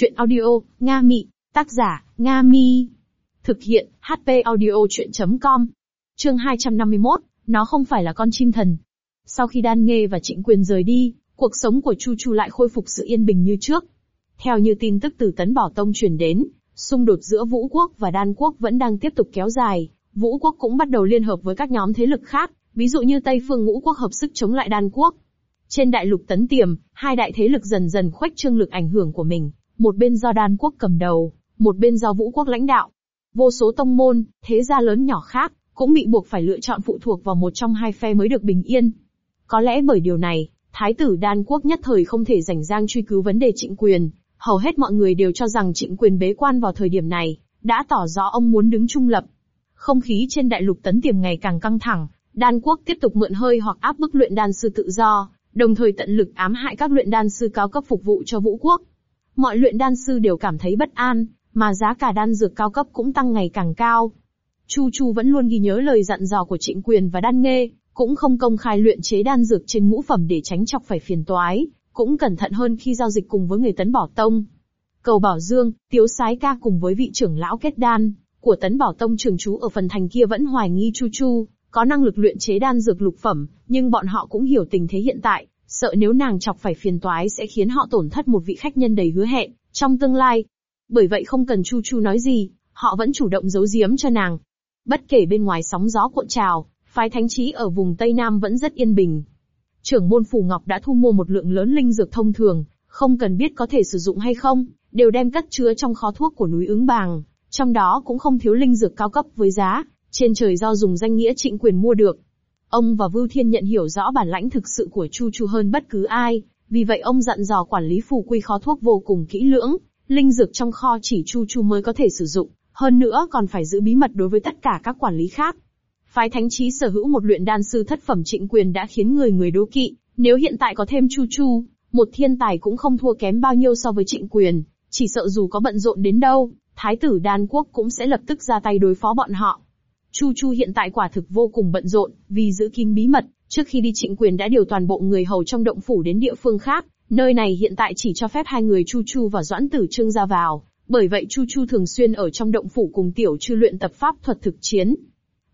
Chuyện audio, Nga Mị, tác giả, Nga Mi. Thực hiện, HP audio chuyện.com. Chương 251, nó không phải là con chim thần. Sau khi Đan Nghê và Trịnh Quyền rời đi, cuộc sống của Chu Chu lại khôi phục sự yên bình như trước. Theo như tin tức từ Tấn Bảo Tông truyền đến, xung đột giữa Vũ Quốc và Đan Quốc vẫn đang tiếp tục kéo dài. Vũ Quốc cũng bắt đầu liên hợp với các nhóm thế lực khác, ví dụ như Tây Phương Ngũ Quốc hợp sức chống lại Đan Quốc. Trên đại lục Tấn Tiềm, hai đại thế lực dần dần khuếch trương lực ảnh hưởng của mình, một bên do Đan Quốc cầm đầu, một bên do Vũ Quốc lãnh đạo. Vô số tông môn, thế gia lớn nhỏ khác, cũng bị buộc phải lựa chọn phụ thuộc vào một trong hai phe mới được bình yên. Có lẽ bởi điều này, Thái tử Đan Quốc nhất thời không thể rảnh rang truy cứu vấn đề trịnh quyền, hầu hết mọi người đều cho rằng trịnh quyền bế quan vào thời điểm này, đã tỏ rõ ông muốn đứng trung lập. Không khí trên đại lục tấn tiềm ngày càng căng thẳng, Đan Quốc tiếp tục mượn hơi hoặc áp bức luyện đan sư tự do, đồng thời tận lực ám hại các luyện đan sư cao cấp phục vụ cho Vũ Quốc. Mọi luyện đan sư đều cảm thấy bất an, mà giá cả đan dược cao cấp cũng tăng ngày càng cao. Chu Chu vẫn luôn ghi nhớ lời dặn dò của Trịnh Quyền và Đan Nghê, cũng không công khai luyện chế đan dược trên ngũ phẩm để tránh chọc phải phiền toái, cũng cẩn thận hơn khi giao dịch cùng với người Tấn Bảo Tông. Cầu Bảo Dương, Tiếu Sái Ca cùng với vị trưởng lão kết đan của Tấn Bảo Tông trường trú ở phần thành kia vẫn hoài nghi Chu Chu có năng lực luyện chế đan dược lục phẩm, nhưng bọn họ cũng hiểu tình thế hiện tại, sợ nếu nàng chọc phải phiền toái sẽ khiến họ tổn thất một vị khách nhân đầy hứa hẹn trong tương lai. Bởi vậy không cần Chu Chu nói gì, họ vẫn chủ động giấu giếm cho nàng. Bất kể bên ngoài sóng gió cuộn trào, phái thánh trí ở vùng Tây Nam vẫn rất yên bình. Trưởng môn Phù Ngọc đã thu mua một lượng lớn linh dược thông thường, không cần biết có thể sử dụng hay không, đều đem cất chứa trong kho thuốc của núi ứng bàng, trong đó cũng không thiếu linh dược cao cấp với giá, trên trời do dùng danh nghĩa trịnh quyền mua được. Ông và Vưu Thiên nhận hiểu rõ bản lãnh thực sự của Chu Chu hơn bất cứ ai, vì vậy ông dặn dò quản lý phù quy kho thuốc vô cùng kỹ lưỡng, linh dược trong kho chỉ Chu Chu mới có thể sử dụng, hơn nữa còn phải giữ bí mật đối với tất cả các quản lý khác. Phái thánh trí sở hữu một luyện đan sư thất phẩm trịnh quyền đã khiến người người đố kỵ, nếu hiện tại có thêm Chu Chu, một thiên tài cũng không thua kém bao nhiêu so với trịnh quyền, chỉ sợ dù có bận rộn đến đâu, thái tử đan quốc cũng sẽ lập tức ra tay đối phó bọn họ. Chu Chu hiện tại quả thực vô cùng bận rộn, vì giữ kín bí mật, trước khi đi trịnh quyền đã điều toàn bộ người hầu trong động phủ đến địa phương khác, nơi này hiện tại chỉ cho phép hai người Chu Chu và Doãn Tử Trương ra vào, bởi vậy Chu Chu thường xuyên ở trong động phủ cùng tiểu chư luyện tập pháp thuật thực chiến.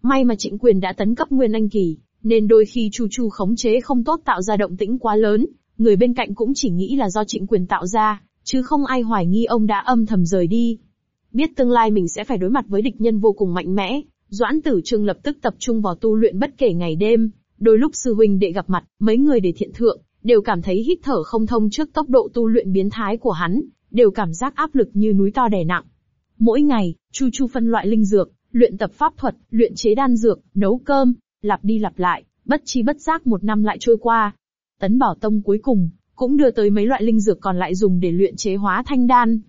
May mà trịnh quyền đã tấn cấp Nguyên Anh Kỳ, nên đôi khi Chu Chu khống chế không tốt tạo ra động tĩnh quá lớn, người bên cạnh cũng chỉ nghĩ là do trịnh quyền tạo ra, chứ không ai hoài nghi ông đã âm thầm rời đi. Biết tương lai mình sẽ phải đối mặt với địch nhân vô cùng mạnh mẽ, Doãn Tử Trương lập tức tập trung vào tu luyện bất kể ngày đêm, đôi lúc sư huynh đệ gặp mặt, mấy người để thiện thượng, đều cảm thấy hít thở không thông trước tốc độ tu luyện biến thái của hắn, đều cảm giác áp lực như núi to đè nặng. Mỗi ngày, Chu Chu phân loại linh dược, luyện tập pháp thuật, luyện chế đan dược, nấu cơm, lặp đi lặp lại, bất chi bất giác một năm lại trôi qua. Tấn Bảo Tông cuối cùng, cũng đưa tới mấy loại linh dược còn lại dùng để luyện chế hóa thanh đan.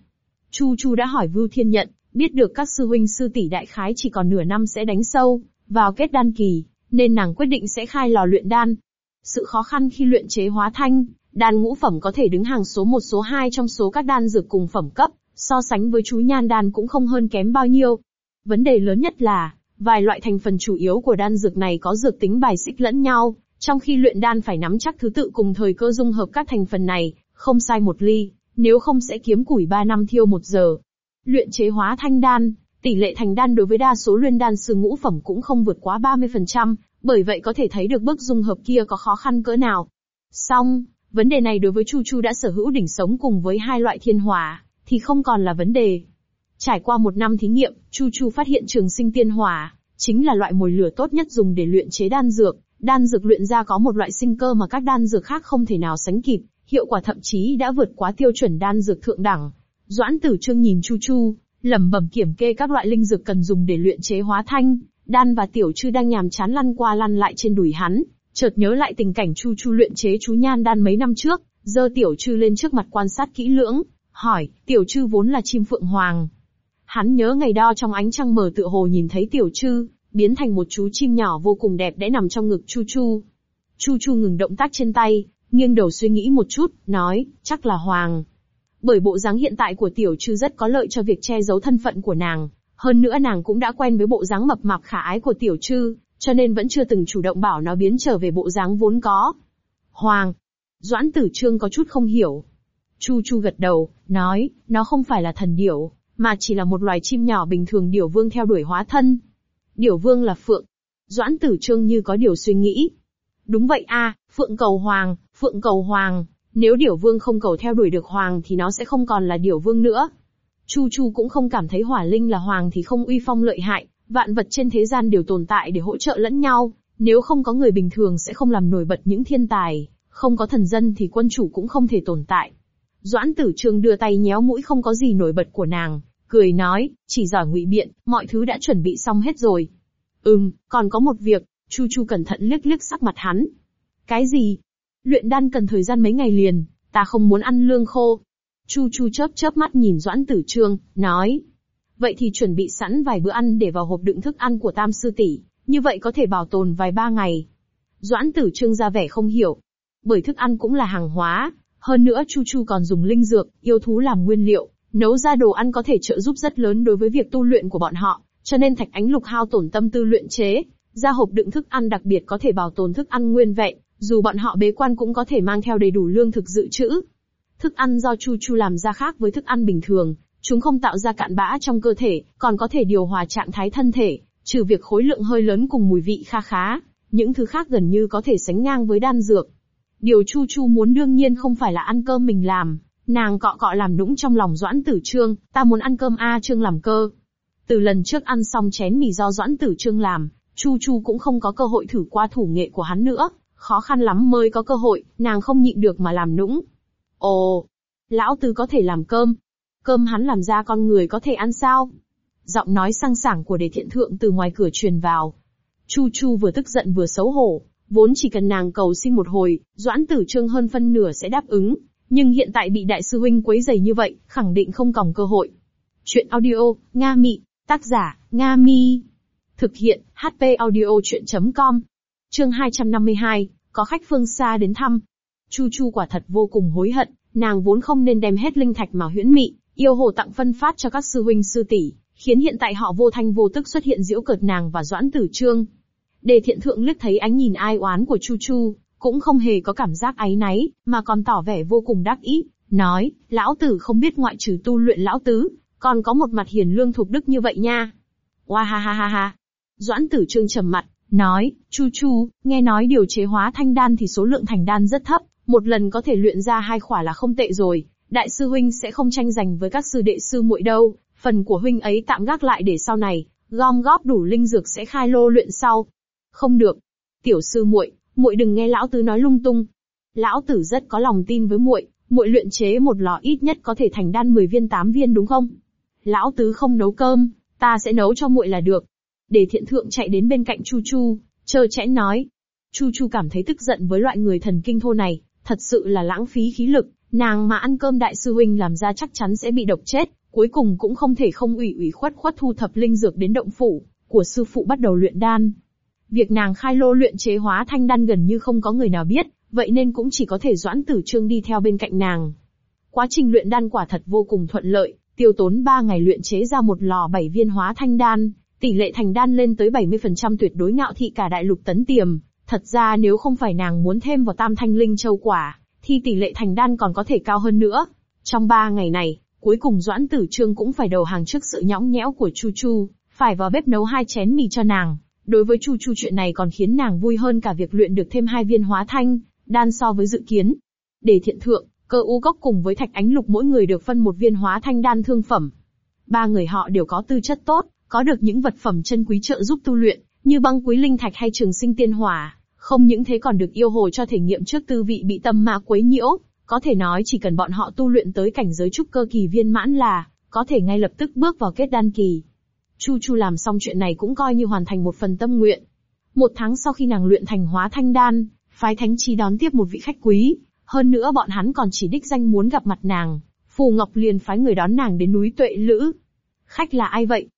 Chu Chu đã hỏi Vưu Thiên Nhận, Biết được các sư huynh sư tỷ đại khái chỉ còn nửa năm sẽ đánh sâu vào kết đan kỳ, nên nàng quyết định sẽ khai lò luyện đan. Sự khó khăn khi luyện chế hóa thanh, đan ngũ phẩm có thể đứng hàng số một số hai trong số các đan dược cùng phẩm cấp, so sánh với chú nhan đan cũng không hơn kém bao nhiêu. Vấn đề lớn nhất là, vài loại thành phần chủ yếu của đan dược này có dược tính bài xích lẫn nhau, trong khi luyện đan phải nắm chắc thứ tự cùng thời cơ dung hợp các thành phần này, không sai một ly, nếu không sẽ kiếm củi ba năm thiêu một giờ. Luyện chế hóa thanh đan, tỷ lệ thành đan đối với đa số luyện đan sư ngũ phẩm cũng không vượt quá 30%, bởi vậy có thể thấy được bước dung hợp kia có khó khăn cỡ nào. Song, vấn đề này đối với Chu Chu đã sở hữu đỉnh sống cùng với hai loại thiên hỏa, thì không còn là vấn đề. Trải qua một năm thí nghiệm, Chu Chu phát hiện trường sinh tiên hỏa, chính là loại mồi lửa tốt nhất dùng để luyện chế đan dược. Đan dược luyện ra có một loại sinh cơ mà các đan dược khác không thể nào sánh kịp, hiệu quả thậm chí đã vượt quá tiêu chuẩn đan dược thượng đẳng. Doãn Tử Trương nhìn Chu Chu, lẩm bẩm kiểm kê các loại linh dược cần dùng để luyện chế hóa thanh, đan và tiểu trư đang nhàm chán lăn qua lăn lại trên đùi hắn, chợt nhớ lại tình cảnh Chu Chu luyện chế chú nhan đan mấy năm trước, giơ tiểu trư lên trước mặt quan sát kỹ lưỡng, hỏi, tiểu trư vốn là chim phượng hoàng. Hắn nhớ ngày đo trong ánh trăng mờ tựa hồ nhìn thấy tiểu trư, biến thành một chú chim nhỏ vô cùng đẹp đẽ nằm trong ngực Chu Chu. Chu Chu ngừng động tác trên tay, nghiêng đầu suy nghĩ một chút, nói, chắc là hoàng. Bởi bộ dáng hiện tại của tiểu trư rất có lợi cho việc che giấu thân phận của nàng. Hơn nữa nàng cũng đã quen với bộ dáng mập mạp khả ái của tiểu trư, cho nên vẫn chưa từng chủ động bảo nó biến trở về bộ dáng vốn có. Hoàng. Doãn tử trương có chút không hiểu. Chu Chu gật đầu, nói, nó không phải là thần điểu, mà chỉ là một loài chim nhỏ bình thường điểu vương theo đuổi hóa thân. Điểu vương là phượng. Doãn tử trương như có điều suy nghĩ. Đúng vậy a, phượng cầu hoàng, phượng cầu hoàng, nếu điểu vương không cầu theo đuổi được hoàng thì nó sẽ không còn là điểu vương nữa. Chu Chu cũng không cảm thấy hỏa linh là hoàng thì không uy phong lợi hại, vạn vật trên thế gian đều tồn tại để hỗ trợ lẫn nhau, nếu không có người bình thường sẽ không làm nổi bật những thiên tài, không có thần dân thì quân chủ cũng không thể tồn tại. Doãn tử trương đưa tay nhéo mũi không có gì nổi bật của nàng, cười nói, chỉ giỏi ngụy biện, mọi thứ đã chuẩn bị xong hết rồi. Ừm, còn có một việc, Chu Chu cẩn thận liếc liếc sắc mặt hắn. Cái gì? Luyện đan cần thời gian mấy ngày liền, ta không muốn ăn lương khô. Chu Chu chớp chớp mắt nhìn Doãn Tử Trương, nói. Vậy thì chuẩn bị sẵn vài bữa ăn để vào hộp đựng thức ăn của Tam Sư tỷ, như vậy có thể bảo tồn vài ba ngày. Doãn Tử Trương ra vẻ không hiểu. Bởi thức ăn cũng là hàng hóa, hơn nữa Chu Chu còn dùng linh dược, yêu thú làm nguyên liệu, nấu ra đồ ăn có thể trợ giúp rất lớn đối với việc tu luyện của bọn họ, cho nên Thạch Ánh Lục hao tổn tâm tư luyện chế, ra hộp đựng thức ăn đặc biệt có thể bảo tồn thức ăn nguyên vẹn, dù bọn họ bế quan cũng có thể mang theo đầy đủ lương thực dự trữ. Thức ăn do Chu Chu làm ra khác với thức ăn bình thường, chúng không tạo ra cạn bã trong cơ thể, còn có thể điều hòa trạng thái thân thể, trừ việc khối lượng hơi lớn cùng mùi vị kha khá, những thứ khác gần như có thể sánh ngang với đan dược. Điều Chu Chu muốn đương nhiên không phải là ăn cơm mình làm, nàng cọ cọ làm nũng trong lòng Doãn Tử Trương, ta muốn ăn cơm A Trương làm cơ. Từ lần trước ăn xong chén mì do Doãn Tử Trương làm, Chu Chu cũng không có cơ hội thử qua thủ nghệ của hắn nữa, khó khăn lắm mới có cơ hội, nàng không nhịn được mà làm nũng. Ồ, lão tứ có thể làm cơm. Cơm hắn làm ra con người có thể ăn sao? Giọng nói sang sảng của đề thiện thượng từ ngoài cửa truyền vào. Chu Chu vừa tức giận vừa xấu hổ, vốn chỉ cần nàng cầu xin một hồi, Doãn Tử Trương hơn phân nửa sẽ đáp ứng, nhưng hiện tại bị đại sư huynh quấy rầy như vậy, khẳng định không còn cơ hội. Chuyện audio, Nga Mị, tác giả, Nga Mi. Thực hiện, HP audio chuyện.com. Chương 252, có khách phương xa đến thăm. Chu Chu quả thật vô cùng hối hận, nàng vốn không nên đem hết linh thạch mà huyễn mị, yêu hồ tặng phân phát cho các sư huynh sư tỷ, khiến hiện tại họ vô thanh vô tức xuất hiện diễu cợt nàng và Doãn Tử Trương. Đề thiện thượng liếc thấy ánh nhìn ai oán của Chu Chu, cũng không hề có cảm giác áy náy, mà còn tỏ vẻ vô cùng đắc ý, nói, lão tử không biết ngoại trừ tu luyện lão tứ, còn có một mặt hiền lương thục đức như vậy nha. Wa ha ha ha ha. Doãn tử trương trầm mặt, nói, chu chu, nghe nói điều chế hóa thanh đan thì số lượng thành đan rất thấp, một lần có thể luyện ra hai khỏa là không tệ rồi, đại sư huynh sẽ không tranh giành với các sư đệ sư muội đâu, phần của huynh ấy tạm gác lại để sau này, gom góp đủ linh dược sẽ khai lô luyện sau. Không được. Tiểu sư muội, muội đừng nghe lão tứ nói lung tung. Lão tử rất có lòng tin với muội, muội luyện chế một lò ít nhất có thể thành đan 10 viên 8 viên đúng không? Lão tứ không nấu cơm, ta sẽ nấu cho muội là được. Để thiện thượng chạy đến bên cạnh Chu Chu, chờ chẽn nói. Chu Chu cảm thấy tức giận với loại người thần kinh thô này, thật sự là lãng phí khí lực, nàng mà ăn cơm đại sư huynh làm ra chắc chắn sẽ bị độc chết, cuối cùng cũng không thể không ủy ủy khuất khuất thu thập linh dược đến động phủ của sư phụ bắt đầu luyện đan. Việc nàng khai lô luyện chế hóa thanh đan gần như không có người nào biết, vậy nên cũng chỉ có thể doãn tử trương đi theo bên cạnh nàng. Quá trình luyện đan quả thật vô cùng thuận lợi, tiêu tốn 3 ngày luyện chế ra một lò 7 viên hóa thanh đan, tỷ lệ thành đan lên tới 70% tuyệt đối ngạo thị cả đại lục tấn tiềm. Thật ra nếu không phải nàng muốn thêm vào tam thanh linh châu quả, thì tỷ lệ thành đan còn có thể cao hơn nữa. Trong ba ngày này, cuối cùng Doãn Tử Trương cũng phải đầu hàng trước sự nhõng nhẽo của Chu Chu, phải vào bếp nấu hai chén mì cho nàng. Đối với Chu Chu chuyện này còn khiến nàng vui hơn cả việc luyện được thêm hai viên hóa thanh, đan so với dự kiến. Để thiện thượng, cơ u gốc cùng với thạch ánh lục mỗi người được phân một viên hóa thanh đan thương phẩm. Ba người họ đều có tư chất tốt, có được những vật phẩm chân quý trợ giúp tu luyện, như băng quý linh thạch hay trường sinh tiên hỏa. Không những thế còn được yêu hồ cho thể nghiệm trước tư vị bị tâm ma quấy nhiễu, có thể nói chỉ cần bọn họ tu luyện tới cảnh giới trúc cơ kỳ viên mãn là, có thể ngay lập tức bước vào kết đan kỳ. Chu Chu làm xong chuyện này cũng coi như hoàn thành một phần tâm nguyện. Một tháng sau khi nàng luyện thành hóa thanh đan, phái thánh chi đón tiếp một vị khách quý, hơn nữa bọn hắn còn chỉ đích danh muốn gặp mặt nàng. Phù Ngọc liền phái người đón nàng đến núi Tuệ Lữ. Khách là ai vậy?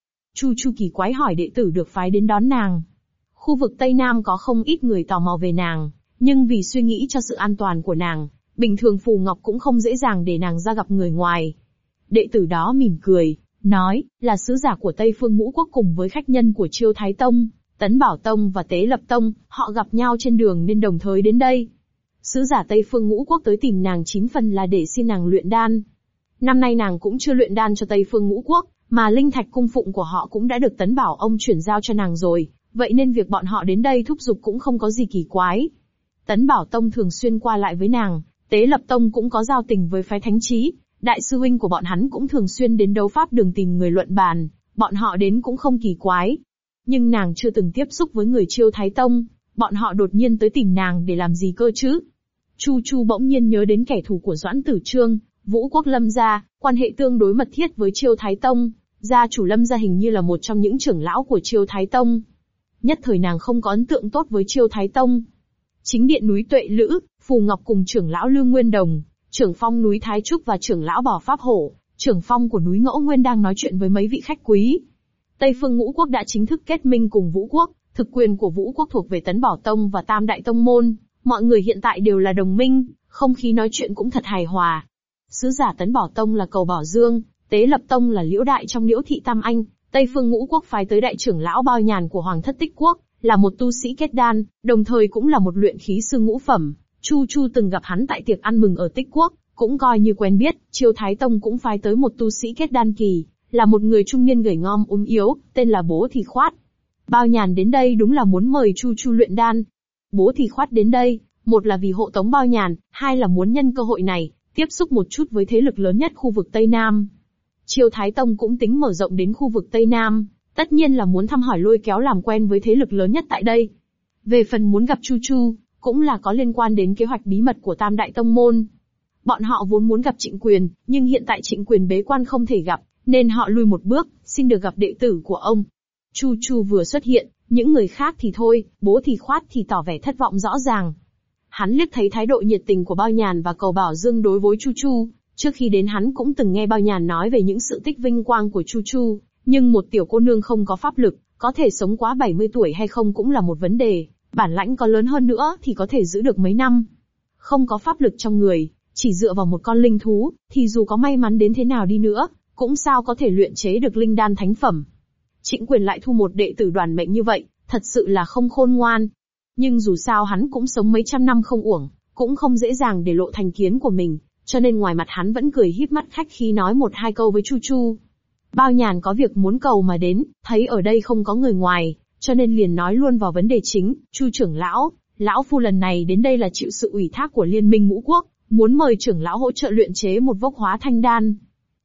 Chu Chu kỳ quái hỏi đệ tử được phái đến đón nàng. Khu vực Tây Nam có không ít người tò mò về nàng, nhưng vì suy nghĩ cho sự an toàn của nàng, bình thường Phù Ngọc cũng không dễ dàng để nàng ra gặp người ngoài. Đệ tử đó mỉm cười, nói, là sứ giả của Tây Phương Ngũ Quốc cùng với khách nhân của Chiêu Thái Tông, Tấn Bảo Tông và Tế Lập Tông, họ gặp nhau trên đường nên đồng thời đến đây. Sứ giả Tây Phương Ngũ Quốc tới tìm nàng chín phần là để xin nàng luyện đan. Năm nay nàng cũng chưa luyện đan cho Tây Phương Ngũ Quốc, mà linh thạch cung phụng của họ cũng đã được tấn bảo ông chuyển giao cho nàng rồi, vậy nên việc bọn họ đến đây thúc giục cũng không có gì kỳ quái. Tấn Bảo Tông thường xuyên qua lại với nàng, Tế Lập Tông cũng có giao tình với phái thánh trí, đại sư huynh của bọn hắn cũng thường xuyên đến đấu pháp đường tìm người luận bàn, bọn họ đến cũng không kỳ quái. Nhưng nàng chưa từng tiếp xúc với người chiêu Thái Tông, bọn họ đột nhiên tới tìm nàng để làm gì cơ chứ? Chu Chu bỗng nhiên nhớ đến kẻ thù của Doãn Tử Trương, Vũ Quốc Lâm gia, quan hệ tương đối mật thiết với triều Thái Tông, gia chủ Lâm gia hình như là một trong những trưởng lão của triều Thái Tông. Nhất thời nàng không có ấn tượng tốt với triều Thái Tông. Chính điện núi Tuệ Lữ, Phù Ngọc cùng trưởng lão Lương Nguyên Đồng, trưởng phong núi Thái Trúc và trưởng lão Bỏ Pháp Hổ, trưởng phong của núi Ngẫu Nguyên đang nói chuyện với mấy vị khách quý. Tây Phương Ngũ Quốc đã chính thức kết minh cùng Vũ Quốc, thực quyền của Vũ Quốc thuộc về Tấn Bảo Tông và Tam Đại Tông Môn, mọi người hiện tại đều là đồng minh, không khí nói chuyện cũng thật hài hòa. Sứ giả Tấn bỏ Tông là Cầu bỏ Dương, Tế Lập Tông là Liễu Đại trong Liễu Thị Tam Anh, Tây Phương Ngũ Quốc phái tới đại trưởng lão Bao Nhàn của Hoàng thất Tích Quốc, là một tu sĩ kết đan, đồng thời cũng là một luyện khí sư ngũ phẩm. Chu Chu từng gặp hắn tại tiệc ăn mừng ở Tích Quốc, cũng coi như quen biết, Chiêu Thái Tông cũng phái tới một tu sĩ kết đan kỳ, là một người trung niên gầy ngom ốm yếu, tên là Bố Thì Khoát. Bao nhàn đến đây đúng là muốn mời Chu Chu luyện đan. Bố Thì Khoát đến đây, một là vì hộ tống Bao nhàn, hai là muốn nhân cơ hội này, tiếp xúc một chút với thế lực lớn nhất khu vực Tây Nam. triều Thái Tông cũng tính mở rộng đến khu vực Tây Nam, tất nhiên là muốn thăm hỏi lôi kéo làm quen với thế lực lớn nhất tại đây. Về phần muốn gặp Chu Chu, cũng là có liên quan đến kế hoạch bí mật của Tam Đại Tông Môn. Bọn họ vốn muốn gặp Trịnh Quyền, nhưng hiện tại Trịnh Quyền bế quan không thể gặp, nên họ lui một bước, xin được gặp đệ tử của ông. Chu Chu vừa xuất hiện, những người khác thì thôi, bố thì khoát thì tỏ vẻ thất vọng rõ ràng. Hắn liếc thấy thái độ nhiệt tình của Bao Nhàn và Cầu Bảo Dương đối với Chu Chu, trước khi đến hắn cũng từng nghe Bao Nhàn nói về những sự tích vinh quang của Chu Chu, nhưng một tiểu cô nương không có pháp lực, có thể sống quá 70 tuổi hay không cũng là một vấn đề, bản lãnh có lớn hơn nữa thì có thể giữ được mấy năm. Không có pháp lực trong người, chỉ dựa vào một con linh thú, thì dù có may mắn đến thế nào đi nữa, cũng sao có thể luyện chế được linh đan thánh phẩm. Trịnh quyền lại thu một đệ tử đoàn mệnh như vậy, thật sự là không khôn ngoan. Nhưng dù sao hắn cũng sống mấy trăm năm không uổng, cũng không dễ dàng để lộ thành kiến của mình, cho nên ngoài mặt hắn vẫn cười híp mắt khách khi nói một hai câu với Chu Chu. Bao nhàn có việc muốn cầu mà đến, thấy ở đây không có người ngoài, cho nên liền nói luôn vào vấn đề chính, Chu trưởng lão, lão phu lần này đến đây là chịu sự ủy thác của liên minh ngũ quốc, muốn mời trưởng lão hỗ trợ luyện chế một vốc hóa thanh đan.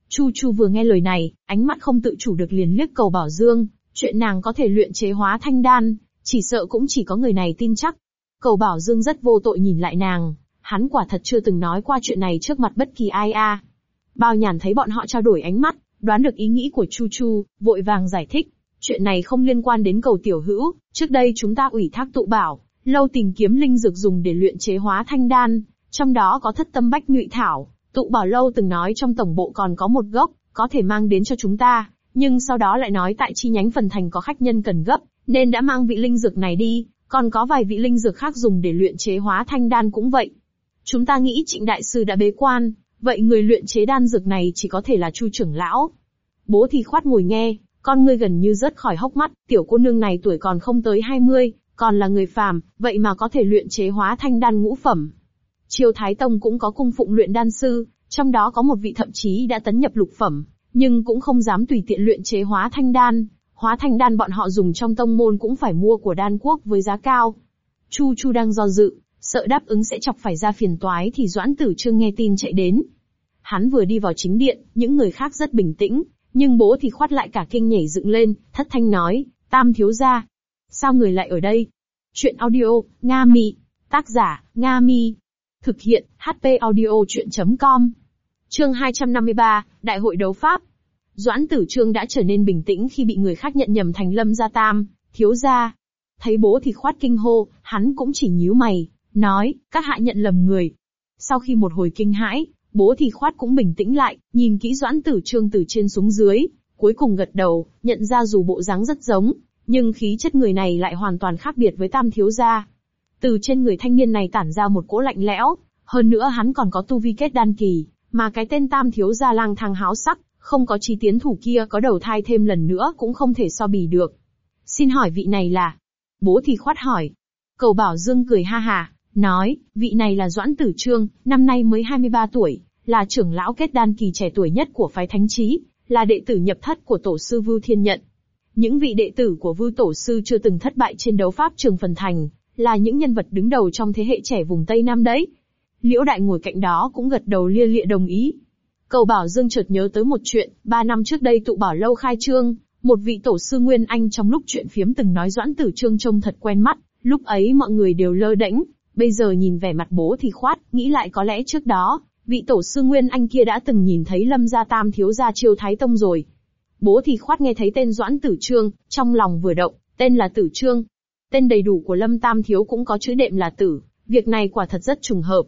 Chu Chu vừa nghe lời này, ánh mắt không tự chủ được liền liếc cầu Bảo Dương, chuyện nàng có thể luyện chế hóa thanh đan, chỉ sợ cũng chỉ có người này tin chắc. Cầu Bảo Dương rất vô tội nhìn lại nàng, hắn quả thật chưa từng nói qua chuyện này trước mặt bất kỳ ai a. Bao nhàn thấy bọn họ trao đổi ánh mắt, đoán được ý nghĩ của Chu Chu, vội vàng giải thích. Chuyện này không liên quan đến cầu tiểu hữu, trước đây chúng ta ủy thác tụ bảo, lâu tìm kiếm linh dược dùng để luyện chế hóa thanh đan, trong đó có thất tâm bách nhụy thảo, tụ bảo lâu từng nói trong tổng bộ còn có một gốc, có thể mang đến cho chúng ta, nhưng sau đó lại nói tại chi nhánh phần thành có khách nhân cần gấp, nên đã mang vị linh dược này đi, còn có vài vị linh dược khác dùng để luyện chế hóa thanh đan cũng vậy. Chúng ta nghĩ trịnh đại sư đã bế quan, vậy người luyện chế đan dược này chỉ có thể là chu trưởng lão. Bố thì khoát ngồi nghe, con ngươi gần như rớt khỏi hốc mắt, tiểu cô nương này tuổi còn không tới 20, còn là người phàm, vậy mà có thể luyện chế hóa thanh đan ngũ phẩm. Triều Thái Tông cũng có cung phụng luyện đan sư, trong đó có một vị thậm chí đã tấn nhập lục phẩm, nhưng cũng không dám tùy tiện luyện chế hóa thanh đan. Hóa thành đan bọn họ dùng trong tông môn cũng phải mua của đan quốc với giá cao. Chu Chu đang do dự, sợ đáp ứng sẽ chọc phải ra phiền toái thì Doãn Tử Trương nghe tin chạy đến. Hắn vừa đi vào chính điện, những người khác rất bình tĩnh, nhưng bố thì khoát lại cả kinh nhảy dựng lên, thất thanh nói, tam thiếu gia. Sao người lại ở đây? Chuyện audio, Nga Mi. Tác giả, Nga Mi. Thực hiện, HP audio chuyện.com. Chương 253, Đại hội đấu Pháp. Doãn tử trương đã trở nên bình tĩnh khi bị người khác nhận nhầm thành lâm gia tam, thiếu gia. Thấy bố thì khoát kinh hô, hắn cũng chỉ nhíu mày, nói, các hạ nhận lầm người. Sau khi một hồi kinh hãi, bố thì khoát cũng bình tĩnh lại, nhìn kỹ doãn tử trương từ trên xuống dưới, cuối cùng gật đầu, nhận ra dù bộ dáng rất giống, nhưng khí chất người này lại hoàn toàn khác biệt với tam thiếu gia. Từ trên người thanh niên này tản ra một cỗ lạnh lẽo, hơn nữa hắn còn có tu vi kết đan kỳ, mà cái tên tam thiếu gia lang thang háo sắc, không có chi tiến thủ kia có đầu thai thêm lần nữa cũng không thể so bì được. Xin hỏi vị này là? Bố thì khoát hỏi. Cầu bảo dương cười ha hà, nói, vị này là Doãn Tử Trương, năm nay mới 23 tuổi, là trưởng lão kết đan kỳ trẻ tuổi nhất của phái thánh trí, là đệ tử nhập thất của tổ sư Vưu Thiên Nhận. Những vị đệ tử của Vưu Tổ sư chưa từng thất bại trên đấu pháp trường phần thành, là những nhân vật đứng đầu trong thế hệ trẻ vùng Tây Nam đấy. Liễu Đại ngồi cạnh đó cũng gật đầu lia lịa đồng ý. Cầu Bảo Dương chợt nhớ tới một chuyện, ba năm trước đây tụ bảo lâu khai trương, một vị tổ sư Nguyên Anh trong lúc chuyện phiếm từng nói Doãn Tử Trương trông thật quen mắt, lúc ấy mọi người đều lơ đễnh, bây giờ nhìn vẻ mặt bố thì khoát, nghĩ lại có lẽ trước đó, vị tổ sư Nguyên Anh kia đã từng nhìn thấy Lâm gia Tam thiếu gia Chiêu Thái Tông rồi. Bố thì khoát nghe thấy tên Doãn Tử Trương, trong lòng vừa động, tên là Tử Trương. Tên đầy đủ của Lâm Tam thiếu cũng có chữ đệm là Tử, việc này quả thật rất trùng hợp.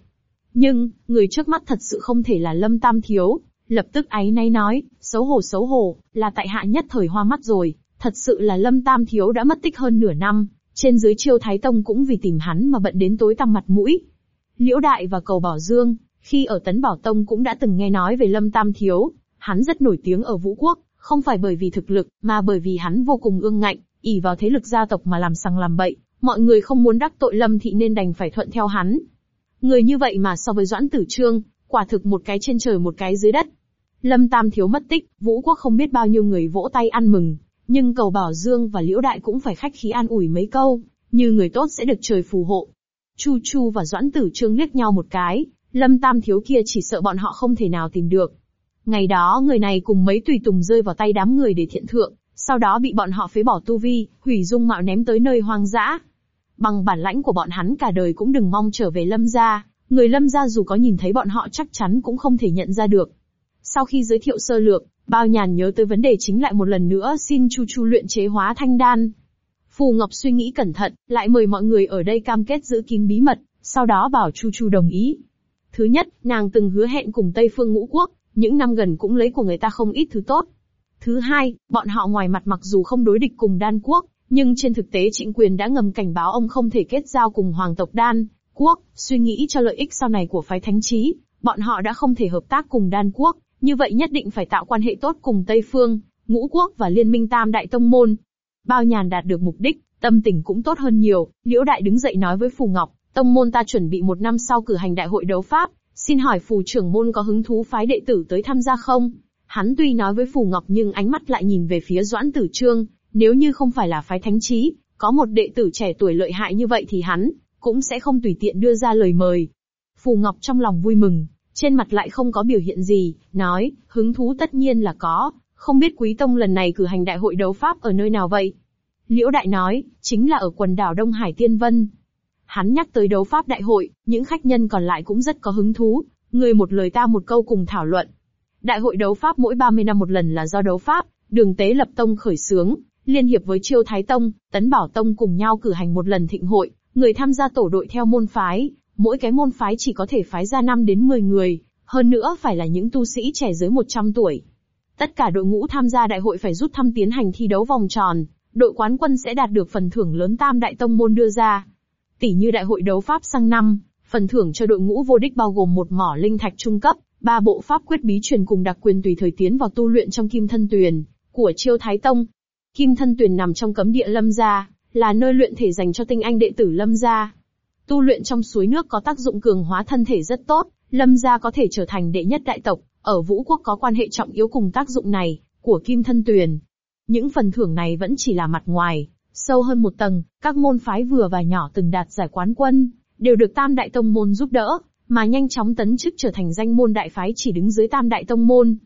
Nhưng, người trước mắt thật sự không thể là Lâm Tam thiếu, lập tức áy náy nói, xấu hổ xấu hổ, là tại hạ nhất thời hoa mắt rồi, thật sự là Lâm Tam thiếu đã mất tích hơn nửa năm, trên dưới Chiêu Thái Tông cũng vì tìm hắn mà bận đến tối tăm mặt mũi. Liễu Đại và Cầu Bảo Dương, khi ở Tấn Bảo Tông cũng đã từng nghe nói về Lâm Tam Thiếu, hắn rất nổi tiếng ở Vũ Quốc, không phải bởi vì thực lực, mà bởi vì hắn vô cùng ương ngạnh, ỷ vào thế lực gia tộc mà làm sằng làm bậy, mọi người không muốn đắc tội Lâm Thị nên đành phải thuận theo hắn. Người như vậy mà so với Doãn Tử Trương, quả thực một cái trên trời một cái dưới đất. Lâm Tam Thiếu mất tích, Vũ Quốc không biết bao nhiêu người vỗ tay ăn mừng, nhưng cầu Bảo Dương và Liễu Đại cũng phải khách khí an ủi mấy câu, như người tốt sẽ được trời phù hộ. Chu Chu và Doãn Tử Trương liếc nhau một cái, Lâm Tam Thiếu kia chỉ sợ bọn họ không thể nào tìm được. Ngày đó người này cùng mấy tùy tùng rơi vào tay đám người để thiện thượng, sau đó bị bọn họ phế bỏ tu vi, hủy dung mạo ném tới nơi hoang dã. Bằng bản lãnh của bọn hắn cả đời cũng đừng mong trở về Lâm gia, người Lâm gia dù có nhìn thấy bọn họ chắc chắn cũng không thể nhận ra được. Sau khi giới thiệu sơ lược, Bao nhàn nhớ tới vấn đề chính lại một lần nữa xin Chu Chu luyện chế hóa thanh đan. Phù Ngọc suy nghĩ cẩn thận, lại mời mọi người ở đây cam kết giữ kín bí mật, sau đó bảo Chu Chu đồng ý. Thứ nhất, nàng từng hứa hẹn cùng Tây Phương Ngũ Quốc, những năm gần cũng lấy của người ta không ít thứ tốt. Thứ hai, bọn họ ngoài mặt mặc dù không đối địch cùng đan quốc, nhưng trên thực tế trịnh quyền đã ngầm cảnh báo ông không thể kết giao cùng hoàng tộc đan quốc, suy nghĩ cho lợi ích sau này của phái thánh trí, bọn họ đã không thể hợp tác cùng đan quốc, như vậy nhất định phải tạo quan hệ tốt cùng Tây Phương, Ngũ Quốc và Liên minh Tam Đại Tông Môn. Bao nhàn đạt được mục đích, tâm tình cũng tốt hơn nhiều, Liễu Đại đứng dậy nói với Phù Ngọc, Tông Môn ta chuẩn bị một năm sau cử hành đại hội đấu Pháp, xin hỏi Phù trưởng môn có hứng thú phái đệ tử tới tham gia không? Hắn tuy nói với Phù Ngọc nhưng ánh mắt lại nhìn về phía Doãn Tử Trương, nếu như không phải là phái thánh trí, có một đệ tử trẻ tuổi lợi hại như vậy thì hắn, cũng sẽ không tùy tiện đưa ra lời mời. Phù Ngọc trong lòng vui mừng, trên mặt lại không có biểu hiện gì, nói, hứng thú tất nhiên là có, không biết Quý Tông lần này cử hành đại hội đấu Pháp ở nơi nào vậy? Liễu Đại nói, chính là ở quần đảo Đông Hải Tiên Vân. Hắn nhắc tới đấu Pháp đại hội, những khách nhân còn lại cũng rất có hứng thú, người một lời ta một câu cùng thảo luận. Đại hội đấu Pháp mỗi 30 năm một lần là do đấu Pháp, đường tế lập tông khởi xướng, liên hiệp với Chiêu Thái Tông, Tấn Bảo Tông cùng nhau cử hành một lần thịnh hội, người tham gia tổ đội theo môn phái, mỗi cái môn phái chỉ có thể phái ra 5 đến 10 người, hơn nữa phải là những tu sĩ trẻ dưới 100 tuổi. Tất cả đội ngũ tham gia đại hội phải rút thăm tiến hành thi đấu vòng tròn, đội quán quân sẽ đạt được phần thưởng lớn tam đại tông môn đưa ra. Tỷ như đại hội đấu pháp sang năm, phần thưởng cho đội ngũ vô địch bao gồm một mỏ linh thạch trung cấp, ba bộ pháp quyết bí truyền cùng đặc quyền tùy thời tiến vào tu luyện trong kim thân tuyền của chiêu thái tông. Kim thân tuyền nằm trong cấm địa lâm gia, là nơi luyện thể dành cho tinh anh đệ tử lâm gia. Tu luyện trong suối nước có tác dụng cường hóa thân thể rất tốt, Lâm gia có thể trở thành đệ nhất đại tộc, ở Vũ Quốc có quan hệ trọng yếu cùng tác dụng này, của Kim Thân Tuyền. Những phần thưởng này vẫn chỉ là mặt ngoài, sâu hơn một tầng, các môn phái vừa và nhỏ từng đạt giải quán quân, đều được Tam Đại Tông Môn giúp đỡ, mà nhanh chóng tấn chức trở thành danh môn đại phái chỉ đứng dưới Tam Đại Tông Môn.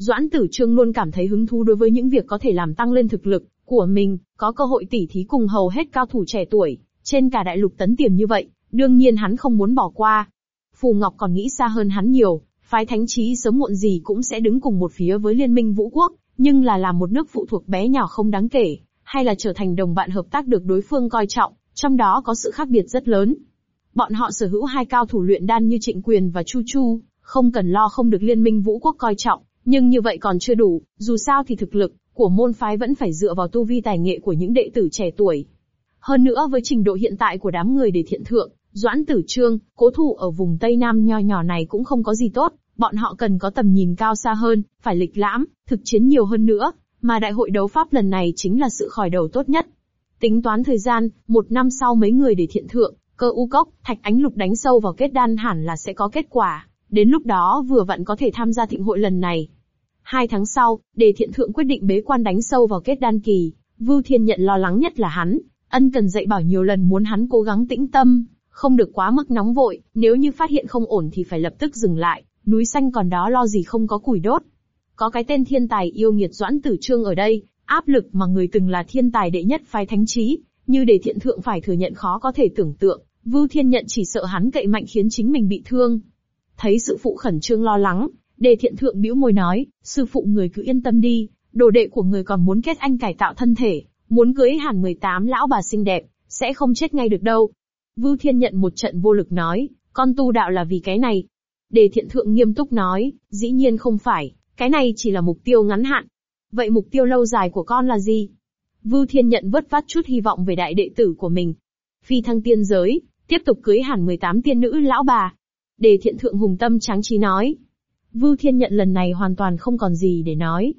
Doãn Tử Trương luôn cảm thấy hứng thú đối với những việc có thể làm tăng lên thực lực của mình, có cơ hội tỉ thí cùng hầu hết cao thủ trẻ tuổi, trên cả đại lục tấn tiềm như vậy, đương nhiên hắn không muốn bỏ qua. Phù Ngọc còn nghĩ xa hơn hắn nhiều, phái thánh trí sớm muộn gì cũng sẽ đứng cùng một phía với liên minh vũ quốc, nhưng là làm một nước phụ thuộc bé nhỏ không đáng kể, hay là trở thành đồng bạn hợp tác được đối phương coi trọng, trong đó có sự khác biệt rất lớn. Bọn họ sở hữu hai cao thủ luyện đan như Trịnh Quyền và Chu Chu, không cần lo không được liên minh vũ quốc coi trọng, nhưng như vậy còn chưa đủ, dù sao thì thực lực của môn phái vẫn phải dựa vào tu vi tài nghệ của những đệ tử trẻ tuổi. Hơn nữa với trình độ hiện tại của đám người để thiện thượng, Doãn Tử Trương, cố thủ ở vùng Tây Nam nho nhỏ này cũng không có gì tốt, bọn họ cần có tầm nhìn cao xa hơn, phải lịch lãm, thực chiến nhiều hơn nữa, mà đại hội đấu pháp lần này chính là sự khởi đầu tốt nhất. Tính toán thời gian, một năm sau mấy người để thiện thượng, Cơ u cốc, thạch ánh lục đánh sâu vào kết đan hẳn là sẽ có kết quả, đến lúc đó vừa vặn có thể tham gia thịnh hội lần này. Hai tháng sau, đề thiện thượng quyết định bế quan đánh sâu vào kết đan kỳ, Vưu Thiên nhận lo lắng nhất là hắn, ân cần dạy bảo nhiều lần muốn hắn cố gắng tĩnh tâm, không được quá mức nóng vội, nếu như phát hiện không ổn thì phải lập tức dừng lại, núi xanh còn đó lo gì không có củi đốt. Có cái tên thiên tài yêu nghiệt doãn tử trương ở đây, áp lực mà người từng là thiên tài đệ nhất phái thánh trí, như để thiện thượng phải thừa nhận khó có thể tưởng tượng, Vưu Thiên nhận chỉ sợ hắn cậy mạnh khiến chính mình bị thương. Thấy sự phụ khẩn trương lo lắng, đề thiện thượng bĩu môi nói, sư phụ người cứ yên tâm đi, đồ đệ của người còn muốn kết anh cải tạo thân thể, muốn cưới hẳn 18 lão bà xinh đẹp, sẽ không chết ngay được đâu. Vưu Thiên nhận một trận vô lực nói, con tu đạo là vì cái này. Đề thiện thượng nghiêm túc nói, dĩ nhiên không phải, cái này chỉ là mục tiêu ngắn hạn. Vậy mục tiêu lâu dài của con là gì? Vưu Thiên nhận vất vát chút hy vọng về đại đệ tử của mình. Phi thăng tiên giới, tiếp tục cưới hẳn 18 tiên nữ lão bà. Đề thiện thượng hùng tâm tráng trí nói. Vưu Thiên nhận lần này hoàn toàn không còn gì để nói.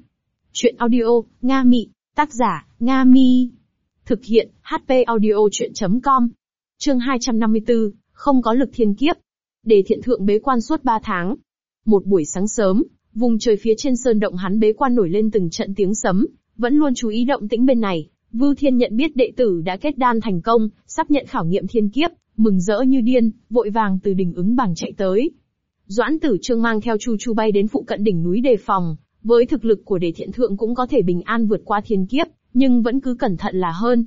Chuyện audio, Nga Mị, tác giả, Nga Mi. Thực hiện, HP audio chuyện.com. Chương 254, không có lực thiên kiếp. Để thiện thượng bế quan suốt 3 tháng. Một buổi sáng sớm, vùng trời phía trên sơn động hắn bế quan nổi lên từng trận tiếng sấm, vẫn luôn chú ý động tĩnh bên này. Vưu Thiên nhận biết đệ tử đã kết đan thành công, sắp nhận khảo nghiệm thiên kiếp, mừng rỡ như điên, vội vàng từ đỉnh ứng bằng chạy tới. Doãn Tử Trương mang theo Chu Chu bay đến phụ cận đỉnh núi đề phòng, với thực lực của đề thiện thượng cũng có thể bình an vượt qua thiên kiếp, nhưng vẫn cứ cẩn thận là hơn.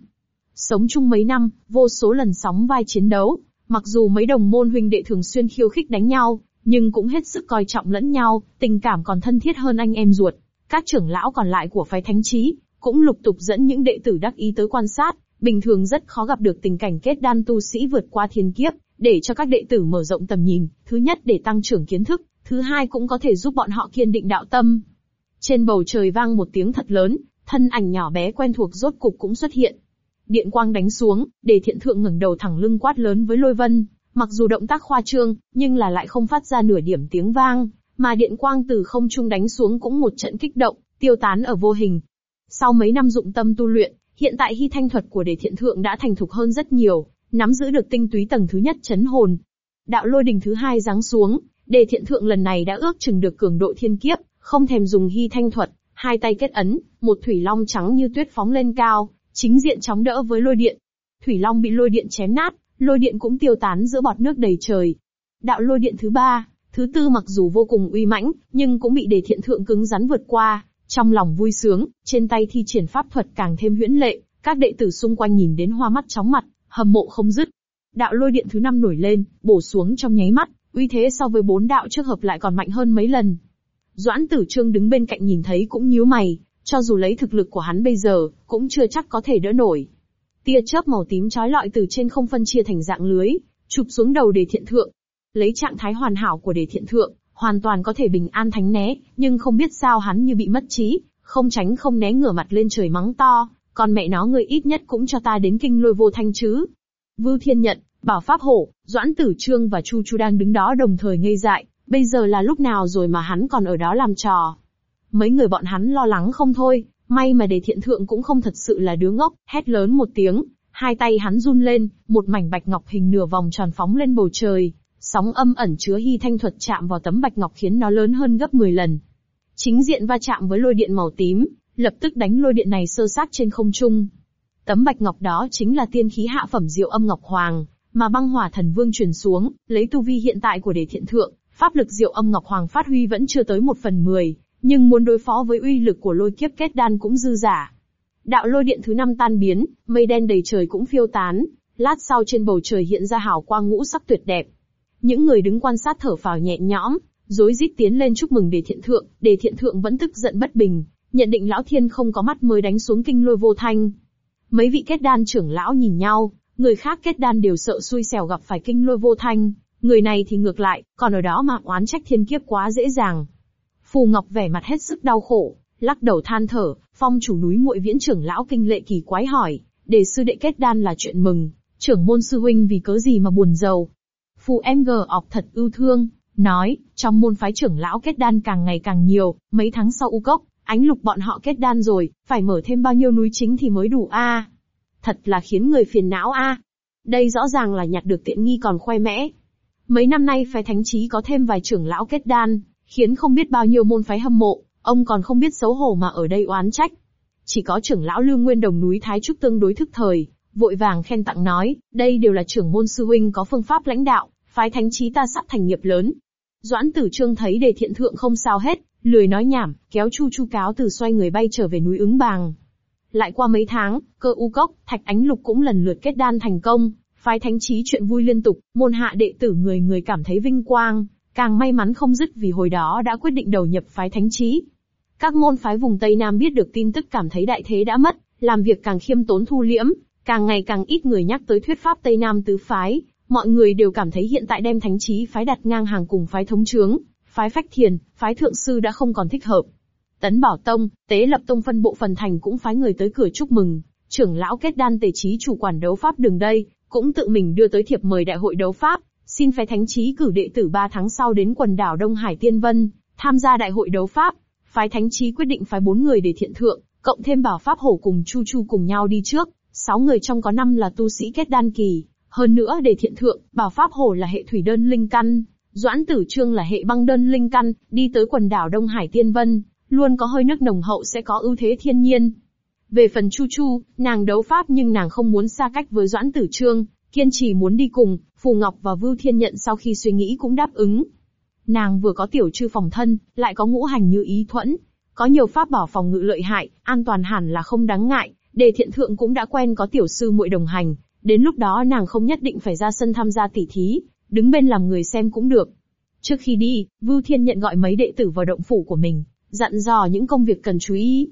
Sống chung mấy năm, vô số lần sóng vai chiến đấu, mặc dù mấy đồng môn huynh đệ thường xuyên khiêu khích đánh nhau, nhưng cũng hết sức coi trọng lẫn nhau, tình cảm còn thân thiết hơn anh em ruột. Các trưởng lão còn lại của phái thánh Chí cũng lục tục dẫn những đệ tử đắc ý tới quan sát, bình thường rất khó gặp được tình cảnh kết đan tu sĩ vượt qua thiên kiếp, để cho các đệ tử mở rộng tầm nhìn, thứ nhất để tăng trưởng kiến thức, thứ hai cũng có thể giúp bọn họ kiên định đạo tâm. Trên bầu trời vang một tiếng thật lớn, thân ảnh nhỏ bé quen thuộc rốt cục cũng xuất hiện. Điện quang đánh xuống, để thiện thượng ngẩng đầu thẳng lưng quát lớn với lôi vân, mặc dù động tác khoa trương, nhưng là lại không phát ra nửa điểm tiếng vang, mà điện quang từ không trung đánh xuống cũng một trận kích động, tiêu tán ở vô hình. Sau mấy năm dụng tâm tu luyện, hiện tại hy thanh thuật của đề thiện thượng đã thành thục hơn rất nhiều, nắm giữ được tinh túy tầng thứ nhất chấn hồn. Đạo lôi đình thứ hai giáng xuống, đề thiện thượng lần này đã ước chừng được cường độ thiên kiếp, không thèm dùng hy thanh thuật, hai tay kết ấn, một thủy long trắng như tuyết phóng lên cao, chính diện chống đỡ với lôi điện. Thủy long bị lôi điện chém nát, lôi điện cũng tiêu tán giữa bọt nước đầy trời. Đạo lôi điện thứ ba, thứ tư mặc dù vô cùng uy mãnh, nhưng cũng bị đề thiện thượng cứng rắn vượt qua. Trong lòng vui sướng, trên tay thi triển pháp thuật càng thêm huyễn lệ, các đệ tử xung quanh nhìn đến hoa mắt chóng mặt, hâm mộ không dứt. Đạo lôi điện thứ năm nổi lên, bổ xuống trong nháy mắt, uy thế so với bốn đạo trước hợp lại còn mạnh hơn mấy lần. Doãn Tử Trương đứng bên cạnh nhìn thấy cũng nhíu mày, cho dù lấy thực lực của hắn bây giờ, cũng chưa chắc có thể đỡ nổi. Tia chớp màu tím chói lọi từ trên không phân chia thành dạng lưới, chụp xuống đầu đề thiện thượng. Lấy trạng thái hoàn hảo của đề thiện thượng, hoàn toàn có thể bình an thánh né, nhưng không biết sao hắn như bị mất trí, không tránh không né ngửa mặt lên trời mắng to, con mẹ nó người ít nhất cũng cho ta đến kinh lôi vô thanh chứ. Vưu Thiên nhận, Bảo Pháp Hổ, Doãn Tử Trương và Chu Chu đang đứng đó đồng thời ngây dại, bây giờ là lúc nào rồi mà hắn còn ở đó làm trò. Mấy người bọn hắn lo lắng không thôi, may mà đề thiện thượng cũng không thật sự là đứa ngốc, hét lớn một tiếng, hai tay hắn run lên, một mảnh bạch ngọc hình nửa vòng tròn phóng lên bầu trời, sóng âm ẩn chứa hy thanh thuật chạm vào tấm bạch ngọc khiến nó lớn hơn gấp 10 lần. Chính diện va chạm với lôi điện màu tím, lập tức đánh lôi điện này sơ sát trên không trung. Tấm bạch ngọc đó chính là tiên khí hạ phẩm diệu âm ngọc hoàng, mà băng hỏa thần vương truyền xuống, lấy tu vi hiện tại của đề thiện thượng, pháp lực diệu âm ngọc hoàng phát huy vẫn chưa tới một phần mười, nhưng muốn đối phó với uy lực của lôi kiếp kết đan cũng dư giả. Đạo lôi điện thứ năm tan biến, mây đen đầy trời cũng phiêu tán, lát sau trên bầu trời hiện ra hào quang ngũ sắc tuyệt đẹp. Những người đứng quan sát thở phào nhẹ nhõm, rối rít tiến lên chúc mừng đề thiện thượng, đề thiện thượng vẫn tức giận bất bình, nhận định lão thiên không có mắt mới đánh xuống kinh lôi vô thanh. Mấy vị kết đan trưởng lão nhìn nhau, người khác kết đan đều sợ xui xẻo gặp phải kinh lôi vô thanh, người này thì ngược lại, còn ở đó mà oán trách thiên kiếp quá dễ dàng. Phù Ngọc vẻ mặt hết sức đau khổ, lắc đầu than thở, phong chủ núi muội viễn trưởng lão kinh lệ kỳ quái hỏi, để sư đệ kết đan là chuyện mừng, trưởng môn sư huynh vì cớ gì mà buồn giàu. Phù em gờ ọc thật ưu thương, nói, trong môn phái trưởng lão kết đan càng ngày càng nhiều, mấy tháng sau u cốc, ánh lục bọn họ kết đan rồi, phải mở thêm bao nhiêu núi chính thì mới đủ a? Thật là khiến người phiền não a. Đây rõ ràng là nhặt được tiện nghi còn khoe mẽ. Mấy năm nay phái thánh trí có thêm vài trưởng lão kết đan, khiến không biết bao nhiêu môn phái hâm mộ, ông còn không biết xấu hổ mà ở đây oán trách. Chỉ có trưởng lão Lưu Nguyên Đồng núi Thái Trúc tương đối thức thời, vội vàng khen tặng nói, đây đều là trưởng môn sư huynh có phương pháp lãnh đạo, phái thánh trí ta sắp thành nghiệp lớn. Doãn Tử Trương thấy đề thiện thượng không sao hết, lười nói nhảm, kéo Chu Chu cáo từ xoay người bay trở về núi ứng bàng. Lại qua mấy tháng, cơ u cốc, thạch ánh lục cũng lần lượt kết đan thành công, phái thánh trí chuyện vui liên tục, môn hạ đệ tử người người cảm thấy vinh quang, càng may mắn không dứt vì hồi đó đã quyết định đầu nhập phái thánh trí. Các môn phái vùng Tây Nam biết được tin tức cảm thấy đại thế đã mất, làm việc càng khiêm tốn thu liễm, càng ngày càng ít người nhắc tới thuyết pháp Tây Nam tứ phái, mọi người đều cảm thấy hiện tại đem thánh trí phái đặt ngang hàng cùng phái thống trướng, phái phách thiền, phái thượng sư đã không còn thích hợp. Tấn Bảo Tông, Tế Lập Tông phân bộ phần thành cũng phái người tới cửa chúc mừng, trưởng lão kết đan tề trí chủ quản đấu pháp đường đây, cũng tự mình đưa tới thiệp mời đại hội đấu pháp, xin phái thánh trí cử đệ tử 3 tháng sau đến quần đảo Đông Hải Tiên Vân, tham gia đại hội đấu pháp. Phái thánh trí quyết định phái 4 người để thiện thượng, cộng thêm bảo pháp hổ cùng Chu Chu cùng nhau đi trước, 6 người trong có 5 là tu sĩ kết đan kỳ, hơn nữa để thiện thượng, bảo pháp hổ là hệ thủy đơn linh căn, Doãn Tử Trương là hệ băng đơn linh căn, đi tới quần đảo Đông Hải Tiên Vân, luôn có hơi nước nồng hậu sẽ có ưu thế thiên nhiên. Về phần Chu Chu, nàng đấu pháp nhưng nàng không muốn xa cách với Doãn Tử Trương, kiên trì muốn đi cùng, Phù Ngọc và Vưu Thiên Nhận sau khi suy nghĩ cũng đáp ứng. Nàng vừa có tiểu trư phòng thân, lại có ngũ hành như ý thuẫn, có nhiều pháp bảo phòng ngự lợi hại, an toàn hẳn là không đáng ngại, đề thiện thượng cũng đã quen có tiểu sư muội đồng hành, đến lúc đó nàng không nhất định phải ra sân tham gia tỉ thí, đứng bên làm người xem cũng được. Trước khi đi, Vưu Thiên Nhận gọi mấy đệ tử vào động phủ của mình, dặn dò những công việc cần chú ý.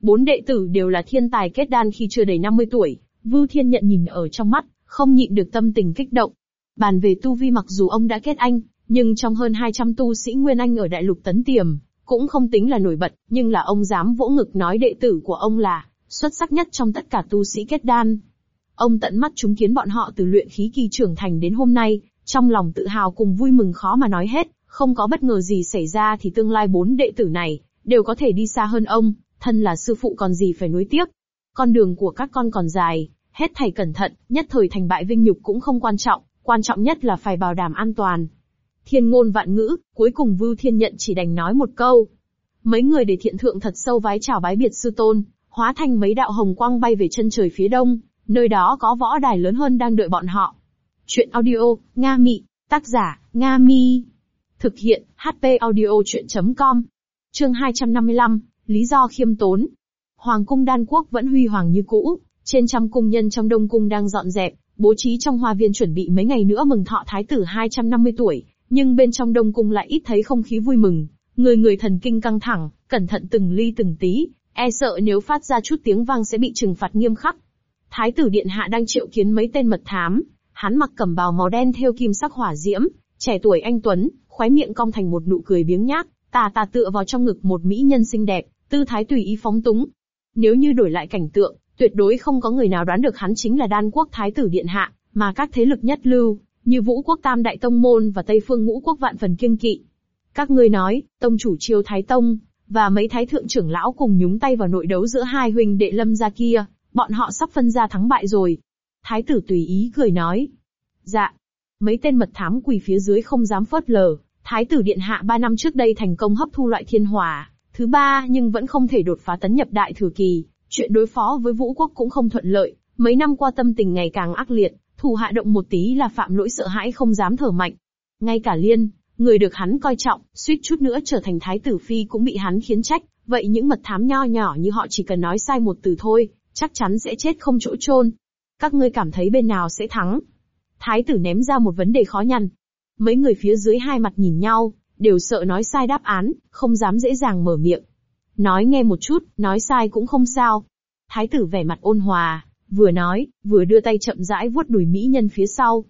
Bốn đệ tử đều là thiên tài kết đan khi chưa đầy 50 tuổi, Vưu Thiên Nhận nhìn ở trong mắt, không nhịn được tâm tình kích động. Bàn về tu vi mặc dù ông đã kết anh, nhưng trong hơn 200 tu sĩ Nguyên Anh ở Đại Lục Tấn Tiềm, cũng không tính là nổi bật, nhưng là ông dám vỗ ngực nói đệ tử của ông là xuất sắc nhất trong tất cả tu sĩ kết đan. Ông tận mắt chứng kiến bọn họ từ luyện khí kỳ trưởng thành đến hôm nay, trong lòng tự hào cùng vui mừng khó mà nói hết, không có bất ngờ gì xảy ra thì tương lai bốn đệ tử này, đều có thể đi xa hơn ông, thân là sư phụ còn gì phải nuối tiếc. Con đường của các con còn dài, hết thầy cẩn thận, nhất thời thành bại vinh nhục cũng không quan trọng, quan trọng nhất là phải bảo đảm an toàn. Thiên ngôn vạn ngữ, cuối cùng Vưu Thiên Nhận chỉ đành nói một câu. Mấy người để thiện thượng thật sâu vái chào bái biệt sư tôn, hóa thành mấy đạo hồng quang bay về chân trời phía đông, nơi đó có võ đài lớn hơn đang đợi bọn họ. Chuyện audio, Nga Mị, tác giả, Nga Mi. Thực hiện, HP audio chuyện.com. Chương 255, Lý do khiêm tốn. Hoàng cung đan quốc vẫn huy hoàng như cũ, trên trăm cung nhân trong đông cung đang dọn dẹp, bố trí trong hoa viên chuẩn bị mấy ngày nữa mừng thọ thái tử 250 tuổi, nhưng bên trong đông cung lại ít thấy không khí vui mừng, người người thần kinh căng thẳng, cẩn thận từng ly từng tí, e sợ nếu phát ra chút tiếng vang sẽ bị trừng phạt nghiêm khắc. Thái tử điện hạ đang triệu kiến mấy tên mật thám, Hắn mặc cẩm bào màu đen theo kim sắc hỏa diễm, trẻ tuổi anh tuấn, khóe miệng cong thành một nụ cười biếng nhác, tà tà tựa vào trong ngực một mỹ nhân xinh đẹp, tư thái tùy ý phóng túng. Nếu như đổi lại cảnh tượng, tuyệt đối không có người nào đoán được hắn chính là đan quốc thái tử điện hạ, mà các thế lực nhất lưu, như vũ quốc tam đại tông môn và tây phương ngũ quốc vạn phần kiêng kỵ. Các ngươi nói, tông chủ chiêu thái tông, và mấy thái thượng trưởng lão cùng nhúng tay vào nội đấu giữa hai huynh đệ lâm gia kia, bọn họ sắp phân ra thắng bại rồi. Thái tử tùy ý cười nói. Dạ. Mấy tên mật thám quỳ phía dưới không dám phớt lờ. Thái tử điện hạ ba năm trước đây thành công hấp thu loại thiên hỏa. Thứ ba nhưng vẫn không thể đột phá tấn nhập đại thừa kỳ. Chuyện đối phó với vũ quốc cũng không thuận lợi. Mấy năm qua tâm tình ngày càng ác liệt. Thủ hạ động một tí là phạm lỗi sợ hãi không dám thở mạnh. Ngay cả liên, người được hắn coi trọng, suýt chút nữa trở thành thái tử phi cũng bị hắn khiến trách. Vậy những mật thám nho nhỏ như họ chỉ cần nói sai một từ thôi, chắc chắn sẽ chết không chỗ chôn. Các ngươi cảm thấy bên nào sẽ thắng? Thái tử ném ra một vấn đề khó nhằn. Mấy người phía dưới hai mặt nhìn nhau, đều sợ nói sai đáp án, không dám dễ dàng mở miệng. Nói nghe một chút, nói sai cũng không sao. Thái tử vẻ mặt ôn hòa, vừa nói, vừa đưa tay chậm rãi vuốt đùi mỹ nhân phía sau.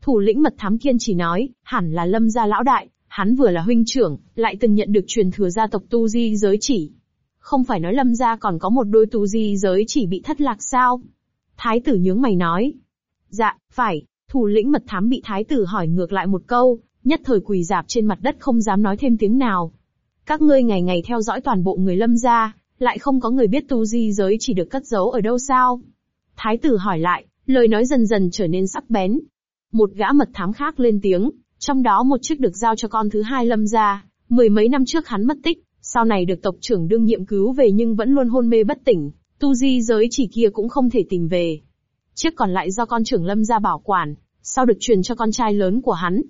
Thủ lĩnh mật thám kiên chỉ nói, hẳn là lâm gia lão đại, hắn vừa là huynh trưởng, lại từng nhận được truyền thừa gia tộc tu di giới chỉ. Không phải nói lâm gia còn có một đôi tu di giới chỉ bị thất lạc sao? Thái tử nhướng mày nói. Dạ, phải, thủ lĩnh mật thám bị thái tử hỏi ngược lại một câu, nhất thời quỳ dạp trên mặt đất không dám nói thêm tiếng nào. Các ngươi ngày ngày theo dõi toàn bộ người lâm gia, lại không có người biết tu di giới chỉ được cất giấu ở đâu sao? Thái tử hỏi lại, Lời nói dần dần trở nên sắc bén. Một gã mật thám khác lên tiếng, trong đó một chiếc được giao cho con thứ hai lâm gia, mười mấy năm trước hắn mất tích, sau này được tộc trưởng đương nhiệm cứu về nhưng vẫn luôn hôn mê bất tỉnh, tu di giới chỉ kia cũng không thể tìm về. Chiếc còn lại do con trưởng lâm ra bảo quản, sau được truyền cho con trai lớn của hắn.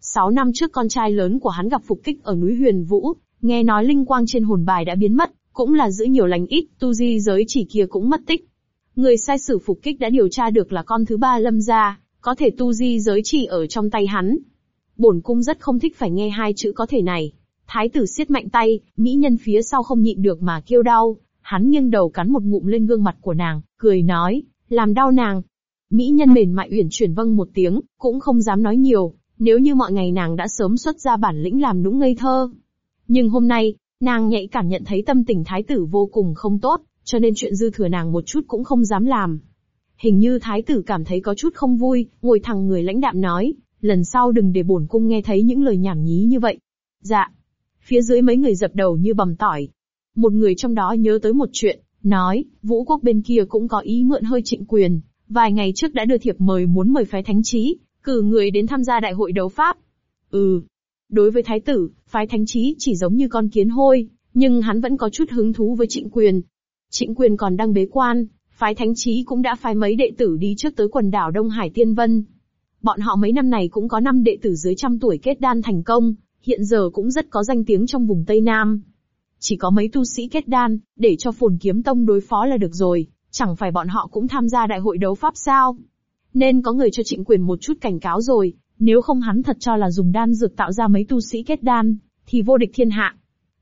Sáu năm trước con trai lớn của hắn gặp phục kích ở núi Huyền Vũ, nghe nói linh quang trên hồn bài đã biến mất, cũng là giữ nhiều lành ít, tu di giới chỉ kia cũng mất tích. Người sai sử phục kích đã điều tra được là con thứ ba lâm gia, có thể tu di giới chỉ ở trong tay hắn. Bổn cung rất không thích phải nghe hai chữ có thể này. Thái tử siết mạnh tay, mỹ nhân phía sau không nhịn được mà kêu đau, hắn nghiêng đầu cắn một ngụm lên gương mặt của nàng, cười nói, làm đau nàng. Mỹ nhân mềm mại uyển chuyển vâng một tiếng, cũng không dám nói nhiều, nếu như mọi ngày nàng đã sớm xuất ra bản lĩnh làm nũng ngây thơ. Nhưng hôm nay, nàng nhạy cảm nhận thấy tâm tình thái tử vô cùng không tốt, cho nên chuyện dư thừa nàng một chút cũng không dám làm. Hình như thái tử cảm thấy có chút không vui, ngồi thẳng người lãnh đạm nói, lần sau đừng để bổn cung nghe thấy những lời nhảm nhí như vậy. Dạ. Phía dưới mấy người dập đầu như bầm tỏi. Một người trong đó nhớ tới một chuyện, nói, vũ quốc bên kia cũng có ý mượn hơi trịnh quyền, vài ngày trước đã đưa thiệp mời muốn mời phái thánh trí, cử người đến tham gia đại hội đấu pháp. Ừ. Đối với thái tử, phái thánh trí chỉ giống như con kiến hôi, nhưng hắn vẫn có chút hứng thú với trịnh quyền. Trịnh quyền còn đang bế quan, phái thánh trí cũng đã phái mấy đệ tử đi trước tới quần đảo Đông Hải Tiên Vân. Bọn họ mấy năm này cũng có năm đệ tử dưới trăm tuổi kết đan thành công, hiện giờ cũng rất có danh tiếng trong vùng Tây Nam. Chỉ có mấy tu sĩ kết đan, để cho phồn kiếm tông đối phó là được rồi, chẳng phải bọn họ cũng tham gia đại hội đấu pháp sao. Nên có người cho trịnh quyền một chút cảnh cáo rồi, nếu không hắn thật cho là dùng đan dược tạo ra mấy tu sĩ kết đan, thì vô địch thiên hạ.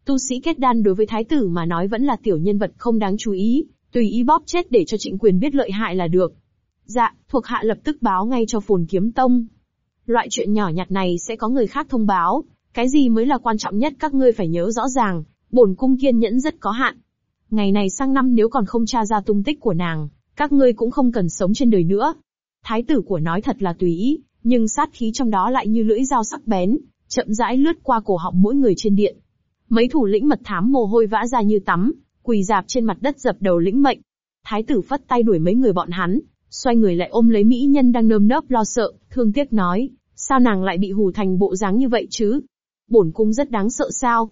Tu sĩ kết đan đối với thái tử mà nói vẫn là tiểu nhân vật không đáng chú ý, tùy ý bóp chết để cho trịnh quyền biết lợi hại là được. Dạ, thuộc hạ lập tức báo ngay cho phồn kiếm tông. Loại chuyện nhỏ nhặt này sẽ có người khác thông báo, cái gì mới là quan trọng nhất các ngươi phải nhớ rõ ràng, bổn cung kiên nhẫn rất có hạn. Ngày này sang năm nếu còn không tra ra tung tích của nàng, các ngươi cũng không cần sống trên đời nữa. Thái tử của nói thật là tùy ý, nhưng sát khí trong đó lại như lưỡi dao sắc bén, chậm rãi lướt qua cổ họng mỗi người trên điện. Mấy thủ lĩnh mật thám mồ hôi vã ra như tắm, quỳ dạp trên mặt đất dập đầu lĩnh mệnh. Thái tử phất tay đuổi mấy người bọn hắn, xoay người lại ôm lấy mỹ nhân đang nơm nớp lo sợ, thương tiếc nói, sao nàng lại bị hù thành bộ dáng như vậy chứ? Bổn cung rất đáng sợ sao?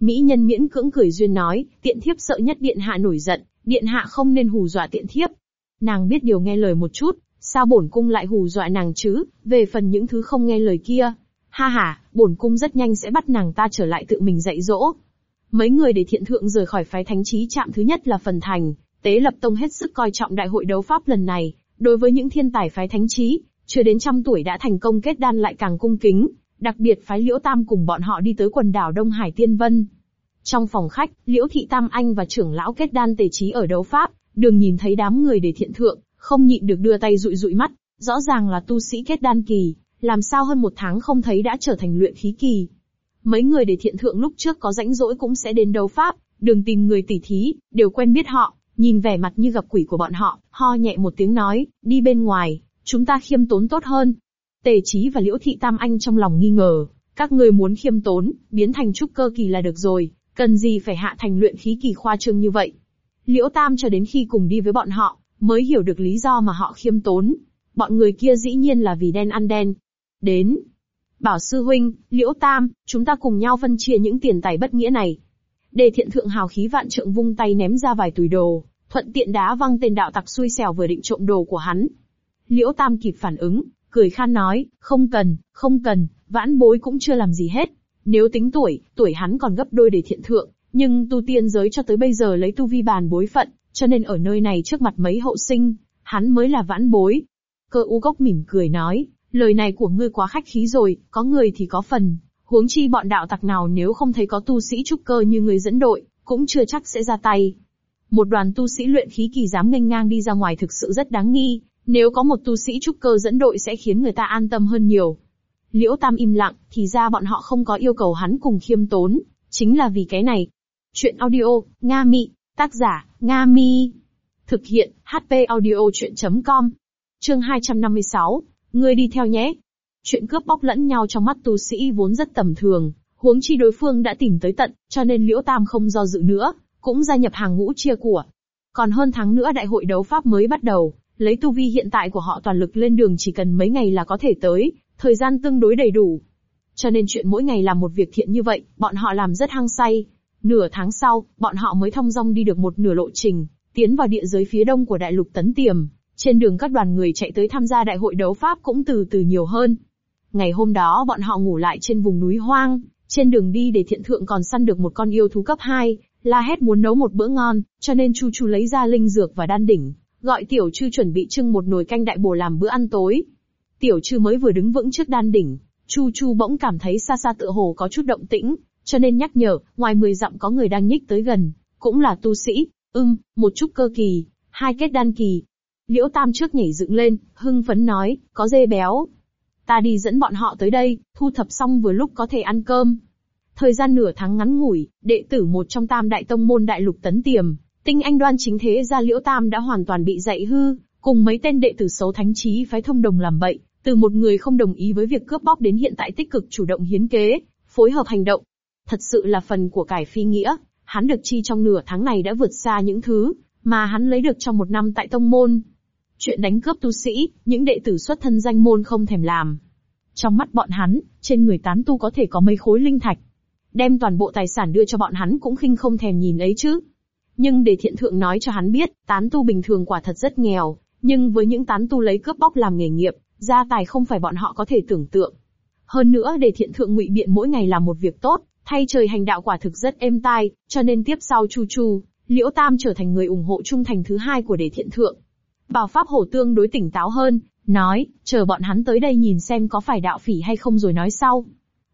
Mỹ nhân miễn cưỡng cười duyên nói, tiện thiếp sợ nhất điện hạ nổi giận, điện hạ không nên hù dọa tiện thiếp. Nàng biết điều nghe lời một chút, sao bổn cung lại hù dọa nàng chứ, về phần những thứ không nghe lời kia. Ha ha, bổn cung rất nhanh sẽ bắt nàng ta trở lại tự mình dạy dỗ. Mấy người để thiện thượng rời khỏi phái thánh trí chạm thứ nhất là phần thành, tế lập tông hết sức coi trọng đại hội đấu pháp lần này, đối với những thiên tài phái thánh trí, chưa đến trăm tuổi đã thành công kết đan lại càng cung kính, đặc biệt phái Liễu Tam cùng bọn họ đi tới quần đảo Đông Hải Tiên Vân. Trong phòng khách, Liễu Thị Tam Anh và trưởng lão kết đan tề trí ở đấu pháp, đường nhìn thấy đám người để thiện thượng, không nhịn được đưa tay dụi dụi mắt, rõ ràng là tu sĩ kết đan kỳ, làm sao hơn một tháng không thấy đã trở thành luyện khí kỳ. Mấy người để thiện thượng lúc trước có rãnh rỗi cũng sẽ đến đấu pháp, đường tìm người tỉ thí, đều quen biết họ, nhìn vẻ mặt như gặp quỷ của bọn họ, ho nhẹ một tiếng nói, đi bên ngoài, chúng ta khiêm tốn tốt hơn. Tề Chí và Liễu Thị Tam Anh trong lòng nghi ngờ, các người muốn khiêm tốn, biến thành trúc cơ kỳ là được rồi, cần gì phải hạ thành luyện khí kỳ khoa trương như vậy. Liễu Tam cho đến khi cùng đi với bọn họ, mới hiểu được lý do mà họ khiêm tốn. Bọn người kia dĩ nhiên là vì đen ăn đen. Đến. Bảo sư huynh, Liễu Tam, chúng ta cùng nhau phân chia những tiền tài bất nghĩa này. Đề thiện thượng hào khí vạn trượng vung tay ném ra vài túi đồ, thuận tiện đá văng tên đạo tặc xui xẻo vừa định trộm đồ của hắn. Liễu Tam kịp phản ứng, cười khan nói, không cần, không cần, vãn bối cũng chưa làm gì hết. Nếu tính tuổi, tuổi hắn còn gấp đôi để thiện thượng, nhưng tu tiên giới cho tới bây giờ lấy tu vi bàn bối phận, cho nên ở nơi này trước mặt mấy hậu sinh, hắn mới là vãn bối. Cơ u gốc mỉm cười nói, lời này của ngươi quá khách khí rồi, có người thì có phần, huống chi bọn đạo tặc nào nếu không thấy có tu sĩ trúc cơ như người dẫn đội, cũng chưa chắc sẽ ra tay. Một đoàn tu sĩ luyện khí kỳ dám nghênh ngang đi ra ngoài thực sự rất đáng nghi, nếu có một tu sĩ trúc cơ dẫn đội sẽ khiến người ta an tâm hơn nhiều. Liễu Tam im lặng, thì ra bọn họ không có yêu cầu hắn cùng khiêm tốn, chính là vì cái này. Chuyện audio, Nga Mị, tác giả, Nga Mi. Thực hiện, HP audio chuyện.com. Chương 256, ngươi đi theo nhé. Chuyện cướp bóc lẫn nhau trong mắt tu sĩ vốn rất tầm thường, huống chi đối phương đã tìm tới tận, cho nên Liễu Tam không do dự nữa, cũng gia nhập hàng ngũ chia của. Còn hơn tháng nữa đại hội đấu pháp mới bắt đầu, Lấy tu vi hiện tại của họ toàn lực lên đường chỉ cần mấy ngày là có thể tới, thời gian tương đối đầy đủ. Cho nên chuyện mỗi ngày làm một việc thiện như vậy, bọn họ làm rất hăng say. Nửa tháng sau, bọn họ mới thông dong đi được một nửa lộ trình, tiến vào địa giới phía đông của đại lục Tấn Tiềm. Trên đường các đoàn người chạy tới tham gia đại hội đấu pháp cũng từ từ nhiều hơn. Ngày hôm đó bọn họ ngủ lại trên vùng núi hoang, trên đường đi để thiện thượng còn săn được một con yêu thú cấp 2, la hét muốn nấu một bữa ngon, cho nên Chu Chu lấy ra linh dược và đan đỉnh, gọi Tiểu Trư chuẩn bị trưng một nồi canh đại bổ làm bữa ăn tối. Tiểu Trư mới vừa đứng vững trước đan đỉnh, Chu Chu bỗng cảm thấy xa xa tựa hồ có chút động tĩnh, cho nên nhắc nhở, ngoài 10 dặm có người đang nhích tới gần, cũng là tu sĩ, ưm, một chút cơ kỳ, hai kết đan kỳ. Liễu Tam trước nhảy dựng lên, hưng phấn nói, có dê béo. Ta đi dẫn bọn họ tới đây, thu thập xong vừa lúc có thể ăn cơm. Thời gian nửa tháng ngắn ngủi, đệ tử một trong tam đại tông môn đại lục tấn tiềm, tinh anh đoan chính thế gia Liễu Tam đã hoàn toàn bị dạy hư, cùng mấy tên đệ tử xấu thánh trí phái thông đồng làm bậy, từ một người không đồng ý với việc cướp bóc đến hiện tại tích cực chủ động hiến kế, phối hợp hành động. Thật sự là phần của cải phi nghĩa, hắn được chi trong nửa tháng này đã vượt xa những thứ mà hắn lấy được trong một năm tại tông môn. Chuyện đánh cướp tu sĩ, những đệ tử xuất thân danh môn không thèm làm. Trong mắt bọn hắn, trên người tán tu có thể có mấy khối linh thạch. Đem toàn bộ tài sản đưa cho bọn hắn cũng khinh không thèm nhìn ấy chứ. Nhưng để thiện thượng nói cho hắn biết, tán tu bình thường quả thật rất nghèo, nhưng với những tán tu lấy cướp bóc làm nghề nghiệp, gia tài không phải bọn họ có thể tưởng tượng. Hơn nữa để thiện thượng ngụy biện mỗi ngày làm một việc tốt, thay trời hành đạo quả thực rất êm tai, cho nên tiếp sau Chu Chu, Liễu Tam trở thành người ủng hộ trung thành thứ hai của đề thiện thượng. Bảo Pháp Hổ tương đối tỉnh táo hơn, nói, chờ bọn hắn tới đây nhìn xem có phải đạo phỉ hay không rồi nói sau.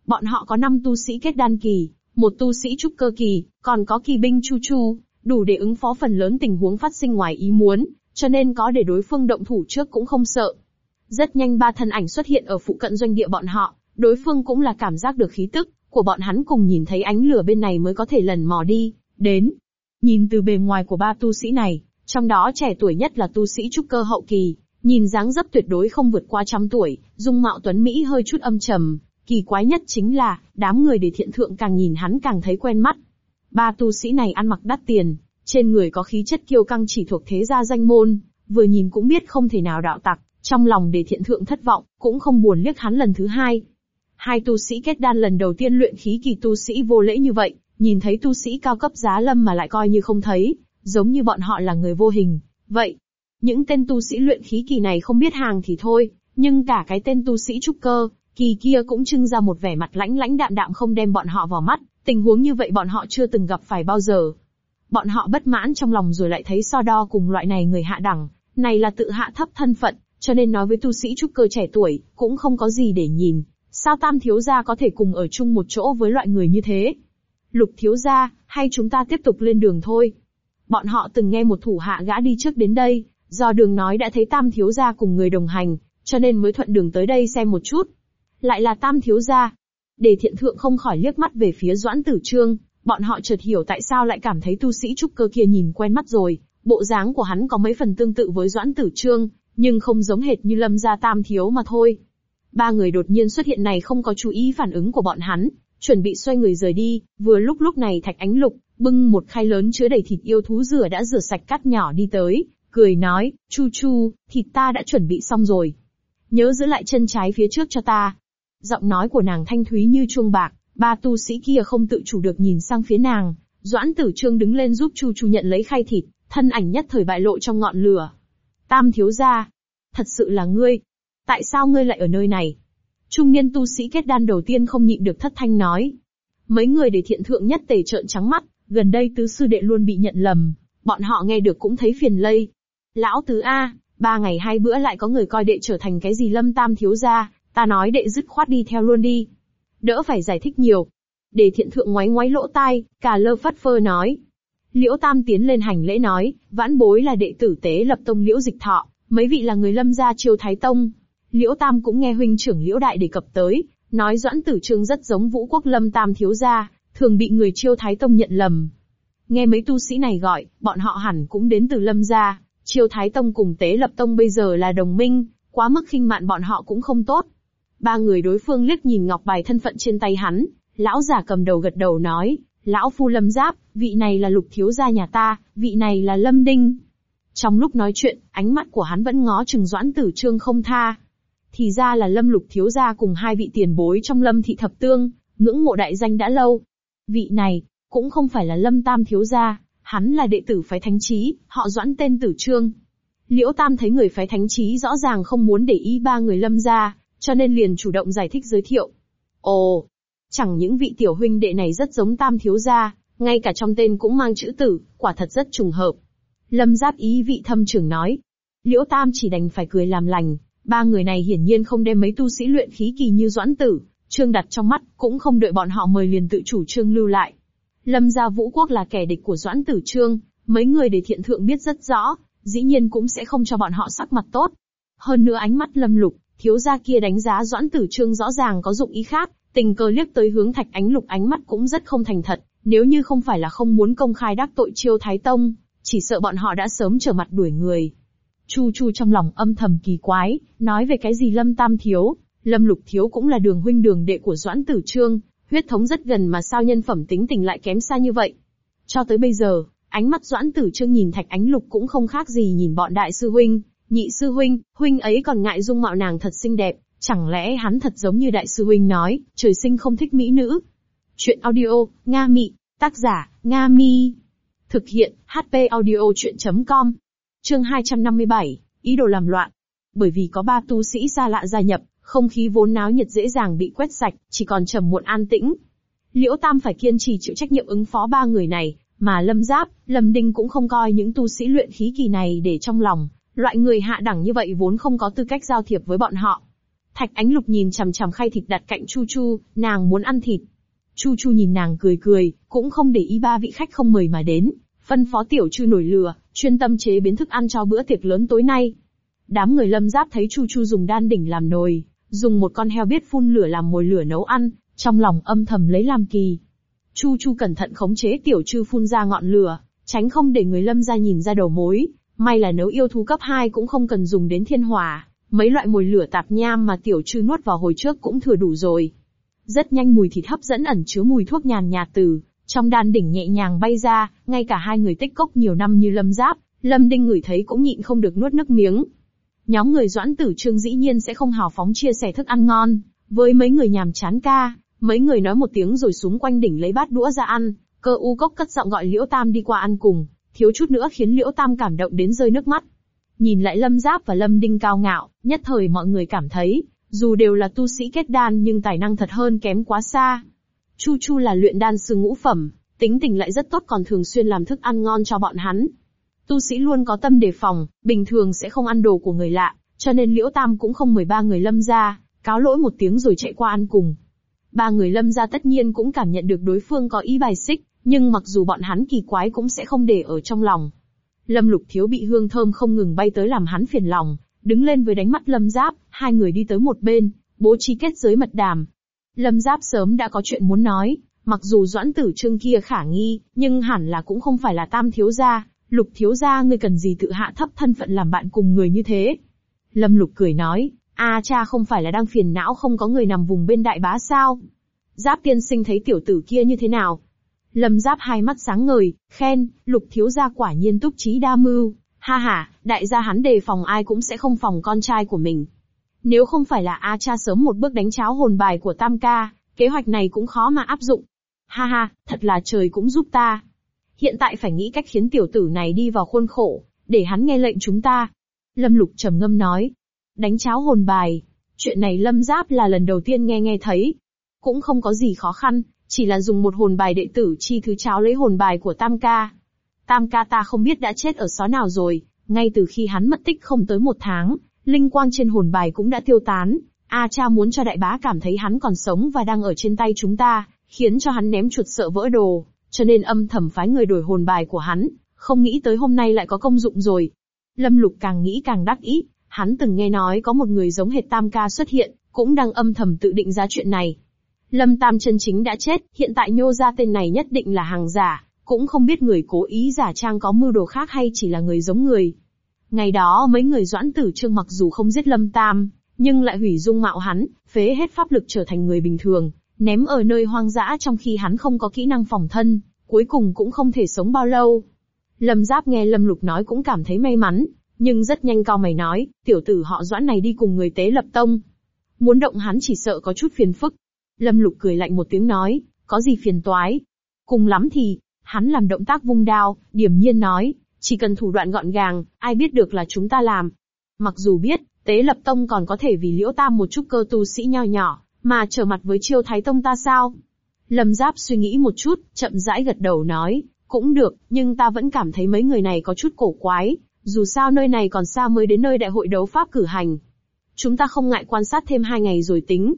Bọn họ có 5 tu sĩ kết đan kỳ, một tu sĩ trúc cơ kỳ, còn có kỳ binh Chu Chu, đủ để ứng phó phần lớn tình huống phát sinh ngoài ý muốn, cho nên có để đối phương động thủ trước cũng không sợ. Rất nhanh ba thân ảnh xuất hiện ở phụ cận doanh địa bọn họ, đối phương cũng là cảm giác được khí tức của bọn hắn cùng nhìn thấy ánh lửa bên này mới có thể lần mò đi, đến. Nhìn từ bề ngoài của ba tu sĩ này, trong đó trẻ tuổi nhất là tu sĩ trúc cơ hậu kỳ, nhìn dáng dấp tuyệt đối không vượt qua trăm tuổi, dung mạo tuấn Mỹ hơi chút âm trầm, kỳ quái nhất chính là, đám người để thiện thượng càng nhìn hắn càng thấy quen mắt. Ba tu sĩ này ăn mặc đắt tiền, trên người có khí chất kiêu căng chỉ thuộc thế gia danh môn, vừa nhìn cũng biết không thể nào đạo tặc, trong lòng để thiện thượng thất vọng, cũng không buồn liếc hắn lần thứ hai. Hai tu sĩ kết đan lần đầu tiên luyện khí kỳ tu sĩ vô lễ như vậy, nhìn thấy tu sĩ cao cấp giá lâm mà lại coi như không thấy, giống như bọn họ là người vô hình. Vậy, những tên tu sĩ luyện khí kỳ này không biết hàng thì thôi, nhưng cả cái tên tu sĩ trúc cơ, kỳ kia cũng trưng ra một vẻ mặt lãnh lãnh đạm đạm không đem bọn họ vào mắt, tình huống như vậy bọn họ chưa từng gặp phải bao giờ. Bọn họ bất mãn trong lòng rồi lại thấy so đo cùng loại này người hạ đẳng, này là tự hạ thấp thân phận, cho nên nói với tu sĩ trúc cơ trẻ tuổi, cũng không có gì để nhìn. Sao tam thiếu gia có thể cùng ở chung một chỗ với loại người như thế? Lục thiếu gia, hay chúng ta tiếp tục lên đường thôi? Bọn họ từng nghe một thủ hạ gã đi trước đến đây, do đường nói đã thấy tam thiếu gia cùng người đồng hành, cho nên mới thuận đường tới đây xem một chút. Lại là tam thiếu gia. Để thiện thượng không khỏi liếc mắt về phía doãn tử trương, bọn họ chợt hiểu tại sao lại cảm thấy tu sĩ trúc cơ kia nhìn quen mắt rồi. Bộ dáng của hắn có mấy phần tương tự với doãn tử trương, nhưng không giống hệt như lâm gia tam thiếu mà thôi. Ba người đột nhiên xuất hiện này không có chú ý phản ứng của bọn hắn, chuẩn bị xoay người rời đi, vừa lúc lúc này Thạch Ánh Lục, bưng một khay lớn chứa đầy thịt yêu thú rửa đã rửa sạch cắt nhỏ đi tới, cười nói, Chu Chu, thịt ta đã chuẩn bị xong rồi. Nhớ giữ lại chân trái phía trước cho ta. Giọng nói của nàng thanh thúy như chuông bạc, ba tu sĩ kia không tự chủ được nhìn sang phía nàng, Doãn Tử Trương đứng lên giúp Chu Chu nhận lấy khay thịt, thân ảnh nhất thời bại lộ trong ngọn lửa. Tam thiếu gia, thật sự là ngươi. Tại sao ngươi lại ở nơi này? Trung niên tu sĩ kết đan đầu tiên không nhịn được thất thanh nói. Mấy người để thiện thượng nhất tề trợn trắng mắt, gần đây tứ sư đệ luôn bị nhận lầm, bọn họ nghe được cũng thấy phiền lây. Lão tứ A, ba ngày hai bữa lại có người coi đệ trở thành cái gì lâm tam thiếu gia, ta nói đệ dứt khoát đi theo luôn đi. Đỡ phải giải thích nhiều. Để thiện thượng ngoái ngoái lỗ tai, cả lơ phất phơ nói. Liễu Tam tiến lên hành lễ nói, vãn bối là đệ tử tế lập tông Liễu Dịch Thọ, mấy vị là người lâm gia triều Thái Tông. Liễu Tam cũng nghe huynh trưởng Liễu Đại đề cập tới, nói Doãn Tử Trương rất giống Vũ Quốc Lâm Tam thiếu gia, thường bị người triều Thái Tông nhận lầm. Nghe mấy tu sĩ này gọi, bọn họ hẳn cũng đến từ Lâm gia, triều Thái Tông cùng Tế Lập Tông bây giờ là đồng minh, quá mức khinh mạn bọn họ cũng không tốt. Ba người đối phương liếc nhìn ngọc bài thân phận trên tay hắn, lão giả cầm đầu gật đầu nói, lão phu lâm giáp, vị này là lục thiếu gia nhà ta, vị này là lâm đinh. Trong lúc nói chuyện, ánh mắt của hắn vẫn ngó chừng Doãn Tử Trương không tha. Thì ra là Lâm Lục thiếu gia cùng hai vị tiền bối trong Lâm thị thập tương, ngưỡng mộ đại danh đã lâu. Vị này, cũng không phải là Lâm Tam thiếu gia, hắn là đệ tử phái thánh trí, họ Doãn tên Tử Trương. Liễu Tam thấy người phái thánh trí rõ ràng không muốn để ý ba người Lâm gia, cho nên liền chủ động giải thích giới thiệu. Ồ, chẳng những vị tiểu huynh đệ này rất giống Tam thiếu gia, ngay cả trong tên cũng mang chữ tử, quả thật rất trùng hợp. Lâm Giáp ý vị thâm trưởng nói. Liễu Tam chỉ đành phải cười làm lành, ba người này hiển nhiên không đem mấy tu sĩ luyện khí kỳ như Doãn Tử, Trương đặt trong mắt, cũng không đợi bọn họ mời liền tự chủ Trương lưu lại. Lâm gia Vũ Quốc là kẻ địch của Doãn Tử Trương, mấy người để thiện thượng biết rất rõ, dĩ nhiên cũng sẽ không cho bọn họ sắc mặt tốt. Hơn nữa ánh mắt Lâm Lục, thiếu gia kia đánh giá Doãn Tử Trương rõ ràng có dụng ý khác, tình cờ liếc tới hướng Thạch Ánh Lục ánh mắt cũng rất không thành thật, nếu như không phải là không muốn công khai đắc tội Chiêu Thái Tông, chỉ sợ bọn họ đã sớm trở mặt đuổi người. Chu Chu trong lòng âm thầm kỳ quái, nói về cái gì Lâm Tam Thiếu, Lâm Lục Thiếu cũng là đường huynh đường đệ của Doãn Tử Trương, huyết thống rất gần mà sao nhân phẩm tính tình lại kém xa như vậy. Cho tới bây giờ, ánh mắt Doãn Tử Trương nhìn Thạch Ánh Lục cũng không khác gì nhìn bọn đại sư huynh, nhị sư huynh, huynh ấy còn ngại dung mạo nàng thật xinh đẹp, chẳng lẽ hắn thật giống như đại sư huynh nói, trời sinh không thích mỹ nữ. Chuyện audio, Nga Mị, tác giả, Nga Mi. Thực hiện, HP audio chuyện.com. Chương 257, ý đồ làm loạn. Bởi vì có ba tu sĩ xa lạ gia nhập, không khí vốn náo nhiệt dễ dàng bị quét sạch, chỉ còn trầm muộn an tĩnh. Liễu Tam phải kiên trì chịu trách nhiệm ứng phó ba người này, mà Lâm Giáp, Lâm Đinh cũng không coi những tu sĩ luyện khí kỳ này để trong lòng, loại người hạ đẳng như vậy vốn không có tư cách giao thiệp với bọn họ. Thạch Ánh Lục nhìn chằm chằm khay thịt đặt cạnh Chu Chu, nàng muốn ăn thịt. Chu Chu nhìn nàng cười cười, cũng không để ý ba vị khách không mời mà đến, phân phó tiểu trư nổi lửa, chuyên tâm chế biến thức ăn cho bữa tiệc lớn tối nay. Đám người lâm giáp thấy Chu Chu dùng đan đỉnh làm nồi, dùng một con heo biết phun lửa làm mồi lửa nấu ăn, trong lòng âm thầm lấy làm kỳ. Chu Chu cẩn thận khống chế tiểu trư phun ra ngọn lửa, tránh không để người lâm gia nhìn ra đầu mối. May là nấu yêu thú cấp 2 cũng không cần dùng đến thiên hỏa, mấy loại mùi lửa tạp nham mà tiểu trư nuốt vào hồi trước cũng thừa đủ rồi. Rất nhanh mùi thịt hấp dẫn ẩn chứa mùi thuốc nhàn nhạt từ. Trong đan đỉnh nhẹ nhàng bay ra, ngay cả hai người tích cốc nhiều năm như lâm giáp, lâm đinh ngửi thấy cũng nhịn không được nuốt nước miếng. Nhóm người doãn tử trương dĩ nhiên sẽ không hào phóng chia sẻ thức ăn ngon, với mấy người nhàm chán ca, mấy người nói một tiếng rồi xuống quanh đỉnh lấy bát đũa ra ăn, cơ u cốc cất giọng gọi liễu tam đi qua ăn cùng, thiếu chút nữa khiến liễu tam cảm động đến rơi nước mắt. Nhìn lại lâm giáp và lâm đinh cao ngạo, nhất thời mọi người cảm thấy, dù đều là tu sĩ kết đan nhưng tài năng thật hơn kém quá xa. Chu Chu là luyện đan sư ngũ phẩm, tính tình lại rất tốt còn thường xuyên làm thức ăn ngon cho bọn hắn. Tu sĩ luôn có tâm đề phòng, bình thường sẽ không ăn đồ của người lạ, cho nên Liễu Tam cũng không mời ba người lâm ra, cáo lỗi một tiếng rồi chạy qua ăn cùng. Ba người lâm ra tất nhiên cũng cảm nhận được đối phương có ý bài xích, nhưng mặc dù bọn hắn kỳ quái cũng sẽ không để ở trong lòng. Lâm Lục Thiếu bị hương thơm không ngừng bay tới làm hắn phiền lòng, đứng lên với đánh mắt Lâm Giáp, hai người đi tới một bên, bố trí kết giới mật đàm. Lâm Giáp sớm đã có chuyện muốn nói, mặc dù Doãn Tử Trương kia khả nghi, nhưng hẳn là cũng không phải là tam thiếu gia, lục thiếu gia ngươi cần gì tự hạ thấp thân phận làm bạn cùng người như thế. Lâm Lục cười nói, a cha không phải là đang phiền não không có người nằm vùng bên đại bá sao? Giáp tiên sinh thấy tiểu tử kia như thế nào? Lâm Giáp hai mắt sáng ngời, khen, lục thiếu gia quả nhiên túc trí đa mưu, Ha ha, đại gia hắn đề phòng ai cũng sẽ không phòng con trai của mình. Nếu không phải là A cha sớm một bước đánh cháo hồn bài của Tam ca, kế hoạch này cũng khó mà áp dụng. Ha ha, thật là trời cũng giúp ta. Hiện tại phải nghĩ cách khiến tiểu tử này đi vào khuôn khổ, để hắn nghe lệnh chúng ta. Lâm Lục trầm ngâm nói. Đánh cháo hồn bài. Chuyện này Lâm Giáp là lần đầu tiên nghe nghe thấy. Cũng không có gì khó khăn, chỉ là dùng một hồn bài đệ tử chi thứ cháo lấy hồn bài của Tam ca. Tam ca ta không biết đã chết ở xó nào rồi, ngay từ khi hắn mất tích không tới một tháng, linh quang trên hồn bài cũng đã tiêu tán. A cha muốn cho đại bá cảm thấy hắn còn sống và đang ở trên tay chúng ta, khiến cho hắn ném chuột sợ vỡ đồ, cho nên âm thầm phái người đổi hồn bài của hắn, không nghĩ tới hôm nay lại có công dụng rồi. Lâm Lục càng nghĩ càng đắc ý, hắn từng nghe nói có một người giống hệt Tam ca xuất hiện, cũng đang âm thầm tự định ra chuyện này. Lâm Tam chân chính đã chết, hiện tại nhô ra tên này nhất định là hàng giả, cũng không biết người cố ý giả trang có mưu đồ khác hay chỉ là người giống người. Ngày đó mấy người doãn tử trương mặc dù không giết lâm tam, nhưng lại hủy dung mạo hắn, phế hết pháp lực trở thành người bình thường, ném ở nơi hoang dã trong khi hắn không có kỹ năng phòng thân, cuối cùng cũng không thể sống bao lâu. Lâm Giáp nghe Lâm Lục nói cũng cảm thấy may mắn, nhưng rất nhanh cao mày nói, tiểu tử họ doãn này đi cùng người tế lập tông. Muốn động hắn chỉ sợ có chút phiền phức. Lâm Lục cười lạnh một tiếng nói, có gì phiền toái. Cùng lắm thì, hắn làm động tác vung đao, điểm nhiên nói, chỉ cần thủ đoạn gọn gàng, ai biết được là chúng ta làm. Mặc dù biết, tế lập tông còn có thể vì liễu tam một chút cơ tu sĩ nho nhỏ, mà trở mặt với chiêu thái tông ta sao? Lâm Giáp suy nghĩ một chút, chậm rãi gật đầu nói, cũng được, nhưng ta vẫn cảm thấy mấy người này có chút cổ quái, dù sao nơi này còn xa mới đến nơi đại hội đấu pháp cử hành. Chúng ta không ngại quan sát thêm hai ngày rồi tính.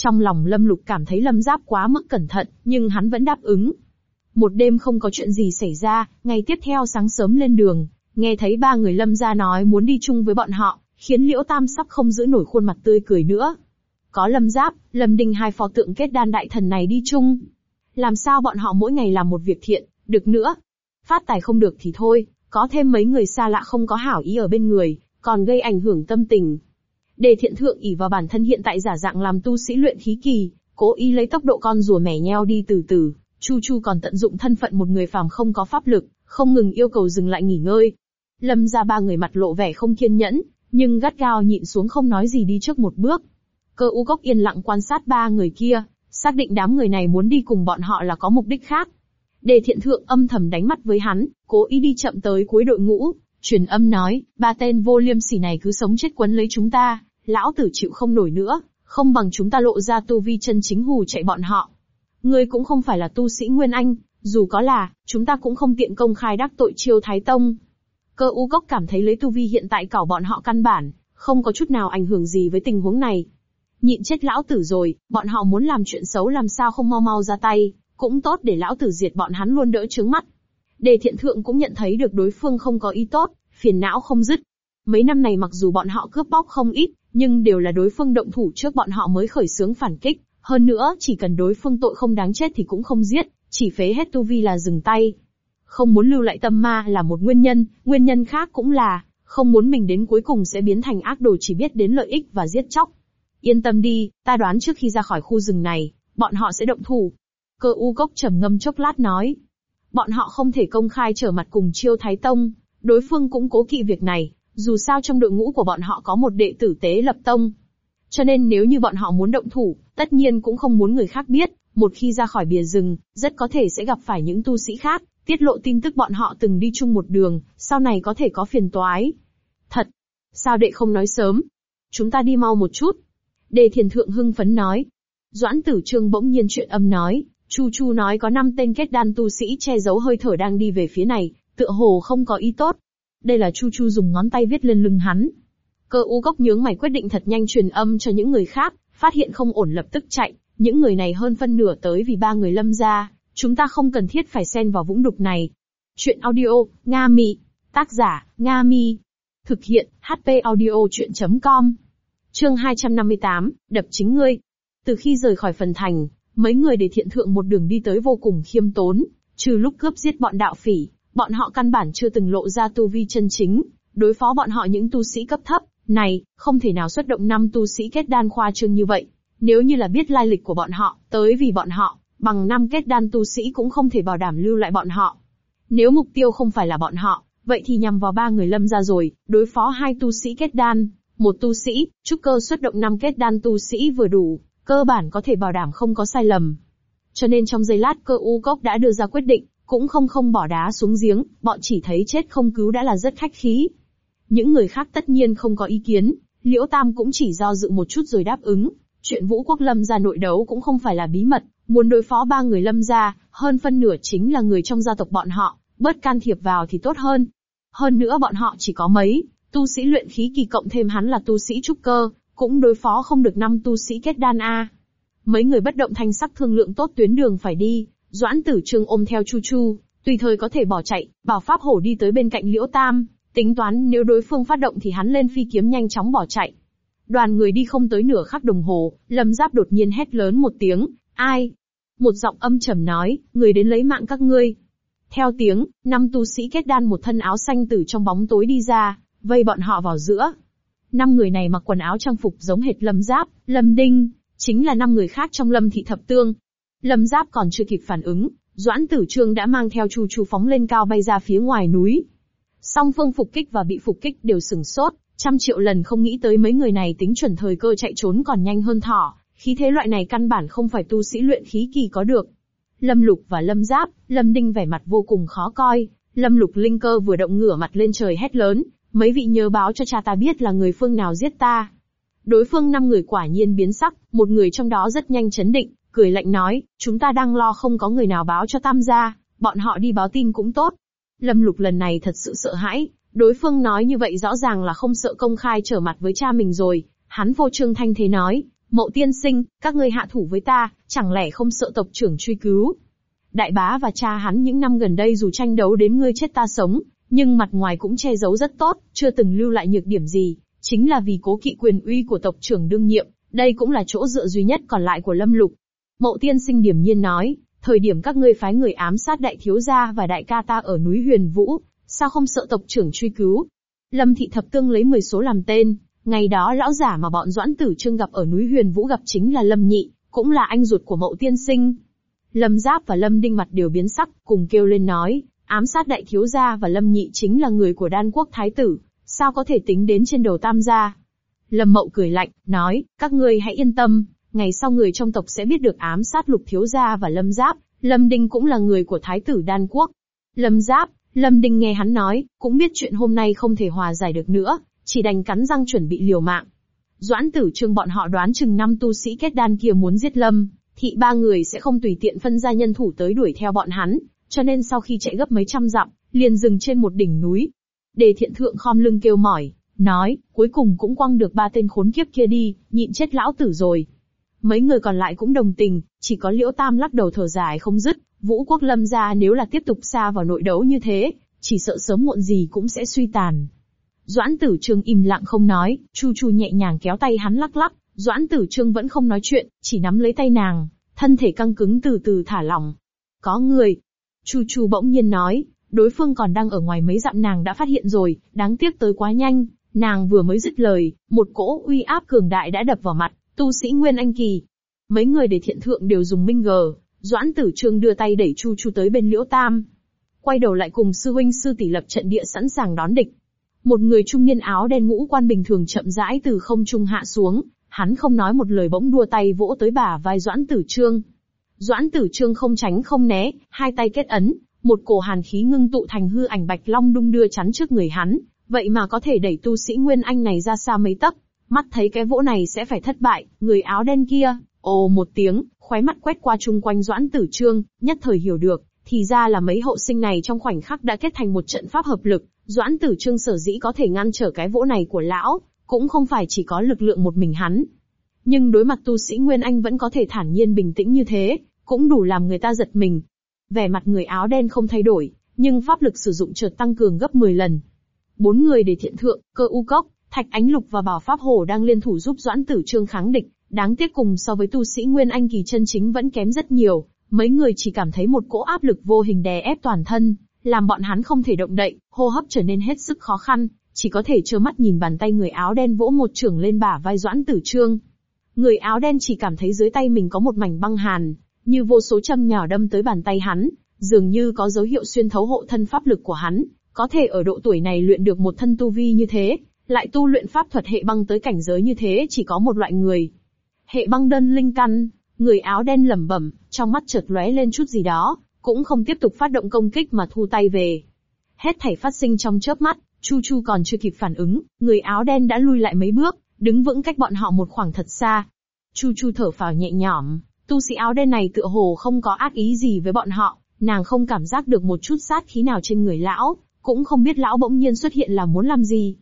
Trong lòng Lâm Lục cảm thấy Lâm Giáp quá mức cẩn thận, nhưng hắn vẫn đáp ứng. Một đêm không có chuyện gì xảy ra, ngày tiếp theo sáng sớm lên đường, nghe thấy ba người Lâm gia nói muốn đi chung với bọn họ, khiến Liễu Tam sắp không giữ nổi khuôn mặt tươi cười nữa. Có Lâm Giáp, Lâm Đình hai phò tượng kết đan đại thần này đi chung. Làm sao bọn họ mỗi ngày làm một việc thiện, được nữa. Phát tài không được thì thôi, có thêm mấy người xa lạ không có hảo ý ở bên người, còn gây ảnh hưởng tâm tình. Đề thiện thượng ỉ vào bản thân hiện tại giả dạng làm tu sĩ luyện khí kỳ, cố ý lấy tốc độ con rùa mẻ nheo đi từ từ, Chu Chu còn tận dụng thân phận một người phàm không có pháp lực, không ngừng yêu cầu dừng lại nghỉ ngơi. Lâm ra ba người mặt lộ vẻ không kiên nhẫn, nhưng gắt gao nhịn xuống không nói gì đi trước một bước. Cơ u cốc yên lặng quan sát ba người kia, xác định đám người này muốn đi cùng bọn họ là có mục đích khác. Đề thiện thượng âm thầm đánh mắt với hắn, cố ý đi chậm tới cuối đội ngũ, truyền âm nói, ba tên vô liêm sỉ này cứ sống chết quấn lấy chúng ta, lão tử chịu không nổi nữa, không bằng chúng ta lộ ra tu vi chân chính hù chạy bọn họ. Ngươi cũng không phải là tu sĩ Nguyên Anh, dù có là, chúng ta cũng không tiện công khai đắc tội chiêu Thái Tông. Cơ u cốc cảm thấy lấy tu vi hiện tại cảo bọn họ căn bản, không có chút nào ảnh hưởng gì với tình huống này. Nhịn chết lão tử rồi, bọn họ muốn làm chuyện xấu làm sao không mau mau ra tay, cũng tốt để lão tử diệt bọn hắn luôn đỡ trướng mắt. Đề thiện thượng cũng nhận thấy được đối phương không có ý tốt, phiền não không dứt. Mấy năm này mặc dù bọn họ cướp bóc không ít, nhưng đều là đối phương động thủ trước bọn họ mới khởi xướng phản kích. Hơn nữa, chỉ cần đối phương tội không đáng chết thì cũng không giết, chỉ phế hết tu vi là dừng tay. Không muốn lưu lại tâm ma là một nguyên nhân, nguyên nhân khác cũng là, không muốn mình đến cuối cùng sẽ biến thành ác đồ chỉ biết đến lợi ích và giết chóc. Yên tâm đi, ta đoán trước khi ra khỏi khu rừng này, bọn họ sẽ động thủ. Cơ u cốc trầm ngâm chốc lát nói. Bọn họ không thể công khai trở mặt cùng chiêu thái tông, đối phương cũng cố kỵ việc này, dù sao trong đội ngũ của bọn họ có một đệ tử tế lập tông. Cho nên nếu như bọn họ muốn động thủ, tất nhiên cũng không muốn người khác biết, một khi ra khỏi bìa rừng, rất có thể sẽ gặp phải những tu sĩ khác, tiết lộ tin tức bọn họ từng đi chung một đường, sau này có thể có phiền toái. Thật! Sao đệ không nói sớm? Chúng ta đi mau một chút. Đề thiền thượng hưng phấn nói. Doãn tử trương bỗng nhiên chuyện âm nói, Chu Chu nói có năm tên kết đan tu sĩ che giấu hơi thở đang đi về phía này, tựa hồ không có ý tốt. Đây là Chu Chu dùng ngón tay viết lên lưng hắn. Cơ u gốc nhướng mày quyết định thật nhanh truyền âm cho những người khác, phát hiện không ổn lập tức chạy, những người này hơn phân nửa tới vì ba người lâm ra, chúng ta không cần thiết phải xen vào vũng đục này. Chuyện audio, Nga Mi. Tác giả, Nga Mi. Thực hiện, HP audio chuyện.com. Chương 258, đập chính ngươi. Từ khi rời khỏi phần thành, mấy người để thiện thượng một đường đi tới vô cùng khiêm tốn, trừ lúc cướp giết bọn đạo phỉ, bọn họ căn bản chưa từng lộ ra tu vi chân chính, đối phó bọn họ những tu sĩ cấp thấp, này, không thể nào xuất động năm tu sĩ kết đan khoa trương như vậy. Nếu như là biết lai lịch của bọn họ, tới vì bọn họ, bằng năm kết đan tu sĩ cũng không thể bảo đảm lưu lại bọn họ. Nếu mục tiêu không phải là bọn họ, vậy thì nhằm vào ba người lâm ra rồi, đối phó hai tu sĩ kết đan, một tu sĩ, trúc cơ xuất động năm kết đan tu sĩ vừa đủ, cơ bản có thể bảo đảm không có sai lầm. Cho nên trong giây lát cơ u cốc đã đưa ra quyết định, cũng không không bỏ đá xuống giếng, bọn chỉ thấy chết không cứu đã là rất khách khí. Những người khác tất nhiên không có ý kiến, Liễu Tam cũng chỉ do dự một chút rồi đáp ứng. Chuyện Vũ Quốc Lâm ra nội đấu cũng không phải là bí mật, muốn đối phó ba người Lâm ra, hơn phân nửa chính là người trong gia tộc bọn họ, bớt can thiệp vào thì tốt hơn. Hơn nữa bọn họ chỉ có mấy, tu sĩ luyện khí kỳ cộng thêm hắn là tu sĩ trúc cơ, cũng đối phó không được năm tu sĩ kết đan A. Mấy người bất động thanh sắc thương lượng tốt tuyến đường phải đi, Doãn Tử Trương ôm theo Chu Chu, tùy thời có thể bỏ chạy, bảo Pháp Hổ đi tới bên cạnh Liễu Tam, tính toán nếu đối phương phát động thì hắn lên phi kiếm nhanh chóng bỏ chạy. Đoàn người đi không tới nửa khắc đồng hồ, Lâm Giáp đột nhiên hét lớn một tiếng, ai? Một giọng âm trầm nói, người đến lấy mạng các ngươi. Theo tiếng, năm tu sĩ kết đan một thân áo xanh từ trong bóng tối đi ra, vây bọn họ vào giữa. Năm người này mặc quần áo trang phục giống hệt Lâm Giáp, Lâm Đinh, chính là năm người khác trong Lâm Thị Thập Tương. Lâm Giáp còn chưa kịp phản ứng, Doãn Tử Trương đã mang theo Chu Chu phóng lên cao bay ra phía ngoài núi. Song phương phục kích và bị phục kích đều sừng sốt, trăm triệu lần không nghĩ tới mấy người này tính chuẩn thời cơ chạy trốn còn nhanh hơn thỏ, khí thế loại này căn bản không phải tu sĩ luyện khí kỳ có được. Lâm Lục và Lâm Giáp, Lâm Đinh vẻ mặt vô cùng khó coi, Lâm Lục linh cơ vừa động ngửa mặt lên trời hét lớn, mấy vị nhớ báo cho cha ta biết là người phương nào giết ta. Đối phương năm người quả nhiên biến sắc, một người trong đó rất nhanh chấn định, cười lạnh nói, chúng ta đang lo không có người nào báo cho tam gia, bọn họ đi báo tin cũng tốt. Lâm Lục lần này thật sự sợ hãi, đối phương nói như vậy rõ ràng là không sợ công khai trở mặt với cha mình rồi, hắn vô trương thanh thế nói, mậu tiên sinh, các ngươi hạ thủ với ta, chẳng lẽ không sợ tộc trưởng truy cứu. Đại bá và cha hắn những năm gần đây dù tranh đấu đến ngươi chết ta sống, nhưng mặt ngoài cũng che giấu rất tốt, chưa từng lưu lại nhược điểm gì, chính là vì cố kỵ quyền uy của tộc trưởng đương nhiệm, đây cũng là chỗ dựa duy nhất còn lại của Lâm Lục. Mậu tiên sinh điểm nhiên nói, thời điểm các ngươi phái người ám sát đại thiếu gia và đại ca ta ở núi Huyền Vũ, sao không sợ tộc trưởng truy cứu? Lâm thị thập tương lấy 10 số làm tên, ngày đó lão giả mà bọn Doãn Tử Trương gặp ở núi Huyền Vũ gặp chính là Lâm Nhị, cũng là anh ruột của Mậu tiên sinh. Lâm Giáp và Lâm Đinh mặt đều biến sắc, cùng kêu lên nói, ám sát đại thiếu gia và Lâm Nhị chính là người của đan quốc thái tử, sao có thể tính đến trên đầu tam gia? Lâm Mậu cười lạnh, nói, các ngươi hãy yên tâm, ngày sau người trong tộc sẽ biết được ám sát lục thiếu gia và Lâm Giáp, Lâm Đinh cũng là người của thái tử đan quốc. Lâm Giáp, Lâm Đinh nghe hắn nói, cũng biết chuyện hôm nay không thể hòa giải được nữa, chỉ đành cắn răng chuẩn bị liều mạng. Doãn tử trương bọn họ đoán chừng năm tu sĩ kết đan kia muốn giết Lâm, thị ba người sẽ không tùy tiện phân ra nhân thủ tới đuổi theo bọn hắn, cho nên sau khi chạy gấp mấy trăm dặm, liền dừng trên một đỉnh núi. Đề thiện thượng khom lưng kêu mỏi, nói, cuối cùng cũng quăng được ba tên khốn kiếp kia đi, nhịn chết lão tử rồi. Mấy người còn lại cũng đồng tình, chỉ có liễu tam lắc đầu thở dài không dứt, vũ quốc lâm gia nếu là tiếp tục xa vào nội đấu như thế, chỉ sợ sớm muộn gì cũng sẽ suy tàn. Doãn tử trương im lặng không nói, chu chu nhẹ nhàng kéo tay hắn lắc lắc, doãn tử trương vẫn không nói chuyện, chỉ nắm lấy tay nàng, thân thể căng cứng từ từ thả lỏng. Có người. Chu chu bỗng nhiên nói, đối phương còn đang ở ngoài mấy dặm nàng đã phát hiện rồi, đáng tiếc tới quá nhanh, nàng vừa mới dứt lời, một cỗ uy áp cường đại đã đập vào mặt, tu sĩ Nguyên Anh Kỳ. Mấy người để thiện thượng đều dùng minh gờ, Doãn Tử Trương đưa tay đẩy Chu Chu tới bên Liễu Tam. Quay đầu lại cùng sư huynh sư tỷ lập trận địa sẵn sàng đón địch. Một người trung niên áo đen ngũ quan bình thường chậm rãi từ không trung hạ xuống, hắn không nói một lời bỗng đua tay vỗ tới bả vai Doãn Tử Trương. Doãn Tử Trương không tránh không né, hai tay kết ấn, một cổ hàn khí ngưng tụ thành hư ảnh bạch long đung đưa chắn trước người hắn, vậy mà có thể đẩy tu sĩ Nguyên Anh này ra xa mấy tấc. Mắt thấy cái vỗ này sẽ phải thất bại, người áo đen kia, ồ một tiếng, khóe mắt quét qua chung quanh Doãn Tử Trương, nhất thời hiểu được, thì ra là mấy hậu sinh này trong khoảnh khắc đã kết thành một trận pháp hợp lực, Doãn Tử Trương sở dĩ có thể ngăn trở cái vỗ này của lão, cũng không phải chỉ có lực lượng một mình hắn. Nhưng đối mặt tu sĩ Nguyên Anh vẫn có thể thản nhiên bình tĩnh như thế, cũng đủ làm người ta giật mình. Vẻ mặt người áo đen không thay đổi, nhưng pháp lực sử dụng chợt tăng cường gấp 10 lần. Bốn người để thiện thượng, cơ u cốc, thạch ánh lục và bảo pháp Hổ đang liên thủ giúp Doãn Tử Trương kháng địch, đáng tiếc cùng so với tu sĩ Nguyên Anh kỳ chân chính vẫn kém rất nhiều, mấy người chỉ cảm thấy một cỗ áp lực vô hình đè ép toàn thân, làm bọn hắn không thể động đậy, hô hấp trở nên hết sức khó khăn, chỉ có thể trơ mắt nhìn bàn tay người áo đen vỗ một trưởng lên bả vai Doãn Tử Trương. Người áo đen chỉ cảm thấy dưới tay mình có một mảnh băng hàn, như vô số châm nhỏ đâm tới bàn tay hắn, dường như có dấu hiệu xuyên thấu hộ thân pháp lực của hắn, có thể ở độ tuổi này luyện được một thân tu vi như thế, lại tu luyện pháp thuật hệ băng tới cảnh giới như thế chỉ có một loại người. Hệ băng đơn linh căn, người áo đen lẩm bẩm, trong mắt chợt lóe lên chút gì đó, cũng không tiếp tục phát động công kích mà thu tay về. Hết thảy phát sinh trong chớp mắt, Chu Chu còn chưa kịp phản ứng, người áo đen đã lui lại mấy bước, đứng vững cách bọn họ một khoảng thật xa. Chu Chu thở phào nhẹ nhõm, tu sĩ áo đen này tựa hồ không có ác ý gì với bọn họ, nàng không cảm giác được một chút sát khí nào trên người lão, cũng không biết lão bỗng nhiên xuất hiện là muốn làm gì.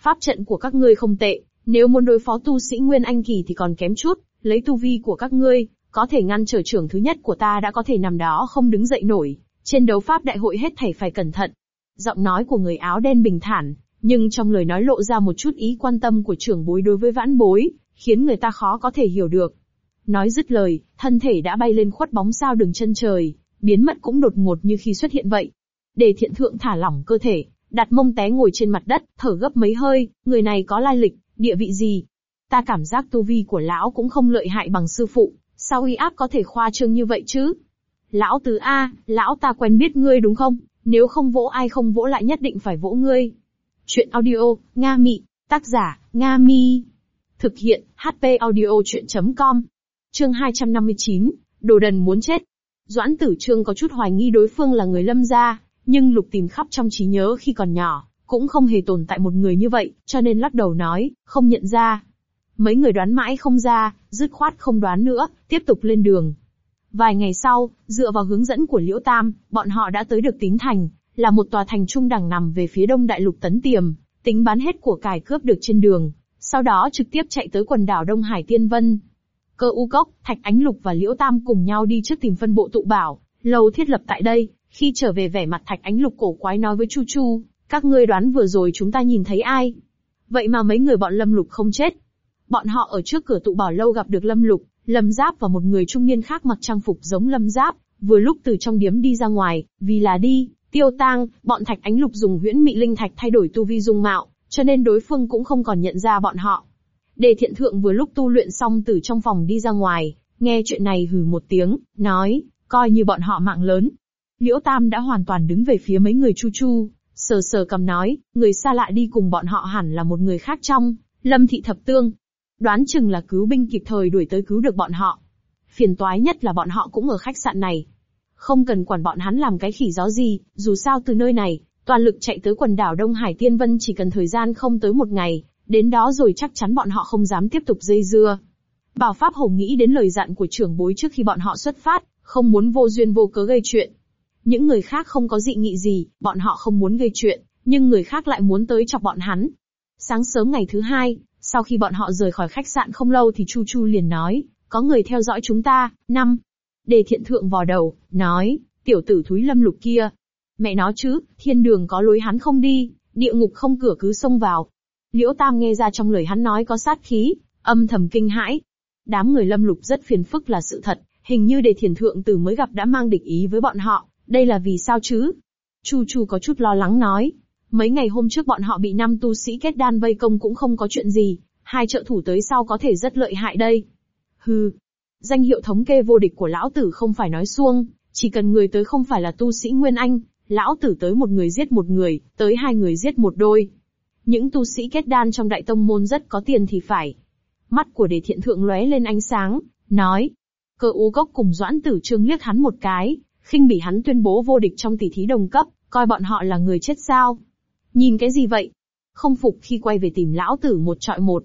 Pháp trận của các ngươi không tệ, nếu muốn đối phó tu sĩ Nguyên Anh Kỳ thì còn kém chút, lấy tu vi của các ngươi, có thể ngăn trở trưởng thứ nhất của ta đã có thể nằm đó không đứng dậy nổi. Trên đấu pháp đại hội hết thảy phải cẩn thận. Giọng nói của người áo đen bình thản, nhưng trong lời nói lộ ra một chút ý quan tâm của trưởng bối đối với vãn bối, khiến người ta khó có thể hiểu được. Nói dứt lời, thân thể đã bay lên khuất bóng sao đường chân trời, biến mất cũng đột ngột như khi xuất hiện vậy. Để thiện thượng thả lỏng cơ thể, đặt mông té ngồi trên mặt đất, thở gấp mấy hơi, người này có lai lịch, địa vị gì? Ta cảm giác tu vi của lão cũng không lợi hại bằng sư phụ, sao uy áp có thể khoa trương như vậy chứ? Lão tứ A, lão ta quen biết ngươi đúng không? Nếu không vỗ ai không vỗ lại nhất định phải vỗ ngươi. Chuyện audio, Nga Mị, tác giả, Nga Mi. Thực hiện, HP audio chuyện.com. Chương 259, Đồ đần muốn chết. Doãn tử trương có chút hoài nghi đối phương là người lâm gia, nhưng lục tìm khắp trong trí nhớ khi còn nhỏ, cũng không hề tồn tại một người như vậy, cho nên lắc đầu nói, không nhận ra. Mấy người đoán mãi không ra, dứt khoát không đoán nữa, tiếp tục lên đường. Vài ngày sau, dựa vào hướng dẫn của Liễu Tam, bọn họ đã tới được Tín Thành, là một tòa thành trung đẳng nằm về phía đông đại lục Tấn Tiềm, tính bán hết của cải cướp được trên đường, sau đó trực tiếp chạy tới quần đảo Đông Hải Tiên Vân. Cơ U Cốc, Thạch Ánh Lục và Liễu Tam cùng nhau đi trước tìm phân bộ tụ bảo, lâu thiết lập tại đây, khi trở về vẻ mặt Thạch Ánh Lục cổ quái nói với Chu Chu, các ngươi đoán vừa rồi chúng ta nhìn thấy ai? Vậy mà mấy người bọn Lâm Lục không chết. Bọn họ ở trước cửa tụ bảo lâu gặp được Lâm Lục, Lâm Giáp và một người trung niên khác mặc trang phục giống Lâm Giáp, vừa lúc từ trong điếm đi ra ngoài, vì là đi, tiêu tang, bọn Thạch Ánh Lục dùng huyễn mị linh thạch thay đổi tu vi dung mạo, cho nên đối phương cũng không còn nhận ra bọn họ. Đề thiện thượng vừa lúc tu luyện xong từ trong phòng đi ra ngoài, nghe chuyện này hừ một tiếng, nói, coi như bọn họ mạng lớn. Liễu Tam đã hoàn toàn đứng về phía mấy người Chu Chu, sờ sờ cầm nói, người xa lạ đi cùng bọn họ hẳn là một người khác trong, Lâm Thị Thập Tương. Đoán chừng là cứu binh kịp thời đuổi tới cứu được bọn họ. Phiền toái nhất là bọn họ cũng ở khách sạn này. Không cần quản bọn hắn làm cái khỉ gió gì, dù sao từ nơi này, toàn lực chạy tới quần đảo Đông Hải Tiên Vân chỉ cần thời gian không tới một ngày, đến đó rồi chắc chắn bọn họ không dám tiếp tục dây dưa. Bảo Pháp Hồng nghĩ đến lời dặn của trưởng bối trước khi bọn họ xuất phát, không muốn vô duyên vô cớ gây chuyện. Những người khác không có dị nghị gì, bọn họ không muốn gây chuyện, nhưng người khác lại muốn tới chọc bọn hắn. Sáng sớm ngày thứ hai, sau khi bọn họ rời khỏi khách sạn không lâu thì Chu Chu liền nói, có người theo dõi chúng ta, năm. Đề thiện thượng vò đầu, nói, tiểu tử thúi lâm lục kia. Mẹ nó chứ, thiên đường có lối hắn không đi, địa ngục không cửa cứ xông vào. Liễu Tam nghe ra trong lời hắn nói có sát khí, âm thầm kinh hãi. Đám người lâm lục rất phiền phức là sự thật, hình như đề thiền thượng tử mới gặp đã mang địch ý với bọn họ, đây là vì sao chứ? Chu Chu có chút lo lắng nói. Mấy ngày hôm trước bọn họ bị năm tu sĩ kết đan vây công cũng không có chuyện gì, hai trợ thủ tới sau có thể rất lợi hại đây. Hừ. Danh hiệu thống kê vô địch của lão tử không phải nói xuông, chỉ cần người tới không phải là tu sĩ Nguyên Anh, lão tử tới một người giết một người, tới hai người giết một đôi. Những tu sĩ kết đan trong đại tông môn rất có tiền thì phải. Mắt của đề thiện thượng lóe lên ánh sáng, nói. Cơ ú gốc cùng doãn tử trương liếc hắn một cái, khinh bỉ hắn tuyên bố vô địch trong tỷ thí đồng cấp, coi bọn họ là người chết sao. Nhìn cái gì vậy? Không phục khi quay về tìm lão tử một trọi một.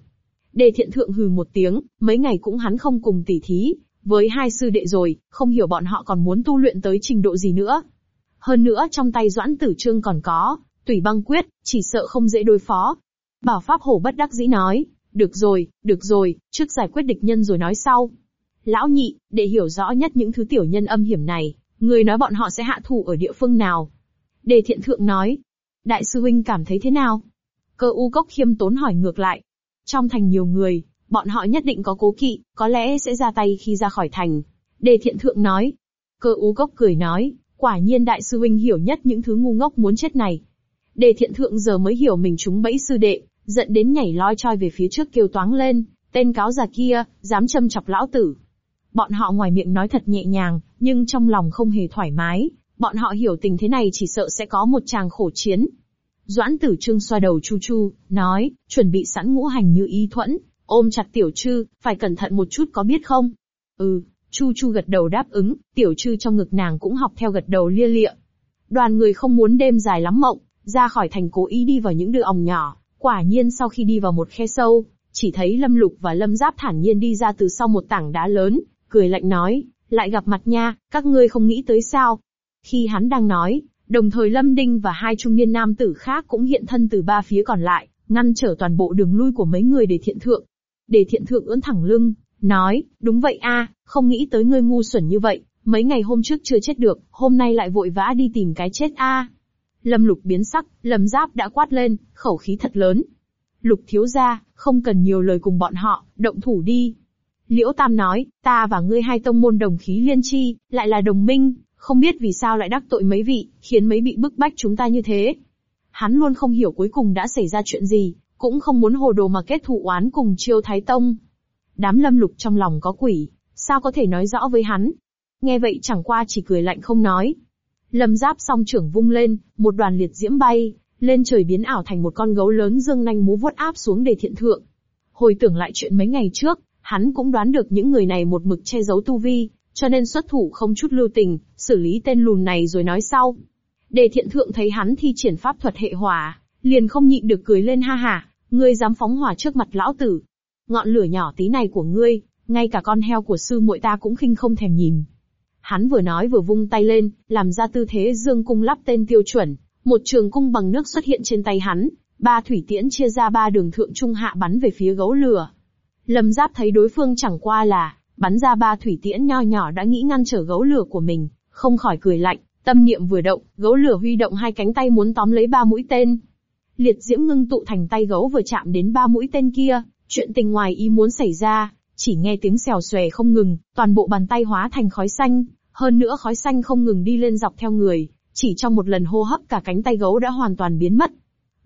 Đề thiện thượng hừ một tiếng, mấy ngày cũng hắn không cùng tỷ thí, với hai sư đệ rồi, không hiểu bọn họ còn muốn tu luyện tới trình độ gì nữa. Hơn nữa trong tay Doãn Tử Trương còn có, tùy băng quyết, chỉ sợ không dễ đối phó. Bảo Pháp Hổ bất đắc dĩ nói, được rồi, được rồi, trước giải quyết địch nhân rồi nói sau. Lão nhị, để hiểu rõ nhất những thứ tiểu nhân âm hiểm này, người nói bọn họ sẽ hạ thủ ở địa phương nào. Đề thiện thượng nói, đại sư huynh cảm thấy thế nào? Cơ u cốc khiêm tốn hỏi ngược lại. Trong thành nhiều người, bọn họ nhất định có cố kỵ, có lẽ sẽ ra tay khi ra khỏi thành. Đề thiện thượng nói. Cơ u cốc cười nói, quả nhiên đại sư huynh hiểu nhất những thứ ngu ngốc muốn chết này. Đề thiện thượng giờ mới hiểu mình trúng bẫy sư đệ, giận đến nhảy loi choi về phía trước kêu toáng lên, tên cáo già kia, dám châm chọc lão tử. Bọn họ ngoài miệng nói thật nhẹ nhàng, nhưng trong lòng không hề thoải mái, bọn họ hiểu tình thế này chỉ sợ sẽ có một tràng khổ chiến. Doãn tử trương xoa đầu chu chu, nói, chuẩn bị sẵn ngũ hành như y thuẫn, ôm chặt tiểu trư, phải cẩn thận một chút có biết không? Ừ, chu chu gật đầu đáp ứng, tiểu trư trong ngực nàng cũng học theo gật đầu lia lịa. Đoàn người không muốn đêm dài lắm mộng, ra khỏi thành cố ý đi vào những đường ong nhỏ, quả nhiên sau khi đi vào một khe sâu, chỉ thấy Lâm Lục và Lâm Giáp thản nhiên đi ra từ sau một tảng đá lớn, cười lạnh nói, lại gặp mặt nha, các ngươi không nghĩ tới sao. Khi hắn đang nói, đồng thời Lâm Đinh và hai trung niên nam tử khác cũng hiện thân từ ba phía còn lại, ngăn trở toàn bộ đường lui của mấy người để thiện thượng. Để thiện thượng ưỡn thẳng lưng, nói, đúng vậy a, không nghĩ tới ngươi ngu xuẩn như vậy, mấy ngày hôm trước chưa chết được, hôm nay lại vội vã đi tìm cái chết a. Lâm Lục biến sắc, Lâm Giáp đã quát lên, khẩu khí thật lớn. Lục thiếu gia, không cần nhiều lời cùng bọn họ, động thủ đi. Liễu Tam nói, ta và ngươi hai tông môn đồng khí liên chi, lại là đồng minh, không biết vì sao lại đắc tội mấy vị, khiến mấy bị bức bách chúng ta như thế. Hắn luôn không hiểu cuối cùng đã xảy ra chuyện gì, cũng không muốn hồ đồ mà kết thù oán cùng chiêu thái tông. Đám lâm lục trong lòng có quỷ, sao có thể nói rõ với hắn? nghe vậy chẳng qua chỉ cười lạnh không nói. Lâm giáp song trưởng vung lên, một đoàn liệt diễm bay, lên trời biến ảo thành một con gấu lớn dương nanh múa vuốt áp xuống để thiện thượng. Hồi tưởng lại chuyện mấy ngày trước, hắn cũng đoán được những người này một mực che giấu tu vi, cho nên xuất thủ không chút lưu tình, xử lý tên lùn này rồi nói sau. Đề thiện thượng thấy hắn thi triển pháp thuật hệ hỏa, liền không nhịn được cười lên ha ha, ngươi dám phóng hỏa trước mặt lão tử. Ngọn lửa nhỏ tí này của ngươi, ngay cả con heo của sư muội ta cũng khinh không thèm nhìn. Hắn vừa nói vừa vung tay lên, làm ra tư thế dương cung lắp tên tiêu chuẩn, một trường cung bằng nước xuất hiện trên tay hắn, ba thủy tiễn chia ra ba đường thượng trung hạ bắn về phía gấu lửa. Lâm Giáp thấy đối phương chẳng qua là bắn ra ba thủy tiễn nho nhỏ đã nghĩ ngăn trở gấu lửa của mình, không khỏi cười lạnh, tâm niệm vừa động, gấu lửa huy động hai cánh tay muốn tóm lấy ba mũi tên. Liệt diễm ngưng tụ thành tay gấu vừa chạm đến ba mũi tên kia, chuyện tình ngoài ý muốn xảy ra, chỉ nghe tiếng xèo xòe không ngừng, toàn bộ bàn tay hóa thành khói xanh, hơn nữa khói xanh không ngừng đi lên dọc theo người, chỉ trong một lần hô hấp cả cánh tay gấu đã hoàn toàn biến mất.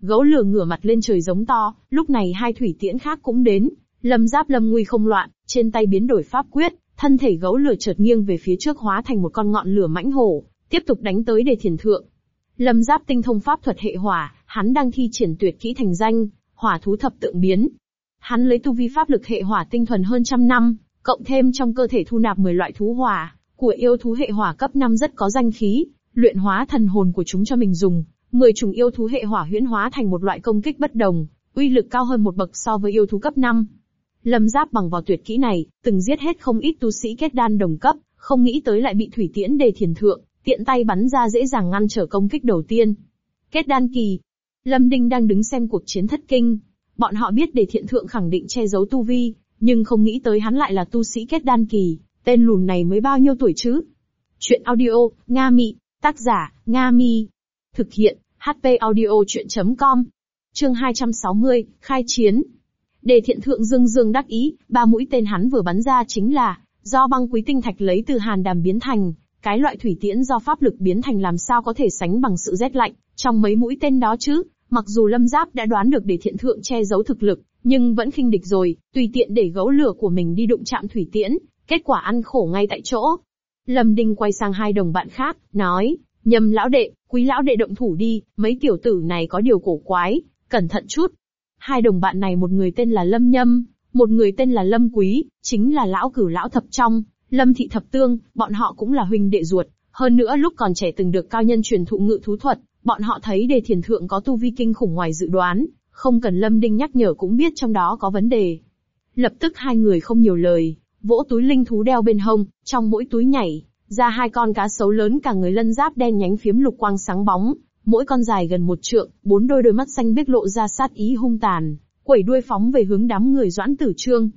Gấu lửa ngửa mặt lên trời giống to, lúc này hai thủy tiễn khác cũng đến, lâm giáp lâm nguy không loạn, trên tay biến đổi pháp quyết, thân thể gấu lửa chợt nghiêng về phía trước hóa thành một con ngọn lửa mãnh hổ, tiếp tục đánh tới để thiền thượng. Lâm giáp tinh thông pháp thuật hệ hỏa, hắn đang thi triển tuyệt kỹ thành danh, hỏa thú thập tượng biến. Hắn lấy tu vi pháp lực hệ hỏa tinh thuần hơn trăm năm, cộng thêm trong cơ thể thu nạp 10 loại thú hỏa, của yêu thú hệ hỏa cấp 5 rất có danh khí, luyện hóa thần hồn của chúng cho mình dùng, 10 chủng yêu thú hệ hỏa huyễn hóa thành một loại công kích bất đồng, uy lực cao hơn một bậc so với yêu thú cấp 5. Lâm Giáp bằng vào tuyệt kỹ này, từng giết hết không ít tu sĩ kết đan đồng cấp, không nghĩ tới lại bị thủy tiễn đề thiền thượng, tiện tay bắn ra dễ dàng ngăn trở công kích đầu tiên. Kết đan kỳ. Lâm Đinh đang đứng xem cuộc chiến thất kinh. Bọn họ biết đề thiện thượng khẳng định che giấu tu vi, nhưng không nghĩ tới hắn lại là tu sĩ kết đan kỳ, tên lùn này mới bao nhiêu tuổi chứ? Chuyện audio, Nga Mị, tác giả, Nga Mi. Thực hiện, HP audio chuyện.com. Chương 260, khai chiến. Đề thiện thượng dương dương đắc ý, ba mũi tên hắn vừa bắn ra chính là, do băng quý tinh thạch lấy từ hàn đàm biến thành, cái loại thủy tiễn do pháp lực biến thành làm sao có thể sánh bằng sự rét lạnh, trong mấy mũi tên đó chứ, mặc dù lâm giáp đã đoán được để thiện thượng che giấu thực lực, nhưng vẫn khinh địch rồi, tùy tiện để gấu lửa của mình đi đụng chạm thủy tiễn, kết quả ăn khổ ngay tại chỗ. Lâm Đinh quay sang hai đồng bạn khác, nói, nhầm lão đệ, quý lão đệ động thủ đi, mấy tiểu tử này có điều cổ quái, cẩn thận chút. Hai đồng bạn này một người tên là Lâm Nhâm, một người tên là Lâm Quý, chính là lão cửu lão thập trong, Lâm Thị Thập Tương, bọn họ cũng là huynh đệ ruột, hơn nữa lúc còn trẻ từng được cao nhân truyền thụ ngự thú thuật, bọn họ thấy đề thiền thượng có tu vi kinh khủng ngoài dự đoán, không cần Lâm Đinh nhắc nhở cũng biết trong đó có vấn đề. Lập tức hai người không nhiều lời, vỗ túi linh thú đeo bên hông, trong mỗi túi nhảy, ra hai con cá sấu lớn cả người lân giáp đen nhánh phiếm lục quang sáng bóng, mỗi con dài gần một trượng, bốn đôi đôi mắt xanh biếc lộ ra sát ý hung tàn, quẩy đuôi phóng về hướng đám người doãn tử trương.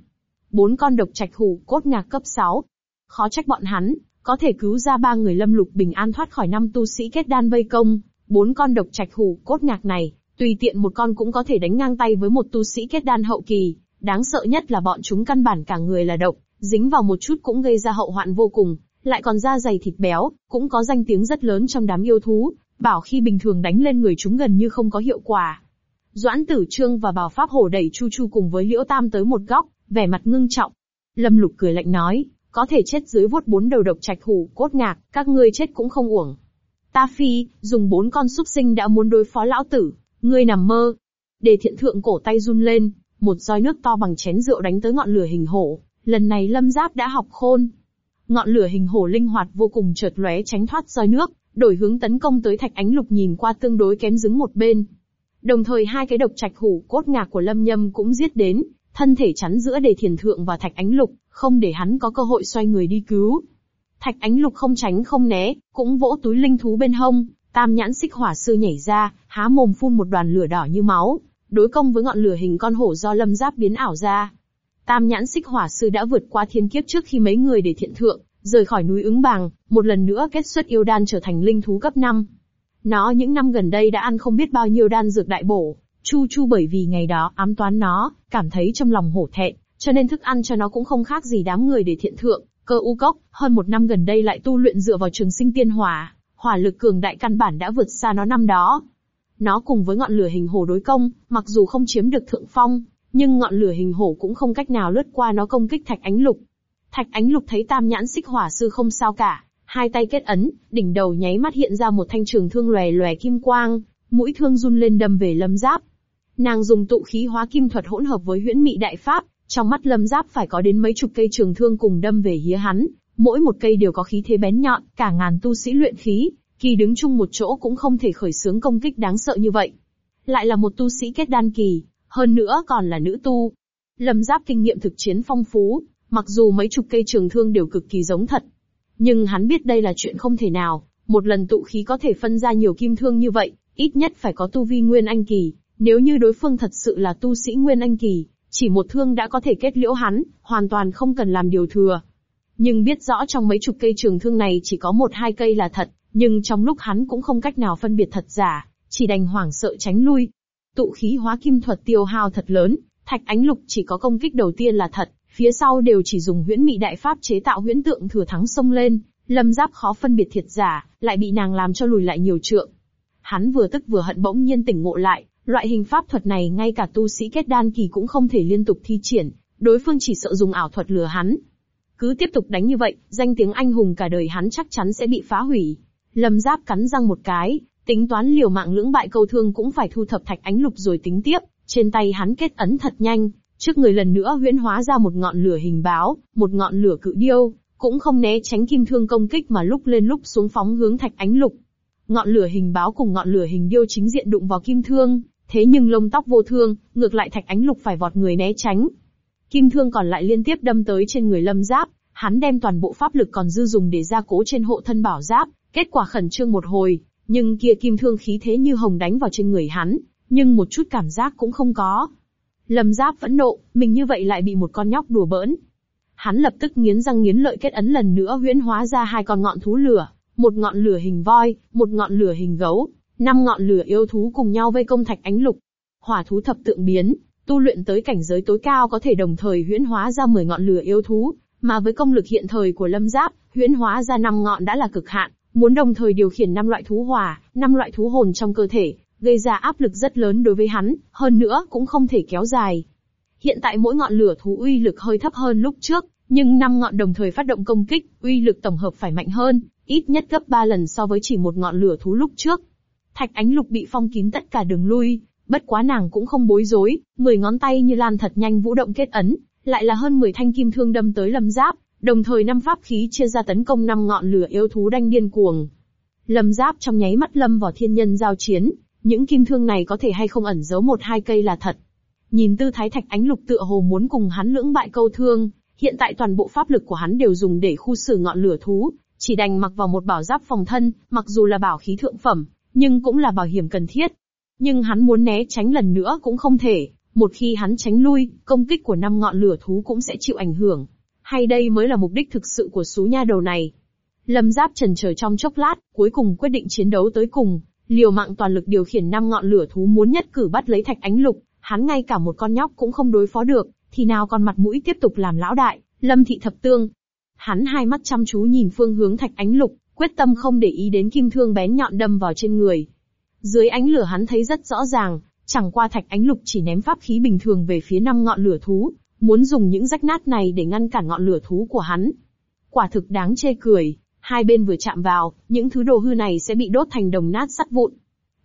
Bốn con độc trạch hủ cốt ngạc cấp 6, Khó trách bọn hắn, có thể cứu ra ba người lâm lục bình an thoát khỏi năm tu sĩ kết đan vây công, bốn con độc trạch hủ cốt ngạc này, tùy tiện một con cũng có thể đánh ngang tay với một tu sĩ kết đan hậu kỳ, đáng sợ nhất là bọn chúng căn bản cả người là độc, dính vào một chút cũng gây ra hậu hoạn vô cùng, lại còn da dày thịt béo, cũng có danh tiếng rất lớn trong đám yêu thú, bảo khi bình thường đánh lên người chúng gần như không có hiệu quả. Doãn Tử Trương và Bảo Pháp Hổ đẩy Chu Chu cùng với Liễu Tam tới một góc, vẻ mặt ngưng trọng. Lâm Lục cười lạnh nói, có thể chết dưới vuốt bốn đầu độc trạch hủ, cốt ngạc, các ngươi chết cũng không uổng. Ta phi, dùng bốn con súc sinh đã muốn đối phó lão tử, ngươi nằm mơ. Đề thiện thượng cổ tay run lên, một roi nước to bằng chén rượu đánh tới ngọn lửa hình hổ, lần này lâm giáp đã học khôn. Ngọn lửa hình hổ linh hoạt vô cùng chợt lóe tránh thoát roi nước, đổi hướng tấn công tới thạch ánh lục nhìn qua tương đối kém dứng một bên. Đồng thời hai cái độc trạch hủ cốt ngạc của lâm nhâm cũng giết đến, thân thể chắn giữa đề thiền thượng và thạch ánh lục, không để hắn có cơ hội xoay người đi cứu. Thạch ánh lục không tránh không né, cũng vỗ túi linh thú bên hông, tam nhãn xích hỏa sư nhảy ra, há mồm phun một đoàn lửa đỏ như máu, đối công với ngọn lửa hình con hổ do lâm giáp biến ảo ra. Tam nhãn xích hỏa sư đã vượt qua thiên kiếp trước khi mấy người để thiện thượng, rời khỏi núi ứng bàng, một lần nữa kết xuất yêu đan trở thành linh thú cấp 5. Nó những năm gần đây đã ăn không biết bao nhiêu đan dược đại bổ, Chu Chu bởi vì ngày đó ám toán nó, cảm thấy trong lòng hổ thẹn, cho nên thức ăn cho nó cũng không khác gì đám người để thiện thượng, cơ u cốc, hơn một năm gần đây lại tu luyện dựa vào trường sinh tiên hỏa, hỏa lực cường đại căn bản đã vượt xa nó năm đó. Nó cùng với ngọn lửa hình hổ đối công, mặc dù không chiếm được thượng phong, nhưng ngọn lửa hình hổ cũng không cách nào lướt qua nó công kích thạch ánh lục. Thạch Ánh Lục thấy Tam Nhãn Xích Hỏa sư không sao cả, hai tay kết ấn, đỉnh đầu nháy mắt hiện ra một thanh trường thương lòe lòe kim quang, mũi thương run lên đâm về Lâm Giáp. Nàng dùng tụ khí hóa kim thuật hỗn hợp với huyễn mị đại pháp, trong mắt Lâm Giáp phải có đến mấy chục cây trường thương cùng đâm về hía hắn, mỗi một cây đều có khí thế bén nhọn, cả ngàn tu sĩ luyện khí, kỳ đứng chung một chỗ cũng không thể khởi xướng công kích đáng sợ như vậy. Lại là một tu sĩ kết đan kỳ, hơn nữa còn là nữ tu. Lâm Giáp kinh nghiệm thực chiến phong phú, mặc dù mấy chục cây trường thương đều cực kỳ giống thật. Nhưng hắn biết đây là chuyện không thể nào, một lần tụ khí có thể phân ra nhiều kim thương như vậy, ít nhất phải có tu vi nguyên anh kỳ, nếu như đối phương thật sự là tu sĩ nguyên anh kỳ, chỉ một thương đã có thể kết liễu hắn, hoàn toàn không cần làm điều thừa. Nhưng biết rõ trong mấy chục cây trường thương này chỉ có một hai cây là thật, nhưng trong lúc hắn cũng không cách nào phân biệt thật giả, chỉ đành hoảng sợ tránh lui. Tụ khí hóa kim thuật tiêu hao thật lớn, thạch ánh lục chỉ có công kích đầu tiên là thật, phía sau đều chỉ dùng huyễn mị đại pháp chế tạo huyễn tượng thừa thắng xông lên, lâm giáp khó phân biệt thiệt giả, lại bị nàng làm cho lùi lại nhiều trượng. Hắn vừa tức vừa hận bỗng nhiên tỉnh ngộ lại, loại hình pháp thuật này ngay cả tu sĩ kết đan kỳ cũng không thể liên tục thi triển, đối phương chỉ sợ dùng ảo thuật lừa hắn. Cứ tiếp tục đánh như vậy, danh tiếng anh hùng cả đời hắn chắc chắn sẽ bị phá hủy. Lâm Giáp cắn răng một cái, tính toán liều mạng lưỡng bại câu thương cũng phải thu thập thạch ánh lục rồi tính tiếp, trên tay hắn kết ấn thật nhanh, trước người lần nữa huyễn hóa ra một ngọn lửa hình báo, một ngọn lửa cự điêu, cũng không né tránh kim thương công kích mà lúc lên lúc xuống phóng hướng thạch ánh lục. Ngọn lửa hình báo cùng ngọn lửa hình điêu chính diện đụng vào kim thương, thế nhưng lông tóc vô thương, ngược lại thạch ánh lục phải vọt người né tránh. Kim thương còn lại liên tiếp đâm tới trên người lâm giáp, hắn đem toàn bộ pháp lực còn dư dùng để gia cố trên hộ thân bảo giáp, kết quả khẩn trương một hồi, nhưng kia kim thương khí thế như hồng đánh vào trên người hắn, nhưng một chút cảm giác cũng không có. Lâm Giáp vẫn nộ, mình như vậy lại bị một con nhóc đùa bỡn. Hắn lập tức nghiến răng nghiến lợi kết ấn lần nữa huyễn hóa ra hai con ngọn thú lửa, một ngọn lửa hình voi, một ngọn lửa hình gấu, năm ngọn lửa yêu thú cùng nhau vây công thạch ánh lục. Hỏa thú thập tượng biến, tu luyện tới cảnh giới tối cao có thể đồng thời huyễn hóa ra 10 ngọn lửa yêu thú, mà với công lực hiện thời của Lâm Giáp, huyễn hóa ra năm ngọn đã là cực hạn, muốn đồng thời điều khiển năm loại thú hỏa, năm loại thú hồn trong cơ thể, gây ra áp lực rất lớn đối với hắn, hơn nữa cũng không thể kéo dài. Hiện tại mỗi ngọn lửa thú uy lực hơi thấp hơn lúc trước, nhưng năm ngọn đồng thời phát động công kích, uy lực tổng hợp phải mạnh hơn, ít nhất gấp 3 lần so với chỉ một ngọn lửa thú lúc trước. Thạch ánh lục bị phong kín tất cả đường lui, bất quá nàng cũng không bối rối, mười ngón tay như lan thật nhanh vũ động kết ấn, lại là hơn 10 thanh kim thương đâm tới lâm giáp, đồng thời năm pháp khí chia ra tấn công năm ngọn lửa yêu thú đanh điên cuồng. Lâm giáp trong nháy mắt lâm vào thiên nhân giao chiến, những kim thương này có thể hay không ẩn giấu một hai cây là thật. Nhìn tư thái thạch ánh lục tựa hồ muốn cùng hắn lưỡng bại câu thương, hiện tại toàn bộ pháp lực của hắn đều dùng để khu xử ngọn lửa thú, chỉ đành mặc vào một bảo giáp phòng thân, mặc dù là bảo khí thượng phẩm, nhưng cũng là bảo hiểm cần thiết. Nhưng hắn muốn né tránh lần nữa cũng không thể, một khi hắn tránh lui, công kích của năm ngọn lửa thú cũng sẽ chịu ảnh hưởng. Hay đây mới là mục đích thực sự của số nha đầu này. Lâm Giáp trần chờ trong chốc lát, cuối cùng quyết định chiến đấu tới cùng, liều mạng toàn lực điều khiển năm ngọn lửa thú muốn nhất cử bắt lấy thạch ánh lục, hắn ngay cả một con nhóc cũng không đối phó được, thì nào còn mặt mũi tiếp tục làm lão đại, lâm thị thập tương. Hắn hai mắt chăm chú nhìn phương hướng thạch ánh lục, quyết tâm không để ý đến kim thương bén nhọn đâm vào trên người. Dưới ánh lửa hắn thấy rất rõ ràng, chẳng qua thạch ánh lục chỉ ném pháp khí bình thường về phía năm ngọn lửa thú, muốn dùng những rách nát này để ngăn cản ngọn lửa thú của hắn. Quả thực đáng chê cười, hai bên vừa chạm vào, những thứ đồ hư này sẽ bị đốt thành đồng nát sắt vụn.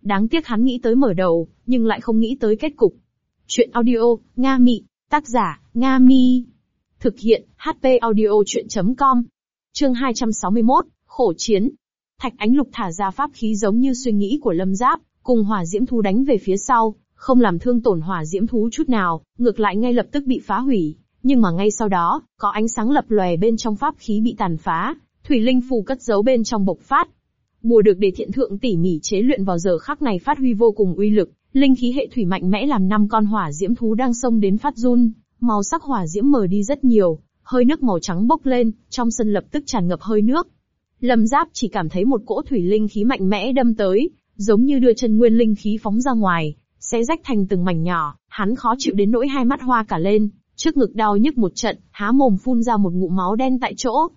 Đáng tiếc hắn nghĩ tới mở đầu, nhưng lại không nghĩ tới kết cục. Chuyện audio, Nga Mị, tác giả, Nga Mi. Thực hiện, HP audio chuyện.com. Chương 261, khổ chiến. Thạch ánh lục thả ra pháp khí giống như suy nghĩ của lâm giáp, cùng hỏa diễm thú đánh về phía sau, không làm thương tổn hỏa diễm thú chút nào, ngược lại ngay lập tức bị phá hủy. Nhưng mà ngay sau đó, có ánh sáng lập lòe bên trong pháp khí bị tàn phá, thủy linh phù cất giấu bên trong bộc phát. Bùa được để thiện thượng tỉ mỉ chế luyện vào giờ khắc này phát huy vô cùng uy lực, linh khí hệ thủy mạnh mẽ làm năm con hỏa diễm thú đang xông đến phát run, màu sắc hỏa diễm mờ đi rất nhiều, hơi nước màu trắng bốc lên, trong sân lập tức tràn ngập hơi nước. Lâm Giáp chỉ cảm thấy một cỗ thủy linh khí mạnh mẽ đâm tới, giống như đưa chân nguyên linh khí phóng ra ngoài, xé rách thành từng mảnh nhỏ, hắn khó chịu đến nỗi hai mắt hoa cả lên, trước ngực đau nhức một trận, há mồm phun ra một ngụm máu đen tại chỗ.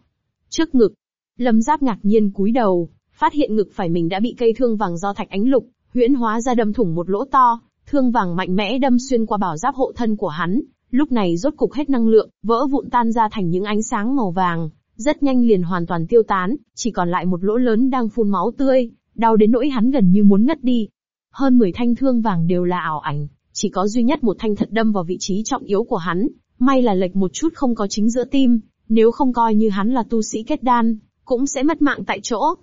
Trước ngực, Lâm Giáp ngạc nhiên cúi đầu, phát hiện ngực phải mình đã bị cây thương vàng do thạch ánh lục, huyễn hóa ra đâm thủng một lỗ to, thương vàng mạnh mẽ đâm xuyên qua bảo giáp hộ thân của hắn, Lúc này rốt cục hết năng lượng, vỡ vụn tan ra thành những ánh sáng màu vàng, rất nhanh liền hoàn toàn tiêu tán, chỉ còn lại một lỗ lớn đang phun máu tươi, đau đến nỗi hắn gần như muốn ngất đi. Hơn 10 thanh thương vàng đều là ảo ảnh, chỉ có duy nhất một thanh thật đâm vào vị trí trọng yếu của hắn, may là lệch một chút không có chính giữa tim, nếu không coi như hắn là tu sĩ kết đan, cũng sẽ mất mạng tại chỗ.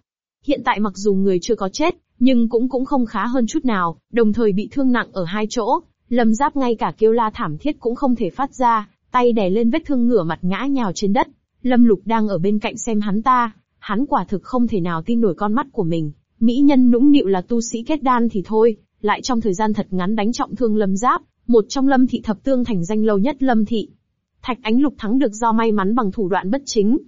Hiện tại mặc dù người chưa có chết, nhưng cũng cũng không khá hơn chút nào, đồng thời bị thương nặng ở hai chỗ, lâm giáp ngay cả kêu la thảm thiết cũng không thể phát ra, tay đè lên vết thương ngửa mặt ngã nhào trên đất. Lâm lục đang ở bên cạnh xem hắn ta, hắn quả thực không thể nào tin nổi con mắt của mình. Mỹ nhân nũng nịu là tu sĩ kết đan thì thôi, lại trong thời gian thật ngắn đánh trọng thương lâm giáp, một trong lâm thị thập tương thành danh lâu nhất lâm thị. Thạch ánh lục thắng được do may mắn bằng thủ đoạn bất chính.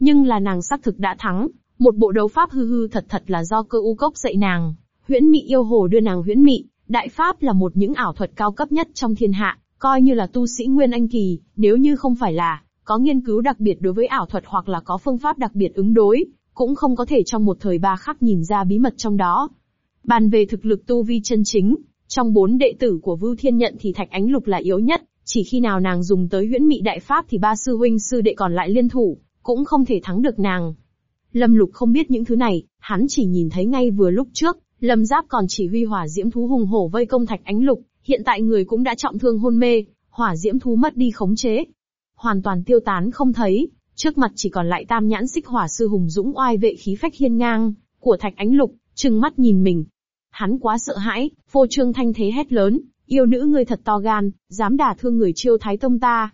Nhưng là nàng xác thực đã thắng, một bộ đấu pháp hư hư thật thật là do cơ u cốc dạy nàng. Huyễn mị yêu hồ đưa nàng huyễn mị, đại pháp là một những ảo thuật cao cấp nhất trong thiên hạ, coi như là tu sĩ nguyên anh kỳ, nếu như không phải là có nghiên cứu đặc biệt đối với ảo thuật hoặc là có phương pháp đặc biệt ứng đối, cũng không có thể trong một thời ba khắc nhìn ra bí mật trong đó. Bàn về thực lực tu vi chân chính, trong bốn đệ tử của Vưu Thiên Nhận thì Thạch Ánh Lục là yếu nhất, chỉ khi nào nàng dùng tới huyễn mị đại pháp thì ba sư huynh sư đệ còn lại liên thủ, cũng không thể thắng được nàng. Lâm Lục không biết những thứ này, hắn chỉ nhìn thấy ngay vừa lúc trước, Lâm Giáp còn chỉ huy hỏa diễm thú hùng hổ vây công Thạch Ánh Lục, hiện tại người cũng đã trọng thương hôn mê, hỏa diễm thú mất đi khống chế, hoàn toàn tiêu tán không thấy, trước mặt chỉ còn lại tam nhãn xích hỏa sư hùng dũng oai vệ khí phách hiên ngang của Thạch Ánh Lục, trừng mắt nhìn mình. Hắn quá sợ hãi, phô trương thanh thế hét lớn, yêu nữ ngươi thật to gan, dám đả thương người chiêu thái tông ta.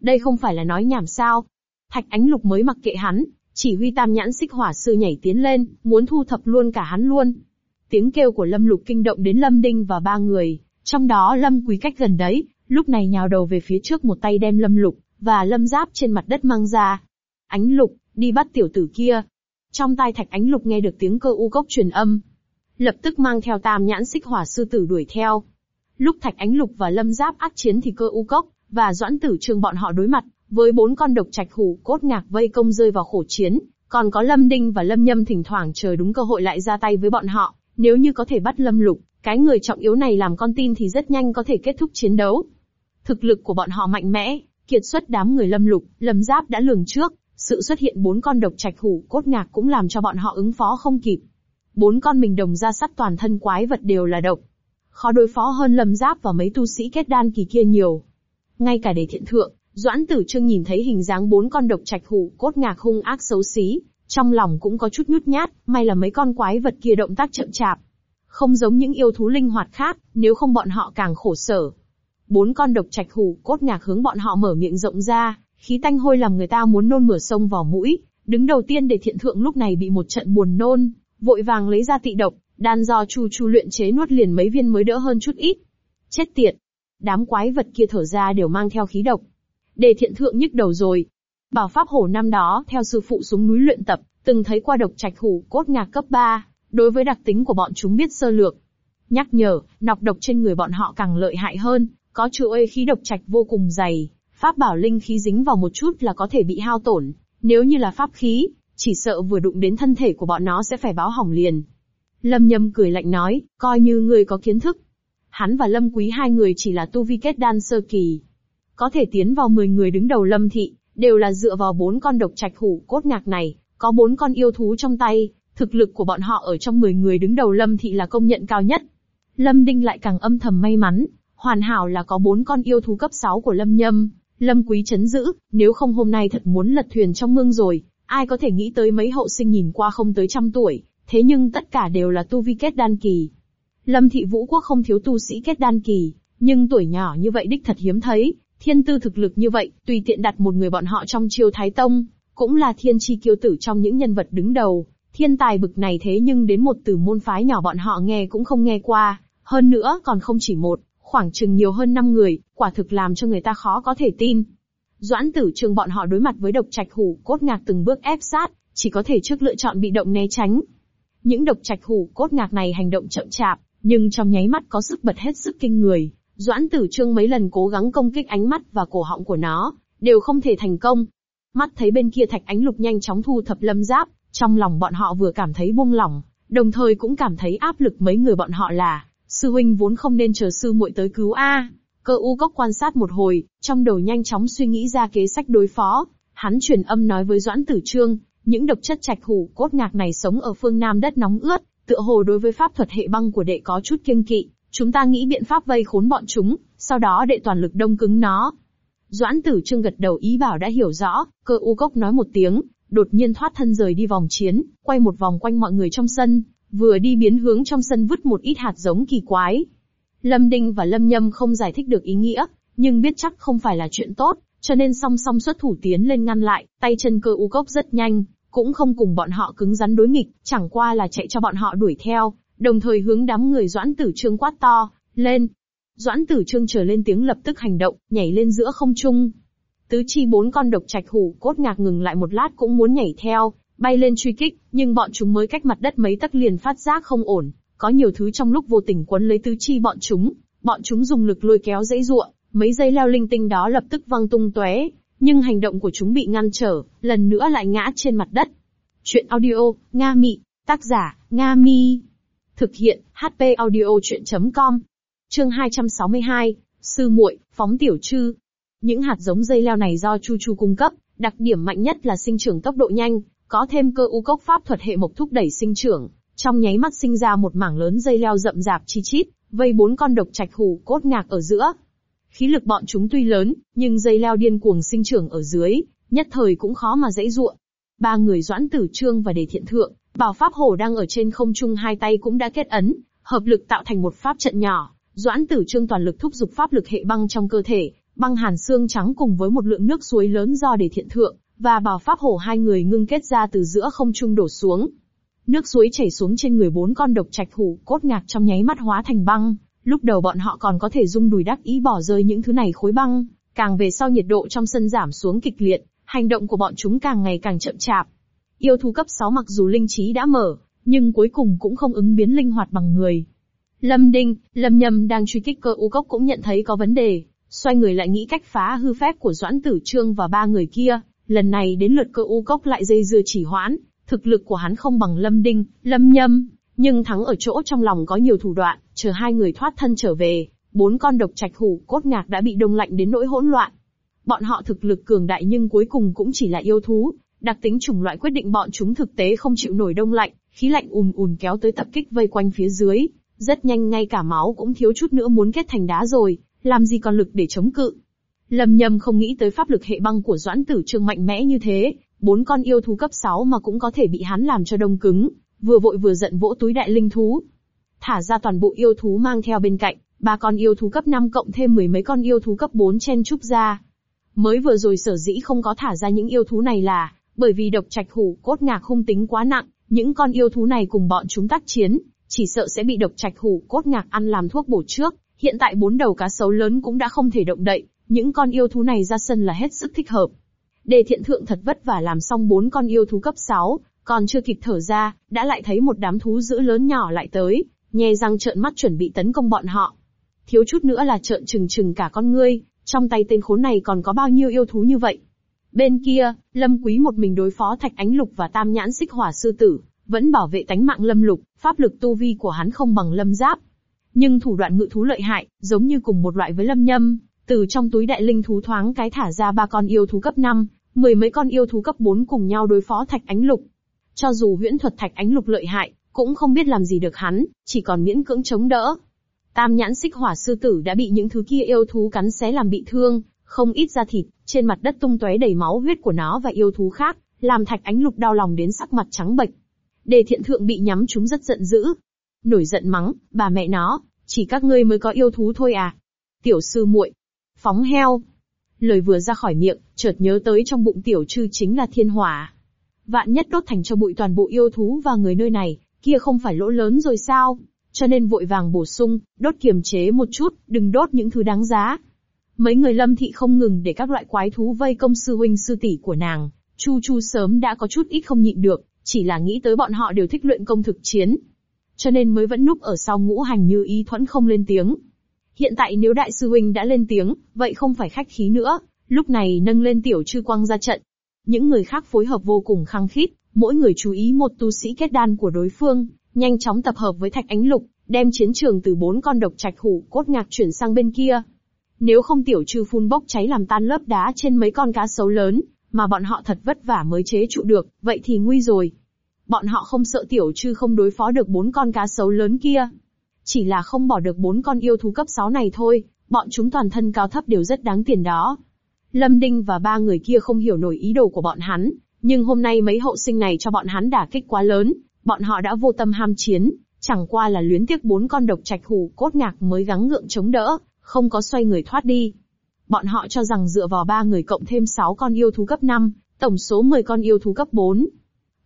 Đây không phải là nói nhảm sao? Thạch Ánh Lục mới mặc kệ hắn, chỉ huy tam nhãn xích hỏa sư nhảy tiến lên, muốn thu thập luôn cả hắn luôn. Tiếng kêu của Lâm Lục kinh động đến Lâm Đinh và ba người, trong đó Lâm Quý cách gần đấy, lúc này nhào đầu về phía trước một tay đem Lâm Lục và Lâm Giáp trên mặt đất mang ra. Ánh Lục, đi bắt tiểu tử kia. Trong tai Thạch Ánh Lục nghe được tiếng cơ u cốc truyền âm, lập tức mang theo tam nhãn xích hỏa sư tử đuổi theo. Lúc Thạch Ánh Lục và Lâm Giáp ác chiến thì cơ u cốc và Doãn Tử Trường bọn họ đối mặt với bốn con độc trạch hủ cốt ngạc vây công rơi vào khổ chiến, còn có Lâm Đinh và Lâm Nhâm thỉnh thoảng chờ đúng cơ hội lại ra tay với bọn họ. Nếu như có thể bắt Lâm Lục, cái người trọng yếu này làm con tin thì rất nhanh có thể kết thúc chiến đấu. Thực lực của bọn họ mạnh mẽ, kiệt xuất đám người Lâm Lục, Lâm Giáp đã lường trước, sự xuất hiện bốn con độc trạch hủ cốt ngạc cũng làm cho bọn họ ứng phó không kịp. Bốn con mình đồng ra sắt toàn thân quái vật đều là độc. Khó đối phó hơn Lâm Giáp và mấy tu sĩ kết đan kỳ kia nhiều. Ngay cả để thiện thượng, Doãn Tử Trương nhìn thấy hình dáng bốn con độc trạch hủ cốt ngạc hung ác xấu xí, trong lòng cũng có chút nhút nhát, may là mấy con quái vật kia động tác chậm chạp. Không giống những yêu thú linh hoạt khác, nếu không bọn họ càng khổ sở. Bốn con độc trạch hủ cốt ngạc hướng bọn họ mở miệng rộng ra, khí tanh hôi làm người ta muốn nôn mửa sông vào mũi. Đứng đầu tiên để thiện thượng lúc này bị một trận buồn nôn, vội vàng lấy ra tị độc, đan do chu chu luyện chế nuốt liền mấy viên mới đỡ hơn chút ít. Chết tiệt! Đám quái vật kia thở ra đều mang theo khí độc. Để thiện thượng nhức đầu rồi. Bảo Pháp Hổ năm đó, theo sư phụ xuống núi luyện tập, từng thấy qua độc trạch hủ cốt ngạc cấp 3, đối với đặc tính của bọn chúng biết sơ lược. Nhắc nhở, nọc độc trên người bọn họ càng lợi hại hơn, có chữ ê khí độc trạch vô cùng dày, pháp bảo linh khí dính vào một chút là có thể bị hao tổn, nếu như là pháp khí, chỉ sợ vừa đụng đến thân thể của bọn nó sẽ phải báo hỏng liền. Lâm Nhâm cười lạnh nói, coi như người có kiến thức. Hắn và Lâm Quý hai người chỉ là tu vi kết đan sơ kỳ. Có thể tiến vào 10 người đứng đầu Lâm Thị, đều là dựa vào bốn con độc trạch hủ cốt ngạc này, có bốn con yêu thú trong tay, thực lực của bọn họ ở trong 10 người đứng đầu Lâm Thị là công nhận cao nhất. Lâm Đinh lại càng âm thầm may mắn, hoàn hảo là có bốn con yêu thú cấp 6 của Lâm Nhâm, Lâm Quý chấn giữ, nếu không hôm nay thật muốn lật thuyền trong mương rồi, ai có thể nghĩ tới mấy hậu sinh nhìn qua không tới trăm tuổi, thế nhưng tất cả đều là tu vi kết đan kỳ. Lâm thị vũ quốc không thiếu tu sĩ kết đan kỳ, nhưng tuổi nhỏ như vậy đích thật hiếm thấy, thiên tư thực lực như vậy, tùy tiện đặt một người bọn họ trong triều Thái Tông, cũng là thiên chi kiêu tử trong những nhân vật đứng đầu. Thiên tài bực này thế nhưng đến một từ môn phái nhỏ bọn họ nghe cũng không nghe qua, hơn nữa còn không chỉ một, khoảng chừng nhiều hơn 5 người, quả thực làm cho người ta khó có thể tin. Doãn tử trường bọn họ đối mặt với độc trạch hủ cốt ngạc từng bước ép sát, chỉ có thể trước lựa chọn bị động né tránh. Những độc trạch hủ cốt ngạc này hành động chậm chạp, nhưng trong nháy mắt có sức bật hết sức kinh người. Doãn tử trương mấy lần cố gắng công kích ánh mắt và cổ họng của nó, đều không thể thành công. Mắt thấy bên kia thạch ánh lục nhanh chóng thu thập lâm giáp, trong lòng bọn họ vừa cảm thấy buông lỏng, đồng thời cũng cảm thấy áp lực mấy người bọn họ là, sư huynh vốn không nên chờ sư muội tới cứu a. Cơ u cốc quan sát một hồi, trong đầu nhanh chóng suy nghĩ ra kế sách đối phó. Hắn truyền âm nói với Doãn Tử Trương, những độc chất trạch hủ cốt ngạc này sống ở phương Nam đất nóng ướt, tựa hồ đối với pháp thuật hệ băng của đệ có chút kiêng kỵ. Chúng ta nghĩ biện pháp vây khốn bọn chúng, sau đó đệ toàn lực đông cứng nó. Doãn Tử Trương gật đầu ý bảo đã hiểu rõ, cơ u cốc nói một tiếng, đột nhiên thoát thân rời đi vòng chiến, quay một vòng quanh mọi người trong sân, vừa đi biến hướng trong sân vứt một ít hạt giống kỳ quái. Lâm Đinh và Lâm Nhâm không giải thích được ý nghĩa, nhưng biết chắc không phải là chuyện tốt, cho nên song song xuất thủ tiến lên ngăn lại, tay chân cơ u cốc rất nhanh, cũng không cùng bọn họ cứng rắn đối nghịch, chẳng qua là chạy cho bọn họ đuổi theo, đồng thời hướng đám người Doãn Tử Trương quát to, lên. Doãn Tử Trương trở lên tiếng lập tức hành động, nhảy lên giữa không trung. Tứ chi bốn con độc trạch hủ cốt ngạc ngừng lại một lát cũng muốn nhảy theo, bay lên truy kích, nhưng bọn chúng mới cách mặt đất mấy tấc liền phát giác không ổn, có nhiều thứ trong lúc vô tình quấn lấy tứ chi bọn chúng, bọn chúng dùng lực lôi kéo dãy ruộng, mấy dây leo linh tinh đó lập tức văng tung tóe, nhưng hành động của chúng bị ngăn trở, lần nữa lại ngã trên mặt đất. Chuyện audio, Nga Mị, tác giả, Nga Mi. Thực hiện, HP audio chuyện.com. Chương 262, Sư muội, phóng tiểu trư. Những hạt giống dây leo này do Chu Chu cung cấp, đặc điểm mạnh nhất là sinh trưởng tốc độ nhanh, có thêm cơ u cốc pháp thuật hệ mộc thúc đẩy sinh trưởng, trong nháy mắt sinh ra một mảng lớn dây leo rậm rạp chi chít, vây bốn con độc trạch hủ cốt ngạc ở giữa. Khí lực bọn chúng tuy lớn, nhưng dây leo điên cuồng sinh trưởng ở dưới, nhất thời cũng khó mà dãy ruộng. Ba người doãn tử trương và đề thiện thượng, bảo pháp hổ đang ở trên không trung hai tay cũng đã kết ấn, hợp lực tạo thành một pháp trận nhỏ. Doãn tử trương toàn lực thúc giục pháp lực hệ băng trong cơ thể, băng hàn xương trắng cùng với một lượng nước suối lớn do để thiện thượng, và bảo pháp hổ hai người ngưng kết ra từ giữa không trung đổ xuống. Nước suối chảy xuống trên người bốn con độc trạch hủ cốt ngạc trong nháy mắt hóa thành băng, lúc đầu bọn họ còn có thể dung đùi đắc ý bỏ rơi những thứ này khối băng, càng về sau nhiệt độ trong sân giảm xuống kịch liệt, hành động của bọn chúng càng ngày càng chậm chạp. Yêu thú cấp 6 mặc dù linh trí đã mở, nhưng cuối cùng cũng không ứng biến linh hoạt bằng người. Lâm Đinh, Lâm Nhâm đang truy kích cơ u cốc cũng nhận thấy có vấn đề, xoay người lại nghĩ cách phá hư phép của Doãn Tử Trương và ba người kia, lần này đến lượt cơ u cốc lại dây dưa chỉ hoãn, thực lực của hắn không bằng Lâm Đinh, Lâm Nhâm, nhưng thắng ở chỗ trong lòng có nhiều thủ đoạn, chờ hai người thoát thân trở về, bốn con độc trạch hủ cốt ngạc đã bị đông lạnh đến nỗi hỗn loạn. Bọn họ thực lực cường đại nhưng cuối cùng cũng chỉ là yêu thú, đặc tính chủng loại quyết định bọn chúng thực tế không chịu nổi đông lạnh, khí lạnh ùn ùn kéo tới tập kích vây quanh phía dưới, rất nhanh ngay cả máu cũng thiếu chút nữa muốn kết thành đá rồi, làm gì còn lực để chống cự. Lâm Nhâm không nghĩ tới pháp lực hệ băng của Doãn Tử Trương mạnh mẽ như thế, bốn con yêu thú cấp 6 mà cũng có thể bị hắn làm cho đông cứng, vừa vội vừa giận vỗ túi đại linh thú. Thả ra toàn bộ yêu thú mang theo bên cạnh, ba con yêu thú cấp 5 cộng thêm mười mấy con yêu thú cấp 4 chen trúc ra. Mới vừa rồi sở dĩ không có thả ra những yêu thú này là, bởi vì độc trạch hủ cốt ngạc hung tính quá nặng, những con yêu thú này cùng bọn chúng tác chiến, chỉ sợ sẽ bị độc trạch hủ cốt ngạc ăn làm thuốc bổ trước. Hiện tại bốn đầu cá sấu lớn cũng đã không thể động đậy, những con yêu thú này ra sân là hết sức thích hợp. Đề thiện thượng thật vất vả làm xong bốn con yêu thú cấp 6, còn chưa kịp thở ra, đã lại thấy một đám thú dữ lớn nhỏ lại tới, nhe răng trợn mắt chuẩn bị tấn công bọn họ. Thiếu chút nữa là trợn trừng trừng cả con ngươi, trong tay tên khốn này còn có bao nhiêu yêu thú như vậy. Bên kia, Lâm Quý một mình đối phó Thạch Ánh Lục và Tam Nhãn Xích Hỏa Sư Tử, vẫn bảo vệ tánh mạng Lâm Lục, pháp lực tu vi của hắn không bằng Lâm Giáp. Nhưng thủ đoạn ngự thú lợi hại, giống như cùng một loại với Lâm Nhâm, từ trong túi đại linh thú thoáng cái thả ra ba con yêu thú cấp 5, mười mấy con yêu thú cấp 4 cùng nhau đối phó Thạch Ánh Lục. Cho dù huyễn thuật Thạch Ánh Lục lợi hại, cũng không biết làm gì được hắn, chỉ còn miễn cưỡng chống đỡ. Tam nhãn xích hỏa sư tử đã bị những thứ kia yêu thú cắn xé làm bị thương, không ít da thịt, trên mặt đất tung tóe đầy máu huyết của nó và yêu thú khác, làm Thạch Ánh Lục đau lòng đến sắc mặt trắng bệch. Đề thiện thượng bị nhắm chúng rất giận dữ. Nổi giận mắng, bà mẹ nó, chỉ các ngươi mới có yêu thú thôi à. Tiểu sư muội, phóng heo. Lời vừa ra khỏi miệng, chợt nhớ tới trong bụng tiểu trư chính là thiên hỏa. Vạn nhất đốt thành cho bụi toàn bộ yêu thú và người nơi này, kia không phải lỗ lớn rồi sao? Cho nên vội vàng bổ sung, đốt kiềm chế một chút, đừng đốt những thứ đáng giá. Mấy người lâm thị không ngừng để các loại quái thú vây công sư huynh sư tỷ của nàng, Chu Chu sớm đã có chút ít không nhịn được, chỉ là nghĩ tới bọn họ đều thích luyện công thực chiến. Cho nên mới vẫn núp ở sau ngũ hành như ý thuẫn không lên tiếng. Hiện tại nếu đại sư huynh đã lên tiếng, vậy không phải khách khí nữa, lúc này nâng lên tiểu chư quang ra trận. Những người khác phối hợp vô cùng khăng khít, mỗi người chú ý một tu sĩ kết đan của đối phương, nhanh chóng tập hợp với thạch ánh lục, đem chiến trường từ bốn con độc trạch hủ cốt ngạc chuyển sang bên kia. Nếu không tiểu trư phun bốc cháy làm tan lớp đá trên mấy con cá sấu lớn, mà bọn họ thật vất vả mới chế trụ được, vậy thì nguy rồi. Bọn họ không sợ tiểu trư không đối phó được bốn con cá sấu lớn kia. Chỉ là không bỏ được bốn con yêu thú cấp 6 này thôi, bọn chúng toàn thân cao thấp đều rất đáng tiền đó. Lâm Đinh và ba người kia không hiểu nổi ý đồ của bọn hắn, nhưng hôm nay mấy hậu sinh này cho bọn hắn đả kích quá lớn, bọn họ đã vô tâm ham chiến, chẳng qua là luyến tiếc bốn con độc trạch hủ cốt ngạc mới gắng gượng chống đỡ, không có xoay người thoát đi. Bọn họ cho rằng dựa vào ba người cộng thêm 6 con yêu thú cấp 5, tổng số 10 con yêu thú cấp 4.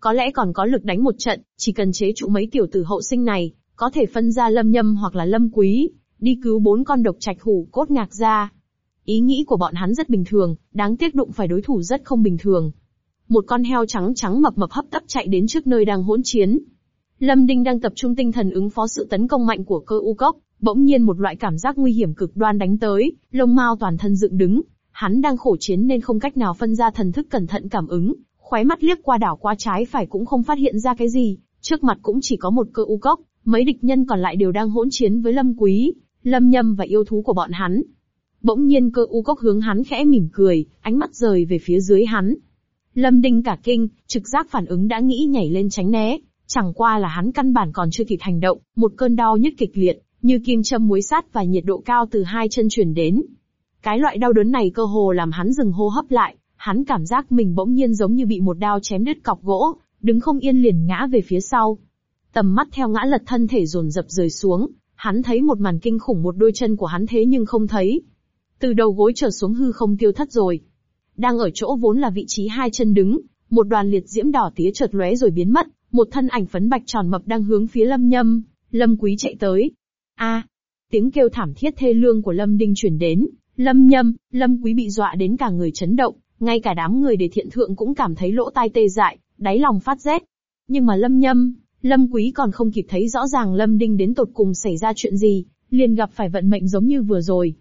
Có lẽ còn có lực đánh một trận, chỉ cần chế trụ mấy tiểu tử hậu sinh này, có thể phân ra lâm nhâm hoặc là lâm quý, đi cứu bốn con độc trạch hủ cốt ngạc ra. Ý nghĩ của bọn hắn rất bình thường, đáng tiếc đụng phải đối thủ rất không bình thường. Một con heo trắng trắng mập mập hấp tấp chạy đến trước nơi đang hỗn chiến. Lâm Đinh đang tập trung tinh thần ứng phó sự tấn công mạnh của cơ u cốc, bỗng nhiên một loại cảm giác nguy hiểm cực đoan đánh tới, lông mao toàn thân dựng đứng. Hắn đang khổ chiến nên không cách nào phân ra thần thức cẩn thận cảm ứng, khóe mắt liếc qua đảo qua trái phải cũng không phát hiện ra cái gì, trước mặt cũng chỉ có một cơ u cốc, mấy địch nhân còn lại đều đang hỗn chiến với Lâm Quý, Lâm Nhâm và yêu thú của bọn hắn. Bỗng nhiên cơ u cốc hướng hắn khẽ mỉm cười, ánh mắt rời về phía dưới hắn. Lâm Đinh cả kinh, trực giác phản ứng đã nghĩ nhảy lên tránh né, chẳng qua là hắn căn bản còn chưa kịp hành động, một cơn đau nhức kịch liệt, như kim châm muối sắt và nhiệt độ cao từ hai chân truyền đến. Cái loại đau đớn này cơ hồ làm hắn dừng hô hấp lại, hắn cảm giác mình bỗng nhiên giống như bị một đao chém đứt cọc gỗ, đứng không yên liền ngã về phía sau. Tầm mắt theo ngã lật thân thể dồn dập rời xuống, hắn thấy một màn kinh khủng một đôi chân của hắn thế nhưng không thấy. Từ đầu gối trở xuống hư không tiêu thất rồi. Đang ở chỗ vốn là vị trí hai chân đứng, một đoàn liệt diễm đỏ tía chợt lóe rồi biến mất, một thân ảnh phấn bạch tròn mập đang hướng phía Lâm Nhâm, Lâm Quý chạy tới. A! tiếng kêu thảm thiết thê lương của Lâm Đinh truyền đến, Lâm Nhâm, Lâm Quý bị dọa đến cả người chấn động, ngay cả đám người để thiện thượng cũng cảm thấy lỗ tai tê dại, đáy lòng phát rét. Nhưng mà Lâm Nhâm, Lâm Quý còn không kịp thấy rõ ràng Lâm Đinh đến tột cùng xảy ra chuyện gì, liền gặp phải vận mệnh giống như vừa rồi.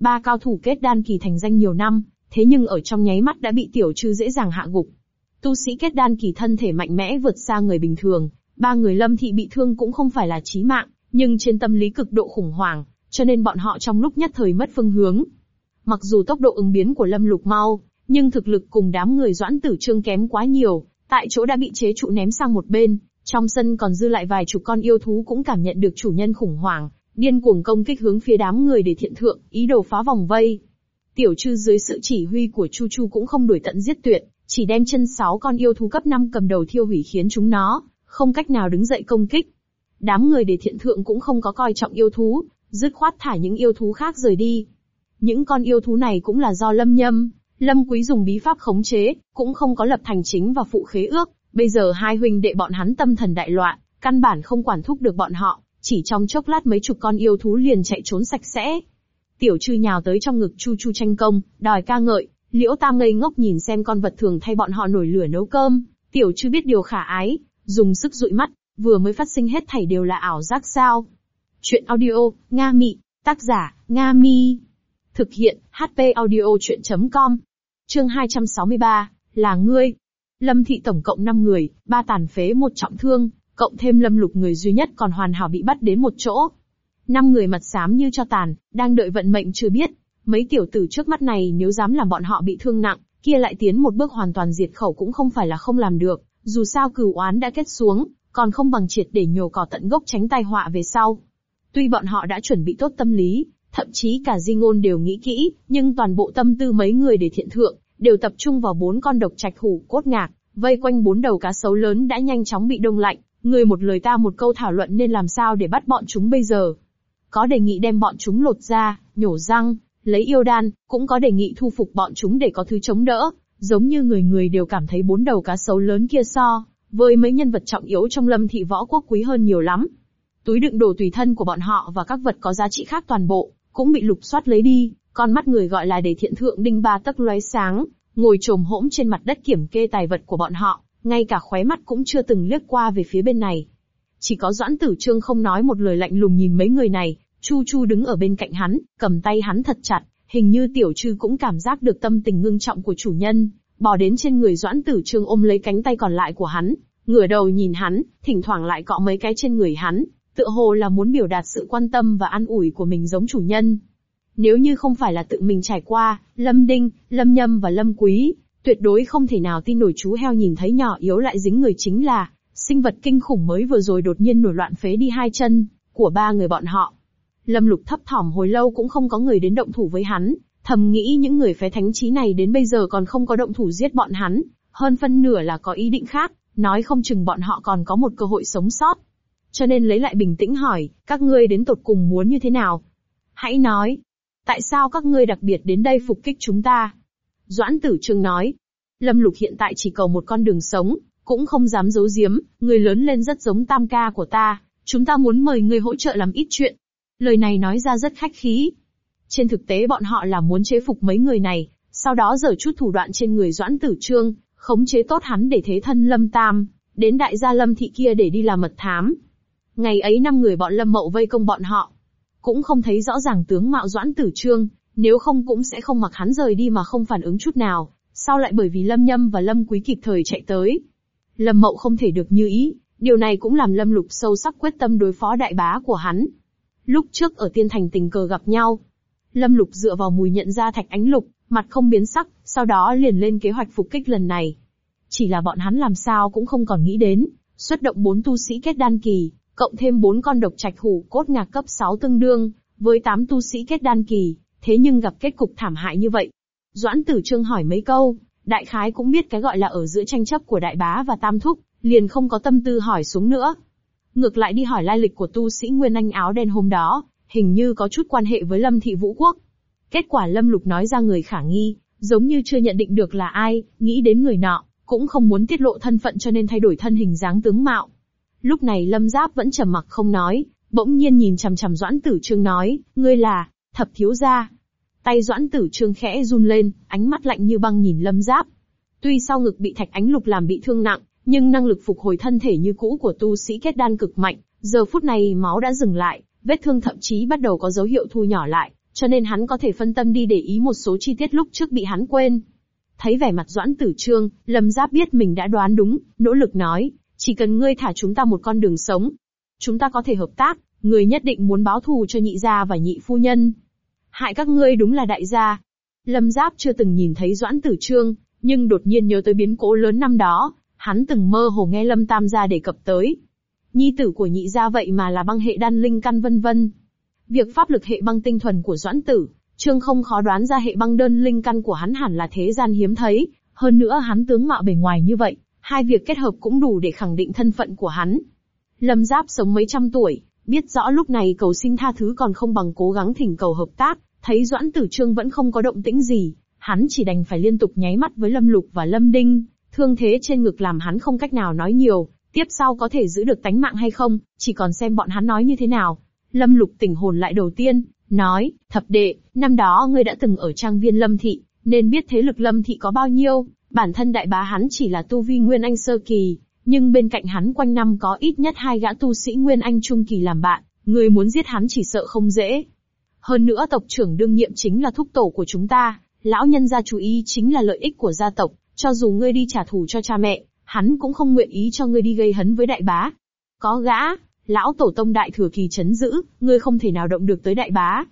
Ba cao thủ kết đan kỳ thành danh nhiều năm, thế nhưng ở trong nháy mắt đã bị tiểu trư dễ dàng hạ gục. Tu sĩ kết đan kỳ thân thể mạnh mẽ vượt xa người bình thường, ba người lâm thị bị thương cũng không phải là chí mạng, nhưng trên tâm lý cực độ khủng hoảng, cho nên bọn họ trong lúc nhất thời mất phương hướng. Mặc dù tốc độ ứng biến của lâm lục mau, nhưng thực lực cùng đám người doãn tử trương kém quá nhiều, tại chỗ đã bị chế trụ ném sang một bên, trong sân còn dư lại vài chục con yêu thú cũng cảm nhận được chủ nhân khủng hoảng, điên cuồng công kích hướng phía đám người để thiện thượng, ý đồ phá vòng vây. Tiểu trư dưới sự chỉ huy của Chu Chu cũng không đuổi tận giết tuyệt, chỉ đem chân sáu con yêu thú cấp 5 cầm đầu thiêu hủy khiến chúng nó, không cách nào đứng dậy công kích. Đám người để thiện thượng cũng không có coi trọng yêu thú, dứt khoát thả những yêu thú khác rời đi. Những con yêu thú này cũng là do lâm nhâm, lâm quý dùng bí pháp khống chế, cũng không có lập thành chính và phụ khế ước, bây giờ hai huynh đệ bọn hắn tâm thần đại loạn, căn bản không quản thúc được bọn họ, chỉ trong chốc lát mấy chục con yêu thú liền chạy trốn sạch sẽ. Tiểu trư nhào tới trong ngực chu chu tranh công, đòi ca ngợi, liễu tam ngây ngốc nhìn xem con vật thường thay bọn họ nổi lửa nấu cơm, tiểu trư biết điều khả ái, dùng sức dụi mắt, vừa mới phát sinh hết thảy đều là ảo giác sao. Chuyện audio, Nga Mị, tác giả, Nga Mi. Thực hiện, HP audio chuyện.com. Chương 263, là ngươi. Lâm thị tổng cộng 5 người, ba tàn phế một trọng thương, cộng thêm lâm lục người duy nhất còn hoàn hảo bị bắt đến một chỗ. Năm người mặt xám như cho tàn, đang đợi vận mệnh chưa biết. Mấy tiểu tử trước mắt này nếu dám làm bọn họ bị thương nặng, kia lại tiến một bước hoàn toàn diệt khẩu cũng không phải là không làm được, dù sao cửu oán đã kết xuống, còn không bằng triệt để nhổ cỏ tận gốc tránh tai họa về sau. Tuy bọn họ đã chuẩn bị tốt tâm lý, thậm chí cả di ngôn đều nghĩ kỹ, nhưng toàn bộ tâm tư mấy người để thiện thượng, đều tập trung vào bốn con độc trạch hủ cốt ngạc, vây quanh bốn đầu cá sấu lớn đã nhanh chóng bị đông lạnh, người một lời ta một câu thảo luận nên làm sao để bắt bọn chúng bây giờ. Có đề nghị đem bọn chúng lột ra, nhổ răng, lấy yêu đan, cũng có đề nghị thu phục bọn chúng để có thứ chống đỡ, giống như người người đều cảm thấy bốn đầu cá sấu lớn kia so, với mấy nhân vật trọng yếu trong lâm thị võ quốc quý hơn nhiều lắm. Túi đựng đồ tùy thân của bọn họ và các vật có giá trị khác toàn bộ, cũng bị lục soát lấy đi, con mắt người gọi là để thiện thượng đinh ba tấc lóe sáng, ngồi trồm hỗm trên mặt đất kiểm kê tài vật của bọn họ, ngay cả khóe mắt cũng chưa từng liếc qua về phía bên này. Chỉ có Doãn Tử Trương không nói một lời lạnh lùng nhìn mấy người này, Chu Chu đứng ở bên cạnh hắn, cầm tay hắn thật chặt, hình như tiểu trư cũng cảm giác được tâm tình ngưng trọng của chủ nhân, bò đến trên người Doãn Tử Trương ôm lấy cánh tay còn lại của hắn, ngửa đầu nhìn hắn, thỉnh thoảng lại cọ mấy cái trên người hắn, tựa hồ là muốn biểu đạt sự quan tâm và an ủi của mình giống chủ nhân. Nếu như không phải là tự mình trải qua, Lâm Đinh, Lâm Nhâm và Lâm Quý, tuyệt đối không thể nào tin nổi chú heo nhìn thấy nhỏ yếu lại dính người chính là sinh vật kinh khủng mới vừa rồi đột nhiên nổi loạn phế đi hai chân của ba người bọn họ. Lâm Lục thấp thỏm hồi lâu cũng không có người đến động thủ với hắn, thầm nghĩ những người phái thánh trí này đến bây giờ còn không có động thủ giết bọn hắn, hơn phân nửa là có ý định khác, nói không chừng bọn họ còn có một cơ hội sống sót. Cho nên lấy lại bình tĩnh hỏi, các ngươi đến tột cùng muốn như thế nào? Hãy nói, tại sao các ngươi đặc biệt đến đây phục kích chúng ta? Doãn tử trương nói, Lâm Lục hiện tại chỉ cầu một con đường sống, cũng không dám giấu giếm, người lớn lên rất giống tam ca của ta, chúng ta muốn mời người hỗ trợ làm ít chuyện. Lời này nói ra rất khách khí. Trên thực tế bọn họ là muốn chế phục mấy người này, sau đó giở chút thủ đoạn trên người Doãn Tử Trương, khống chế tốt hắn để thế thân Lâm Tam, đến đại gia Lâm Thị kia để đi làm mật thám. Ngày ấy năm người bọn Lâm Mậu vây công bọn họ. Cũng không thấy rõ ràng tướng mạo Doãn Tử Trương, nếu không cũng sẽ không mặc hắn rời đi mà không phản ứng chút nào, sau lại bởi vì Lâm Nhâm và Lâm Quý kịp thời chạy tới. Lâm Mậu không thể được như ý, điều này cũng làm Lâm Lục sâu sắc quyết tâm đối phó đại bá của hắn. Lúc trước ở Tiên Thành tình cờ gặp nhau, Lâm Lục dựa vào mùi nhận ra Thạch Ánh Lục, mặt không biến sắc, sau đó liền lên kế hoạch phục kích lần này. Chỉ là bọn hắn làm sao cũng không còn nghĩ đến, xuất động bốn tu sĩ kết đan kỳ, cộng thêm bốn con độc trạch hủ cốt ngạc cấp 6 tương đương, với 8 tu sĩ kết đan kỳ, thế nhưng gặp kết cục thảm hại như vậy. Doãn tử trương hỏi mấy câu, đại khái cũng biết cái gọi là ở giữa tranh chấp của đại bá và tam thúc, liền không có tâm tư hỏi xuống nữa. Ngược lại đi hỏi lai lịch của tu sĩ Nguyên Anh áo đen hôm đó, hình như có chút quan hệ với Lâm Thị Vũ Quốc. Kết quả Lâm Lục nói ra người khả nghi, giống như chưa nhận định được là ai, nghĩ đến người nọ, cũng không muốn tiết lộ thân phận cho nên thay đổi thân hình dáng tướng mạo. Lúc này Lâm Giáp vẫn trầm mặc không nói, bỗng nhiên nhìn chằm chằm Doãn Tử Trương nói, ngươi là, thập thiếu gia. Tay Doãn Tử Trương khẽ run lên, ánh mắt lạnh như băng nhìn Lâm Giáp. Tuy sau ngực bị thạch ánh lục làm bị thương nặng, nhưng năng lực phục hồi thân thể như cũ của tu sĩ kết đan cực mạnh, giờ phút này máu đã dừng lại, vết thương thậm chí bắt đầu có dấu hiệu thu nhỏ lại, cho nên hắn có thể phân tâm đi để ý một số chi tiết lúc trước bị hắn quên. Thấy vẻ mặt Doãn Tử Trương, Lâm Giáp biết mình đã đoán đúng, nỗ lực nói, chỉ cần ngươi thả chúng ta một con đường sống, chúng ta có thể hợp tác, Ngươi nhất định muốn báo thù cho nhị gia và nhị phu nhân. Hại các ngươi đúng là đại gia. Lâm Giáp chưa từng nhìn thấy Doãn Tử Trương, nhưng đột nhiên nhớ tới biến cố lớn năm đó, hắn từng mơ hồ nghe Lâm Tam gia đề cập tới. Nhi tử của nhị gia vậy mà là băng hệ đan linh căn vân vân. Việc pháp lực hệ băng tinh thuần của Doãn Tử, Trương không khó đoán ra hệ băng đơn linh căn của hắn hẳn là thế gian hiếm thấy, hơn nữa hắn tướng mạo bề ngoài như vậy, hai việc kết hợp cũng đủ để khẳng định thân phận của hắn. Lâm Giáp sống mấy trăm tuổi, biết rõ lúc này cầu xin tha thứ còn không bằng cố gắng thỉnh cầu hợp tác, thấy Doãn Tử Trương vẫn không có động tĩnh gì, hắn chỉ đành phải liên tục nháy mắt với Lâm Lục và Lâm Đinh, thương thế trên ngực làm hắn không cách nào nói nhiều, tiếp sau có thể giữ được tánh mạng hay không, chỉ còn xem bọn hắn nói như thế nào. Lâm Lục tỉnh hồn lại đầu tiên, nói, thập đệ, năm đó ngươi đã từng ở trang viên Lâm Thị, nên biết thế lực Lâm Thị có bao nhiêu, bản thân đại bá hắn chỉ là tu vi Nguyên Anh sơ kỳ, nhưng bên cạnh hắn quanh năm có ít nhất hai gã tu sĩ Nguyên Anh trung kỳ làm bạn, Ngươi muốn giết hắn chỉ sợ không dễ. Hơn nữa tộc trưởng đương nhiệm chính là thúc tổ của chúng ta, lão nhân gia chú ý chính là lợi ích của gia tộc, cho dù ngươi đi trả thù cho cha mẹ, hắn cũng không nguyện ý cho ngươi đi gây hấn với đại bá. Có gã, lão tổ tông đại thừa kỳ chấn giữ, ngươi không thể nào động được tới đại bá.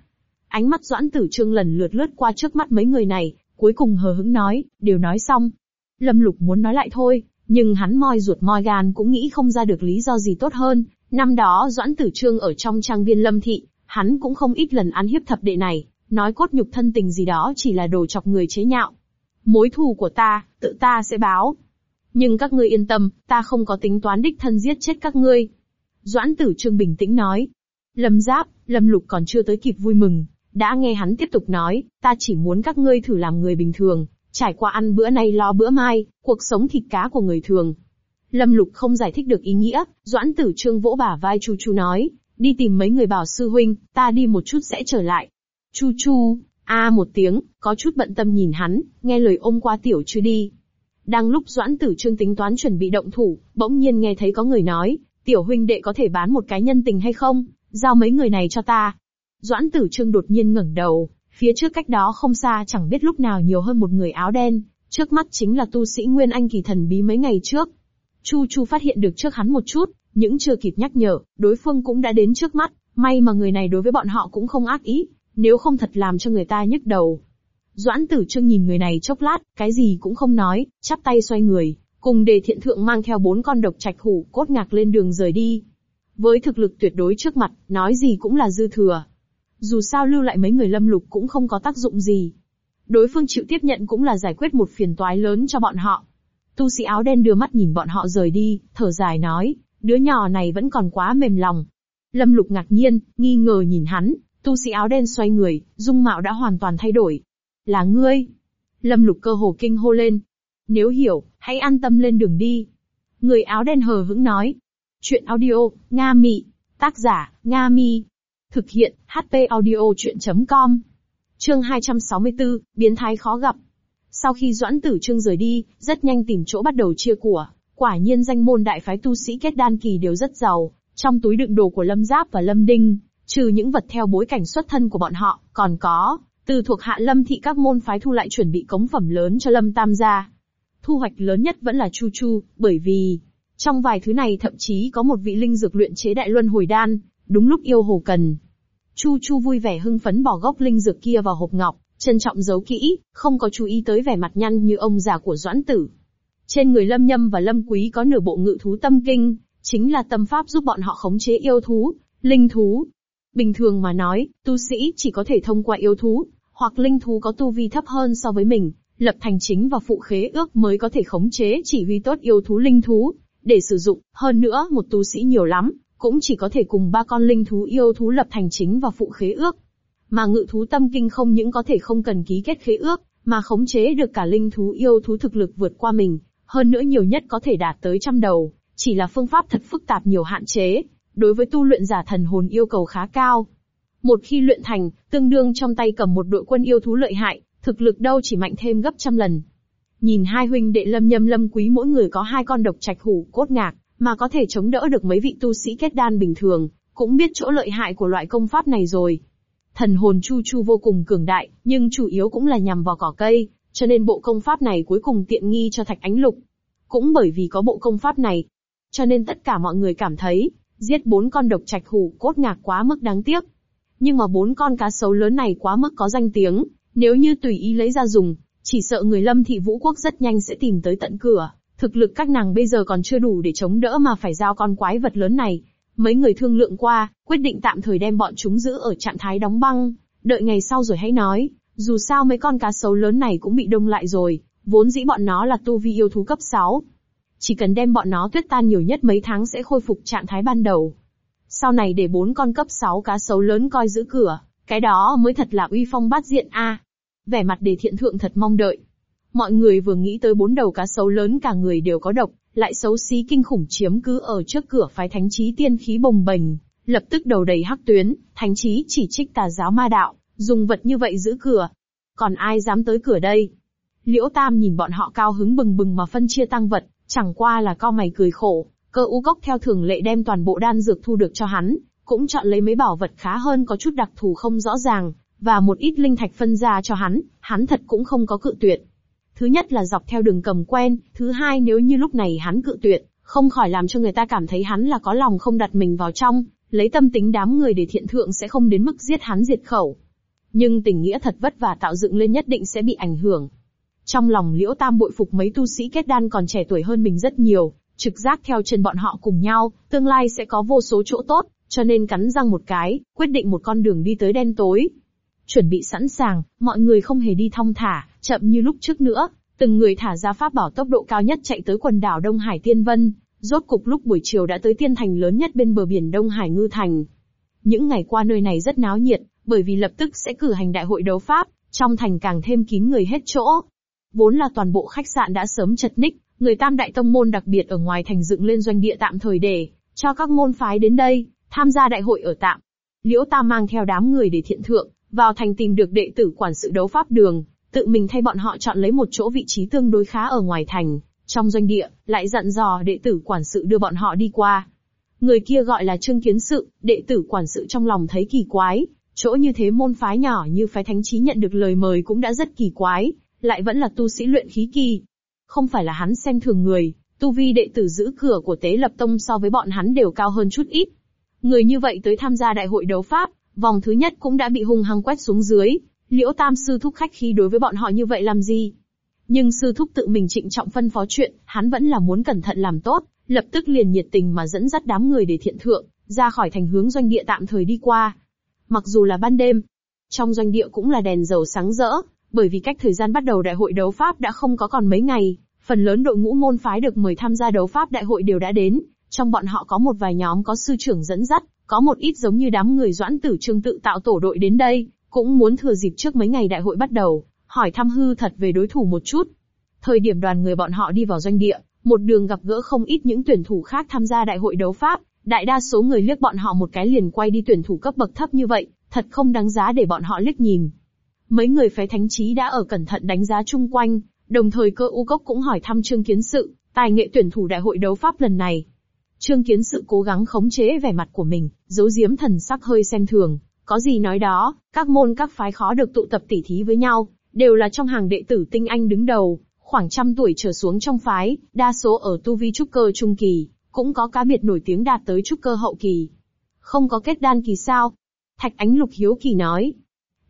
Ánh mắt Doãn Tử Trương lần lượt lướt qua trước mắt mấy người này, cuối cùng hờ hững nói, đều nói xong. Lâm Lục muốn nói lại thôi, nhưng hắn moi ruột moi gan cũng nghĩ không ra được lý do gì tốt hơn. Năm đó Doãn Tử Trương ở trong trang viên Lâm Thị, hắn cũng không ít lần ăn hiếp thập đệ này, nói cốt nhục thân tình gì đó chỉ là đồ chọc người chế nhạo. Mối thù của ta, tự ta sẽ báo. Nhưng các ngươi yên tâm, ta không có tính toán đích thân giết chết các ngươi. Doãn tử trương bình tĩnh nói. Lâm giáp, lâm lục còn chưa tới kịp vui mừng, đã nghe hắn tiếp tục nói, ta chỉ muốn các ngươi thử làm người bình thường, trải qua ăn bữa nay lo bữa mai, cuộc sống thịt cá của người thường. Lâm lục không giải thích được ý nghĩa, doãn tử trương vỗ bả vai chu chu nói, đi tìm mấy người bảo sư huynh, ta đi một chút sẽ trở lại. Chu chu, a à một tiếng, có chút bận tâm nhìn hắn, nghe lời ôm qua tiểu chưa đi. Đang lúc Doãn Tử Trương tính toán chuẩn bị động thủ, bỗng nhiên nghe thấy có người nói, tiểu huynh đệ có thể bán một cái nhân tình hay không, giao mấy người này cho ta. Doãn Tử Trương đột nhiên ngẩng đầu, phía trước cách đó không xa chẳng biết lúc nào nhiều hơn một người áo đen, trước mắt chính là tu sĩ Nguyên Anh kỳ thần bí mấy ngày trước. Chu Chu phát hiện được trước hắn một chút, những chưa kịp nhắc nhở, đối phương cũng đã đến trước mắt, may mà người này đối với bọn họ cũng không ác ý, Nếu không thật làm cho người ta nhức đầu. Doãn tử trương nhìn người này chốc lát, cái gì cũng không nói, chắp tay xoay người, cùng đề thiện thượng mang theo bốn con độc trạch hủ cốt ngạc lên đường rời đi. Với thực lực tuyệt đối trước mặt, nói gì cũng là dư thừa. Dù sao lưu lại mấy người lâm lục cũng không có tác dụng gì. Đối phương chịu tiếp nhận cũng là giải quyết một phiền toái lớn cho bọn họ. Tu sĩ áo đen đưa mắt nhìn bọn họ rời đi, thở dài nói, đứa nhỏ này vẫn còn quá mềm lòng. Lâm lục ngạc nhiên, nghi ngờ nhìn hắn, tu sĩ áo đen xoay người, dung mạo đã hoàn toàn thay đổi. Là ngươi. Lâm lục cơ hồ kinh hô lên. Nếu hiểu, hãy an tâm lên đường đi. Người áo đen hờ hững nói. Chuyện audio, Nga Mị. Tác giả, Nga Mi. Thực hiện, HP audio chuyện.com. Chương 264, biến thái khó gặp. Sau khi Doãn Tử Trương rời đi, rất nhanh tìm chỗ bắt đầu chia của. Quả nhiên danh môn đại phái tu sĩ kết đan kỳ đều rất giàu, trong túi đựng đồ của Lâm Giáp và Lâm Đinh, trừ những vật theo bối cảnh xuất thân của bọn họ, còn có, từ thuộc hạ Lâm thị các môn phái thu lại chuẩn bị cống phẩm lớn cho Lâm Tam gia. Thu hoạch lớn nhất vẫn là Chu Chu, bởi vì, trong vài thứ này thậm chí có một vị linh dược luyện chế đại luân hồi đan, đúng lúc yêu hồ cần. Chu Chu vui vẻ hưng phấn bỏ gốc linh dược kia vào hộp ngọc, trân trọng giấu kỹ, không có chú ý tới vẻ mặt nhăn như ông già của Doãn Tử. Trên người Lâm Nhâm và Lâm Quý có nửa bộ ngự thú tâm kinh, chính là tâm pháp giúp bọn họ khống chế yêu thú, linh thú. Bình thường mà nói, tu sĩ chỉ có thể thông qua yêu thú, hoặc linh thú có tu vi thấp hơn so với mình, lập thành chính và phụ khế ước mới có thể khống chế chỉ huy tốt yêu thú linh thú, để sử dụng, hơn nữa một tu sĩ nhiều lắm, cũng chỉ có thể cùng ba con linh thú yêu thú lập thành chính và phụ khế ước. Mà ngự thú tâm kinh không những có thể không cần ký kết khế ước, mà khống chế được cả linh thú yêu thú thực lực vượt qua mình, hơn nữa nhiều nhất có thể đạt tới trăm đầu, chỉ là phương pháp thật phức tạp nhiều hạn chế, đối với tu luyện giả thần hồn yêu cầu khá cao. Một khi luyện thành, tương đương trong tay cầm một đội quân yêu thú lợi hại, thực lực đâu chỉ mạnh thêm gấp trăm lần. Nhìn hai huynh đệ lâm nhâm lâm quý mỗi người có hai con độc trạch hủ cốt ngạc, mà có thể chống đỡ được mấy vị tu sĩ kết đan bình thường, cũng biết chỗ lợi hại của loại công pháp này rồi. Thần hồn chu chu vô cùng cường đại, nhưng chủ yếu cũng là nhằm vào cỏ cây, cho nên bộ công pháp này cuối cùng tiện nghi cho thạch ánh lục. Cũng bởi vì có bộ công pháp này, cho nên tất cả mọi người cảm thấy, giết bốn con độc trạch hủ cốt ngạc quá mức đáng tiếc. Nhưng mà bốn con cá sấu lớn này quá mức có danh tiếng, nếu như tùy ý lấy ra dùng, chỉ sợ người lâm thị vũ quốc rất nhanh sẽ tìm tới tận cửa. Thực lực các nàng bây giờ còn chưa đủ để chống đỡ mà phải giao con quái vật lớn này. Mấy người thương lượng qua, quyết định tạm thời đem bọn chúng giữ ở trạng thái đóng băng, đợi ngày sau rồi hãy nói. Dù sao mấy con cá sấu lớn này cũng bị đông lại rồi, vốn dĩ bọn nó là tu vi yêu thú cấp 6. Chỉ cần đem bọn nó tuyết tan nhiều nhất mấy tháng sẽ khôi phục trạng thái ban đầu. Sau này để bốn con cấp 6 cá sấu lớn coi giữ cửa, cái đó mới thật là uy phong bát diện a. Vẻ mặt đề thiện thượng thật mong đợi. Mọi người vừa nghĩ tới bốn đầu cá sấu lớn cả người đều có độc, lại xấu xí kinh khủng chiếm cứ ở trước cửa phái thánh trí tiên khí bồng bềnh, lập tức đầu đầy hắc tuyến, thánh trí chỉ trích tà giáo ma đạo, dùng vật như vậy giữ cửa. Còn ai dám tới cửa đây? Liễu Tam nhìn bọn họ cao hứng bừng bừng mà phân chia tăng vật, chẳng qua là co mày cười khổ, cơ u cốc theo thường lệ đem toàn bộ đan dược thu được cho hắn, cũng chọn lấy mấy bảo vật khá hơn có chút đặc thù không rõ ràng, và một ít linh thạch phân ra cho hắn, hắn thật cũng không có cự tuyệt. Thứ nhất là dọc theo đường cầm quen, thứ hai nếu như lúc này hắn cự tuyệt, không khỏi làm cho người ta cảm thấy hắn là có lòng không đặt mình vào trong, lấy tâm tính đám người để thiện thượng sẽ không đến mức giết hắn diệt khẩu. Nhưng tình nghĩa thật vất vả tạo dựng lên nhất định sẽ bị ảnh hưởng. Trong lòng Liễu Tam bội phục mấy tu sĩ kết đan còn trẻ tuổi hơn mình rất nhiều, trực giác theo chân bọn họ cùng nhau, tương lai sẽ có vô số chỗ tốt, cho nên cắn răng một cái, quyết định một con đường đi tới đen tối. Chuẩn bị sẵn sàng, mọi người không hề đi thong thả, chậm như lúc trước nữa, từng người thả ra pháp bảo tốc độ cao nhất chạy tới quần đảo Đông Hải Tiên Vân, rốt cục lúc buổi chiều đã tới tiên thành lớn nhất bên bờ biển Đông Hải Ngư Thành. Những ngày qua nơi này rất náo nhiệt, bởi vì lập tức sẽ cử hành đại hội đấu pháp, trong thành càng thêm kín người hết chỗ. Vốn là toàn bộ khách sạn đã sớm chật ních, người tam đại tông môn đặc biệt ở ngoài thành dựng lên doanh địa tạm thời để cho các môn phái đến đây, tham gia đại hội ở tạm. Liễu Tam mang theo đám người để thiện thượng, vào thành tìm được đệ tử quản sự đấu pháp đường, tự mình thay bọn họ chọn lấy một chỗ vị trí tương đối khá ở ngoài thành, trong doanh địa, lại dặn dò đệ tử quản sự đưa bọn họ đi qua. Người kia gọi là Trương Kiến Sự, đệ tử quản sự trong lòng thấy kỳ quái, chỗ như thế môn phái nhỏ như phái thánh trí nhận được lời mời cũng đã rất kỳ quái, lại vẫn là tu sĩ luyện khí kỳ. Không phải là hắn xem thường người, tu vi đệ tử giữ cửa của tế lập tông so với bọn hắn đều cao hơn chút ít. Người như vậy tới tham gia đại hội đấu pháp, vòng thứ nhất cũng đã bị hung hăng quét xuống dưới. Liễu Tam sư thúc khách khí đối với bọn họ như vậy làm gì? Nhưng sư thúc tự mình trịnh trọng phân phó chuyện, hắn vẫn là muốn cẩn thận làm tốt, lập tức liền nhiệt tình mà dẫn dắt đám người để thiện thượng, ra khỏi thành hướng doanh địa tạm thời đi qua. Mặc dù là ban đêm, trong doanh địa cũng là đèn dầu sáng rỡ, bởi vì cách thời gian bắt đầu đại hội đấu pháp đã không có còn mấy ngày, phần lớn đội ngũ môn phái được mời tham gia đấu pháp đại hội đều đã đến, trong bọn họ có một vài nhóm có sư trưởng dẫn dắt, có một ít giống như đám người doãn tử trương tự tạo tổ đội đến đây, cũng muốn thừa dịp trước mấy ngày đại hội bắt đầu, hỏi thăm hư thật về đối thủ một chút. Thời điểm đoàn người bọn họ đi vào doanh địa, một đường gặp gỡ không ít những tuyển thủ khác tham gia đại hội đấu pháp, đại đa số người liếc bọn họ một cái liền quay đi tuyển thủ cấp bậc thấp như vậy, thật không đáng giá để bọn họ liếc nhìn. Mấy người phái thánh trí đã ở cẩn thận đánh giá chung quanh, đồng thời cơ u cốc cũng hỏi thăm Trương Kiến Sự, tài nghệ tuyển thủ đại hội đấu pháp lần này. Trương Kiến Sự cố gắng khống chế vẻ mặt của mình, giấu giếm thần sắc hơi xem thường, có gì nói đó, các môn các phái khó được tụ tập tỉ thí với nhau, đều là trong hàng đệ tử tinh anh đứng đầu, khoảng trăm tuổi trở xuống trong phái, đa số ở tu vi trúc cơ trung kỳ, cũng có cá biệt nổi tiếng đạt tới trúc cơ hậu kỳ. Không có kết đan kỳ sao? Thạch Ánh Lục hiếu kỳ nói.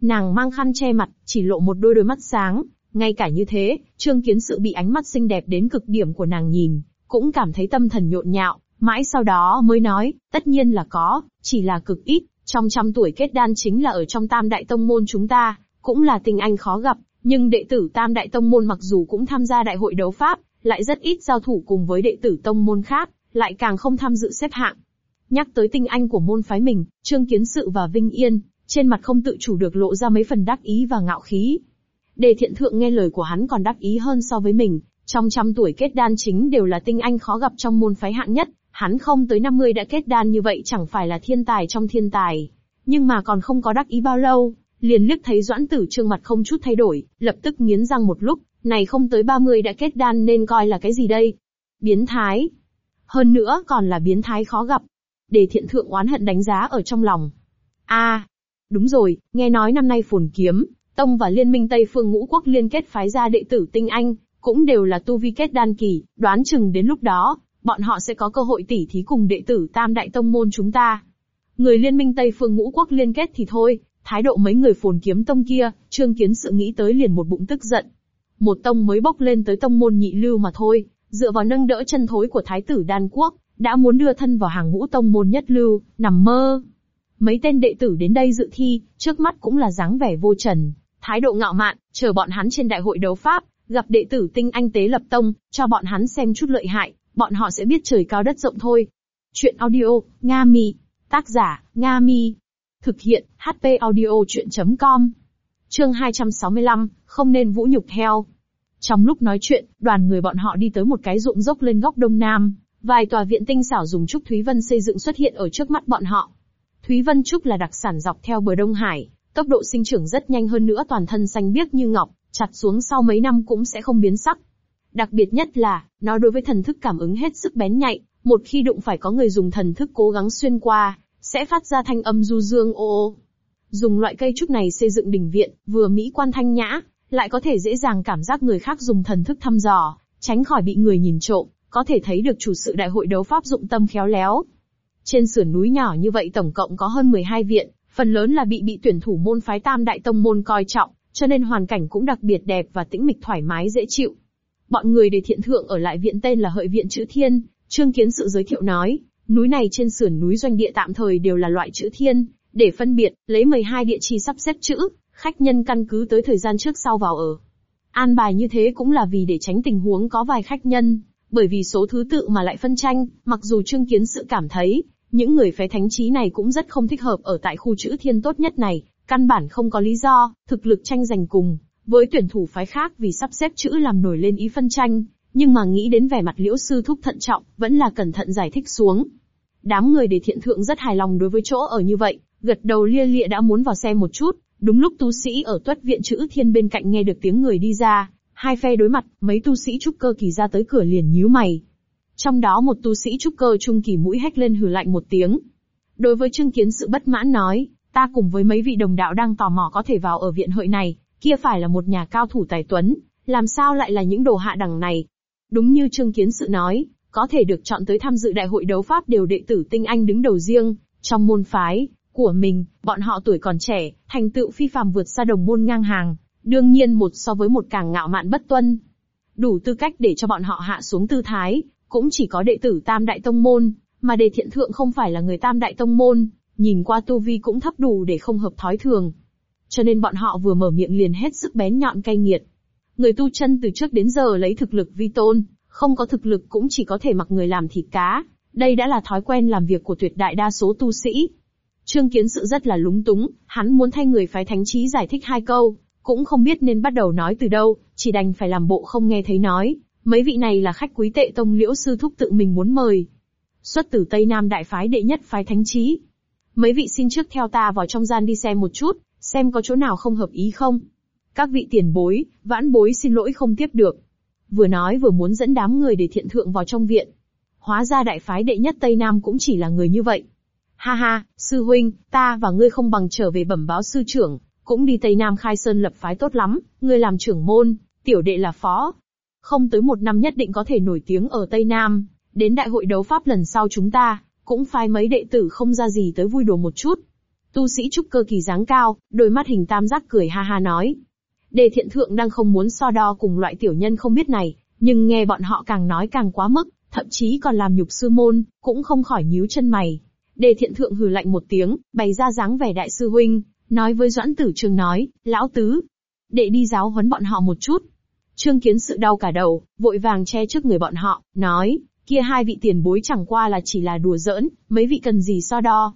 Nàng mang khăn che mặt, chỉ lộ một đôi đôi mắt sáng, ngay cả như thế, Trương Kiến Sự bị ánh mắt xinh đẹp đến cực điểm của nàng nhìn, cũng cảm thấy tâm thần nhộn nhạo, mãi sau đó mới nói, tất nhiên là có, chỉ là cực ít, trong trăm tuổi kết đan chính là ở trong tam đại tông môn chúng ta, cũng là tình anh khó gặp, nhưng đệ tử tam đại tông môn mặc dù cũng tham gia đại hội đấu pháp, lại rất ít giao thủ cùng với đệ tử tông môn khác, lại càng không tham dự xếp hạng. Nhắc tới tinh anh của môn phái mình, Trương Kiến Sự và Vinh Yên, trên mặt không tự chủ được lộ ra mấy phần đắc ý và ngạo khí. Đề thiện thượng nghe lời của hắn còn đắc ý hơn so với mình, trong trăm tuổi kết đan chính đều là tinh anh khó gặp trong môn phái hạng nhất, hắn không tới 50 đã kết đan như vậy chẳng phải là thiên tài trong thiên tài. Nhưng mà còn không có đắc ý bao lâu, liền liếc thấy doãn tử trương mặt không chút thay đổi, lập tức nghiến răng một lúc, này không tới 30 đã kết đan nên coi là cái gì đây? Biến thái. Hơn nữa còn là biến thái khó gặp. Để thiện thượng oán hận đánh giá ở trong lòng. a đúng rồi, nghe nói năm nay phồn kiếm, Tông và Liên minh Tây Phương Ngũ Quốc liên kết phái ra đệ tử tinh anh, cũng đều là tu vi kết đan kỳ, đoán chừng đến lúc đó, bọn họ sẽ có cơ hội tỉ thí cùng đệ tử Tam Đại Tông môn chúng ta. Người Liên minh Tây Phương Ngũ Quốc liên kết thì thôi, thái độ mấy người phồn kiếm tông kia, Trương Kiến sự nghĩ tới liền một bụng tức giận. Một tông mới bốc lên tới tông môn nhị lưu mà thôi, dựa vào nâng đỡ chân thối của thái tử đan quốc, đã muốn đưa thân vào hàng ngũ tông môn nhất lưu, nằm mơ. Mấy tên đệ tử đến đây dự thi, trước mắt cũng là dáng vẻ vô trần, thái độ ngạo mạn, chờ bọn hắn trên đại hội đấu pháp, gặp đệ tử tinh anh tế lập tông, cho bọn hắn xem chút lợi hại, bọn họ sẽ biết trời cao đất rộng thôi. Chuyện audio, Nga Mi. Tác giả, Nga Mi. Thực hiện, HP audio chuyện.com. Chương 265, không nên vũ nhục heo. Trong lúc nói chuyện, đoàn người bọn họ đi tới một cái ruộng dốc lên góc đông nam, vài tòa viện tinh xảo dùng trúc Thúy Vân xây dựng xuất hiện ở trước mắt bọn họ. Thúy Vân trúc là đặc sản dọc theo bờ Đông Hải, tốc độ sinh trưởng rất nhanh hơn nữa toàn thân xanh biếc như ngọc, chặt xuống sau mấy năm cũng sẽ không biến sắc. Đặc biệt nhất là, nó đối với thần thức cảm ứng hết sức bén nhạy, một khi đụng phải có người dùng thần thức cố gắng xuyên qua, sẽ phát ra thanh âm du dương ô ô. Dùng loại cây trúc này xây dựng đình viện, vừa mỹ quan thanh nhã, lại có thể dễ dàng cảm giác người khác dùng thần thức thăm dò, tránh khỏi bị người nhìn trộm, có thể thấy được chủ sự đại hội đấu pháp dụng tâm khéo léo. Trên sườn núi nhỏ như vậy tổng cộng có hơn 12 viện, phần lớn là bị bị tuyển thủ môn phái tam đại tông môn coi trọng, cho nên hoàn cảnh cũng đặc biệt đẹp và tĩnh mịch thoải mái dễ chịu. Bọn người để thiện thượng ở lại viện tên là Hợi viện chữ Thiên, Trương Kiến sự giới thiệu nói, núi này trên sườn núi doanh địa tạm thời đều là loại chữ Thiên, để phân biệt, lấy 12 địa chỉ sắp xếp chữ, khách nhân căn cứ tới thời gian trước sau vào ở. An bài như thế cũng là vì để tránh tình huống có vài khách nhân, bởi vì số thứ tự mà lại phân tranh, mặc dù Trương Kiến sự cảm thấy, những người phái thánh trí này cũng rất không thích hợp ở tại khu chữ thiên tốt nhất này, căn bản không có lý do, thực lực tranh giành cùng, với tuyển thủ phái khác vì sắp xếp chữ làm nổi lên ý phân tranh, nhưng mà nghĩ đến vẻ mặt liễu sư thúc thận trọng, vẫn là cẩn thận giải thích xuống. Đám người để thiện thượng rất hài lòng đối với chỗ ở như vậy, gật đầu lia lịa đã muốn vào xe một chút, đúng lúc tu sĩ ở tuất viện chữ thiên bên cạnh nghe được tiếng người đi ra, hai phe đối mặt, mấy tu sĩ trúc cơ kỳ ra tới cửa liền nhíu mày, trong đó một tu sĩ trúc cơ trung kỳ mũi hét lên hừ lạnh một tiếng. Đối với Trương Kiến sự bất mãn nói, ta cùng với mấy vị đồng đạo đang tò mò có thể vào ở viện hội này, kia phải là một nhà cao thủ tài tuấn, làm sao lại là những đồ hạ đẳng này? Đúng như Trương Kiến sự nói, có thể được chọn tới tham dự đại hội đấu pháp đều đệ tử tinh anh đứng đầu riêng, trong môn phái, của mình, bọn họ tuổi còn trẻ, thành tựu phi phàm vượt xa đồng môn ngang hàng, đương nhiên một so với một càng ngạo mạn bất tuân. Đủ tư cách để cho bọn họ hạ xuống tư thái, cũng chỉ có đệ tử Tam Đại Tông Môn, mà đề thiện thượng không phải là người Tam Đại Tông Môn, nhìn qua tu vi cũng thấp đủ để không hợp thói thường. Cho nên bọn họ vừa mở miệng liền hết sức bén nhọn cay nghiệt. Người tu chân từ trước đến giờ lấy thực lực vi tôn, không có thực lực cũng chỉ có thể mặc người làm thịt cá. Đây đã là thói quen làm việc của tuyệt đại đa số tu sĩ. Trương Kiến Sự rất là lúng túng, hắn muốn thay người phái thánh trí giải thích hai câu, cũng không biết nên bắt đầu nói từ đâu, chỉ đành phải làm bộ không nghe thấy nói. Mấy vị này là khách quý tệ tông liễu sư thúc tự mình muốn mời. Xuất từ Tây Nam đại phái đệ nhất phái thánh trí. Mấy vị xin trước theo ta vào trong gian đi xem một chút, xem có chỗ nào không hợp ý không. Các vị tiền bối, vãn bối xin lỗi không tiếp được. Vừa nói vừa muốn dẫn đám người để thiện thượng vào trong viện. Hóa ra đại phái đệ nhất Tây Nam cũng chỉ là người như vậy. Ha ha, sư huynh, ta và ngươi không bằng trở về bẩm báo sư trưởng, cũng đi Tây Nam khai sơn lập phái tốt lắm, ngươi làm trưởng môn, tiểu đệ là phó. Không tới một năm nhất định có thể nổi tiếng ở Tây Nam, đến đại hội đấu pháp lần sau chúng ta, cũng phái mấy đệ tử không ra gì tới vui đùa một chút. Tu sĩ trúc cơ kỳ dáng cao, đôi mắt hình tam giác cười ha ha nói. Đề thiện thượng đang không muốn so đo cùng loại tiểu nhân không biết này, nhưng nghe bọn họ càng nói càng quá mức, thậm chí còn làm nhục sư môn, cũng không khỏi nhíu chân mày. Đề thiện thượng hừ lạnh một tiếng, bày ra dáng vẻ đại sư huynh, nói với Doãn Tử Trương nói, lão tứ, đệ đi giáo huấn bọn họ một chút. Trương Kiến sự đau cả đầu, vội vàng che trước người bọn họ, nói, kia hai vị tiền bối chẳng qua là chỉ là đùa giỡn, mấy vị cần gì so đo.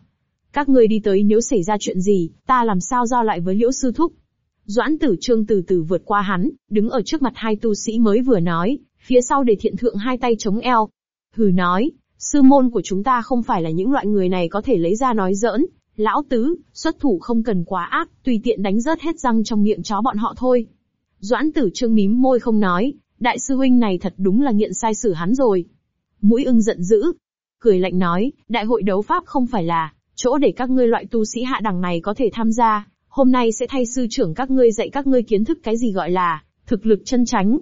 Các ngươi đi tới nếu xảy ra chuyện gì, ta làm sao do lại với liễu sư thúc. Doãn tử trương từ từ vượt qua hắn, đứng ở trước mặt hai tu sĩ mới vừa nói, phía sau để thiện thượng hai tay chống eo. Hừ nói, sư môn của chúng ta không phải là những loại người này có thể lấy ra nói giỡn. Lão tứ, xuất thủ không cần quá ác, tùy tiện đánh rớt hết răng trong miệng chó bọn họ thôi. Doãn tử trương mím môi không nói, đại sư huynh này thật đúng là nghiện sai xử hắn rồi. Mũi ưng giận dữ, cười lạnh nói, đại hội đấu pháp không phải là chỗ để các ngươi loại tu sĩ hạ đẳng này có thể tham gia, hôm nay sẽ thay sư trưởng các ngươi dạy các ngươi kiến thức cái gì gọi là thực lực chân tránh.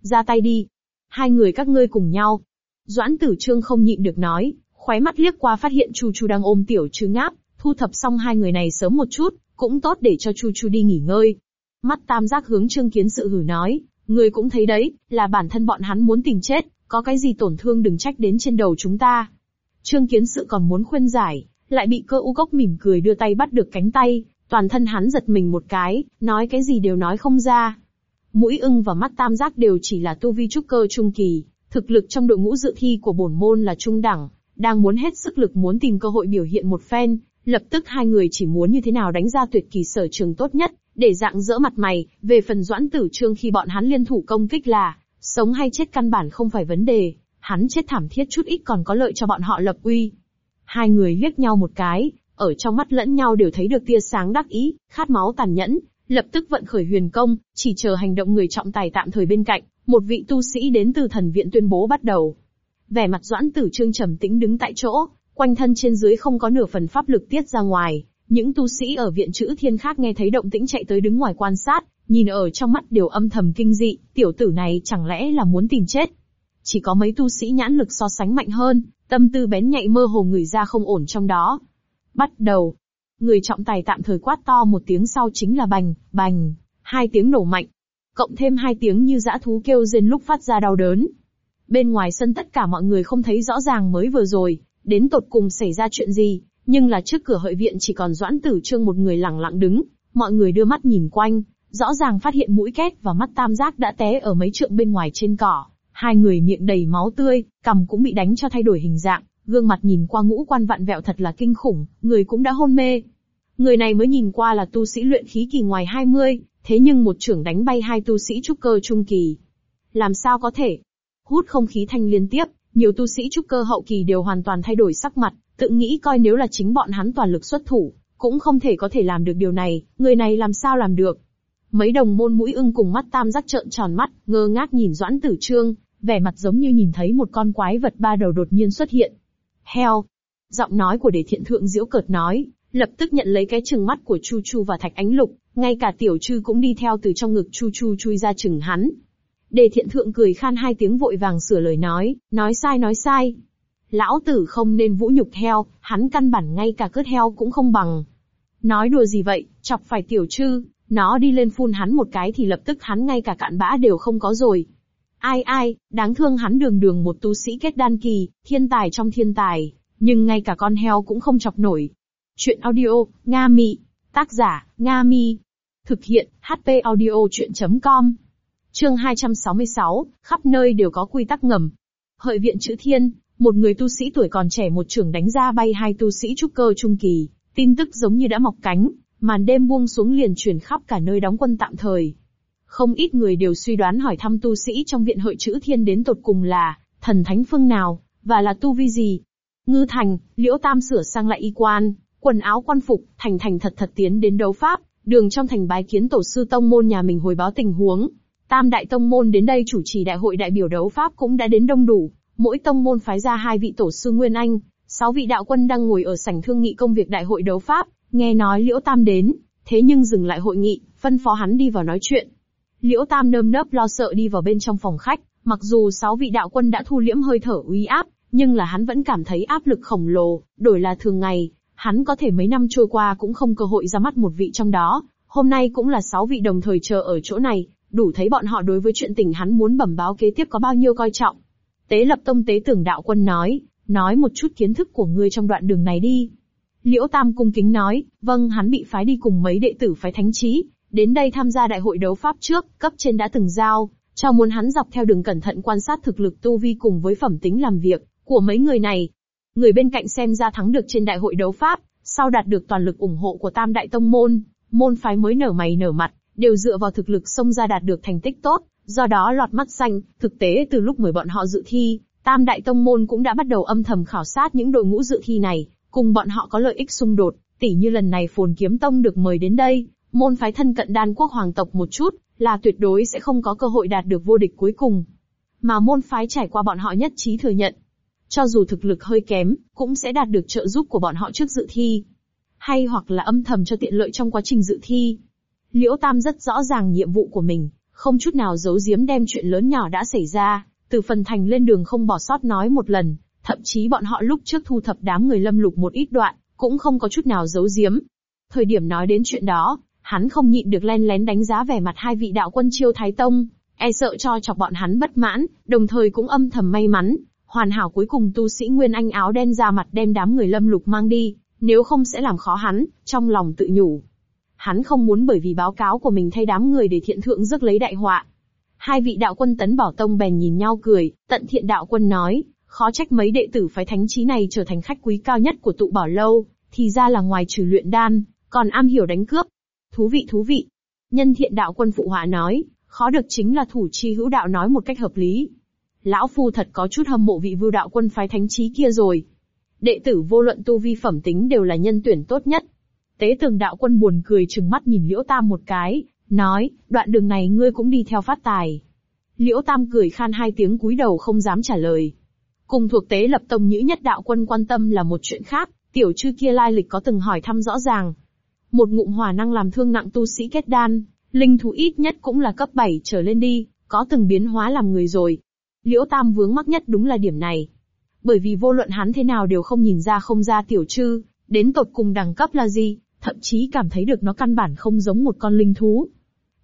Ra tay đi. Hai người các ngươi cùng nhau. Doãn tử trương không nhịn được nói, khóe mắt liếc qua phát hiện Chu Chu đang ôm tiểu trư ngáp, thu thập xong hai người này sớm một chút, cũng tốt để cho Chu Chu đi nghỉ ngơi. Mắt tam giác hướng trương kiến sự hử nói, người cũng thấy đấy, là bản thân bọn hắn muốn tìm chết, có cái gì tổn thương đừng trách đến trên đầu chúng ta. Trương kiến sự còn muốn khuyên giải, lại bị cơ u gốc mỉm cười đưa tay bắt được cánh tay, toàn thân hắn giật mình một cái, nói cái gì đều nói không ra. Mũi ưng và mắt tam giác đều chỉ là tu vi trúc cơ trung kỳ, thực lực trong đội ngũ dự thi của bổn môn là trung đẳng, đang muốn hết sức lực muốn tìm cơ hội biểu hiện một phen, lập tức hai người chỉ muốn như thế nào đánh ra tuyệt kỳ sở trường tốt nhất, để dạng dỡ mặt mày, về phần doãn tử trương khi bọn hắn liên thủ công kích là, sống hay chết căn bản không phải vấn đề, hắn chết thảm thiết chút ít còn có lợi cho bọn họ lập uy. Hai người liếc nhau một cái, ở trong mắt lẫn nhau đều thấy được tia sáng đắc ý, khát máu tàn nhẫn, lập tức vận khởi huyền công, chỉ chờ hành động người trọng tài tạm thời bên cạnh, một vị tu sĩ đến từ thần viện tuyên bố bắt đầu. Vẻ mặt doãn tử trương trầm tĩnh đứng tại chỗ, quanh thân trên dưới không có nửa phần pháp lực tiết ra ngoài, những tu sĩ ở viện chữ thiên khác nghe thấy động tĩnh chạy tới đứng ngoài quan sát, nhìn ở trong mắt đều âm thầm kinh dị, tiểu tử này chẳng lẽ là muốn tìm chết. Chỉ có mấy tu sĩ nhãn lực so sánh mạnh hơn, tâm tư bén nhạy mơ hồ người ra không ổn trong đó. Bắt đầu. Người trọng tài tạm thời quát to một tiếng sau chính là bành, bành, hai tiếng nổ mạnh. Cộng thêm hai tiếng như dã thú kêu rên lúc phát ra đau đớn. Bên ngoài sân tất cả mọi người không thấy rõ ràng mới vừa rồi, đến tột cùng xảy ra chuyện gì, nhưng là trước cửa hợi viện chỉ còn doãn tử trương một người lặng lặng đứng, mọi người đưa mắt nhìn quanh, rõ ràng phát hiện mũi két và mắt tam giác đã té ở mấy trượng bên ngoài trên cỏ. Hai người miệng đầy máu tươi, cằm cũng bị đánh cho thay đổi hình dạng, gương mặt nhìn qua ngũ quan vặn vẹo thật là kinh khủng, người cũng đã hôn mê. Người này mới nhìn qua là tu sĩ luyện khí kỳ ngoài 20, thế nhưng một trưởng đánh bay hai tu sĩ trúc cơ trung kỳ. Làm sao có thể? Hút không khí thanh liên tiếp, nhiều tu sĩ trúc cơ hậu kỳ đều hoàn toàn thay đổi sắc mặt, tự nghĩ coi nếu là chính bọn hắn toàn lực xuất thủ, cũng không thể có thể làm được điều này, người này làm sao làm được. Mấy đồng môn mũi ưng cùng mắt tam giác trợn tròn mắt, ngơ ngác nhìn Doãn Tử Trương, vẻ mặt giống như nhìn thấy một con quái vật ba đầu đột nhiên xuất hiện. Heo! Giọng nói của đề thiện thượng diễu cợt nói, lập tức nhận lấy cái chừng mắt của Chu Chu và Thạch Ánh Lục, ngay cả tiểu trư cũng đi theo từ trong ngực Chu Chu chui ra chừng hắn. Đề thiện thượng cười khan hai tiếng vội vàng sửa lời nói, nói sai nói sai. Lão tử không nên vũ nhục heo, hắn căn bản ngay cả cướp heo cũng không bằng. Nói đùa gì vậy, chọc phải tiểu trư, nó đi lên phun hắn một cái thì lập tức hắn ngay cả cạn bã đều không có rồi. Ai ai, đáng thương hắn đường đường một tu sĩ kết đan kỳ, thiên tài trong thiên tài, nhưng ngay cả con heo cũng không chọc nổi. Chuyện audio, Nga Mi. Tác giả, Nga Mi. Thực hiện, HP audio chuyện.com. Chương 266, khắp nơi đều có quy tắc ngầm. Hợi viện chữ thiên, một người tu sĩ tuổi còn trẻ một trưởng đánh ra bay hai tu sĩ trúc cơ trung kỳ, tin tức giống như đã mọc cánh, màn đêm buông xuống liền truyền khắp cả nơi đóng quân tạm thời. Không ít người đều suy đoán hỏi thăm tu sĩ trong viện hội chữ thiên đến tột cùng là, thần thánh phương nào, và là tu vi gì. Ngư thành, liễu tam sửa sang lại y quan, quần áo quan phục, thành thành thật thật tiến đến đấu pháp, đường trong thành bái kiến tổ sư tông môn nhà mình hồi báo tình huống. Tam đại tông môn đến đây chủ trì đại hội đại biểu đấu pháp cũng đã đến đông đủ, mỗi tông môn phái ra hai vị tổ sư Nguyên Anh, sáu vị đạo quân đang ngồi ở sảnh thương nghị công việc đại hội đấu pháp, nghe nói Liễu Tam đến, thế nhưng dừng lại hội nghị, phân phó hắn đi vào nói chuyện. Liễu Tam nơm nớp lo sợ đi vào bên trong phòng khách, mặc dù sáu vị đạo quân đã thu liễm hơi thở uy áp, nhưng là hắn vẫn cảm thấy áp lực khổng lồ, đổi là thường ngày, hắn có thể mấy năm trôi qua cũng không cơ hội ra mắt một vị trong đó, hôm nay cũng là sáu vị đồng thời chờ ở chỗ này, đủ thấy bọn họ đối với chuyện tình hắn muốn bẩm báo kế tiếp có bao nhiêu coi trọng. Tế lập tông tế tưởng đạo quân nói, nói một chút kiến thức của ngươi trong đoạn đường này đi. Liễu Tam cung kính nói, vâng hắn bị phái đi cùng mấy đệ tử phái thánh trí, đến đây tham gia đại hội đấu pháp trước, cấp trên đã từng giao, cho muốn hắn dọc theo đường cẩn thận quan sát thực lực tu vi cùng với phẩm tính làm việc của mấy người này. Người bên cạnh xem ra thắng được trên đại hội đấu pháp, sau đạt được toàn lực ủng hộ của Tam đại tông môn, môn phái mới nở mày nở mặt, đều dựa vào thực lực xông ra đạt được thành tích tốt, do đó lọt mắt xanh, thực tế từ lúc mời bọn họ dự thi, Tam Đại Tông Môn cũng đã bắt đầu âm thầm khảo sát những đội ngũ dự thi này, cùng bọn họ có lợi ích xung đột, tỉ như lần này Phồn Kiếm Tông được mời đến đây, môn phái thân cận đan quốc hoàng tộc một chút, là tuyệt đối sẽ không có cơ hội đạt được vô địch cuối cùng. Mà môn phái trải qua bọn họ nhất trí thừa nhận. Cho dù thực lực hơi kém, cũng sẽ đạt được trợ giúp của bọn họ trước dự thi. Hay hoặc là âm thầm cho tiện lợi trong quá trình dự thi. Liễu Tam rất rõ ràng nhiệm vụ của mình, không chút nào giấu giếm đem chuyện lớn nhỏ đã xảy ra, từ phần thành lên đường không bỏ sót nói một lần, thậm chí bọn họ lúc trước thu thập đám người lâm lục một ít đoạn, cũng không có chút nào giấu giếm. Thời điểm nói đến chuyện đó, hắn không nhịn được len lén đánh giá vẻ mặt hai vị đạo quân chiêu thái tông, e sợ cho chọc bọn hắn bất mãn, đồng thời cũng âm thầm may mắn, hoàn hảo cuối cùng tu sĩ Nguyên Anh áo đen ra mặt đem đám người lâm lục mang đi, nếu không sẽ làm khó hắn, trong lòng tự nhủ. Hắn không muốn bởi vì báo cáo của mình thay đám người để thiện thượng rước lấy đại họa. Hai vị đạo quân tấn bảo tông bèn nhìn nhau cười, tận thiện đạo quân nói, khó trách mấy đệ tử phái thánh trí này trở thành khách quý cao nhất của tụ bảo lâu, thì ra là ngoài trừ luyện đan, còn am hiểu đánh cướp. Thú vị thú vị. Nhân thiện đạo quân phụ họa nói, khó được chính là thủ chi hữu đạo nói một cách hợp lý. Lão phu thật có chút hâm mộ vị vưu đạo quân phái thánh trí kia rồi. Đệ tử vô luận tu vi phẩm tính đều là nhân tuyển tốt nhất, Tế tường đạo quân buồn cười chừng mắt nhìn Liễu Tam một cái, nói, đoạn đường này ngươi cũng đi theo phát tài. Liễu Tam cười khan hai tiếng cúi đầu không dám trả lời. Cùng thuộc tế lập tông nhữ nhất đạo quân quan tâm là một chuyện khác, tiểu chư kia lai lịch có từng hỏi thăm rõ ràng. Một ngụm hỏa năng làm thương nặng tu sĩ kết đan, linh thú ít nhất cũng là cấp 7 trở lên đi, có từng biến hóa làm người rồi. Liễu Tam vướng mắc nhất đúng là điểm này. Bởi vì vô luận hắn thế nào đều không nhìn ra không ra tiểu chư, đến tột cùng đẳng cấp là gì, thậm chí cảm thấy được nó căn bản không giống một con linh thú.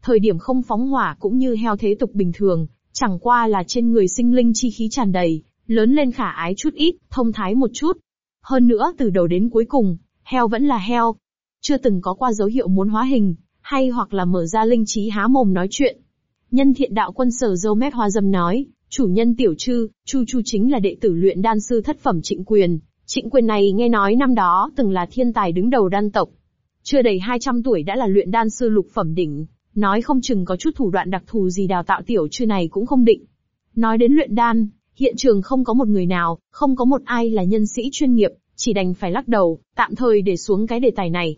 Thời điểm không phóng hỏa cũng như heo thế tục bình thường, chẳng qua là trên người sinh linh chi khí tràn đầy, lớn lên khả ái chút ít, thông thái một chút. Hơn nữa từ đầu đến cuối cùng, heo vẫn là heo. Chưa từng có qua dấu hiệu muốn hóa hình, hay hoặc là mở ra linh trí há mồm nói chuyện. Nhân thiện đạo quân sở dâu mép hoa dâm nói, chủ nhân tiểu trư, chu chu chính là đệ tử luyện đan sư thất phẩm trịnh quyền. Trịnh quyền này nghe nói năm đó từng là thiên tài đứng đầu đan tộc, chưa đầy 200 tuổi đã là luyện đan sư lục phẩm đỉnh, nói không chừng có chút thủ đoạn đặc thù gì đào tạo tiểu chư này cũng không định. Nói đến luyện đan, hiện trường không có một người nào, không có một ai là nhân sĩ chuyên nghiệp, chỉ đành phải lắc đầu, tạm thời để xuống cái đề tài này.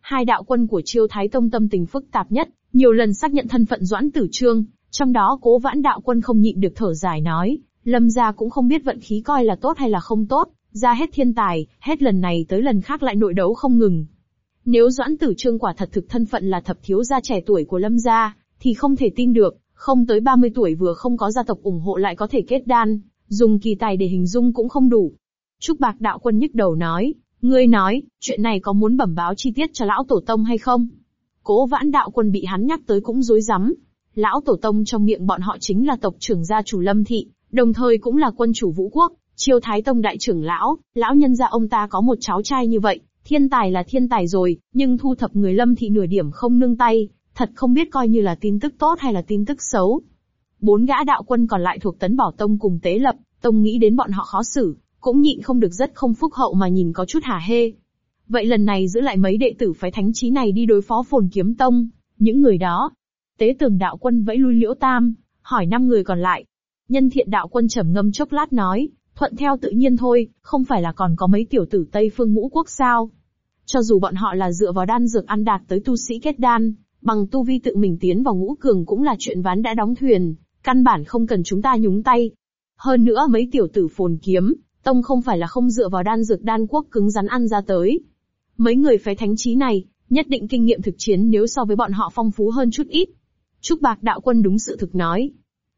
Hai đạo quân của Chiêu Thái Tông tâm tình phức tạp nhất, nhiều lần xác nhận thân phận Doãn Tử Trương, trong đó Cố Vãn đạo quân không nhịn được thở dài nói, Lâm gia cũng không biết vận khí coi là tốt hay là không tốt, ra hết thiên tài, hết lần này tới lần khác lại nội đấu không ngừng. Nếu Doãn Tử Trương quả thật thực thân phận là thập thiếu gia trẻ tuổi của Lâm gia, thì không thể tin được, không tới 30 tuổi vừa không có gia tộc ủng hộ lại có thể kết đan, dùng kỳ tài để hình dung cũng không đủ. Trúc Bạc đạo quân nhức đầu nói, ngươi nói, chuyện này có muốn bẩm báo chi tiết cho lão tổ tông hay không? Cố vãn đạo quân bị hắn nhắc tới cũng rối rắm. Lão tổ tông trong miệng bọn họ chính là tộc trưởng gia chủ lâm thị, đồng thời cũng là quân chủ vũ quốc, chiêu thái tông đại trưởng lão, lão nhân gia ông ta có một cháu trai như vậy, thiên tài là thiên tài rồi, nhưng thu thập người lâm thị nửa điểm không nương tay, thật không biết coi như là tin tức tốt hay là tin tức xấu. Bốn gã đạo quân còn lại thuộc tấn bảo tông cùng tế lập, tông nghĩ đến bọn họ khó xử, cũng nhịn không được rất không phúc hậu mà nhìn có chút hả hê. Vậy lần này giữ lại mấy đệ tử phái thánh trí này đi đối phó phồn kiếm tông, những người đó. Tế tường đạo quân vẫy lui liễu tam, hỏi năm người còn lại. Nhân thiện đạo quân trầm ngâm chốc lát nói, thuận theo tự nhiên thôi, không phải là còn có mấy tiểu tử Tây phương ngũ quốc sao. Cho dù bọn họ là dựa vào đan dược ăn đạt tới tu sĩ kết đan, bằng tu vi tự mình tiến vào ngũ cường cũng là chuyện ván đã đóng thuyền, căn bản không cần chúng ta nhúng tay. Hơn nữa mấy tiểu tử phồn kiếm, tông không phải là không dựa vào đan dược đan quốc cứng rắn ăn ra tới. Mấy người phái thánh trí này, nhất định kinh nghiệm thực chiến nếu so với bọn họ phong phú hơn chút ít. Trúc Bạc đạo quân đúng sự thực nói.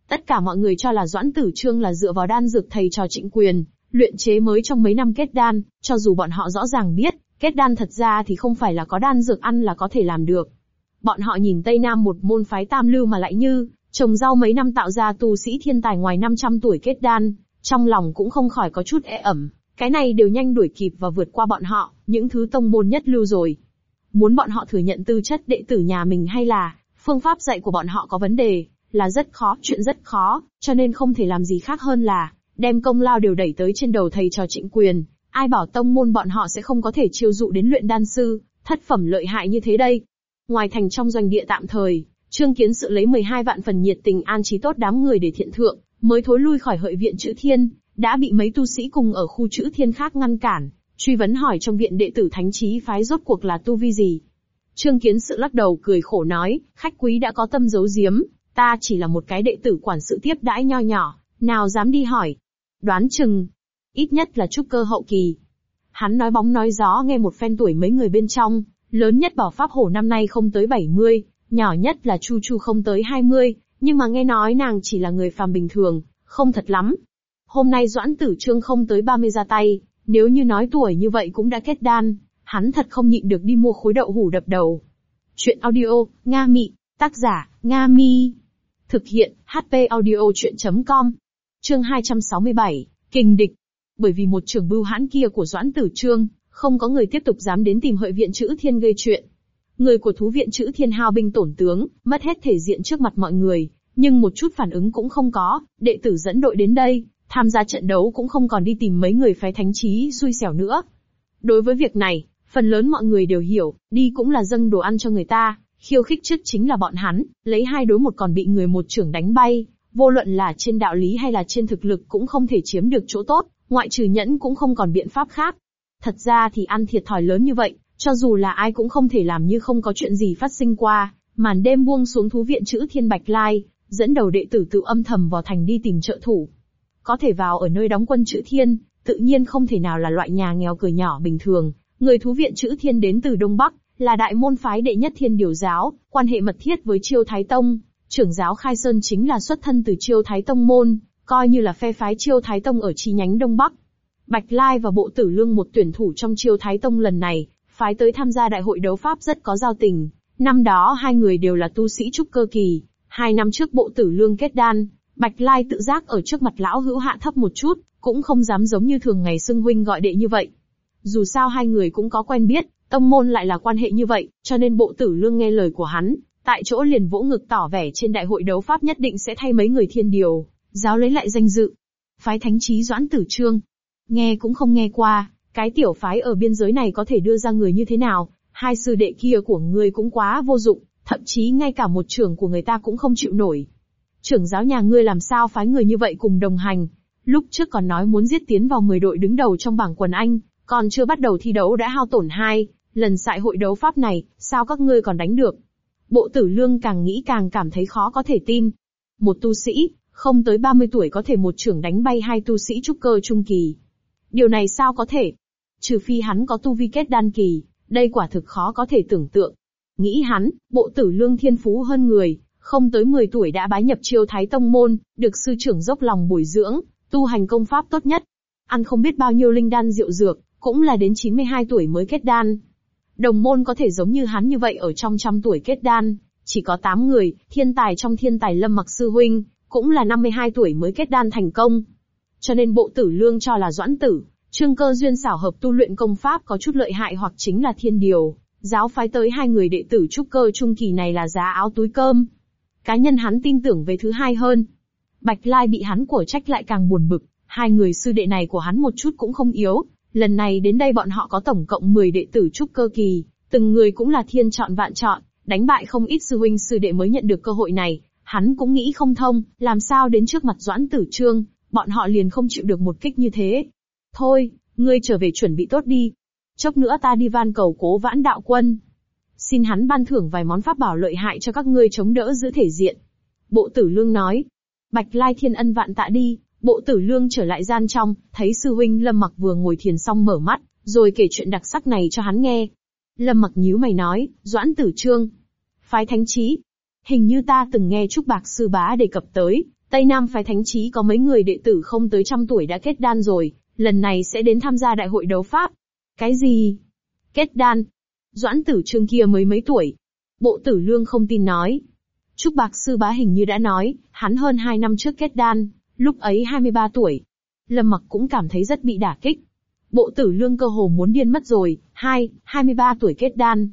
Tất cả mọi người cho là Doãn Tử Trương là dựa vào đan dược thầy trò trịnh quyền, luyện chế mới trong mấy năm kết đan, cho dù bọn họ rõ ràng biết, kết đan thật ra thì không phải là có đan dược ăn là có thể làm được. Bọn họ nhìn Tây Nam một môn phái tam lưu mà lại như, trồng rau mấy năm tạo ra tu sĩ thiên tài ngoài 500 tuổi kết đan, trong lòng cũng không khỏi có chút e ẩm, cái này đều nhanh đuổi kịp và vượt qua bọn họ, những thứ tông môn nhất lưu rồi. Muốn bọn họ thừa nhận tư chất đệ tử nhà mình hay là, phương pháp dạy của bọn họ có vấn đề, là rất khó, chuyện rất khó, cho nên không thể làm gì khác hơn là, đem công lao đều đẩy tới trên đầu thầy trò trịnh quyền, ai bảo tông môn bọn họ sẽ không có thể chiêu dụ đến luyện đan sư, thất phẩm lợi hại như thế đây. Ngoài thành trong doanh địa tạm thời, Trương Kiến Sự lấy 12 vạn phần nhiệt tình an trí tốt đám người để thiện thượng, mới thối lui khỏi hợi viện chữ thiên, đã bị mấy tu sĩ cùng ở khu chữ thiên khác ngăn cản, truy vấn hỏi trong viện đệ tử thánh trí phái rốt cuộc là tu vi gì. Trương Kiến Sự lắc đầu cười khổ nói, khách quý đã có tâm giấu giếm, ta chỉ là một cái đệ tử quản sự tiếp đãi nho nhỏ, nào dám đi hỏi. Đoán chừng, ít nhất là trúc cơ hậu kỳ. Hắn nói bóng nói gió nghe một phen tuổi mấy người bên trong, lớn nhất bảo pháp hổ năm nay không tới 70, nhỏ nhất là Chu Chu không tới 20, nhưng mà nghe nói nàng chỉ là người phàm bình thường, không thật lắm. Hôm nay Doãn Tử Trương không tới 30 ra tay, nếu như nói tuổi như vậy cũng đã kết đan, hắn thật không nhịn được đi mua khối đậu hủ đập đầu. Chuyện audio, Nga Mị, tác giả, Nga Mi. Thực hiện, HP audio chuyện.com. Chương 267, Kinh địch. Bởi vì một trường bưu hãn kia của Doãn Tử Trương, không có người tiếp tục dám đến tìm hợi viện chữ thiên gây chuyện. Người của thú viện chữ thiên hao binh tổn tướng, mất hết thể diện trước mặt mọi người, nhưng một chút phản ứng cũng không có, đệ tử dẫn đội đến đây, tham gia trận đấu cũng không còn đi tìm mấy người phái thánh trí xui xẻo nữa. Đối với việc này, phần lớn mọi người đều hiểu, đi cũng là dâng đồ ăn cho người ta, khiêu khích trước chính là bọn hắn, lấy hai đối một còn bị người một trưởng đánh bay, vô luận là trên đạo lý hay là trên thực lực cũng không thể chiếm được chỗ tốt, ngoại trừ nhẫn cũng không còn biện pháp khác. Thật ra thì ăn thiệt thòi lớn như vậy, cho dù là ai cũng không thể làm như không có chuyện gì phát sinh qua, màn đêm buông xuống thú viện chữ thiên bạch lai, dẫn đầu đệ tử tự âm thầm vào thành đi tìm trợ thủ. Có thể vào ở nơi đóng quân chữ thiên, tự nhiên không thể nào là loại nhà nghèo cửa nhỏ bình thường, người thú viện chữ thiên đến từ Đông Bắc, là đại môn phái đệ nhất thiên điều giáo, quan hệ mật thiết với chiêu thái tông, trưởng giáo khai sơn chính là xuất thân từ chiêu thái tông môn, coi như là phe phái chiêu thái tông ở chi nhánh Đông Bắc. Bạch Lai và Bộ Tử Lương một tuyển thủ trong chiêu thái tông lần này, phái tới tham gia đại hội đấu pháp rất có giao tình. Năm đó hai người đều là tu sĩ trúc cơ kỳ, hai năm trước bộ tử lương kết đan, Bạch Lai tự giác ở trước mặt lão hữu hạ thấp một chút, cũng không dám giống như thường ngày xưng huynh gọi đệ như vậy. Dù sao hai người cũng có quen biết, tông môn lại là quan hệ như vậy, cho nên bộ tử lương nghe lời của hắn, tại chỗ liền vỗ ngực tỏ vẻ trên đại hội đấu pháp nhất định sẽ thay mấy người thiên điều, giáo lấy lại danh dự. Phái thánh trí doãn tử trương. Nghe cũng không nghe qua, cái tiểu phái ở biên giới này có thể đưa ra người như thế nào, hai sư đệ kia của ngươi cũng quá vô dụng, thậm chí ngay cả một trưởng của người ta cũng không chịu nổi. Trưởng giáo nhà ngươi làm sao phái người như vậy cùng đồng hành, lúc trước còn nói muốn giết tiến vào 10 đội đứng đầu trong bảng quần Anh, còn chưa bắt đầu thi đấu đã hao tổn hai, lần xại hội đấu pháp này, sao các ngươi còn đánh được? Bộ tử lương càng nghĩ càng cảm thấy khó có thể tin. Một tu sĩ, không tới 30 tuổi có thể một trưởng đánh bay hai tu sĩ trúc cơ trung kỳ. Điều này sao có thể? Trừ phi hắn có tu vi kết đan kỳ, đây quả thực khó có thể tưởng tượng. Nghĩ hắn, bộ tử lương thiên phú hơn người, không tới 10 tuổi đã bái nhập chiêu thái tông môn, được sư trưởng dốc lòng bồi dưỡng, tu hành công pháp tốt nhất. ăn không biết bao nhiêu linh đan rượu dược, cũng là đến 92 tuổi mới kết đan. Đồng môn có thể giống như hắn như vậy ở trong trăm tuổi kết đan, chỉ có 8 người, thiên tài trong thiên tài lâm mặc sư huynh, cũng là 52 tuổi mới kết đan thành công. Cho nên bộ tử lương cho là doãn tử, trương cơ duyên xảo hợp tu luyện công pháp có chút lợi hại hoặc chính là thiên điều, giáo phái tới hai người đệ tử trúc cơ trung kỳ này là giá áo túi cơm. Cá nhân hắn tin tưởng về thứ hai hơn. Bạch Lai bị hắn của trách lại càng buồn bực, hai người sư đệ này của hắn một chút cũng không yếu, lần này đến đây bọn họ có tổng cộng 10 đệ tử trúc cơ kỳ, từng người cũng là thiên chọn vạn chọn, đánh bại không ít sư huynh sư đệ mới nhận được cơ hội này, hắn cũng nghĩ không thông, làm sao đến trước mặt Doãn Tử Trương, bọn họ liền không chịu được một kích như thế. Thôi, ngươi trở về chuẩn bị tốt đi. Chốc nữa ta đi van cầu cố vãn đạo quân. Xin hắn ban thưởng vài món pháp bảo lợi hại cho các ngươi chống đỡ giữ thể diện. Bộ tử lương nói. Bạch Lai Thiên Ân vạn tạ đi, bộ tử lương trở lại gian trong, thấy sư huynh Lâm Mặc vừa ngồi thiền xong mở mắt, rồi kể chuyện đặc sắc này cho hắn nghe. Lâm Mặc nhíu mày nói, Doãn Tử Trương. Phái thánh trí. Hình như ta từng nghe Trúc Bạc Sư Bá đề cập tới, Tây Nam phái thánh trí có mấy người đệ tử không tới trăm tuổi đã kết đan rồi, lần này sẽ đến tham gia đại hội đấu pháp. Cái gì? Kết đan? Doãn tử trương kia mới mấy tuổi. Bộ tử lương không tin nói. Trúc Bạc Sư Bá hình như đã nói, hắn hơn hai năm trước kết đan, lúc ấy 23 tuổi. Lâm mặc cũng cảm thấy rất bị đả kích. Bộ tử lương cơ hồ muốn điên mất rồi, hai, 23 tuổi kết đan.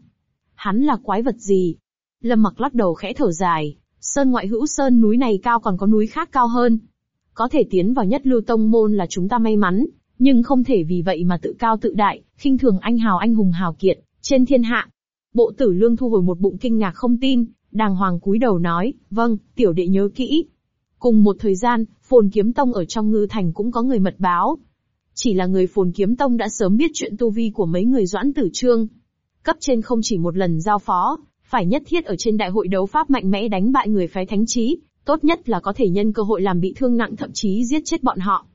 Hắn là quái vật gì? Lâm mặc lắc đầu khẽ thở dài, sơn ngoại hữu sơn núi này cao còn có núi khác cao hơn. Có thể tiến vào nhất lưu tông môn là chúng ta may mắn, nhưng không thể vì vậy mà tự cao tự đại, khinh thường anh hào anh hùng hào kiệt, trên thiên hạ. Bộ tử lương thu hồi một bụng kinh ngạc không tin, đàng hoàng cúi đầu nói, vâng, tiểu đệ nhớ kỹ. Cùng một thời gian, phồn kiếm tông ở trong ngư thành cũng có người mật báo. Chỉ là người phồn kiếm tông đã sớm biết chuyện tu vi của mấy người doãn tử trương. Cấp trên không chỉ một lần giao phó, phải nhất thiết ở trên đại hội đấu pháp mạnh mẽ đánh bại người phái thánh trí, tốt nhất là có thể nhân cơ hội làm bị thương nặng thậm chí giết chết bọn họ.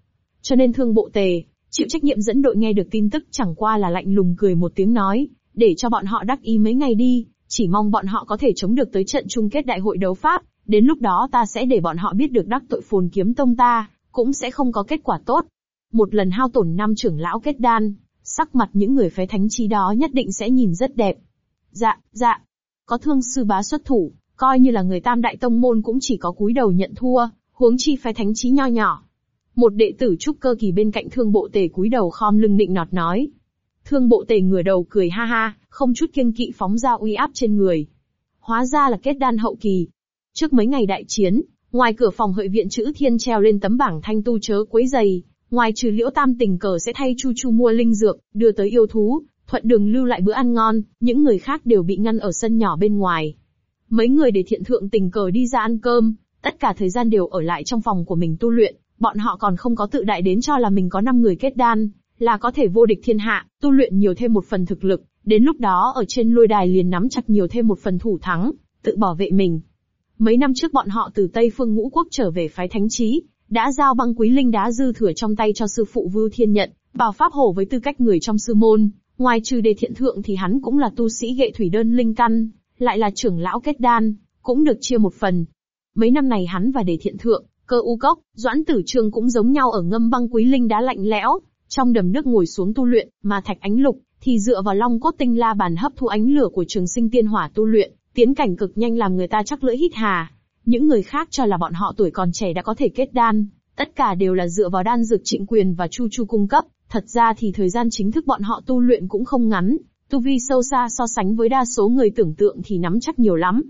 Cho nên thương bộ tề, chịu trách nhiệm dẫn đội nghe được tin tức chẳng qua là lạnh lùng cười một tiếng nói, để cho bọn họ đắc ý mấy ngày đi, chỉ mong bọn họ có thể chống được tới trận chung kết đại hội đấu pháp, đến lúc đó ta sẽ để bọn họ biết được đắc tội phồn kiếm tông ta, cũng sẽ không có kết quả tốt. Một lần hao tổn năm trưởng lão kết đan, sắc mặt những người phái thánh trí đó nhất định sẽ nhìn rất đẹp. Dạ, dạ, có thương sư bá xuất thủ, coi như là người tam đại tông môn cũng chỉ có cúi đầu nhận thua, huống chi phái thánh trí nho nhỏ. Một đệ tử trúc cơ kỳ bên cạnh thương bộ tề cúi đầu khom lưng định nọt nói. Thương bộ tề ngửa đầu cười ha ha, không chút kiêng kỵ phóng ra uy áp trên người. Hóa ra là kết đan hậu kỳ. Trước mấy ngày đại chiến, ngoài cửa phòng hội viện chữ thiên treo lên tấm bảng thanh tu chớ quấy giày, ngoài trừ liễu tam tình cờ sẽ thay chu chu mua linh dược, đưa tới yêu thú, thuận đường lưu lại bữa ăn ngon, những người khác đều bị ngăn ở sân nhỏ bên ngoài. Mấy người để thiện thượng tình cờ đi ra ăn cơm, tất cả thời gian đều ở lại trong phòng của mình tu luyện, bọn họ còn không có tự đại đến cho là mình có 5 người kết đan, là có thể vô địch thiên hạ, tu luyện nhiều thêm một phần thực lực, đến lúc đó ở trên lôi đài liền nắm chặt nhiều thêm một phần thủ thắng, tự bảo vệ mình. Mấy năm trước bọn họ từ Tây Phương Ngũ Quốc trở về phái Thánh Trí, đã giao băng quý linh đá dư thừa trong tay cho sư phụ Vưu Thiên nhận, bảo pháp hổ với tư cách người trong sư môn, Ngoài trừ đề thiện thượng thì hắn cũng là tu sĩ ghệ thủy đơn linh căn, lại là trưởng lão kết đan, cũng được chia một phần. Mấy năm này hắn và đề thiện thượng, cơ u cốc, doãn tử trương cũng giống nhau ở ngâm băng quý linh đá lạnh lẽo, trong đầm nước ngồi xuống tu luyện, mà thạch ánh lục, thì dựa vào long cốt tinh la bàn hấp thu ánh lửa của trường sinh tiên hỏa tu luyện, tiến cảnh cực nhanh làm người ta chắc lưỡi hít hà. Những người khác cho là bọn họ tuổi còn trẻ đã có thể kết đan, tất cả đều là dựa vào đan dược trịnh quyền và chu chu cung cấp, Thật ra thì thời gian chính thức bọn họ tu luyện cũng không ngắn, tu vi sâu xa so sánh với đa số người tưởng tượng thì nắm chắc nhiều lắm.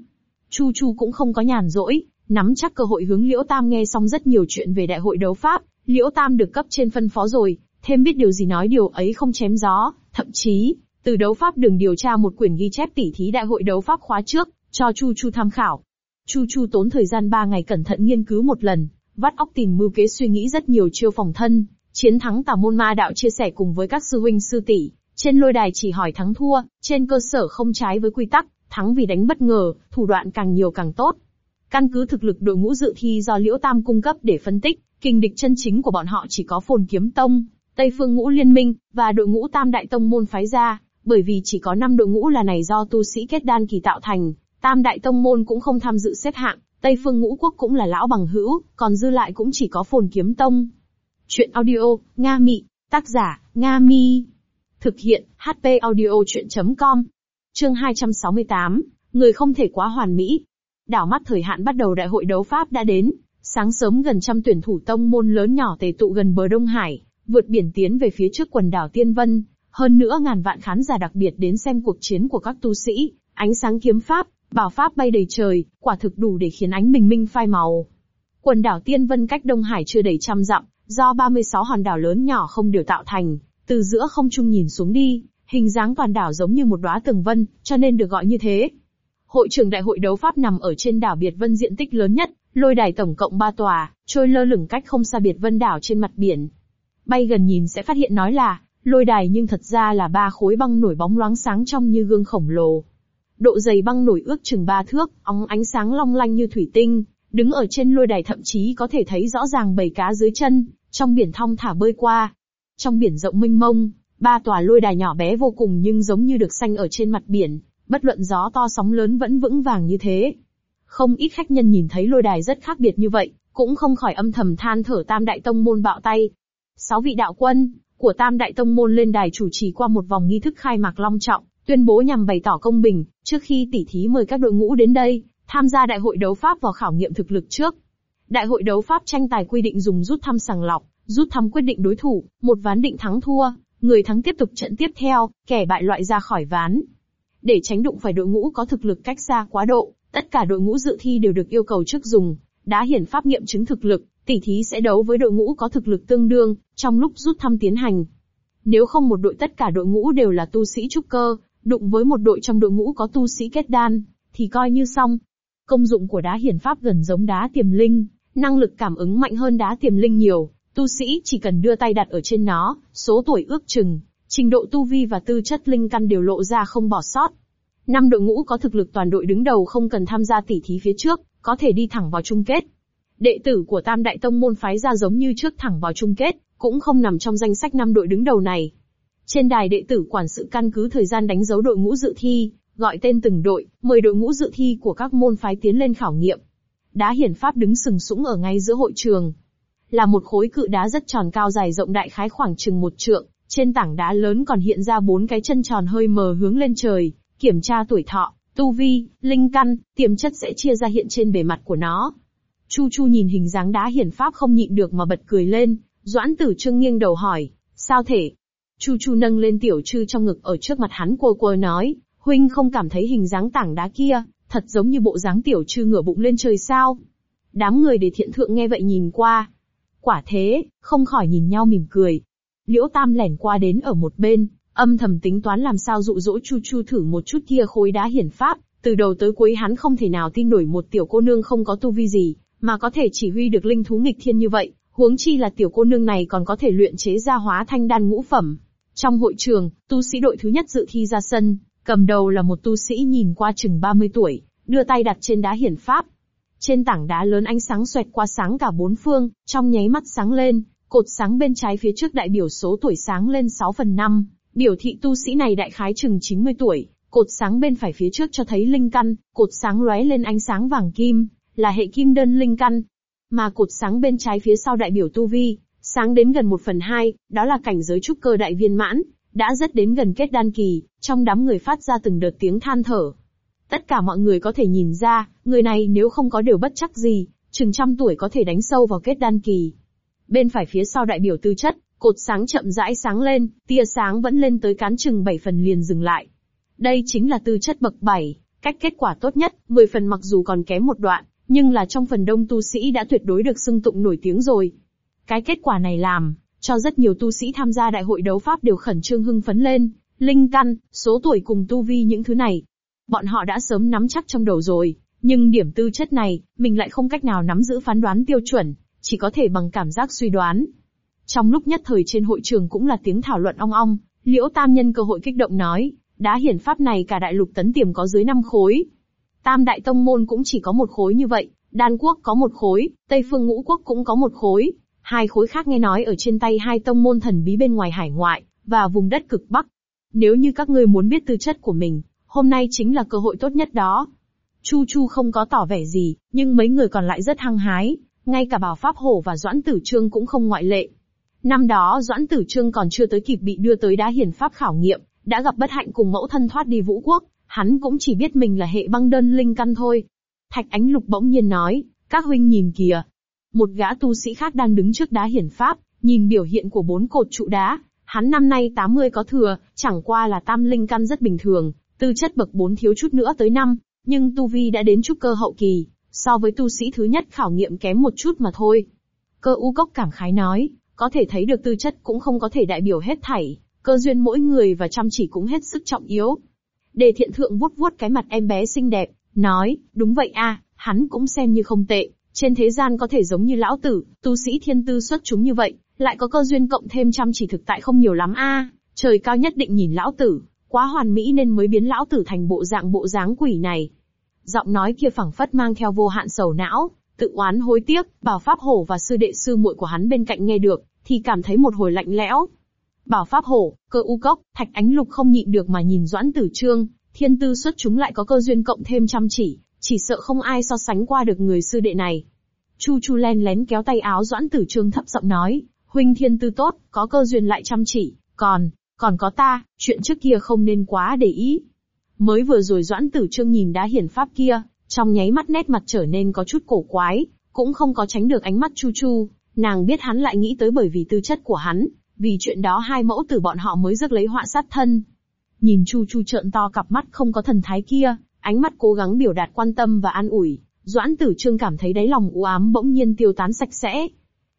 Chu Chu cũng không có nhàn rỗi, nắm chắc cơ hội hướng Liễu Tam nghe xong rất nhiều chuyện về đại hội đấu pháp, Liễu Tam được cấp trên phân phó rồi, thêm biết điều gì nói điều ấy không chém gió, thậm chí, từ đấu pháp đường điều tra một quyển ghi chép tỉ thí đại hội đấu pháp khóa trước, cho Chu Chu tham khảo. Chu Chu tốn thời gian 3 ngày cẩn thận nghiên cứu một lần, vắt óc tìm mưu kế suy nghĩ rất nhiều chiêu phòng thân, Chiến thắng tà môn ma đạo chia sẻ cùng với các sư huynh sư tỷ, trên lôi đài chỉ hỏi thắng thua, trên cơ sở không trái với quy tắc, thắng vì đánh bất ngờ, thủ đoạn càng nhiều càng tốt. Căn cứ thực lực đội ngũ dự thi do Liễu Tam cung cấp để phân tích, kinh địch chân chính của bọn họ chỉ có Phồn Kiếm Tông, Tây Phương Ngũ Liên Minh, và đội ngũ Tam Đại Tông môn phái ra, bởi vì chỉ có 5 đội ngũ là này do tu sĩ kết đan kỳ tạo thành, Tam Đại Tông môn cũng không tham dự xếp hạng, Tây Phương Ngũ Quốc cũng là lão bằng hữu, còn dư lại cũng chỉ có Phồn Kiếm Tông. Chuyện audio, Nga Mị, tác giả, Nga Mi. Thực hiện, HP audio chuyện.com. Chương 268, người không thể quá hoàn mỹ. Đảo mắt thời hạn bắt đầu đại hội đấu Pháp đã đến, sáng sớm gần trăm tuyển thủ tông môn lớn nhỏ tề tụ gần bờ Đông Hải, vượt biển tiến về phía trước quần đảo Tiên Vân. Hơn nữa ngàn vạn khán giả đặc biệt đến xem cuộc chiến của các tu sĩ, ánh sáng kiếm pháp, bảo pháp bay đầy trời, quả thực đủ để khiến ánh bình minh phai màu. Quần đảo Tiên Vân cách Đông Hải chưa đầy trăm dặm, do 36 hòn đảo lớn nhỏ không đều tạo thành, từ giữa không trung nhìn xuống đi, hình dáng toàn đảo giống như một đóa tường vân, cho nên được gọi như thế. Hội trường đại hội đấu pháp nằm ở trên đảo Biệt Vân diện tích lớn nhất, lôi đài tổng cộng 3 tòa, trôi lơ lửng cách không xa Biệt Vân đảo trên mặt biển. Bay gần nhìn sẽ phát hiện nói là, lôi đài nhưng thật ra là ba khối băng nổi bóng loáng sáng trong như gương khổng lồ. Độ dày băng nổi ước chừng ba thước, óng ánh sáng long lanh như thủy tinh, đứng ở trên lôi đài thậm chí có thể thấy rõ ràng bầy cá dưới chân, trong biển thong thả bơi qua. Trong biển rộng mênh mông, ba tòa lôi đài nhỏ bé vô cùng nhưng giống như được xanh ở trên mặt biển, bất luận gió to sóng lớn vẫn vững vàng như thế. Không ít khách nhân nhìn thấy lôi đài rất khác biệt như vậy, cũng không khỏi âm thầm than thở tam đại tông môn bạo tay. Sáu vị đạo quân của tam đại tông môn lên đài chủ trì qua một vòng nghi thức khai mạc long trọng, tuyên bố nhằm bày tỏ công bình, trước khi tỉ thí mời các đội ngũ đến đây, tham gia đại hội đấu pháp vào khảo nghiệm thực lực trước. Đại hội đấu pháp tranh tài quy định dùng rút thăm sàng lọc, rút thăm quyết định đối thủ, một ván định thắng thua, người thắng tiếp tục trận tiếp theo, kẻ bại loại ra khỏi ván. Để tránh đụng phải đội ngũ có thực lực cách xa quá độ, tất cả đội ngũ dự thi đều được yêu cầu trước dùng đá hiển pháp nghiệm chứng thực lực, tỷ thí sẽ đấu với đội ngũ có thực lực tương đương trong lúc rút thăm tiến hành. Nếu không một đội tất cả đội ngũ đều là tu sĩ trúc cơ, đụng với một đội trong đội ngũ có tu sĩ kết đan, thì coi như xong. Công dụng của đá hiển pháp gần giống đá tiềm linh, năng lực cảm ứng mạnh hơn đá tiềm linh nhiều, tu sĩ chỉ cần đưa tay đặt ở trên nó, số tuổi ước chừng, trình độ tu vi và tư chất linh căn đều lộ ra không bỏ sót. Năm đội ngũ có thực lực toàn đội đứng đầu không cần tham gia tỉ thí phía trước, có thể đi thẳng vào chung kết. Đệ tử của Tam Đại Tông môn phái ra giống như trước thẳng vào chung kết, cũng không nằm trong danh sách năm đội đứng đầu này. Trên đài đệ tử quản sự căn cứ thời gian đánh dấu đội ngũ dự thi, gọi tên từng đội, mời đội ngũ dự thi của các môn phái tiến lên khảo nghiệm. Đá hiển pháp đứng sừng sững ở ngay giữa hội trường. Là một khối cự đá rất tròn cao dài rộng đại khái khoảng chừng một trượng, trên tảng đá lớn còn hiện ra bốn cái chân tròn hơi mờ hướng lên trời, kiểm tra tuổi thọ, tu vi, linh căn, tiềm chất sẽ chia ra hiện trên bề mặt của nó. Chu Chu nhìn hình dáng đá hiển pháp không nhịn được mà bật cười lên, Doãn Tử Trương nghiêng đầu hỏi, sao thể? Chu Chu nâng lên tiểu trư trong ngực ở trước mặt hắn quơ quơ nói, huynh không cảm thấy hình dáng tảng đá kia, thật giống như bộ dáng tiểu trư ngửa bụng lên trời sao? Đám người để thiện thượng nghe vậy nhìn qua. Quả thế, không khỏi nhìn nhau mỉm cười. Liễu Tam lẻn qua đến ở một bên, âm thầm tính toán làm sao dụ dỗ Chu Chu thử một chút kia khối đá hiển pháp, từ đầu tới cuối hắn không thể nào tin nổi một tiểu cô nương không có tu vi gì, mà có thể chỉ huy được linh thú nghịch thiên như vậy, huống chi là tiểu cô nương này còn có thể luyện chế ra hóa thanh đan ngũ phẩm. Trong hội trường, tu sĩ đội thứ nhất dự thi ra sân, cầm đầu là một tu sĩ nhìn qua chừng 30 tuổi, đưa tay đặt trên đá hiển pháp. Trên tảng đá lớn ánh sáng xoẹt qua sáng cả bốn phương, trong nháy mắt sáng lên, cột sáng bên trái phía trước đại biểu số tuổi sáng lên 6 phần 5, biểu thị tu sĩ này đại khái chừng 90 tuổi, cột sáng bên phải phía trước cho thấy linh căn, cột sáng lóe lên ánh sáng vàng kim, là hệ kim đơn linh căn. Mà cột sáng bên trái phía sau đại biểu tu vi, sáng đến gần một phần hai, đó là cảnh giới trúc cơ đại viên mãn, đã rất đến gần kết đan kỳ, trong đám người phát ra từng đợt tiếng than thở. Tất cả mọi người có thể nhìn ra, người này nếu không có điều bất chắc gì, chừng trăm tuổi có thể đánh sâu vào kết đan kỳ. Bên phải phía sau đại biểu tư chất, cột sáng chậm rãi sáng lên, tia sáng vẫn lên tới cán chừng 7 phần liền dừng lại. Đây chính là tư chất bậc 7, cách kết quả tốt nhất, 10 phần mặc dù còn kém một đoạn, nhưng là trong phần đông tu sĩ đã tuyệt đối được xưng tụng nổi tiếng rồi. Cái kết quả này làm, cho rất nhiều tu sĩ tham gia đại hội đấu pháp đều khẩn trương hưng phấn lên, linh căn, số tuổi cùng tu vi những thứ này. Bọn họ đã sớm nắm chắc trong đầu rồi, nhưng điểm tư chất này, mình lại không cách nào nắm giữ phán đoán tiêu chuẩn, chỉ có thể bằng cảm giác suy đoán. Trong lúc nhất thời trên hội trường cũng là tiếng thảo luận ong ong, Liễu Tam nhân cơ hội kích động nói, đá hiển pháp này cả đại lục tấn tiềm có dưới 5 khối, Tam đại tông môn cũng chỉ có một khối như vậy, đan quốc có một khối, Tây phương ngũ quốc cũng có một khối, hai khối khác nghe nói ở trên tay hai tông môn thần bí bên ngoài hải ngoại, và vùng đất cực Bắc. Nếu như các ngươi muốn biết tư chất của mình, hôm nay chính là cơ hội tốt nhất đó. Chu Chu không có tỏ vẻ gì, nhưng mấy người còn lại rất hăng hái, ngay cả bảo Pháp Hổ và Doãn Tử Trương cũng không ngoại lệ. Năm đó Doãn Tử Trương còn chưa tới kịp bị đưa tới đá hiển pháp khảo nghiệm, đã gặp bất hạnh cùng mẫu thân thoát đi vũ quốc, hắn cũng chỉ biết mình là hệ băng đơn linh căn thôi. Thạch Ánh Lục bỗng nhiên nói, các huynh nhìn kìa. Một gã tu sĩ khác đang đứng trước đá hiển pháp, nhìn biểu hiện của bốn cột trụ đá. Hắn năm nay 80 có thừa, chẳng qua là tam linh căn rất bình thường, tư chất bậc 4 thiếu chút nữa tới năm, nhưng tu vi đã đến trúc cơ hậu kỳ, so với tu sĩ thứ nhất khảo nghiệm kém một chút mà thôi. Cơ u cốc cảm khái nói, có thể thấy được tư chất cũng không có thể đại biểu hết thảy, cơ duyên mỗi người và chăm chỉ cũng hết sức trọng yếu. Đề thiện thượng vuốt vuốt cái mặt em bé xinh đẹp, nói, đúng vậy a, hắn cũng xem như không tệ, trên thế gian có thể giống như lão tử, tu sĩ thiên tư xuất chúng như vậy, lại có cơ duyên cộng thêm chăm chỉ thực tại không nhiều lắm a. trời cao nhất định nhìn lão tử, quá hoàn mỹ nên mới biến lão tử thành bộ dạng bộ dáng quỷ này. Giọng nói kia phẳng phất mang theo vô hạn sầu não, tự oán hối tiếc, bảo pháp hổ và sư đệ sư muội của hắn bên cạnh nghe được, thì cảm thấy một hồi lạnh lẽo. Bảo pháp hổ, cơ u cốc, thạch ánh lục không nhịn được mà nhìn doãn tử trương, thiên tư xuất chúng lại có cơ duyên cộng thêm chăm chỉ, chỉ sợ không ai so sánh qua được người sư đệ này. Chu Chu len lén kéo tay áo Doãn Tử Trương thấp giọng nói, huynh thiên tư tốt, có cơ duyên lại chăm chỉ, còn, còn có ta, chuyện trước kia không nên quá để ý. Mới vừa rồi Doãn Tử Trương nhìn đá hiển pháp kia, trong nháy mắt nét mặt trở nên có chút cổ quái, cũng không có tránh được ánh mắt Chu Chu, nàng biết hắn lại nghĩ tới bởi vì tư chất của hắn, vì chuyện đó hai mẫu tử bọn họ mới rước lấy họa sát thân. Nhìn Chu Chu trợn to cặp mắt không có thần thái kia, ánh mắt cố gắng biểu đạt quan tâm và an ủi, Doãn Tử Trương cảm thấy đáy lòng u ám bỗng nhiên tiêu tán sạch sẽ.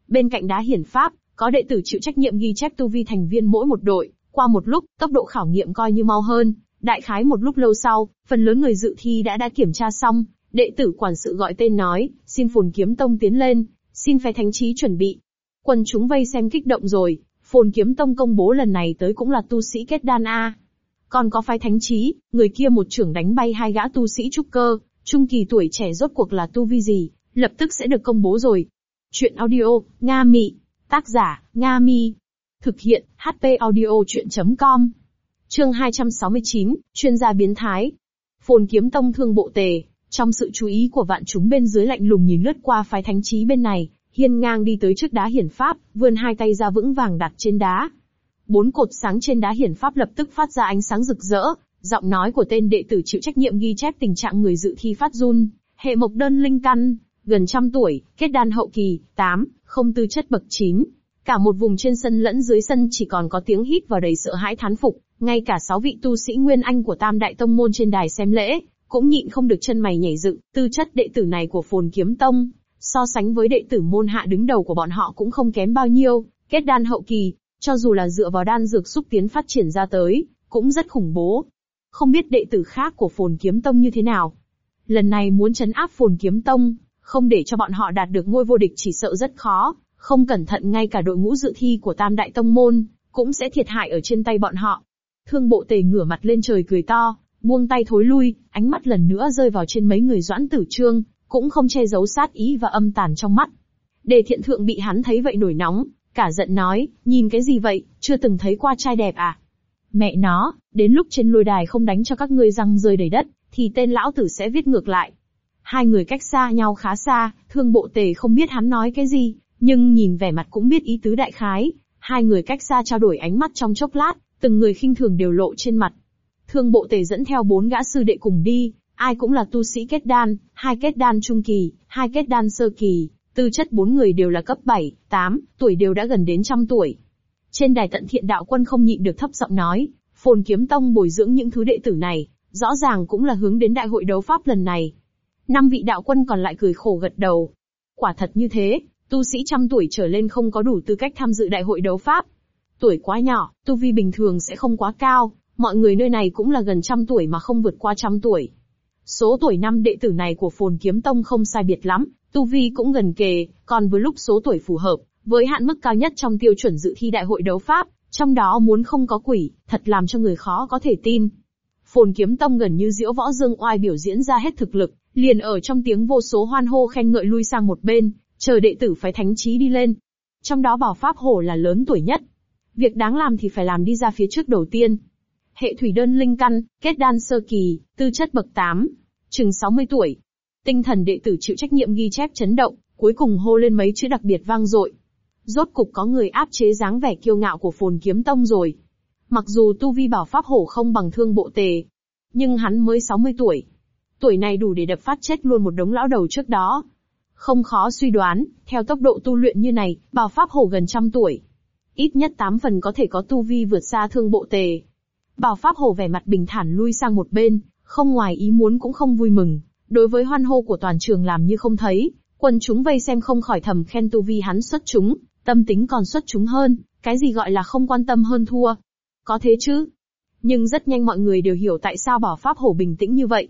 Bên cạnh đá hiển pháp, có đệ tử chịu trách nhiệm ghi chép tu vi thành viên mỗi một đội, qua một lúc, tốc độ khảo nghiệm coi như mau hơn, đại khái một lúc lâu sau, phần lớn người dự thi đã đã kiểm tra xong, đệ tử quản sự gọi tên nói, xin phồn kiếm tông tiến lên, xin phái thánh trí chuẩn bị. Quần chúng vây xem kích động rồi, phồn kiếm tông công bố lần này tới cũng là tu sĩ kết đan A. Còn có phái thánh trí, người kia một trưởng đánh bay hai gã tu sĩ trúc cơ, trung kỳ tuổi trẻ rốt cuộc là tu vi gì, lập tức sẽ được công bố rồi. Chuyện audio, Nga Mị. Tác giả, Nga Mi. Thực hiện, HP audio chuyện.com. Chương 269, chuyên gia biến thái. Phồn kiếm tông thương bộ tề, trong sự chú ý của vạn chúng bên dưới lạnh lùng nhìn lướt qua phái thánh trí bên này, hiên ngang đi tới trước đá hiển pháp, vươn hai tay ra vững vàng đặt trên đá. Bốn cột sáng trên đá hiển pháp lập tức phát ra ánh sáng rực rỡ, giọng nói của tên đệ tử chịu trách nhiệm ghi chép tình trạng người dự thi phát run, hệ mộc đơn linh căn, gần trăm tuổi, kết đan hậu kỳ, 8, không tư chất bậc 9. Cả một vùng trên sân lẫn dưới sân chỉ còn có tiếng hít vào đầy sợ hãi thán phục, ngay cả sáu vị tu sĩ nguyên anh của Tam Đại Tông môn trên đài xem lễ, cũng nhịn không được chân mày nhảy dựng, tư chất đệ tử này của Phồn Kiếm Tông, so sánh với đệ tử môn hạ đứng đầu của bọn họ cũng không kém bao nhiêu, kết đan hậu kỳ, cho dù là dựa vào đan dược xúc tiến phát triển ra tới, cũng rất khủng bố. Không biết đệ tử khác của Phồn Kiếm Tông như thế nào. Lần này muốn chấn áp Phồn Kiếm Tông, không để cho bọn họ đạt được ngôi vô địch chỉ sợ rất khó, không cẩn thận ngay cả đội ngũ dự thi của Tam Đại Tông Môn, cũng sẽ thiệt hại ở trên tay bọn họ. Thương bộ tề ngửa mặt lên trời cười to, buông tay thối lui, ánh mắt lần nữa rơi vào trên mấy người doãn tử trương, cũng không che giấu sát ý và âm tàn trong mắt. Đề thiện thượng bị hắn thấy vậy nổi nóng, cả giận nói, nhìn cái gì vậy, chưa từng thấy qua trai đẹp à? Mẹ nó, đến lúc trên lôi đài không đánh cho các ngươi răng rơi đầy đất, thì tên lão tử sẽ viết ngược lại. Hai người cách xa nhau khá xa, thương bộ tề không biết hắn nói cái gì, nhưng nhìn vẻ mặt cũng biết ý tứ đại khái. Hai người cách xa trao đổi ánh mắt trong chốc lát, từng người khinh thường đều lộ trên mặt. Thương bộ tề dẫn theo bốn gã sư đệ cùng đi, ai cũng là tu sĩ kết đan, hai kết đan trung kỳ, hai kết đan sơ kỳ, tư chất bốn người đều là cấp 7, 8, tuổi đều đã gần đến trăm tuổi. Trên đài tận thiện đạo quân không nhịn được thấp giọng nói, phồn kiếm tông bồi dưỡng những thứ đệ tử này, rõ ràng cũng là hướng đến đại hội đấu pháp lần này. Năm vị đạo quân còn lại cười khổ gật đầu. Quả thật như thế, tu sĩ trăm tuổi trở lên không có đủ tư cách tham dự đại hội đấu pháp. Tuổi quá nhỏ, tu vi bình thường sẽ không quá cao, mọi người nơi này cũng là gần trăm tuổi mà không vượt qua trăm tuổi. Số tuổi năm đệ tử này của phồn kiếm tông không sai biệt lắm, tu vi cũng gần kề, còn với lúc số tuổi phù hợp, với hạn mức cao nhất trong tiêu chuẩn dự thi đại hội đấu pháp, trong đó muốn không có quỷ, thật làm cho người khó có thể tin. Phồn kiếm tông gần như diễu võ dương oai biểu diễn ra hết thực lực, liền ở trong tiếng vô số hoan hô khen ngợi lui sang một bên, chờ đệ tử phái thánh trí đi lên. Trong đó bảo pháp hổ là lớn tuổi nhất. Việc đáng làm thì phải làm đi ra phía trước đầu tiên. Hệ thủy đơn linh căn, kết đan sơ kỳ, tư chất bậc 8, chừng 60 tuổi. Tinh thần đệ tử chịu trách nhiệm ghi chép chấn động, cuối cùng hô lên mấy chữ đặc biệt vang dội. Rốt cục có người áp chế dáng vẻ kiêu ngạo của phồn kiếm tông rồi. Mặc dù tu vi bảo pháp hổ không bằng thương bộ tề, nhưng hắn mới 60 tuổi. Tuổi này đủ để đập phát chết luôn một đống lão đầu trước đó. Không khó suy đoán, theo tốc độ tu luyện như này, bảo pháp hổ gần trăm tuổi. Ít nhất 8 phần có thể có tu vi vượt xa thương bộ tề. Bảo pháp hổ vẻ mặt bình thản lui sang một bên, không ngoài ý muốn cũng không vui mừng. Đối với hoan hô của toàn trường làm như không thấy, quần chúng vây xem không khỏi thầm khen tu vi hắn xuất chúng, tâm tính còn xuất chúng hơn, cái gì gọi là không quan tâm hơn thua. Có thế chứ? Nhưng rất nhanh mọi người đều hiểu tại sao bảo pháp hổ bình tĩnh như vậy.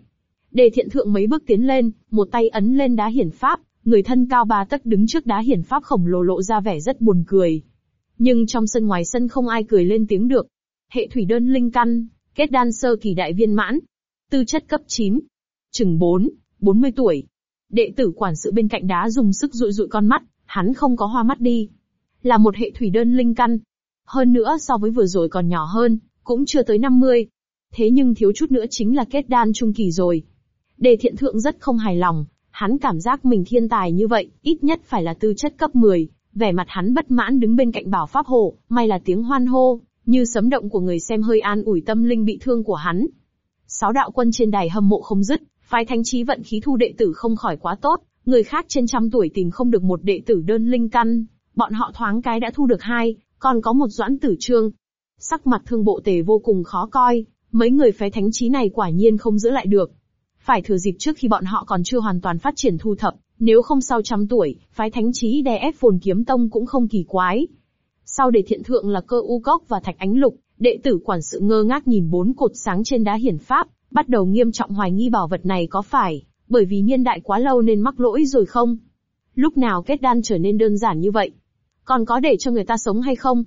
Đề thiện thượng mấy bước tiến lên, một tay ấn lên đá hiển pháp, người thân cao ba tấc đứng trước đá hiển pháp khổng lồ lộ ra vẻ rất buồn cười. Nhưng trong sân ngoài sân không ai cười lên tiếng được. Hệ thủy đơn linh căn, kết đan sơ kỳ đại viên mãn. Tư chất cấp 9. Chừng 4, 40 tuổi. Đệ tử quản sự bên cạnh đá dùng sức dụi dụi con mắt, hắn không có hoa mắt đi. Là một hệ thủy đơn linh căn. Hơn nữa so với vừa rồi còn nhỏ hơn, cũng chưa tới 50. Thế nhưng thiếu chút nữa chính là kết đan trung kỳ rồi. Đề thiện thượng rất không hài lòng, hắn cảm giác mình thiên tài như vậy, ít nhất phải là tư chất cấp 10. Vẻ mặt hắn bất mãn đứng bên cạnh bảo pháp hồ, may là tiếng hoan hô, như sấm động của người xem hơi an ủi tâm linh bị thương của hắn. Sáu đạo quân trên đài hâm mộ không dứt, phái thánh trí vận khí thu đệ tử không khỏi quá tốt, người khác trên trăm tuổi tìm không được một đệ tử đơn linh căn, bọn họ thoáng cái đã thu được hai, còn có một doãn tử trương. Sắc mặt thương bộ tề vô cùng khó coi, mấy người phái thánh trí này quả nhiên không giữ lại được. Phải thừa dịp trước khi bọn họ còn chưa hoàn toàn phát triển thu thập, nếu không sau trăm tuổi, phái thánh trí đè ép phồn kiếm tông cũng không kỳ quái. Sau để thiện thượng là cơ u cốc và thạch ánh lục, đệ tử quản sự ngơ ngác nhìn bốn cột sáng trên đá hiển pháp, bắt đầu nghiêm trọng hoài nghi bảo vật này có phải, bởi vì niên đại quá lâu nên mắc lỗi rồi không? Lúc nào kết đan trở nên đơn giản như vậy? Còn có để cho người ta sống hay không?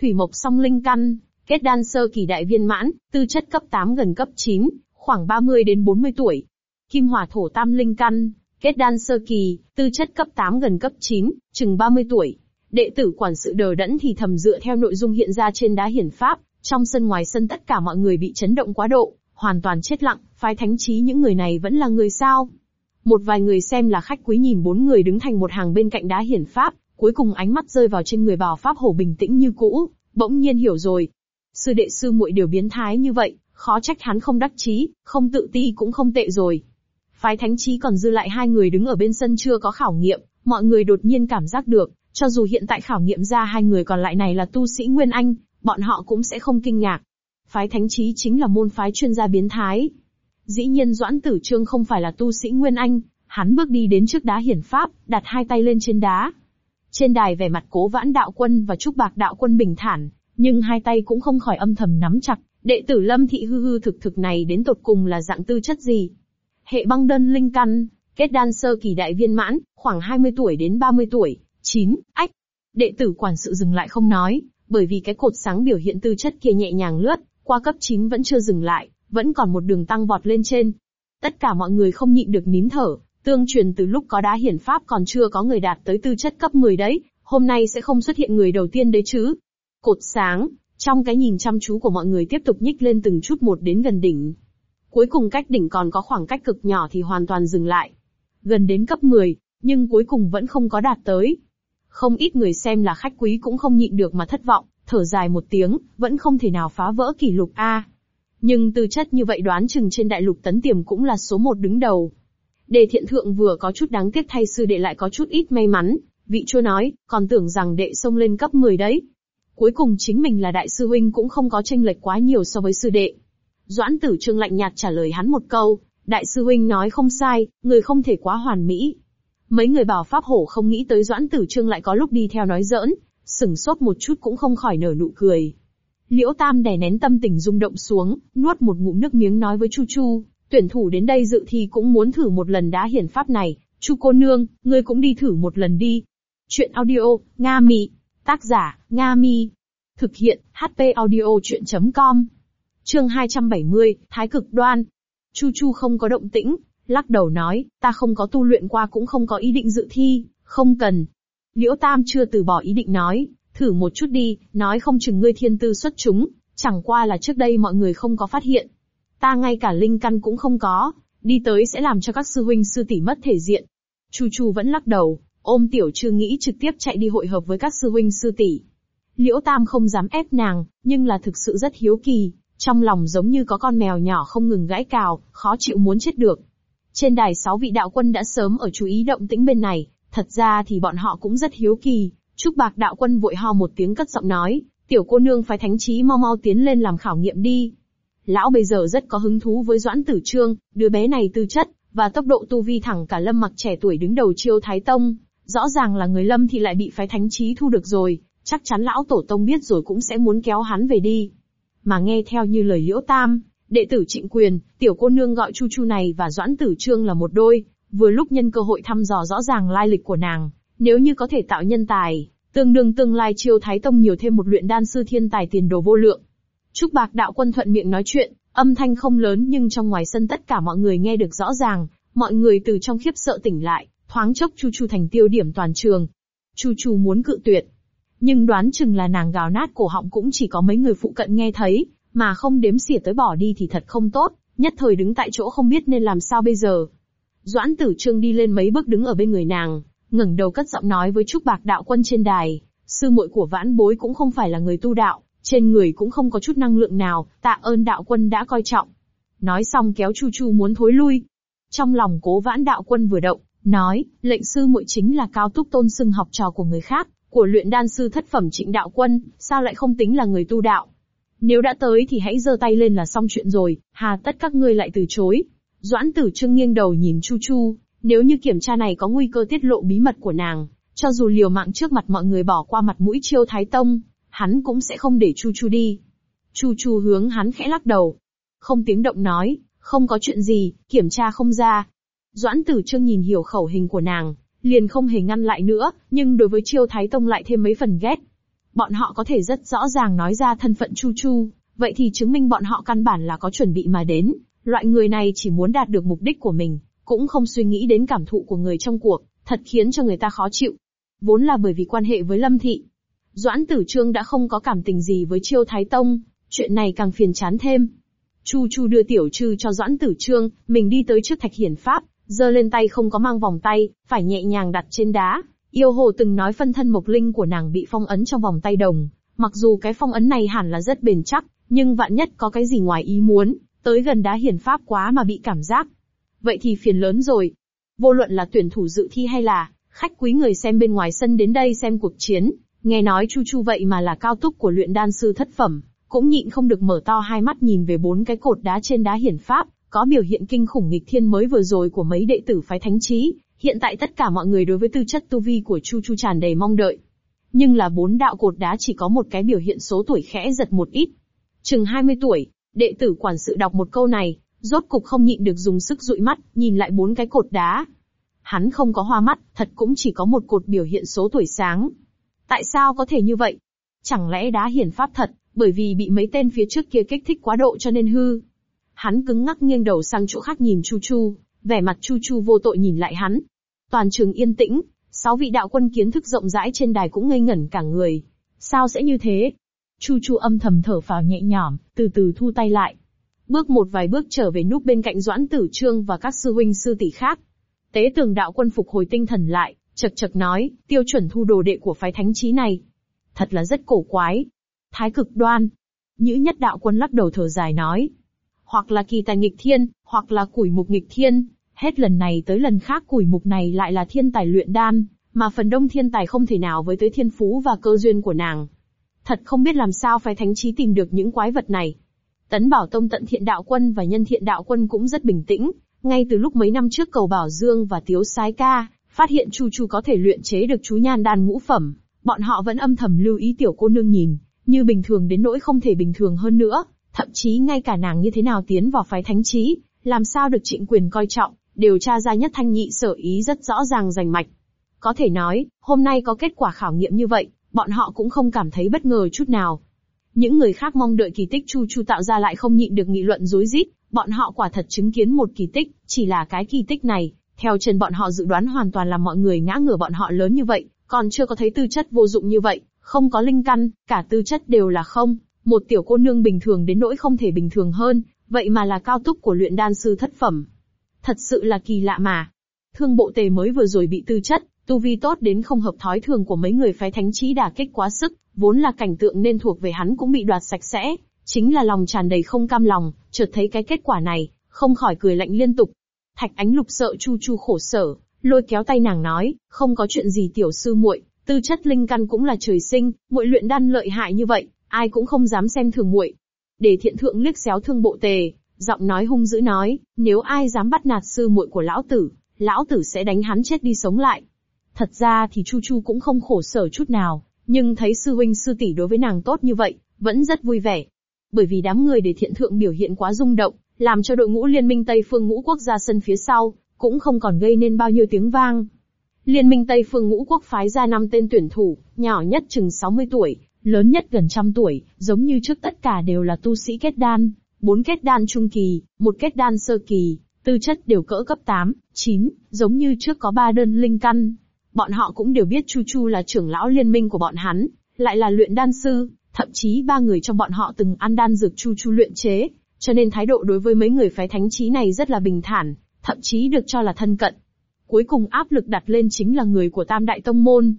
Thủy mộc song linh căn, kết đan sơ kỳ đại viên mãn, tư chất cấp 8 gần cấp 9, khoảng 30 đến 40 tuổi. Kim hỏa thổ tam linh căn, kết đan sơ kỳ, tư chất cấp 8 gần cấp 9, chừng 30 tuổi. Đệ tử quản sự đờ đẫn thì thầm dựa theo nội dung hiện ra trên đá hiển pháp, trong sân ngoài sân tất cả mọi người bị chấn động quá độ, hoàn toàn chết lặng, phái thánh trí những người này vẫn là người sao? Một vài người xem là khách quý nhìn bốn người đứng thành một hàng bên cạnh đá hiển pháp, cuối cùng ánh mắt rơi vào trên người bảo pháp hổ bình tĩnh như cũ, bỗng nhiên hiểu rồi. Sư đệ sư muội đều biến thái như vậy, khó trách hắn không đắc chí, không tự ti cũng không tệ rồi. Phái thánh trí còn dư lại hai người đứng ở bên sân chưa có khảo nghiệm, mọi người đột nhiên cảm giác được, cho dù hiện tại khảo nghiệm ra hai người còn lại này là tu sĩ Nguyên Anh, bọn họ cũng sẽ không kinh ngạc. Phái thánh trí chính là môn phái chuyên gia biến thái. Dĩ nhiên Doãn Tử Trương không phải là tu sĩ Nguyên Anh, hắn bước đi đến trước đá hiển pháp, đặt hai tay lên trên đá. Trên đài vẻ mặt cố vãn đạo quân và trúc bạc đạo quân bình thản, nhưng hai tay cũng không khỏi âm thầm nắm chặt, đệ tử lâm thị hư hư thực thực này đến tột cùng là dạng tư chất gì. Hệ băng đơn linh căn, kết đan sơ kỳ đại viên mãn, khoảng 20 tuổi đến 30 tuổi, 9, ách. Đệ tử quản sự dừng lại không nói, bởi vì cái cột sáng biểu hiện tư chất kia nhẹ nhàng lướt, qua cấp 9 vẫn chưa dừng lại, vẫn còn một đường tăng vọt lên trên. Tất cả mọi người không nhịn được nín thở, tương truyền từ lúc có đá hiển pháp còn chưa có người đạt tới tư chất cấp 10 đấy, hôm nay sẽ không xuất hiện người đầu tiên đấy chứ. Cột sáng, trong cái nhìn chăm chú của mọi người tiếp tục nhích lên từng chút một đến gần đỉnh. Cuối cùng cách đỉnh còn có khoảng cách cực nhỏ thì hoàn toàn dừng lại. Gần đến cấp 10, nhưng cuối cùng vẫn không có đạt tới. Không ít người xem là khách quý cũng không nhịn được mà thất vọng, thở dài một tiếng, vẫn không thể nào phá vỡ kỷ lục A. Nhưng tư chất như vậy đoán chừng trên đại lục tấn tiềm cũng là số một đứng đầu. Đề thiện thượng vừa có chút đáng tiếc thay sư đệ lại có chút ít may mắn, vị chua nói, còn tưởng rằng đệ xông lên cấp 10 đấy. Cuối cùng chính mình là đại sư huynh cũng không có tranh lệch quá nhiều so với sư đệ. Doãn tử trương lạnh nhạt trả lời hắn một câu, đại sư huynh nói không sai, người không thể quá hoàn mỹ. Mấy người bảo pháp hổ không nghĩ tới doãn tử trương lại có lúc đi theo nói giỡn, sừng sốt một chút cũng không khỏi nở nụ cười. Liễu Tam đè nén tâm tình rung động xuống, nuốt một ngụm nước miếng nói với Chu Chu, tuyển thủ đến đây dự thi cũng muốn thử một lần đá hiển pháp này, Chu cô nương, ngươi cũng đi thử một lần đi. Chuyện audio, Nga Mi. Tác giả, Nga Mi. Thực hiện, HP audio chuyện.com. Chương 270, Thái cực đoan. Chu Chu không có động tĩnh, lắc đầu nói, ta không có tu luyện qua cũng không có ý định dự thi, không cần, Liễu Tam chưa từ bỏ ý định nói, thử một chút đi, nói không chừng ngươi thiên tư xuất chúng, chẳng qua là trước đây mọi người không có phát hiện. Ta ngay cả linh căn cũng không có, đi tới sẽ làm cho các sư huynh sư tỷ mất thể diện. Chu Chu vẫn lắc đầu, ôm tiểu trư nghĩ trực tiếp chạy đi hội hợp với các sư huynh sư tỷ. Liễu Tam không dám ép nàng, nhưng là thực sự rất hiếu kỳ, trong lòng giống như có con mèo nhỏ không ngừng gãi cào, khó chịu muốn chết được. Trên đài sáu vị đạo quân đã sớm ở chú ý động tĩnh bên này, thật ra thì bọn họ cũng rất hiếu kỳ. Trúc Bạc đạo quân vội ho một tiếng cất giọng nói, tiểu cô nương phải thánh trí mau mau tiến lên làm khảo nghiệm đi. Lão bây giờ rất có hứng thú với Doãn Tử Trương, đứa bé này tư chất, và tốc độ tu vi thẳng cả lâm mặc trẻ tuổi đứng đầu chiêu Thái Tông. Rõ ràng là người lâm thì lại bị phái thánh trí thu được rồi, chắc chắn lão tổ tông biết rồi cũng sẽ muốn kéo hắn về đi. Mà nghe theo như lời liễu tam, đệ tử trịnh quyền, tiểu cô nương gọi chu chu này và doãn tử trương là một đôi, vừa lúc nhân cơ hội thăm dò rõ ràng lai lịch của nàng, nếu như có thể tạo nhân tài, tương đương tương lai chiêu thái tông nhiều thêm một luyện đan sư thiên tài tiền đồ vô lượng. Trúc Bạc đạo quân thuận miệng nói chuyện, âm thanh không lớn nhưng trong ngoài sân tất cả mọi người nghe được rõ ràng, mọi người từ trong khiếp sợ tỉnh lại, thoáng chốc Chu Chu thành tiêu điểm toàn trường. Chu Chu muốn cự tuyệt, nhưng đoán chừng là nàng gào nát cổ họng cũng chỉ có mấy người phụ cận nghe thấy, mà không đếm xỉa tới bỏ đi thì thật không tốt, nhất thời đứng tại chỗ không biết nên làm sao bây giờ. Doãn tử trương đi lên mấy bước đứng ở bên người nàng, ngẩng đầu cất giọng nói với Trúc Bạc đạo quân trên đài, sư muội của vãn bối cũng không phải là người tu đạo, trên người cũng không có chút năng lượng nào, tạ ơn đạo quân đã coi trọng. Nói xong kéo Chu Chu muốn thối lui. Trong lòng cố vãn đạo quân vừa động, nói, lệnh sư muội chính là cao túc tôn xưng học trò của người khác, của luyện đan sư thất phẩm trịnh đạo quân, sao lại không tính là người tu đạo? Nếu đã tới thì hãy giơ tay lên là xong chuyện rồi, hà tất các ngươi lại từ chối. Doãn tử trương nghiêng đầu nhìn Chu Chu, nếu như kiểm tra này có nguy cơ tiết lộ bí mật của nàng, cho dù liều mạng trước mặt mọi người bỏ qua mặt mũi chiêu thái tông, hắn cũng sẽ không để Chu Chu đi. Chu Chu hướng hắn khẽ lắc đầu. Không tiếng động nói, không có chuyện gì, kiểm tra không ra. Doãn tử trương nhìn hiểu khẩu hình của nàng, liền không hề ngăn lại nữa, nhưng đối với Chiêu Thái Tông lại thêm mấy phần ghét. Bọn họ có thể rất rõ ràng nói ra thân phận Chu Chu, vậy thì chứng minh bọn họ căn bản là có chuẩn bị mà đến, loại người này chỉ muốn đạt được mục đích của mình, cũng không suy nghĩ đến cảm thụ của người trong cuộc, thật khiến cho người ta khó chịu. Vốn là bởi vì quan hệ với Lâm Thị. Doãn Tử Trương đã không có cảm tình gì với Chiêu Thái Tông, chuyện này càng phiền chán thêm. Chu Chu đưa tiểu trư cho Doãn Tử Trương, mình đi tới trước thạch hiển pháp, giơ lên tay không có mang vòng tay, phải nhẹ nhàng đặt trên đá. Yêu hồ từng nói phân thân mộc linh của nàng bị phong ấn trong vòng tay đồng. Mặc dù cái phong ấn này hẳn là rất bền chắc, nhưng vạn nhất có cái gì ngoài ý muốn, tới gần đá hiển pháp quá mà bị cảm giác. Vậy thì phiền lớn rồi. Vô luận là tuyển thủ dự thi hay là khách quý người xem bên ngoài sân đến đây xem cuộc chiến, nghe nói chu chu vậy mà là cao túc của luyện đan sư thất phẩm, cũng nhịn không được mở to hai mắt nhìn về bốn cái cột đá trên đá hiển pháp, có biểu hiện kinh khủng nghịch thiên mới vừa rồi của mấy đệ tử phái thánh trí, hiện tại tất cả mọi người đối với tư chất tu vi của Chu Chu tràn đầy mong đợi. Nhưng là bốn đạo cột đá chỉ có một cái biểu hiện số tuổi khẽ giật một ít. Chừng 20 tuổi, đệ tử quản sự đọc một câu này, rốt cục không nhịn được dùng sức dụi mắt, nhìn lại bốn cái cột đá. Hắn không có hoa mắt, thật cũng chỉ có một cột biểu hiện số tuổi sáng. Tại sao có thể như vậy? Chẳng lẽ đá hiển pháp thật, bởi vì bị mấy tên phía trước kia kích thích quá độ cho nên hư? Hắn cứng ngắc nghiêng đầu sang chỗ khác nhìn Chu Chu, vẻ mặt Chu Chu vô tội nhìn lại hắn. Toàn trường yên tĩnh, sáu vị đạo quân kiến thức rộng rãi trên đài cũng ngây ngẩn cả người. Sao sẽ như thế? Chu Chu âm thầm thở phào nhẹ nhõm, từ từ thu tay lại. Bước một vài bước trở về núp bên cạnh Doãn Tử Trương và các sư huynh sư tỷ khác. Tế tường đạo quân phục hồi tinh thần lại, chật chật nói, tiêu chuẩn thu đồ đệ của phái thánh trí này. Thật là rất cổ quái. Thái cực đoan. Nhữ nhất đạo quân lắc đầu thở dài nói, hoặc là kỳ tài nghịch thiên, hoặc là củi mục nghịch thiên. Hết lần này tới lần khác củi mục này lại là thiên tài luyện đan, mà phần đông thiên tài không thể nào với tới thiên phú và cơ duyên của nàng. Thật không biết làm sao phải thánh trí tìm được những quái vật này. Tấn Bảo Tông tận thiện đạo quân và nhân thiện đạo quân cũng rất bình tĩnh, ngay từ lúc mấy năm trước cầu Bảo Dương và Tiếu Sái Ca, phát hiện Chu Chu có thể luyện chế được chú nhan đan ngũ phẩm, bọn họ vẫn âm thầm lưu ý tiểu cô nương nhìn, như bình thường đến nỗi không thể bình thường hơn nữa. Thậm chí ngay cả nàng như thế nào tiến vào phái thánh trí, làm sao được trịnh quyền coi trọng, điều tra ra nhất thanh nhị sở ý rất rõ ràng rành mạch. Có thể nói, hôm nay có kết quả khảo nghiệm như vậy, bọn họ cũng không cảm thấy bất ngờ chút nào. Những người khác mong đợi kỳ tích Chu Chu tạo ra lại không nhịn được nghị luận rối rít, bọn họ quả thật chứng kiến một kỳ tích, chỉ là cái kỳ tích này, theo chân bọn họ dự đoán hoàn toàn là mọi người ngã ngửa bọn họ lớn như vậy, còn chưa có thấy tư chất vô dụng như vậy, không có linh căn, cả tư chất đều là không, một tiểu cô nương bình thường đến nỗi không thể bình thường hơn, vậy mà là cao túc của luyện đan sư thất phẩm. Thật sự là kỳ lạ mà. Thương bộ tề mới vừa rồi bị tư chất, Tu vi tốt đến không hợp thói thường của mấy người phái thánh trí đả kích quá sức, vốn là cảnh tượng nên thuộc về hắn cũng bị đoạt sạch sẽ, chính là lòng tràn đầy không cam lòng, chợt thấy cái kết quả này, không khỏi cười lạnh liên tục. Thạch Ánh Lục sợ Chu Chu khổ sở, lôi kéo tay nàng nói, không có chuyện gì tiểu sư muội, tư chất linh căn cũng là trời sinh, muội luyện đan lợi hại như vậy, ai cũng không dám xem thường muội. Để thiện thượng liếc xéo thương bộ tề, giọng nói hung dữ nói, nếu ai dám bắt nạt sư muội của lão tử, lão tử sẽ đánh hắn chết đi sống lại. Thật ra thì Chu Chu cũng không khổ sở chút nào, nhưng thấy sư huynh sư tỷ đối với nàng tốt như vậy, vẫn rất vui vẻ. Bởi vì đám người để thiện thượng biểu hiện quá rung động, làm cho đội ngũ liên minh Tây phương ngũ quốc ra sân phía sau, cũng không còn gây nên bao nhiêu tiếng vang. Liên minh Tây phương ngũ quốc phái ra năm tên tuyển thủ, nhỏ nhất chừng 60 tuổi, lớn nhất gần trăm tuổi, giống như trước tất cả đều là tu sĩ kết đan, bốn kết đan trung kỳ, một kết đan sơ kỳ, tư chất đều cỡ cấp 8, 9, giống như trước có ba đơn linh căn. Bọn họ cũng đều biết Chu Chu là trưởng lão liên minh của bọn hắn, lại là luyện đan sư, thậm chí ba người trong bọn họ từng ăn đan dược Chu Chu luyện chế, cho nên thái độ đối với mấy người phái thánh trí này rất là bình thản, thậm chí được cho là thân cận. Cuối cùng áp lực đặt lên chính là người của Tam Đại Tông Môn.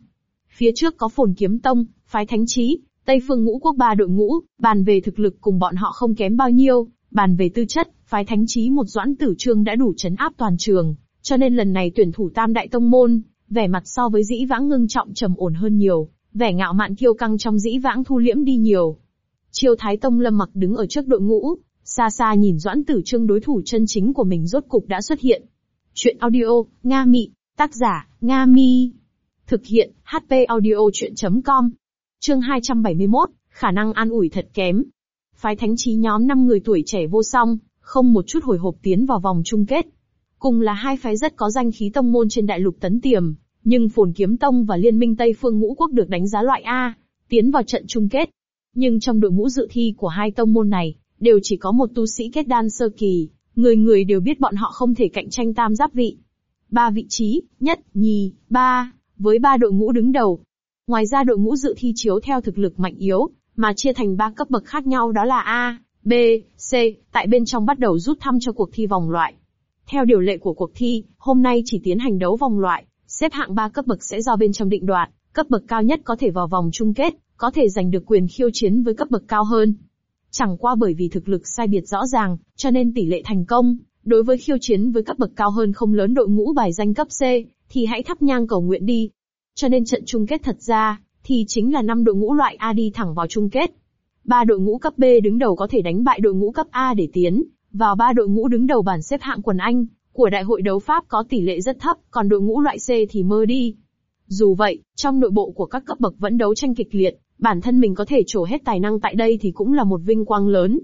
Phía trước có phồn kiếm tông, phái thánh trí, Tây phương ngũ quốc ba đội ngũ, bàn về thực lực cùng bọn họ không kém bao nhiêu, bàn về tư chất, phái thánh trí một doãn tử trương đã đủ chấn áp toàn trường, cho nên lần này tuyển thủ Tam Đại Tông Môn, vẻ mặt so với dĩ vãng ngưng trọng trầm ổn hơn nhiều, vẻ ngạo mạn kiêu căng trong dĩ vãng thu liễm đi nhiều. Triều Thái Tông Lâm mặc đứng ở trước đội ngũ, xa xa nhìn Doãn Tử Trương đối thủ chân chính của mình rốt cục đã xuất hiện. Chuyện audio, Nga Mị, tác giả, Nga Mi. Thực hiện, HP audio chuyện.com. Chương 271, khả năng an ủi thật kém. Phái thánh trí nhóm 5 người tuổi trẻ vô song, không một chút hồi hộp tiến vào vòng chung kết. Cùng là hai phái rất có danh khí tông môn trên đại lục tấn tiềm, nhưng Phồn Kiếm Tông và Liên minh Tây Phương Ngũ Quốc được đánh giá loại A, tiến vào trận chung kết. Nhưng trong đội ngũ dự thi của hai tông môn này, đều chỉ có một tu sĩ kết đan sơ kỳ, người người đều biết bọn họ không thể cạnh tranh tam giáp vị. Ba vị trí, nhất, nhì, ba, với ba đội ngũ đứng đầu. Ngoài ra đội ngũ dự thi chiếu theo thực lực mạnh yếu, mà chia thành ba cấp bậc khác nhau đó là A, B, C, tại bên trong bắt đầu rút thăm cho cuộc thi vòng loại. Theo điều lệ của cuộc thi, hôm nay chỉ tiến hành đấu vòng loại, xếp hạng 3 cấp bậc sẽ do bên trong định đoạt, cấp bậc cao nhất có thể vào vòng chung kết, có thể giành được quyền khiêu chiến với cấp bậc cao hơn. Chẳng qua bởi vì thực lực sai biệt rõ ràng, cho nên tỷ lệ thành công, đối với khiêu chiến với cấp bậc cao hơn không lớn đội ngũ bài danh cấp C, thì hãy thắp nhang cầu nguyện đi. Cho nên trận chung kết thật ra, thì chính là năm đội ngũ loại A đi thẳng vào chung kết. Ba đội ngũ cấp B đứng đầu có thể đánh bại đội ngũ cấp A để tiến vào ba đội ngũ đứng đầu bảng xếp hạng quần Anh của đại hội đấu Pháp có tỷ lệ rất thấp, còn đội ngũ loại C thì mơ đi. Dù vậy, trong nội bộ của các cấp bậc vẫn đấu tranh kịch liệt, bản thân mình có thể trổ hết tài năng tại đây thì cũng là một vinh quang lớn.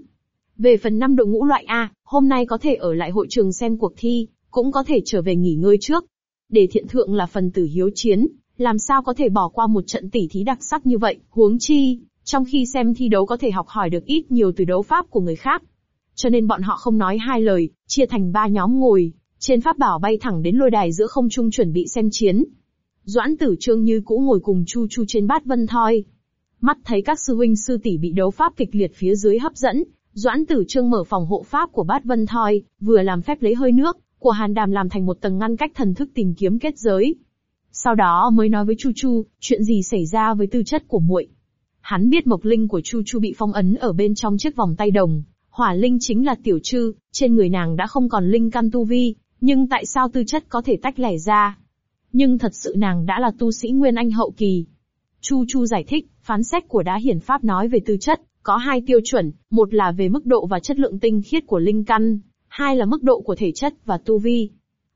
Về phần năm đội ngũ loại A, hôm nay có thể ở lại hội trường xem cuộc thi, cũng có thể trở về nghỉ ngơi trước. Để thiện thượng là phần tử hiếu chiến, làm sao có thể bỏ qua một trận tỉ thí đặc sắc như vậy, huống chi, trong khi xem thi đấu có thể học hỏi được ít nhiều từ đấu pháp của người khác. Cho nên bọn họ không nói hai lời, chia thành ba nhóm ngồi, trên pháp bảo bay thẳng đến lôi đài giữa không trung chuẩn bị xem chiến. Doãn tử trương như cũ ngồi cùng Chu Chu trên bát vân thoi. Mắt thấy các sư huynh sư tỷ bị đấu pháp kịch liệt phía dưới hấp dẫn, Doãn tử trương mở phòng hộ pháp của bát vân thoi, vừa làm phép lấy hơi nước, của hàn đàm làm thành một tầng ngăn cách thần thức tìm kiếm kết giới. Sau đó mới nói với Chu Chu, chuyện gì xảy ra với tư chất của muội. Hắn biết mộc linh của Chu Chu bị phong ấn ở bên trong chiếc vòng tay đồng, hỏa linh chính là tiểu trư, trên người nàng đã không còn linh căn tu vi, nhưng tại sao tư chất có thể tách lẻ ra? Nhưng thật sự nàng đã là tu sĩ Nguyên Anh hậu kỳ. Chu Chu giải thích, phán xét của đá hiển pháp nói về tư chất, có hai tiêu chuẩn, một là về mức độ và chất lượng tinh khiết của linh căn, hai là mức độ của thể chất và tu vi.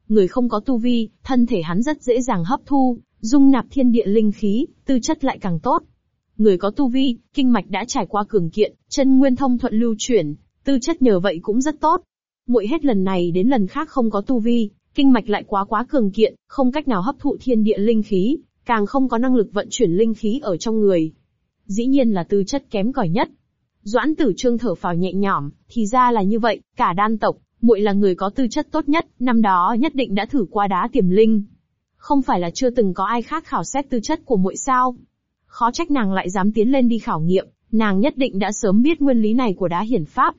Người không có tu vi, thân thể hắn rất dễ dàng hấp thu, dung nạp thiên địa linh khí, tư chất lại càng tốt. Người có tu vi, kinh mạch đã trải qua cường kiện, chân nguyên thông thuận lưu chuyển, tư chất nhờ vậy cũng rất tốt muội hết lần này đến lần khác không có tu vi, kinh mạch lại quá quá cường kiện, không cách nào hấp thụ thiên địa linh khí, càng không có năng lực vận chuyển linh khí ở trong người. Dĩ nhiên là tư chất kém cỏi nhất. Doãn Tử Trương thở phào nhẹ nhõm, thì ra là như vậy, cả đan tộc, muội là người có tư chất tốt nhất, năm đó nhất định đã thử qua đá tiềm linh. Không phải là chưa từng có ai khác khảo xét tư chất của muội sao? Khó trách nàng lại dám tiến lên đi khảo nghiệm, nàng nhất định đã sớm biết nguyên lý này của đá hiển pháp,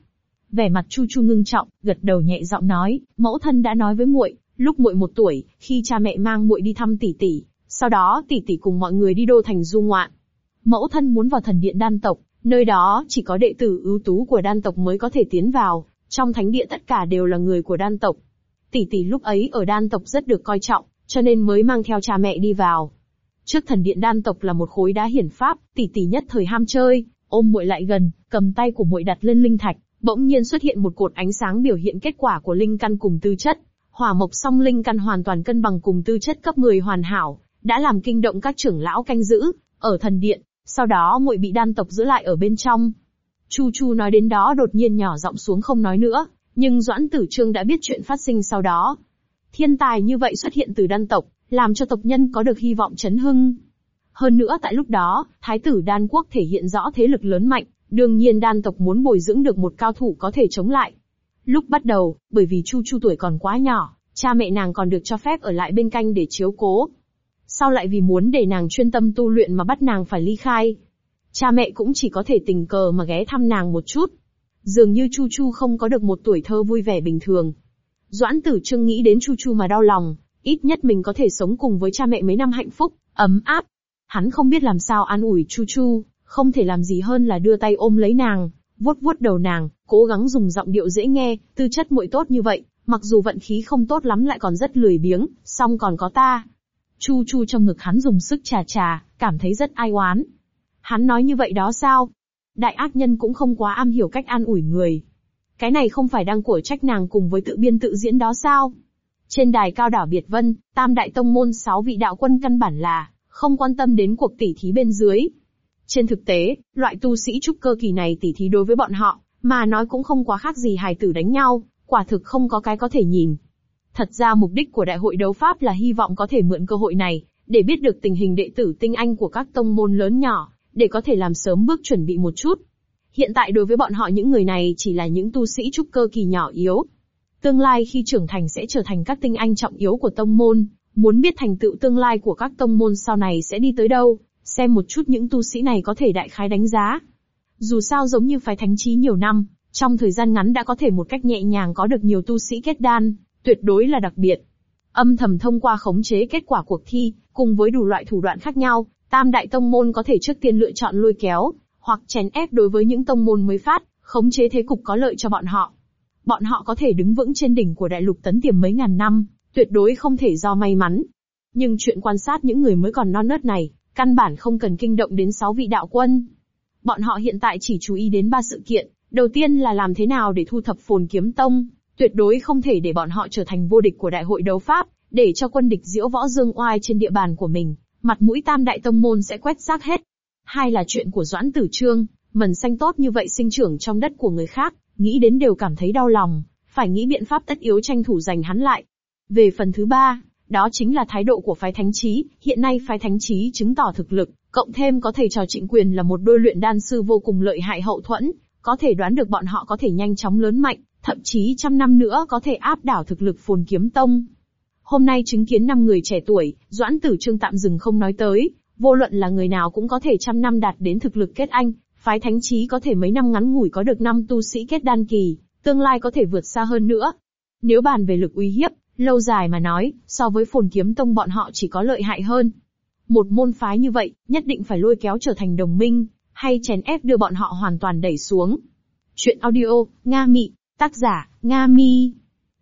Vẻ mặt Chu Chu ngưng trọng, gật đầu nhẹ giọng nói, mẫu thân đã nói với muội, lúc muội một tuổi, khi cha mẹ mang muội đi thăm tỷ tỷ, Sau đó tỷ tỷ cùng mọi người đi đô thành du ngoạn. Mẫu thân muốn vào thần điện đan tộc, nơi đó chỉ có đệ tử ưu tú của đan tộc mới có thể tiến vào, trong thánh địa tất cả đều là người của đan tộc. Tỷ tỷ lúc ấy ở đan tộc rất được coi trọng, cho nên mới mang theo cha mẹ đi vào. Trước thần điện đan tộc là một khối đá hiển pháp, tỷ tỷ nhất thời ham chơi, ôm muội lại gần, cầm tay của muội đặt lên linh thạch, bỗng nhiên xuất hiện một cột ánh sáng biểu hiện kết quả của linh căn cùng tư chất. Hỏa mộc song linh căn hoàn toàn cân bằng cùng tư chất cấp 10 hoàn hảo, đã làm kinh động các trưởng lão canh giữ ở thần điện, sau đó muội bị đan tộc giữ lại ở bên trong. Chu Chu nói đến đó đột nhiên nhỏ giọng xuống không nói nữa, nhưng Doãn Tử Trương đã biết chuyện phát sinh sau đó. Thiên tài như vậy xuất hiện từ đan tộc, làm cho tộc nhân có được hy vọng chấn hưng. Hơn nữa tại lúc đó, Thái tử đan quốc thể hiện rõ thế lực lớn mạnh, đương nhiên đan tộc muốn bồi dưỡng được một cao thủ có thể chống lại. Lúc bắt đầu, bởi vì Chu Chu tuổi còn quá nhỏ, cha mẹ nàng còn được cho phép ở lại bên canh để chiếu cố. Sau lại vì muốn để nàng chuyên tâm tu luyện mà bắt nàng phải ly khai. Cha mẹ cũng chỉ có thể tình cờ mà ghé thăm nàng một chút. Dường như Chu Chu không có được một tuổi thơ vui vẻ bình thường. Doãn tử trương nghĩ đến Chu Chu mà đau lòng, ít nhất mình có thể sống cùng với cha mẹ mấy năm hạnh phúc, ấm áp. Hắn không biết làm sao an ủi Chu Chu, không thể làm gì hơn là đưa tay ôm lấy nàng, vuốt vuốt đầu nàng, cố gắng dùng giọng điệu dễ nghe, tư chất muội tốt như vậy, mặc dù vận khí không tốt lắm lại còn rất lười biếng, song còn có ta. Chu Chu trong ngực hắn dùng sức trà trà, cảm thấy rất ai oán. Hắn nói như vậy đó sao? Đại ác nhân cũng không quá am hiểu cách an ủi người. Cái này không phải đang của trách nàng cùng với tự biên tự diễn đó sao? Trên đài cao đảo Biệt Vân, tam đại tông môn sáu vị đạo quân căn bản là, không quan tâm đến cuộc tỉ thí bên dưới. Trên thực tế, loại tu sĩ trúc cơ kỳ này tỉ thí đối với bọn họ, mà nói cũng không quá khác gì hài tử đánh nhau, quả thực không có cái có thể nhìn. Thật ra mục đích của đại hội đấu pháp là hy vọng có thể mượn cơ hội này, để biết được tình hình đệ tử tinh anh của các tông môn lớn nhỏ, để có thể làm sớm bước chuẩn bị một chút. Hiện tại đối với bọn họ những người này chỉ là những tu sĩ trúc cơ kỳ nhỏ yếu. Tương lai khi trưởng thành sẽ trở thành các tinh anh trọng yếu của tông môn, muốn biết thành tựu tương lai của các tông môn sau này sẽ đi tới đâu, xem một chút những tu sĩ này có thể đại khái đánh giá. Dù sao giống như phái thánh trí nhiều năm, trong thời gian ngắn đã có thể một cách nhẹ nhàng có được nhiều tu sĩ kết đan, tuyệt đối là đặc biệt. Âm thầm thông qua khống chế kết quả cuộc thi, cùng với đủ loại thủ đoạn khác nhau, Tam đại tông môn có thể trước tiên lựa chọn lôi kéo, hoặc chèn ép đối với những tông môn mới phát, khống chế thế cục có lợi cho bọn họ. Bọn họ có thể đứng vững trên đỉnh của đại lục tấn tiềm mấy ngàn năm, tuyệt đối không thể do may mắn. Nhưng chuyện quan sát những người mới còn non nớt này, căn bản không cần kinh động đến sáu vị đạo quân. Bọn họ hiện tại chỉ chú ý đến ba sự kiện, đầu tiên là làm thế nào để thu thập phồn kiếm tông, tuyệt đối không thể để bọn họ trở thành vô địch của đại hội đấu pháp, để cho quân địch diễu võ dương oai trên địa bàn của mình, mặt mũi tam đại tông môn sẽ quét rác hết. Hai là chuyện của Doãn Tử Trương, mần xanh tốt như vậy sinh trưởng trong đất của người khác, nghĩ đến đều cảm thấy đau lòng, phải nghĩ biện pháp tất yếu tranh thủ giành hắn lại. Về phần thứ ba, đó chính là thái độ của phái thánh trí, hiện nay phái thánh trí chứng tỏ thực lực, cộng thêm có thầy trò trịnh quyền là một đôi luyện đan sư vô cùng lợi hại hậu thuẫn, có thể đoán được bọn họ có thể nhanh chóng lớn mạnh, thậm chí trăm năm nữa có thể áp đảo thực lực phồn kiếm tông. Hôm nay chứng kiến năm người trẻ tuổi, Doãn Tử Trương tạm dừng không nói tới, vô luận là người nào cũng có thể trăm năm đạt đến thực lực kết anh, phái thánh trí có thể mấy năm ngắn ngủi có được năm tu sĩ kết đan kỳ, tương lai có thể vượt xa hơn nữa. Nếu bàn về lực uy hiếp, lâu dài mà nói, so với phồn kiếm tông bọn họ chỉ có lợi hại hơn. Một môn phái như vậy, nhất định phải lôi kéo trở thành đồng minh, hay chèn ép đưa bọn họ hoàn toàn đẩy xuống. Chuyện audio, Nga Mị, tác giả, Nga Mi.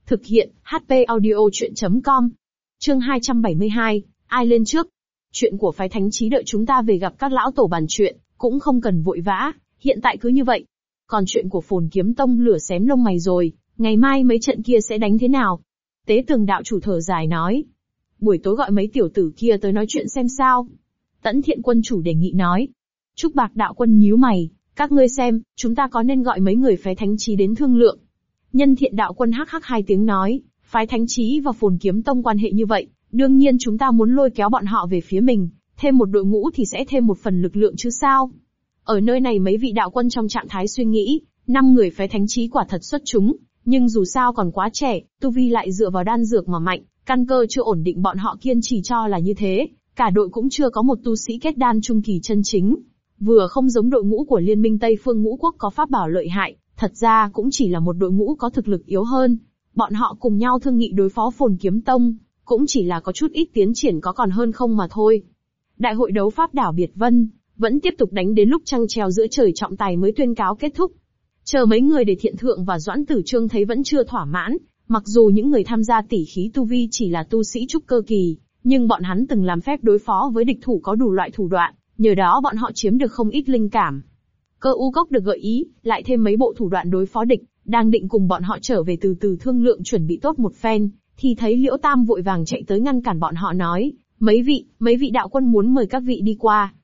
Thực hiện, HP audio chuyện.com. Chương 272, ai lên trước? Chuyện của phái thánh trí đợi chúng ta về gặp các lão tổ bàn chuyện, cũng không cần vội vã, hiện tại cứ như vậy. Còn chuyện của phồn kiếm tông lửa xém lông mày rồi, ngày mai mấy trận kia sẽ đánh thế nào? Tế tường đạo chủ thở dài nói. Buổi tối gọi mấy tiểu tử kia tới nói chuyện xem sao. Tẫn thiện quân chủ đề nghị nói. Trúc bạc đạo quân nhíu mày, các ngươi xem, chúng ta có nên gọi mấy người phái thánh trí đến thương lượng. Nhân thiện đạo quân hắc hắc hai tiếng nói, phái thánh trí và phồn kiếm tông quan hệ như vậy, đương nhiên chúng ta muốn lôi kéo bọn họ về phía mình, thêm một đội ngũ thì sẽ thêm một phần lực lượng chứ sao. Ở nơi này mấy vị đạo quân trong trạng thái suy nghĩ, năm người phái thánh trí quả thật xuất chúng, nhưng dù sao còn quá trẻ, tu vi lại dựa vào đan dược mà mạnh, căn cơ chưa ổn định bọn họ kiên trì cho là như thế, cả đội cũng chưa có một tu sĩ kết đan trung kỳ chân chính. Vừa không giống đội ngũ của Liên minh Tây Phương Ngũ Quốc có pháp bảo lợi hại, Thật ra cũng chỉ là một đội ngũ có thực lực yếu hơn. Bọn họ cùng nhau thương nghị đối phó phồn kiếm tông, cũng chỉ là có chút ít tiến triển có còn hơn không mà thôi. Đại hội đấu pháp đảo Biệt Vân, vẫn tiếp tục đánh đến lúc trăng treo giữa trời trọng tài mới tuyên cáo kết thúc. Chờ mấy người để thiện thượng và doãn tử trương thấy vẫn chưa thỏa mãn, mặc dù những người tham gia tỷ khí tu vi chỉ là tu sĩ trúc cơ kỳ, nhưng bọn hắn từng làm phép đối phó với địch thủ có đủ loại thủ đoạn, nhờ đó bọn họ chiếm được không ít linh cảm. Cơ u cốc được gợi ý, lại thêm mấy bộ thủ đoạn đối phó địch, đang định cùng bọn họ trở về từ từ thương lượng chuẩn bị tốt một phen, thì thấy Liễu Tam vội vàng chạy tới ngăn cản bọn họ nói, mấy vị, mấy vị đạo quân muốn mời các vị đi qua.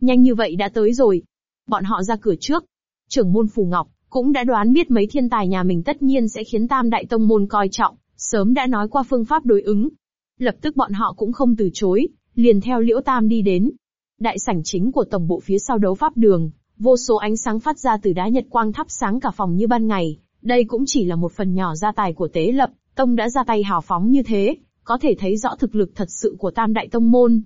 Nhanh như vậy đã tới rồi. Bọn họ ra cửa trước. Trưởng môn Phù Ngọc, cũng đã đoán biết mấy thiên tài nhà mình tất nhiên sẽ khiến Tam Đại Tông Môn coi trọng, sớm đã nói qua phương pháp đối ứng. Lập tức bọn họ cũng không từ chối, liền theo Liễu Tam đi đến. Đại sảnh chính của tổng bộ phía sau đấu pháp đường, vô số ánh sáng phát ra từ đá nhật quang thắp sáng cả phòng như ban ngày. Đây cũng chỉ là một phần nhỏ gia tài của tế lập, tông đã ra tay hào phóng như thế, có thể thấy rõ thực lực thật sự của Tam Đại Tông Môn.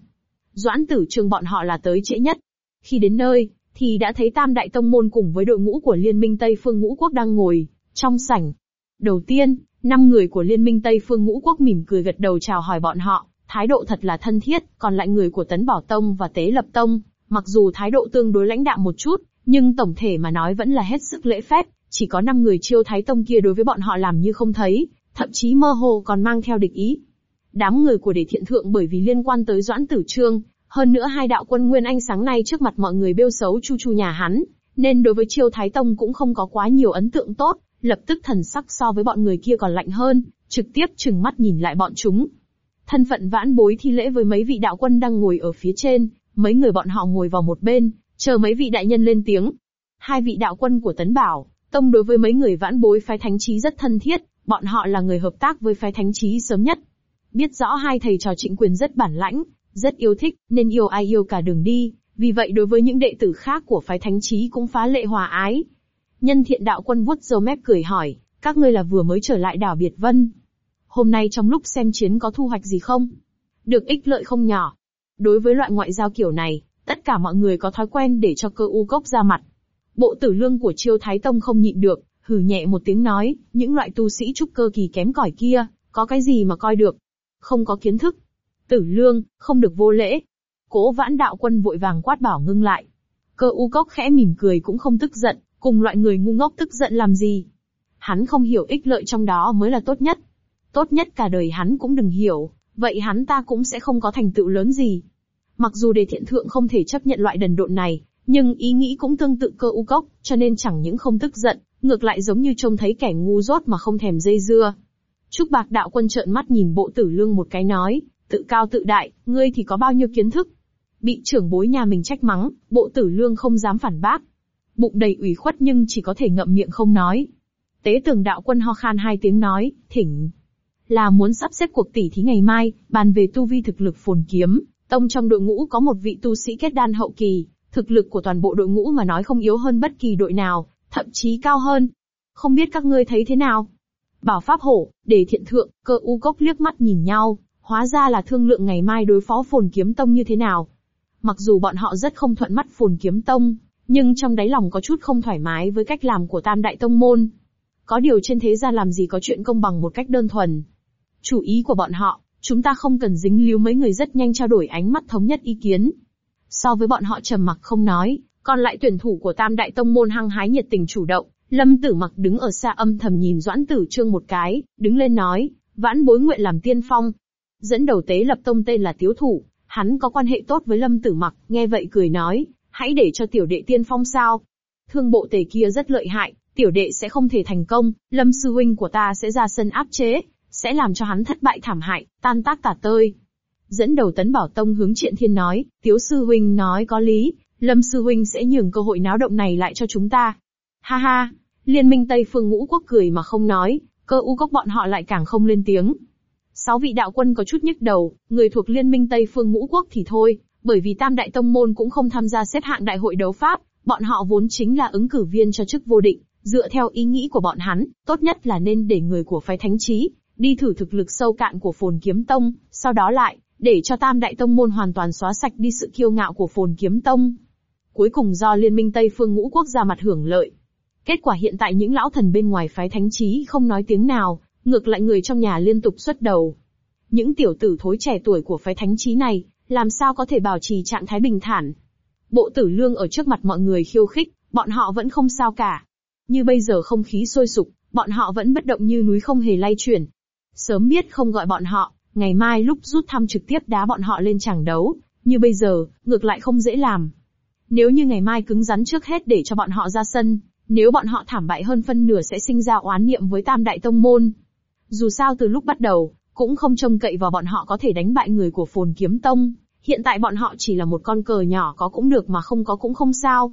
Doãn tử trường bọn họ là tới trễ nhất. Khi đến nơi, thì đã thấy Tam Đại Tông Môn cùng với đội ngũ của Liên minh Tây Phương Ngũ Quốc đang ngồi, trong sảnh. Đầu tiên, năm người của Liên minh Tây Phương Ngũ Quốc mỉm cười gật đầu chào hỏi bọn họ, thái độ thật là thân thiết, còn lại người của Tấn Bảo Tông và Tế Lập Tông, mặc dù thái độ tương đối lãnh đạm một chút, nhưng tổng thể mà nói vẫn là hết sức lễ phép, chỉ có năm người chiêu thái tông kia đối với bọn họ làm như không thấy, thậm chí mơ hồ còn mang theo địch ý. Đám người của đề thiện thượng bởi vì liên quan tới Doãn Tử Trương, hơn nữa hai đạo quân Nguyên Anh sáng nay trước mặt mọi người bêu xấu chu chu nhà hắn, nên đối với Chiêu Thái Tông cũng không có quá nhiều ấn tượng tốt, lập tức thần sắc so với bọn người kia còn lạnh hơn, trực tiếp chừng mắt nhìn lại bọn chúng. Thân phận vãn bối thi lễ với mấy vị đạo quân đang ngồi ở phía trên, mấy người bọn họ ngồi vào một bên, chờ mấy vị đại nhân lên tiếng. Hai vị đạo quân của Tấn Bảo, Tông đối với mấy người vãn bối phái thánh trí rất thân thiết, bọn họ là người hợp tác với phái thánh trí sớm nhất. Biết rõ hai thầy trò trịnh quyền rất bản lãnh, rất yêu thích, nên yêu ai yêu cả đường đi, vì vậy đối với những đệ tử khác của phái thánh trí cũng phá lệ hòa ái. Nhân thiện đạo quân vuốt râu mép cười hỏi, các ngươi là vừa mới trở lại đảo Biệt Vân. Hôm nay trong lúc xem chiến có thu hoạch gì không? Được ích lợi không nhỏ. Đối với loại ngoại giao kiểu này, tất cả mọi người có thói quen để cho cơ u cốc ra mặt. Bộ tử lương của chiêu thái tông không nhịn được, hừ nhẹ một tiếng nói, những loại tu sĩ trúc cơ kỳ kém cỏi kia, có cái gì mà coi được? Không có kiến thức. Tử lương, không được vô lễ. Cố vãn đạo quân vội vàng quát bảo ngưng lại. Cơ u cốc khẽ mỉm cười cũng không tức giận, cùng loại người ngu ngốc tức giận làm gì. Hắn không hiểu ích lợi trong đó mới là tốt nhất. Tốt nhất cả đời hắn cũng đừng hiểu, vậy hắn ta cũng sẽ không có thành tựu lớn gì. Mặc dù đề thiện thượng không thể chấp nhận loại đần độn này, nhưng ý nghĩ cũng tương tự cơ u cốc, cho nên chẳng những không tức giận, ngược lại giống như trông thấy kẻ ngu dốt mà không thèm dây dưa. Trúc Bạc đạo quân trợn mắt nhìn bộ tử lương một cái nói, tự cao tự đại, ngươi thì có bao nhiêu kiến thức. Bị trưởng bối nhà mình trách mắng, bộ tử lương không dám phản bác. Bụng đầy ủy khuất nhưng chỉ có thể ngậm miệng không nói. Tế tường đạo quân ho khan hai tiếng nói, thỉnh. Là muốn sắp xếp cuộc tỷ thí ngày mai, bàn về tu vi thực lực phồn kiếm, tông trong đội ngũ có một vị tu sĩ kết đan hậu kỳ, thực lực của toàn bộ đội ngũ mà nói không yếu hơn bất kỳ đội nào, thậm chí cao hơn. Không biết các ngươi thấy thế nào? Bảo Pháp Hổ, để thiện thượng, cơ u cốc liếc mắt nhìn nhau, hóa ra là thương lượng ngày mai đối phó phồn kiếm tông như thế nào. Mặc dù bọn họ rất không thuận mắt phồn kiếm tông, nhưng trong đáy lòng có chút không thoải mái với cách làm của tam đại tông môn. Có điều trên thế gian làm gì có chuyện công bằng một cách đơn thuần. Chủ ý của bọn họ, chúng ta không cần dính líu mấy người rất nhanh trao đổi ánh mắt thống nhất ý kiến. So với bọn họ trầm mặc không nói, còn lại tuyển thủ của tam đại tông môn hăng hái nhiệt tình chủ động, Lâm Tử Mặc đứng ở xa âm thầm nhìn Doãn Tử Trương một cái, đứng lên nói, vãn bối nguyện làm tiên phong. Dẫn đầu tế lập tông tên là Tiếu Thủ, hắn có quan hệ tốt với Lâm Tử Mặc, nghe vậy cười nói, hãy để cho tiểu đệ tiên phong sao. Thương bộ tề kia rất lợi hại, tiểu đệ sẽ không thể thành công, Lâm sư huynh của ta sẽ ra sân áp chế, sẽ làm cho hắn thất bại thảm hại, tan tác tả tơi. Dẫn đầu tấn bảo tông hướng triện thiên nói, tiếu sư huynh nói có lý, Lâm sư huynh sẽ nhường cơ hội náo động này lại cho chúng ta. Ha ha, liên minh Tây phương ngũ quốc cười mà không nói, cơ u cốc bọn họ lại càng không lên tiếng. Sáu vị đạo quân có chút nhức đầu, người thuộc liên minh Tây phương ngũ quốc thì thôi, bởi vì tam đại tông môn cũng không tham gia xếp hạng đại hội đấu pháp, bọn họ vốn chính là ứng cử viên cho chức vô định, dựa theo ý nghĩ của bọn hắn, tốt nhất là nên để người của phái thánh trí, đi thử thực lực sâu cạn của phồn kiếm tông, sau đó lại, để cho tam đại tông môn hoàn toàn xóa sạch đi sự kiêu ngạo của phồn kiếm tông. Cuối cùng do liên minh Tây phương ngũ quốc ra mặt hưởng lợi. Kết quả hiện tại những lão thần bên ngoài phái thánh trí không nói tiếng nào, ngược lại người trong nhà liên tục xuất đầu. những tiểu tử thối trẻ tuổi của phái thánh trí này, làm sao có thể bảo trì trạng thái bình thản. Bộ tử lương ở trước mặt mọi người khiêu khích, bọn họ vẫn không sao cả. Như bây giờ không khí sôi sục, bọn họ vẫn bất động như núi không hề lay chuyển. Sớm biết không gọi bọn họ, ngày mai lúc rút thăm trực tiếp đá bọn họ lên chẳng đấu, như bây giờ, ngược lại không dễ làm. Nếu như ngày mai cứng rắn trước hết để cho bọn họ ra sân, nếu bọn họ thảm bại hơn phân nửa sẽ sinh ra oán niệm với tam đại tông môn. Dù sao từ lúc bắt đầu, cũng không trông cậy vào bọn họ có thể đánh bại người của phồn kiếm tông. Hiện tại bọn họ chỉ là một con cờ nhỏ có cũng được mà không có cũng không sao.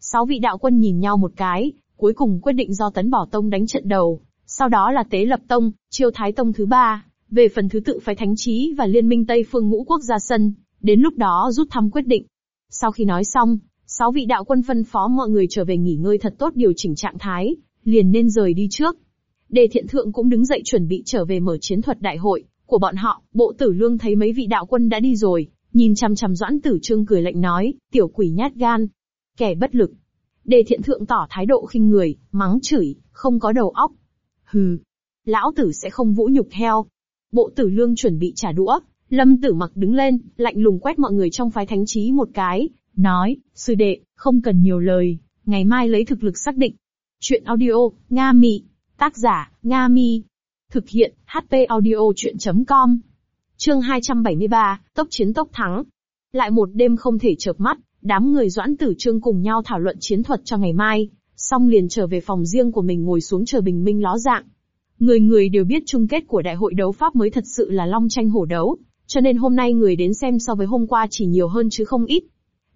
Sáu vị đạo quân nhìn nhau một cái, cuối cùng quyết định do tấn bỏ tông đánh trận đầu, sau đó là tế lập tông, chiêu thái tông thứ ba, về phần thứ tự phái thánh trí và liên minh Tây phương ngũ quốc ra sân, đến lúc đó rút thăm quyết định. Sau khi nói xong, sáu vị đạo quân phân phó mọi người trở về nghỉ ngơi thật tốt điều chỉnh trạng thái, liền nên rời đi trước. Đề thiện thượng cũng đứng dậy chuẩn bị trở về mở chiến thuật đại hội của bọn họ, bộ tử lương thấy mấy vị đạo quân đã đi rồi, nhìn chằm chằm doãn tử trương cười lạnh nói, tiểu quỷ nhát gan, kẻ bất lực. Đề thiện thượng tỏ thái độ khinh người, mắng chửi, không có đầu óc. Hừ, lão tử sẽ không vũ nhục heo. Bộ tử lương chuẩn bị trả đũa, lâm tử mặc đứng lên, lạnh lùng quét mọi người trong phái thánh trí một cái, nói, sư đệ, không cần nhiều lời, ngày mai lấy thực lực xác định. Chuyện audio, Nga Mị. Tác giả, Nga Mi. Thực hiện, HP audio chuyện.com. Chương 273, tốc chiến tốc thắng. Lại một đêm không thể chợp mắt, đám người doãn tử trương cùng nhau thảo luận chiến thuật cho ngày mai, xong liền trở về phòng riêng của mình ngồi xuống chờ bình minh ló dạng. Người người đều biết chung kết của đại hội đấu pháp mới thật sự là long tranh hổ đấu, cho nên hôm nay người đến xem so với hôm qua chỉ nhiều hơn chứ không ít.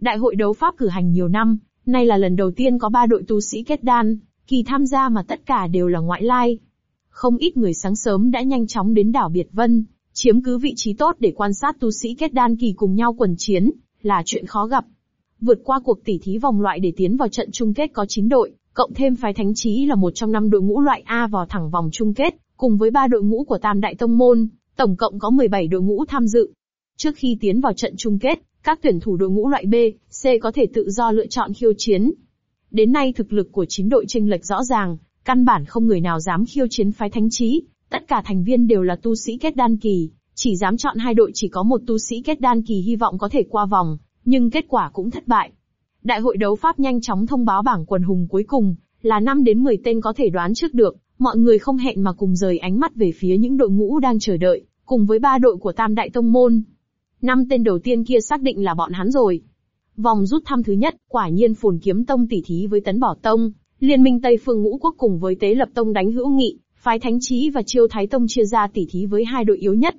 Đại hội đấu pháp cử hành nhiều năm, nay là lần đầu tiên có ba đội tu sĩ kết đan, kỳ tham gia mà tất cả đều là ngoại lai. Không ít người sáng sớm đã nhanh chóng đến đảo Biệt Vân, chiếm cứ vị trí tốt để quan sát tu sĩ kết đan kỳ cùng nhau quần chiến, là chuyện khó gặp. Vượt qua cuộc tỉ thí vòng loại để tiến vào trận chung kết có 9 đội, cộng thêm phái thánh trí là một trong năm đội ngũ loại A vào thẳng vòng chung kết, cùng với ba đội ngũ của Tam Đại Tông Môn, tổng cộng có 17 đội ngũ tham dự. Trước khi tiến vào trận chung kết, các tuyển thủ đội ngũ loại B, C có thể tự do lựa chọn khiêu chiến. Đến nay thực lực của chín đội chênh lệch rõ ràng, căn bản không người nào dám khiêu chiến phái thánh trí, tất cả thành viên đều là tu sĩ kết đan kỳ, chỉ dám chọn hai đội chỉ có một tu sĩ kết đan kỳ hy vọng có thể qua vòng, nhưng kết quả cũng thất bại. Đại hội đấu pháp nhanh chóng thông báo bảng quần hùng cuối cùng, là 5 đến 10 tên có thể đoán trước được, mọi người không hẹn mà cùng rời ánh mắt về phía những đội ngũ đang chờ đợi, cùng với ba đội của Tam Đại Tông Môn. Năm tên đầu tiên kia xác định là bọn hắn rồi. Vòng rút thăm thứ nhất, quả nhiên phồn kiếm tông tỉ thí với tấn bỏ tông, liên minh Tây phương ngũ quốc cùng với tế lập tông đánh hữu nghị, phái thánh trí và chiêu thái tông chia ra tỉ thí với hai đội yếu nhất.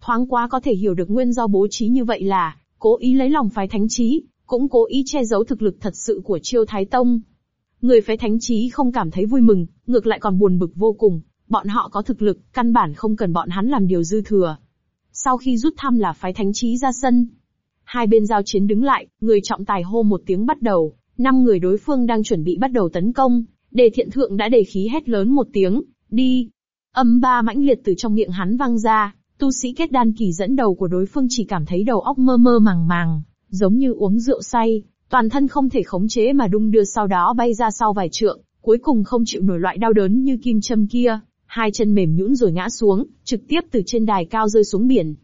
Thoáng quá có thể hiểu được nguyên do bố trí như vậy là, cố ý lấy lòng phái thánh trí, cũng cố ý che giấu thực lực thật sự của chiêu thái tông. Người phái thánh trí không cảm thấy vui mừng, ngược lại còn buồn bực vô cùng, bọn họ có thực lực, căn bản không cần bọn hắn làm điều dư thừa. Sau khi rút thăm là phái thánh trí ra sân. Hai bên giao chiến đứng lại, người trọng tài hô một tiếng bắt đầu, năm người đối phương đang chuẩn bị bắt đầu tấn công, đề thiện thượng đã đề khí hét lớn một tiếng, đi. Âm ba mãnh liệt từ trong miệng hắn vang ra, tu sĩ kết đan kỳ dẫn đầu của đối phương chỉ cảm thấy đầu óc mơ mơ màng màng, giống như uống rượu say, toàn thân không thể khống chế mà đung đưa sau đó bay ra sau vài trượng, cuối cùng không chịu nổi loại đau đớn như kim châm kia, hai chân mềm nhũn rồi ngã xuống, trực tiếp từ trên đài cao rơi xuống biển.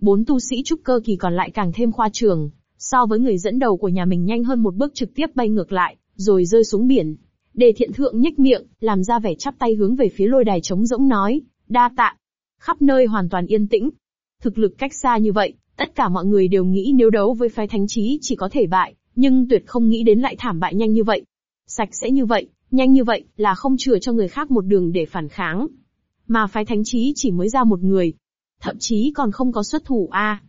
Bốn tu sĩ trúc cơ kỳ còn lại càng thêm khoa trường, so với người dẫn đầu của nhà mình nhanh hơn một bước trực tiếp bay ngược lại, rồi rơi xuống biển. Đề thiện thượng nhếch miệng, làm ra vẻ chắp tay hướng về phía lôi đài trống rỗng nói, đa tạ. Khắp nơi hoàn toàn yên tĩnh. Thực lực cách xa như vậy, tất cả mọi người đều nghĩ nếu đấu với phái thánh trí chỉ có thể bại, nhưng tuyệt không nghĩ đến lại thảm bại nhanh như vậy. Sạch sẽ như vậy, nhanh như vậy, là không chừa cho người khác một đường để phản kháng. Mà phái thánh trí chỉ mới ra một người. Thậm chí còn không có xuất thủ a.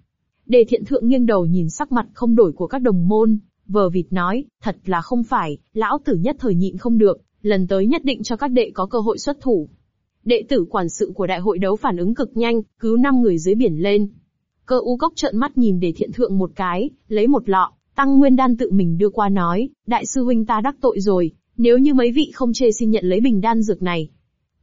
Đề thiện thượng nghiêng đầu nhìn sắc mặt không đổi của các đồng môn, vờ vịt nói, thật là không phải, lão tử nhất thời nhịn không được, lần tới nhất định cho các đệ có cơ hội xuất thủ. Đệ tử quản sự của đại hội đấu phản ứng cực nhanh, cứu năm người dưới biển lên. Cơ u cốc trợn mắt nhìn để thiện thượng một cái, lấy một lọ, tăng nguyên đan tự mình đưa qua nói, đại sư huynh ta đắc tội rồi, nếu như mấy vị không chê xin nhận lấy bình đan dược này.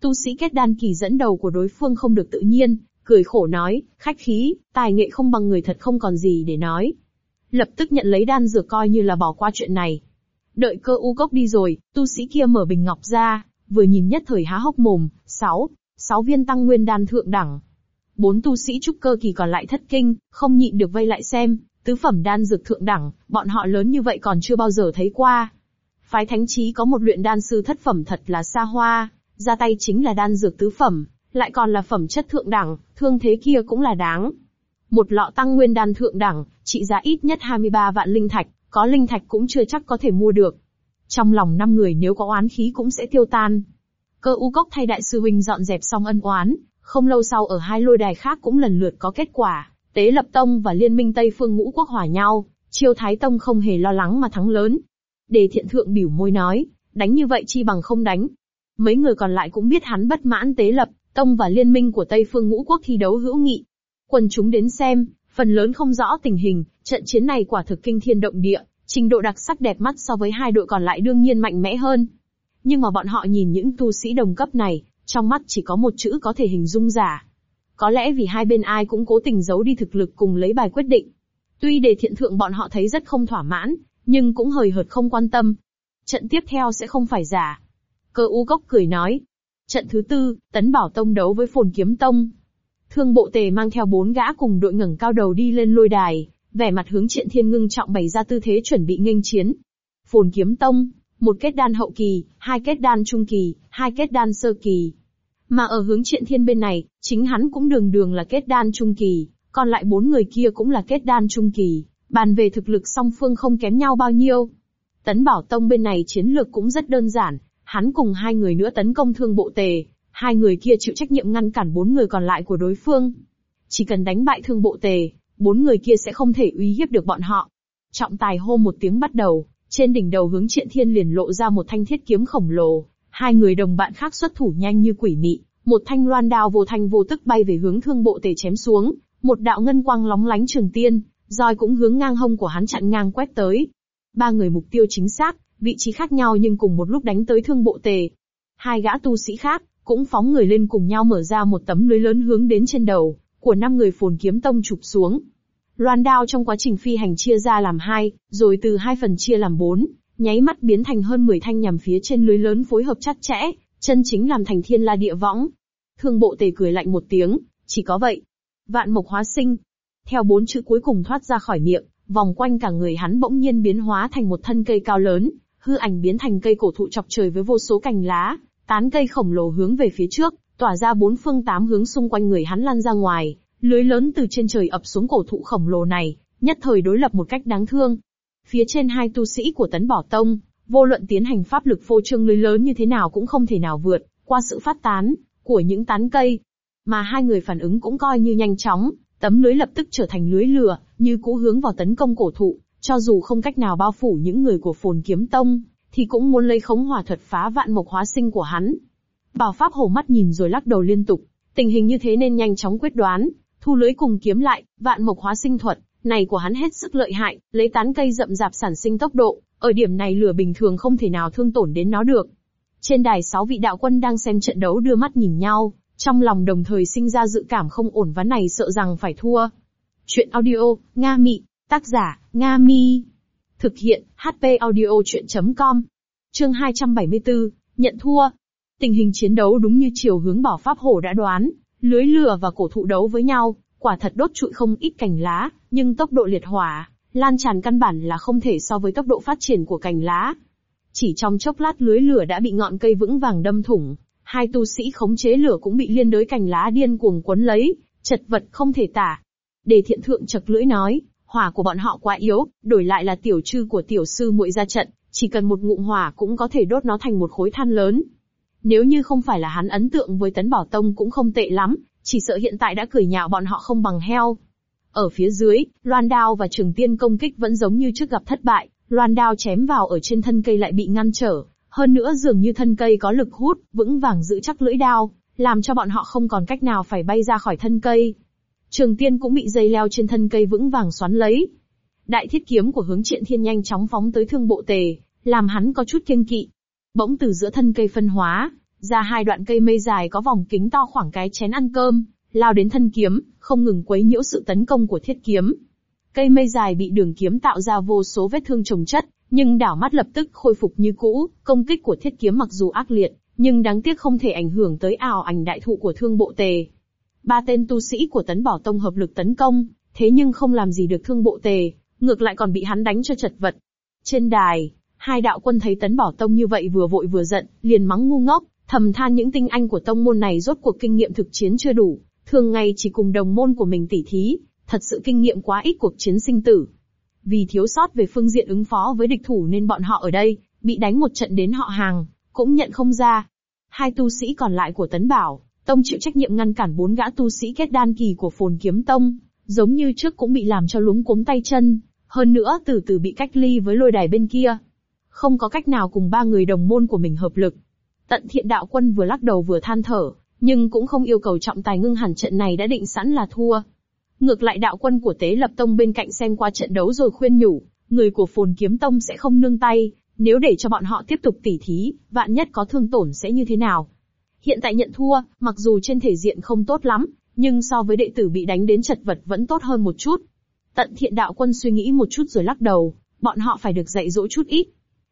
Tu sĩ kết đan kỳ dẫn đầu của đối phương không được tự nhiên, cười khổ nói, khách khí, tài nghệ không bằng người thật không còn gì để nói. Lập tức nhận lấy đan dược coi như là bỏ qua chuyện này. Đợi cơ u cốc đi rồi, tu sĩ kia mở bình ngọc ra, vừa nhìn nhất thời há hốc mồm, sáu, sáu viên tăng nguyên đan thượng đẳng. Bốn tu sĩ trúc cơ kỳ còn lại thất kinh, không nhịn được vây lại xem, tứ phẩm đan dược thượng đẳng, bọn họ lớn như vậy còn chưa bao giờ thấy qua. Phái thánh trí có một luyện đan sư thất phẩm thật là xa hoa, ra tay chính là đan dược tứ phẩm, lại còn là phẩm chất thượng đẳng, thương thế kia cũng là đáng. Một lọ tăng nguyên đan thượng đẳng, trị giá ít nhất 23 vạn linh thạch, có linh thạch cũng chưa chắc có thể mua được. Trong lòng năm người nếu có oán khí cũng sẽ tiêu tan. Cơ u cốc thay đại sư huynh dọn dẹp xong ân oán, không lâu sau ở hai lôi đài khác cũng lần lượt có kết quả. Tế Lập Tông và Liên minh Tây Phương Ngũ Quốc hòa nhau, Chiêu Thái Tông không hề lo lắng mà thắng lớn. Đề thiện thượng biểu môi nói, đánh như vậy chi bằng không đánh. Mấy người còn lại cũng biết hắn bất mãn Tế Lập, Tông và Liên minh của Tây Phương Ngũ Quốc thi đấu hữu nghị. Quần chúng đến xem, phần lớn không rõ tình hình, trận chiến này quả thực kinh thiên động địa, trình độ đặc sắc đẹp mắt so với hai đội còn lại đương nhiên mạnh mẽ hơn. Nhưng mà bọn họ nhìn những tu sĩ đồng cấp này, trong mắt chỉ có một chữ có thể hình dung giả. Có lẽ vì hai bên ai cũng cố tình giấu đi thực lực cùng lấy bài quyết định. Tuy đề thiện thượng bọn họ thấy rất không thỏa mãn, nhưng cũng hời hợt không quan tâm. Trận tiếp theo sẽ không phải giả. Cơ u cốc cười nói. Trận thứ tư, Tấn Bảo Tông đấu với Phồn Kiếm Tông. Thương bộ tề mang theo bốn gã cùng đội ngẩng cao đầu đi lên lôi đài, vẻ mặt hướng triện thiên ngưng trọng bày ra tư thế chuẩn bị nghênh chiến. Phồn Kiếm Tông, một kết đan hậu kỳ, hai kết đan trung kỳ, hai kết đan sơ kỳ. Mà ở hướng triện thiên bên này, chính hắn cũng đường đường là kết đan trung kỳ, còn lại bốn người kia cũng là kết đan trung kỳ, bàn về thực lực song phương không kém nhau bao nhiêu. Tấn Bảo Tông bên này chiến lược cũng rất đơn giản, hắn cùng hai người nữa tấn công thương bộ tề, hai người kia chịu trách nhiệm ngăn cản bốn người còn lại của đối phương. Chỉ cần đánh bại thương bộ tề, bốn người kia sẽ không thể uy hiếp được bọn họ. Trọng tài hô một tiếng bắt đầu, trên đỉnh đầu hướng triện thiên liền lộ ra một thanh thiết kiếm khổng lồ, hai người đồng bạn khác xuất thủ nhanh như quỷ mị, một thanh loan đao vô thanh vô tức bay về hướng thương bộ tề chém xuống, một đạo ngân quang lóng lánh trường tiên, roi cũng hướng ngang hông của hắn chặn ngang quét tới. Ba người mục tiêu chính xác, vị trí khác nhau nhưng cùng một lúc đánh tới thương bộ tề. Hai gã tu sĩ khác, cũng phóng người lên cùng nhau mở ra một tấm lưới lớn hướng đến trên đầu, của năm người phồn kiếm tông chụp xuống. Loan đao trong quá trình phi hành chia ra làm hai, rồi từ hai phần chia làm bốn, nháy mắt biến thành hơn 10 thanh nhằm phía trên lưới lớn phối hợp chặt chẽ, chân chính làm thành thiên la địa võng. Thương bộ tề cười lạnh một tiếng, chỉ có vậy. Vạn mộc hóa sinh. Theo bốn chữ cuối cùng thoát ra khỏi miệng, vòng quanh cả người hắn bỗng nhiên biến hóa thành một thân cây cao lớn, hư ảnh biến thành cây cổ thụ chọc trời với vô số cành lá, tán cây khổng lồ hướng về phía trước, tỏa ra bốn phương tám hướng xung quanh người hắn lan ra ngoài, lưới lớn từ trên trời ập xuống cổ thụ khổng lồ này, nhất thời đối lập một cách đáng thương. Phía trên hai tu sĩ của tấn bỏ tông, vô luận tiến hành pháp lực phô trương lưới lớn như thế nào cũng không thể nào vượt qua sự phát tán của những tán cây. Mà hai người phản ứng cũng coi như nhanh chóng, tấm lưới lập tức trở thành lưới lửa, như cũ hướng vào tấn công cổ thụ, cho dù không cách nào bao phủ những người của phồn kiếm tông, thì cũng muốn lấy khống hỏa thuật phá vạn mộc hóa sinh của hắn. Bảo Pháp hổ mắt nhìn rồi lắc đầu liên tục, tình hình như thế nên nhanh chóng quyết đoán, thu lưới cùng kiếm lại, vạn mộc hóa sinh thuật, này của hắn hết sức lợi hại, lấy tán cây rậm rạp sản sinh tốc độ, ở điểm này lửa bình thường không thể nào thương tổn đến nó được. Trên đài sáu vị đạo quân đang xem trận đấu đưa mắt nhìn nhau, trong lòng đồng thời sinh ra dự cảm không ổn ván này sợ rằng phải thua. Chuyện audio, Nga Mị, tác giả, Nga Mi. Thực hiện, HP audio chuyện.com. Chương 274, nhận thua. Tình hình chiến đấu đúng như chiều hướng bỏ pháp hổ đã đoán, lưới lửa và cổ thụ đấu với nhau, quả thật đốt trụi không ít cành lá, nhưng tốc độ liệt hỏa, lan tràn căn bản là không thể so với tốc độ phát triển của cành lá. Chỉ trong chốc lát lưới lửa đã bị ngọn cây vững vàng đâm thủng, hai tu sĩ khống chế lửa cũng bị liên đới cành lá điên cuồng quấn lấy, chật vật không thể tả. Đề thiện thượng chật lưỡi nói, hỏa của bọn họ quá yếu, đổi lại là tiểu trư của tiểu sư muội ra trận, chỉ cần một ngụm hỏa cũng có thể đốt nó thành một khối than lớn. Nếu như không phải là hắn ấn tượng với tấn bảo tông cũng không tệ lắm, chỉ sợ hiện tại đã cười nhạo bọn họ không bằng heo. Ở phía dưới, loan đao và trường tiên công kích vẫn giống như trước gặp thất bại, loan đao chém vào ở trên thân cây lại bị ngăn trở, hơn nữa dường như thân cây có lực hút, vững vàng giữ chắc lưỡi đao, làm cho bọn họ không còn cách nào phải bay ra khỏi thân cây. Trường tiên cũng bị dây leo trên thân cây vững vàng xoắn lấy. Đại thiết kiếm của hướng triện thiên nhanh chóng phóng tới thương bộ tề, làm hắn có chút kiêng kỵ. Bỗng từ giữa thân cây phân hóa, ra hai đoạn cây mây dài có vòng kính to khoảng cái chén ăn cơm, lao đến thân kiếm, không ngừng quấy nhiễu sự tấn công của thiết kiếm. Cây mây dài bị đường kiếm tạo ra vô số vết thương trồng chất, nhưng đảo mắt lập tức khôi phục như cũ, công kích của thiết kiếm mặc dù ác liệt, nhưng đáng tiếc không thể ảnh hưởng tới ảo ảnh đại thụ của thương bộ tề. Ba tên tu sĩ của Tấn Bảo Tông hợp lực tấn công, thế nhưng không làm gì được thương bộ tề, ngược lại còn bị hắn đánh cho chật vật. Trên đài, hai đạo quân thấy Tấn Bảo Tông như vậy vừa vội vừa giận, liền mắng ngu ngốc, thầm than những tinh anh của tông môn này rốt cuộc kinh nghiệm thực chiến chưa đủ, thường ngày chỉ cùng đồng môn của mình tỉ thí, thật sự kinh nghiệm quá ít cuộc chiến sinh tử. Vì thiếu sót về phương diện ứng phó với địch thủ nên bọn họ ở đây, bị đánh một trận đến họ hàng, cũng nhận không ra. Hai tu sĩ còn lại của Tấn Bảo, Tông chịu trách nhiệm ngăn cản bốn gã tu sĩ kết đan kỳ của phồn kiếm Tông, giống như trước cũng bị làm cho luống cuống tay chân, hơn nữa từ từ bị cách ly với lôi đài bên kia. Không có cách nào cùng ba người đồng môn của mình hợp lực. Tận thiện đạo quân vừa lắc đầu vừa than thở, nhưng cũng không yêu cầu trọng tài ngưng hẳn trận này đã định sẵn là thua. Ngược lại đạo quân của Tế Lập Tông bên cạnh xem qua trận đấu rồi khuyên nhủ, người của Phồn Kiếm Tông sẽ không nương tay, nếu để cho bọn họ tiếp tục tỉ thí, vạn nhất có thương tổn sẽ như thế nào. Hiện tại nhận thua, mặc dù trên thể diện không tốt lắm, nhưng so với đệ tử bị đánh đến chật vật vẫn tốt hơn một chút. Tận thiện đạo quân suy nghĩ một chút rồi lắc đầu, bọn họ phải được dạy dỗ chút ít.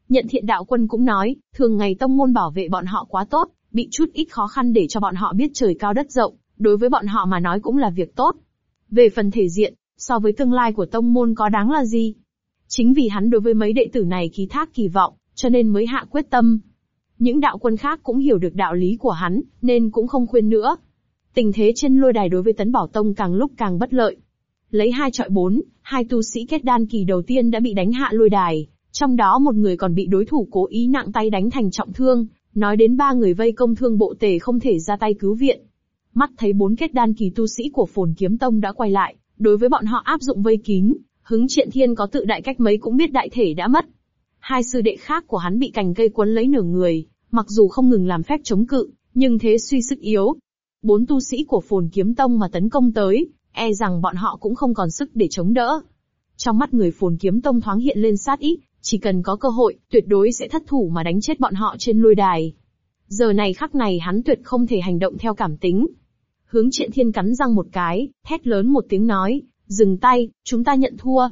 Nhận thiện đạo quân cũng nói, thường ngày tông môn bảo vệ bọn họ quá tốt, bị chút ít khó khăn để cho bọn họ biết trời cao đất rộng, đối với bọn họ mà nói cũng là việc tốt. Về phần thể diện, so với tương lai của tông môn có đáng là gì? Chính vì hắn đối với mấy đệ tử này ký thác kỳ vọng, cho nên mới hạ quyết tâm. Những đạo quân khác cũng hiểu được đạo lý của hắn, nên cũng không khuyên nữa. Tình thế trên lôi đài đối với Tấn Bảo Tông càng lúc càng bất lợi. Lấy hai trọi bốn, hai tu sĩ kết đan kỳ đầu tiên đã bị đánh hạ lôi đài, trong đó một người còn bị đối thủ cố ý nặng tay đánh thành trọng thương, nói đến ba người vây công thương bộ tề không thể ra tay cứu viện. Mắt thấy bốn kết đan kỳ tu sĩ của phồn kiếm tông đã quay lại, đối với bọn họ áp dụng vây kín, hứng triện thiên có tự đại cách mấy cũng biết đại thể đã mất. Hai sư đệ khác của hắn bị cành cây quấn lấy nửa người, mặc dù không ngừng làm phép chống cự, nhưng thế suy sức yếu. Bốn tu sĩ của phồn kiếm tông mà tấn công tới, e rằng bọn họ cũng không còn sức để chống đỡ. Trong mắt người phồn kiếm tông thoáng hiện lên sát ý, chỉ cần có cơ hội, tuyệt đối sẽ thất thủ mà đánh chết bọn họ trên lôi đài. Giờ này khắc này hắn tuyệt không thể hành động theo cảm tính. Hướng triện thiên cắn răng một cái, thét lớn một tiếng nói, dừng tay, chúng ta nhận thua.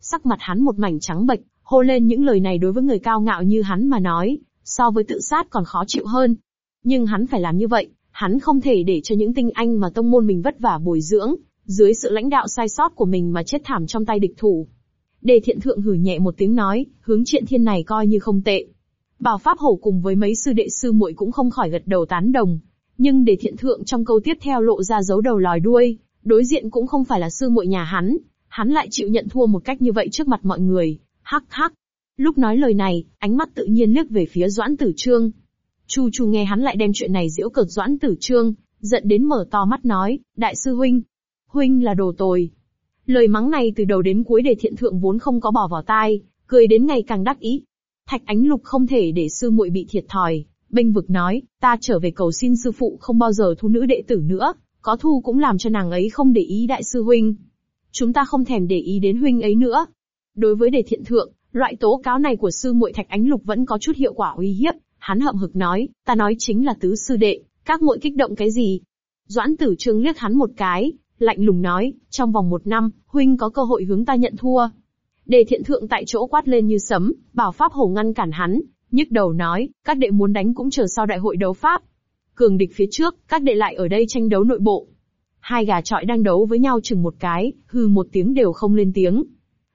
Sắc mặt hắn một mảnh trắng bệch, hô lên những lời này đối với người cao ngạo như hắn mà nói, so với tự sát còn khó chịu hơn. Nhưng hắn phải làm như vậy, hắn không thể để cho những tinh anh mà tông môn mình vất vả bồi dưỡng, dưới sự lãnh đạo sai sót của mình mà chết thảm trong tay địch thủ. Đề thiện thượng hử nhẹ một tiếng nói, hướng triện thiên này coi như không tệ. Bảo Pháp Hổ cùng với mấy sư đệ sư muội cũng không khỏi gật đầu tán đồng. Nhưng đề thiện thượng trong câu tiếp theo lộ ra dấu đầu lòi đuôi, đối diện cũng không phải là sư muội nhà hắn, hắn lại chịu nhận thua một cách như vậy trước mặt mọi người, hắc hắc. Lúc nói lời này, ánh mắt tự nhiên liếc về phía Doãn Tử Trương. Chu Chu nghe hắn lại đem chuyện này giễu cợt Doãn Tử Trương, giận đến mở to mắt nói, đại sư huynh, huynh là đồ tồi. Lời mắng này từ đầu đến cuối để thiện thượng vốn không có bỏ vào tai, cười đến ngày càng đắc ý. Thạch Ánh Lục không thể để sư muội bị thiệt thòi, bênh vực nói, ta trở về cầu xin sư phụ không bao giờ thu nữ đệ tử nữa, có thu cũng làm cho nàng ấy không để ý đại sư huynh. Chúng ta không thèm để ý đến huynh ấy nữa. Đối với đề thiện thượng, loại tố cáo này của sư muội Thạch Ánh Lục vẫn có chút hiệu quả uy hiếp, hắn hậm hực nói, ta nói chính là tứ sư đệ, các muội kích động cái gì? Doãn tử trương liếc hắn một cái, lạnh lùng nói, trong vòng một năm, huynh có cơ hội hướng ta nhận thua. Đề thiện thượng tại chỗ quát lên như sấm, bảo pháp hổ ngăn cản hắn, nhức đầu nói, các đệ muốn đánh cũng chờ sau đại hội đấu pháp. Cường địch phía trước, các đệ lại ở đây tranh đấu nội bộ. Hai gà trọi đang đấu với nhau chừng một cái, hư một tiếng đều không lên tiếng.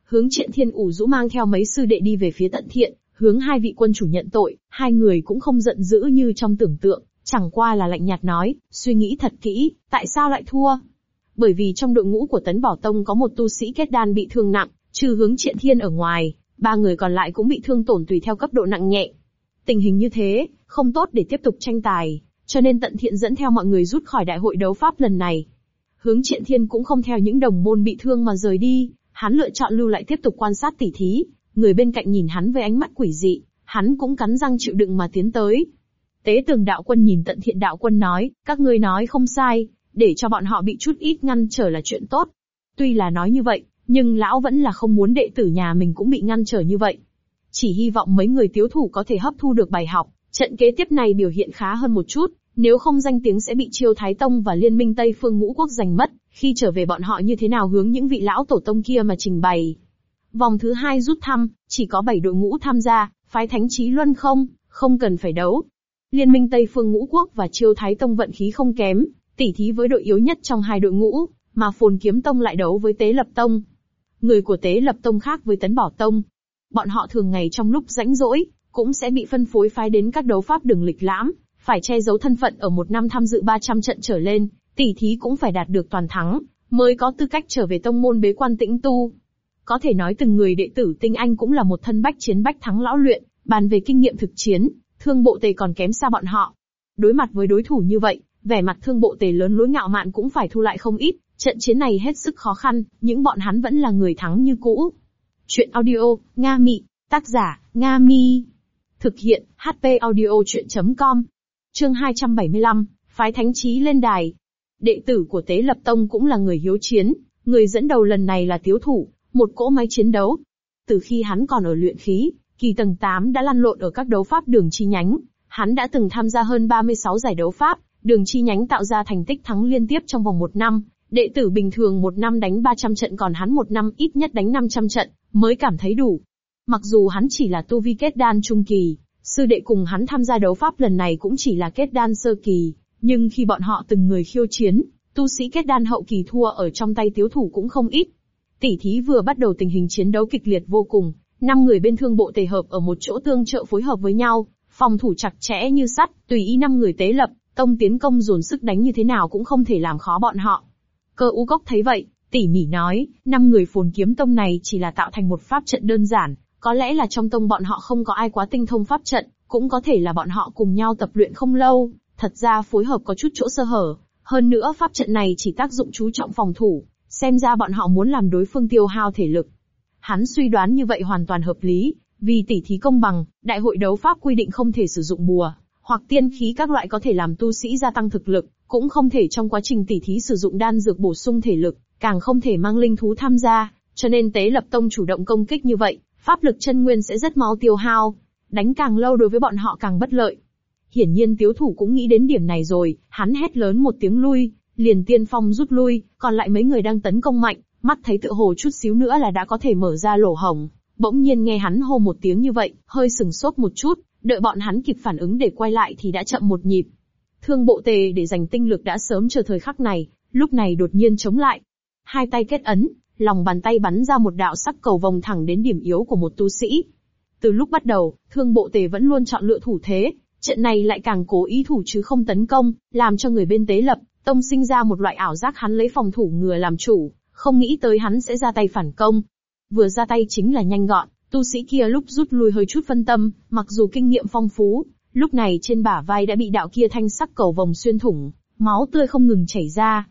Hướng triện thiên ủ rũ mang theo mấy sư đệ đi về phía tận thiện, hướng hai vị quân chủ nhận tội, hai người cũng không giận dữ như trong tưởng tượng, chẳng qua là lạnh nhạt nói, suy nghĩ thật kỹ, tại sao lại thua? Bởi vì trong đội ngũ của Tấn Bảo Tông có một tu sĩ kết đan bị thương nặng, trừ hướng triện thiên ở ngoài, ba người còn lại cũng bị thương tổn tùy theo cấp độ nặng nhẹ. Tình hình như thế, không tốt để tiếp tục tranh tài, cho nên tận thiện dẫn theo mọi người rút khỏi đại hội đấu pháp lần này. Hướng triện thiên cũng không theo những đồng môn bị thương mà rời đi, hắn lựa chọn lưu lại tiếp tục quan sát tỉ thí, người bên cạnh nhìn hắn với ánh mắt quỷ dị, hắn cũng cắn răng chịu đựng mà tiến tới. Tế tường đạo quân nhìn tận thiện đạo quân nói, các ngươi nói không sai, để cho bọn họ bị chút ít ngăn trở là chuyện tốt. Tuy là nói như vậy, nhưng lão vẫn là không muốn đệ tử nhà mình cũng bị ngăn trở như vậy. Chỉ hy vọng mấy người tiếu thủ có thể hấp thu được bài học, trận kế tiếp này biểu hiện khá hơn một chút, nếu không danh tiếng sẽ bị Chiêu Thái Tông và Liên minh Tây Phương Ngũ Quốc giành mất, khi trở về bọn họ như thế nào hướng những vị lão tổ tông kia mà trình bày. Vòng thứ hai rút thăm, chỉ có 7 đội ngũ tham gia, phái thánh trí luân không, không cần phải đấu. Liên minh Tây Phương Ngũ Quốc và Chiêu Thái Tông vận khí không kém, tỉ thí với đội yếu nhất trong hai đội ngũ, mà Phồn Kiếm Tông lại đấu với Tế Lập Tông. Người của Tế Lập Tông khác với Tấn Bảo Tông. Bọn họ thường ngày trong lúc rãnh rỗi, cũng sẽ bị phân phối phái đến các đấu pháp đường lịch lãm, phải che giấu thân phận ở một năm tham dự 300 trận trở lên, tỉ thí cũng phải đạt được toàn thắng, mới có tư cách trở về tông môn bế quan tĩnh tu. Có thể nói từng người đệ tử tinh anh cũng là một thân bách chiến bách thắng lão luyện, bàn về kinh nghiệm thực chiến, thương bộ tề còn kém xa bọn họ. Đối mặt với đối thủ như vậy, vẻ mặt thương bộ tề lớn lối ngạo mạn cũng phải thu lại không ít, trận chiến này hết sức khó khăn, những bọn hắn vẫn là người thắng như cũ. Chuyện audio, Nga Mị, tác giả, Nga Mi. Thực hiện, HP audio chuyện.com. Chương 275, Phái Thánh Chí lên đài. Đệ tử của Tế Lập Tông cũng là người hiếu chiến, người dẫn đầu lần này là Tiếu Thủ, một cỗ máy chiến đấu. Từ khi hắn còn ở luyện khí, kỳ tầng 8 đã lăn lộn ở các đấu pháp đường chi nhánh, hắn đã từng tham gia hơn 36 giải đấu pháp, đường chi nhánh tạo ra thành tích thắng liên tiếp trong vòng một năm. Đệ tử bình thường một năm đánh 300 trận còn hắn một năm ít nhất đánh 500 trận, mới cảm thấy đủ. Mặc dù hắn chỉ là tu vi kết đan trung kỳ, sư đệ cùng hắn tham gia đấu pháp lần này cũng chỉ là kết đan sơ kỳ, nhưng khi bọn họ từng người khiêu chiến, tu sĩ kết đan hậu kỳ thua ở trong tay tiếu thủ cũng không ít. Tỷ thí vừa bắt đầu tình hình chiến đấu kịch liệt vô cùng, năm người bên thương bộ tề hợp ở một chỗ tương trợ phối hợp với nhau, phòng thủ chặt chẽ như sắt, tùy ý năm người tế lập, tông tiến công dồn sức đánh như thế nào cũng không thể làm khó bọn họ. Cơ u gốc thấy vậy, tỉ mỉ nói, năm người phồn kiếm tông này chỉ là tạo thành một pháp trận đơn giản, có lẽ là trong tông bọn họ không có ai quá tinh thông pháp trận, cũng có thể là bọn họ cùng nhau tập luyện không lâu, thật ra phối hợp có chút chỗ sơ hở. Hơn nữa pháp trận này chỉ tác dụng chú trọng phòng thủ, xem ra bọn họ muốn làm đối phương tiêu hao thể lực. Hắn suy đoán như vậy hoàn toàn hợp lý, vì tỉ thí công bằng, đại hội đấu pháp quy định không thể sử dụng bùa, hoặc tiên khí các loại có thể làm tu sĩ gia tăng thực lực, cũng không thể trong quá trình tỉ thí sử dụng đan dược bổ sung thể lực, càng không thể mang linh thú tham gia, cho nên tế lập tông chủ động công kích như vậy, pháp lực chân nguyên sẽ rất mau tiêu hao. Đánh càng lâu đối với bọn họ càng bất lợi. Hiển nhiên tiếu thủ cũng nghĩ đến điểm này rồi, hắn hét lớn một tiếng lui, liền tiên phong rút lui, còn lại mấy người đang tấn công mạnh, mắt thấy tự hồ chút xíu nữa là đã có thể mở ra lỗ hổng. Bỗng nhiên nghe hắn hô một tiếng như vậy, hơi sừng sốt một chút, đợi bọn hắn kịp phản ứng để quay lại thì đã chậm một nhịp. Thương bộ tề để dành tinh lực đã sớm chờ thời khắc này, lúc này đột nhiên chống lại. Hai tay kết ấn, lòng bàn tay bắn ra một đạo sắc cầu vòng thẳng đến điểm yếu của một tu sĩ. Từ lúc bắt đầu, thương bộ tề vẫn luôn chọn lựa thủ thế, trận này lại càng cố ý thủ chứ không tấn công, làm cho người bên tế lập, tông sinh ra một loại ảo giác hắn lấy phòng thủ ngừa làm chủ, không nghĩ tới hắn sẽ ra tay phản công. Vừa ra tay chính là nhanh gọn, tu sĩ kia lúc rút lui hơi chút phân tâm, mặc dù kinh nghiệm phong phú, lúc này trên bả vai đã bị đạo kia thanh sắc cầu vòng xuyên thủng, máu tươi không ngừng chảy ra.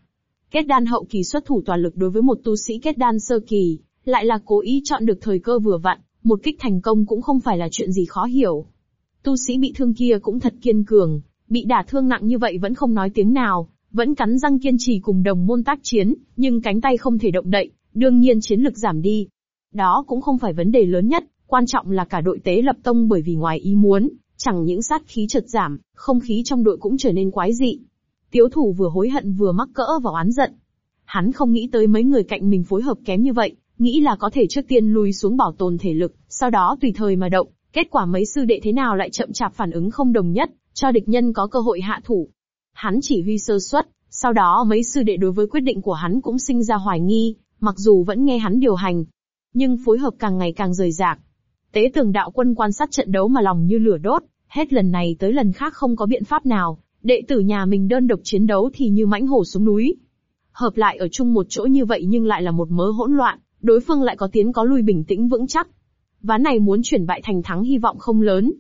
Kết đan hậu kỳ xuất thủ toàn lực đối với một tu sĩ kết đan sơ kỳ, lại là cố ý chọn được thời cơ vừa vặn, một kích thành công cũng không phải là chuyện gì khó hiểu. Tu sĩ bị thương kia cũng thật kiên cường, bị đả thương nặng như vậy vẫn không nói tiếng nào, vẫn cắn răng kiên trì cùng đồng môn tác chiến, nhưng cánh tay không thể động đậy, đương nhiên chiến lực giảm đi. Đó cũng không phải vấn đề lớn nhất, quan trọng là cả đội tế lập tông bởi vì ngoài ý muốn, chẳng những sát khí chợt giảm, không khí trong đội cũng trở nên quái dị. Tiếu thủ vừa hối hận vừa mắc cỡ vào oán giận. Hắn không nghĩ tới mấy người cạnh mình phối hợp kém như vậy, nghĩ là có thể trước tiên lùi xuống bảo tồn thể lực, sau đó tùy thời mà động, kết quả mấy sư đệ thế nào lại chậm chạp phản ứng không đồng nhất, cho địch nhân có cơ hội hạ thủ. Hắn chỉ huy sơ suất, sau đó mấy sư đệ đối với quyết định của hắn cũng sinh ra hoài nghi, mặc dù vẫn nghe hắn điều hành. Nhưng phối hợp càng ngày càng rời rạc. Tế tường đạo quân quan sát trận đấu mà lòng như lửa đốt, hết lần này tới lần khác không có biện pháp nào, đệ tử nhà mình đơn độc chiến đấu thì như mãnh hổ xuống núi. Hợp lại ở chung một chỗ như vậy nhưng lại là một mớ hỗn loạn, đối phương lại có tiến có lui bình tĩnh vững chắc. Ván này muốn chuyển bại thành thắng hy vọng không lớn.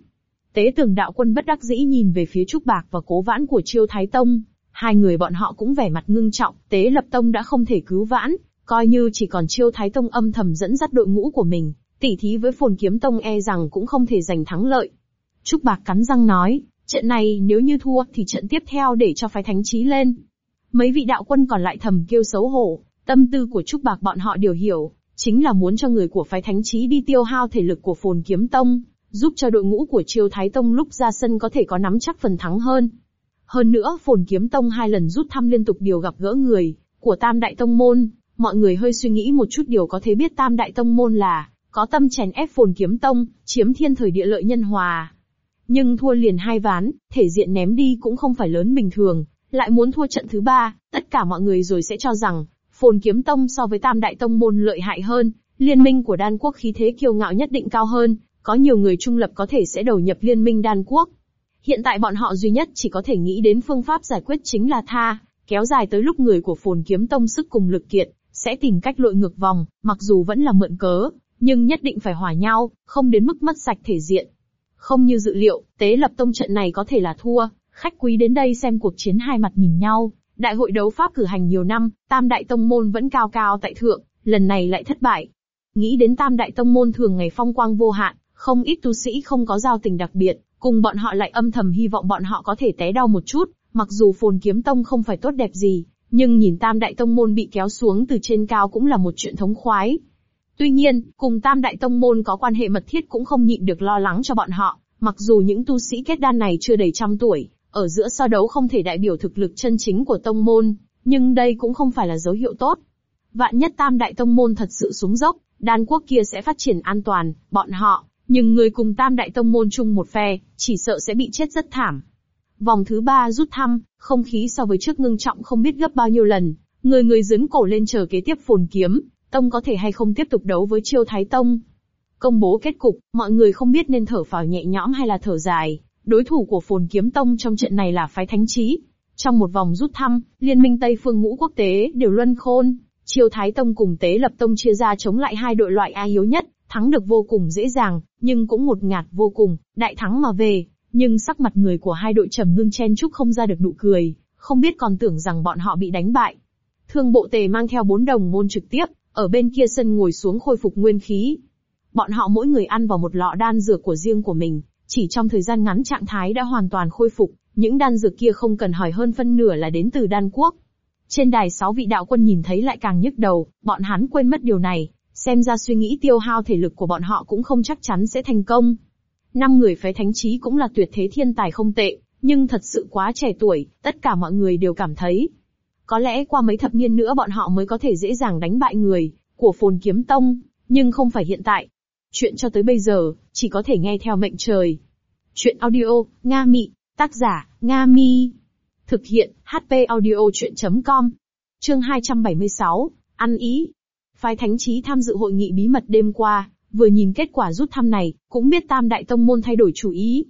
Tế tường đạo quân bất đắc dĩ nhìn về phía Trúc Bạc và cố vãn của Chiêu Thái Tông. Hai người bọn họ cũng vẻ mặt ngưng trọng, tế lập tông đã không thể cứu vãn, coi như chỉ còn Chiêu Thái Tông âm thầm dẫn dắt đội ngũ của mình, tỉ thí với phồn kiếm tông e rằng cũng không thể giành thắng lợi. Trúc Bạc cắn răng nói, trận này nếu như thua thì trận tiếp theo để cho phái thánh trí lên. Mấy vị đạo quân còn lại thầm kêu xấu hổ, tâm tư của Trúc Bạc bọn họ đều hiểu, chính là muốn cho người của phái thánh trí đi tiêu hao thể lực của phồn kiếm tông, giúp cho đội ngũ của Triều Thái Tông lúc ra sân có thể có nắm chắc phần thắng hơn. Hơn nữa, Phồn Kiếm Tông hai lần rút thăm liên tục điều gặp gỡ người của Tam Đại Tông Môn, mọi người hơi suy nghĩ một chút điều có thể biết Tam Đại Tông Môn là có tâm chèn ép Phồn Kiếm Tông, chiếm thiên thời địa lợi nhân hòa. Nhưng thua liền hai ván, thể diện ném đi cũng không phải lớn bình thường, lại muốn thua trận thứ ba, tất cả mọi người rồi sẽ cho rằng, phồn kiếm tông so với tam đại tông môn lợi hại hơn, liên minh của đan quốc khí thế kiêu ngạo nhất định cao hơn, có nhiều người trung lập có thể sẽ đầu nhập liên minh đan quốc. Hiện tại bọn họ duy nhất chỉ có thể nghĩ đến phương pháp giải quyết chính là tha, kéo dài tới lúc người của phồn kiếm tông sức cùng lực kiện, sẽ tìm cách lội ngược vòng, mặc dù vẫn là mượn cớ, nhưng nhất định phải hòa nhau, không đến mức mất sạch thể diện. Không như dự liệu, tế lập tông trận này có thể là thua, khách quý đến đây xem cuộc chiến hai mặt nhìn nhau. Đại hội đấu pháp cử hành nhiều năm, tam đại tông môn vẫn cao cao tại thượng, lần này lại thất bại. Nghĩ đến tam đại tông môn thường ngày phong quang vô hạn, không ít tu sĩ không có giao tình đặc biệt, cùng bọn họ lại âm thầm hy vọng bọn họ có thể té đau một chút, mặc dù phồn kiếm tông không phải tốt đẹp gì, nhưng nhìn tam đại tông môn bị kéo xuống từ trên cao cũng là một chuyện thống khoái. Tuy nhiên, cùng tam đại tông môn có quan hệ mật thiết cũng không nhịn được lo lắng cho bọn họ, mặc dù những tu sĩ kết đan này chưa đầy trăm tuổi, ở giữa so đấu không thể đại biểu thực lực chân chính của tông môn, nhưng đây cũng không phải là dấu hiệu tốt. Vạn nhất tam đại tông môn thật sự xuống dốc, đan quốc kia sẽ phát triển an toàn, bọn họ, nhưng người cùng tam đại tông môn chung một phe, chỉ sợ sẽ bị chết rất thảm. Vòng thứ ba rút thăm, không khí so với trước ngưng trọng không biết gấp bao nhiêu lần, người người dấn cổ lên chờ kế tiếp phồn kiếm, tông có thể hay không tiếp tục đấu với chiêu thái tông. Công bố kết cục, mọi người không biết nên thở phào nhẹ nhõm hay là thở dài, đối thủ của phồn kiếm tông trong trận này là phái thánh trí. Trong một vòng rút thăm, liên minh Tây phương ngũ quốc tế đều luân khôn, chiêu thái tông cùng tế lập tông chia ra chống lại hai đội loại A yếu nhất, thắng được vô cùng dễ dàng, nhưng cũng một ngạt vô cùng, đại thắng mà về, nhưng sắc mặt người của hai đội trầm ngưng chen chúc không ra được nụ cười, không biết còn tưởng rằng bọn họ bị đánh bại. Thương bộ tề mang theo bốn đồng môn trực tiếp, ở bên kia sân ngồi xuống khôi phục nguyên khí. Bọn họ mỗi người ăn vào một lọ đan dược của riêng của mình, chỉ trong thời gian ngắn trạng thái đã hoàn toàn khôi phục, những đan dược kia không cần hỏi hơn phân nửa là đến từ đan quốc. Trên đài sáu vị đạo quân nhìn thấy lại càng nhức đầu, bọn hắn quên mất điều này, xem ra suy nghĩ tiêu hao thể lực của bọn họ cũng không chắc chắn sẽ thành công. Năm người phái thánh trí cũng là tuyệt thế thiên tài không tệ, nhưng thật sự quá trẻ tuổi, tất cả mọi người đều cảm thấy. Có lẽ qua mấy thập niên nữa bọn họ mới có thể dễ dàng đánh bại người của phồn kiếm tông, nhưng không phải hiện tại. Chuyện cho tới bây giờ, chỉ có thể nghe theo mệnh trời. Chuyện audio, Nga Mị, tác giả, Nga Mi. Thực hiện, HP audio chuyện.com. Chương 276, ăn ý. Phái thánh trí tham dự hội nghị bí mật đêm qua, vừa nhìn kết quả rút thăm này, cũng biết tam đại tông môn thay đổi chủ ý.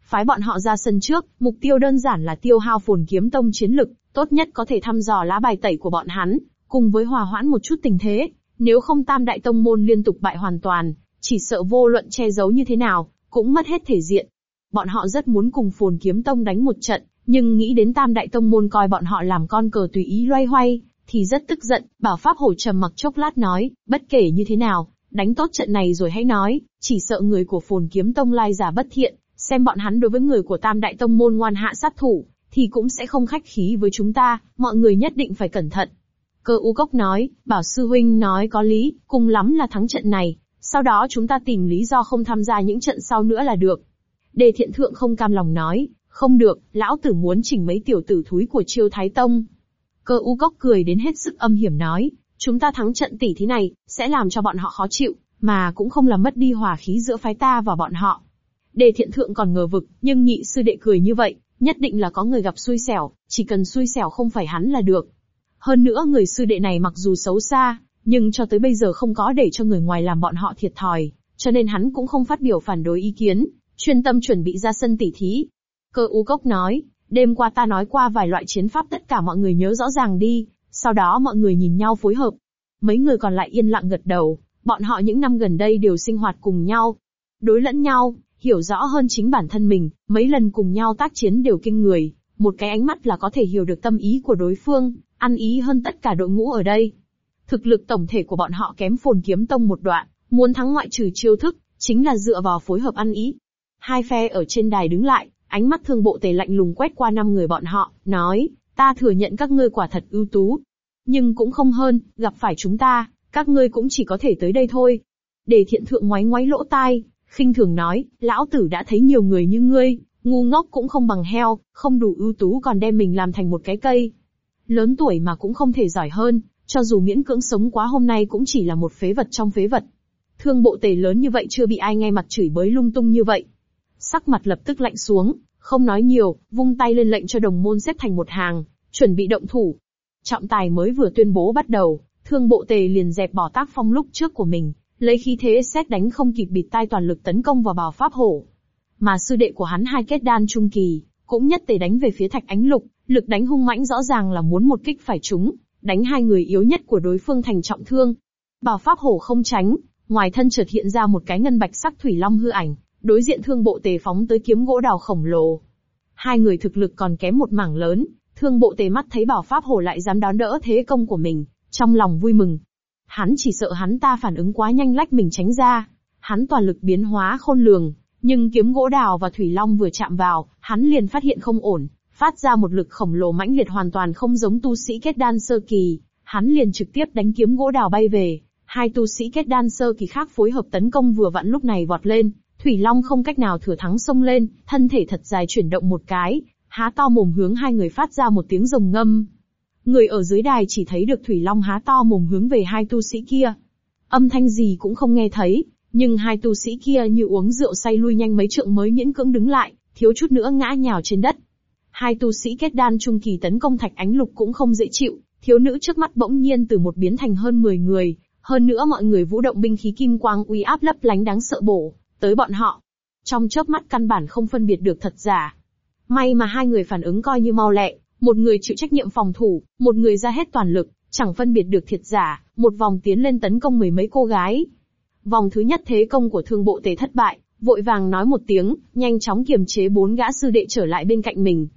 Phái bọn họ ra sân trước, mục tiêu đơn giản là tiêu hao phồn kiếm tông chiến lực, tốt nhất có thể thăm dò lá bài tẩy của bọn hắn, cùng với hòa hoãn một chút tình thế. Nếu không tam đại tông môn liên tục bại hoàn toàn, chỉ sợ vô luận che giấu như thế nào, cũng mất hết thể diện. Bọn họ rất muốn cùng phồn kiếm tông đánh một trận, nhưng nghĩ đến tam đại tông môn coi bọn họ làm con cờ tùy ý loay hoay, thì rất tức giận, bảo pháp hổ trầm mặc chốc lát nói, bất kể như thế nào, đánh tốt trận này rồi hãy nói, chỉ sợ người của phồn kiếm tông lai giả bất thiện, xem bọn hắn đối với người của tam đại tông môn ngoan hạ sát thủ, thì cũng sẽ không khách khí với chúng ta, mọi người nhất định phải cẩn thận. Cơ u cốc nói, bảo sư huynh nói có lý, cùng lắm là thắng trận này, sau đó chúng ta tìm lý do không tham gia những trận sau nữa là được. Đề thiện thượng không cam lòng nói, không được, lão tử muốn chỉnh mấy tiểu tử thúi của chiêu thái tông. Cơ u cốc cười đến hết sức âm hiểm nói, chúng ta thắng trận tỷ thí này, sẽ làm cho bọn họ khó chịu, mà cũng không làm mất đi hòa khí giữa phái ta và bọn họ. Đề thiện thượng còn ngờ vực, nhưng nhị sư đệ cười như vậy, nhất định là có người gặp xui xẻo, chỉ cần xui xẻo không phải hắn là được. Hơn nữa người sư đệ này mặc dù xấu xa, nhưng cho tới bây giờ không có để cho người ngoài làm bọn họ thiệt thòi, cho nên hắn cũng không phát biểu phản đối ý kiến, chuyên tâm chuẩn bị ra sân tỉ thí. Cơ u cốc nói, đêm qua ta nói qua vài loại chiến pháp tất cả mọi người nhớ rõ ràng đi, sau đó mọi người nhìn nhau phối hợp. Mấy người còn lại yên lặng gật đầu, bọn họ những năm gần đây đều sinh hoạt cùng nhau. Đối lẫn nhau, hiểu rõ hơn chính bản thân mình, mấy lần cùng nhau tác chiến đều kinh người, một cái ánh mắt là có thể hiểu được tâm ý của đối phương, ăn ý hơn tất cả đội ngũ ở đây. Thực lực tổng thể của bọn họ kém phồn kiếm tông một đoạn, muốn thắng ngoại trừ chiêu thức, chính là dựa vào phối hợp ăn ý. Hai phe ở trên đài đứng lại, ánh mắt thương bộ tề lạnh lùng quét qua năm người bọn họ, nói, ta thừa nhận các ngươi quả thật ưu tú. Nhưng cũng không hơn, gặp phải chúng ta, các ngươi cũng chỉ có thể tới đây thôi. Để thiện thượng ngoái ngoái lỗ tai, khinh thường nói, lão tử đã thấy nhiều người như ngươi, ngu ngốc cũng không bằng heo, không đủ ưu tú còn đem mình làm thành một cái cây. Lớn tuổi mà cũng không thể giỏi hơn, cho dù miễn cưỡng sống quá hôm nay cũng chỉ là một phế vật trong phế vật. Thương bộ tề lớn như vậy chưa bị ai nghe mặt chửi bới lung tung như vậy. Sắc mặt lập tức lạnh xuống, không nói nhiều, vung tay lên lệnh cho đồng môn xếp thành một hàng, chuẩn bị động thủ. Trọng tài mới vừa tuyên bố bắt đầu, thương bộ tề liền dẹp bỏ tác phong lúc trước của mình, lấy khí thế xét đánh không kịp bịt tai toàn lực tấn công vào bào pháp hổ. Mà sư đệ của hắn hai kết đan trung kỳ, cũng nhất tề đánh về phía thạch ánh lục, lực đánh hung mãnh rõ ràng là muốn một kích phải trúng, đánh hai người yếu nhất của đối phương thành trọng thương. Bảo pháp hổ không tránh, ngoài thân chợt hiện ra một cái ngân bạch sắc thủy long hư ảnh, đối diện thương bộ tề phóng tới kiếm gỗ đào khổng lồ. Hai người thực lực còn kém một mảng lớn, thương bộ tề mắt thấy bảo pháp hổ lại dám đón đỡ thế công của mình, trong lòng vui mừng. Hắn chỉ sợ hắn ta phản ứng quá nhanh lách mình tránh ra. Hắn toàn lực biến hóa khôn lường, nhưng kiếm gỗ đào và thủy long vừa chạm vào, hắn liền phát hiện không ổn, phát ra một lực khổng lồ mãnh liệt hoàn toàn không giống tu sĩ kết đan sơ kỳ, hắn liền trực tiếp đánh kiếm gỗ đào bay về. Hai tu sĩ kết đan sơ kỳ khác phối hợp tấn công vừa vặn lúc này vọt lên, Thủy Long không cách nào thừa thắng xông lên, thân thể thật dài chuyển động một cái, há to mồm hướng hai người phát ra một tiếng rồng ngâm. Người ở dưới đài chỉ thấy được Thủy Long há to mồm hướng về hai tu sĩ kia. Âm thanh gì cũng không nghe thấy, nhưng hai tu sĩ kia như uống rượu say lui nhanh mấy trượng mới miễn cưỡng đứng lại, thiếu chút nữa ngã nhào trên đất. Hai tu sĩ kết đan trung kỳ tấn công thạch ánh lục cũng không dễ chịu, thiếu nữ trước mắt bỗng nhiên từ một biến thành hơn 10 người, hơn nữa mọi người vũ động binh khí kim quang uy áp lấp lánh đáng sợ bổ tới bọn họ. Trong chớp mắt căn bản không phân biệt được thật giả. May mà hai người phản ứng coi như mau lẹ, một người chịu trách nhiệm phòng thủ, một người ra hết toàn lực, chẳng phân biệt được thiệt giả, một vòng tiến lên tấn công mười mấy cô gái. Vòng thứ nhất thế công của thương bộ tề thất bại, vội vàng nói một tiếng, nhanh chóng kiềm chế bốn gã sư đệ trở lại bên cạnh mình.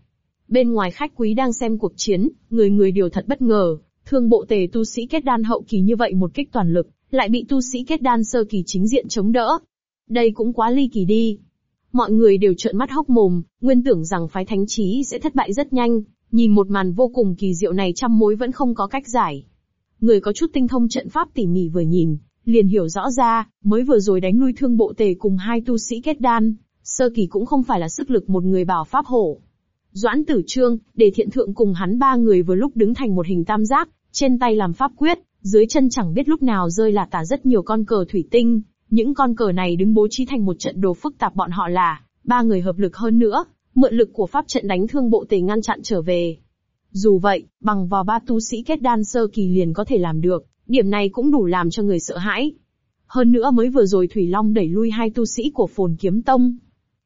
Bên ngoài khách quý đang xem cuộc chiến, người người đều thật bất ngờ, thương bộ tề tu sĩ kết đan hậu kỳ như vậy một kích toàn lực, lại bị tu sĩ kết đan sơ kỳ chính diện chống đỡ. Đây cũng quá ly kỳ đi. Mọi người đều trợn mắt hốc mồm, nguyên tưởng rằng phái thánh trí sẽ thất bại rất nhanh, nhìn một màn vô cùng kỳ diệu này trăm mối vẫn không có cách giải. Người có chút tinh thông trận pháp tỉ mỉ vừa nhìn, liền hiểu rõ ra, mới vừa rồi đánh lui thương bộ tề cùng hai tu sĩ kết đan, sơ kỳ cũng không phải là sức lực một người bảo pháp hổ. Doãn tử trương, để thiện thượng cùng hắn ba người vừa lúc đứng thành một hình tam giác, trên tay làm pháp quyết, dưới chân chẳng biết lúc nào rơi là tả rất nhiều con cờ thủy tinh, những con cờ này đứng bố trí thành một trận đồ phức tạp bọn họ là, ba người hợp lực hơn nữa, mượn lực của pháp trận đánh thương bộ tề ngăn chặn trở về. Dù vậy, bằng vào ba tu sĩ kết đan sơ kỳ liền có thể làm được, điểm này cũng đủ làm cho người sợ hãi. Hơn nữa mới vừa rồi Thủy Long đẩy lui hai tu sĩ của phồn kiếm tông.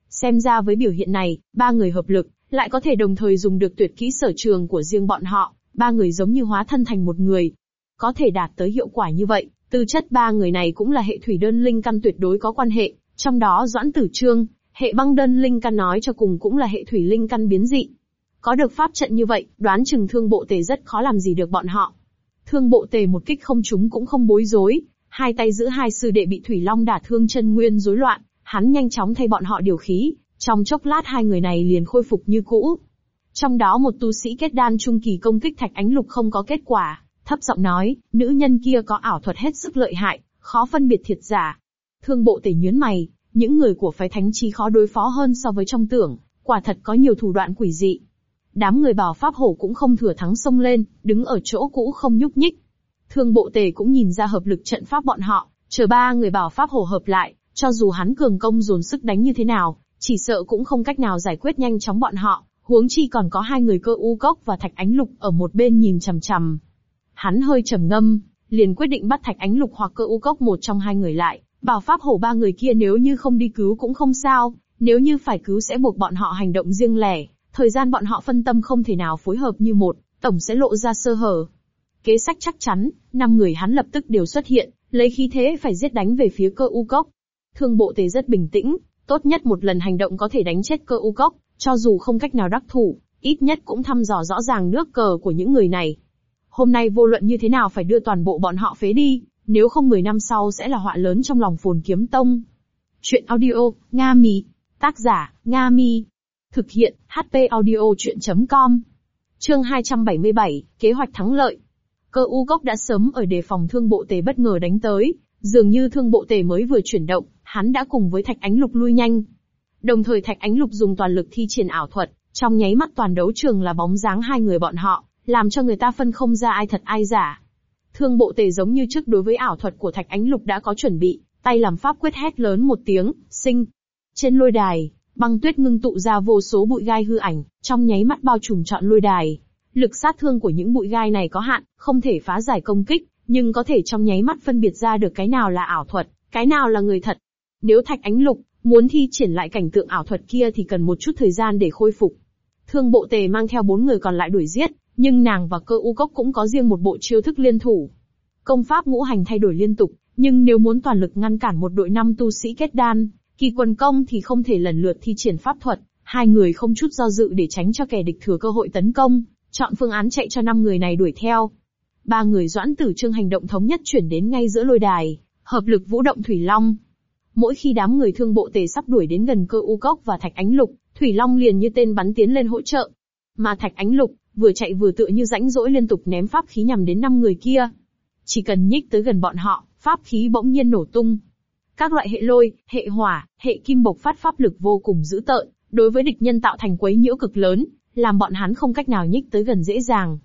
Xem ra với biểu hiện này, ba người hợp lực, lại có thể đồng thời dùng được tuyệt kỹ sở trường của riêng bọn họ, ba người giống như hóa thân thành một người. Có thể đạt tới hiệu quả như vậy, Tư chất ba người này cũng là hệ thủy đơn linh căn tuyệt đối có quan hệ, trong đó Doãn Tử Trương, hệ băng đơn linh căn nói cho cùng cũng là hệ thủy linh căn biến dị. Có được pháp trận như vậy, đoán chừng thương bộ tề rất khó làm gì được bọn họ. Thương bộ tề một kích không trúng cũng không bối rối, hai tay giữ hai sư đệ bị thủy long đả thương chân nguyên rối loạn, hắn nhanh chóng thay bọn họ điều khí, trong chốc lát hai người này liền khôi phục như cũ. Trong đó một tu sĩ kết đan trung kỳ công kích thạch ánh lục không có kết quả, thấp giọng nói, nữ nhân kia có ảo thuật hết sức lợi hại, khó phân biệt thiệt giả. Thương bộ tể nhớn mày, những người của phái thánh chi khó đối phó hơn so với trong tưởng, quả thật có nhiều thủ đoạn quỷ dị. Đám người bảo pháp hổ cũng không thừa thắng xông lên, đứng ở chỗ cũ không nhúc nhích. Thương bộ tề cũng nhìn ra hợp lực trận pháp bọn họ, chờ ba người bảo pháp hổ hợp lại, cho dù hắn cường công dồn sức đánh như thế nào, chỉ sợ cũng không cách nào giải quyết nhanh chóng bọn họ, huống chi còn có hai người cơ u cốc và thạch ánh lục ở một bên nhìn chằm chằm. Hắn hơi trầm ngâm, liền quyết định bắt Thạch Ánh Lục hoặc Cơ U Cốc một trong hai người lại, bảo pháp hổ ba người kia nếu như không đi cứu cũng không sao, nếu như phải cứu sẽ buộc bọn họ hành động riêng lẻ, thời gian bọn họ phân tâm không thể nào phối hợp như một, tổng sẽ lộ ra sơ hở. Kế sách chắc chắn, năm người hắn lập tức đều xuất hiện, lấy khí thế phải giết đánh về phía cơ u cốc. Thương bộ tề rất bình tĩnh, tốt nhất một lần hành động có thể đánh chết cơ u cốc, cho dù không cách nào đắc thủ, ít nhất cũng thăm dò rõ ràng nước cờ của những người này. Hôm nay vô luận như thế nào phải đưa toàn bộ bọn họ phế đi, nếu không 10 năm sau sẽ là họa lớn trong lòng phồn kiếm tông. Chuyện audio, Nga Mi. Tác giả, Nga Mi. Thực hiện, HP audio chuyện.com. Chương 277, Kế hoạch thắng lợi. Cơ u gốc đã sớm ở đề phòng thương bộ tề bất ngờ đánh tới, dường như thương bộ tề mới vừa chuyển động, hắn đã cùng với thạch ánh lục lui nhanh. Đồng thời thạch ánh lục dùng toàn lực thi triển ảo thuật, trong nháy mắt toàn đấu trường là bóng dáng hai người bọn họ, làm cho người ta phân không ra ai thật ai giả. Thương bộ tề giống như trước đối với ảo thuật của Thạch Ánh Lục đã có chuẩn bị, tay làm pháp quyết hét lớn một tiếng, sinh. Trên lôi đài, Băng tuyết ngưng tụ ra vô số bụi gai hư ảnh, trong nháy mắt bao trùm trọn lôi đài. Lực sát thương của những bụi gai này có hạn, không thể phá giải công kích, nhưng có thể trong nháy mắt phân biệt ra được cái nào là ảo thuật, cái nào là người thật. Nếu Thạch Ánh Lục muốn thi triển lại cảnh tượng ảo thuật kia thì cần một chút thời gian để khôi phục. Thương Bộ Tề mang theo bốn người còn lại đuổi giết, nhưng nàng và Cơ U Cốc cũng có riêng một bộ chiêu thức liên thủ. Công pháp ngũ hành thay đổi liên tục, nhưng nếu muốn toàn lực ngăn cản một đội năm tu sĩ kết đan, kỳ quần công thì không thể lần lượt thi triển pháp thuật, hai người không chút do dự để tránh cho kẻ địch thừa cơ hội tấn công, chọn phương án chạy cho năm người này đuổi theo. Ba người doãn tử trương hành động thống nhất chuyển đến ngay giữa lôi đài, hợp lực vũ động Thủy Long. Mỗi khi đám người thương bộ tề sắp đuổi đến gần cơ u cốc và thạch ánh lục, Thủy Long liền như tên bắn tiến lên hỗ trợ. Mà thạch ánh lục, vừa chạy vừa tựa như rãnh rỗi liên tục ném pháp khí nhằm đến năm người kia. Chỉ cần nhích tới gần bọn họ, pháp khí bỗng nhiên nổ tung. Các loại hệ lôi, hệ hỏa, hệ kim bộc phát pháp lực vô cùng dữ tợn, đối với địch nhân tạo thành quấy nhiễu cực lớn, làm bọn hắn không cách nào nhích tới gần dễ dàng.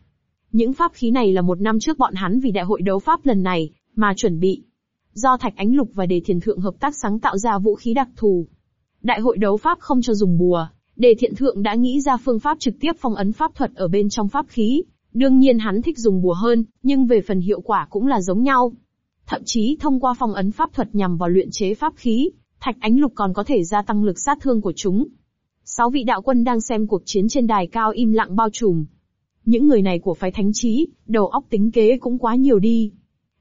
Những pháp khí này là một năm trước bọn hắn vì đại hội đấu pháp lần này, mà chuẩn bị. Do Thạch Ánh Lục và Đề Thiền Thượng hợp tác sáng tạo ra vũ khí đặc thù. Đại hội đấu pháp không cho dùng bùa, Đề Thiện Thượng đã nghĩ ra phương pháp trực tiếp phong ấn pháp thuật ở bên trong pháp khí. Đương nhiên hắn thích dùng bùa hơn, nhưng về phần hiệu quả cũng là giống nhau. Thậm chí thông qua phong ấn pháp thuật nhằm vào luyện chế pháp khí, Thạch Ánh Lục còn có thể gia tăng lực sát thương của chúng. Sáu vị đạo quân đang xem cuộc chiến trên đài cao im lặng bao trùm. Những người này của phái thánh trí, đầu óc tính kế cũng quá nhiều đi.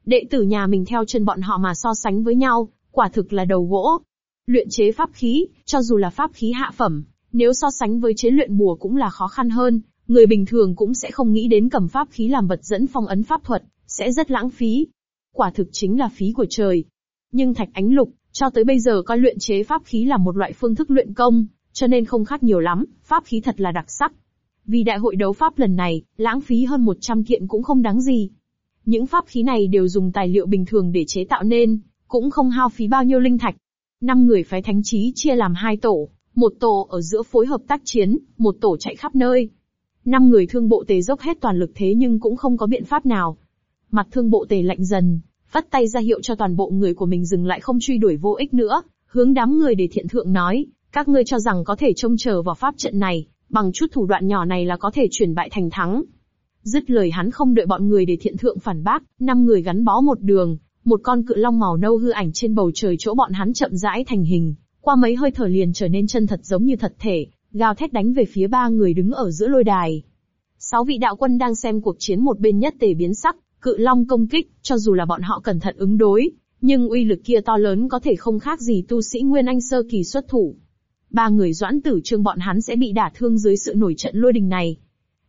Đệ tử nhà mình theo chân bọn họ mà so sánh với nhau, quả thực là đầu gỗ. Luyện chế pháp khí, cho dù là pháp khí hạ phẩm, nếu so sánh với chế luyện bùa cũng là khó khăn hơn, người bình thường cũng sẽ không nghĩ đến cầm pháp khí làm vật dẫn phong ấn pháp thuật, sẽ rất lãng phí. Quả thực chính là phí của trời. Nhưng Thạch Ánh Lục, cho tới bây giờ coi luyện chế pháp khí là một loại phương thức luyện công, cho nên không khác nhiều lắm, pháp khí thật là đặc sắc. Vì đại hội đấu pháp lần này, lãng phí hơn 100 kiện cũng không đáng gì. Những pháp khí này đều dùng tài liệu bình thường để chế tạo nên, cũng không hao phí bao nhiêu linh thạch. Năm người phái thánh trí chia làm hai tổ, một tổ ở giữa phối hợp tác chiến, một tổ chạy khắp nơi. Năm người thương bộ tề dốc hết toàn lực thế nhưng cũng không có biện pháp nào. Mặt thương bộ tề lạnh dần, vắt tay ra hiệu cho toàn bộ người của mình dừng lại không truy đuổi vô ích nữa, hướng đám người để thiện thượng nói, các ngươi cho rằng có thể trông chờ vào pháp trận này, bằng chút thủ đoạn nhỏ này là có thể chuyển bại thành thắng. Dứt lời hắn không đợi bọn người để thiện thượng phản bác, năm người gắn bó một đường, một con cự long màu nâu hư ảnh trên bầu trời chỗ bọn hắn chậm rãi thành hình, qua mấy hơi thở liền trở nên chân thật giống như thật thể, gào thét đánh về phía ba người đứng ở giữa lôi đài. Sáu vị đạo quân đang xem cuộc chiến một bên nhất tề biến sắc, cự long công kích, cho dù là bọn họ cẩn thận ứng đối, nhưng uy lực kia to lớn có thể không khác gì tu sĩ Nguyên Anh sơ kỳ xuất thủ. Ba người doãn tử trương bọn hắn sẽ bị đả thương dưới sự nổi trận lôi đình này.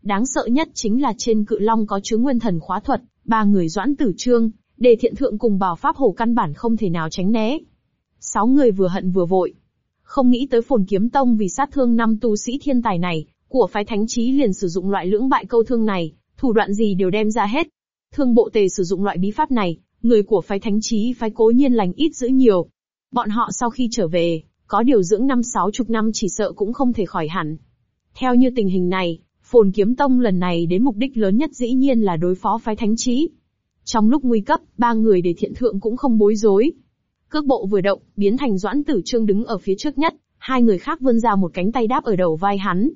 Đáng sợ nhất chính là trên cự long có chứa nguyên thần khóa thuật, ba người doãn tử trương, đề thiện thượng cùng bảo pháp hổ căn bản không thể nào tránh né. Sáu người vừa hận vừa vội. Không nghĩ tới phồn kiếm tông vì sát thương năm tu sĩ thiên tài này, của phái thánh trí liền sử dụng loại lưỡng bại câu thương này, thủ đoạn gì đều đem ra hết. Thương bộ tề sử dụng loại bí pháp này, người của phái thánh trí phái cố nhiên lành ít giữ nhiều. Bọn họ sau khi trở về, có điều dưỡng năm sáu chục năm chỉ sợ cũng không thể khỏi hẳn. Theo như tình hình này, phồn kiếm tông lần này đến mục đích lớn nhất dĩ nhiên là đối phó phái thánh trí. Trong lúc nguy cấp, ba người để thiện thượng cũng không bối rối. Cước bộ vừa động, biến thành Doãn Tử Trương đứng ở phía trước nhất, hai người khác vươn ra một cánh tay đáp ở đầu vai hắn.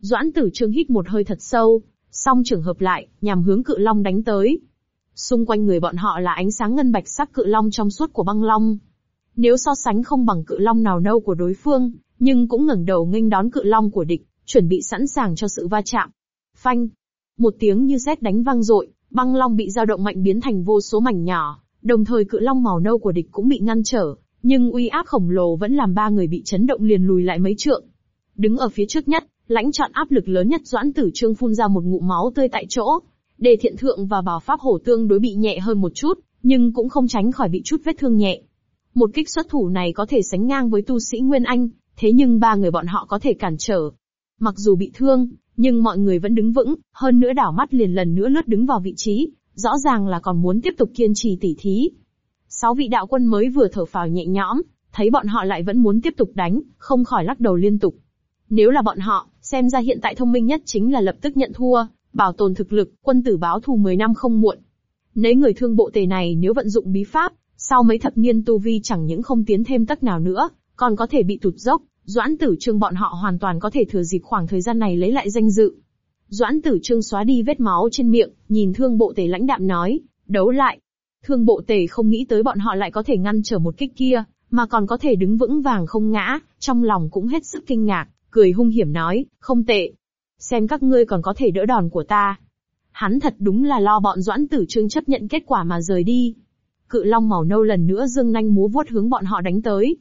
Doãn Tử Trương hít một hơi thật sâu, song trường hợp lại, nhằm hướng cự long đánh tới. Xung quanh người bọn họ là ánh sáng ngân bạch sắc cự long trong suốt của băng long. Nếu so sánh không bằng cự long nào nâu của đối phương, nhưng cũng ngẩng đầu nghênh đón cự long của địch, chuẩn bị sẵn sàng cho sự va chạm. Phanh! Một tiếng như sét đánh vang dội, băng long bị dao động mạnh biến thành vô số mảnh nhỏ, đồng thời cự long màu nâu của địch cũng bị ngăn trở, nhưng uy áp khổng lồ vẫn làm ba người bị chấn động liền lùi lại mấy trượng. Đứng ở phía trước nhất, lãnh chọn áp lực lớn nhất Doãn Tử Trương phun ra một ngụm máu tươi tại chỗ. Đề Thiện Thượng và Bảo Pháp Hổ tương đối bị nhẹ hơn một chút, nhưng cũng không tránh khỏi bị chút vết thương nhẹ. Một kích xuất thủ này có thể sánh ngang với tu sĩ Nguyên Anh, thế nhưng ba người bọn họ có thể cản trở. Mặc dù bị thương, nhưng mọi người vẫn đứng vững, hơn nữa đảo mắt liền lần nữa lướt đứng vào vị trí, rõ ràng là còn muốn tiếp tục kiên trì tỉ thí. Sáu vị đạo quân mới vừa thở phào nhẹ nhõm, thấy bọn họ lại vẫn muốn tiếp tục đánh, không khỏi lắc đầu liên tục. Nếu là bọn họ, xem ra hiện tại thông minh nhất chính là lập tức nhận thua, bảo tồn thực lực, quân tử báo thù 10 năm không muộn. Nấy người thương bộ tề này nếu vận dụng bí pháp, sau mấy thập niên tu vi chẳng những không tiến thêm tắc nào nữa, còn có thể bị tụt dốc, Doãn tử trương bọn họ hoàn toàn có thể thừa dịp khoảng thời gian này lấy lại danh dự. Doãn tử trương xóa đi vết máu trên miệng, nhìn thương bộ tề lãnh đạm nói, đấu lại. Thương bộ tề không nghĩ tới bọn họ lại có thể ngăn trở một kích kia, mà còn có thể đứng vững vàng không ngã, trong lòng cũng hết sức kinh ngạc, cười hung hiểm nói, không tệ. Xem các ngươi còn có thể đỡ đòn của ta. Hắn thật đúng là lo bọn doãn tử trương chấp nhận kết quả mà rời đi. Cự long màu nâu lần nữa dương nanh múa vuốt hướng bọn họ đánh tới.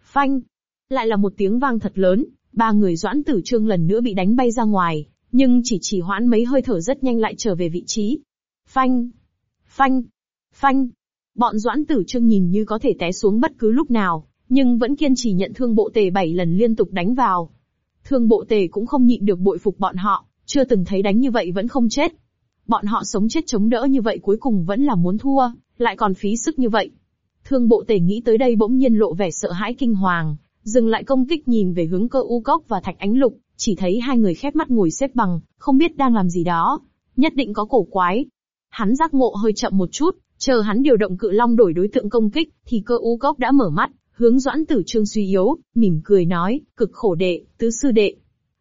Phanh! Lại là một tiếng vang thật lớn, ba người doãn tử trương lần nữa bị đánh bay ra ngoài, nhưng chỉ chỉ hoãn mấy hơi thở rất nhanh lại trở về vị trí. Phanh! Phanh! Phanh! Bọn doãn tử trương nhìn như có thể té xuống bất cứ lúc nào, nhưng vẫn kiên trì nhận thương bộ tề bảy lần liên tục đánh vào. Thương bộ tề cũng không nhịn được bội phục bọn họ, chưa từng thấy đánh như vậy vẫn không chết. Bọn họ sống chết chống đỡ như vậy cuối cùng vẫn là muốn thua, lại còn phí sức như vậy. Thương bộ tề nghĩ tới đây bỗng nhiên lộ vẻ sợ hãi kinh hoàng, dừng lại công kích nhìn về hướng cơ u cốc và thạch ánh lục, chỉ thấy hai người khép mắt ngồi xếp bằng, không biết đang làm gì đó. Nhất định có cổ quái. Hắn giác ngộ hơi chậm một chút, chờ hắn điều động cự long đổi đối tượng công kích, thì cơ u cốc đã mở mắt, hướng doãn tử trương suy yếu, mỉm cười nói, cực khổ đệ, tứ sư đệ.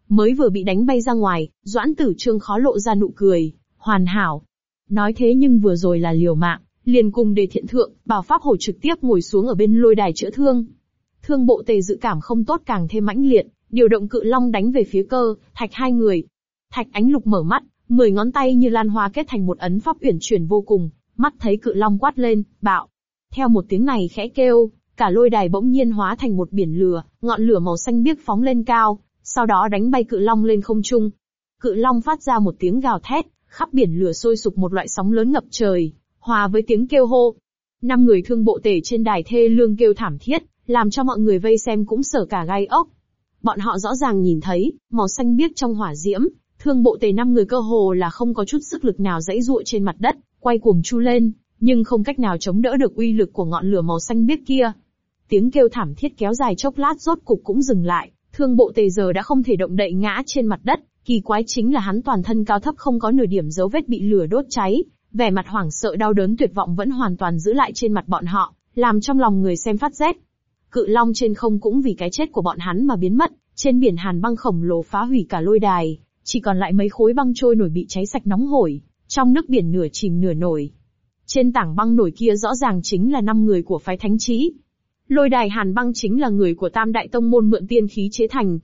Mới vừa bị đánh bay ra ngoài, doãn tử trương khó lộ ra nụ cười, hoàn hảo. Nói thế nhưng vừa rồi là liều mạng, liền cùng đề thiện thượng, bảo pháp hồi trực tiếp ngồi xuống ở bên lôi đài chữa thương. Thương bộ tề dự cảm không tốt càng thêm mãnh liệt, điều động cự long đánh về phía cơ, thạch hai người. Thạch ánh lục mở mắt, mười ngón tay như lan hoa kết thành một ấn pháp uyển chuyển vô cùng, mắt thấy cự long quát lên, bạo. Theo một tiếng này khẽ kêu, cả lôi đài bỗng nhiên hóa thành một biển lửa, ngọn lửa màu xanh biếc phóng lên cao, sau đó đánh bay cự long lên không trung. Cự long phát ra một tiếng gào thét, khắp biển lửa sôi sục một loại sóng lớn ngập trời, hòa với tiếng kêu hô. Năm người thương bộ tể trên đài thê lương kêu thảm thiết, làm cho mọi người vây xem cũng sở cả gai ốc. Bọn họ rõ ràng nhìn thấy, màu xanh biếc trong hỏa diễm, thương bộ tề năm người cơ hồ là không có chút sức lực nào dãy dụa trên mặt đất, quay cuồng chu lên, nhưng không cách nào chống đỡ được uy lực của ngọn lửa màu xanh biếc kia. Tiếng kêu thảm thiết kéo dài chốc lát rốt cục cũng dừng lại, thương bộ tề giờ đã không thể động đậy ngã trên mặt đất, kỳ quái chính là hắn toàn thân cao thấp không có nửa điểm dấu vết bị lửa đốt cháy, vẻ mặt hoảng sợ đau đớn tuyệt vọng vẫn hoàn toàn giữ lại trên mặt bọn họ, làm trong lòng người xem phát rét. Cự long trên không cũng vì cái chết của bọn hắn mà biến mất, trên biển hàn băng khổng lồ phá hủy cả lôi đài, chỉ còn lại mấy khối băng trôi nổi bị cháy sạch nóng hổi, trong nước biển nửa chìm nửa nổi. Trên tảng băng nổi kia rõ ràng chính là năm người của phái thánh trí. Lôi đài hàn băng chính là người của tam đại tông môn mượn tiên khí chế thành.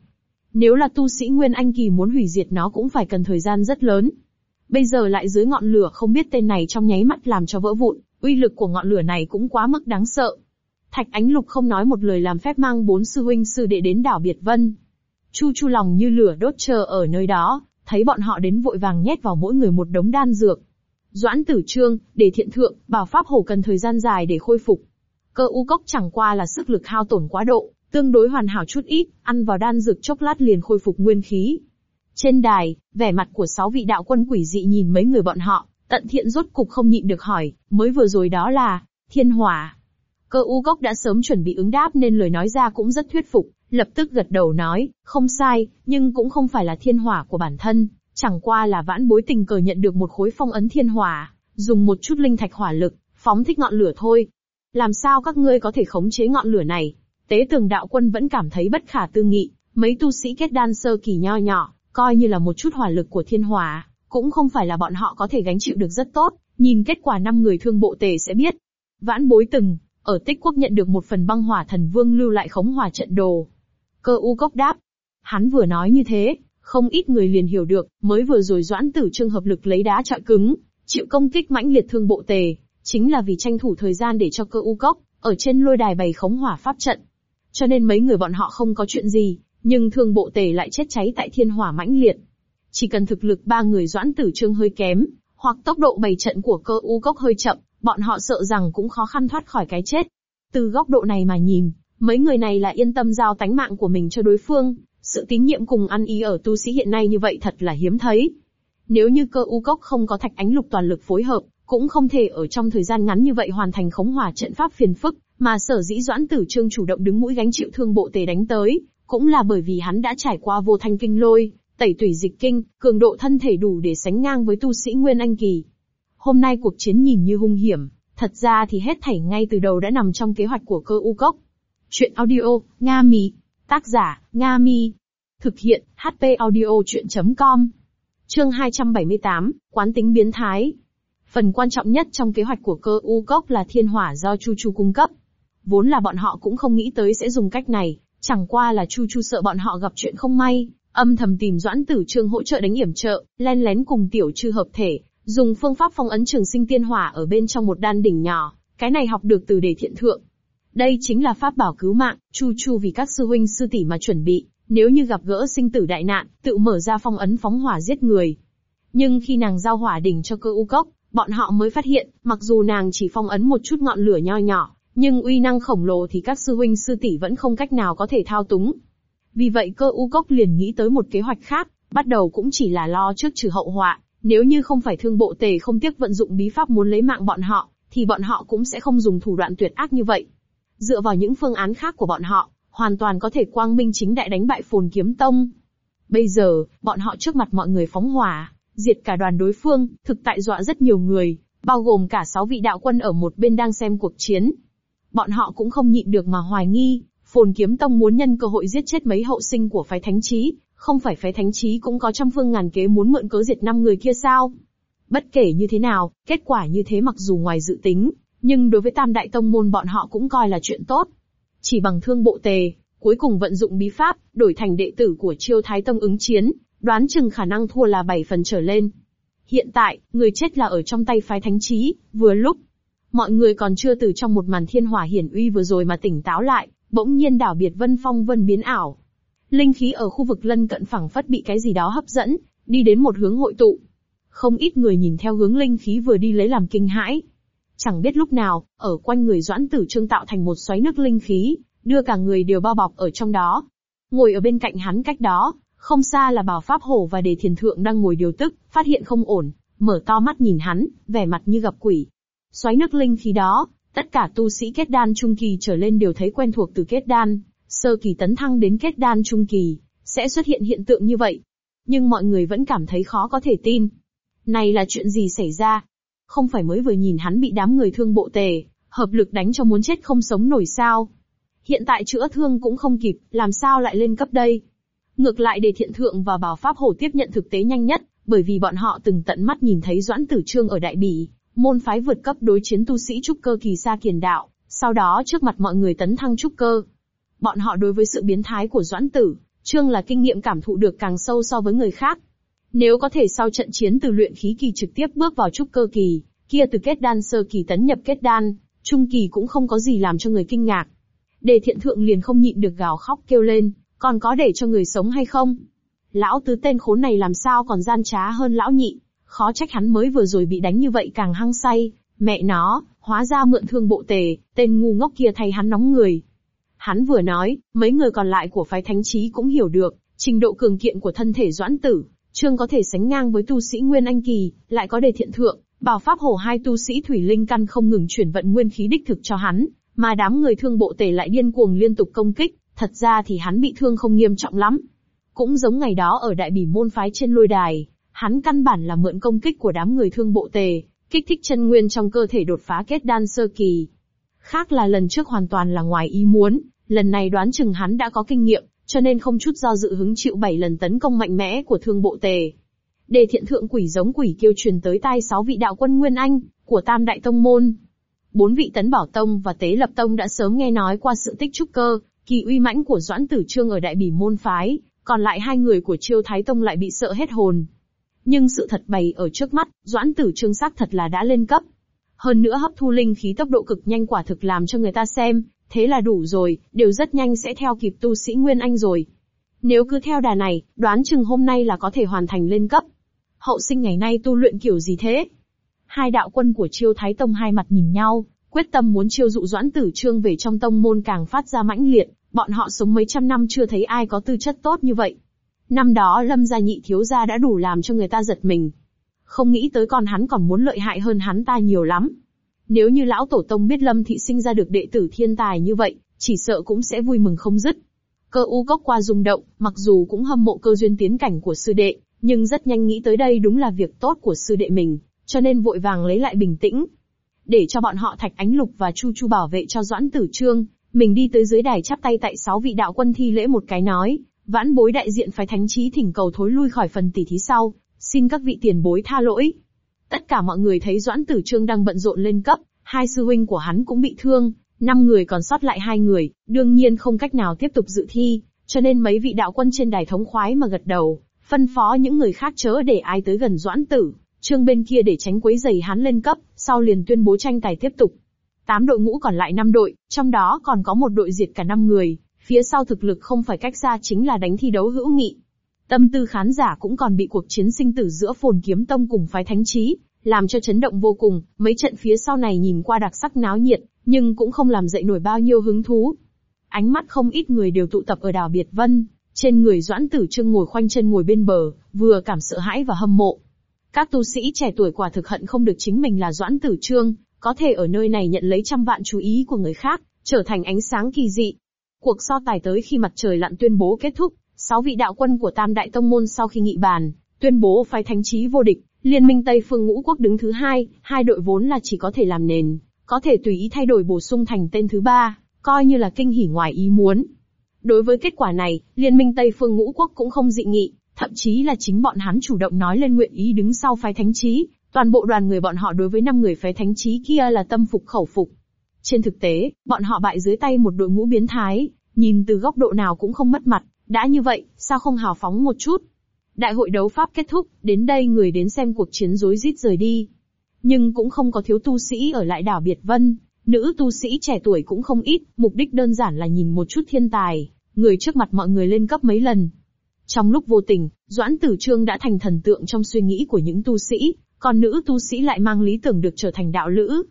Nếu là tu sĩ Nguyên Anh Kỳ muốn hủy diệt nó cũng phải cần thời gian rất lớn. Bây giờ lại dưới ngọn lửa không biết tên này trong nháy mắt làm cho vỡ vụn, uy lực của ngọn lửa này cũng quá mức đáng sợ. Thạch Ánh Lục không nói một lời làm phép mang bốn sư huynh sư đệ đến đảo Biệt Vân. Chu Chu lòng như lửa đốt chờ ở nơi đó, thấy bọn họ đến vội vàng nhét vào mỗi người một đống đan dược. Doãn Tử Trương, để thiện thượng, bảo pháp hổ cần thời gian dài để khôi phục. Cơ u cốc chẳng qua là sức lực hao tổn quá độ, tương đối hoàn hảo chút ít, ăn vào đan dược chốc lát liền khôi phục nguyên khí. Trên đài, vẻ mặt của sáu vị đạo quân quỷ dị nhìn mấy người bọn họ, tận thiện rốt cục không nhịn được hỏi, mới vừa rồi đó là, thiên hỏa. Cơ u gốc đã sớm chuẩn bị ứng đáp nên lời nói ra cũng rất thuyết phục, lập tức gật đầu nói, không sai, nhưng cũng không phải là thiên hỏa của bản thân, chẳng qua là vãn bối tình cờ nhận được một khối phong ấn thiên hỏa, dùng một chút linh thạch hỏa lực, phóng thích ngọn lửa thôi. Làm sao các ngươi có thể khống chế ngọn lửa này? Tế tường đạo quân vẫn cảm thấy bất khả tư nghị, mấy tu sĩ kết đan sơ kỳ nho nhỏ, coi như là một chút hỏa lực của thiên hỏa, cũng không phải là bọn họ có thể gánh chịu được rất tốt, nhìn kết quả năm người thương bộ tề sẽ biết. Vãn bối từng, ở tích quốc nhận được một phần băng hỏa thần vương lưu lại khống hỏa trận đồ. Cơ u cốc đáp. Hắn vừa nói như thế, không ít người liền hiểu được, mới vừa rồi doãn tử trương hợp lực lấy đá trọi cứng, chịu công kích mãnh liệt thương bộ tề, chính là vì tranh thủ thời gian để cho cơ u cốc, ở trên lôi đài bày khống hỏa pháp trận. Cho nên mấy người bọn họ không có chuyện gì, nhưng thương bộ tề lại chết cháy tại thiên hỏa mãnh liệt. Chỉ cần thực lực ba người doãn tử trương hơi kém, hoặc tốc độ bày trận của cơ u cốc hơi chậm, bọn họ sợ rằng cũng khó khăn thoát khỏi cái chết. Từ góc độ này mà nhìn, mấy người này là yên tâm giao tánh mạng của mình cho đối phương, sự tín nhiệm cùng ăn ý ở tu sĩ hiện nay như vậy thật là hiếm thấy. Nếu như cơ u cốc không có thạch ánh lục toàn lực phối hợp, cũng không thể ở trong thời gian ngắn như vậy hoàn thành khống hỏa trận pháp phiền phức, mà sở dĩ doãn tử trương chủ động đứng mũi gánh chịu thương bộ tề đánh tới, cũng là bởi vì hắn đã trải qua vô thanh kinh lôi, tẩy tủy dịch kinh, cường độ thân thể đủ để sánh ngang với tu sĩ Nguyên Anh Kỳ. Hôm nay cuộc chiến nhìn như hung hiểm, thật ra thì hết thảy ngay từ đầu đã nằm trong kế hoạch của cơ u cốc. Chuyện audio, Nga Mi. Tác giả, Nga Mi. Thực hiện, HP audio chuyện.com. Chương 278, Quán tính biến thái. Phần quan trọng nhất trong kế hoạch của cơ u cốc là thiên hỏa do Chu Chu cung cấp. Vốn là bọn họ cũng không nghĩ tới sẽ dùng cách này, chẳng qua là Chu Chu sợ bọn họ gặp chuyện không may, âm thầm tìm Doãn Tử Trương hỗ trợ đánh yểm trợ, len lén cùng tiểu trư hợp thể, dùng phương pháp phong ấn trường sinh tiên hỏa ở bên trong một đan đỉnh nhỏ, cái này học được từ đề thiện thượng. Đây chính là pháp bảo cứu mạng, Chu Chu vì các sư huynh sư tỷ mà chuẩn bị, nếu như gặp gỡ sinh tử đại nạn, tự mở ra phong ấn phóng hỏa giết người. Nhưng khi nàng giao hỏa đỉnh cho cơ u cốc, bọn họ mới phát hiện, mặc dù nàng chỉ phong ấn một chút ngọn lửa nho nhỏ, nhưng uy năng khổng lồ thì các sư huynh sư tỷ vẫn không cách nào có thể thao túng. Vì vậy cơ u cốc liền nghĩ tới một kế hoạch khác, bắt đầu cũng chỉ là lo trước trừ hậu họa, nếu như không phải thương bộ tề không tiếc vận dụng bí pháp muốn lấy mạng bọn họ, thì bọn họ cũng sẽ không dùng thủ đoạn tuyệt ác như vậy. Dựa vào những phương án khác của bọn họ, hoàn toàn có thể quang minh chính đại đánh bại phồn kiếm tông. Bây giờ, bọn họ trước mặt mọi người phóng hỏa, diệt cả đoàn đối phương, thực tại dọa rất nhiều người, bao gồm cả sáu vị đạo quân ở một bên đang xem cuộc chiến. Bọn họ cũng không nhịn được mà hoài nghi, phồn kiếm tông muốn nhân cơ hội giết chết mấy hậu sinh của phái thánh trí, không phải phái thánh trí cũng có trăm phương ngàn kế muốn mượn cớ diệt năm người kia sao? Bất kể như thế nào, kết quả như thế mặc dù ngoài dự tính, nhưng đối với tam đại tông môn bọn họ cũng coi là chuyện tốt. Chỉ bằng thương bộ tề, cuối cùng vận dụng bí pháp, đổi thành đệ tử của chiêu thái tông ứng chiến, đoán chừng khả năng thua là 7 phần trở lên. Hiện tại, người chết là ở trong tay phái thánh trí, vừa lúc. Mọi người còn chưa từ trong một màn thiên hỏa hiển uy vừa rồi mà tỉnh táo lại, bỗng nhiên đảo biệt vân phong vân biến ảo. Linh khí ở khu vực lân cận phẳng phất bị cái gì đó hấp dẫn, đi đến một hướng hội tụ. Không ít người nhìn theo hướng linh khí vừa đi lấy làm kinh hãi. Chẳng biết lúc nào, ở quanh người doãn tử trương tạo thành một xoáy nước linh khí, đưa cả người đều bao bọc ở trong đó. Ngồi ở bên cạnh hắn cách đó, không xa là bảo pháp hổ và đề thiền thượng đang ngồi điều tức, phát hiện không ổn, mở to mắt nhìn hắn, vẻ mặt như gặp quỷ. Xoáy nước linh khí đó, tất cả tu sĩ kết đan trung kỳ trở lên đều thấy quen thuộc từ kết đan, sơ kỳ tấn thăng đến kết đan trung kỳ, sẽ xuất hiện hiện tượng như vậy. Nhưng mọi người vẫn cảm thấy khó có thể tin. Này là chuyện gì xảy ra? Không phải mới vừa nhìn hắn bị đám người thương bộ tề, hợp lực đánh cho muốn chết không sống nổi sao? Hiện tại chữa thương cũng không kịp, làm sao lại lên cấp đây? Ngược lại để thiện thượng và bảo pháp hổ tiếp nhận thực tế nhanh nhất, bởi vì bọn họ từng tận mắt nhìn thấy Doãn Tử Trương ở Đại Bỉ, môn phái vượt cấp đối chiến tu sĩ trúc cơ kỳ xa kiền đạo, sau đó trước mặt mọi người tấn thăng trúc cơ. Bọn họ đối với sự biến thái của Doãn Tử, Trương là kinh nghiệm cảm thụ được càng sâu so với người khác. Nếu có thể sau trận chiến từ luyện khí kỳ trực tiếp bước vào trúc cơ kỳ, kia từ kết đan sơ kỳ tấn nhập kết đan, trung kỳ cũng không có gì làm cho người kinh ngạc. Đề thiện thượng liền không nhịn được gào khóc kêu lên, còn có để cho người sống hay không? Lão tứ tên khốn này làm sao còn gian trá hơn lão nhị, khó trách hắn mới vừa rồi bị đánh như vậy càng hăng say, mẹ nó, hóa ra mượn thương bộ tề, tên ngu ngốc kia thay hắn nóng người. Hắn vừa nói, mấy người còn lại của phái thánh trí cũng hiểu được, trình độ cường kiện của thân thể doãn tử, trương có thể sánh ngang với tu sĩ Nguyên Anh Kỳ, lại có đề thiện thượng, bảo pháp hổ hai tu sĩ thủy linh căn không ngừng chuyển vận nguyên khí đích thực cho hắn, mà đám người thương bộ tề lại điên cuồng liên tục công kích, thật ra thì hắn bị thương không nghiêm trọng lắm. Cũng giống ngày đó ở đại bỉ môn phái trên lôi đài, hắn căn bản là mượn công kích của đám người thương bộ tề, kích thích chân nguyên trong cơ thể đột phá kết đan sơ kỳ. Khác là lần trước hoàn toàn là ngoài ý muốn, lần này đoán chừng hắn đã có kinh nghiệm, cho nên không chút do dự hứng chịu bảy lần tấn công mạnh mẽ của thương bộ tề. Đề thiện thượng quỷ giống quỷ kêu truyền tới tai sáu vị đạo quân Nguyên Anh, của Tam Đại Tông Môn. Bốn vị tấn bảo tông và tế lập tông đã sớm nghe nói qua sự tích trúc cơ, kỳ uy mãnh của Doãn Tử Trương ở Đại Bỉ môn phái, còn lại hai người của Chiêu Thái Tông lại bị sợ hết hồn. Nhưng sự thật bày ở trước mắt, Doãn Tử Trương xác thật là đã lên cấp. Hơn nữa hấp thu linh khí tốc độ cực nhanh quả thực làm cho người ta xem, thế là đủ rồi, đều rất nhanh sẽ theo kịp tu sĩ Nguyên Anh rồi. Nếu cứ theo đà này, đoán chừng hôm nay là có thể hoàn thành lên cấp. Hậu sinh ngày nay tu luyện kiểu gì thế? Hai đạo quân của Chiêu Thái Tông hai mặt nhìn nhau, quyết tâm muốn chiêu dụ Doãn Tử Trương về trong tông môn càng phát ra mãnh liệt, bọn họ sống mấy trăm năm chưa thấy ai có tư chất tốt như vậy. Năm đó Lâm gia nhị thiếu gia đã đủ làm cho người ta giật mình. Không nghĩ tới con hắn còn muốn lợi hại hơn hắn ta nhiều lắm. Nếu như lão tổ tông biết Lâm thị sinh ra được đệ tử thiên tài như vậy, chỉ sợ cũng sẽ vui mừng không dứt. Cơ u cốc qua rung động, mặc dù cũng hâm mộ cơ duyên tiến cảnh của sư đệ, nhưng rất nhanh nghĩ tới đây đúng là việc tốt của sư đệ mình, cho nên vội vàng lấy lại bình tĩnh. Để cho bọn họ Thạch Ánh Lục và Chu Chu bảo vệ cho Doãn Tử Trương, Mình đi tới dưới đài chắp tay tại sáu vị đạo quân thi lễ một cái nói, vãn bối đại diện phái thánh trí thỉnh cầu thối lui khỏi phần tỷ thí sau, xin các vị tiền bối tha lỗi. Tất cả mọi người thấy Doãn Tử Trương đang bận rộn lên cấp, hai sư huynh của hắn cũng bị thương, năm người còn sót lại hai người, đương nhiên không cách nào tiếp tục dự thi, cho nên mấy vị đạo quân trên đài thống khoái mà gật đầu, phân phó những người khác chớ để ai tới gần Doãn Tử, Trương bên kia để tránh quấy giày hắn lên cấp, sau liền tuyên bố tranh tài tiếp tục. Tám đội ngũ còn lại năm đội, trong đó còn có một đội diệt cả năm người, phía sau thực lực không phải cách xa chính là đánh thi đấu hữu nghị. Tâm tư khán giả cũng còn bị cuộc chiến sinh tử giữa phồn kiếm tông cùng phái thánh trí, làm cho chấn động vô cùng, mấy trận phía sau này nhìn qua đặc sắc náo nhiệt, nhưng cũng không làm dậy nổi bao nhiêu hứng thú. Ánh mắt không ít người đều tụ tập ở đảo Biệt Vân, trên người Doãn Tử Trương ngồi khoanh chân ngồi bên bờ, vừa cảm sợ hãi và hâm mộ. Các tu sĩ trẻ tuổi quả thực hận không được chính mình là Doãn Tử Trương, có thể ở nơi này nhận lấy trăm vạn chú ý của người khác, trở thành ánh sáng kỳ dị. Cuộc so tài tới khi mặt trời lặn tuyên bố kết thúc, sáu vị đạo quân của Tam Đại Tông Môn sau khi nghị bàn, tuyên bố phái thánh trí vô địch, Liên minh Tây Phương Ngũ Quốc đứng thứ hai, hai đội vốn là chỉ có thể làm nền, có thể tùy ý thay đổi bổ sung thành tên thứ ba, coi như là kinh hỉ ngoài ý muốn. Đối với kết quả này, Liên minh Tây Phương Ngũ Quốc cũng không dị nghị, thậm chí là chính bọn hắn chủ động nói lên nguyện ý đứng sau phái thánh trí, toàn bộ đoàn người bọn họ đối với năm người phái thánh trí kia là tâm phục khẩu phục. Trên thực tế, bọn họ bại dưới tay một đội ngũ biến thái, nhìn từ góc độ nào cũng không mất mặt, đã như vậy, sao không hào phóng một chút? Đại hội đấu pháp kết thúc, đến đây người đến xem cuộc chiến rối rít rời đi. Nhưng cũng không có thiếu tu sĩ ở lại đảo Biệt Vân, nữ tu sĩ trẻ tuổi cũng không ít, mục đích đơn giản là nhìn một chút thiên tài, người trước mặt mọi người lên cấp mấy lần. Trong lúc vô tình, Doãn Tử Trương đã thành thần tượng trong suy nghĩ của những tu sĩ, còn nữ tu sĩ lại mang lý tưởng được trở thành đạo lữ.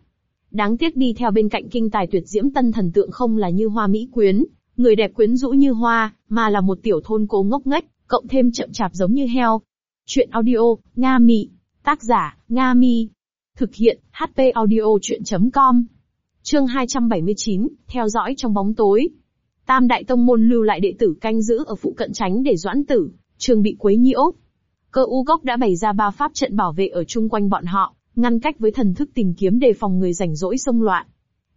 Đáng tiếc đi theo bên cạnh kinh tài tuyệt diễm tân thần tượng không là như hoa mỹ quyến, người đẹp quyến rũ như hoa, mà là một tiểu thôn cố ngốc nghếch, cộng thêm chậm chạp giống như heo. Chuyện audio, Nga Mị. Tác giả, Nga Mi. Thực hiện, HP audio chuyện.com. Chương 279, theo dõi trong bóng tối. Tam đại tông môn lưu lại đệ tử canh giữ ở phụ cận tránh để doãn tử, trường bị quấy nhiễu. Cơ u gốc đã bày ra ba pháp trận bảo vệ ở chung quanh bọn họ, ngăn cách với thần thức tìm kiếm đề phòng người rảnh rỗi xông loạn.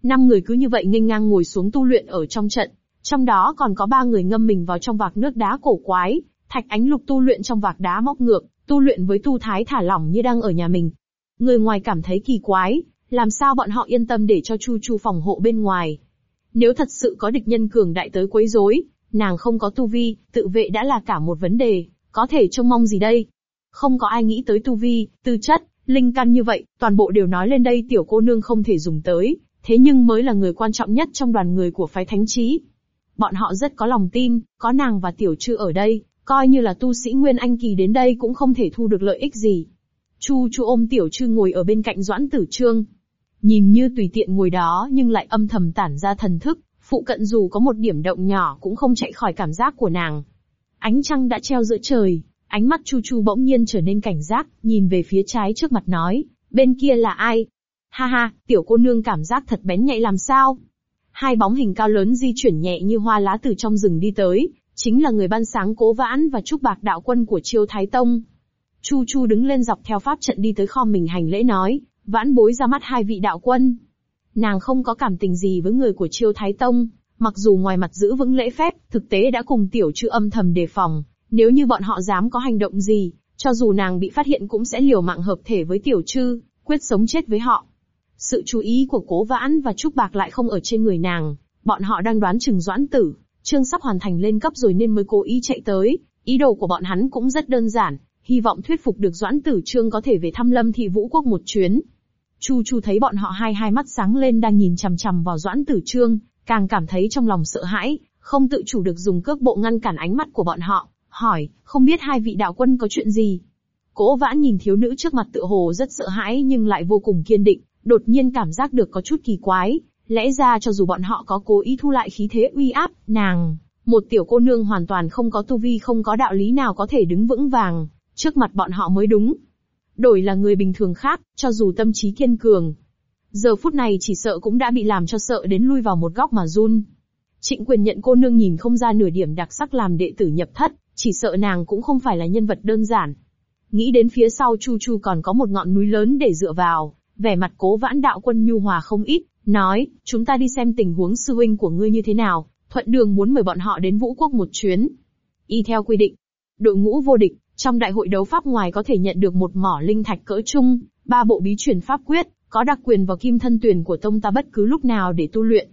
Năm người cứ như vậy nghênh ngang ngồi xuống tu luyện ở trong trận, trong đó còn có ba người ngâm mình vào trong vạc nước đá cổ quái, Thạch Ánh Lục tu luyện trong vạc đá móc ngược, tu luyện với tu thái thả lỏng như đang ở nhà mình. Người ngoài cảm thấy kỳ quái, làm sao bọn họ yên tâm để cho Chu Chu phòng hộ bên ngoài. Nếu thật sự có địch nhân cường đại tới quấy rối, nàng không có tu vi, tự vệ đã là cả một vấn đề, có thể trông mong gì đây? Không có ai nghĩ tới tu vi, tư chất, linh căn như vậy, toàn bộ đều nói lên đây tiểu cô nương không thể dùng tới, thế nhưng mới là người quan trọng nhất trong đoàn người của phái thánh trí. Bọn họ rất có lòng tin, có nàng và tiểu trư ở đây, Coi như là tu sĩ Nguyên Anh Kỳ đến đây cũng không thể thu được lợi ích gì. Chu Chu ôm Tiểu Trư ngồi ở bên cạnh Doãn Tử Trương. Nhìn như tùy tiện ngồi đó nhưng lại âm thầm tản ra thần thức, phụ cận dù có một điểm động nhỏ cũng không chạy khỏi cảm giác của nàng. Ánh trăng đã treo giữa trời, ánh mắt Chu Chu bỗng nhiên trở nên cảnh giác, nhìn về phía trái trước mặt nói, bên kia là ai? Ha ha, tiểu cô nương cảm giác thật bén nhạy làm sao? Hai bóng hình cao lớn di chuyển nhẹ như hoa lá từ trong rừng đi tới, chính là người ban sáng cố vãn và trúc bạc đạo quân của chiêu thái tông. Chu Chu đứng lên dọc theo pháp trận đi tới kho mình hành lễ nói, vãn bối ra mắt hai vị đạo quân. Nàng không có cảm tình gì với người của chiêu thái tông, mặc dù ngoài mặt giữ vững lễ phép, thực tế đã cùng tiểu chữ âm thầm đề phòng, nếu như bọn họ dám có hành động gì, cho dù nàng bị phát hiện cũng sẽ liều mạng hợp thể với tiểu chư, quyết sống chết với họ. Sự chú ý của cố vãn và trúc bạc lại không ở trên người nàng, bọn họ đang đoán chừng doãn tử, Trương sắp hoàn thành lên cấp rồi nên mới cố ý chạy tới, ý đồ của bọn hắn cũng rất đơn giản, hy vọng thuyết phục được Doãn Tử Trương có thể về thăm Lâm Thị Vũ Quốc một chuyến. Chu Chu thấy bọn họ hai hai mắt sáng lên đang nhìn chằm chằm vào Doãn Tử Trương, càng cảm thấy trong lòng sợ hãi, không tự chủ được dùng cước bộ ngăn cản ánh mắt của bọn họ, hỏi, không biết hai vị đạo quân có chuyện gì? Cố vãn nhìn thiếu nữ trước mặt tựa hồ rất sợ hãi nhưng lại vô cùng kiên định, đột nhiên cảm giác được có chút kỳ quái, Lẽ ra cho dù bọn họ có cố ý thu lại khí thế uy áp, nàng, một tiểu cô nương hoàn toàn không có tu vi không có đạo lý nào có thể đứng vững vàng, trước mặt bọn họ mới đúng. Đổi là người bình thường khác, cho dù tâm trí kiên cường. Giờ phút này chỉ sợ cũng đã bị làm cho sợ đến lui vào một góc mà run. Trịnh quyền nhận cô nương nhìn không ra nửa điểm đặc sắc làm đệ tử nhập thất, chỉ sợ nàng cũng không phải là nhân vật đơn giản. Nghĩ đến phía sau Chu Chu còn có một ngọn núi lớn để dựa vào, vẻ mặt cố vãn đạo quân nhu hòa không ít, nói, chúng ta đi xem tình huống sư huynh của ngươi như thế nào, thuận đường muốn mời bọn họ đến vũ quốc một chuyến. Y theo quy định, đội ngũ vô địch, trong đại hội đấu pháp ngoài có thể nhận được một mỏ linh thạch cỡ chung, ba bộ bí truyền pháp quyết, có đặc quyền vào kim thân tuyển của tông ta bất cứ lúc nào để tu luyện.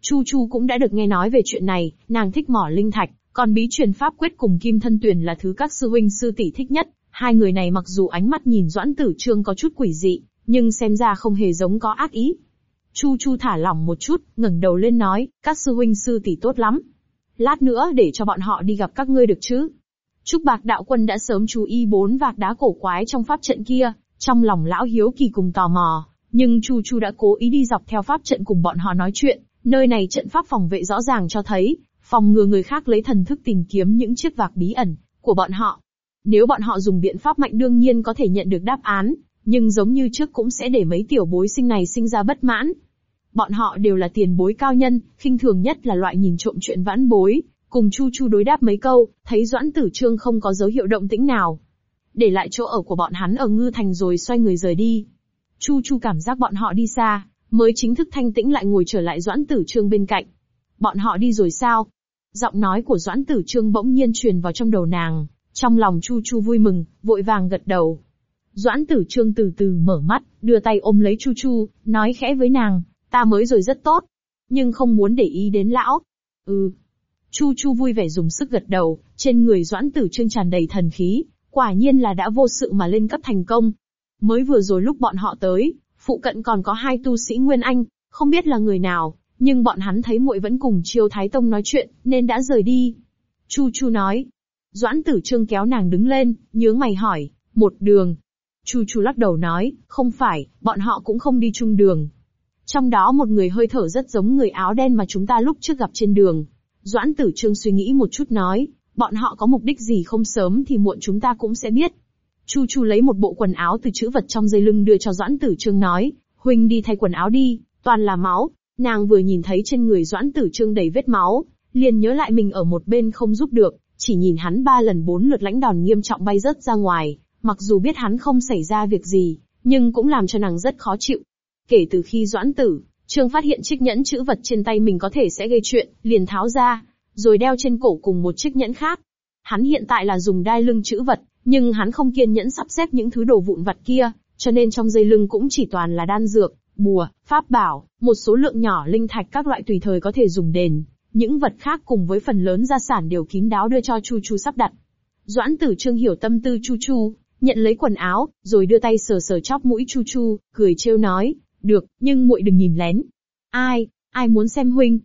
Chu Chu cũng đã được nghe nói về chuyện này, nàng thích mỏ linh thạch, còn bí truyền pháp quyết cùng kim thân tuyển là thứ các sư huynh sư tỷ thích nhất. Hai người này mặc dù ánh mắt nhìn Doãn Tử Trương có chút quỷ dị, nhưng xem ra không hề giống có ác ý. Chu Chu thả lỏng một chút, ngẩng đầu lên nói, các sư huynh sư tỷ tốt lắm. Lát nữa để cho bọn họ đi gặp các ngươi được chứ. Trúc Bạc Đạo Quân đã sớm chú ý bốn vạc đá cổ quái trong pháp trận kia, trong lòng lão hiếu kỳ cùng tò mò, nhưng Chu Chu đã cố ý đi dọc theo pháp trận cùng bọn họ nói chuyện, nơi này trận pháp phòng vệ rõ ràng cho thấy, phòng ngừa người khác lấy thần thức tìm kiếm những chiếc vạc bí ẩn của bọn họ. Nếu bọn họ dùng biện pháp mạnh đương nhiên có thể nhận được đáp án, nhưng giống như trước cũng sẽ để mấy tiểu bối sinh này sinh ra bất mãn. Bọn họ đều là tiền bối cao nhân, khinh thường nhất là loại nhìn trộm chuyện vãn bối, cùng Chu Chu đối đáp mấy câu, thấy Doãn Tử Trương không có dấu hiệu động tĩnh nào. Để lại chỗ ở của bọn hắn ở Ngư Thành rồi xoay người rời đi. Chu Chu cảm giác bọn họ đi xa, mới chính thức thanh tĩnh lại ngồi trở lại Doãn Tử Trương bên cạnh. Bọn họ đi rồi sao? Giọng nói của Doãn Tử Trương bỗng nhiên truyền vào trong đầu nàng, trong lòng Chu Chu vui mừng, vội vàng gật đầu. Doãn Tử Trương từ từ mở mắt, đưa tay ôm lấy Chu Chu, nói khẽ với nàng, ta mới rồi rất tốt, nhưng không muốn để ý đến lão. Ừ. Chu Chu vui vẻ dùng sức gật đầu, trên người Doãn Tử Trương tràn đầy thần khí, quả nhiên là đã vô sự mà lên cấp thành công. Mới vừa rồi lúc bọn họ tới, phụ cận còn có hai tu sĩ Nguyên Anh, không biết là người nào, nhưng bọn hắn thấy muội vẫn cùng Chiêu Thái Tông nói chuyện, nên đã rời đi. Chu Chu nói. Doãn Tử Trương kéo nàng đứng lên, nhướng mày hỏi, một đường. Chu Chu lắc đầu nói, không phải, bọn họ cũng không đi chung đường. Trong đó một người hơi thở rất giống người áo đen mà chúng ta lúc trước gặp trên đường. Doãn Tử Trương suy nghĩ một chút nói, bọn họ có mục đích gì không sớm thì muộn chúng ta cũng sẽ biết. Chu Chu lấy một bộ quần áo từ chữ vật trong dây lưng đưa cho Doãn Tử Trương nói, huynh đi thay quần áo đi, toàn là máu. Nàng vừa nhìn thấy trên người Doãn Tử Trương đầy vết máu, liền nhớ lại mình ở một bên không giúp được, chỉ nhìn hắn ba lần bốn lượt lãnh đòn nghiêm trọng bay rớt ra ngoài, mặc dù biết hắn không xảy ra việc gì, nhưng cũng làm cho nàng rất khó chịu. Kể từ khi Doãn Tử, Trương phát hiện chiếc nhẫn chữ vật trên tay mình có thể sẽ gây chuyện, liền tháo ra, rồi đeo trên cổ cùng một chiếc nhẫn khác. Hắn hiện tại là dùng đai lưng chữ vật, nhưng hắn không kiên nhẫn sắp xếp những thứ đồ vụn vặt kia, cho nên trong dây lưng cũng chỉ toàn là đan dược, bùa, pháp bảo, một số lượng nhỏ linh thạch các loại tùy thời có thể dùng đền. Những vật khác cùng với phần lớn gia sản đều kín đáo đưa cho Chu Chu sắp đặt. Doãn tử trương hiểu tâm tư Chu Chu, nhận lấy quần áo, rồi đưa tay sờ sờ chóp mũi Chu Chu, cười trêu nói, được, nhưng muội đừng nhìn lén. Ai, ai muốn xem huynh?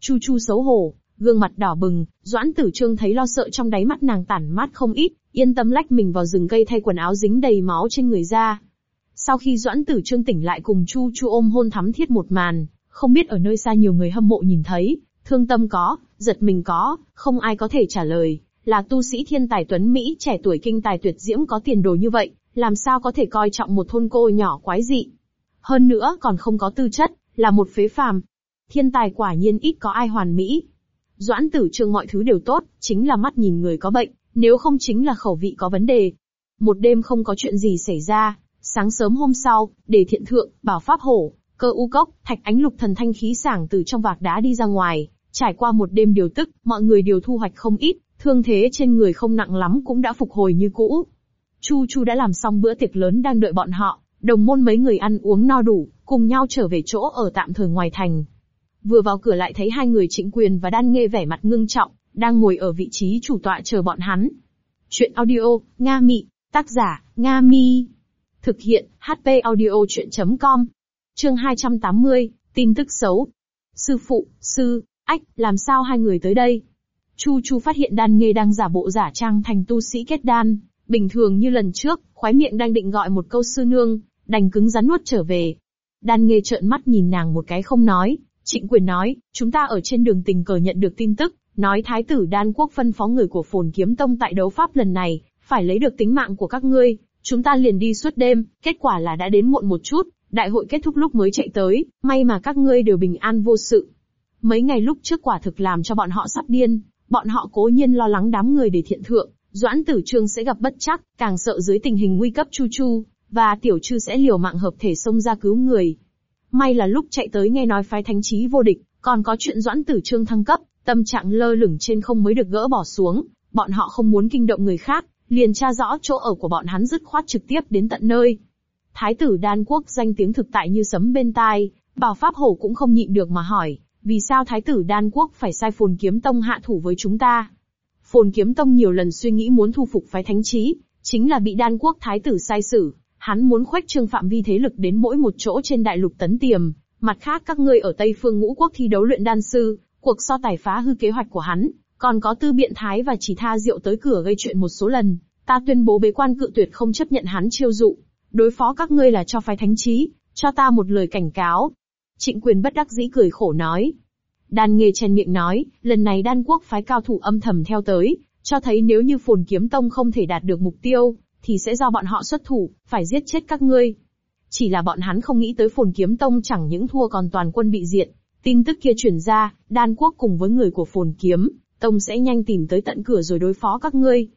Chu Chu xấu hổ, gương mặt đỏ bừng, Doãn Tử Trương thấy lo sợ trong đáy mắt nàng tản mát không ít, yên tâm lách mình vào rừng cây thay quần áo dính đầy máu trên người ra. Sau khi Doãn Tử Trương tỉnh lại cùng Chu Chu ôm hôn thắm thiết một màn, không biết ở nơi xa nhiều người hâm mộ nhìn thấy, thương tâm có, giật mình có, không ai có thể trả lời, là tu sĩ thiên tài tuấn Mỹ trẻ tuổi kinh tài tuyệt diễm có tiền đồ như vậy, làm sao có thể coi trọng một thôn cô nhỏ quái dị. Hơn nữa còn không có tư chất, là một phế phàm. Thiên tài quả nhiên ít có ai hoàn mỹ. Doãn tử trương mọi thứ đều tốt, chính là mắt nhìn người có bệnh, nếu không chính là khẩu vị có vấn đề. Một đêm không có chuyện gì xảy ra, sáng sớm hôm sau, để thiện thượng, bảo pháp hổ, cơ u cốc, thạch ánh lục thần thanh khí sảng từ trong vạc đá đi ra ngoài, trải qua một đêm điều tức, mọi người đều thu hoạch không ít, thương thế trên người không nặng lắm cũng đã phục hồi như cũ. Chu Chu đã làm xong bữa tiệc lớn đang đợi bọn họ, đồng môn mấy người ăn uống no đủ, cùng nhau trở về chỗ ở tạm thời ngoài thành. Vừa vào cửa lại thấy hai người trịnh quyền và đan nghe vẻ mặt ngưng trọng, đang ngồi ở vị trí chủ tọa chờ bọn hắn. Chuyện audio, Nga Mị, tác giả, Nga Mi. Thực hiện, HP audio chuyện.com. Chương 280, tin tức xấu. Sư phụ, sư, ách, làm sao hai người tới đây? Chu Chu phát hiện đan nghê đang giả bộ giả trang thành tu sĩ kết đan, bình thường như lần trước, khoái miệng đang định gọi một câu sư nương, đành cứng rắn nuốt trở về. Đan nghê trợn mắt nhìn nàng một cái không nói, trịnh quyền nói, chúng ta ở trên đường tình cờ nhận được tin tức, nói thái tử đan quốc phân phó người của phồn kiếm tông tại đấu pháp lần này, phải lấy được tính mạng của các ngươi, chúng ta liền đi suốt đêm, kết quả là đã đến muộn một chút, đại hội kết thúc lúc mới chạy tới, may mà các ngươi đều bình an vô sự. Mấy ngày lúc trước quả thực làm cho bọn họ sắp điên, bọn họ cố nhiên lo lắng đám người để thiện thượng, Doãn Tử Trương sẽ gặp bất chắc, càng sợ dưới tình hình nguy cấp Chu Chu, và Tiểu Trư sẽ liều mạng hợp thể xông ra cứu người. May là lúc chạy tới nghe nói phái thánh trí vô địch, còn có chuyện doãn tử trương thăng cấp, tâm trạng lơ lửng trên không mới được gỡ bỏ xuống, bọn họ không muốn kinh động người khác, liền tra rõ chỗ ở của bọn hắn dứt khoát trực tiếp đến tận nơi. Thái tử đan quốc danh tiếng thực tại như sấm bên tai, bảo pháp hổ cũng không nhịn được mà hỏi, vì sao thái tử đan quốc phải sai phồn kiếm tông hạ thủ với chúng ta? Phồn kiếm tông nhiều lần suy nghĩ muốn thu phục phái thánh trí, chính là bị đan quốc thái tử sai xử, hắn muốn khuếch trương phạm vi thế lực đến mỗi một chỗ trên đại lục tấn tiềm, mặt khác các ngươi ở Tây phương ngũ quốc thi đấu luyện đan sư, cuộc so tài phá hư kế hoạch của hắn, còn có tư biện thái và chỉ tha rượu tới cửa gây chuyện một số lần, ta tuyên bố bế quan cự tuyệt không chấp nhận hắn chiêu dụ. Đối phó các ngươi là cho phái thánh trí, cho ta một lời cảnh cáo. Trịnh quyền bất đắc dĩ cười khổ nói. Đan nghề chen miệng nói, lần này đan quốc phái cao thủ âm thầm theo tới, cho thấy nếu như phồn kiếm tông không thể đạt được mục tiêu, thì sẽ do bọn họ xuất thủ, phải giết chết các ngươi. Chỉ là bọn hắn không nghĩ tới phồn kiếm tông chẳng những thua còn toàn quân bị diệt. Tin tức kia truyền ra, đan quốc cùng với người của phồn kiếm, tông sẽ nhanh tìm tới tận cửa rồi đối phó các ngươi.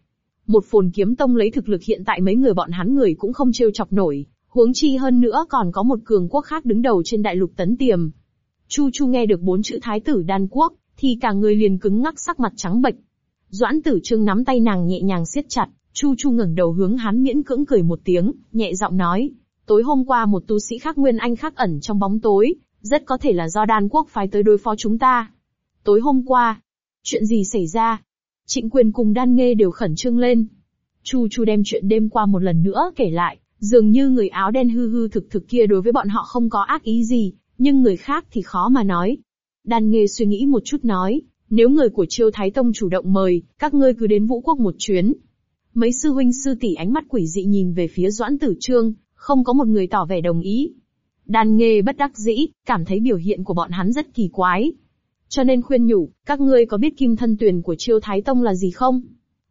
Một phồn kiếm tông lấy thực lực hiện tại mấy người bọn hắn người cũng không trêu chọc nổi, huống chi hơn nữa còn có một cường quốc khác đứng đầu trên đại lục tấn tiềm. Chu Chu nghe được bốn chữ thái tử đan quốc, thì cả người liền cứng ngắc sắc mặt trắng bệch. Doãn tử trương nắm tay nàng nhẹ nhàng siết chặt, Chu Chu ngẩng đầu hướng hắn miễn cưỡng cười một tiếng, nhẹ giọng nói, tối hôm qua một tu sĩ khác Nguyên Anh khác ẩn trong bóng tối, rất có thể là do đan quốc phái tới đối phó chúng ta. Tối hôm qua, chuyện gì xảy ra? Trịnh quyền cùng đan Nghe đều khẩn trương lên. Chu Chu đem chuyện đêm qua một lần nữa kể lại, dường như người áo đen hư hư thực thực kia đối với bọn họ không có ác ý gì, nhưng người khác thì khó mà nói. Đan nghê suy nghĩ một chút nói, nếu người của Chiêu Thái Tông chủ động mời, các ngươi cứ đến Vũ Quốc một chuyến. Mấy sư huynh sư tỷ ánh mắt quỷ dị nhìn về phía Doãn Tử Trương, không có một người tỏ vẻ đồng ý. Đan nghê bất đắc dĩ, cảm thấy biểu hiện của bọn hắn rất kỳ quái. Cho nên khuyên nhủ, các ngươi có biết kim thân tuyển của Chiêu Thái Tông là gì không?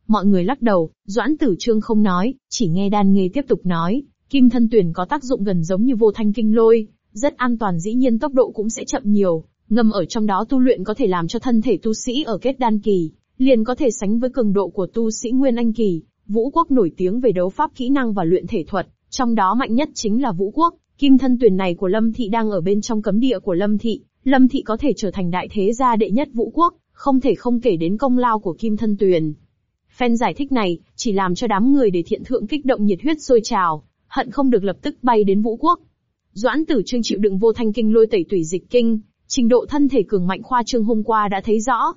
Mọi người lắc đầu, Doãn Tử Trương không nói, chỉ nghe đan nghề tiếp tục nói, kim thân tuyển có tác dụng gần giống như vô thanh kinh lôi, rất an toàn dĩ nhiên tốc độ cũng sẽ chậm nhiều, ngầm ở trong đó tu luyện có thể làm cho thân thể tu sĩ ở kết đan kỳ, liền có thể sánh với cường độ của tu sĩ Nguyên Anh kỳ. Vũ quốc nổi tiếng về đấu pháp kỹ năng và luyện thể thuật, trong đó mạnh nhất chính là Vũ quốc. Kim thân tuyển này của Lâm Thị đang ở bên trong cấm địa của Lâm Thị, Lâm Thị có thể trở thành đại thế gia đệ nhất Vũ quốc, không thể không kể đến công lao của Kim thân tuyển. Phen giải thích này, chỉ làm cho đám người để thiện thượng kích động nhiệt huyết sôi trào, hận không được lập tức bay đến Vũ quốc. Doãn tử trương chịu đựng vô thanh kinh lôi tẩy tủy dịch kinh, trình độ thân thể cường mạnh khoa trương hôm qua đã thấy rõ.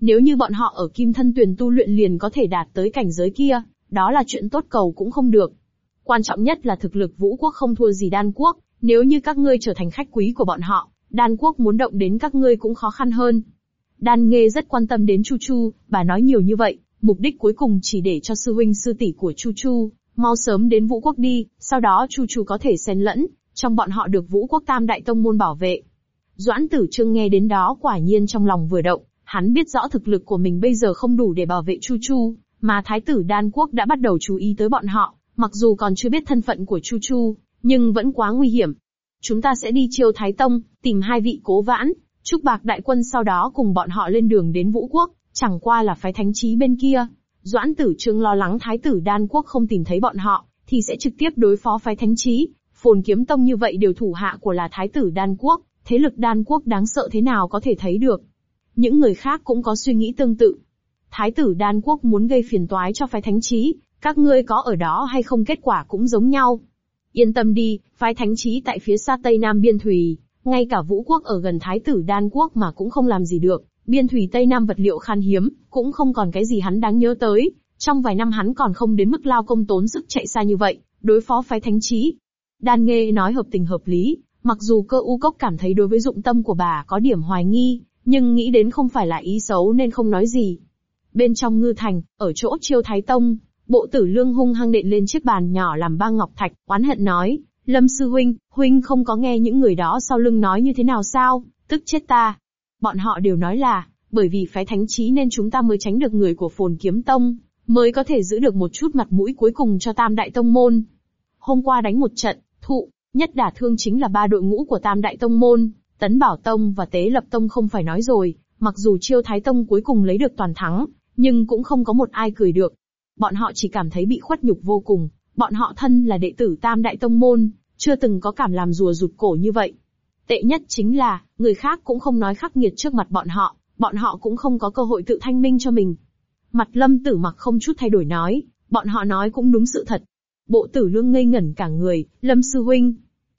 Nếu như bọn họ ở kim thân tuyển tu luyện liền có thể đạt tới cảnh giới kia, đó là chuyện tốt cầu cũng không được. Quan trọng nhất là thực lực vũ quốc không thua gì đan quốc, nếu như các ngươi trở thành khách quý của bọn họ, đan quốc muốn động đến các ngươi cũng khó khăn hơn. Đan Nghê rất quan tâm đến Chu Chu, bà nói nhiều như vậy, mục đích cuối cùng chỉ để cho sư huynh sư tỷ của Chu Chu, mau sớm đến vũ quốc đi, sau đó Chu Chu có thể xen lẫn, trong bọn họ được vũ quốc tam đại tông môn bảo vệ. Doãn tử trương nghe đến đó quả nhiên trong lòng vừa động, hắn biết rõ thực lực của mình bây giờ không đủ để bảo vệ Chu Chu, mà thái tử đan quốc đã bắt đầu chú ý tới bọn họ, mặc dù còn chưa biết thân phận của Chu Chu, nhưng vẫn quá nguy hiểm. Chúng ta sẽ đi chiêu Thái Tông, tìm hai vị cố vãn, Trúc Bạc đại quân sau đó cùng bọn họ lên đường đến Vũ Quốc, chẳng qua là phái thánh trí bên kia. Doãn tử trương lo lắng thái tử đan quốc không tìm thấy bọn họ, thì sẽ trực tiếp đối phó phái thánh trí. Phồn kiếm tông như vậy đều thủ hạ của là thái tử đan quốc, thế lực đan quốc đáng sợ thế nào có thể thấy được. Những người khác cũng có suy nghĩ tương tự. Thái tử đan quốc muốn gây phiền toái cho phái thánh trí, các ngươi có ở đó hay không kết quả cũng giống nhau. Yên tâm đi, phái thánh trí tại phía xa tây nam biên thùy, ngay cả vũ quốc ở gần thái tử đan quốc mà cũng không làm gì được, biên thủy tây nam vật liệu khan hiếm, cũng không còn cái gì hắn đáng nhớ tới, trong vài năm hắn còn không đến mức lao công tốn sức chạy xa như vậy, đối phó phái thánh trí. Đan Nghê nói hợp tình hợp lý, mặc dù cơ u cốc cảm thấy đối với dụng tâm của bà có điểm hoài nghi, nhưng nghĩ đến không phải là ý xấu nên không nói gì. Bên trong ngư thành, ở chỗ chiêu thái tông, bộ tử lương hung hăng nện lên chiếc bàn nhỏ làm ba ngọc thạch, oán hận nói, Lâm sư huynh, huynh không có nghe những người đó sau lưng nói như thế nào sao, tức chết ta. Bọn họ đều nói là, bởi vì phái thánh trí nên chúng ta mới tránh được người của phồn kiếm tông, mới có thể giữ được một chút mặt mũi cuối cùng cho tam đại tông môn. Hôm qua đánh một trận, thụ, nhất đả thương chính là ba đội ngũ của tam đại tông môn, tấn bảo tông và tế lập tông không phải nói rồi, mặc dù chiêu thái tông cuối cùng lấy được toàn thắng, nhưng cũng không có một ai cười được. Bọn họ chỉ cảm thấy bị khuất nhục vô cùng, bọn họ thân là đệ tử tam đại tông môn, chưa từng có cảm làm rùa rụt cổ như vậy. Tệ nhất chính là, người khác cũng không nói khắc nghiệt trước mặt bọn họ, bọn họ cũng không có cơ hội tự thanh minh cho mình. Mặt lâm tử mặc không chút thay đổi nói, bọn họ nói cũng đúng sự thật. Bộ tử lương ngây ngẩn cả người, lâm sư huynh.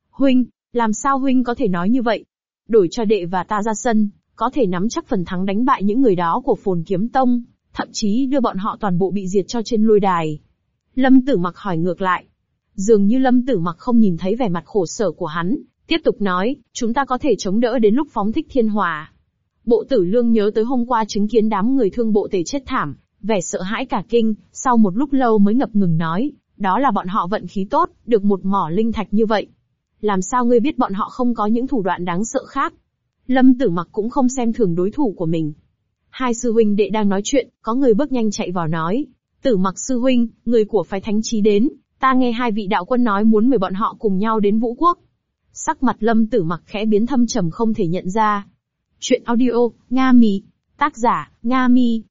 Huynh, làm sao huynh có thể nói như vậy? Đổi cho đệ và ta ra sân, có thể nắm chắc phần thắng đánh bại những người đó của phồn kiếm tông, thậm chí đưa bọn họ toàn bộ bị diệt cho trên lôi đài. Lâm tử mặc hỏi ngược lại. Dường như lâm tử mặc không nhìn thấy vẻ mặt khổ sở của hắn, tiếp tục nói, chúng ta có thể chống đỡ đến lúc phóng thích thiên hòa. Bộ tử lương nhớ tới hôm qua chứng kiến đám người thương bộ tề chết thảm, vẻ sợ hãi cả kinh, sau một lúc lâu mới ngập ngừng nói, đó là bọn họ vận khí tốt, được một mỏ linh thạch như vậy. Làm sao ngươi biết bọn họ không có những thủ đoạn đáng sợ khác? Lâm tử mặc cũng không xem thường đối thủ của mình. Hai sư huynh đệ đang nói chuyện, có người bước nhanh chạy vào nói. Tử mặc sư huynh, người của phái thánh trí đến, ta nghe hai vị đạo quân nói muốn mời bọn họ cùng nhau đến vũ quốc. Sắc mặt lâm tử mặc khẽ biến thâm trầm không thể nhận ra. Chuyện audio, Nga Mi. Tác giả, Nga Mi.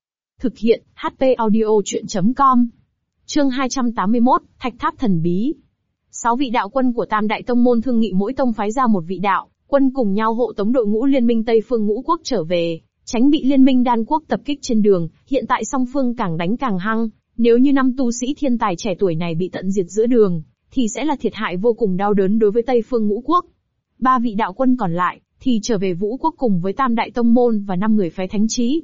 Thực hiện, HP audio chuyện.com. Chương 281, Thạch Tháp Thần Bí. Sáu vị đạo quân của Tam Đại Tông Môn thương nghị mỗi tông phái ra một vị đạo, quân cùng nhau hộ tống đội ngũ liên minh Tây Phương Ngũ Quốc trở về, tránh bị liên minh đan quốc tập kích trên đường, hiện tại song phương càng đánh càng hăng, nếu như năm tu sĩ thiên tài trẻ tuổi này bị tận diệt giữa đường, thì sẽ là thiệt hại vô cùng đau đớn đối với Tây Phương Ngũ Quốc. Ba vị đạo quân còn lại, thì trở về Vũ Quốc cùng với Tam Đại Tông Môn và năm người phái thánh trí.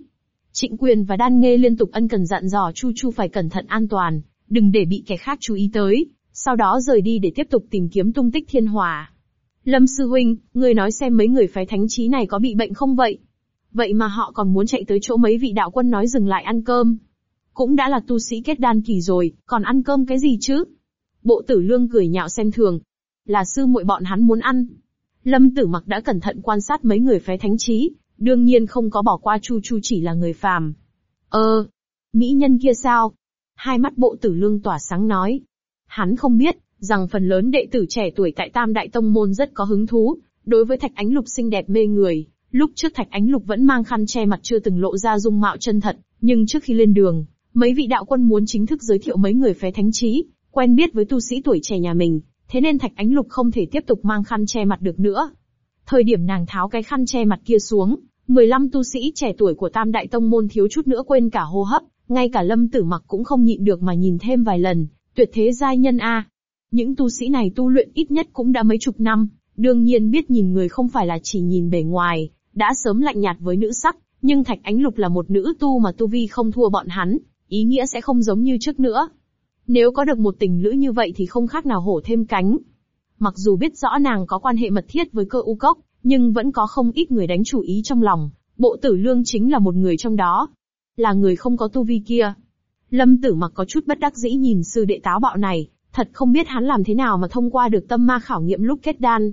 Trịnh Quyền và Đan Nghê liên tục ân cần dặn dò Chu Chu phải cẩn thận an toàn, đừng để bị kẻ khác chú ý tới, sau đó rời đi để tiếp tục tìm kiếm tung tích thiên hòa. Lâm Sư Huynh, người nói xem mấy người phái thánh trí này có bị bệnh không vậy? Vậy mà họ còn muốn chạy tới chỗ mấy vị đạo quân nói dừng lại ăn cơm. Cũng đã là tu sĩ kết đan kỳ rồi, còn ăn cơm cái gì chứ? Bộ tử lương cười nhạo xem thường. Là sư muội bọn hắn muốn ăn. Lâm tử mặc đã cẩn thận quan sát mấy người phái thánh trí, đương nhiên không có bỏ qua Chu Chu chỉ là người phàm. Ờ, mỹ nhân kia sao? Hai mắt bộ tử lương tỏa sáng nói. Hắn không biết, rằng phần lớn đệ tử trẻ tuổi tại Tam Đại Tông Môn rất có hứng thú, đối với Thạch Ánh Lục xinh đẹp mê người. Lúc trước Thạch Ánh Lục vẫn mang khăn che mặt chưa từng lộ ra dung mạo chân thật, nhưng trước khi lên đường, mấy vị đạo quân muốn chính thức giới thiệu mấy người phái thánh trí, quen biết với tu sĩ tuổi trẻ nhà mình, thế nên Thạch Ánh Lục không thể tiếp tục mang khăn che mặt được nữa. Thời điểm nàng tháo cái khăn che mặt kia xuống, 15 tu sĩ trẻ tuổi của Tam Đại Tông Môn thiếu chút nữa quên cả hô hấp, ngay cả Lâm Tử Mặc cũng không nhịn được mà nhìn thêm vài lần, tuyệt thế giai nhân a. Những tu sĩ này tu luyện ít nhất cũng đã mấy chục năm, đương nhiên biết nhìn người không phải là chỉ nhìn bề ngoài, đã sớm lạnh nhạt với nữ sắc, nhưng Thạch Ánh Lục là một nữ tu mà tu vi không thua bọn hắn, ý nghĩa sẽ không giống như trước nữa. Nếu có được một tình lữ như vậy thì không khác nào hổ thêm cánh. Mặc dù biết rõ nàng có quan hệ mật thiết với cơ u cốc, nhưng vẫn có không ít người đánh chủ ý trong lòng, bộ tử lương chính là một người trong đó. Là người không có tu vi kia. Lâm tử mặc có chút bất đắc dĩ nhìn sư đệ táo bạo này, thật không biết hắn làm thế nào mà thông qua được tâm ma khảo nghiệm lúc kết đan.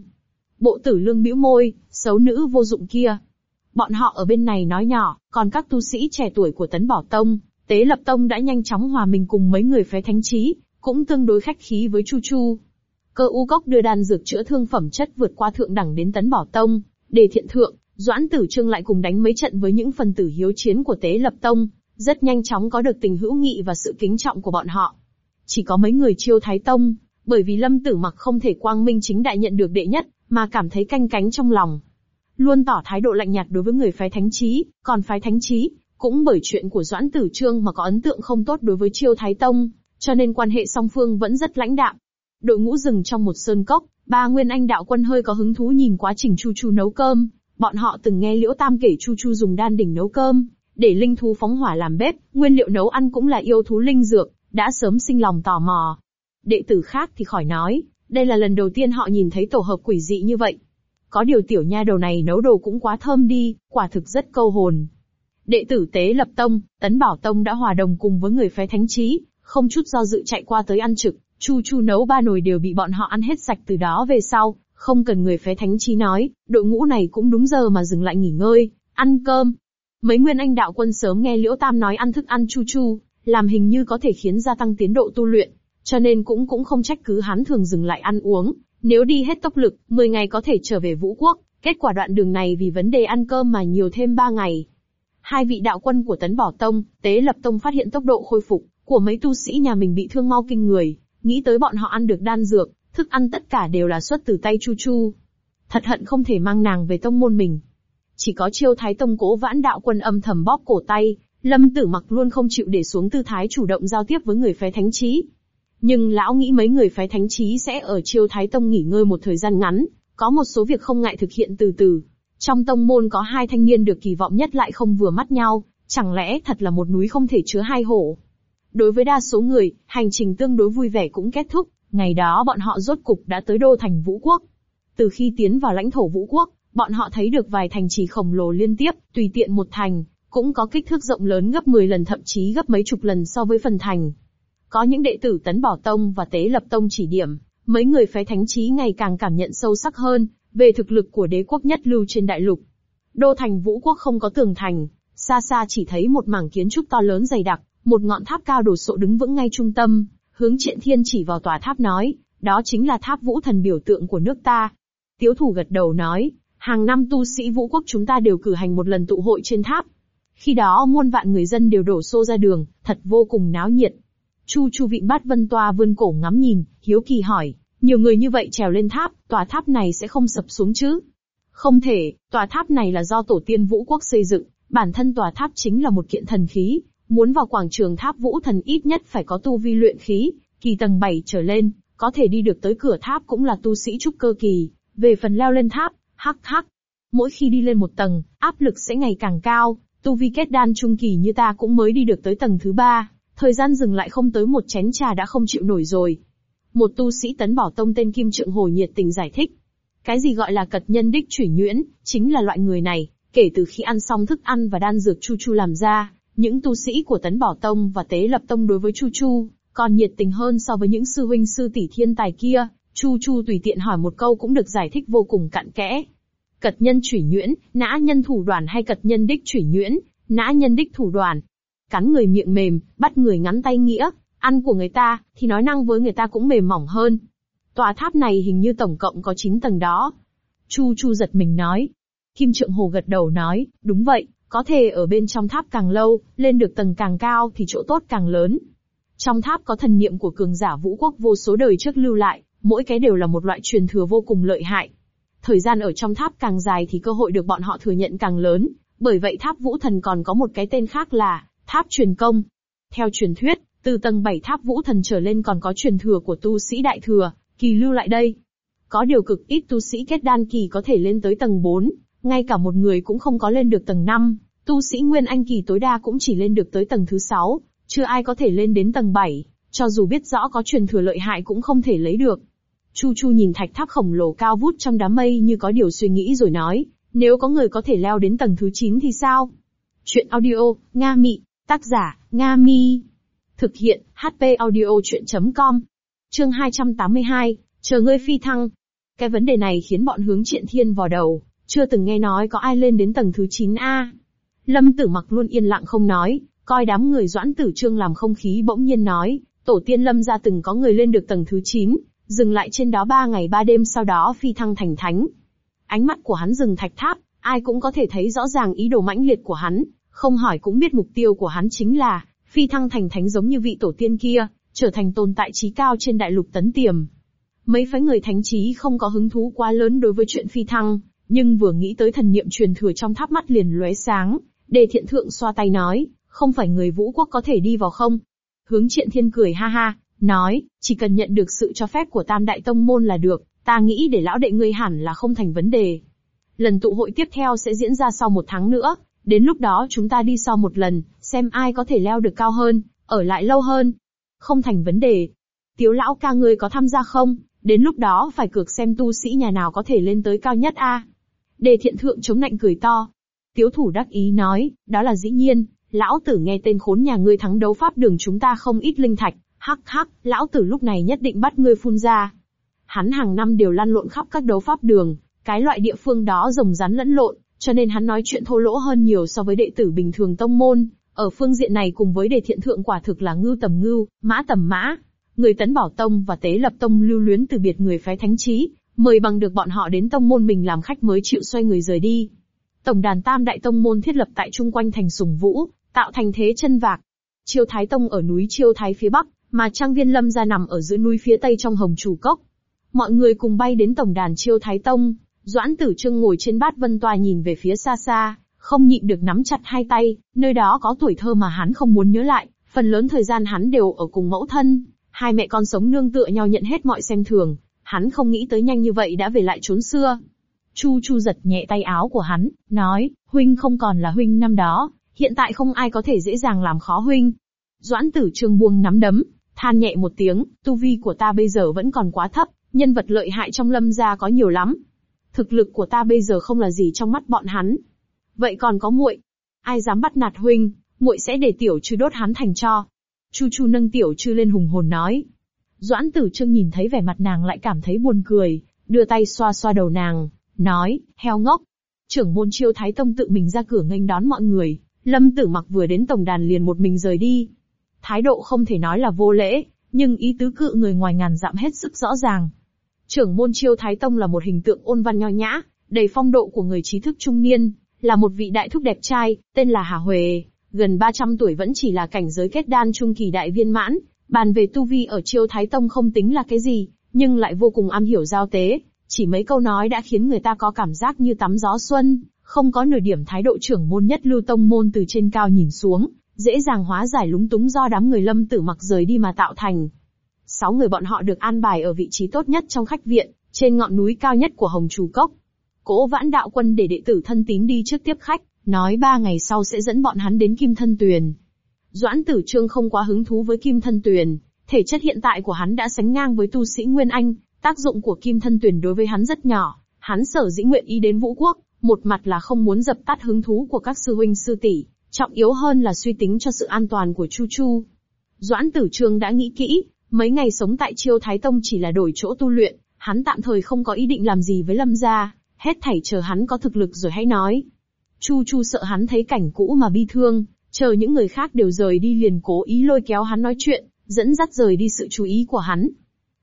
Bộ tử lương bĩu môi, xấu nữ vô dụng kia. Bọn họ ở bên này nói nhỏ, còn các tu sĩ trẻ tuổi của Tấn Bảo Tông, Tế Lập Tông đã nhanh chóng hòa mình cùng mấy người phái thánh trí, cũng tương đối khách khí với Chu Chu. Cơ u cốc đưa đan dược chữa thương phẩm chất vượt qua thượng đẳng đến Tấn bỏ Tông, để thiện thượng, Doãn Tử Trương lại cùng đánh mấy trận với những phần tử hiếu chiến của Tế Lập Tông, rất nhanh chóng có được tình hữu nghị và sự kính trọng của bọn họ. Chỉ có mấy người chiêu Thái Tông, bởi vì Lâm Tử Mặc không thể quang minh chính đại nhận được đệ nhất, mà cảm thấy canh cánh trong lòng. Luôn tỏ thái độ lạnh nhạt đối với người phái thánh trí, còn phái thánh trí, cũng bởi chuyện của Doãn Tử Trương mà có ấn tượng không tốt đối với chiêu Thái Tông, cho nên quan hệ song phương vẫn rất lãnh đạm. Đội ngũ dừng trong một sơn cốc, ba nguyên anh đạo quân hơi có hứng thú nhìn quá trình Chu Chu nấu cơm. Bọn họ từng nghe Liễu Tam kể Chu Chu dùng đan đỉnh nấu cơm, để linh thú phóng hỏa làm bếp, nguyên liệu nấu ăn cũng là yêu thú linh dược, đã sớm sinh lòng tò mò. Đệ tử khác thì khỏi nói, đây là lần đầu tiên họ nhìn thấy tổ hợp quỷ dị như vậy. Có điều tiểu nha đầu này nấu đồ cũng quá thơm đi, quả thực rất câu hồn. Đệ tử tế lập tông, tấn bảo tông đã hòa đồng cùng với người phái thánh trí, không chút do dự chạy qua tới ăn trực, chu chu nấu ba nồi đều bị bọn họ ăn hết sạch từ đó về sau, không cần người phái thánh trí nói, đội ngũ này cũng đúng giờ mà dừng lại nghỉ ngơi, ăn cơm. Mấy nguyên anh đạo quân sớm nghe Liễu Tam nói ăn thức ăn chu chu, làm hình như có thể khiến gia tăng tiến độ tu luyện, cho nên cũng cũng không trách cứ hắn thường dừng lại ăn uống, nếu đi hết tốc lực, 10 ngày có thể trở về Vũ Quốc, kết quả đoạn đường này vì vấn đề ăn cơm mà nhiều thêm 3 ngày. Hai vị đạo quân của Tấn Bảo Tông, Tế Lập Tông phát hiện tốc độ khôi phục của mấy tu sĩ nhà mình bị thương mau kinh người, nghĩ tới bọn họ ăn được đan dược, thức ăn tất cả đều là xuất từ tay Chu Chu. thật hận không thể mang nàng về tông môn mình. Chỉ có chiêu thái tông cố vãn đạo quân âm thầm bóp cổ tay, lâm tử mặc luôn không chịu để xuống tư thái chủ động giao tiếp với người phái thánh trí. Nhưng lão nghĩ mấy người phái thánh trí sẽ ở chiêu thái tông nghỉ ngơi một thời gian ngắn, có một số việc không ngại thực hiện từ từ. Trong tông môn có hai thanh niên được kỳ vọng nhất lại không vừa mắt nhau, chẳng lẽ thật là một núi không thể chứa hai hổ. Đối với đa số người, hành trình tương đối vui vẻ cũng kết thúc, ngày đó bọn họ rốt cục đã tới đô thành Vũ Quốc. Từ khi tiến vào lãnh thổ Vũ Quốc, bọn họ thấy được vài thành trì khổng lồ liên tiếp, tùy tiện một thành, cũng có kích thước rộng lớn gấp 10 lần thậm chí gấp mấy chục lần so với phần thành. Có những đệ tử tấn bảo tông và tế lập tông chỉ điểm, mấy người phái thánh trí ngày càng cảm nhận sâu sắc hơn, về thực lực của đế quốc nhất lưu trên đại lục. Đô thành Vũ Quốc không có tường thành, xa xa chỉ thấy một mảng kiến trúc to lớn dày đặc, một ngọn tháp cao đổ sộ đứng vững ngay trung tâm, hướng triện thiên chỉ vào tòa tháp nói, đó chính là tháp vũ thần biểu tượng của nước ta. Tiếu thủ gật đầu nói, hàng năm tu sĩ vũ quốc chúng ta đều cử hành một lần tụ hội trên tháp. Khi đó muôn vạn người dân đều đổ xô ra đường, thật vô cùng náo nhiệt. Chu Chu vị Bát Vân Toa vươn cổ ngắm nhìn, hiếu kỳ hỏi, nhiều người như vậy trèo lên tháp, tòa tháp này sẽ không sập xuống chứ? Không thể, tòa tháp này là do tổ tiên vũ quốc xây dựng, bản thân tòa tháp chính là một kiện thần khí, muốn vào quảng trường tháp vũ thần ít nhất phải có tu vi luyện khí, kỳ tầng 7 trở lên, có thể đi được tới cửa tháp cũng là tu sĩ trúc cơ kỳ, về phần leo lên tháp, hắc hắc. Mỗi khi đi lên một tầng, áp lực sẽ ngày càng cao, tu vi kết đan trung kỳ như ta cũng mới đi được tới tầng thứ ba, thời gian dừng lại không tới một chén trà đã không chịu nổi rồi. Một tu sĩ tấn bảo tông tên Kim Trượng Hồ nhiệt tình giải thích. Cái gì gọi là cật nhân đích chủy nhuyễn, chính là loại người này, kể từ khi ăn xong thức ăn và đan dược Chu Chu làm ra, những tu sĩ của tấn bảo tông và tế lập tông đối với Chu Chu, còn nhiệt tình hơn so với những sư huynh sư tỷ thiên tài kia, Chu Chu tùy tiện hỏi một câu cũng được giải thích vô cùng cặn kẽ. Cật nhân chủy nhuyễn, nã nhân thủ đoàn hay cật nhân đích chủy nhuyễn, nã nhân đích thủ đoàn. Cắn người miệng mềm, bắt người ngắn tay nghĩa, ăn của người ta, thì nói năng với người ta cũng mềm mỏng hơn. Tòa tháp này hình như tổng cộng có 9 tầng đó. Chu Chu giật mình nói. Kim Trượng Hồ gật đầu nói, đúng vậy, có thể ở bên trong tháp càng lâu, lên được tầng càng cao thì chỗ tốt càng lớn. Trong tháp có thần niệm của cường giả vũ quốc vô số đời trước lưu lại, mỗi cái đều là một loại truyền thừa vô cùng lợi hại. Thời gian ở trong tháp càng dài thì cơ hội được bọn họ thừa nhận càng lớn, bởi vậy tháp vũ thần còn có một cái tên khác là tháp truyền công. Theo truyền thuyết, từ tầng 7 tháp vũ thần trở lên còn có truyền thừa của tu sĩ đại thừa, kỳ lưu lại đây. Có điều cực ít tu sĩ kết đan kỳ có thể lên tới tầng 4, ngay cả một người cũng không có lên được tầng 5, tu sĩ Nguyên Anh kỳ tối đa cũng chỉ lên được tới tầng thứ 6, chưa ai có thể lên đến tầng 7, cho dù biết rõ có truyền thừa lợi hại cũng không thể lấy được. Chu Chu nhìn thạch tháp khổng lồ cao vút trong đám mây như có điều suy nghĩ rồi nói, nếu có người có thể leo đến tầng thứ 9 thì sao? Chuyện audio, Nga Mị, tác giả, Nga Mi. Thực hiện, HP audio chuyện.com. Chương 282, chờ ngươi phi thăng. Cái vấn đề này khiến bọn hướng triện thiên vào đầu, chưa từng nghe nói có ai lên đến tầng thứ 9A. Lâm tử mặc luôn yên lặng không nói, coi đám người doãn tử trương làm không khí bỗng nhiên nói, tổ tiên lâm ra từng có người lên được tầng thứ 9, dừng lại trên đó ba ngày ba đêm sau đó phi thăng thành thánh. Ánh mắt của hắn dừng thạch tháp, ai cũng có thể thấy rõ ràng ý đồ mãnh liệt của hắn, không hỏi cũng biết mục tiêu của hắn chính là, phi thăng thành thánh giống như vị tổ tiên kia, trở thành tồn tại trí cao trên đại lục tấn tiềm. Mấy phái người thánh trí không có hứng thú quá lớn đối với chuyện phi thăng, nhưng vừa nghĩ tới thần niệm truyền thừa trong tháp mắt liền lóe sáng, đề thiện thượng xoa tay nói, không phải người vũ quốc có thể đi vào không? Hướng triện thiên cười ha ha, nói, chỉ cần nhận được sự cho phép của tam đại tông môn là được, ta nghĩ để lão đệ ngươi hẳn là không thành vấn đề. Lần tụ hội tiếp theo sẽ diễn ra sau một tháng nữa, đến lúc đó chúng ta đi sau một lần, xem ai có thể leo được cao hơn, ở lại lâu hơn. Không thành vấn đề. Tiếu lão ca ngươi có tham gia không? Đến lúc đó phải cược xem tu sĩ nhà nào có thể lên tới cao nhất a. Đề thiện thượng chống nạnh cười to. Tiếu thủ đắc ý nói, đó là dĩ nhiên, lão tử nghe tên khốn nhà ngươi thắng đấu pháp đường chúng ta không ít linh thạch, hắc hắc, lão tử lúc này nhất định bắt ngươi phun ra. Hắn hàng năm đều lăn lộn khắp các đấu pháp đường, cái loại địa phương đó rồng rắn lẫn lộn, cho nên hắn nói chuyện thô lỗ hơn nhiều so với đệ tử bình thường tông môn. Ở phương diện này cùng với đề thiện thượng quả thực là ngưu tầm ngưu, mã tầm mã. Người tấn bảo tông và tế lập tông lưu luyến từ biệt người phái thánh trí, mời bằng được bọn họ đến tông môn mình làm khách mới chịu xoay người rời đi. Tổng đàn tam đại tông môn thiết lập tại trung quanh thành sùng vũ, tạo thành thế chân vạc. Chiêu Thái Tông ở núi Chiêu Thái phía bắc, mà Trang Viên Lâm ra nằm ở giữa núi phía tây trong Hồng Chủ Cốc. Mọi người cùng bay đến tổng đàn Chiêu Thái Tông, Doãn tử trương ngồi trên bát vân tòa nhìn về phía xa xa, không nhịn được nắm chặt hai tay, nơi đó có tuổi thơ mà hắn không muốn nhớ lại, phần lớn thời gian hắn đều ở cùng mẫu thân, hai mẹ con sống nương tựa nhau nhận hết mọi xem thường, hắn không nghĩ tới nhanh như vậy đã về lại chốn xưa. Chu Chu giật nhẹ tay áo của hắn, nói, huynh không còn là huynh năm đó, hiện tại không ai có thể dễ dàng làm khó huynh. Doãn tử trương buông nắm đấm, than nhẹ một tiếng, tu vi của ta bây giờ vẫn còn quá thấp, nhân vật lợi hại trong lâm gia có nhiều lắm. Thực lực của ta bây giờ không là gì trong mắt bọn hắn. Vậy còn có muội, ai dám bắt nạt huynh, muội sẽ để tiểu trư đốt hắn thành cho. Chu Chu nâng tiểu trư lên hùng hồn nói. Doãn tử trương nhìn thấy vẻ mặt nàng lại cảm thấy buồn cười, đưa tay xoa xoa đầu nàng, nói, heo ngốc. Trưởng môn chiêu thái tông tự mình ra cửa nghênh đón mọi người, lâm tử mặc vừa đến tổng đàn liền một mình rời đi. Thái độ không thể nói là vô lễ, nhưng ý tứ cự người ngoài ngàn dặm hết sức rõ ràng. Trưởng môn chiêu thái tông là một hình tượng ôn văn nho nhã, đầy phong độ của người trí thức trung niên, là một vị đại thúc đẹp trai, tên là Hà Huệ, gần 300 tuổi vẫn chỉ là cảnh giới kết đan trung kỳ đại viên mãn, bàn về tu vi ở chiêu thái tông không tính là cái gì, nhưng lại vô cùng am hiểu giao tế, chỉ mấy câu nói đã khiến người ta có cảm giác như tắm gió xuân, không có nửa điểm thái độ trưởng môn nhất lưu tông môn từ trên cao nhìn xuống, dễ dàng hóa giải lúng túng do đám người lâm tử mặc rời đi mà tạo thành. Sáu người bọn họ được an bài ở vị trí tốt nhất trong khách viện, trên ngọn núi cao nhất của Hồng Trù Cốc. Cố vãn đạo quân để đệ tử thân tín đi trước tiếp khách, nói ba ngày sau sẽ dẫn bọn hắn đến Kim Thân Tuyền. Doãn tử trương không quá hứng thú với Kim Thân Tuyền, thể chất hiện tại của hắn đã sánh ngang với tu sĩ Nguyên Anh, tác dụng của Kim Thân Tuyền đối với hắn rất nhỏ, hắn sở dĩ nguyện ý đến Vũ Quốc, một mặt là không muốn dập tắt hứng thú của các sư huynh sư tỷ, trọng yếu hơn là suy tính cho sự an toàn của Chu Chu. Doãn Tử Trương đã nghĩ kỹ, mấy ngày sống tại Chiêu Thái Tông chỉ là đổi chỗ tu luyện, hắn tạm thời không có ý định làm gì với Lâm gia, hết thảy chờ hắn có thực lực rồi hãy nói. Chu Chu sợ hắn thấy cảnh cũ mà bi thương, chờ những người khác đều rời đi liền cố ý lôi kéo hắn nói chuyện, dẫn dắt rời đi sự chú ý của hắn.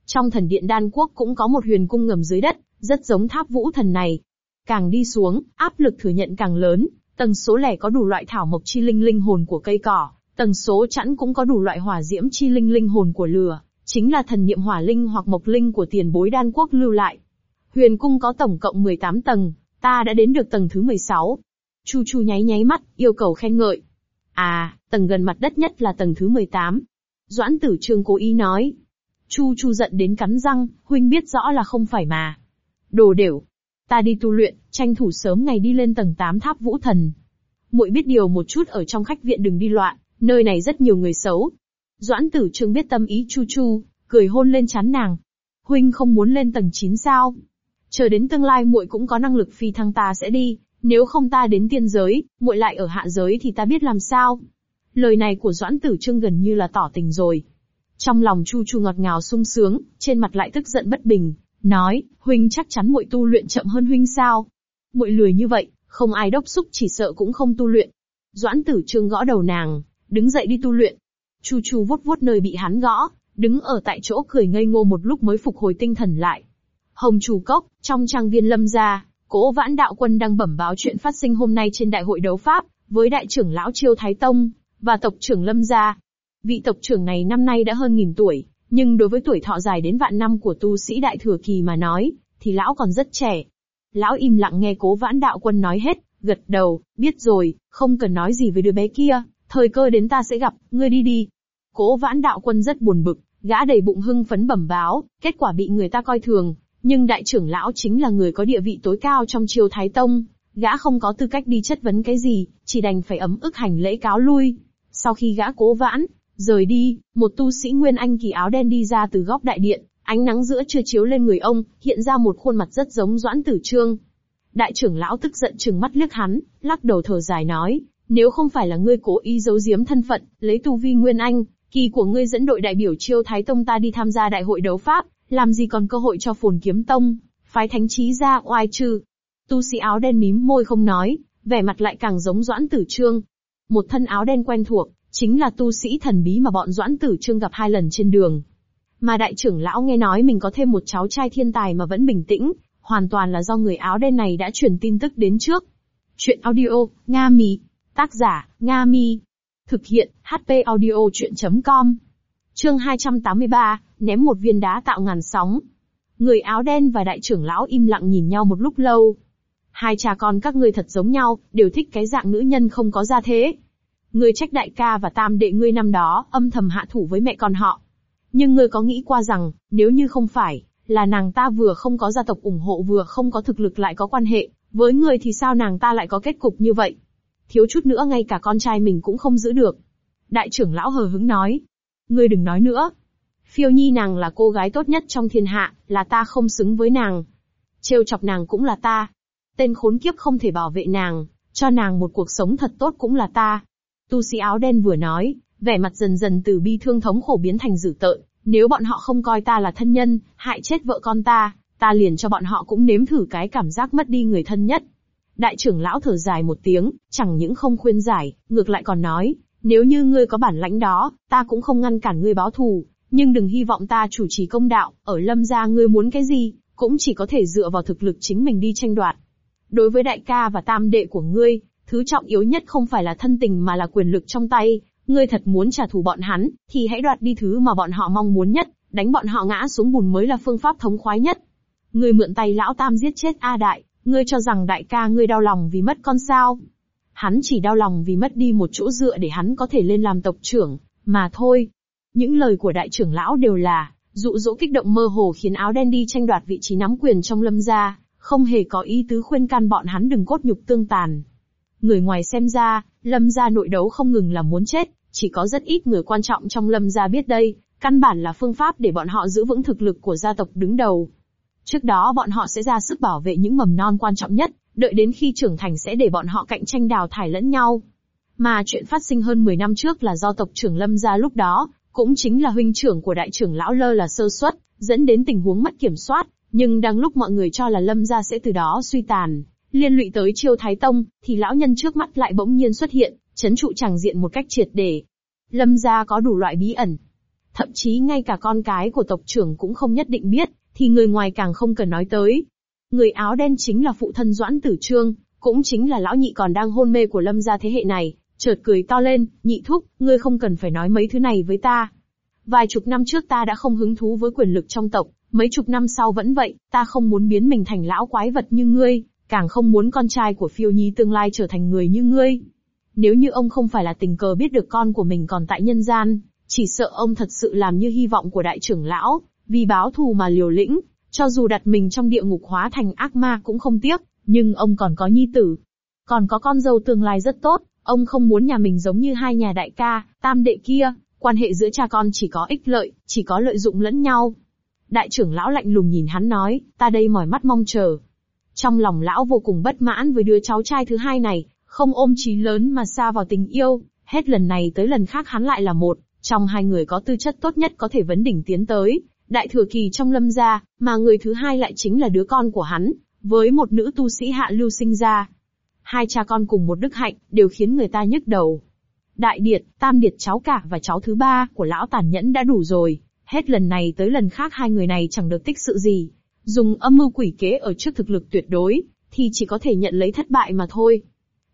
Trong thần điện đan quốc cũng có một huyền cung ngầm dưới đất, rất giống tháp vũ thần này. Càng đi xuống, áp lực thừa nhận càng lớn, tầng số lẻ có đủ loại thảo mộc chi linh linh hồn của cây cỏ, tầng số chẵn cũng có đủ loại hỏa diễm chi linh linh hồn của lửa, chính là thần niệm hỏa linh hoặc mộc linh của tiền bối đan quốc lưu lại. Huyền cung có tổng cộng 18 tầng, ta đã đến được tầng thứ 16. Chu Chu nháy nháy mắt, yêu cầu khen ngợi. À, tầng gần mặt đất nhất là tầng thứ 18. Doãn tử trương cố ý nói. Chu Chu giận đến cắn răng, huynh biết rõ là không phải mà. Đồ đều. Ta đi tu luyện, tranh thủ sớm ngày đi lên tầng 8 tháp vũ thần. muội biết điều một chút ở trong khách viện đừng đi loạn, nơi này rất nhiều người xấu. Doãn tử trương biết tâm ý Chu Chu, cười hôn lên chán nàng. Huynh không muốn lên tầng 9 sao? Chờ đến tương lai muội cũng có năng lực phi thăng ta sẽ đi, nếu không ta đến tiên giới, muội lại ở hạ giới thì ta biết làm sao. Lời này của Doãn Tử Trương gần như là tỏ tình rồi. Trong lòng Chu Chu ngọt ngào sung sướng, trên mặt lại tức giận bất bình, nói, huynh chắc chắn muội tu luyện chậm hơn huynh sao? Muội lười như vậy, không ai đốc xúc chỉ sợ cũng không tu luyện. Doãn Tử Trương gõ đầu nàng, đứng dậy đi tu luyện. Chu Chu vuốt vuốt nơi bị hắn gõ, đứng ở tại chỗ cười ngây ngô một lúc mới phục hồi tinh thần lại. Hồng Chủ Cốc, trong trang viên lâm gia, Cố vãn đạo quân đang bẩm báo chuyện phát sinh hôm nay trên đại hội đấu Pháp, với đại trưởng lão Chiêu Thái Tông, và tộc trưởng Lâm Gia. Vị tộc trưởng này năm nay đã hơn nghìn tuổi, nhưng đối với tuổi thọ dài đến vạn năm của tu sĩ đại thừa kỳ mà nói, thì lão còn rất trẻ. Lão im lặng nghe cố vãn đạo quân nói hết, gật đầu, biết rồi, không cần nói gì với đứa bé kia, thời cơ đến ta sẽ gặp, ngươi đi đi. Cố vãn đạo quân rất buồn bực, gã đầy bụng hưng phấn bẩm báo, kết quả bị người ta coi thường, nhưng đại trưởng lão chính là người có địa vị tối cao trong triều Thái Tông, gã không có tư cách đi chất vấn cái gì, chỉ đành phải ấm ức hành lễ cáo lui. Sau khi gã cố vãn, rời đi, một tu sĩ Nguyên Anh kỳ áo đen đi ra từ góc đại điện, ánh nắng giữa chưa chiếu lên người ông, hiện ra một khuôn mặt rất giống Doãn Tử Trương. Đại trưởng lão tức giận trừng mắt liếc hắn, lắc đầu thở dài nói, nếu không phải là ngươi cố ý giấu giếm thân phận, lấy tu vi Nguyên Anh, kỳ của ngươi dẫn đội đại biểu chiêu Thái Tông ta đi tham gia đại hội đấu pháp, làm gì còn cơ hội cho phồn kiếm tông, phái thánh trí ra oai trừ. Tu sĩ áo đen mím môi không nói, vẻ mặt lại càng giống Doãn Tử Trương. Một thân áo đen quen thuộc, chính là tu sĩ thần bí mà bọn Doãn Tử Trương gặp hai lần trên đường. Mà đại trưởng lão nghe nói mình có thêm một cháu trai thiên tài mà vẫn bình tĩnh, hoàn toàn là do người áo đen này đã truyền tin tức đến trước. Chuyện audio, Nga Mi. Tác giả, Nga Mi. Thực hiện, HP audio chuyện.com. Chương 283, ném một viên đá tạo ngàn sóng. Người áo đen và đại trưởng lão im lặng nhìn nhau một lúc lâu. Hai cha con các ngươi thật giống nhau, đều thích cái dạng nữ nhân không có gia thế. Ngươi trách đại ca và tam đệ ngươi năm đó, âm thầm hạ thủ với mẹ con họ. Nhưng ngươi có nghĩ qua rằng, nếu như không phải, là nàng ta vừa không có gia tộc ủng hộ vừa không có thực lực lại có quan hệ, với ngươi thì sao nàng ta lại có kết cục như vậy? Thiếu chút nữa ngay cả con trai mình cũng không giữ được. Đại trưởng lão hờ hứng nói. Ngươi đừng nói nữa. Phiêu nhi nàng là cô gái tốt nhất trong thiên hạ, là ta không xứng với nàng. Trêu chọc nàng cũng là ta. Tên khốn kiếp không thể bảo vệ nàng, cho nàng một cuộc sống thật tốt cũng là ta. Tu sĩ áo đen vừa nói, vẻ mặt dần dần từ bi thương thống khổ biến thành dữ tợn, nếu bọn họ không coi ta là thân nhân, hại chết vợ con ta, ta liền cho bọn họ cũng nếm thử cái cảm giác mất đi người thân nhất. Đại trưởng lão thở dài một tiếng, chẳng những không khuyên giải, ngược lại còn nói, nếu như ngươi có bản lãnh đó, ta cũng không ngăn cản ngươi báo thù, nhưng đừng hy vọng ta chủ trì công đạo, ở lâm gia ngươi muốn cái gì, cũng chỉ có thể dựa vào thực lực chính mình đi tranh đoạt. Đối với đại ca và tam đệ của ngươi, thứ trọng yếu nhất không phải là thân tình mà là quyền lực trong tay, ngươi thật muốn trả thù bọn hắn, thì hãy đoạt đi thứ mà bọn họ mong muốn nhất, đánh bọn họ ngã xuống bùn mới là phương pháp thống khoái nhất. Ngươi mượn tay lão tam giết chết A Đại, ngươi cho rằng đại ca ngươi đau lòng vì mất con sao? Hắn chỉ đau lòng vì mất đi một chỗ dựa để hắn có thể lên làm tộc trưởng, mà thôi. Những lời của đại trưởng lão đều là, dụ dỗ kích động mơ hồ khiến áo đen đi tranh đoạt vị trí nắm quyền trong lâm gia, không hề có ý tứ khuyên can bọn hắn đừng cốt nhục tương tàn. Người ngoài xem ra, lâm gia nội đấu không ngừng là muốn chết, chỉ có rất ít người quan trọng trong lâm gia biết đây, căn bản là phương pháp để bọn họ giữ vững thực lực của gia tộc đứng đầu. Trước đó bọn họ sẽ ra sức bảo vệ những mầm non quan trọng nhất, đợi đến khi trưởng thành sẽ để bọn họ cạnh tranh đào thải lẫn nhau. Mà chuyện phát sinh hơn 10 năm trước là do tộc trưởng Lâm gia lúc đó, cũng chính là huynh trưởng của đại trưởng lão Lơ là sơ suất, dẫn đến tình huống mất kiểm soát, nhưng đang lúc mọi người cho là Lâm gia sẽ từ đó suy tàn, liên lụy tới Chiêu Thái Tông, thì lão nhân trước mắt lại bỗng nhiên xuất hiện, chấn trụ chẳng diện một cách triệt để. Lâm gia có đủ loại bí ẩn. Thậm chí ngay cả con cái của tộc trưởng cũng không nhất định biết, thì người ngoài càng không cần nói tới. Người áo đen chính là phụ thân Doãn Tử Trương, cũng chính là lão nhị còn đang hôn mê của lâm gia thế hệ này, chợt cười to lên, nhị thúc, ngươi không cần phải nói mấy thứ này với ta. Vài chục năm trước ta đã không hứng thú với quyền lực trong tộc, mấy chục năm sau vẫn vậy, ta không muốn biến mình thành lão quái vật như ngươi, càng không muốn con trai của phiêu nhi tương lai trở thành người như ngươi. Nếu như ông không phải là tình cờ biết được con của mình còn tại nhân gian, chỉ sợ ông thật sự làm như hy vọng của đại trưởng lão, vì báo thù mà liều lĩnh, cho dù đặt mình trong địa ngục hóa thành ác ma cũng không tiếc, nhưng ông còn có nhi tử. Còn có con dâu tương lai rất tốt, ông không muốn nhà mình giống như hai nhà đại ca, tam đệ kia, quan hệ giữa cha con chỉ có ích lợi, chỉ có lợi dụng lẫn nhau. Đại trưởng lão lạnh lùng nhìn hắn nói, ta đây mỏi mắt mong chờ. Trong lòng lão vô cùng bất mãn với đứa cháu trai thứ hai này, không ôm chí lớn mà xa vào tình yêu, hết lần này tới lần khác hắn lại là một, trong hai người có tư chất tốt nhất có thể vấn đỉnh tiến tới, đại thừa kỳ trong lâm gia, mà người thứ hai lại chính là đứa con của hắn, với một nữ tu sĩ hạ lưu sinh ra. Hai cha con cùng một đức hạnh, đều khiến người ta nhức đầu. Đại điệt, tam điệt cháu cả và cháu thứ ba của lão tàn nhẫn đã đủ rồi, hết lần này tới lần khác hai người này chẳng được tích sự gì. Dùng âm mưu quỷ kế ở trước thực lực tuyệt đối, thì chỉ có thể nhận lấy thất bại mà thôi.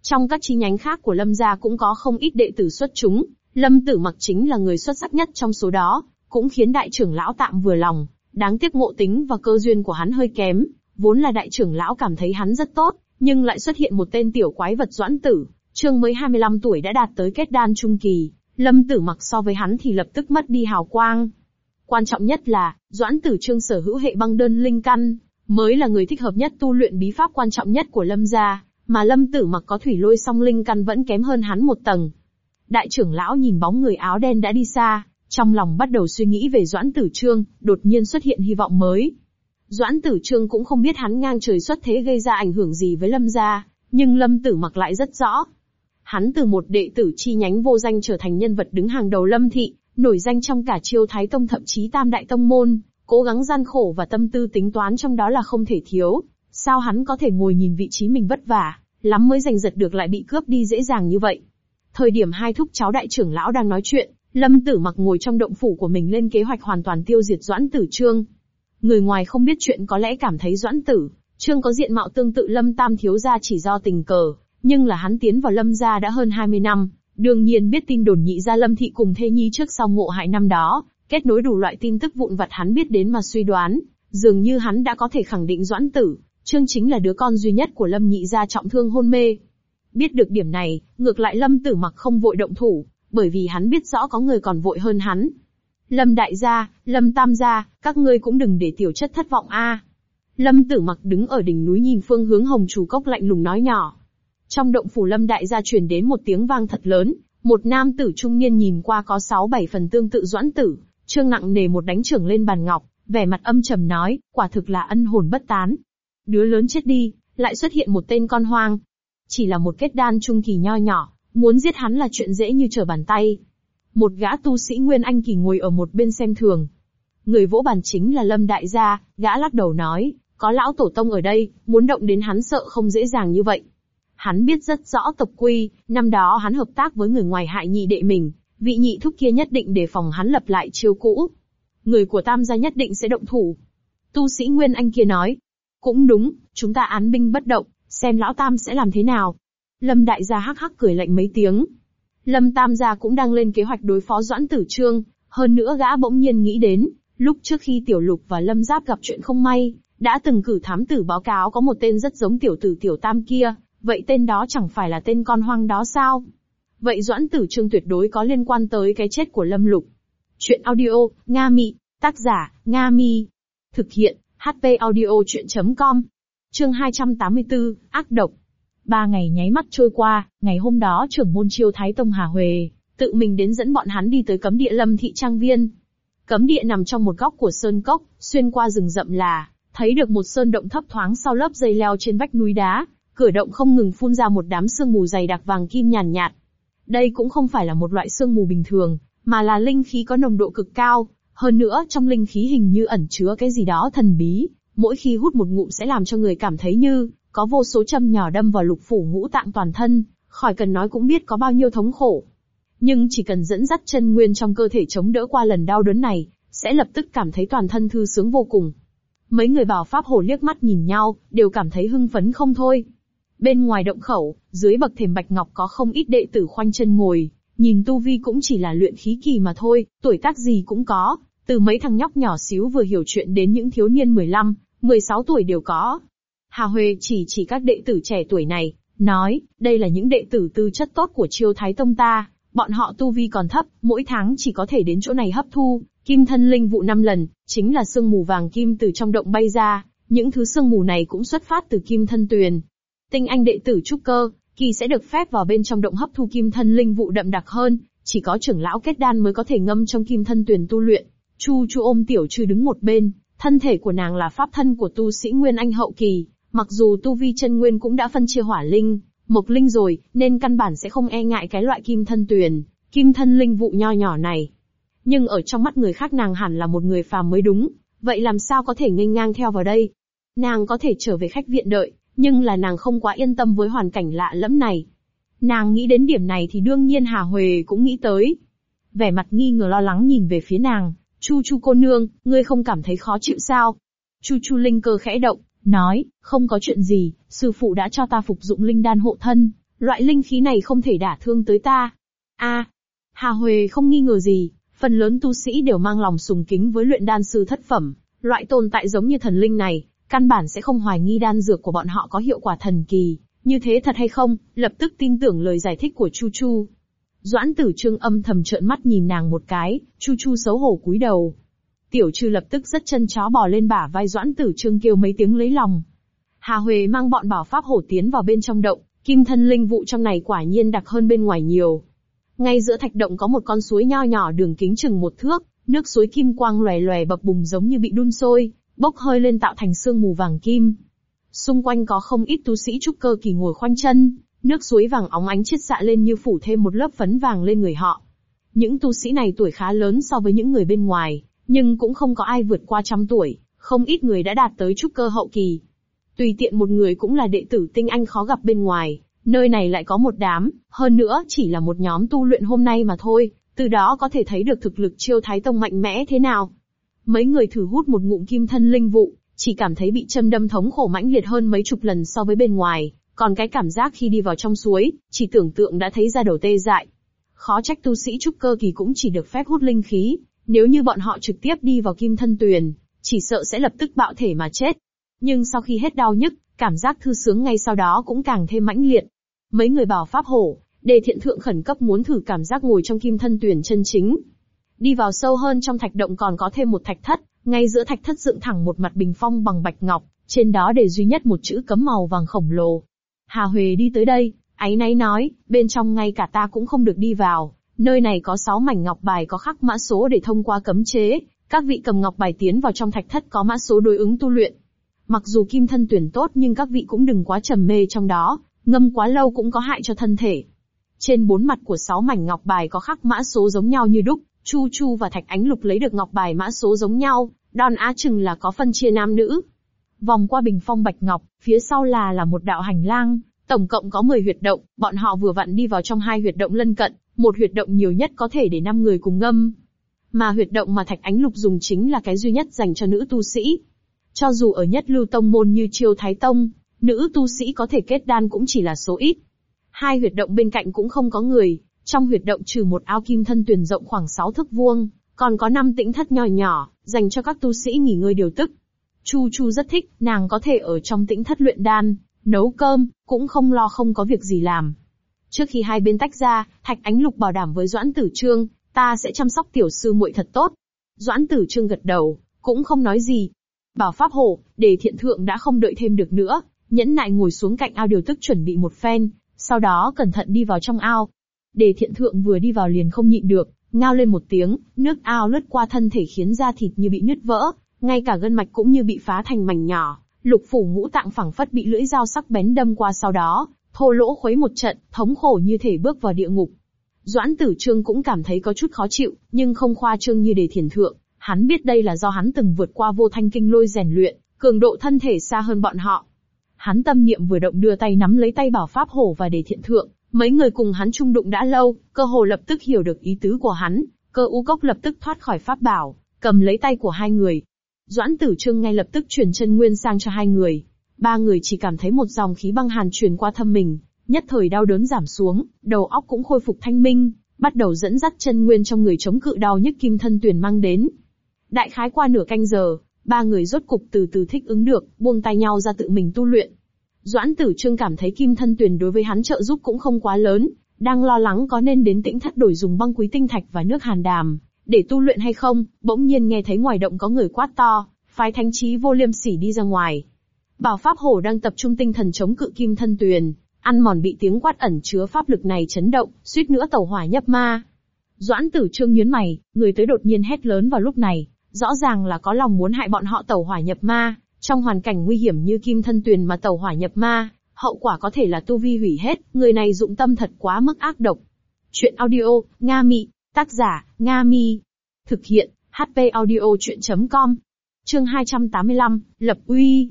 Trong các chi nhánh khác của Lâm gia cũng có không ít đệ tử xuất chúng, Lâm Tử Mặc chính là người xuất sắc nhất trong số đó, cũng khiến đại trưởng lão tạm vừa lòng, đáng tiếc ngộ tính và cơ duyên của hắn hơi kém, vốn là đại trưởng lão cảm thấy hắn rất tốt, nhưng lại xuất hiện một tên tiểu quái vật doãn tử, trương mới 25 tuổi đã đạt tới kết đan trung kỳ, lâm tử mặc so với hắn thì lập tức mất đi hào quang. Quan trọng nhất là, doãn tử trương sở hữu hệ băng đơn linh căn, mới là người thích hợp nhất tu luyện bí pháp quan trọng nhất của lâm gia, mà lâm tử mặc có thủy lôi song linh căn vẫn kém hơn hắn một tầng. Đại trưởng lão nhìn bóng người áo đen đã đi xa, trong lòng bắt đầu suy nghĩ về Doãn Tử Trương, đột nhiên xuất hiện hy vọng mới. Doãn Tử Trương cũng không biết hắn ngang trời xuất thế gây ra ảnh hưởng gì với Lâm gia, nhưng Lâm Tử mặc lại rất rõ. Hắn từ một đệ tử chi nhánh vô danh trở thành nhân vật đứng hàng đầu Lâm thị, nổi danh trong cả Chiêu Thái Tông thậm chí Tam Đại Tông môn, cố gắng gian khổ và tâm tư tính toán trong đó là không thể thiếu. Sao hắn có thể ngồi nhìn vị trí mình vất vả, lắm mới giành giật được lại bị cướp đi dễ dàng như vậy? Thời điểm hai thúc cháu đại trưởng lão đang nói chuyện, Lâm Tử Mặc ngồi trong động phủ của mình lên kế hoạch hoàn toàn tiêu diệt Doãn Tử Trương. Người ngoài không biết chuyện có lẽ cảm thấy Doãn Tử Trương có diện mạo tương tự Lâm Tam thiếu gia chỉ do tình cờ, nhưng là hắn tiến vào Lâm gia đã hơn 20 năm, đương nhiên biết tin đồn nhị gia Lâm thị cùng thê nhi trước sau ngộ hại năm đó, kết nối đủ loại tin tức vụn vặt hắn biết đến mà suy đoán, Dường như hắn đã có thể khẳng định Doãn Tử, Trương chính là đứa con duy nhất của Lâm Nhị gia trọng thương hôn mê. Biết được điểm này, ngược lại Lâm Tử mặc không vội động thủ, bởi vì hắn biết rõ có người còn vội hơn hắn. Lâm đại gia, Lâm tam gia, các ngươi cũng đừng để tiểu chất thất vọng a. Lâm Tử mặc đứng ở đỉnh núi nhìn phương hướng hồng chủ cốc lạnh lùng nói nhỏ. Trong động phủ Lâm đại gia truyền đến một tiếng vang thật lớn, một nam tử trung niên nhìn qua có sáu bảy phần tương tự doãn tử, trương nặng nề một đánh trưởng lên bàn ngọc, vẻ mặt âm trầm nói, quả thực là ân hồn bất tán. Đứa lớn chết đi, lại xuất hiện một tên con hoang. Chỉ là một kết đan trung kỳ nho nhỏ, muốn giết hắn là chuyện dễ như trở bàn tay. Một gã tu sĩ Nguyên Anh kỳ ngồi ở một bên xem thường. Người vỗ bàn chính là Lâm Đại Gia, gã lắc đầu nói, có lão tổ tông ở đây, muốn động đến hắn sợ không dễ dàng như vậy. Hắn biết rất rõ tộc quy, năm đó hắn hợp tác với người ngoài hại nhị đệ mình, vị nhị thúc kia nhất định để phòng hắn lập lại chiêu cũ. Người của tam gia nhất định sẽ động thủ. Tu sĩ Nguyên Anh kia nói, cũng đúng, chúng ta án binh bất động, xem lão tam sẽ làm thế nào. Lâm đại gia hắc hắc cười lạnh mấy tiếng. Lâm tam gia cũng đang lên kế hoạch đối phó Doãn Tử Trương, hơn nữa gã bỗng nhiên nghĩ đến, lúc trước khi Tiểu Lục và Lâm Giáp gặp chuyện không may, đã từng cử thám tử báo cáo có một tên rất giống tiểu tử tiểu tam kia, vậy tên đó chẳng phải là tên con hoang đó sao? Vậy Doãn Tử Trương tuyệt đối có liên quan tới cái chết của Lâm Lục. Chuyện audio, Nga Mị, tác giả, Nga Mi. Thực hiện, HP audio chuyện.com. Chương 284, ác độc. Ba ngày nháy mắt trôi qua, ngày hôm đó trưởng môn chiêu Thái Tông Hà Huệ, tự mình đến dẫn bọn hắn đi tới cấm địa Lâm Thị Trang Viên. Cấm địa nằm trong một góc của sơn cốc, xuyên qua rừng rậm là, thấy được một sơn động thấp thoáng sau lớp dây leo trên vách núi đá, cửa động không ngừng phun ra một đám sương mù dày đặc vàng kim nhàn nhạt. Đây cũng không phải là một loại sương mù bình thường, mà là linh khí có nồng độ cực cao, hơn nữa trong linh khí hình như ẩn chứa cái gì đó thần bí, mỗi khi hút một ngụm sẽ làm cho người cảm thấy như có vô số châm nhỏ đâm vào lục phủ ngũ tạng toàn thân, khỏi cần nói cũng biết có bao nhiêu thống khổ. Nhưng chỉ cần dẫn dắt chân nguyên trong cơ thể chống đỡ qua lần đau đớn này, sẽ lập tức cảm thấy toàn thân thư sướng vô cùng. Mấy người bảo pháp hồ liếc mắt nhìn nhau, đều cảm thấy hưng phấn không thôi. Bên ngoài động khẩu, dưới bậc thềm bạch ngọc có không ít đệ tử khoanh chân ngồi, nhìn tu vi cũng chỉ là luyện khí kỳ mà thôi, tuổi tác gì cũng có, từ mấy thằng nhóc nhỏ xíu vừa hiểu chuyện đến những thiếu niên 15, 16 tuổi đều có. Hà Huê chỉ chỉ các đệ tử trẻ tuổi này, nói, đây là những đệ tử tư chất tốt của chiêu thái tông ta, bọn họ tu vi còn thấp, mỗi tháng chỉ có thể đến chỗ này hấp thu, kim thân linh vụ năm lần, chính là sương mù vàng kim từ trong động bay ra, những thứ sương mù này cũng xuất phát từ kim thân tuyền. Tinh anh đệ tử trúc cơ, kỳ sẽ được phép vào bên trong động hấp thu kim thân linh vụ đậm đặc hơn, chỉ có trưởng lão kết đan mới có thể ngâm trong kim thân tuyền tu luyện. Chu Chu ôm tiểu trư đứng một bên, thân thể của nàng là pháp thân của tu sĩ Nguyên Anh hậu kỳ, mặc dù tu vi chân nguyên cũng đã phân chia hỏa linh, mộc linh rồi, nên căn bản sẽ không e ngại cái loại kim thân tuyền, kim thân linh vụ nho nhỏ này. Nhưng ở trong mắt người khác nàng hẳn là một người phàm mới đúng, vậy làm sao có thể nghênh ngang theo vào đây? Nàng có thể trở về khách viện đợi, nhưng là nàng không quá yên tâm với hoàn cảnh lạ lẫm này. Nàng nghĩ đến điểm này thì đương nhiên Hà Huề cũng nghĩ tới. Vẻ mặt nghi ngờ lo lắng nhìn về phía nàng, Chu Chu cô nương, ngươi không cảm thấy khó chịu sao? Chu Chu linh cơ khẽ động, nói, không có chuyện gì, sư phụ đã cho ta phục dụng linh đan hộ thân, loại linh khí này không thể đả thương tới ta. A, Hà Huệ không nghi ngờ gì, phần lớn tu sĩ đều mang lòng sùng kính với luyện đan sư thất phẩm, loại tồn tại giống như thần linh này, căn bản sẽ không hoài nghi đan dược của bọn họ có hiệu quả thần kỳ, như thế thật hay không, lập tức tin tưởng lời giải thích của Chu Chu. Doãn tử trương âm thầm trợn mắt nhìn nàng một cái, chu chu xấu hổ cúi đầu. Tiểu trư lập tức rất chân chó bò lên bả vai doãn tử trương kêu mấy tiếng lấy lòng. Hà Huệ mang bọn bảo pháp hổ tiến vào bên trong động, kim thân linh vụ trong này quả nhiên đặc hơn bên ngoài nhiều. Ngay giữa thạch động có một con suối nho nhỏ đường kính chừng một thước, nước suối kim quang lòe lòe bập bùng giống như bị đun sôi, bốc hơi lên tạo thành sương mù vàng kim. Xung quanh có không ít tu sĩ trúc cơ kỳ ngồi khoanh chân, Nước suối vàng óng ánh chiết xạ lên như phủ thêm một lớp phấn vàng lên người họ. Những tu sĩ này tuổi khá lớn so với những người bên ngoài, nhưng cũng không có ai vượt qua trăm tuổi, không ít người đã đạt tới trúc cơ hậu kỳ. Tùy tiện một người cũng là đệ tử tinh anh khó gặp bên ngoài, nơi này lại có một đám, hơn nữa chỉ là một nhóm tu luyện hôm nay mà thôi, từ đó có thể thấy được thực lực chiêu thái tông mạnh mẽ thế nào. Mấy người thử hút một ngụm kim thân linh vụ, chỉ cảm thấy bị châm đâm thống khổ mãnh liệt hơn mấy chục lần so với bên ngoài, còn cái cảm giác khi đi vào trong suối, chỉ tưởng tượng đã thấy ra đầu tê dại. Khó trách tu sĩ trúc cơ kỳ cũng chỉ được phép hút linh khí, nếu như bọn họ trực tiếp đi vào kim thân tuyền, chỉ sợ sẽ lập tức bạo thể mà chết. Nhưng sau khi hết đau nhức, cảm giác thư sướng ngay sau đó cũng càng thêm mãnh liệt. Mấy người bảo pháp hổ, đề thiện thượng khẩn cấp muốn thử cảm giác ngồi trong kim thân tuyển chân chính. Đi vào sâu hơn trong thạch động còn có thêm một thạch thất, ngay giữa thạch thất dựng thẳng một mặt bình phong bằng bạch ngọc, trên đó để duy nhất một chữ cấm màu vàng khổng lồ. Hà Huề đi tới đây, áy náy nói, bên trong ngay cả ta cũng không được đi vào, nơi này có sáu mảnh ngọc bài có khắc mã số để thông qua cấm chế, các vị cầm ngọc bài tiến vào trong thạch thất có mã số đối ứng tu luyện. Mặc dù kim thân tuyển tốt nhưng các vị cũng đừng quá trầm mê trong đó, ngâm quá lâu cũng có hại cho thân thể. Trên bốn mặt của sáu mảnh ngọc bài có khắc mã số giống nhau như đúc, Chu Chu và Thạch Ánh Lục lấy được ngọc bài mã số giống nhau, đòn á chừng là có phân chia nam nữ. Vòng qua bình phong bạch ngọc, phía sau là là một đạo hành lang, tổng cộng có 10 huyệt động, bọn họ vừa vặn đi vào trong hai huyệt động lân cận, một huyệt động nhiều nhất có thể để 5 người cùng ngâm. Mà huyệt động mà Thạch Ánh Lục dùng chính là cái duy nhất dành cho nữ tu sĩ. Cho dù ở nhất lưu tông môn như triều Thái Tông, nữ tu sĩ có thể kết đan cũng chỉ là số ít. Hai huyệt động bên cạnh cũng không có người, trong huyệt động trừ một ao kim thân tuyển rộng khoảng 6 thước vuông, còn có năm tĩnh thất nhỏ nhỏ, dành cho các tu sĩ nghỉ ngơi điều tức. Chu Chu rất thích, nàng có thể ở trong tĩnh thất luyện đan, nấu cơm, cũng không lo không có việc gì làm. Trước khi hai bên tách ra, Thạch Ánh Lục bảo đảm với Doãn Tử Trương, ta sẽ chăm sóc tiểu sư muội thật tốt. Doãn Tử Trương gật đầu, cũng không nói gì. Bảo Pháp Hổ, để thiện thượng đã không đợi thêm được nữa, nhẫn nại ngồi xuống cạnh ao điều tức chuẩn bị một phen, sau đó cẩn thận đi vào trong ao. Đề thiện thượng vừa đi vào liền không nhịn được, ngao lên một tiếng, nước ao lướt qua thân thể khiến da thịt như bị nứt vỡ, ngay cả gân mạch cũng như bị phá thành mảnh nhỏ, lục phủ ngũ tạng phẳng phất bị lưỡi dao sắc bén đâm qua sau đó, thô lỗ khuấy một trận, thống khổ như thể bước vào địa ngục. Doãn tử trương cũng cảm thấy có chút khó chịu, nhưng không khoa trương như đề thiền thượng, hắn biết đây là do hắn từng vượt qua vô thanh kinh lôi rèn luyện, cường độ thân thể xa hơn bọn họ. Hắn tâm niệm vừa động đưa tay nắm lấy tay bảo pháp hổ và đề thiện thượng, mấy người cùng hắn chung đụng đã lâu, cơ hồ lập tức hiểu được ý tứ của hắn, cơ u cốc lập tức thoát khỏi pháp bảo, cầm lấy tay của hai người. Doãn tử trương ngay lập tức chuyển chân nguyên sang cho hai người. Ba người chỉ cảm thấy một dòng khí băng hàn truyền qua thâm mình, nhất thời đau đớn giảm xuống, đầu óc cũng khôi phục thanh minh, bắt đầu dẫn dắt chân nguyên trong người chống cự đau nhức kim thân tuyển mang đến. Đại khái qua nửa canh giờ, ba người rốt cục từ từ thích ứng được, buông tay nhau ra tự mình tu luyện. Doãn tử trương cảm thấy kim thân tuyển đối với hắn trợ giúp cũng không quá lớn, đang lo lắng có nên đến tĩnh thất đổi dùng băng quý tinh thạch và nước hàn đàm, để tu luyện hay không, bỗng nhiên nghe thấy ngoài động có người quát to, phái thánh trí vô liêm sỉ đi ra ngoài. Bảo Pháp Hổ đang tập trung tinh thần chống cự kim thân tuyền, ăn mòn bị tiếng quát ẩn chứa pháp lực này chấn động, suýt nữa tẩu hỏa nhập ma. Doãn tử trương nhớn mày, người tới đột nhiên hét lớn vào lúc này, rõ ràng là có lòng muốn hại bọn họ tẩu hỏa nhập ma, trong hoàn cảnh nguy hiểm như kim thân tuyền mà tẩu hỏa nhập ma, hậu quả có thể là tu vi hủy hết, người này dụng tâm thật quá mức ác độc. Chuyện audio, Nga Mị, tác giả, Nga Mi. Thực hiện, HP audio chuyện.com. Chương 285, Lập Uy.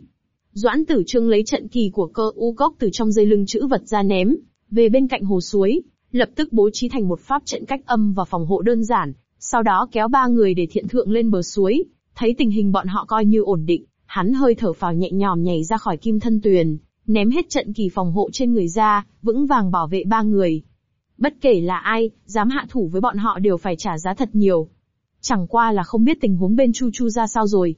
Doãn tử trương lấy trận kỳ của cơ u cốc từ trong dây lưng chữ vật ra ném, về bên cạnh hồ suối, lập tức bố trí thành một pháp trận cách âm và phòng hộ đơn giản, sau đó kéo ba người để thiện thượng lên bờ suối, thấy tình hình bọn họ coi như ổn định, hắn hơi thở phào nhẹ nhòm nhảy ra khỏi kim thân tuyền, ném hết trận kỳ phòng hộ trên người ra, vững vàng bảo vệ ba người. Bất kể là ai, dám hạ thủ với bọn họ đều phải trả giá thật nhiều. Chẳng qua là không biết tình huống bên Chu Chu ra sao rồi.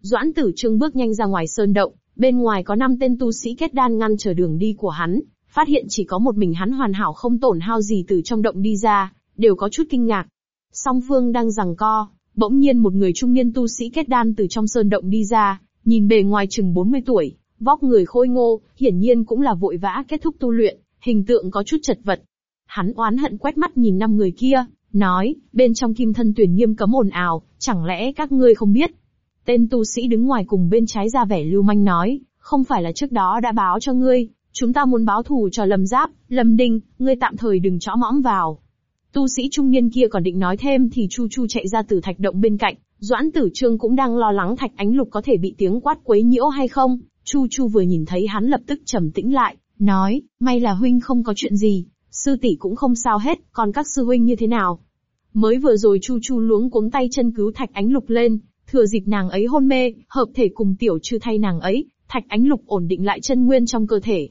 Doãn tử trương bước nhanh ra ngoài sơn động, bên ngoài có năm tên tu sĩ kết đan ngăn trở đường đi của hắn, phát hiện chỉ có một mình hắn hoàn hảo không tổn hao gì từ trong động đi ra, đều có chút kinh ngạc. Song phương đang giằng co, bỗng nhiên một người trung niên tu sĩ kết đan từ trong sơn động đi ra, nhìn bề ngoài chừng 40 tuổi, vóc người khôi ngô, hiển nhiên cũng là vội vã kết thúc tu luyện, hình tượng có chút chật vật. Hắn oán hận quét mắt nhìn năm người kia, nói, bên trong kim thân tuyển nghiêm cấm ồn ào, chẳng lẽ các ngươi không biết? Tên tu sĩ đứng ngoài cùng bên trái ra vẻ lưu manh nói, không phải là trước đó đã báo cho ngươi, chúng ta muốn báo thù cho Lâm Giáp, Lâm Đinh, ngươi tạm thời đừng chõ mõm vào. Tu sĩ trung niên kia còn định nói thêm thì Chu Chu chạy ra từ thạch động bên cạnh, Doãn Tử Trương cũng đang lo lắng Thạch Ánh Lục có thể bị tiếng quát quấy nhiễu hay không. Chu Chu vừa nhìn thấy hắn lập tức trầm tĩnh lại, nói, may là huynh không có chuyện gì, sư tỷ cũng không sao hết, còn các sư huynh như thế nào? Mới vừa rồi Chu Chu luống cuống tay chân cứu Thạch Ánh Lục lên, thừa dịp nàng ấy hôn mê, hợp thể cùng tiểu trừ thay nàng ấy, Thạch Ánh Lục ổn định lại chân nguyên trong cơ thể.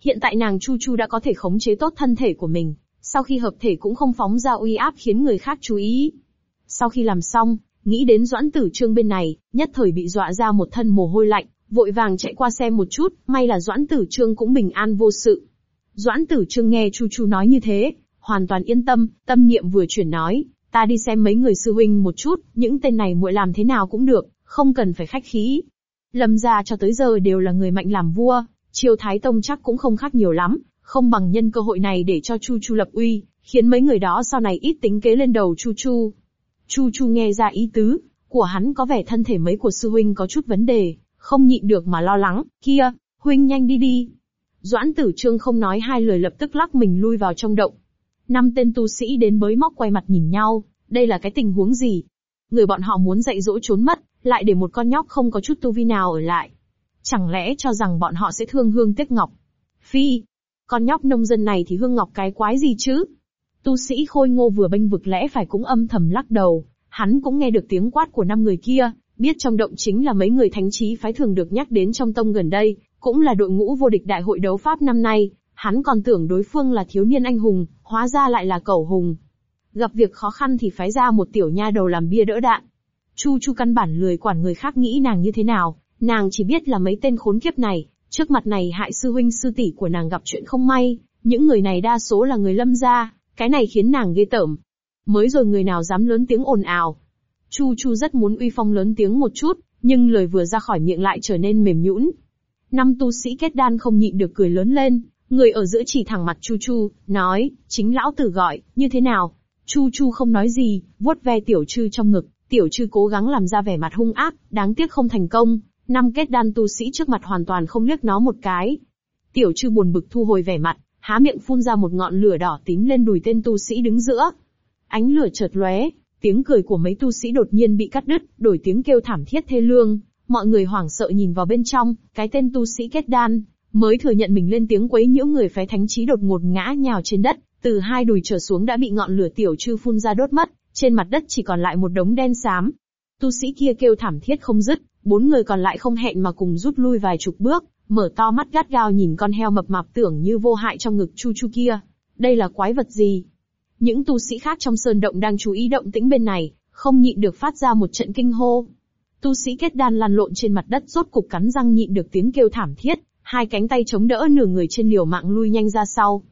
Hiện tại nàng Chu Chu đã có thể khống chế tốt thân thể của mình, sau khi hợp thể cũng không phóng ra uy áp khiến người khác chú ý. Sau khi làm xong, Nghĩ đến Doãn Tử Trương bên này, nhất thời bị dọa ra một thân mồ hôi lạnh, vội vàng chạy qua xem một chút, may là Doãn Tử Trương cũng bình an vô sự. Doãn Tử Trương nghe Chu Chu nói như thế, hoàn toàn yên tâm, tâm niệm vừa chuyển nói, ta đi xem mấy người sư huynh một chút, những tên này muội làm thế nào cũng được, không cần phải khách khí. Lâm gia cho tới giờ đều là người mạnh làm vua, triều Thái Tông chắc cũng không khác nhiều lắm, không bằng nhân cơ hội này để cho Chu Chu lập uy, khiến mấy người đó sau này ít tính kế lên đầu Chu Chu. Chu Chu nghe ra ý tứ, của hắn có vẻ thân thể mấy của sư huynh có chút vấn đề, không nhịn được mà lo lắng, kia, huynh nhanh đi đi. Doãn tử trương không nói hai lời lập tức lắc mình lui vào trong động. Năm tên tu sĩ đến bới móc quay mặt nhìn nhau, đây là cái tình huống gì? Người bọn họ muốn dạy dỗ trốn mất, lại để một con nhóc không có chút tu vi nào ở lại. Chẳng lẽ cho rằng bọn họ sẽ thương hương tiếc ngọc? Phi, con nhóc nông dân này thì hương ngọc cái quái gì chứ? Tu sĩ khôi ngô vừa bênh vực lẽ phải cũng âm thầm lắc đầu, hắn cũng nghe được tiếng quát của năm người kia, biết trong động chính là mấy người thánh trí phái thường được nhắc đến trong tông gần đây, cũng là đội ngũ vô địch đại hội đấu pháp năm nay, hắn còn tưởng đối phương là thiếu niên anh hùng, hóa ra lại là cẩu hùng. Gặp việc khó khăn thì phái ra một tiểu nha đầu làm bia đỡ đạn. Chu Chu căn bản lười quản người khác nghĩ nàng như thế nào, nàng chỉ biết là mấy tên khốn kiếp này, trước mặt này hại sư huynh sư tỷ của nàng gặp chuyện không may, những người này đa số là người lâm gia, cái này khiến nàng ghê tởm. Mới rồi người nào dám lớn tiếng ồn ào. Chu Chu rất muốn uy phong lớn tiếng một chút, nhưng lời vừa ra khỏi miệng lại trở nên mềm nhũn. Năm tu sĩ kết đan không nhịn được cười lớn lên, người ở giữa chỉ thẳng mặt Chu Chu, nói, chính lão tử gọi, như thế nào? Chu Chu không nói gì, vuốt ve tiểu trư trong ngực, tiểu trư cố gắng làm ra vẻ mặt hung ác, đáng tiếc không thành công, năm kết đan tu sĩ trước mặt hoàn toàn không liếc nó một cái. Tiểu trư buồn bực thu hồi vẻ mặt, há miệng phun ra một ngọn lửa đỏ tím lên đùi tên tu sĩ đứng giữa. Ánh lửa chợt lóe, tiếng cười của mấy tu sĩ đột nhiên bị cắt đứt, đổi tiếng kêu thảm thiết thê lương. Mọi người hoảng sợ nhìn vào bên trong, cái tên tu sĩ kết đan, mới thừa nhận mình lên tiếng quấy nhiễu người phái thánh trí đột ngột ngã nhào trên đất, từ hai đùi trở xuống đã bị ngọn lửa tiểu trư phun ra đốt mất, trên mặt đất chỉ còn lại một đống đen xám. Tu sĩ kia kêu thảm thiết không dứt, bốn người còn lại không hẹn mà cùng rút lui vài chục bước, mở to mắt gắt gao nhìn con heo mập mạp tưởng như vô hại trong ngực Chu Chu kia. Đây là quái vật gì? Những tu sĩ khác trong sơn động đang chú ý động tĩnh bên này, không nhịn được phát ra một trận kinh hô. Tu sĩ kết đan lăn lộn trên mặt đất rốt cục cắn răng nhịn được tiếng kêu thảm thiết, hai cánh tay chống đỡ nửa người trên liều mạng lui nhanh ra sau.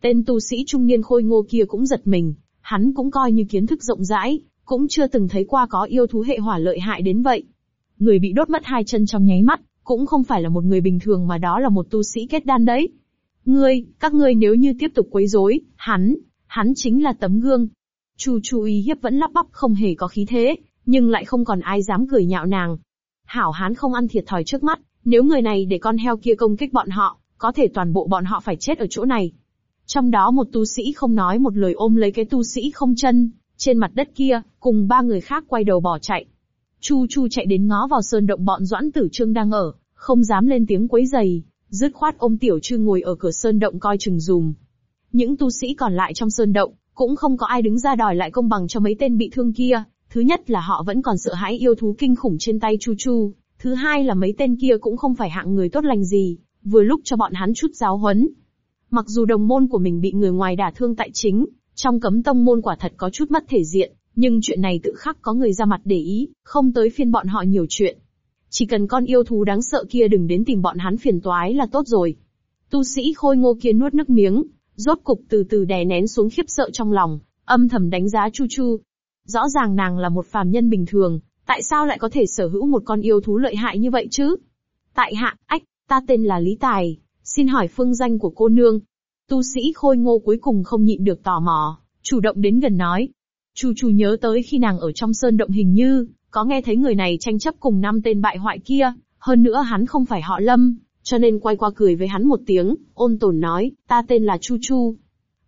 Tên tu sĩ trung niên khôi ngô kia cũng giật mình, hắn cũng coi như kiến thức rộng rãi, cũng chưa từng thấy qua có yêu thú hệ hỏa lợi hại đến vậy. Người bị đốt mất hai chân trong nháy mắt, cũng không phải là một người bình thường mà đó là một tu sĩ kết đan đấy. Ngươi, các ngươi nếu như tiếp tục quấy rối, hắn, hắn chính là tấm gương. Chu Chu uy hiếp vẫn lắp bắp không hề có khí thế, nhưng lại không còn ai dám cười nhạo nàng. Hảo hán không ăn thiệt thòi trước mắt, nếu người này để con heo kia công kích bọn họ, có thể toàn bộ bọn họ phải chết ở chỗ này. Trong đó một tu sĩ không nói một lời ôm lấy cái tu sĩ không chân, trên mặt đất kia, cùng ba người khác quay đầu bỏ chạy. Chu Chu chạy đến ngó vào sơn động bọn Doãn Tử Trương đang ở, không dám lên tiếng quấy giày, dứt khoát ôm Tiểu Trư ngồi ở cửa sơn động coi chừng dùm. Những tu sĩ còn lại trong sơn động, cũng không có ai đứng ra đòi lại công bằng cho mấy tên bị thương kia. Thứ nhất là họ vẫn còn sợ hãi yêu thú kinh khủng trên tay Chu Chu, thứ hai là mấy tên kia cũng không phải hạng người tốt lành gì, vừa lúc cho bọn hắn chút giáo huấn. Mặc dù đồng môn của mình bị người ngoài đả thương tại chính, trong cấm tông môn quả thật có chút mất thể diện, nhưng chuyện này tự khắc có người ra mặt để ý, không tới phiên bọn họ nhiều chuyện. Chỉ cần con yêu thú đáng sợ kia đừng đến tìm bọn hắn phiền toái là tốt rồi. Tu sĩ khôi ngô kia nuốt nước miếng, rốt cục từ từ đè nén xuống khiếp sợ trong lòng, âm thầm đánh giá Chu Chu. Rõ ràng nàng là một phàm nhân bình thường, tại sao lại có thể sở hữu một con yêu thú lợi hại như vậy chứ? Tại hạ, ách, ta tên là Lý Tài, xin hỏi phương danh của cô nương. Tu sĩ khôi ngô cuối cùng không nhịn được tò mò, chủ động đến gần nói, Chu Chu nhớ tới khi nàng ở trong sơn động hình như, có nghe thấy người này tranh chấp cùng năm tên bại hoại kia, hơn nữa hắn không phải họ Lâm, cho nên quay qua cười với hắn một tiếng, ôn tồn nói, ta tên là Chu Chu.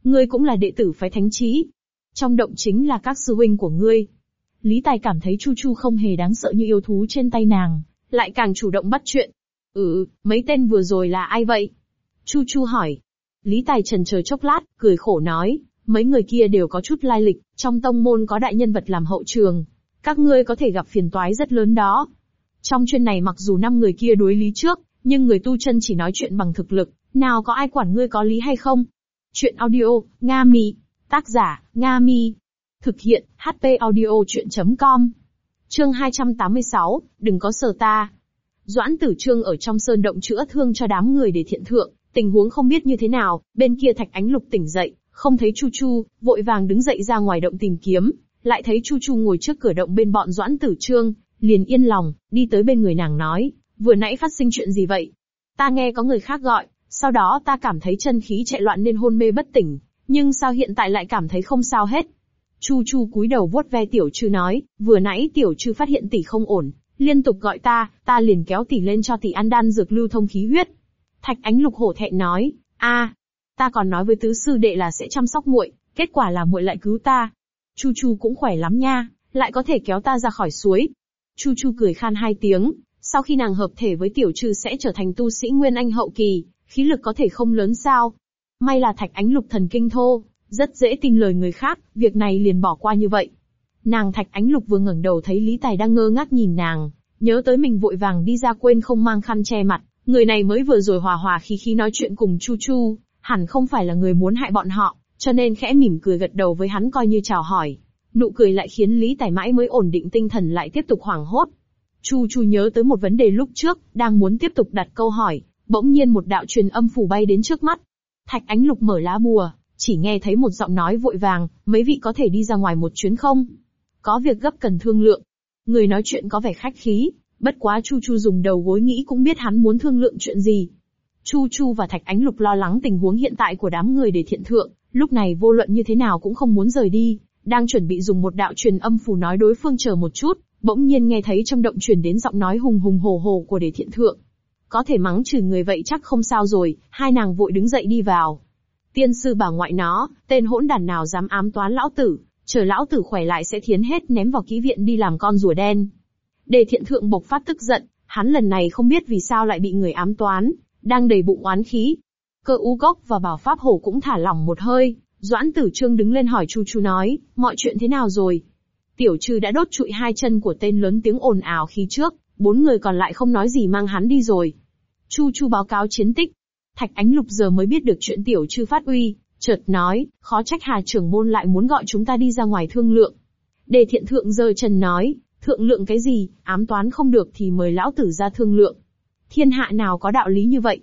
Ngươi cũng là đệ tử phái thánh trí. Trong động chính là các sư huynh của ngươi. Lý Tài cảm thấy Chu Chu không hề đáng sợ như yêu thú trên tay nàng, lại càng chủ động bắt chuyện. Ừ, mấy tên vừa rồi là ai vậy? Chu Chu hỏi. Lý Tài trần chờ chốc lát, cười khổ nói, Mấy người kia đều có chút lai lịch, trong tông môn có đại nhân vật làm hậu trường. Các ngươi có thể gặp phiền toái rất lớn đó. Trong chuyện này mặc dù năm người kia đối lý trước, nhưng người tu chân chỉ nói chuyện bằng thực lực, nào có ai quản ngươi có lý hay không? Chuyện audio, Nga Mi. Tác giả, Nga Mi. Thực hiện, HP audio chuyện.com. Chương 286, đừng có sờ ta. Doãn Tử Trương ở trong sơn động chữa thương cho đám người để thiện thượng, tình huống không biết như thế nào, bên kia Thạch Ánh Lục tỉnh dậy, không thấy Chu Chu, vội vàng đứng dậy ra ngoài động tìm kiếm, lại thấy Chu Chu ngồi trước cửa động bên bọn Doãn Tử Trương, liền yên lòng, đi tới bên người nàng nói, vừa nãy phát sinh chuyện gì vậy? Ta nghe có người khác gọi, sau đó ta cảm thấy chân khí chạy loạn nên hôn mê bất tỉnh, nhưng sao hiện tại lại cảm thấy không sao hết? Chu Chu cúi đầu vuốt ve tiểu trư nói, vừa nãy tiểu trư phát hiện tỷ không ổn, liên tục gọi ta, ta liền kéo tỷ lên cho tỷ ăn đan dược lưu thông khí huyết. Thạch Ánh Lục hổ thẹn nói, a, ta còn nói với tứ sư đệ là sẽ chăm sóc muội, kết quả là muội lại cứu ta. Chu Chu cũng khỏe lắm nha, lại có thể kéo ta ra khỏi suối. Chu Chu cười khan hai tiếng, sau khi nàng hợp thể với tiểu trư sẽ trở thành tu sĩ nguyên anh hậu kỳ, khí lực có thể không lớn sao. May là Thạch Ánh Lục thần kinh thô, rất dễ tin lời người khác, việc này liền bỏ qua như vậy. Nàng Thạch Ánh Lục vừa ngẩng đầu thấy Lý Tài đang ngơ ngác nhìn nàng, nhớ tới mình vội vàng đi ra quên không mang khăn che mặt, người này mới vừa rồi hòa hòa khí khí nói chuyện cùng Chu Chu, hẳn không phải là người muốn hại bọn họ, cho nên khẽ mỉm cười gật đầu với hắn coi như chào hỏi. Nụ cười lại khiến Lý Tài mãi mới ổn định tinh thần lại tiếp tục hoảng hốt. Chu Chu nhớ tới một vấn đề lúc trước, đang muốn tiếp tục đặt câu hỏi, bỗng nhiên một đạo truyền âm phủ bay đến trước mắt. Thạch Ánh Lục mở lá bùa, chỉ nghe thấy một giọng nói vội vàng, mấy vị có thể đi ra ngoài một chuyến không? Có việc gấp cần thương lượng. Người nói chuyện có vẻ khách khí, bất quá Chu Chu dùng đầu gối nghĩ cũng biết hắn muốn thương lượng chuyện gì. Chu Chu và Thạch Ánh Lục lo lắng tình huống hiện tại của đám người để thiện thượng, lúc này vô luận như thế nào cũng không muốn rời đi, đang chuẩn bị dùng một đạo truyền âm phù nói đối phương chờ một chút, bỗng nhiên nghe thấy trong động truyền đến giọng nói hùng hùng hồ hồ của đề thiện thượng. Có thể mắng trừ người vậy chắc không sao rồi, hai nàng vội đứng dậy đi vào. Tiên sư bà ngoại nó, tên hỗn đàn nào dám ám toán lão tử, chờ lão tử khỏe lại sẽ thiến hết ném vào ký viện đi làm con rùa đen. Đề thiện thượng bộc phát tức giận, hắn lần này không biết vì sao lại bị người ám toán, đang đầy bụng oán khí. Cơ u gốc và bảo pháp hổ cũng thả lỏng một hơi, doãn tử trương đứng lên hỏi chu chu nói, mọi chuyện thế nào rồi? Tiểu trừ đã đốt trụi hai chân của tên lớn tiếng ồn ào khi trước, bốn người còn lại không nói gì mang hắn đi rồi. Chu chu báo cáo chiến tích, Thạch Ánh Lục giờ mới biết được chuyện tiểu chư phát uy, chợt nói, khó trách Hà trưởng môn lại muốn gọi chúng ta đi ra ngoài thương lượng. Đề thiện thượng giơ trần nói, thượng lượng cái gì, ám toán không được thì mời lão tử ra thương lượng. Thiên hạ nào có đạo lý như vậy?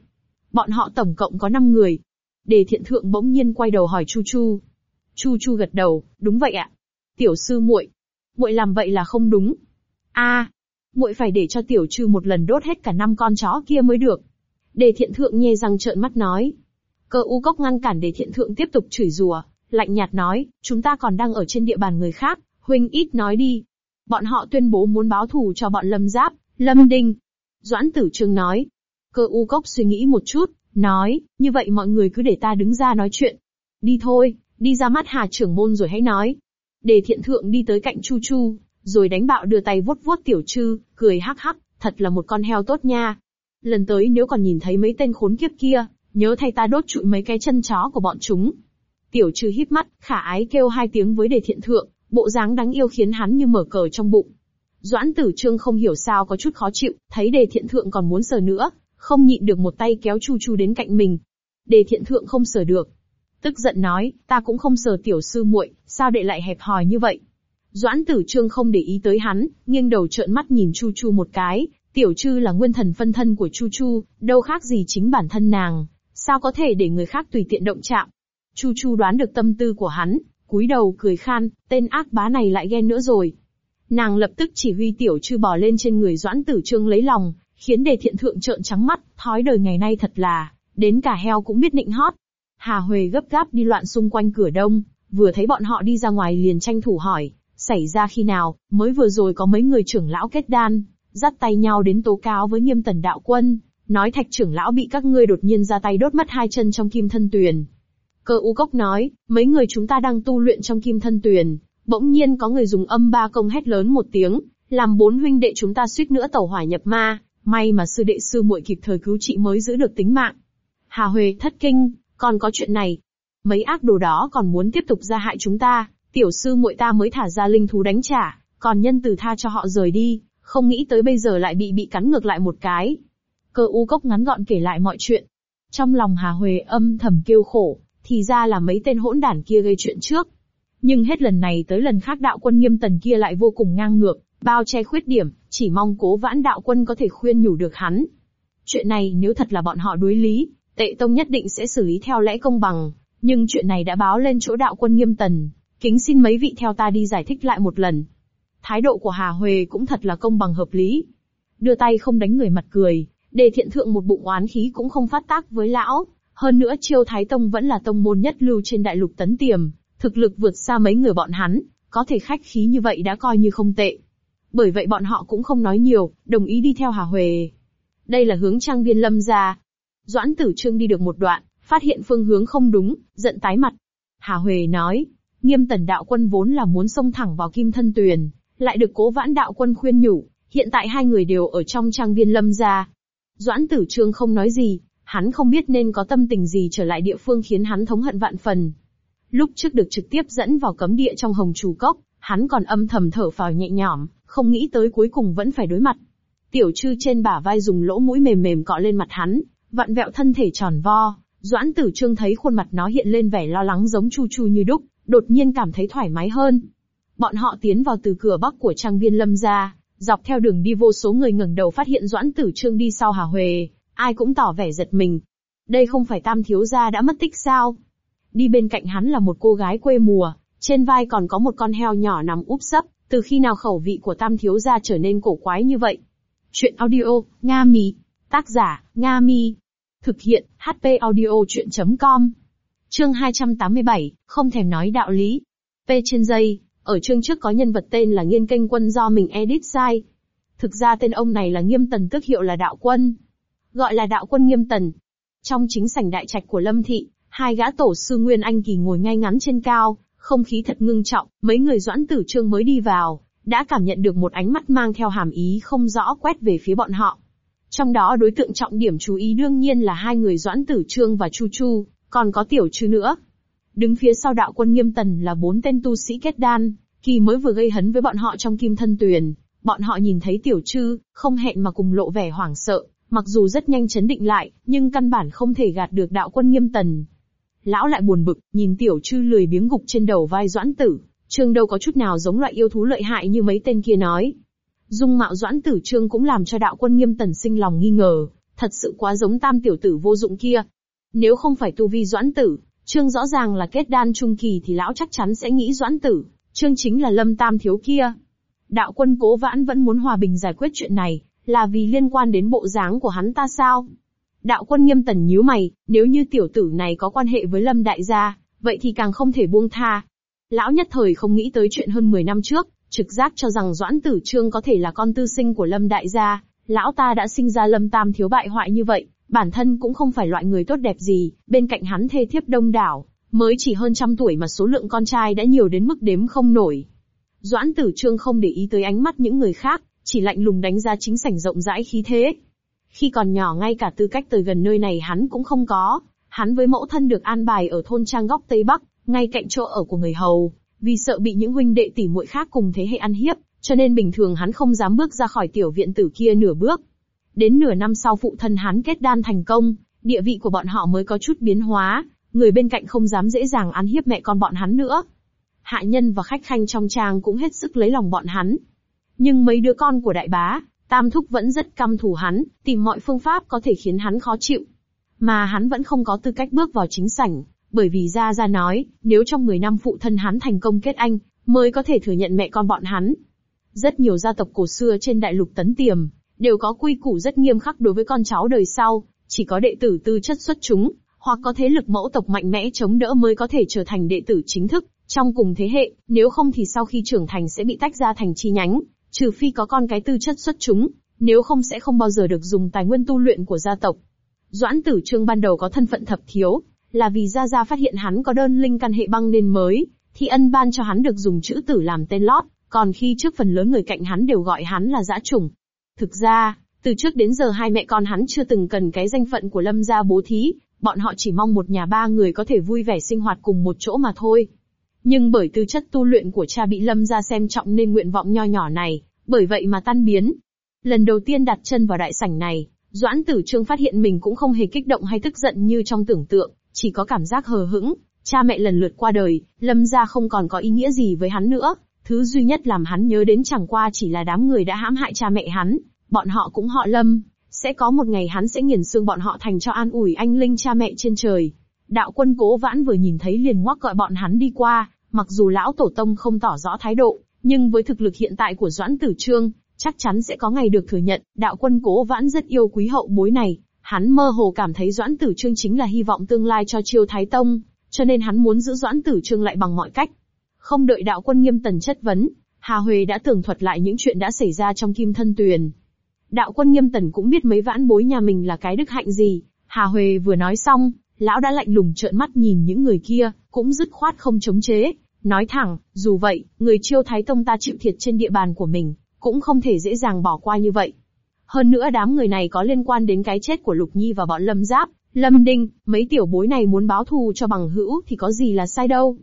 Bọn họ tổng cộng có 5 người. Đề thiện thượng bỗng nhiên quay đầu hỏi Chu Chu. Chu Chu gật đầu, đúng vậy ạ. Tiểu sư muội, muội làm vậy là không đúng. A, muội phải để cho tiểu trư một lần đốt hết cả năm con chó kia mới được. Đề thiện thượng nhe răng trợn mắt nói. Cơ u cốc ngăn cản đề thiện thượng tiếp tục chửi rủa, lạnh nhạt nói, chúng ta còn đang ở trên địa bàn người khác, huynh ít nói đi. Bọn họ tuyên bố muốn báo thù cho bọn lâm giáp, lâm đinh. Doãn tử trương nói. Cơ u cốc suy nghĩ một chút, nói, như vậy mọi người cứ để ta đứng ra nói chuyện. Đi thôi, đi ra mắt hà trưởng môn rồi hãy nói. Đề thiện thượng đi tới cạnh Chu Chu, rồi đánh bạo đưa tay vuốt vuốt tiểu trư, cười hắc hắc, thật là một con heo tốt nha. Lần tới nếu còn nhìn thấy mấy tên khốn kiếp kia, nhớ thay ta đốt trụi mấy cái chân chó của bọn chúng. Tiểu trừ híp mắt, khả ái kêu hai tiếng với đề thiện thượng, bộ dáng đáng yêu khiến hắn như mở cờ trong bụng. Doãn tử trương không hiểu sao có chút khó chịu, thấy đề thiện thượng còn muốn sờ nữa, không nhịn được một tay kéo chu chu đến cạnh mình. Đề thiện thượng không sờ được. Tức giận nói, ta cũng không sờ tiểu sư muội, sao đệ lại hẹp hòi như vậy? Doãn tử trương không để ý tới hắn, nghiêng đầu trợn mắt nhìn chu chu một cái, Tiểu Trư là nguyên thần phân thân của Chu Chu, đâu khác gì chính bản thân nàng, sao có thể để người khác tùy tiện động chạm. Chu Chu đoán được tâm tư của hắn, cúi đầu cười khan, tên ác bá này lại ghen nữa rồi. Nàng lập tức chỉ huy Tiểu Trư bò lên trên người Doãn Tử Trương lấy lòng, khiến đề thiện thượng trợn trắng mắt, thói đời ngày nay thật là, đến cả heo cũng biết nịnh hót. Hà Huệ gấp gáp đi loạn xung quanh cửa đông, vừa thấy bọn họ đi ra ngoài liền tranh thủ hỏi, xảy ra khi nào, mới vừa rồi có mấy người trưởng lão kết đan, dắt tay nhau đến tố cáo với nghiêm tần đạo quân, nói thạch trưởng lão bị các ngươi đột nhiên ra tay đốt mất hai chân trong kim thân tuyền. Cơ u cốc nói, mấy người chúng ta đang tu luyện trong kim thân tuyền, bỗng nhiên có người dùng âm ba công hét lớn một tiếng, làm bốn huynh đệ chúng ta suýt nữa tẩu hỏa nhập ma, may mà sư đệ sư muội kịp thời cứu trị mới giữ được tính mạng. Hà Huệ thất kinh, còn có chuyện này. Mấy ác đồ đó còn muốn tiếp tục ra hại chúng ta, tiểu sư muội ta mới thả ra linh thú đánh trả, còn nhân từ tha cho họ rời đi, không nghĩ tới bây giờ lại bị bị cắn ngược lại một cái. Cơ u cốc ngắn gọn kể lại mọi chuyện. Trong lòng Hà Huệ âm thầm kêu khổ, thì ra là mấy tên hỗn đản kia gây chuyện trước. Nhưng hết lần này tới lần khác đạo quân nghiêm tần kia lại vô cùng ngang ngược, bao che khuyết điểm, chỉ mong cố vãn đạo quân có thể khuyên nhủ được hắn. Chuyện này nếu thật là bọn họ đối lý, tệ tông nhất định sẽ xử lý theo lẽ công bằng, nhưng chuyện này đã báo lên chỗ đạo quân nghiêm tần, kính xin mấy vị theo ta đi giải thích lại một lần. Thái độ của Hà Huề cũng thật là công bằng hợp lý. Đưa tay không đánh người mặt cười, đề thiện thượng một bụng oán khí cũng không phát tác với lão, hơn nữa chiêu Thái Tông vẫn là tông môn nhất lưu trên đại lục tấn tiềm, thực lực vượt xa mấy người bọn hắn, có thể khách khí như vậy đã coi như không tệ. Bởi vậy bọn họ cũng không nói nhiều, đồng ý đi theo Hà Huề. Đây là hướng trang viên lâm ra. Doãn tử trương đi được một đoạn, phát hiện phương hướng không đúng, giận tái mặt. Hà Huề nói, nghiêm tần đạo quân vốn là muốn xông thẳng vào kim thân tuyền, lại được cố vãn đạo quân khuyên nhủ, hiện tại hai người đều ở trong trang viên lâm gia. Doãn tử trương không nói gì, hắn không biết nên có tâm tình gì trở lại địa phương khiến hắn thống hận vạn phần. Lúc trước được trực tiếp dẫn vào cấm địa trong hồng chủ cốc, hắn còn âm thầm thở phào nhẹ nhõm, không nghĩ tới cuối cùng vẫn phải đối mặt. Tiểu trư trên bả vai dùng lỗ mũi mềm mềm cọ lên mặt hắn, vặn vẹo thân thể tròn vo. Doãn tử trương thấy khuôn mặt nó hiện lên vẻ lo lắng giống chu chu như đúc, đột nhiên cảm thấy thoải mái hơn. Bọn họ tiến vào từ cửa bắc của trang viên lâm gia, dọc theo đường đi vô số người ngẩng đầu phát hiện Doãn Tử Trương đi sau Hà Huề, ai cũng tỏ vẻ giật mình. Đây không phải Tam thiếu gia đã mất tích sao? Đi bên cạnh hắn là một cô gái quê mùa, trên vai còn có một con heo nhỏ nằm úp sấp, từ khi nào khẩu vị của Tam thiếu gia trở nên cổ quái như vậy? Chuyện audio, Nga Mi. Tác giả, Nga Mi. Thực hiện, HP audio chuyện.com. Chương 287, không thèm nói đạo lý. P trên dây, ở chương trước có nhân vật tên là Nghiên Kênh Quân do mình edit sai. Thực ra tên ông này là Nghiêm Tần tước hiệu là Đạo Quân. Gọi là Đạo Quân Nghiêm Tần. Trong chính sảnh đại trạch của Lâm Thị, hai gã tổ sư Nguyên Anh Kỳ ngồi ngay ngắn trên cao, không khí thật ngưng trọng, mấy người doãn tử trương mới đi vào, đã cảm nhận được một ánh mắt mang theo hàm ý không rõ quét về phía bọn họ. Trong đó đối tượng trọng điểm chú ý đương nhiên là hai người doãn tử trương và chu chu, còn có tiểu chư nữa. Đứng phía sau đạo quân nghiêm tần là bốn tên tu sĩ kết đan, kỳ mới vừa gây hấn với bọn họ trong kim thân tuyền. Bọn họ nhìn thấy tiểu trư, không hẹn mà cùng lộ vẻ hoảng sợ, mặc dù rất nhanh chấn định lại, nhưng căn bản không thể gạt được đạo quân nghiêm tần. Lão lại buồn bực, nhìn tiểu trư lười biếng gục trên đầu vai doãn tử, trương đâu có chút nào giống loại yêu thú lợi hại như mấy tên kia nói. Dung mạo doãn tử trương cũng làm cho đạo quân nghiêm tần sinh lòng nghi ngờ, thật sự quá giống tam tiểu tử vô dụng kia. Nếu không phải tu vi doãn tử, trương rõ ràng là kết đan trung kỳ thì lão chắc chắn sẽ nghĩ doãn tử, trương chính là lâm tam thiếu kia. Đạo quân cố vãn vẫn muốn hòa bình giải quyết chuyện này, là vì liên quan đến bộ dáng của hắn ta sao? Đạo quân nghiêm tần nhíu mày, nếu như tiểu tử này có quan hệ với lâm đại gia, vậy thì càng không thể buông tha. Lão nhất thời không nghĩ tới chuyện hơn 10 năm trước, trực giác cho rằng Doãn Tử Trương có thể là con tư sinh của Lâm Đại gia, lão ta đã sinh ra Lâm Tam thiếu bại hoại như vậy, bản thân cũng không phải loại người tốt đẹp gì, bên cạnh hắn thê thiếp đông đảo, mới chỉ hơn trăm tuổi mà số lượng con trai đã nhiều đến mức đếm không nổi. Doãn Tử Trương không để ý tới ánh mắt những người khác, chỉ lạnh lùng đánh ra chính sảnh rộng rãi khí thế. Khi còn nhỏ ngay cả tư cách tới gần nơi này hắn cũng không có, hắn với mẫu thân được an bài ở thôn trang góc Tây Bắc, ngay cạnh chỗ ở của người hầu, vì sợ bị những huynh đệ tỷ muội khác cùng thế hệ ăn hiếp, cho nên bình thường hắn không dám bước ra khỏi tiểu viện tử kia nửa bước. Đến nửa năm sau phụ thân hắn kết đan thành công, địa vị của bọn họ mới có chút biến hóa, người bên cạnh không dám dễ dàng ăn hiếp mẹ con bọn hắn nữa. Hạ nhân và khách khanh trong trang cũng hết sức lấy lòng bọn hắn. Nhưng mấy đứa con của đại bá, Tam Thúc vẫn rất căm thù hắn, tìm mọi phương pháp có thể khiến hắn khó chịu. Mà hắn vẫn không có tư cách bước vào chính sảnh, bởi vì Gia Gia nói, nếu trong 10 năm phụ thân hắn thành công kết anh, mới có thể thừa nhận mẹ con bọn hắn. Rất nhiều gia tộc cổ xưa trên đại lục tấn tiềm, đều có quy củ rất nghiêm khắc đối với con cháu đời sau, chỉ có đệ tử tư chất xuất chúng, hoặc có thế lực mẫu tộc mạnh mẽ chống đỡ mới có thể trở thành đệ tử chính thức, trong cùng thế hệ, nếu không thì sau khi trưởng thành sẽ bị tách ra thành chi nhánh, trừ phi có con cái tư chất xuất chúng, nếu không sẽ không bao giờ được dùng tài nguyên tu luyện của gia tộc. Doãn tử trương ban đầu có thân phận thập thiếu, là vì Gia Gia phát hiện hắn có đơn linh căn hệ băng nên mới, thì ân ban cho hắn được dùng chữ tử làm tên lót, còn khi trước phần lớn người cạnh hắn đều gọi hắn là dã trùng. Thực ra, từ trước đến giờ hai mẹ con hắn chưa từng cần cái danh phận của lâm gia bố thí, bọn họ chỉ mong một nhà ba người có thể vui vẻ sinh hoạt cùng một chỗ mà thôi. Nhưng bởi tư chất tu luyện của cha bị lâm gia xem trọng nên nguyện vọng nho nhỏ này, bởi vậy mà tan biến. Lần đầu tiên đặt chân vào đại sảnh này, Doãn Tử Trương phát hiện mình cũng không hề kích động hay tức giận như trong tưởng tượng, chỉ có cảm giác hờ hững. Cha mẹ lần lượt qua đời, lâm gia không còn có ý nghĩa gì với hắn nữa. Thứ duy nhất làm hắn nhớ đến chẳng qua chỉ là đám người đã hãm hại cha mẹ hắn, bọn họ cũng họ lâm, sẽ có một ngày hắn sẽ nghiền xương bọn họ thành cho an ủi anh linh cha mẹ trên trời. Đạo quân cố vãn vừa nhìn thấy liền ngoắc gọi bọn hắn đi qua, mặc dù lão tổ tông không tỏ rõ thái độ, nhưng với thực lực hiện tại của Doãn Tử Trương, chắc chắn sẽ có ngày được thừa nhận, đạo quân cố vãn rất yêu quý hậu bối này, hắn mơ hồ cảm thấy Doãn Tử Trương chính là hy vọng tương lai cho Chiêu Thái Tông, cho nên hắn muốn giữ Doãn Tử Trương lại bằng mọi cách. Không đợi đạo quân nghiêm tần chất vấn, Hà Huệ đã tường thuật lại những chuyện đã xảy ra trong Kim Thân Tuyền. Đạo quân nghiêm tần cũng biết mấy vãn bối nhà mình là cái đức hạnh gì, Hà Huệ vừa nói xong, lão đã lạnh lùng trợn mắt nhìn những người kia, cũng dứt khoát không chống chế, nói thẳng, dù vậy, người chiêu thái tông ta chịu thiệt trên địa bàn của mình, cũng không thể dễ dàng bỏ qua như vậy. Hơn nữa đám người này có liên quan đến cái chết của Lục Nhi và bọn Lâm Giáp, Lâm Đinh, mấy tiểu bối này muốn báo thù cho bằng hữu thì có gì là sai đâu.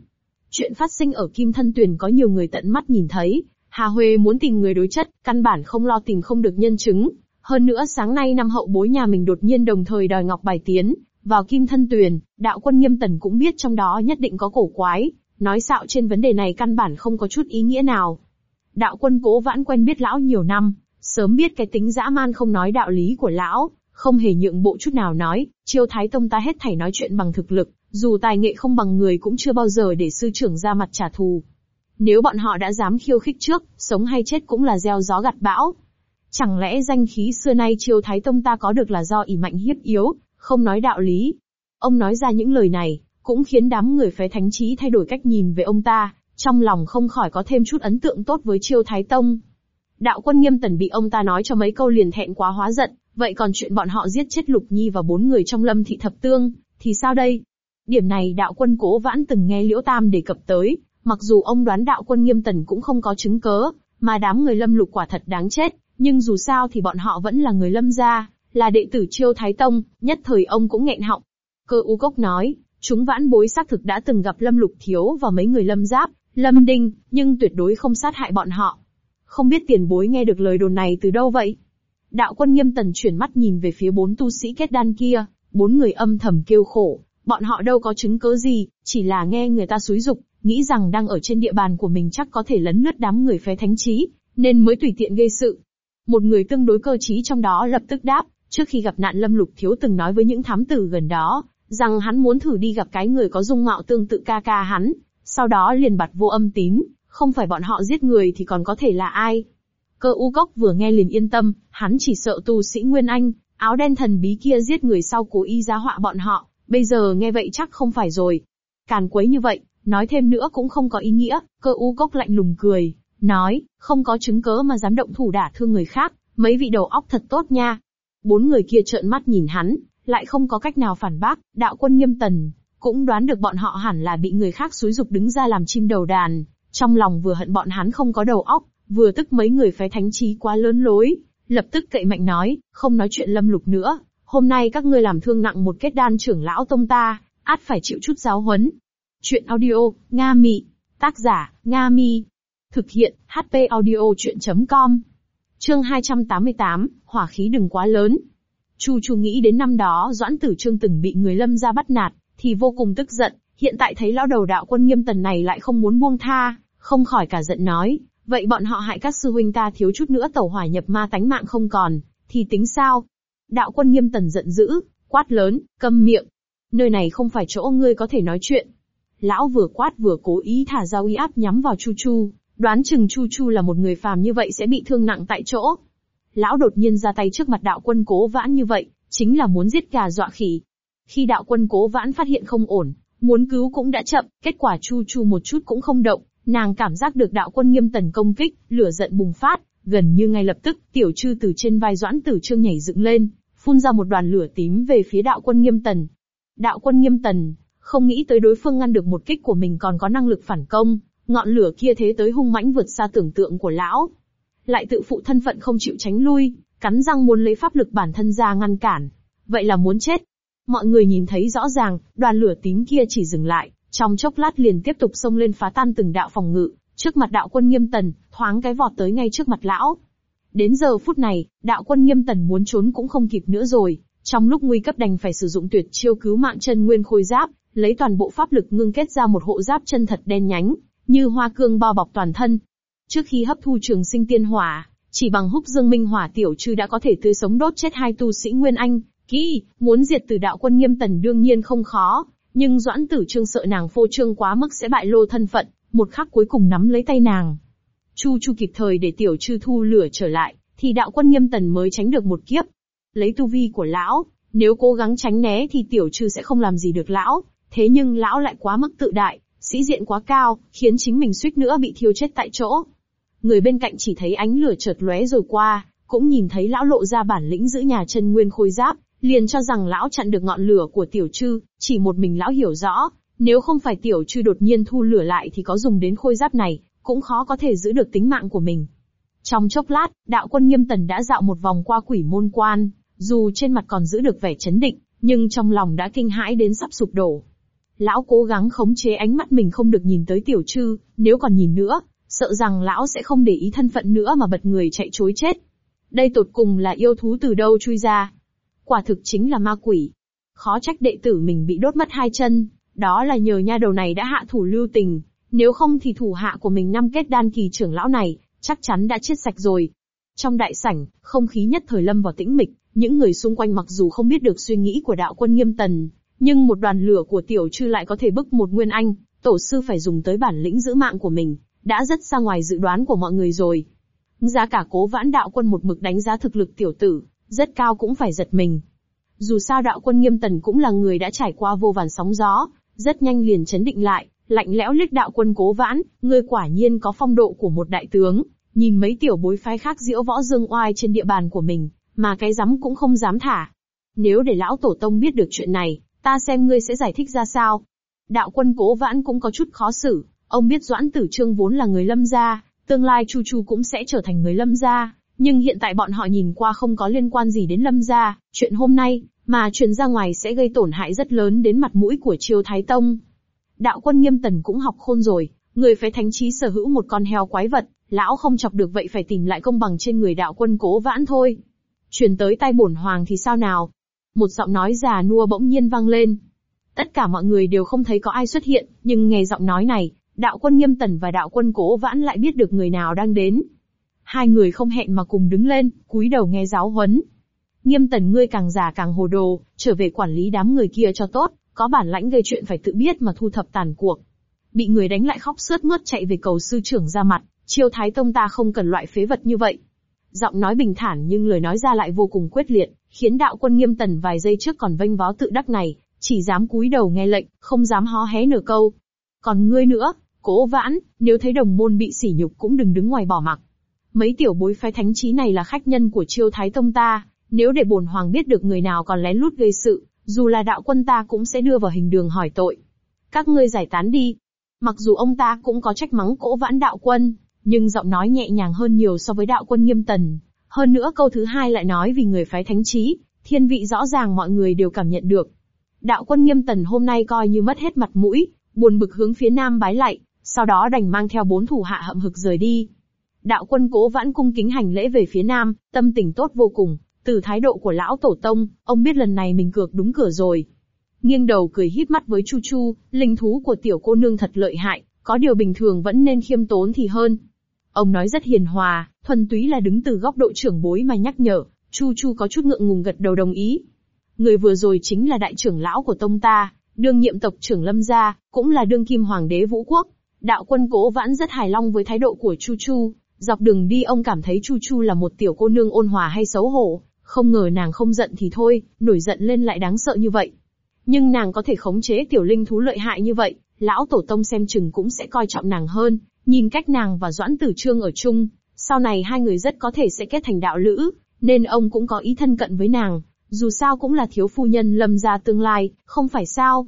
Chuyện phát sinh ở Kim Thân Tuyền có nhiều người tận mắt nhìn thấy, Hà Huê muốn tìm người đối chất, căn bản không lo tìm không được nhân chứng. Hơn nữa sáng nay năm hậu bối nhà mình đột nhiên đồng thời đòi Ngọc Bài Tiến, vào Kim Thân Tuyền, đạo quân nghiêm tần cũng biết trong đó nhất định có cổ quái, nói xạo trên vấn đề này căn bản không có chút ý nghĩa nào. Đạo quân cố vãn quen biết lão nhiều năm, sớm biết cái tính dã man không nói đạo lý của lão, không hề nhượng bộ chút nào nói, chiêu thái tông ta hết thảy nói chuyện bằng thực lực, dù tài nghệ không bằng người cũng chưa bao giờ để sư trưởng ra mặt trả thù. Nếu bọn họ đã dám khiêu khích trước, sống hay chết cũng là gieo gió gặt bão. Chẳng lẽ danh khí xưa nay triều thái tông ta có được là do ỷ mạnh hiếp yếu, không nói đạo lý. Ông nói ra những lời này, cũng khiến đám người phái thánh trí thay đổi cách nhìn về ông ta, trong lòng không khỏi có thêm chút ấn tượng tốt với triều thái tông. Đạo quân nghiêm tần bị ông ta nói cho mấy câu liền thẹn quá hóa giận, vậy còn chuyện bọn họ giết chết Lục Nhi và bốn người trong lâm thị thập tương, thì sao đây? Điểm này đạo quân cố vãn từng nghe Liễu Tam đề cập tới, mặc dù ông đoán đạo quân nghiêm tần cũng không có chứng cớ, mà đám người lâm lục quả thật đáng chết, nhưng dù sao thì bọn họ vẫn là người lâm gia, là đệ tử chiêu thái tông, nhất thời ông cũng nghẹn họng. Cơ u cốc nói, chúng vãn bối xác thực đã từng gặp lâm lục thiếu và mấy người lâm giáp, lâm đinh, nhưng tuyệt đối không sát hại bọn họ. Không biết tiền bối nghe được lời đồn này từ đâu vậy? Đạo quân nghiêm tần chuyển mắt nhìn về phía bốn tu sĩ kết đan kia, bốn người âm thầm kêu khổ, bọn họ đâu có chứng cứ gì, chỉ là nghe người ta xúi dục, nghĩ rằng đang ở trên địa bàn của mình chắc có thể lấn lướt đám người phế thánh trí, nên mới tùy tiện gây sự. Một người tương đối cơ trí trong đó lập tức đáp, trước khi gặp nạn Lâm Lục Thiếu từng nói với những thám tử gần đó, rằng hắn muốn thử đi gặp cái người có dung mạo tương tự ca ca hắn, sau đó liền bật vô âm tín, không phải bọn họ giết người thì còn có thể là ai. Cơ u gốc vừa nghe liền yên tâm, hắn chỉ sợ tu sĩ Nguyên Anh, áo đen thần bí kia giết người sau cố ý giá họa bọn họ, bây giờ nghe vậy chắc không phải rồi. Càn quấy như vậy, nói thêm nữa cũng không có ý nghĩa, cơ u cốc lạnh lùng cười, nói, không có chứng cớ mà dám động thủ đả thương người khác, mấy vị đầu óc thật tốt nha. Bốn người kia trợn mắt nhìn hắn, lại không có cách nào phản bác, đạo quân nghiêm tần, cũng đoán được bọn họ hẳn là bị người khác xúi dục đứng ra làm chim đầu đàn, trong lòng vừa hận bọn hắn không có đầu óc, vừa tức mấy người phái thánh trí quá lớn lối, lập tức cậy mạnh nói, không nói chuyện lâm lục nữa, hôm nay các ngươi làm thương nặng một kết đan trưởng lão tông ta, át phải chịu chút giáo huấn. Chuyện audio, Nga Mị, tác giả, Nga Mi, thực hiện, HP audio chuyện.com. Chương 288, hỏa khí đừng quá lớn. Chu Chu nghĩ đến năm đó Doãn Tử Trương từng bị người lâm ra bắt nạt, thì vô cùng tức giận, hiện tại thấy lão đầu đạo quân nghiêm tần này lại không muốn buông tha, không khỏi cả giận nói, vậy bọn họ hại các sư huynh ta thiếu chút nữa tẩu hỏa nhập ma tánh mạng không còn, thì tính sao? Đạo quân nghiêm tần giận dữ, quát lớn, câm miệng. Nơi này không phải chỗ ngươi có thể nói chuyện. Lão vừa quát vừa cố ý thả ra uy áp nhắm vào Chu Chu, đoán chừng Chu Chu là một người phàm như vậy sẽ bị thương nặng tại chỗ. Lão đột nhiên ra tay trước mặt đạo quân cố vãn như vậy, chính là muốn giết gà dọa khỉ. Khi đạo quân cố vãn phát hiện không ổn, muốn cứu cũng đã chậm, kết quả Chu Chu một chút cũng không động, nàng cảm giác được đạo quân nghiêm tần công kích, lửa giận bùng phát, gần như ngay lập tức, tiểu trư từ trên vai doãn tử trương nhảy dựng lên, phun ra một đoàn lửa tím về phía đạo quân nghiêm tần. Đạo quân nghiêm tần, không nghĩ tới đối phương ngăn được một kích của mình còn có năng lực phản công, ngọn lửa kia thế tới hung mãnh vượt xa tưởng tượng của lão. Lại tự phụ thân phận không chịu tránh lui, cắn răng muốn lấy pháp lực bản thân ra ngăn cản. Vậy là muốn chết. Mọi người nhìn thấy rõ ràng, đoàn lửa tím kia chỉ dừng lại, trong chốc lát liền tiếp tục xông lên phá tan từng đạo phòng ngự, trước mặt đạo quân nghiêm tần, thoáng cái vọt tới ngay trước mặt lão. Đến giờ phút này, đạo quân nghiêm tần muốn trốn cũng không kịp nữa rồi, trong lúc nguy cấp đành phải sử dụng tuyệt chiêu cứu mạng chân nguyên khôi giáp, lấy toàn bộ pháp lực ngưng kết ra một hộ giáp chân thật đen nhánh, như hoa cương bao bọc toàn thân. Trước khi hấp thu trường sinh tiên hỏa, chỉ bằng húc dương minh hỏa tiểu trư đã có thể tươi sống đốt chết hai tu sĩ Nguyên Anh, kỹ, muốn diệt từ đạo quân nghiêm tần đương nhiên không khó, nhưng Doãn Tử Trương sợ nàng phô trương quá mức sẽ bại lô thân phận, một khắc cuối cùng nắm lấy tay nàng. Chu Chu kịp thời để tiểu chư thu lửa trở lại, thì đạo quân nghiêm tần mới tránh được một kiếp. Lấy tu vi của lão, nếu cố gắng tránh né thì tiểu chư sẽ không làm gì được lão, thế nhưng lão lại quá mức tự đại, sĩ diện quá cao, khiến chính mình suýt nữa bị thiêu chết tại chỗ. Người bên cạnh chỉ thấy ánh lửa chợt lóe rồi qua, cũng nhìn thấy lão lộ ra bản lĩnh giữ nhà chân nguyên khôi giáp, liền cho rằng lão chặn được ngọn lửa của tiểu chư. chỉ một mình lão hiểu rõ, nếu không phải tiểu chư đột nhiên thu lửa lại thì có dùng đến khôi giáp này, cũng khó có thể giữ được tính mạng của mình. Trong chốc lát, đạo quân nghiêm tần đã dạo một vòng qua quỷ môn quan, dù trên mặt còn giữ được vẻ chấn định, nhưng trong lòng đã kinh hãi đến sắp sụp đổ. Lão cố gắng khống chế ánh mắt mình không được nhìn tới tiểu trư, nếu còn nhìn nữa, sợ rằng lão sẽ không để ý thân phận nữa mà bật người chạy chối chết. Đây tột cùng là yêu thú từ đâu chui ra. Quả thực chính là ma quỷ. Khó trách đệ tử mình bị đốt mất hai chân, đó là nhờ nha đầu này đã hạ thủ lưu tình, nếu không thì thủ hạ của mình năm kết đan kỳ trưởng lão này, chắc chắn đã chết sạch rồi. Trong đại sảnh, không khí nhất thời lâm vào tĩnh mịch, những người xung quanh mặc dù không biết được suy nghĩ của đạo quân nghiêm tần, nhưng một đoàn lửa của tiểu trư lại có thể bức một nguyên anh, tổ sư phải dùng tới bản lĩnh giữ mạng của mình, đã rất xa ngoài dự đoán của mọi người rồi. Giá cả cố vãn đạo quân một mực đánh giá thực lực tiểu tử, rất cao cũng phải giật mình. Dù sao đạo quân nghiêm tần cũng là người đã trải qua vô vàn sóng gió, rất nhanh liền chấn định lại, lạnh lẽo liếc đạo quân cố vãn, ngươi quả nhiên có phong độ của một đại tướng, nhìn mấy tiểu bối phái khác diễu võ dương oai trên địa bàn của mình, mà cái rắm cũng không dám thả. Nếu để lão tổ tông biết được chuyện này, ta xem ngươi sẽ giải thích ra sao. Đạo quân cố vãn cũng có chút khó xử, ông biết Doãn Tử Trương vốn là người lâm gia, tương lai Chu Chu cũng sẽ trở thành người lâm gia, nhưng hiện tại bọn họ nhìn qua không có liên quan gì đến lâm gia, chuyện hôm nay, mà truyền ra ngoài sẽ gây tổn hại rất lớn đến mặt mũi của Triều Thái Tông. Đạo quân nghiêm tần cũng học khôn rồi, người phải thánh trí sở hữu một con heo quái vật, lão không chọc được vậy phải tìm lại công bằng trên người đạo quân cố vãn thôi. Truyền tới tay bổn hoàng thì sao nào? Một giọng nói già nua bỗng nhiên vang lên. Tất cả mọi người đều không thấy có ai xuất hiện, nhưng nghe giọng nói này, đạo quân nghiêm tần và đạo quân cố vãn lại biết được người nào đang đến. Hai người không hẹn mà cùng đứng lên, cúi đầu nghe giáo huấn. Nghiêm tần ngươi càng già càng hồ đồ, trở về quản lý đám người kia cho tốt, có bản lãnh gây chuyện phải tự biết mà thu thập tàn cuộc. Bị người đánh lại khóc sướt mướt chạy về cầu sư trưởng ra mặt, chiêu thái tông ta không cần loại phế vật như vậy. Giọng nói bình thản nhưng lời nói ra lại vô cùng quyết liệt, khiến đạo quân nghiêm tần vài giây trước còn vênh vó tự đắc này, chỉ dám cúi đầu nghe lệnh, không dám hó hé nửa câu. Còn ngươi nữa, cố vãn, nếu thấy đồng môn bị sỉ nhục cũng đừng đứng ngoài bỏ mặc. Mấy tiểu bối phái thánh trí này là khách nhân của chiêu thái tông ta, nếu để bổn hoàng biết được người nào còn lén lút gây sự, dù là đạo quân ta cũng sẽ đưa vào hình đường hỏi tội. Các ngươi giải tán đi. Mặc dù ông ta cũng có trách mắng cỗ vãn đạo quân, nhưng giọng nói nhẹ nhàng hơn nhiều so với đạo quân nghiêm tần. Hơn nữa câu thứ hai lại nói vì người phái thánh trí, thiên vị rõ ràng mọi người đều cảm nhận được. Đạo quân nghiêm tần hôm nay coi như mất hết mặt mũi, buồn bực hướng phía nam bái lạy, sau đó đành mang theo bốn thủ hạ hậm hực rời đi. Đạo quân cố vãn cung kính hành lễ về phía nam, tâm tình tốt vô cùng, từ thái độ của lão tổ tông, ông biết lần này mình cược đúng cửa rồi. Nghiêng đầu cười híp mắt với Chu Chu, linh thú của tiểu cô nương thật lợi hại, có điều bình thường vẫn nên khiêm tốn thì hơn. Ông nói rất hiền hòa, thuần túy là đứng từ góc độ trưởng bối mà nhắc nhở, Chu Chu có chút ngượng ngùng gật đầu đồng ý. Người vừa rồi chính là đại trưởng lão của tông ta, đương nhiệm tộc trưởng Lâm gia, cũng là đương kim hoàng đế vũ quốc. Đạo quân cố vãn rất hài lòng với thái độ của Chu Chu, dọc đường đi ông cảm thấy Chu Chu là một tiểu cô nương ôn hòa hay xấu hổ, không ngờ nàng không giận thì thôi, nổi giận lên lại đáng sợ như vậy. Nhưng nàng có thể khống chế tiểu linh thú lợi hại như vậy, lão tổ tông xem chừng cũng sẽ coi trọng nàng hơn, nhìn cách nàng và Doãn Tử Trương ở chung, sau này hai người rất có thể sẽ kết thành đạo lữ, nên ông cũng có ý thân cận với nàng, dù sao cũng là thiếu phu nhân lâm gia tương lai, không phải sao?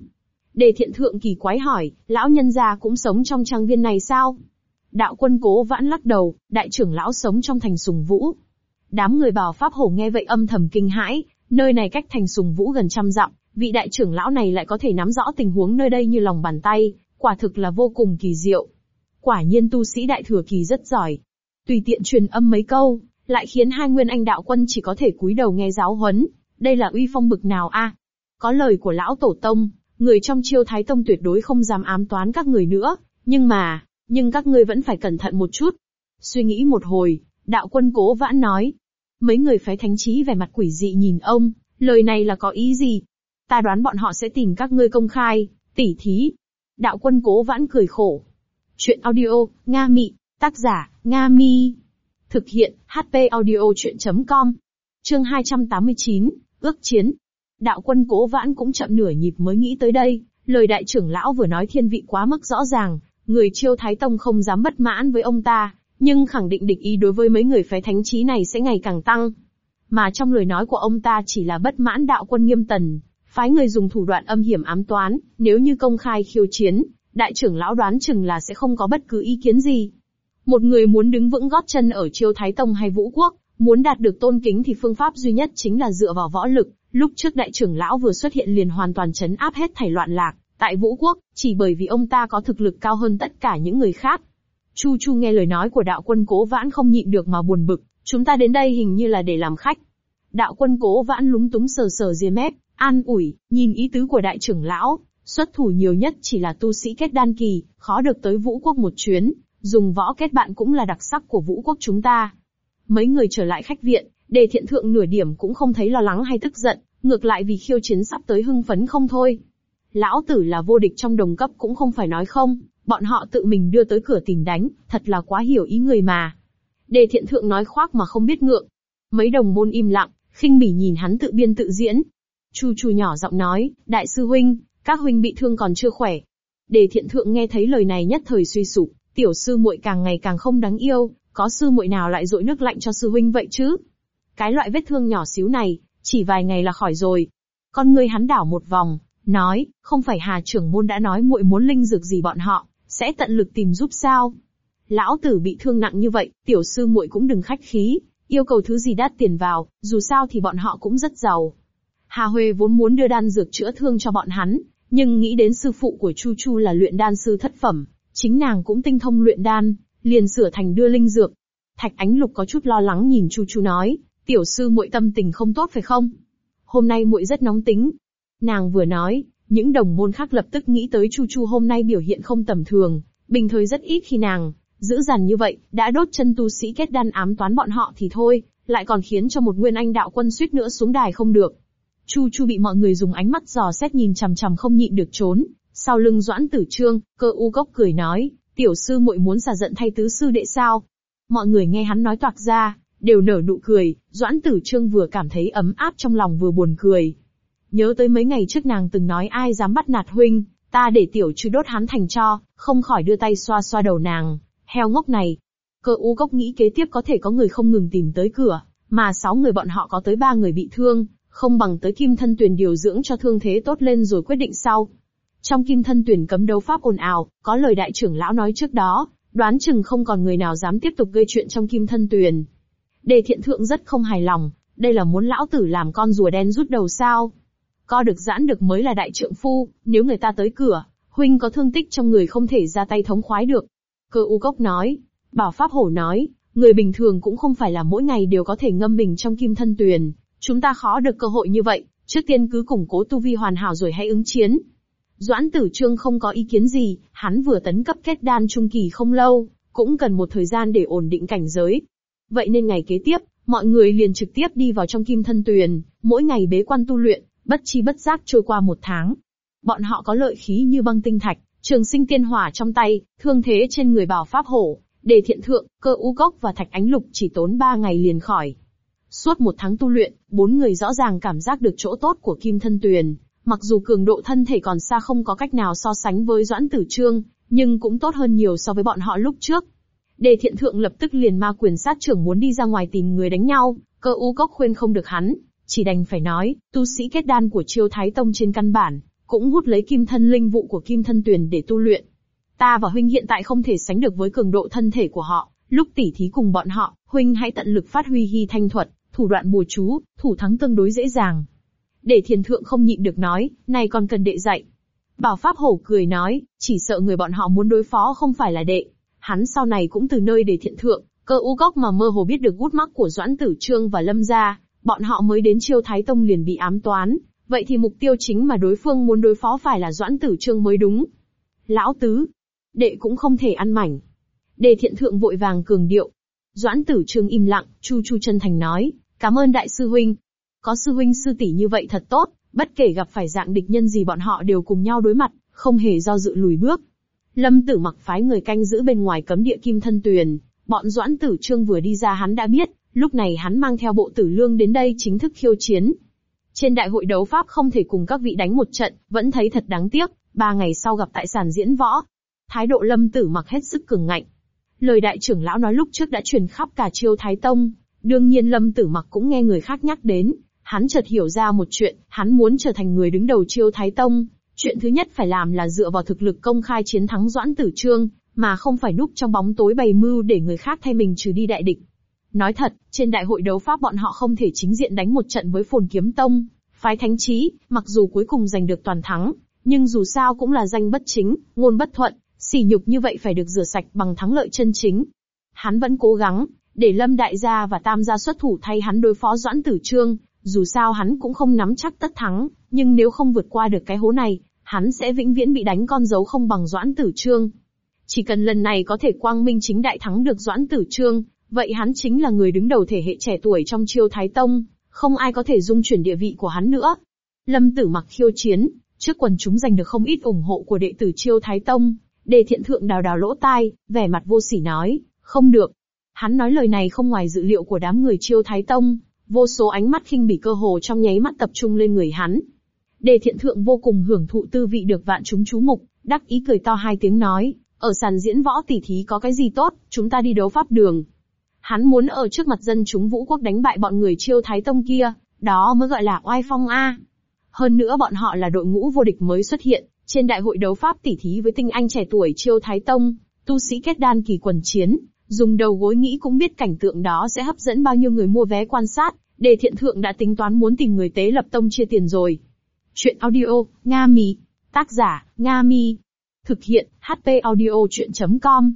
Đề thiện thượng kỳ quái hỏi, lão nhân gia cũng sống trong trang viên này sao? Đạo quân cố vãn lắc đầu, đại trưởng lão sống trong thành sùng vũ, Đám người bảo pháp hổ nghe vậy âm thầm kinh hãi, nơi này cách thành sùng vũ gần trăm dặm, vị đại trưởng lão này lại có thể nắm rõ tình huống nơi đây như lòng bàn tay, quả thực là vô cùng kỳ diệu. Quả nhiên tu sĩ đại thừa kỳ rất giỏi. Tùy tiện truyền âm mấy câu, lại khiến hai nguyên anh đạo quân chỉ có thể cúi đầu nghe giáo huấn, đây là uy phong bực nào a? Có lời của lão tổ tông, người trong chiêu thái tông tuyệt đối không dám ám toán các người nữa, nhưng mà, nhưng các ngươi vẫn phải cẩn thận một chút. Suy nghĩ một hồi, đạo quân cố vãn nói. Mấy người phái thánh trí vẻ mặt quỷ dị nhìn ông, lời này là có ý gì? Ta đoán bọn họ sẽ tìm các ngươi công khai, tỉ thí. Đạo quân cố vãn cười khổ. Chuyện audio, Nga Mị, tác giả, Nga Mi. Thực hiện, HP audio chuyện.com. Chương 289, ước chiến. Đạo quân cố vãn cũng chậm nửa nhịp mới nghĩ tới đây, lời đại trưởng lão vừa nói thiên vị quá mức rõ ràng, người chiêu thái tông không dám bất mãn với ông ta, nhưng khẳng định địch ý đối với mấy người phái thánh trí này sẽ ngày càng tăng. Mà trong lời nói của ông ta chỉ là bất mãn đạo quân nghiêm tần, phái người dùng thủ đoạn âm hiểm ám toán, nếu như công khai khiêu chiến, đại trưởng lão đoán chừng là sẽ không có bất cứ ý kiến gì. Một người muốn đứng vững gót chân ở chiêu thái tông hay vũ quốc, muốn đạt được tôn kính thì phương pháp duy nhất chính là dựa vào võ lực, lúc trước đại trưởng lão vừa xuất hiện liền hoàn toàn chấn áp hết thảy loạn lạc, tại vũ quốc, chỉ bởi vì ông ta có thực lực cao hơn tất cả những người khác. Chu Chu nghe lời nói của đạo quân cố vãn không nhịn được mà buồn bực, chúng ta đến đây hình như là để làm khách. Đạo quân cố vãn lúng túng sờ sờ ria mép, an ủi, nhìn ý tứ của đại trưởng lão, xuất thủ nhiều nhất chỉ là tu sĩ kết đan kỳ, khó được tới vũ quốc một chuyến, dùng võ kết bạn cũng là đặc sắc của vũ quốc chúng ta. Mấy người trở lại khách viện, đề thiện thượng nửa điểm cũng không thấy lo lắng hay tức giận, ngược lại vì khiêu chiến sắp tới hưng phấn không thôi. Lão tử là vô địch trong đồng cấp cũng không phải nói không, bọn họ tự mình đưa tới cửa tìm đánh, thật là quá hiểu ý người mà. Đề thiện thượng nói khoác mà không biết ngượng. Mấy đồng môn im lặng, khinh bỉ nhìn hắn tự biên tự diễn. Chu chu nhỏ giọng nói, đại sư huynh, các huynh bị thương còn chưa khỏe. Đề thiện thượng nghe thấy lời này nhất thời suy sụp, tiểu sư muội càng ngày càng không đáng yêu, có sư muội nào lại dội nước lạnh cho sư huynh vậy chứ? Cái loại vết thương nhỏ xíu này, chỉ vài ngày là khỏi rồi. Con ngươi hắn đảo một vòng, nói, không phải Hà trưởng môn đã nói muội muốn linh dược gì bọn họ, sẽ tận lực tìm giúp sao? Lão tử bị thương nặng như vậy, tiểu sư muội cũng đừng khách khí, yêu cầu thứ gì đắt tiền vào, dù sao thì bọn họ cũng rất giàu. Hà Huê vốn muốn đưa đan dược chữa thương cho bọn hắn, nhưng nghĩ đến sư phụ của Chu Chu là luyện đan sư thất phẩm, chính nàng cũng tinh thông luyện đan, liền sửa thành đưa linh dược. Thạch Ánh Lục có chút lo lắng nhìn Chu Chu nói, tiểu sư muội tâm tình không tốt phải không? Hôm nay muội rất nóng tính. Nàng vừa nói, những đồng môn khác lập tức nghĩ tới Chu Chu hôm nay biểu hiện không tầm thường, bình thời rất ít khi nàng, giữ dằn như vậy, đã đốt chân tu sĩ kết đan ám toán bọn họ thì thôi, lại còn khiến cho một nguyên anh đạo quân suýt nữa xuống đài không được. Chu Chu bị mọi người dùng ánh mắt dò xét nhìn chằm chằm không nhịn được trốn, sau lưng Doãn Tử Trương, cơ u gốc cười nói, tiểu sư muội muốn xả giận thay tứ sư đệ sao? Mọi người nghe hắn nói toạc ra, đều nở nụ cười, Doãn Tử Trương vừa cảm thấy ấm áp trong lòng vừa buồn cười. Nhớ tới mấy ngày trước nàng từng nói ai dám bắt nạt huynh, ta để tiểu chư đốt hắn thành cho, không khỏi đưa tay xoa xoa đầu nàng, heo ngốc này. Cơ u cốc nghĩ kế tiếp có thể có người không ngừng tìm tới cửa, mà sáu người bọn họ có tới ba người bị thương, không bằng tới kim thân tuyển điều dưỡng cho thương thế tốt lên rồi quyết định sau. Trong kim thân tuyển cấm đấu pháp ồn ào, có lời đại trưởng lão nói trước đó, đoán chừng không còn người nào dám tiếp tục gây chuyện trong kim thân tuyển. Đề thiện thượng rất không hài lòng, đây là muốn lão tử làm con rùa đen rút đầu sao. Co được giãn được mới là đại trượng phu, nếu người ta tới cửa, huynh có thương tích trong người không thể ra tay thống khoái được. Cơ u cốc nói, bảo pháp hổ nói, người bình thường cũng không phải là mỗi ngày đều có thể ngâm mình trong kim thân tuyền, chúng ta khó được cơ hội như vậy, trước tiên cứ củng cố tu vi hoàn hảo rồi hãy ứng chiến. Doãn tử trương không có ý kiến gì, hắn vừa tấn cấp kết đan trung kỳ không lâu, cũng cần một thời gian để ổn định cảnh giới. Vậy nên ngày kế tiếp, mọi người liền trực tiếp đi vào trong kim thân tuyền, mỗi ngày bế quan tu luyện, bất chi bất giác trôi qua một tháng. Bọn họ có lợi khí như băng tinh thạch, trường sinh tiên hỏa trong tay, thương thế trên người bảo pháp hổ, đề thiện thượng, cơ u gốc và thạch ánh lục chỉ tốn ba ngày liền khỏi. Suốt một tháng tu luyện, bốn người rõ ràng cảm giác được chỗ tốt của kim thân tuyền, mặc dù cường độ thân thể còn xa không có cách nào so sánh với doãn tử trương, nhưng cũng tốt hơn nhiều so với bọn họ lúc trước. Đề thiện thượng lập tức liền ma quyền sát trưởng muốn đi ra ngoài tìm người đánh nhau, cơ u cốc khuyên không được hắn, chỉ đành phải nói, tu sĩ kết đan của chiêu thái tông trên căn bản, cũng hút lấy kim thân linh vụ của kim thân tuyền để tu luyện. Ta và huynh hiện tại không thể sánh được với cường độ thân thể của họ, lúc tỉ thí cùng bọn họ, huynh hãy tận lực phát huy hy thanh thuật, thủ đoạn bùa chú, thủ thắng tương đối dễ dàng. Để thiền thượng không nhịn được nói, này còn cần đệ dạy. Bảo Pháp Hổ cười nói, chỉ sợ người bọn họ muốn đối phó không phải là đệ. Hắn sau này cũng từ nơi để thiện thượng, cơ u góc mà mơ hồ biết được gút mắc của Doãn Tử Trương và Lâm gia, bọn họ mới đến chiêu Thái Tông liền bị ám toán, vậy thì mục tiêu chính mà đối phương muốn đối phó phải là Doãn Tử Trương mới đúng. Lão Tứ, đệ cũng không thể ăn mảnh. Đề thiện thượng vội vàng cường điệu. Doãn tử trương im lặng, chu chu chân thành nói, cảm ơn đại sư huynh. Có sư huynh sư tỷ như vậy thật tốt, bất kể gặp phải dạng địch nhân gì bọn họ đều cùng nhau đối mặt, không hề do dự lùi bước. Lâm tử mặc phái người canh giữ bên ngoài cấm địa kim thân tuyền, bọn doãn tử trương vừa đi ra hắn đã biết, lúc này hắn mang theo bộ tử lương đến đây chính thức khiêu chiến. Trên đại hội đấu pháp không thể cùng các vị đánh một trận, vẫn thấy thật đáng tiếc, ba ngày sau gặp tại sàn diễn võ. Thái độ lâm tử mặc hết sức cường ngạnh. Lời đại trưởng lão nói lúc trước đã truyền khắp cả chiêu Thái Tông, đương nhiên lâm tử mặc cũng nghe người khác nhắc đến, hắn chợt hiểu ra một chuyện, hắn muốn trở thành người đứng đầu chiêu Thái Tông, chuyện thứ nhất phải làm là dựa vào thực lực công khai chiến thắng Doãn Tử Trương, mà không phải núp trong bóng tối bày mưu để người khác thay mình trừ đi đại địch. Nói thật, trên đại hội đấu pháp bọn họ không thể chính diện đánh một trận với phồn kiếm tông, phái thánh trí, mặc dù cuối cùng giành được toàn thắng, nhưng dù sao cũng là danh bất chính, ngôn bất thuận, sỉ nhục như vậy phải được rửa sạch bằng thắng lợi chân chính. Hắn vẫn cố gắng, để Lâm Đại Gia và Tam Gia xuất thủ thay hắn đối phó Doãn Tử Trương, dù sao hắn cũng không nắm chắc tất thắng, nhưng nếu không vượt qua được cái hố này, hắn sẽ vĩnh viễn bị đánh con dấu không bằng Doãn Tử Trương. Chỉ cần lần này có thể quang minh chính đại thắng được Doãn Tử Trương, vậy hắn chính là người đứng đầu thể hệ trẻ tuổi trong chiêu Thái Tông, không ai có thể dung chuyển địa vị của hắn nữa. Lâm Tử mặc khiêu chiến, trước quần chúng giành được không ít ủng hộ của đệ tử chiêu Thái Tông, đề thiện thượng đào đào lỗ tai, vẻ mặt vô sỉ nói, không được. Hắn nói lời này không ngoài dự liệu của đám người chiêu Thái Tông, vô số ánh mắt khinh bỉ cơ hồ trong nháy mắt tập trung lên người hắn. Đề thiện thượng vô cùng hưởng thụ tư vị được vạn chúng chú mục, đắc ý cười to hai tiếng nói, ở sàn diễn võ tỷ thí có cái gì tốt, chúng ta đi đấu pháp đường. Hắn muốn ở trước mặt dân chúng vũ quốc đánh bại bọn người chiêu thái tông kia, đó mới gọi là oai phong A. Hơn nữa bọn họ là đội ngũ vô địch mới xuất hiện, trên đại hội đấu pháp tỷ thí với tinh anh trẻ tuổi chiêu thái tông, tu sĩ kết đan kỳ quần chiến, dùng đầu gối nghĩ cũng biết cảnh tượng đó sẽ hấp dẫn bao nhiêu người mua vé quan sát, đề thiện thượng đã tính toán muốn tìm người tế lập tông chia tiền rồi. Chuyện audio, Nga Mi. Tác giả, Nga Mi. Thực hiện, HP audio chuyện.com.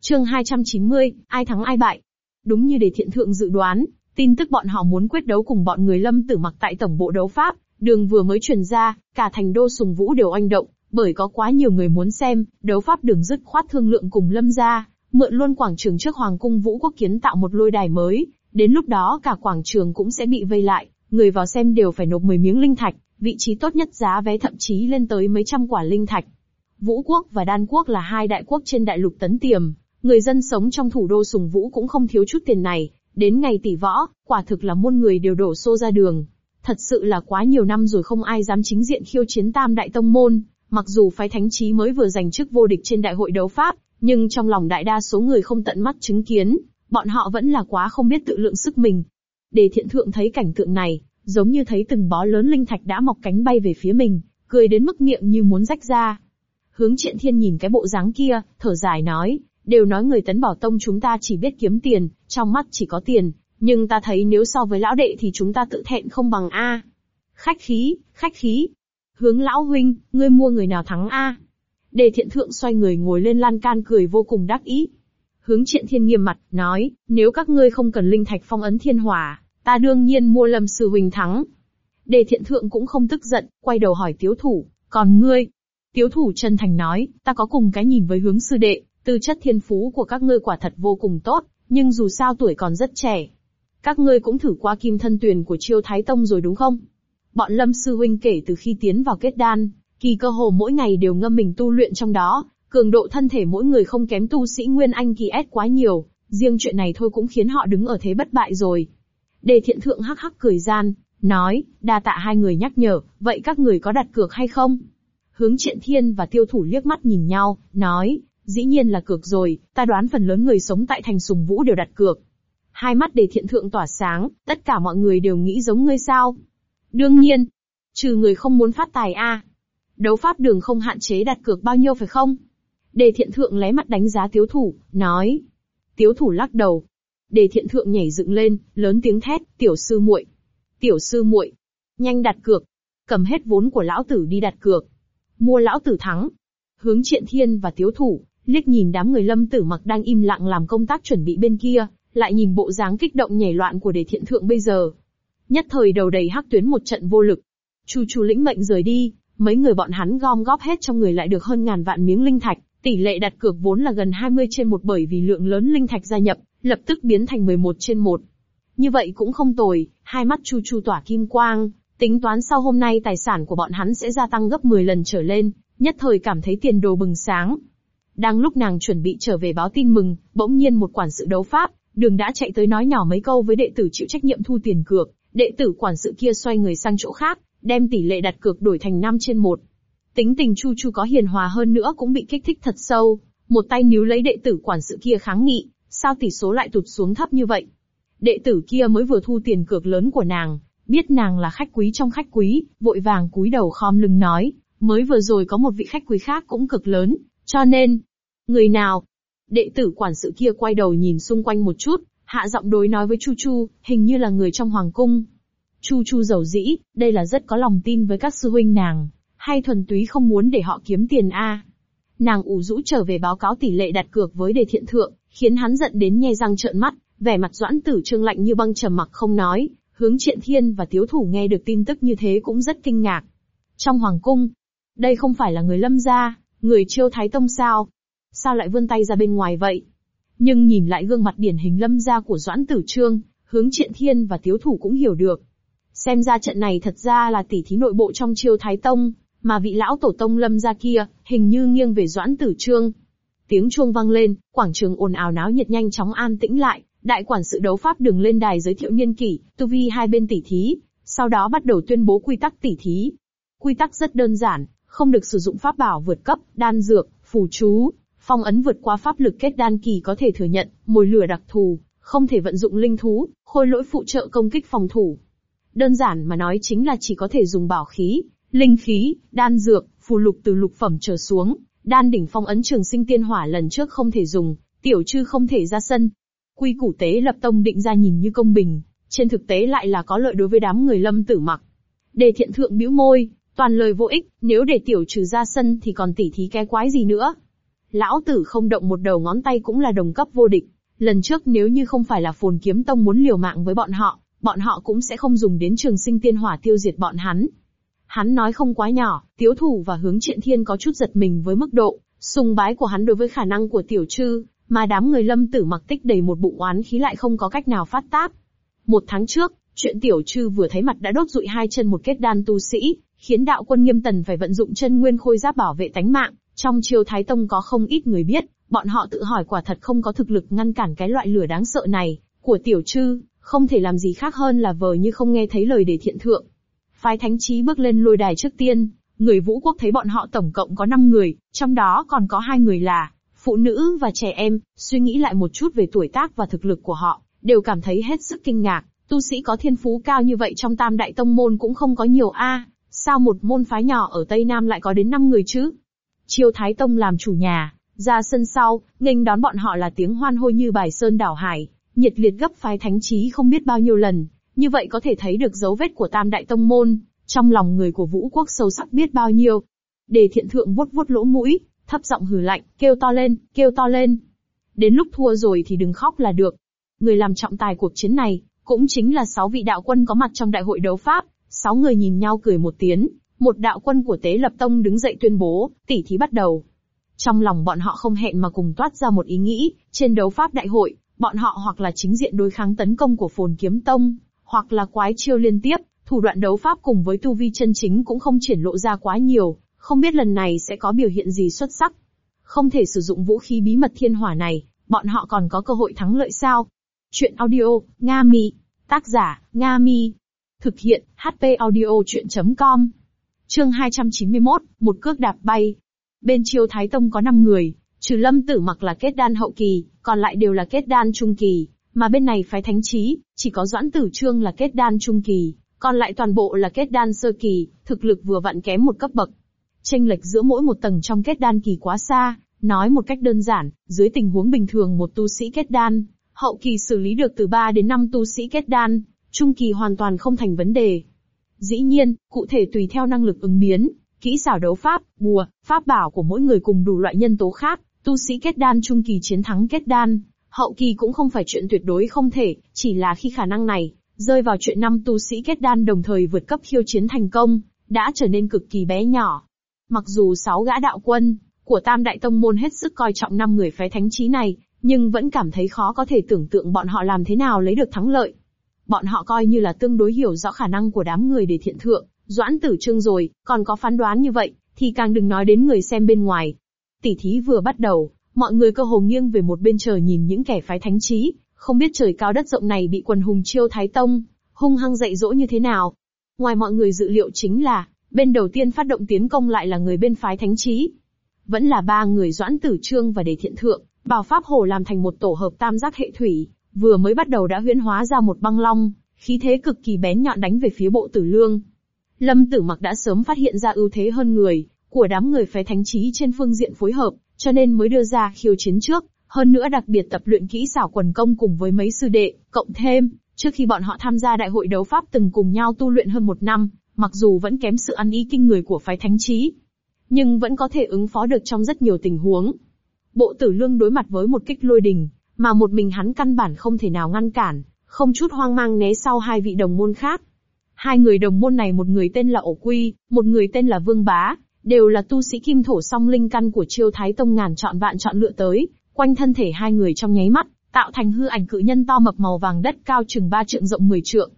Chương 290, ai thắng ai bại. Đúng như đề thiện thượng dự đoán, tin tức bọn họ muốn quyết đấu cùng bọn người lâm tử mặc tại tổng bộ đấu pháp, đường vừa mới truyền ra, cả thành đô sùng vũ đều oanh động, bởi có quá nhiều người muốn xem, đấu pháp đường dứt khoát thương lượng cùng lâm ra, mượn luôn quảng trường trước hoàng cung vũ quốc kiến tạo một lôi đài mới, đến lúc đó cả quảng trường cũng sẽ bị vây lại, người vào xem đều phải nộp 10 miếng linh thạch, vị trí tốt nhất giá vé thậm chí lên tới mấy trăm quả linh thạch. Vũ quốc và Đan quốc là hai đại quốc trên đại lục tấn tiềm, người dân sống trong thủ đô Sùng Vũ cũng không thiếu chút tiền này, đến ngày tỷ võ, quả thực là muôn người đều đổ xô ra đường. Thật sự là quá nhiều năm rồi không ai dám chính diện khiêu chiến tam đại tông môn, mặc dù phái thánh trí mới vừa giành chức vô địch trên đại hội đấu pháp, nhưng trong lòng đại đa số người không tận mắt chứng kiến, bọn họ vẫn là quá không biết tự lượng sức mình. Đề thiện thượng thấy cảnh tượng này, giống như thấy từng bó lớn linh thạch đã mọc cánh bay về phía mình, cười đến mức miệng như muốn rách ra. Hướng triện thiên nhìn cái bộ dáng kia, thở dài nói, đều nói người tấn bảo tông chúng ta chỉ biết kiếm tiền, trong mắt chỉ có tiền, nhưng ta thấy nếu so với lão đệ thì chúng ta tự thẹn không bằng A. Khách khí, khách khí. Hướng lão huynh, ngươi mua người nào thắng A. Đề thiện thượng xoay người ngồi lên lan can cười vô cùng đắc ý. Hướng triện thiên nghiêm mặt, nói, nếu các ngươi không cần linh thạch phong ấn thiên hỏa, ta đương nhiên mua lâm sư huynh thắng. Đề thiện thượng cũng không tức giận, quay đầu hỏi tiếu thủ, còn ngươi? Tiếu thủ chân thành nói, ta có cùng cái nhìn với hướng sư đệ, tư chất thiên phú của các ngươi quả thật vô cùng tốt, nhưng dù sao tuổi còn rất trẻ. Các ngươi cũng thử qua kim thân tuyền của chiêu thái tông rồi đúng không? Bọn lâm sư huynh kể từ khi tiến vào kết đan, kỳ cơ hồ mỗi ngày đều ngâm mình tu luyện trong đó, cường độ thân thể mỗi người không kém tu sĩ nguyên anh kỳ ép quá nhiều, riêng chuyện này thôi cũng khiến họ đứng ở thế bất bại rồi. Đề thiện thượng hắc hắc cười gian, nói, đa tạ hai người nhắc nhở, vậy các người có đặt cược hay không? Hướng triện thiên và tiêu thủ liếc mắt nhìn nhau, nói, dĩ nhiên là cược rồi, ta đoán phần lớn người sống tại thành sùng vũ đều đặt cược. Hai mắt đề thiện thượng tỏa sáng, tất cả mọi người đều nghĩ giống ngươi sao? Đương nhiên, trừ người không muốn phát tài a. Đấu pháp đường không hạn chế đặt cược bao nhiêu phải không? Đề thiện thượng lé mặt đánh giá tiếu thủ, nói. Tiếu thủ lắc đầu. Đề thiện thượng nhảy dựng lên, lớn tiếng thét, tiểu sư muội, Tiểu sư muội, Nhanh đặt cược. Cầm hết vốn của lão tử đi đặt cược. Mua lão tử thắng. Hướng triện thiên và tiếu thủ, liếc nhìn đám người lâm tử mặc đang im lặng làm công tác chuẩn bị bên kia, lại nhìn bộ dáng kích động nhảy loạn của đề thiện thượng bây giờ. Nhất thời đầu đầy hắc tuyến một trận vô lực. Chu chu lĩnh mệnh rời đi, mấy người bọn hắn gom góp hết trong người lại được hơn ngàn vạn miếng linh thạch, Tỷ lệ đặt cược vốn là gần 20 trên 1 bởi vì lượng lớn linh thạch gia nhập, lập tức biến thành 11 trên 1. Như vậy cũng không tồi, hai mắt Chu Chu tỏa kim quang, tính toán sau hôm nay tài sản của bọn hắn sẽ gia tăng gấp 10 lần trở lên, nhất thời cảm thấy tiền đồ bừng sáng. Đang lúc nàng chuẩn bị trở về báo tin mừng, bỗng nhiên một quản sự đấu pháp, đường đã chạy tới nói nhỏ mấy câu với đệ tử chịu trách nhiệm thu tiền cược, đệ tử quản sự kia xoay người sang chỗ khác, đem tỷ lệ đặt cược đổi thành 5 trên 1. Tính tình Chu Chu có hiền hòa hơn nữa cũng bị kích thích thật sâu, một tay níu lấy đệ tử quản sự kia kháng nghị, sao tỷ số lại tụt xuống thấp như vậy? Đệ tử kia mới vừa thu tiền cược lớn của nàng, biết nàng là khách quý trong khách quý, vội vàng cúi đầu khom lưng nói, mới vừa rồi có một vị khách quý khác cũng cực lớn, cho nên, người nào? Đệ tử quản sự kia quay đầu nhìn xung quanh một chút, hạ giọng đối nói với Chu Chu, hình như là người trong hoàng cung. Chu Chu giàu dĩ, đây là rất có lòng tin với các sư huynh nàng, hay thuần túy không muốn để họ kiếm tiền a? Nàng ủ rũ trở về báo cáo tỷ lệ đặt cược với đề thiện thượng, khiến hắn giận đến nhe răng trợn mắt, vẻ mặt doãn tử trương lạnh như băng trầm mặc không nói, hướng triện thiên và tiếu thủ nghe được tin tức như thế cũng rất kinh ngạc. Trong hoàng cung, đây không phải là người lâm gia, người chiêu thái tông sao? Sao lại vươn tay ra bên ngoài vậy? Nhưng nhìn lại gương mặt điển hình lâm gia của doãn tử trương, hướng triện thiên và tiếu thủ cũng hiểu được. Xem ra trận này thật ra là tỉ thí nội bộ trong chiêu thái tông, mà vị lão tổ tông lâm gia kia, hình như nghiêng về doãn tử trương. Tiếng chuông vang lên, quảng trường ồn ào náo nhiệt nhanh chóng an tĩnh lại, đại quản sự đấu pháp đường lên đài giới thiệu niên kỷ, tu vi hai bên tỉ thí, sau đó bắt đầu tuyên bố quy tắc tỉ thí. Quy tắc rất đơn giản, không được sử dụng pháp bảo vượt cấp, đan dược, phù chú, phong ấn vượt qua pháp lực kết đan kỳ có thể thừa nhận, mồi lửa đặc thù, không thể vận dụng linh thú, khôi lỗi phụ trợ công kích phòng thủ. Đơn giản mà nói chính là chỉ có thể dùng bảo khí, linh khí, đan dược, phù lục từ lục phẩm trở xuống, đan đỉnh phong ấn trường sinh tiên hỏa lần trước không thể dùng, tiểu chư không thể ra sân. Quy củ tế lập tông định ra nhìn như công bình, trên thực tế lại là có lợi đối với đám người lâm tử mặc. Đề thiện thượng bĩu môi, toàn lời vô ích, nếu để tiểu trừ ra sân thì còn tỉ thí cái quái gì nữa. Lão tử không động một đầu ngón tay cũng là đồng cấp vô địch. Lần trước nếu như không phải là phồn kiếm tông muốn liều mạng với bọn họ, bọn họ cũng sẽ không dùng đến trường sinh tiên hỏa tiêu diệt bọn hắn. Hắn nói không quá nhỏ, tiếu thủ và hướng triện thiên có chút giật mình với mức độ, sùng bái của hắn đối với khả năng của tiểu trư, mà đám người lâm tử mặc tích đầy một bụng oán khí lại không có cách nào phát tác. Một tháng trước, chuyện tiểu trư vừa thấy mặt đã đốt rụi hai chân một kết đan tu sĩ, khiến đạo quân nghiêm tần phải vận dụng chân nguyên khôi giáp bảo vệ tánh mạng. Trong triều Thái Tông có không ít người biết, bọn họ tự hỏi quả thật không có thực lực ngăn cản cái loại lửa đáng sợ này, của tiểu trư, không thể làm gì khác hơn là vờ như không nghe thấy lời đề thiện thượng. Phái thánh trí bước lên lôi đài trước tiên, người vũ quốc thấy bọn họ tổng cộng có 5 người, trong đó còn có hai người là phụ nữ và trẻ em, suy nghĩ lại một chút về tuổi tác và thực lực của họ, đều cảm thấy hết sức kinh ngạc, tu sĩ có thiên phú cao như vậy trong tam đại tông môn cũng không có nhiều a, sao một môn phái nhỏ ở Tây Nam lại có đến 5 người chứ? Chiêu Thái Tông làm chủ nhà, ra sân sau, nghênh đón bọn họ là tiếng hoan hô như bài sơn đảo hải, nhiệt liệt gấp phái thánh trí không biết bao nhiêu lần, như vậy có thể thấy được dấu vết của tam đại tông môn, trong lòng người của vũ quốc sâu sắc biết bao nhiêu. Đề thiện thượng vuốt vuốt lỗ mũi, thấp giọng hừ lạnh, kêu to lên, kêu to lên. Đến lúc thua rồi thì đừng khóc là được. Người làm trọng tài cuộc chiến này, cũng chính là sáu vị đạo quân có mặt trong đại hội đấu pháp, sáu người nhìn nhau cười một tiếng, một đạo quân của tế lập tông đứng dậy tuyên bố, tỉ thí bắt đầu. Trong lòng bọn họ không hẹn mà cùng toát ra một ý nghĩ, trên đấu pháp đại hội, bọn họ hoặc là chính diện đối kháng tấn công của phồn kiếm tông, hoặc là quái chiêu liên tiếp, thủ đoạn đấu pháp cùng với tu vi chân chính cũng không triển lộ ra quá nhiều, không biết lần này sẽ có biểu hiện gì xuất sắc. Không thể sử dụng vũ khí bí mật thiên hỏa này, bọn họ còn có cơ hội thắng lợi sao? Chuyện audio, Nga Mi. Tác giả, Nga Mi. Thực hiện, HP audio chuyện.com. Chương 291, một cước đạp bay. Bên chiêu Thái Tông có 5 người, trừ lâm tử mặc là kết đan hậu kỳ, còn lại đều là kết đan trung kỳ, mà bên này phái thánh trí, chỉ có doãn tử trương là kết đan trung kỳ, còn lại toàn bộ là kết đan sơ kỳ, thực lực vừa vặn kém một cấp bậc. Tranh lệch giữa mỗi một tầng trong kết đan kỳ quá xa, nói một cách đơn giản, dưới tình huống bình thường một tu sĩ kết đan, hậu kỳ xử lý được từ 3 đến 5 tu sĩ kết đan, trung kỳ hoàn toàn không thành vấn đề. Dĩ nhiên, cụ thể tùy theo năng lực ứng biến, kỹ xảo đấu pháp, bùa, pháp bảo của mỗi người cùng đủ loại nhân tố khác, tu sĩ kết đan trung kỳ chiến thắng kết đan, hậu kỳ cũng không phải chuyện tuyệt đối không thể, chỉ là khi khả năng này, rơi vào chuyện năm tu sĩ kết đan đồng thời vượt cấp khiêu chiến thành công, đã trở nên cực kỳ bé nhỏ. Mặc dù sáu gã đạo quân của Tam Đại Tông Môn hết sức coi trọng năm người phái thánh trí này, nhưng vẫn cảm thấy khó có thể tưởng tượng bọn họ làm thế nào lấy được thắng lợi. Bọn họ coi như là tương đối hiểu rõ khả năng của đám người để thiện thượng, doãn tử trương rồi, còn có phán đoán như vậy, thì càng đừng nói đến người xem bên ngoài. Tỷ thí vừa bắt đầu, mọi người cơ hồ nghiêng về một bên chờ nhìn những kẻ phái thánh trí, không biết trời cao đất rộng này bị quần hùng chiêu thái tông, hung hăng dạy dỗ như thế nào. Ngoài mọi người dự liệu chính là, bên đầu tiên phát động tiến công lại là người bên phái thánh trí. Vẫn là ba người doãn tử trương và đề thiện thượng, bảo pháp hồ làm thành một tổ hợp tam giác hệ thủy, vừa mới bắt đầu đã huyễn hóa ra một băng long, khí thế cực kỳ bén nhọn đánh về phía bộ tử lương. Lâm Tử Mặc đã sớm phát hiện ra ưu thế hơn người, của đám người phái thánh trí trên phương diện phối hợp, cho nên mới đưa ra khiêu chiến trước, hơn nữa đặc biệt tập luyện kỹ xảo quần công cùng với mấy sư đệ, cộng thêm, trước khi bọn họ tham gia đại hội đấu pháp từng cùng nhau tu luyện hơn một năm, mặc dù vẫn kém sự ăn ý kinh người của phái thánh trí, nhưng vẫn có thể ứng phó được trong rất nhiều tình huống. Bộ tử lương đối mặt với một kích lôi đình, mà một mình hắn căn bản không thể nào ngăn cản, không chút hoang mang né sau hai vị đồng môn khác. Hai người đồng môn này một người tên là Ổ Quy, một người tên là Vương Bá, đều là tu sĩ kim thổ song linh căn của chiêu thái tông ngàn chọn vạn chọn lựa tới, quanh thân thể hai người trong nháy mắt, tạo thành hư ảnh cự nhân to mập màu vàng đất cao chừng ba trượng rộng 10 trượng.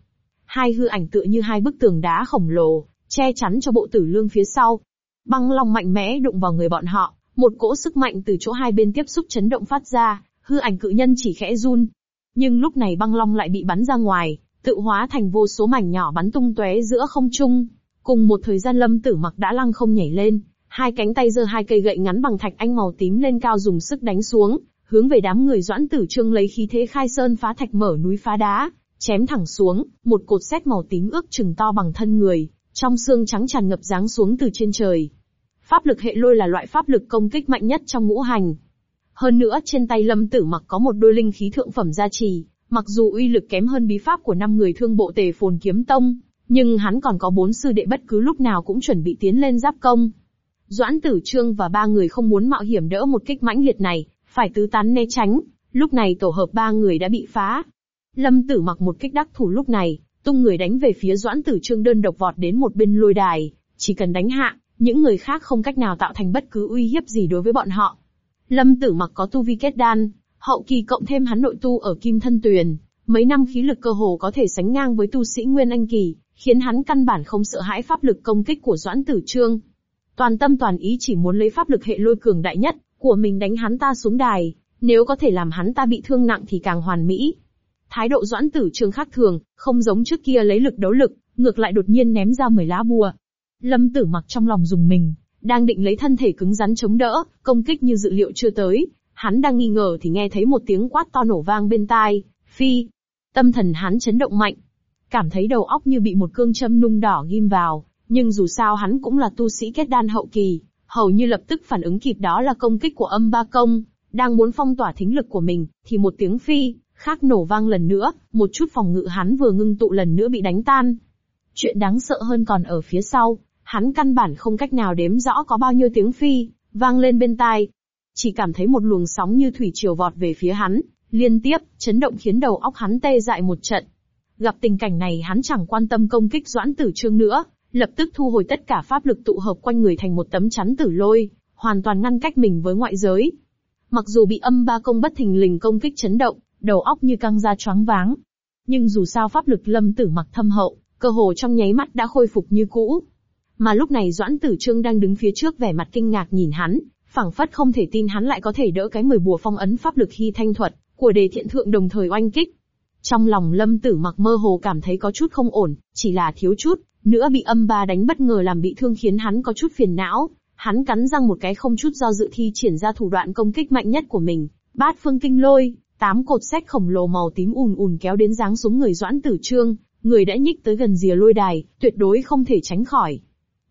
Hai hư ảnh tựa như hai bức tường đá khổng lồ, che chắn cho bộ tử lương phía sau. Băng long mạnh mẽ đụng vào người bọn họ, một cỗ sức mạnh từ chỗ hai bên tiếp xúc chấn động phát ra, hư ảnh cự nhân chỉ khẽ run. Nhưng lúc này băng long lại bị bắn ra ngoài, tự hóa thành vô số mảnh nhỏ bắn tung tóe giữa không trung. Cùng một thời gian lâm tử mặc đã lăng không nhảy lên, hai cánh tay giơ hai cây gậy ngắn bằng thạch anh màu tím lên cao dùng sức đánh xuống, hướng về đám người doãn tử trương lấy khí thế khai sơn phá thạch mở núi phá đá, chém thẳng xuống, một cột sét màu tím ước chừng to bằng thân người, trong xương trắng tràn ngập dáng xuống từ trên trời. Pháp lực hệ lôi là loại pháp lực công kích mạnh nhất trong ngũ hành. Hơn nữa trên tay lâm tử mặc có một đôi linh khí thượng phẩm gia trì, mặc dù uy lực kém hơn bí pháp của năm người thương bộ tề phồn kiếm tông, nhưng hắn còn có bốn sư đệ bất cứ lúc nào cũng chuẩn bị tiến lên giáp công. Doãn Tử Trương và ba người không muốn mạo hiểm đỡ một kích mãnh liệt này, phải tứ tán né tránh, lúc này tổ hợp ba người đã bị phá. Lâm Tử mặc một kích đắc thủ lúc này, tung người đánh về phía Doãn Tử Trương đơn độc vọt đến một bên lôi đài, chỉ cần đánh hạ, những người khác không cách nào tạo thành bất cứ uy hiếp gì đối với bọn họ. Lâm Tử mặc có tu vi kết đan, hậu kỳ cộng thêm hắn nội tu ở Kim Thân Tuyền, mấy năm khí lực cơ hồ có thể sánh ngang với tu sĩ Nguyên Anh kỳ, khiến hắn căn bản không sợ hãi pháp lực công kích của Doãn Tử Trương. Toàn tâm toàn ý chỉ muốn lấy pháp lực hệ lôi cường đại nhất của mình đánh hắn ta xuống đài, nếu có thể làm hắn ta bị thương nặng thì càng hoàn mỹ. Thái độ Doãn Tử Trương khác thường, không giống trước kia lấy lực đấu lực, ngược lại đột nhiên ném ra 10 lá bùa. Lâm Tử mặc trong lòng dùng mình, đang định lấy thân thể cứng rắn chống đỡ, công kích như dự liệu chưa tới, hắn đang nghi ngờ thì nghe thấy một tiếng quát to nổ vang bên tai, phi. Tâm thần hắn chấn động mạnh, cảm thấy đầu óc như bị một cương châm nung đỏ ghim vào, nhưng dù sao hắn cũng là tu sĩ kết đan hậu kỳ, hầu như lập tức phản ứng kịp đó là công kích của âm ba công, đang muốn phong tỏa thính lực của mình, thì một tiếng phi, khác nổ vang lần nữa, một chút phòng ngự hắn vừa ngưng tụ lần nữa bị đánh tan. Chuyện đáng sợ hơn còn ở phía sau, hắn căn bản không cách nào đếm rõ có bao nhiêu tiếng phi, vang lên bên tai. Chỉ cảm thấy một luồng sóng như thủy triều vọt về phía hắn, liên tiếp, chấn động khiến đầu óc hắn tê dại một trận. Gặp tình cảnh này hắn chẳng quan tâm công kích Doãn Tử Trương nữa, lập tức thu hồi tất cả pháp lực tụ hợp quanh người thành một tấm chắn tử lôi, hoàn toàn ngăn cách mình với ngoại giới. Mặc dù bị âm ba công bất thình lình công kích chấn động, đầu óc như căng ra choáng váng. Nhưng dù sao pháp lực lâm tử mặc thâm hậu, cơ hồ trong nháy mắt đã khôi phục như cũ. Mà lúc này Doãn Tử Trương đang đứng phía trước vẻ mặt kinh ngạc nhìn hắn, phảng phất không thể tin hắn lại có thể đỡ cái mười bùa phong ấn pháp lực hy thanh thuật của đề thiện thượng đồng thời oanh kích. Trong lòng lâm tử mặc mơ hồ cảm thấy có chút không ổn, chỉ là thiếu chút, nữa bị âm ba đánh bất ngờ làm bị thương khiến hắn có chút phiền não. Hắn cắn răng một cái không chút do dự thi triển ra thủ đoạn công kích mạnh nhất của mình, bát phương kinh lôi, tám cột sách khổng lồ màu tím ùn ùn kéo đến giáng xuống người doãn tử trương, người đã nhích tới gần rìa lôi đài, tuyệt đối không thể tránh khỏi.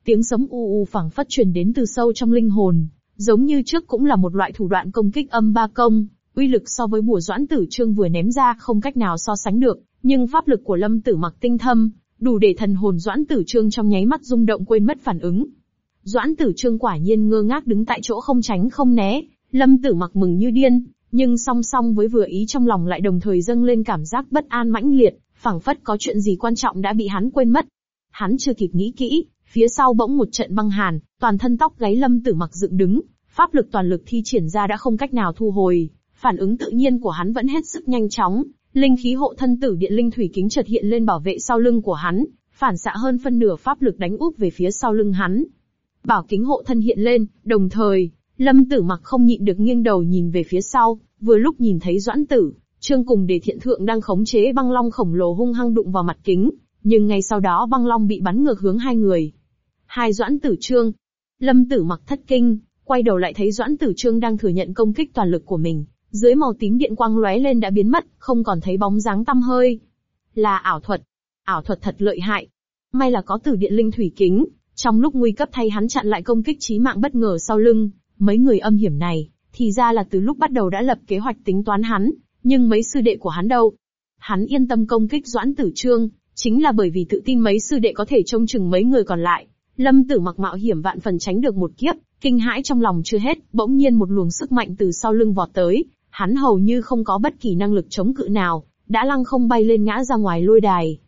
Tiếng sấm u u phảng phất truyền đến từ sâu trong linh hồn, giống như trước cũng là một loại thủ đoạn công kích âm ba công, uy lực so với bùa doãn tử trương vừa ném ra không cách nào so sánh được, nhưng pháp lực của lâm tử mặc tinh thâm, đủ để thần hồn doãn tử trương trong nháy mắt rung động quên mất phản ứng. Doãn tử trương quả nhiên ngơ ngác đứng tại chỗ không tránh không né, lâm tử mặc mừng như điên, nhưng song song với vừa ý trong lòng lại đồng thời dâng lên cảm giác bất an mãnh liệt, phảng phất có chuyện gì quan trọng đã bị hắn quên mất. Hắn chưa kịp nghĩ kỹ, phía sau bỗng một trận băng hàn, toàn thân tóc gáy lâm tử mặc dựng đứng, Pháp lực toàn lực thi triển ra đã không cách nào thu hồi, phản ứng tự nhiên của hắn vẫn hết sức nhanh chóng, linh khí hộ thân tử điện linh thủy kính chợt hiện lên bảo vệ sau lưng của hắn, phản xạ hơn phân nửa pháp lực đánh úp về phía sau lưng hắn. Bảo kính hộ thân hiện lên, đồng thời, Lâm Tử Mặc không nhịn được nghiêng đầu nhìn về phía sau, vừa lúc nhìn thấy Doãn Tử, Trương cùng Đề Thiện Thượng đang khống chế băng long khổng lồ hung hăng đụng vào mặt kính, nhưng ngay sau đó băng long bị bắn ngược hướng hai người. Hai Doãn Tử Trương. Lâm Tử Mặc thất kinh, quay đầu lại thấy Doãn Tử Trương đang thừa nhận công kích toàn lực của mình, dưới màu tím điện quang lóe lên đã biến mất, không còn thấy bóng dáng tăm hơi. Là ảo thuật. Ảo thuật thật lợi hại. May là có tử điện linh thủy kính, trong lúc nguy cấp thay hắn chặn lại công kích chí mạng bất ngờ sau lưng, mấy người âm hiểm này, thì ra là từ lúc bắt đầu đã lập kế hoạch tính toán hắn, nhưng mấy sư đệ của hắn đâu? Hắn yên tâm công kích Doãn Tử Trương, chính là bởi vì tự tin mấy sư đệ có thể trông chừng mấy người còn lại. Lâm Tử mặc mạo hiểm vạn phần tránh được một kiếp, kinh hãi trong lòng chưa hết, bỗng nhiên một luồng sức mạnh từ sau lưng vọt tới, hắn hầu như không có bất kỳ năng lực chống cự nào, đã lăng không bay lên ngã ra ngoài lôi đài.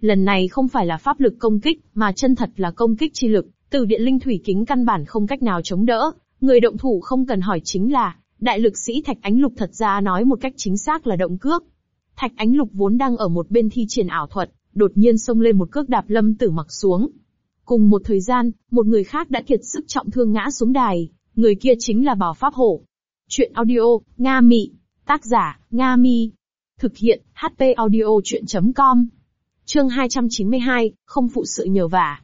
Lần này không phải là pháp lực công kích, mà chân thật là công kích chi lực, từ điện linh thủy kính căn bản không cách nào chống đỡ, người động thủ không cần hỏi chính là, đại lực sĩ Thạch Ánh Lục thật ra nói một cách chính xác là động cước. Thạch Ánh Lục vốn đang ở một bên thi triển ảo thuật, đột nhiên xông lên một cước đạp lâm tử mặc xuống. Cùng một thời gian, một người khác đã kiệt sức trọng thương ngã xuống đài, người kia chính là Bảo Pháp Hổ. Chuyện audio, Nga Mị. Tác giả, Nga Mi. Thực hiện, HP audio chuyện.com. Chương 292, không phụ sự nhờ vả.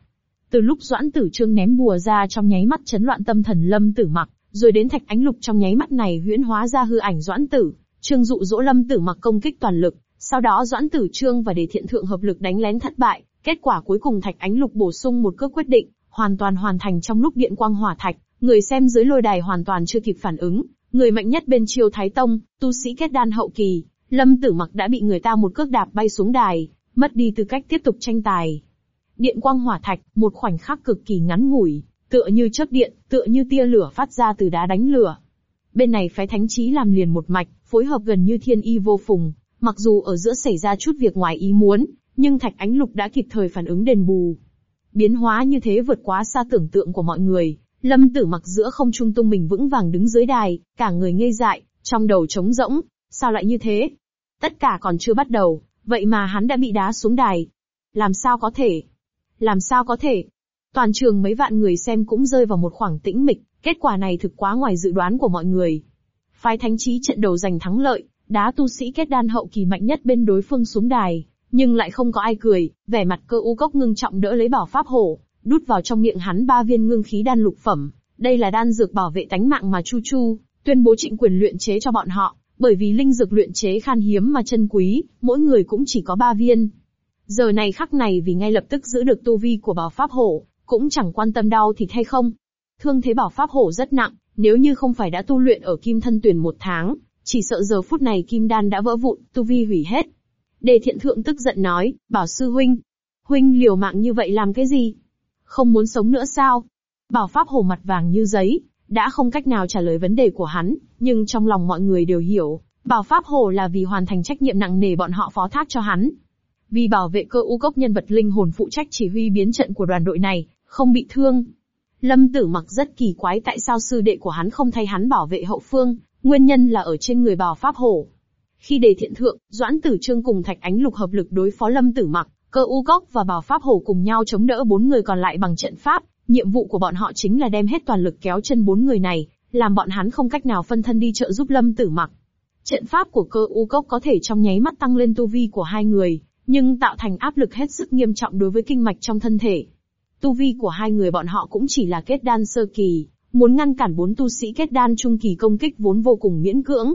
Từ lúc Doãn Tử Trương ném bùa ra trong nháy mắt chấn loạn tâm thần Lâm Tử Mặc, rồi đến Thạch Ánh Lục trong nháy mắt này huyễn hóa ra hư ảnh Doãn Tử, Trương dụ dỗ Lâm Tử Mặc công kích toàn lực, sau đó Doãn Tử Trương và Đề Thiện Thượng hợp lực đánh lén thất bại, kết quả cuối cùng Thạch Ánh Lục bổ sung một cước quyết định, hoàn toàn hoàn thành trong lúc điện quang hỏa thạch, người xem dưới lôi đài hoàn toàn chưa kịp phản ứng, người mạnh nhất bên Triều Thái Tông, tu sĩ kết đan hậu kỳ, Lâm Tử Mặc đã bị người ta một cước đạp bay xuống đài, mất đi tư cách tiếp tục tranh tài. Điện quang hỏa thạch, một khoảnh khắc cực kỳ ngắn ngủi, tựa như chớp điện, tựa như tia lửa phát ra từ đá đánh lửa. Bên này phái thánh trí làm liền một mạch, phối hợp gần như thiên y vô phùng, mặc dù ở giữa xảy ra chút việc ngoài ý muốn, nhưng Thạch Ánh Lục đã kịp thời phản ứng đền bù. Biến hóa như thế vượt quá xa tưởng tượng của mọi người, Lâm Tử mặc giữa không trung tung mình vững vàng đứng dưới đài, cả người ngây dại, trong đầu trống rỗng, sao lại như thế? Tất cả còn chưa bắt đầu, vậy mà hắn đã bị đá xuống đài. Làm sao có thể? Làm sao có thể? Toàn trường mấy vạn người xem cũng rơi vào một khoảng tĩnh mịch, kết quả này thực quá ngoài dự đoán của mọi người. Phái thánh trí trận đầu giành thắng lợi, đá tu sĩ kết đan hậu kỳ mạnh nhất bên đối phương xuống đài, nhưng lại không có ai cười, vẻ mặt cơ u cốc ngưng trọng đỡ lấy bảo pháp hổ, đút vào trong miệng hắn ba viên ngưng khí đan lục phẩm. Đây là đan dược bảo vệ tánh mạng mà Chu Chu tuyên bố trịnh quyền luyện chế cho bọn họ, bởi vì linh dược luyện chế khan hiếm mà chân quý, mỗi người cũng chỉ có ba viên. Giờ này khắc này vì ngay lập tức giữ được tu vi của bảo pháp hổ, cũng chẳng quan tâm đau thịt hay không. Thương thế bảo pháp hổ rất nặng, nếu như không phải đã tu luyện ở kim thân tuyển một tháng, chỉ sợ giờ phút này kim đan đã vỡ vụn, tu vi hủy hết. Đề thiện thượng tức giận nói, bảo sư huynh, huynh liều mạng như vậy làm cái gì? Không muốn sống nữa sao? Bảo pháp hồ mặt vàng như giấy, đã không cách nào trả lời vấn đề của hắn, nhưng trong lòng mọi người đều hiểu, bảo pháp hồ là vì hoàn thành trách nhiệm nặng nề bọn họ phó thác cho hắn. Vì bảo vệ cơ u cốc nhân vật linh hồn phụ trách chỉ huy biến trận của đoàn đội này, không bị thương. Lâm Tử mặc rất kỳ quái tại sao sư đệ của hắn không thay hắn bảo vệ hậu phương, nguyên nhân là ở trên người bảo pháp hổ. Khi đề thiện thượng, Doãn Tử Trương cùng Thạch Ánh Lục hợp lực đối phó Lâm Tử mặc, cơ u cốc và Bảo pháp hổ cùng nhau chống đỡ bốn người còn lại bằng trận pháp, nhiệm vụ của bọn họ chính là đem hết toàn lực kéo chân bốn người này, làm bọn hắn không cách nào phân thân đi trợ giúp Lâm Tử mặc. Trận pháp của cơ u cốc có thể trong nháy mắt tăng lên tu vi của hai người, nhưng tạo thành áp lực hết sức nghiêm trọng đối với kinh mạch trong thân thể. Tu vi của hai người bọn họ cũng chỉ là kết đan sơ kỳ, muốn ngăn cản bốn tu sĩ kết đan trung kỳ công kích vốn vô cùng miễn cưỡng.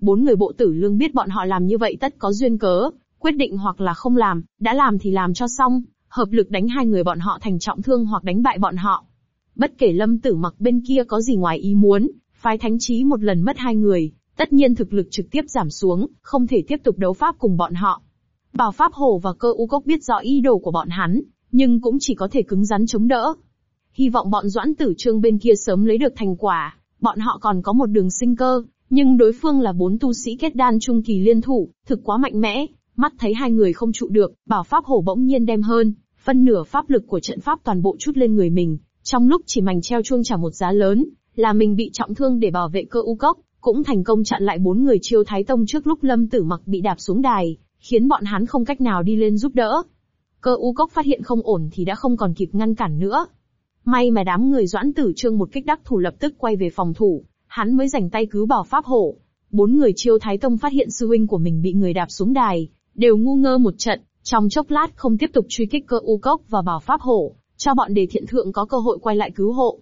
Bốn người bộ tử lương biết bọn họ làm như vậy tất có duyên cớ, quyết định hoặc là không làm, đã làm thì làm cho xong, hợp lực đánh hai người bọn họ thành trọng thương hoặc đánh bại bọn họ. Bất kể lâm tử mặc bên kia có gì ngoài ý muốn, phái thánh trí một lần mất hai người, tất nhiên thực lực trực tiếp giảm xuống, không thể tiếp tục đấu pháp cùng bọn họ. Bảo Pháp Hồ và cơ u cốc biết rõ ý đồ của bọn hắn, nhưng cũng chỉ có thể cứng rắn chống đỡ. Hy vọng bọn Doãn Tử Trương bên kia sớm lấy được thành quả, bọn họ còn có một đường sinh cơ, nhưng đối phương là bốn tu sĩ kết đan trung kỳ liên thủ, thực quá mạnh mẽ, mắt thấy hai người không trụ được, bảo pháp hổ bỗng nhiên đem hơn, phân nửa pháp lực của trận pháp toàn bộ chút lên người mình, trong lúc chỉ mảnh treo chuông trả một giá lớn, là mình bị trọng thương để bảo vệ cơ u cốc, cũng thành công chặn lại bốn người chiêu thái tông trước lúc lâm tử mặc bị đạp xuống đài, khiến bọn hắn không cách nào đi lên giúp đỡ. Cơ u cốc phát hiện không ổn thì đã không còn kịp ngăn cản nữa. May mà đám người doãn tử trương một kích đắc thủ lập tức quay về phòng thủ, hắn mới rảnh tay cứu bảo pháp hổ. Bốn người chiêu thái tông phát hiện sư huynh của mình bị người đạp xuống đài, đều ngu ngơ một trận, trong chốc lát không tiếp tục truy kích cơ u cốc và bảo pháp hổ, cho bọn đề thiện thượng có cơ hội quay lại cứu hộ.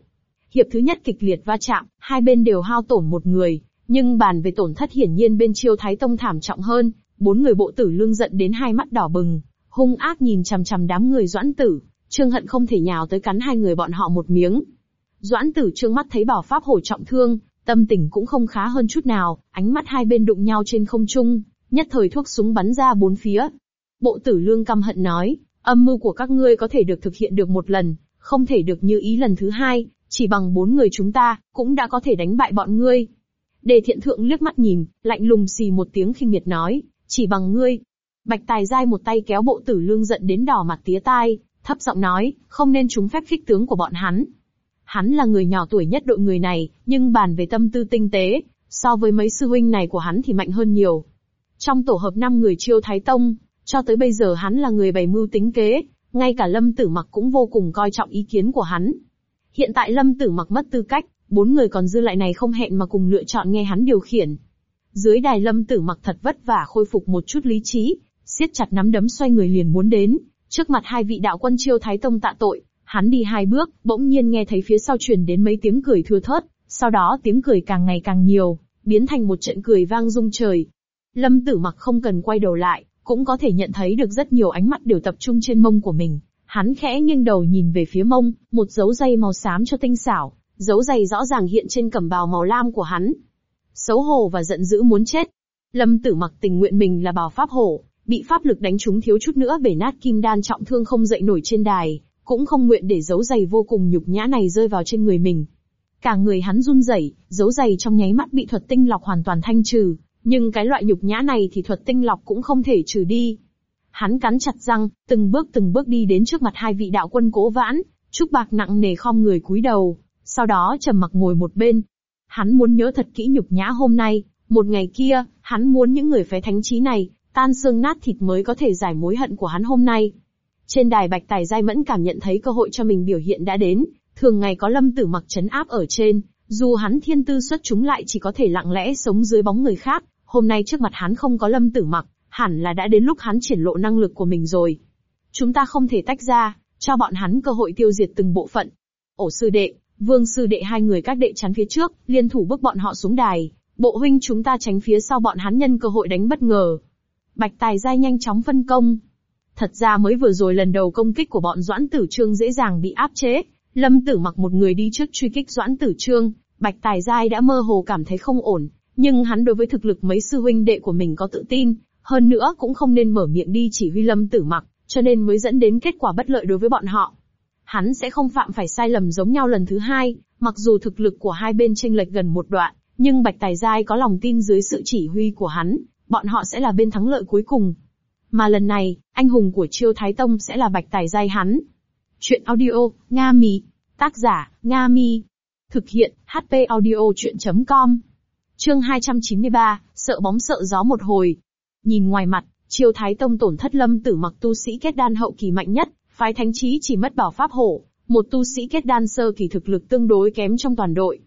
Hiệp thứ nhất kịch liệt va chạm, hai bên đều hao tổn một người, nhưng bàn về tổn thất hiển nhiên bên chiêu thái tông thảm trọng hơn, bốn người bộ tử lương giận đến hai mắt đỏ bừng, hung ác nhìn chằm chằm đám người doãn tử, trương hận không thể nhào tới cắn hai người bọn họ một miếng. Doãn tử trương mắt thấy bảo pháp hổ trọng thương, tâm tình cũng không khá hơn chút nào, ánh mắt hai bên đụng nhau trên không trung, nhất thời thuốc súng bắn ra bốn phía. Bộ tử lương căm hận nói, âm mưu của các ngươi có thể được thực hiện được một lần, không thể được như ý lần thứ hai, chỉ bằng bốn người chúng ta, cũng đã có thể đánh bại bọn ngươi. Đề thiện thượng liếc mắt nhìn, lạnh lùng xì một tiếng khinh miệt nói, chỉ bằng ngươi. Bạch tài dai một tay kéo bộ tử lương giận đến đỏ mặt tía tai, thấp giọng nói, không nên trúng phép khích tướng của bọn hắn. Hắn là người nhỏ tuổi nhất đội người này, nhưng bàn về tâm tư tinh tế, so với mấy sư huynh này của hắn thì mạnh hơn nhiều. Trong tổ hợp năm người chiêu thái tông, cho tới bây giờ hắn là người bày mưu tính kế, ngay cả lâm tử mặc cũng vô cùng coi trọng ý kiến của hắn. Hiện tại lâm tử mặc mất tư cách, bốn người còn dư lại này không hẹn mà cùng lựa chọn nghe hắn điều khiển. Dưới đài lâm tử mặc thật vất vả khôi phục một chút lý trí, siết chặt nắm đấm xoay người liền muốn đến, trước mặt hai vị đạo quân chiêu thái tông tạ tội, hắn đi hai bước, bỗng nhiên nghe thấy phía sau truyền đến mấy tiếng cười thưa thớt, sau đó tiếng cười càng ngày càng nhiều, biến thành một trận cười vang rung trời. Lâm tử mặc không cần quay đầu lại, cũng có thể nhận thấy được rất nhiều ánh mắt đều tập trung trên mông của mình. Hắn khẽ nghiêng đầu nhìn về phía mông, một dấu dây màu xám cho tinh xảo, dấu dây rõ ràng hiện trên cẩm bào màu lam của hắn. Xấu hổ và giận dữ muốn chết. Lâm tử mặc tình nguyện mình là bào pháp hổ, bị pháp lực đánh trúng thiếu chút nữa bể nát kim đan trọng thương không dậy nổi trên đài, cũng không nguyện để dấu giày vô cùng nhục nhã này rơi vào trên người mình. Cả người hắn run rẩy, dấu giày trong nháy mắt bị thuật tinh lọc hoàn toàn thanh trừ, nhưng cái loại nhục nhã này thì thuật tinh lọc cũng không thể trừ đi. Hắn cắn chặt răng, từng bước từng bước đi đến trước mặt hai vị đạo quân cố vãn, trúc bạc nặng nề khom người cúi đầu, sau đó trầm mặc ngồi một bên. Hắn muốn nhớ thật kỹ nhục nhã hôm nay, một ngày kia, hắn muốn những người phái thánh trí này, tan xương nát thịt mới có thể giải mối hận của hắn hôm nay. Trên đài bạch tài giai mẫn cảm nhận thấy cơ hội cho mình biểu hiện đã đến, thường ngày có lâm tử mặc chấn áp ở trên, dù hắn thiên tư xuất chúng lại chỉ có thể lặng lẽ sống dưới bóng người khác, hôm nay trước mặt hắn không có lâm tử mặc, hẳn là đã đến lúc hắn triển lộ năng lực của mình rồi. Chúng ta không thể tách ra, cho bọn hắn cơ hội tiêu diệt từng bộ phận. Ổ sư đệ, vương sư đệ hai người các đệ chắn phía trước, liên thủ bước bọn họ xuống đài. Bộ huynh chúng ta tránh phía sau bọn hắn nhân cơ hội đánh bất ngờ. Bạch tài giai nhanh chóng phân công. Thật ra mới vừa rồi lần đầu công kích của bọn Doãn Tử Trương dễ dàng bị áp chế, Lâm Tử mặc một người đi trước truy kích Doãn Tử Trương, Bạch Tài Giai đã mơ hồ cảm thấy không ổn, nhưng hắn đối với thực lực mấy sư huynh đệ của mình có tự tin, hơn nữa cũng không nên mở miệng đi chỉ huy Lâm Tử mặc, cho nên mới dẫn đến kết quả bất lợi đối với bọn họ. Hắn sẽ không phạm phải sai lầm giống nhau lần thứ hai, mặc dù thực lực của hai bên chênh lệch gần một đoạn, nhưng Bạch Tài Giai có lòng tin dưới sự chỉ huy của hắn, bọn họ sẽ là bên thắng lợi cuối cùng. Mà lần này, anh hùng của Chiêu Thái Tông sẽ là Bạch Tài Giai hắn. Chuyện audio, Nga Mi. Tác giả, Nga Mi. Thực hiện, HP audio chuyện.com. Chương 293, sợ bóng sợ gió một hồi. Nhìn ngoài mặt, Chiêu Thái Tông tổn thất lâm tử mặc tu sĩ kết đan hậu kỳ mạnh nhất, phái thánh trí chỉ mất bảo pháp hổ, một tu sĩ kết đan sơ kỳ thực lực tương đối kém trong toàn đội.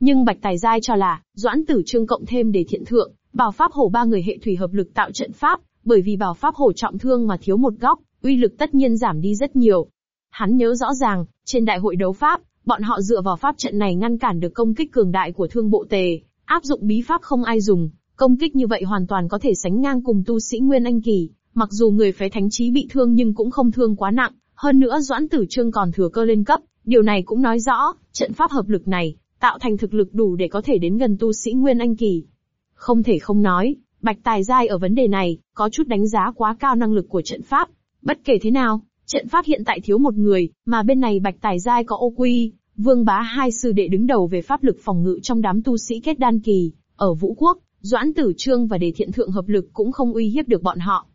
Nhưng Bạch Tài Giai cho là, Doãn Tử Trương cộng thêm để thiện thượng, bảo pháp hổ ba người hệ thủy hợp lực tạo trận pháp, bởi vì bảo pháp hổ trọng thương mà thiếu một góc, uy lực tất nhiên giảm đi rất nhiều. Hắn nhớ rõ ràng, trên đại hội đấu pháp, bọn họ dựa vào pháp trận này ngăn cản được công kích cường đại của thương bộ tề, áp dụng bí pháp không ai dùng, công kích như vậy hoàn toàn có thể sánh ngang cùng tu sĩ Nguyên Anh Kỳ, mặc dù người phái thánh trí bị thương nhưng cũng không thương quá nặng, hơn nữa Doãn Tử Trương còn thừa cơ lên cấp, điều này cũng nói rõ, trận pháp hợp lực này, tạo thành thực lực đủ để có thể đến gần tu sĩ Nguyên Anh Kỳ. Không thể không nói, Bạch Tài Giai ở vấn đề này, có chút đánh giá quá cao năng lực của trận pháp. Bất kể thế nào, trận pháp hiện tại thiếu một người, mà bên này Bạch Tài Giai có ô quy, vương bá hai sư đệ đứng đầu về pháp lực phòng ngự trong đám tu sĩ kết đan kỳ. Ở Vũ Quốc, Doãn Tử Trương và Đề Thiện Thượng hợp lực cũng không uy hiếp được bọn họ.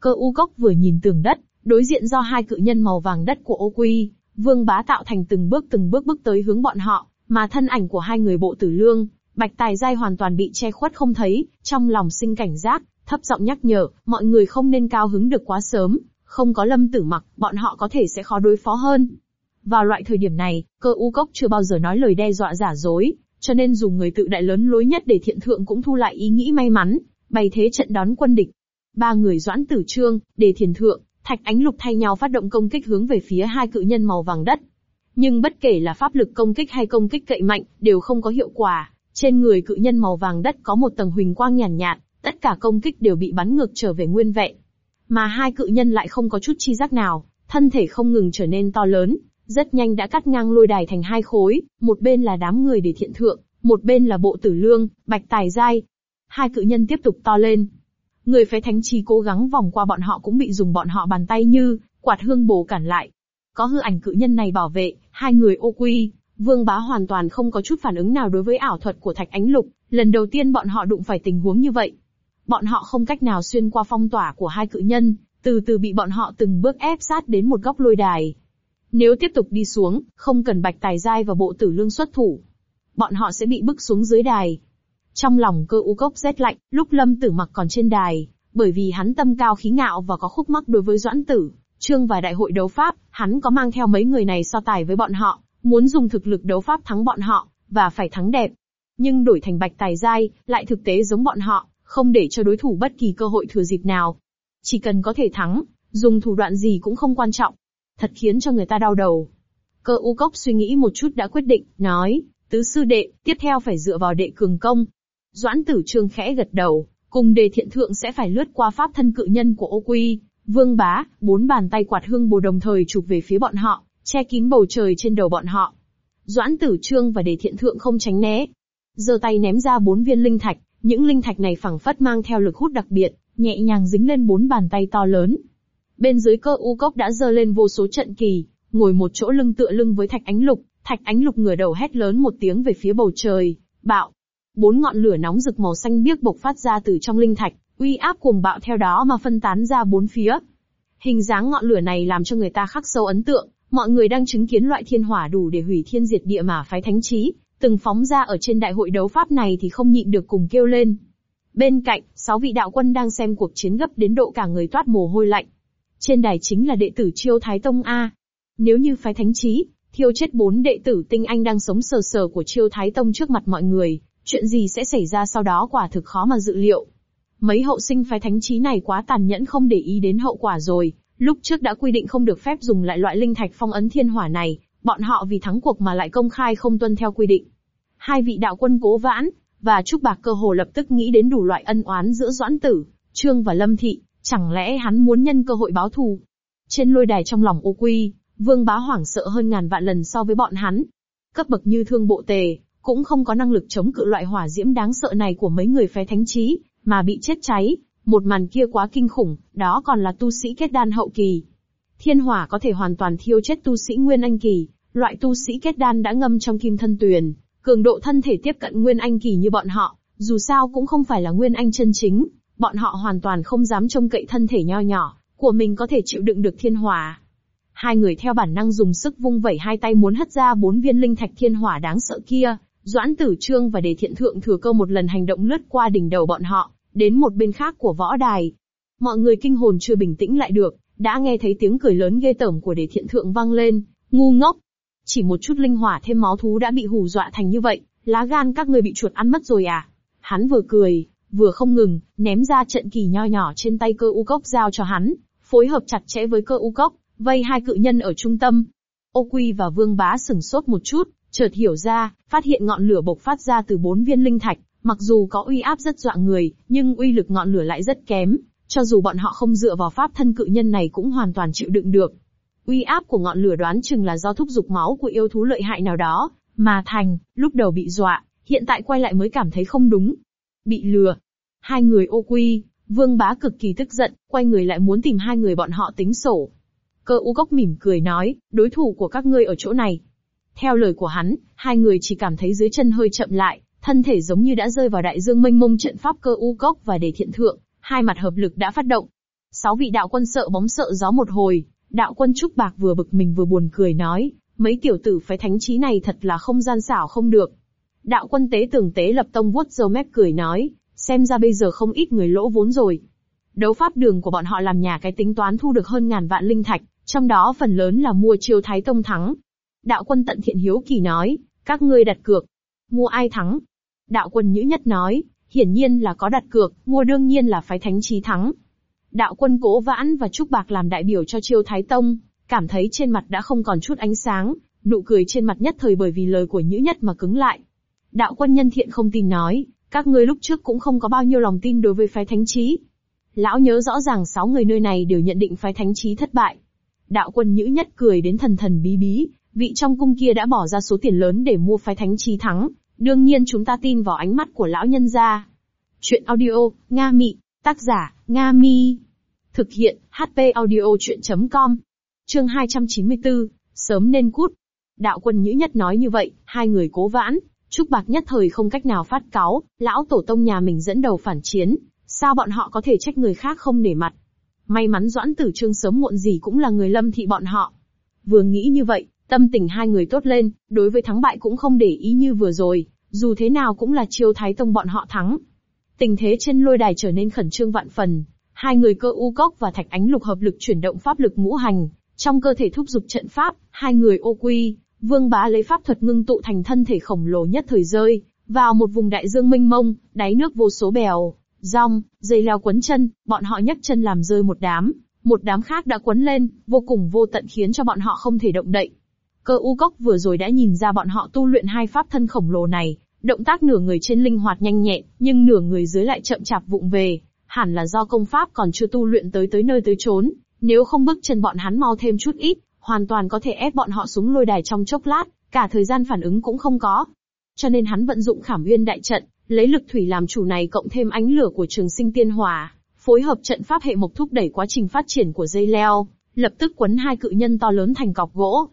Cơ u cốc vừa nhìn tường đất, đối diện do hai cự nhân màu vàng đất của ô quy, vương bá tạo thành từng bước từng bước bước tới hướng bọn họ, Mà thân ảnh của hai người bộ tử lương, bạch tài giai hoàn toàn bị che khuất không thấy, trong lòng sinh cảnh giác, thấp giọng nhắc nhở, mọi người không nên cao hứng được quá sớm, không có lâm tử mặc, bọn họ có thể sẽ khó đối phó hơn. Vào loại thời điểm này, cơ u cốc chưa bao giờ nói lời đe dọa giả dối, cho nên dùng người tự đại lớn lối nhất để thiện thượng cũng thu lại ý nghĩ may mắn, bày thế trận đón quân địch. Ba người doãn tử trương, đề thiền thượng, thạch ánh lục thay nhau phát động công kích hướng về phía hai cự nhân màu vàng đất. Nhưng bất kể là pháp lực công kích hay công kích cậy mạnh, đều không có hiệu quả. Trên người cự nhân màu vàng đất có một tầng huỳnh quang nhàn nhạt, nhạt, tất cả công kích đều bị bắn ngược trở về nguyên vẹn. Mà hai cự nhân lại không có chút chi giác nào, thân thể không ngừng trở nên to lớn, rất nhanh đã cắt ngang lôi đài thành hai khối, một bên là đám người để thiện thượng, một bên là bộ tử lương, bạch tài giai. Hai cự nhân tiếp tục to lên. Người phái thánh trì cố gắng vòng qua bọn họ cũng bị dùng bọn họ bàn tay như, quạt hương bổ cản lại. Có hư ảnh cự nhân này bảo vệ, hai người ô quy, vương bá hoàn toàn không có chút phản ứng nào đối với ảo thuật của thạch ánh lục, lần đầu tiên bọn họ đụng phải tình huống như vậy. Bọn họ không cách nào xuyên qua phong tỏa của hai cự nhân, từ từ bị bọn họ từng bước ép sát đến một góc lôi đài. Nếu tiếp tục đi xuống, không cần bạch tài giai và bộ tử lương xuất thủ. Bọn họ sẽ bị bức xuống dưới đài. Trong lòng cơ u cốc rét lạnh, lúc lâm tử mặc còn trên đài, bởi vì hắn tâm cao khí ngạo và có khúc mắc đối với doãn tử, trương và đại hội đấu pháp, hắn có mang theo mấy người này so tài với bọn họ, muốn dùng thực lực đấu pháp thắng bọn họ, và phải thắng đẹp. Nhưng đổi thành bạch tài giai, lại thực tế giống bọn họ, không để cho đối thủ bất kỳ cơ hội thừa dịp nào. Chỉ cần có thể thắng, dùng thủ đoạn gì cũng không quan trọng. Thật khiến cho người ta đau đầu. Cơ u cốc suy nghĩ một chút đã quyết định, nói, tứ sư đệ, tiếp theo phải dựa vào đệ cường công. Doãn tử trương khẽ gật đầu, cùng đề thiện thượng sẽ phải lướt qua pháp thân cự nhân của ô quy, vương bá, bốn bàn tay quạt hương bồ đồng thời chụp về phía bọn họ, che kín bầu trời trên đầu bọn họ. Doãn tử trương và đề thiện thượng không tránh né. giơ tay ném ra bốn viên linh thạch, những linh thạch này phẳng phất mang theo lực hút đặc biệt, nhẹ nhàng dính lên bốn bàn tay to lớn. Bên dưới cơ u cốc đã dơ lên vô số trận kỳ, ngồi một chỗ lưng tựa lưng với thạch ánh lục, thạch ánh lục ngửa đầu hét lớn một tiếng về phía bầu trời, bạo. Bốn ngọn lửa nóng rực màu xanh biếc bộc phát ra từ trong linh thạch, uy áp cuồng bạo theo đó mà phân tán ra bốn phía. Hình dáng ngọn lửa này làm cho người ta khắc sâu ấn tượng, mọi người đang chứng kiến loại thiên hỏa đủ để hủy thiên diệt địa mà phái thánh trí, từng phóng ra ở trên đại hội đấu pháp này thì không nhịn được cùng kêu lên. Bên cạnh, sáu vị đạo quân đang xem cuộc chiến gấp đến độ cả người toát mồ hôi lạnh. Trên đài chính là đệ tử Chiêu Thái Tông A. Nếu như phái thánh trí, thiêu chết bốn đệ tử tinh anh đang sống sờ sờ của Chiêu Thái Tông trước mặt mọi người, chuyện gì sẽ xảy ra sau đó quả thực khó mà dự liệu. Mấy hậu sinh phái thánh trí này quá tàn nhẫn không để ý đến hậu quả rồi, lúc trước đã quy định không được phép dùng lại loại linh thạch phong ấn thiên hỏa này, bọn họ vì thắng cuộc mà lại công khai không tuân theo quy định. Hai vị đạo quân cố vãn, và Trúc Bạc cơ hồ lập tức nghĩ đến đủ loại ân oán giữa Doãn Tử, Trương và Lâm Thị, chẳng lẽ hắn muốn nhân cơ hội báo thù? Trên lôi đài trong lòng ô quy, Vương Bá hoảng sợ hơn ngàn vạn lần so với bọn hắn. Cấp bậc như thương bộ tề, cũng không có năng lực chống cự loại hỏa diễm đáng sợ này của mấy người phái thánh trí, mà bị chết cháy. Một màn kia quá kinh khủng, đó còn là tu sĩ kết đan hậu kỳ. Thiên hỏa có thể hoàn toàn thiêu chết tu sĩ nguyên anh kỳ, loại tu sĩ kết đan đã ngâm trong kim thân tuyền, cường độ thân thể tiếp cận nguyên anh kỳ như bọn họ, dù sao cũng không phải là nguyên anh chân chính, bọn họ hoàn toàn không dám trông cậy thân thể nho nhỏ của mình có thể chịu đựng được thiên hỏa. Hai người theo bản năng dùng sức vung vẩy hai tay muốn hất ra bốn viên linh thạch thiên hỏa đáng sợ kia, Doãn Tử Trương và Đề Thiện Thượng thừa cơ một lần hành động lướt qua đỉnh đầu bọn họ, đến một bên khác của võ đài. Mọi người kinh hồn chưa bình tĩnh lại được, đã nghe thấy tiếng cười lớn ghê tởm của Đề Thiện Thượng vang lên, ngu ngốc. Chỉ một chút linh hỏa thêm máu thú đã bị hù dọa thành như vậy, lá gan các người bị chuột ăn mất rồi à? Hắn vừa cười, vừa không ngừng, ném ra trận kỳ nho nhỏ trên tay cơ u cốc giao cho hắn, phối hợp chặt chẽ với cơ u cốc, vây hai cự nhân ở trung tâm. Ô Quy và Vương Bá sửng sốt một chút, chợt hiểu ra, phát hiện ngọn lửa bộc phát ra từ bốn viên linh thạch, mặc dù có uy áp rất dọa người, nhưng uy lực ngọn lửa lại rất kém, cho dù bọn họ không dựa vào pháp thân cự nhân này cũng hoàn toàn chịu đựng được. Uy áp của ngọn lửa đoán chừng là do thúc dục máu của yêu thú lợi hại nào đó, mà thành, lúc đầu bị dọa, hiện tại quay lại mới cảm thấy không đúng. Bị lừa. Hai người ô quy, vương bá cực kỳ tức giận, quay người lại muốn tìm hai người bọn họ tính sổ. Cơ u gốc mỉm cười nói, đối thủ của các ngươi ở chỗ này. Theo lời của hắn, hai người chỉ cảm thấy dưới chân hơi chậm lại, thân thể giống như đã rơi vào đại dương mênh mông trận pháp cơ u cốc và đề thiện thượng, hai mặt hợp lực đã phát động. Sáu vị đạo quân sợ bóng sợ gió một hồi, đạo quân Trúc Bạc vừa bực mình vừa buồn cười nói, Mấy tiểu tử phái thánh trí này thật là không gian xảo không được. Đạo quân tế tưởng tế lập tông vuốt dâu mép cười nói, xem ra bây giờ không ít người lỗ vốn rồi. Đấu pháp đường của bọn họ làm nhà cái tính toán thu được hơn ngàn vạn linh thạch, trong đó phần lớn là mua chiêu thái tông thắng. Đạo quân tận thiện hiếu kỳ nói, các ngươi đặt cược. Mua ai thắng? Đạo quân nhữ nhất nói, hiển nhiên là có đặt cược, mua đương nhiên là phái thánh trí thắng. Đạo quân cố vãn và Trúc Bạc làm đại biểu cho chiêu thái tông, cảm thấy trên mặt đã không còn chút ánh sáng, nụ cười trên mặt nhất thời bởi vì lời của nhữ nhất mà cứng lại. Đạo quân nhân thiện không tin nói, các ngươi lúc trước cũng không có bao nhiêu lòng tin đối với phái thánh trí. Lão nhớ rõ ràng sáu người nơi này đều nhận định phái thánh trí thất bại. Đạo quân nhữ nhất cười đến thần thần bí bí, vị trong cung kia đã bỏ ra số tiền lớn để mua phái thánh trí thắng, đương nhiên chúng ta tin vào ánh mắt của lão nhân gia. Chuyện audio, Nga Mị, tác giả, Nga Mi. Thực hiện, HP audio chuyện.com. Chương 294, sớm nên cút. Đạo quân nhữ nhất nói như vậy, hai người cố vãn, Trúc Bạc nhất thời không cách nào phát cáo, lão tổ tông nhà mình dẫn đầu phản chiến, sao bọn họ có thể trách người khác không để mặt. May mắn Doãn Tử Trương sớm muộn gì cũng là người lâm thị bọn họ. Vừa nghĩ như vậy, tâm tình hai người tốt lên, đối với thắng bại cũng không để ý như vừa rồi, dù thế nào cũng là chiêu thái tông bọn họ thắng. Tình thế trên lôi đài trở nên khẩn trương vạn phần, hai người cơ u cốc và thạch ánh lục hợp lực chuyển động pháp lực ngũ hành, trong cơ thể thúc giục trận pháp, hai người ô quy, vương bá lấy pháp thuật ngưng tụ thành thân thể khổng lồ nhất thời rơi, vào một vùng đại dương mênh mông, đáy nước vô số bèo, rong, dây leo quấn chân, bọn họ nhấc chân làm rơi một đám, một đám khác đã quấn lên, vô cùng vô tận khiến cho bọn họ không thể động đậy. Cơ u cốc vừa rồi đã nhìn ra bọn họ tu luyện hai pháp thân khổng lồ này, động tác nửa người trên linh hoạt nhanh nhẹn, nhưng nửa người dưới lại chậm chạp vụng về, hẳn là do công pháp còn chưa tu luyện tới tới nơi tới chốn, nếu không bước chân bọn hắn mau thêm chút ít, hoàn toàn có thể ép bọn họ xuống lôi đài trong chốc lát, cả thời gian phản ứng cũng không có. Cho nên hắn vận dụng khảm uyên đại trận, lấy lực thủy làm chủ này cộng thêm ánh lửa của trường sinh tiên hỏa, phối hợp trận pháp hệ mộc thúc đẩy quá trình phát triển của dây leo, lập tức quấn hai cự nhân to lớn thành cọc gỗ.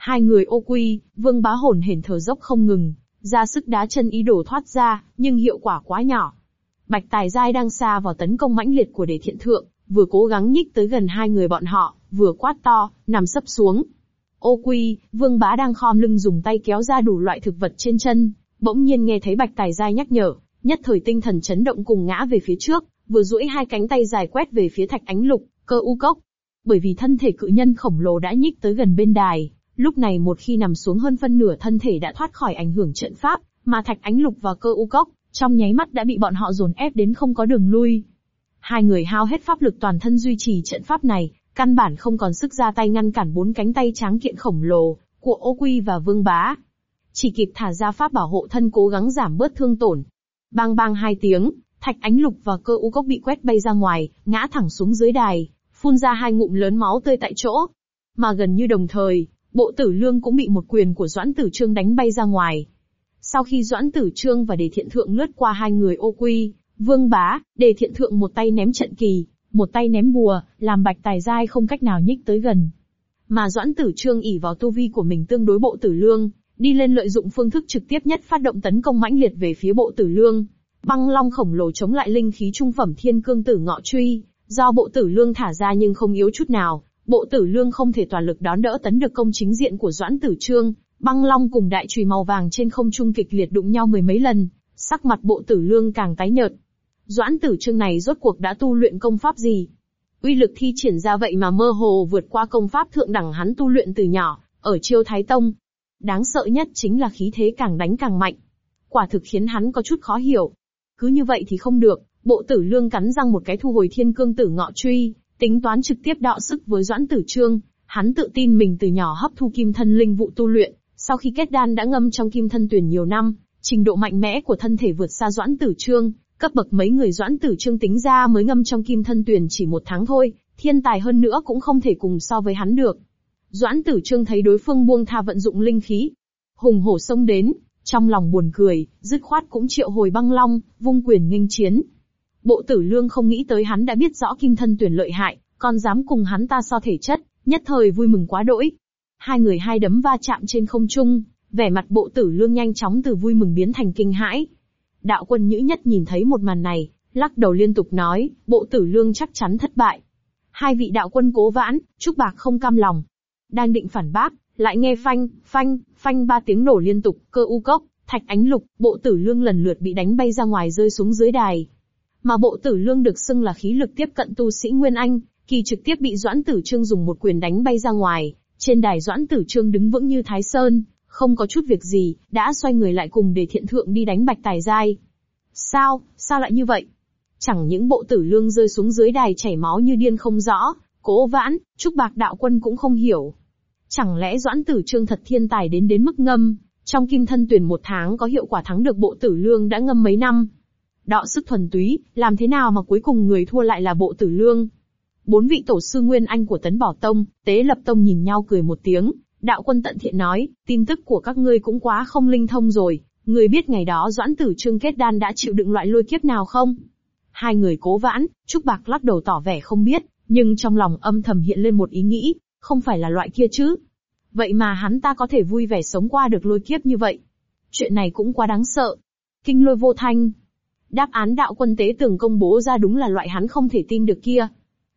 Hai người ô quy, vương bá hồn hển thở dốc không ngừng, ra sức đá chân ý đồ thoát ra, nhưng hiệu quả quá nhỏ. Bạch Tài Giai đang xa vào tấn công mãnh liệt của đề thiện thượng, vừa cố gắng nhích tới gần hai người bọn họ, vừa quát to, nằm sấp xuống. Ô quy, vương bá đang khom lưng dùng tay kéo ra đủ loại thực vật trên chân, bỗng nhiên nghe thấy bạch tài giai nhắc nhở, nhất thời tinh thần chấn động cùng ngã về phía trước, vừa duỗi hai cánh tay dài quét về phía thạch ánh lục, cơ u cốc. Bởi vì thân thể cự nhân khổng lồ đã nhích tới gần bên đài, lúc này một khi nằm xuống hơn phân nửa thân thể đã thoát khỏi ảnh hưởng trận pháp, mà thạch ánh lục và cơ u cốc, trong nháy mắt đã bị bọn họ dồn ép đến không có đường lui. Hai người hao hết pháp lực toàn thân duy trì trận pháp này, căn bản không còn sức ra tay ngăn cản bốn cánh tay tráng kiện khổng lồ của Ô Quy và Vương Bá. Chỉ kịp thả ra pháp bảo hộ thân cố gắng giảm bớt thương tổn. Bang bang hai tiếng, thạch ánh lục và cơ u cốc bị quét bay ra ngoài, ngã thẳng xuống dưới đài, phun ra hai ngụm lớn máu tươi tại chỗ. Mà gần như đồng thời, bộ tử lương cũng bị một quyền của Doãn Tử Trương đánh bay ra ngoài. Sau khi Doãn Tử Trương và Đề Thiện Thượng lướt qua hai người ô quy, Vương Bá, Đề Thiện Thượng một tay ném trận kỳ, một tay ném bùa, làm bạch tài giai không cách nào nhích tới gần. Mà Doãn Tử Trương ỉ vào tu vi của mình tương đối bộ tử lương, đi lên lợi dụng phương thức trực tiếp nhất phát động tấn công mãnh liệt về phía bộ tử lương. Băng long khổng lồ chống lại linh khí trung phẩm thiên cương tử ngọ truy, do bộ tử lương thả ra nhưng không yếu chút nào, bộ tử lương không thể toàn lực đón đỡ tấn được công chính diện của Doãn Tử Trương, băng long cùng đại chùy màu vàng trên không trung kịch liệt đụng nhau mười mấy lần, sắc mặt bộ tử lương càng tái nhợt, Doãn tử trương này rốt cuộc đã tu luyện công pháp gì? Uy lực thi triển ra vậy mà mơ hồ vượt qua công pháp thượng đẳng hắn tu luyện từ nhỏ, ở chiêu Thái Tông. Đáng sợ nhất chính là khí thế càng đánh càng mạnh. Quả thực khiến hắn có chút khó hiểu. Cứ như vậy thì không được, bộ tử lương cắn răng một cái thu hồi thiên cương tử ngọ truy, tính toán trực tiếp đọ sức với doãn tử trương. Hắn tự tin mình từ nhỏ hấp thu kim thân linh vụ tu luyện, sau khi kết đan đã ngâm trong kim thân tuyển nhiều năm, trình độ mạnh mẽ của thân thể vượt xa doãn tử trương, Cấp bậc mấy người doãn tử trương tính ra mới ngâm trong kim thân tuyển chỉ một tháng thôi, thiên tài hơn nữa cũng không thể cùng so với hắn được. Doãn tử trương thấy đối phương buông tha vận dụng linh khí. Hùng hổ xông đến, trong lòng buồn cười, dứt khoát cũng triệu hồi băng long, vung quyền nghênh chiến. Bộ tử lương không nghĩ tới hắn đã biết rõ kim thân tuyển lợi hại, còn dám cùng hắn ta so thể chất, nhất thời vui mừng quá đỗi. Hai người hai đấm va chạm trên không trung, vẻ mặt bộ tử lương nhanh chóng từ vui mừng biến thành kinh hãi. Đạo quân nhữ nhất nhìn thấy một màn này, lắc đầu liên tục nói, bộ tử lương chắc chắn thất bại. Hai vị đạo quân cố vãn, Trúc Bạc không cam lòng. Đang định phản bác, Lại nghe phanh, phanh, phanh ba tiếng nổ liên tục, cơ u cốc, thạch ánh lục, bộ tử lương lần lượt bị đánh bay ra ngoài rơi xuống dưới đài. Mà bộ tử lương được xưng là khí lực tiếp cận tu sĩ Nguyên Anh, kỳ trực tiếp bị Doãn Tử Trương dùng một quyền đánh bay ra ngoài. Trên đài Doãn Tử Trương đứng vững như Thái Sơn, không có chút việc gì, đã xoay người lại cùng để thiện thượng đi đánh bạch tài giai. Sao, sao lại như vậy? Chẳng những bộ tử lương rơi xuống dưới đài chảy máu như điên không rõ, cố vãn, trúc bạc đạo quân cũng không hiểu. Chẳng lẽ Doãn Tử Trương thật thiên tài đến đến mức ngâm, trong kim thân tuyển một tháng có hiệu quả thắng được bộ tử lương đã ngâm mấy năm. Đọ sức thuần túy, làm thế nào mà cuối cùng người thua lại là bộ tử lương? Bốn vị tổ sư Nguyên Anh của Tấn Bảo Tông, Tế Lập Tông nhìn nhau cười một tiếng, đạo quân tận thiện nói, tin tức của các ngươi cũng quá không linh thông rồi, người biết ngày đó Doãn Tử Trương kết đan đã chịu đựng loại lôi kiếp nào không? Hai người cố vãn, Trúc Bạc lắc đầu tỏ vẻ không biết, nhưng trong lòng âm thầm hiện lên một ý nghĩ, không phải là loại kia chứ. Vậy mà hắn ta có thể vui vẻ sống qua được lôi kiếp như vậy. Chuyện này cũng quá đáng sợ. Kinh lôi vô thanh. Đáp án đạo quân tế tường công bố ra đúng là loại hắn không thể tin được kia.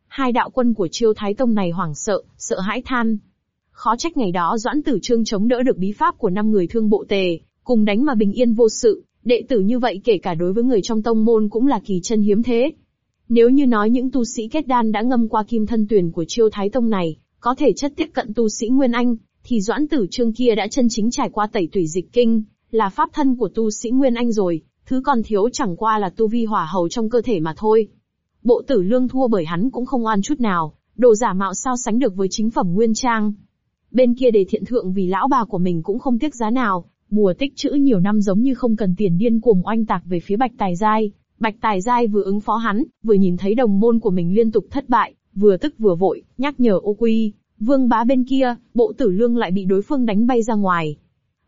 Hai đạo quân của chiêu thái tông này hoảng sợ, sợ hãi than. Khó trách ngày đó Doãn Tử Trương chống đỡ được bí pháp của năm người thương bộ tề, cùng đánh mà bình yên vô sự, đệ tử như vậy kể cả đối với người trong tông môn cũng là kỳ chân hiếm thế. Nếu như nói những tu sĩ kết đan đã ngâm qua kim thân tuyển của chiêu thái tông này, có thể chất tiếp cận tu sĩ Nguyên Anh, thì Doãn Tử Trương kia đã chân chính trải qua tẩy tủy dịch kinh, là pháp thân của tu sĩ Nguyên Anh rồi, thứ còn thiếu chẳng qua là tu vi hỏa hầu trong cơ thể mà thôi. Bộ tử lương thua bởi hắn cũng không oan chút nào, đồ giả mạo sao sánh được với chính phẩm Nguyên Trang. Bên kia đề thiện thượng vì lão bà của mình cũng không tiếc giá nào, bùa tích chữ nhiều năm giống như không cần tiền điên cuồng oanh tạc về phía Bạch Tài Giai. Bạch Tài Giai vừa ứng phó hắn, vừa nhìn thấy đồng môn của mình liên tục thất bại, vừa tức vừa vội, nhắc nhở ô quy. Vương bá bên kia, bộ tử lương lại bị đối phương đánh bay ra ngoài.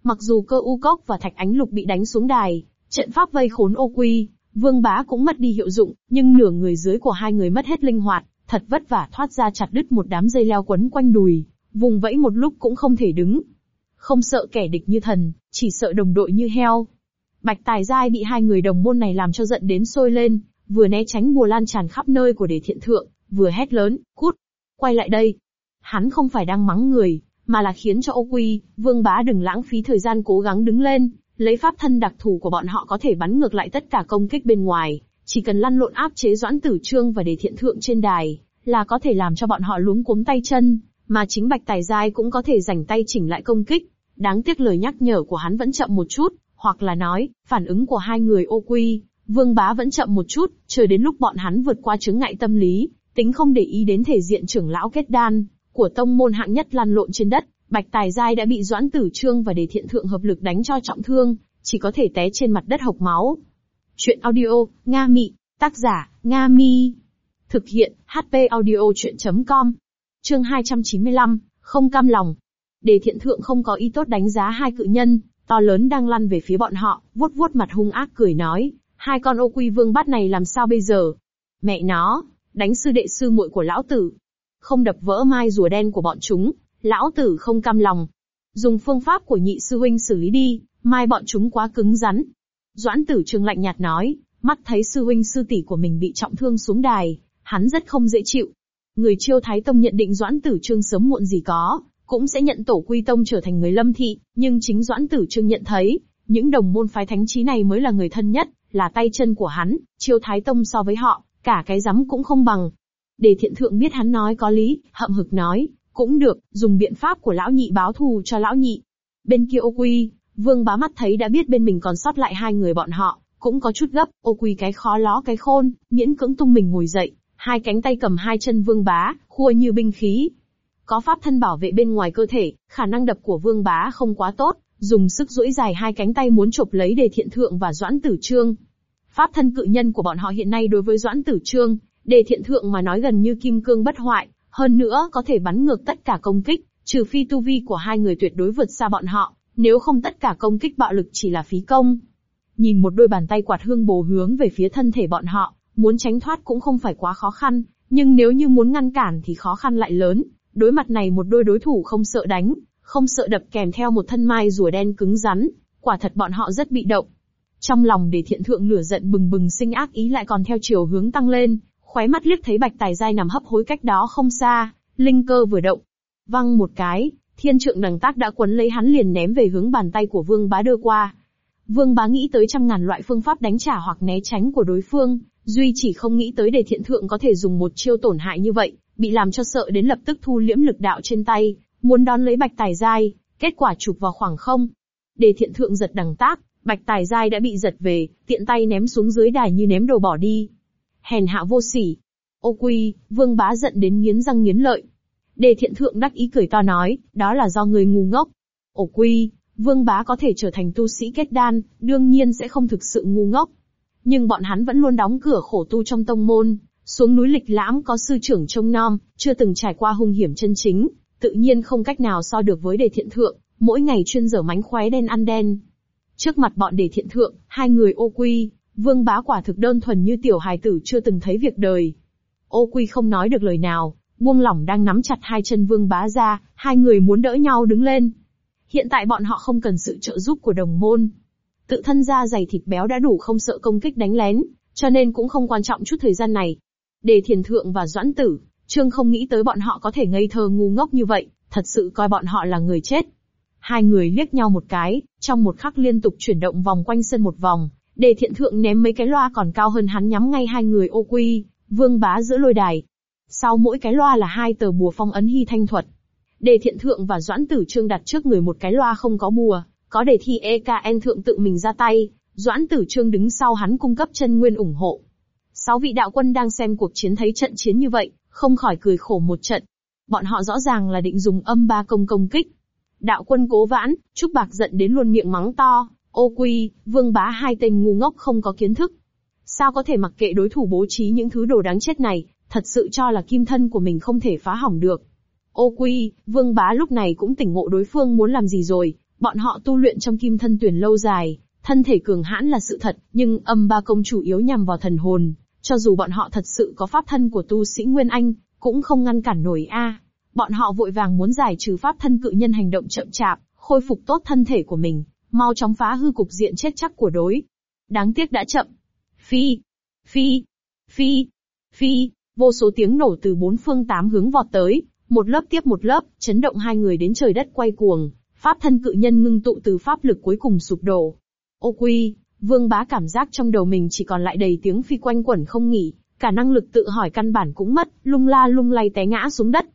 Mặc dù cơ u cốc và thạch ánh lục bị đánh xuống đài, trận pháp vây khốn ô quy, vương bá cũng mất đi hiệu dụng, nhưng nửa người dưới của hai người mất hết linh hoạt, thật vất vả thoát ra chặt đứt một đám dây leo quấn quanh đùi, vùng vẫy một lúc cũng không thể đứng. Không sợ kẻ địch như thần, chỉ sợ đồng đội như heo. Bạch Tài Giai bị hai người đồng môn này làm cho giận đến sôi lên, vừa né tránh bùa lan tràn khắp nơi của đề thiện thượng, vừa hét lớn, cút, quay lại đây. Hắn không phải đang mắng người, mà là khiến cho ô quy, vương bá đừng lãng phí thời gian cố gắng đứng lên, lấy pháp thân đặc thù của bọn họ có thể bắn ngược lại tất cả công kích bên ngoài, chỉ cần lăn lộn áp chế doãn tử trương và đề thiện thượng trên đài, là có thể làm cho bọn họ luống cuống tay chân, mà chính bạch tài giai cũng có thể rảnh tay chỉnh lại công kích. Đáng tiếc lời nhắc nhở của hắn vẫn chậm một chút, hoặc là nói, phản ứng của hai người ô quy, vương bá vẫn chậm một chút, chờ đến lúc bọn hắn vượt qua chứng ngại tâm lý, tính không để ý đến thể diện trưởng lão kết đan, của tông môn hạng nhất lăn lộn trên đất, bạch tài giai đã bị doãn tử trương và đề thiện thượng hợp lực đánh cho trọng thương, chỉ có thể té trên mặt đất hộc máu. Chuyện audio, Nga Mị, tác giả, Nga Mi. Thực hiện, HP audio chuyện.com. Chương 295, không cam lòng. Đề thiện thượng không có ý tốt đánh giá hai cự nhân, to lớn đang lăn về phía bọn họ, vuốt vuốt mặt hung ác cười nói, hai con ô quy vương bát này làm sao bây giờ? Mẹ nó, đánh sư đệ sư muội của lão tử. Không đập vỡ mai rùa đen của bọn chúng, lão tử không cam lòng. Dùng phương pháp của nhị sư huynh xử lý đi, mai bọn chúng quá cứng rắn. Doãn tử trương lạnh nhạt nói, mắt thấy sư huynh sư tỷ của mình bị trọng thương xuống đài, hắn rất không dễ chịu. Người chiêu thái tông nhận định doãn tử trương sớm muộn gì có, cũng sẽ nhận tổ quy tông trở thành người lâm thị, nhưng chính Doãn Tử Trương nhận thấy, những đồng môn phái thánh trí này mới là người thân nhất, là tay chân của hắn, chiêu thái tông so với họ, cả cái rắm cũng không bằng. để thiện thượng biết hắn nói có lý, hậm hực nói, cũng được, dùng biện pháp của lão nhị báo thù cho lão nhị. Bên kia ô quy, vương bá mắt thấy đã biết bên mình còn sót lại hai người bọn họ, cũng có chút gấp, ô quy cái khó ló cái khôn, miễn cưỡng tung mình ngồi dậy, hai cánh tay cầm hai chân vương bá, khua như binh khí, có pháp thân bảo vệ bên ngoài cơ thể, khả năng đập của vương bá không quá tốt, dùng sức duỗi dài hai cánh tay muốn chộp lấy đề thiện thượng và doãn tử trương. Pháp thân cự nhân của bọn họ hiện nay đối với doãn tử trương, đề thiện thượng mà nói gần như kim cương bất hoại, hơn nữa có thể bắn ngược tất cả công kích, trừ phi tu vi của hai người tuyệt đối vượt xa bọn họ, nếu không tất cả công kích bạo lực chỉ là phí công. Nhìn một đôi bàn tay quạt hương bồ hướng về phía thân thể bọn họ, muốn tránh thoát cũng không phải quá khó khăn, nhưng nếu như muốn ngăn cản thì khó khăn lại lớn, Đối mặt này một đôi đối thủ không sợ đánh, không sợ đập kèm theo một thân mai rùa đen cứng rắn, quả thật bọn họ rất bị động. Trong lòng để thiện thượng lửa giận bừng bừng sinh ác ý lại còn theo chiều hướng tăng lên, khóe mắt liếc thấy bạch tài giai nằm hấp hối cách đó không xa, linh cơ vừa động. Văng một cái, Thiên trượng đằng tác đã quấn lấy hắn liền ném về hướng bàn tay của vương bá đưa qua. Vương bá nghĩ tới trăm ngàn loại phương pháp đánh trả hoặc né tránh của đối phương, duy chỉ không nghĩ tới để thiện thượng có thể dùng một chiêu tổn hại như vậy, bị làm cho sợ đến lập tức thu liễm lực đạo trên tay, muốn đón lấy bạch tài giai, kết quả chụp vào khoảng không. Để thiện thượng giật đằng tác, bạch tài giai đã bị giật về, tiện tay ném xuống dưới đài như ném đồ bỏ đi. Hèn hạ vô sỉ. Ô quy, vương bá giận đến nghiến răng nghiến lợi. Đề thiện thượng đắc ý cười to nói, đó là do người ngu ngốc. ô quy, vương bá có thể trở thành tu sĩ kết đan, đương nhiên sẽ không thực sự ngu ngốc. Nhưng bọn hắn vẫn luôn đóng cửa khổ tu trong tông môn, xuống núi lịch lãm có sư trưởng trông nom, chưa từng trải qua hung hiểm chân chính, tự nhiên không cách nào so được với đề thiện thượng, mỗi ngày chuyên dở mánh khóe đen ăn đen. Trước mặt bọn đề thiện thượng, hai người ô quy, vương bá quả thực đơn thuần như tiểu hài tử chưa từng thấy việc đời. Ô quy không nói được lời nào, buông lỏng đang nắm chặt hai chân vương bá ra, hai người muốn đỡ nhau đứng lên. Hiện tại bọn họ không cần sự trợ giúp của đồng môn. Tự thân da dày thịt béo đã đủ không sợ công kích đánh lén, cho nên cũng không quan trọng chút thời gian này. Đề thiền thượng và doãn tử, trương không nghĩ tới bọn họ có thể ngây thơ ngu ngốc như vậy, thật sự coi bọn họ là người chết. Hai người liếc nhau một cái, trong một khắc liên tục chuyển động vòng quanh sân một vòng, đề thiện thượng ném mấy cái loa còn cao hơn hắn nhắm ngay hai người ô quy, vương bá giữa lôi đài. Sau mỗi cái loa là hai tờ bùa phong ấn hy thanh thuật. Đề thiện thượng và doãn tử trương đặt trước người một cái loa không có bùa, có đề thi EKN thượng tự mình ra tay, doãn tử trương đứng sau hắn cung cấp chân nguyên ủng hộ. Sáu vị đạo quân đang xem cuộc chiến thấy trận chiến như vậy, không khỏi cười khổ một trận. Bọn họ rõ ràng là định dùng âm ba công công kích. Đạo quân cố vãn, Trúc Bạc giận đến luôn miệng mắng to, ô quy, vương bá hai tên ngu ngốc không có kiến thức. Sao có thể mặc kệ đối thủ bố trí những thứ đồ đáng chết này, thật sự cho là kim thân của mình không thể phá hỏng được. Ô quy, vương bá lúc này cũng tỉnh ngộ đối phương muốn làm gì rồi, bọn họ tu luyện trong kim thân tuyển lâu dài, thân thể cường hãn là sự thật, nhưng âm ba công chủ yếu nhằm vào thần hồn, cho dù bọn họ thật sự có pháp thân của tu sĩ Nguyên Anh, cũng không ngăn cản nổi a. Bọn họ vội vàng muốn giải trừ pháp thân cự nhân hành động chậm chạp, khôi phục tốt thân thể của mình, mau chóng phá hư cục diện chết chắc của đối. Đáng tiếc đã chậm. Phi, phi, phi, phi, vô số tiếng nổ từ bốn phương tám hướng vọt tới, một lớp tiếp một lớp, chấn động hai người đến trời đất quay cuồng, pháp thân cự nhân ngưng tụ từ pháp lực cuối cùng sụp đổ. Ô quy, Vương bá cảm giác trong đầu mình chỉ còn lại đầy tiếng phi quanh quẩn không nghỉ, cả năng lực tự hỏi căn bản cũng mất, lung la lung lay té ngã xuống đất.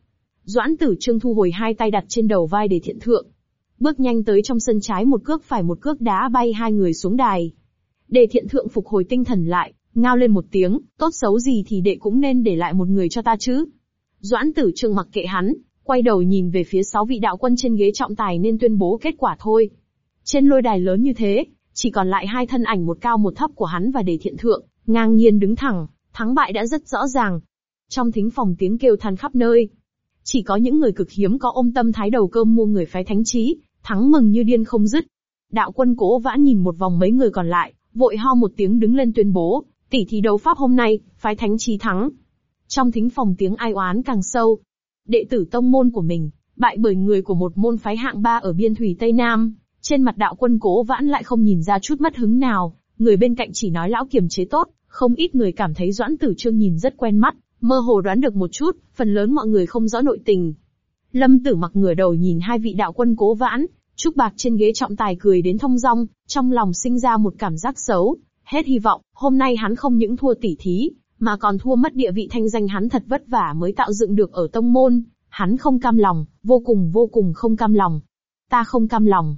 Doãn tử trương thu hồi hai tay đặt trên đầu vai để thiện thượng. Bước nhanh tới trong sân trái một cước phải một cước đá bay hai người xuống đài. Để thiện thượng phục hồi tinh thần lại, ngao lên một tiếng, tốt xấu gì thì đệ cũng nên để lại một người cho ta chứ. Doãn tử trương mặc kệ hắn, quay đầu nhìn về phía sáu vị đạo quân trên ghế trọng tài nên tuyên bố kết quả thôi. Trên lôi đài lớn như thế, chỉ còn lại hai thân ảnh một cao một thấp của hắn và đề thiện thượng, ngang nhiên đứng thẳng, thắng bại đã rất rõ ràng. Trong thính phòng tiếng kêu than khắp nơi. Chỉ có những người cực hiếm có ôm tâm thái đầu cơm mua người phái thánh trí, thắng mừng như điên không dứt. Đạo quân cố vãn nhìn một vòng mấy người còn lại, vội ho một tiếng đứng lên tuyên bố, tỷ thí đấu pháp hôm nay, phái thánh trí thắng. Trong thính phòng tiếng ai oán càng sâu. Đệ tử tông môn của mình, bại bởi người của một môn phái hạng ba ở biên thủy Tây Nam, trên mặt đạo quân cố vãn lại không nhìn ra chút mất hứng nào, người bên cạnh chỉ nói lão kiềm chế tốt, không ít người cảm thấy Doãn Tử Trương nhìn rất quen mắt, mơ hồ đoán được một chút, phần lớn mọi người không rõ nội tình. Lâm Tử mặc ngửa đầu nhìn hai vị đạo quân cố vãn, Trúc Bạc trên ghế trọng tài cười đến thông dong, trong lòng sinh ra một cảm giác xấu, hết hy vọng, hôm nay hắn không những thua tỉ thí, mà còn thua mất địa vị thanh danh hắn thật vất vả mới tạo dựng được ở tông môn, hắn không cam lòng, vô cùng vô cùng không cam lòng. Ta không cam lòng,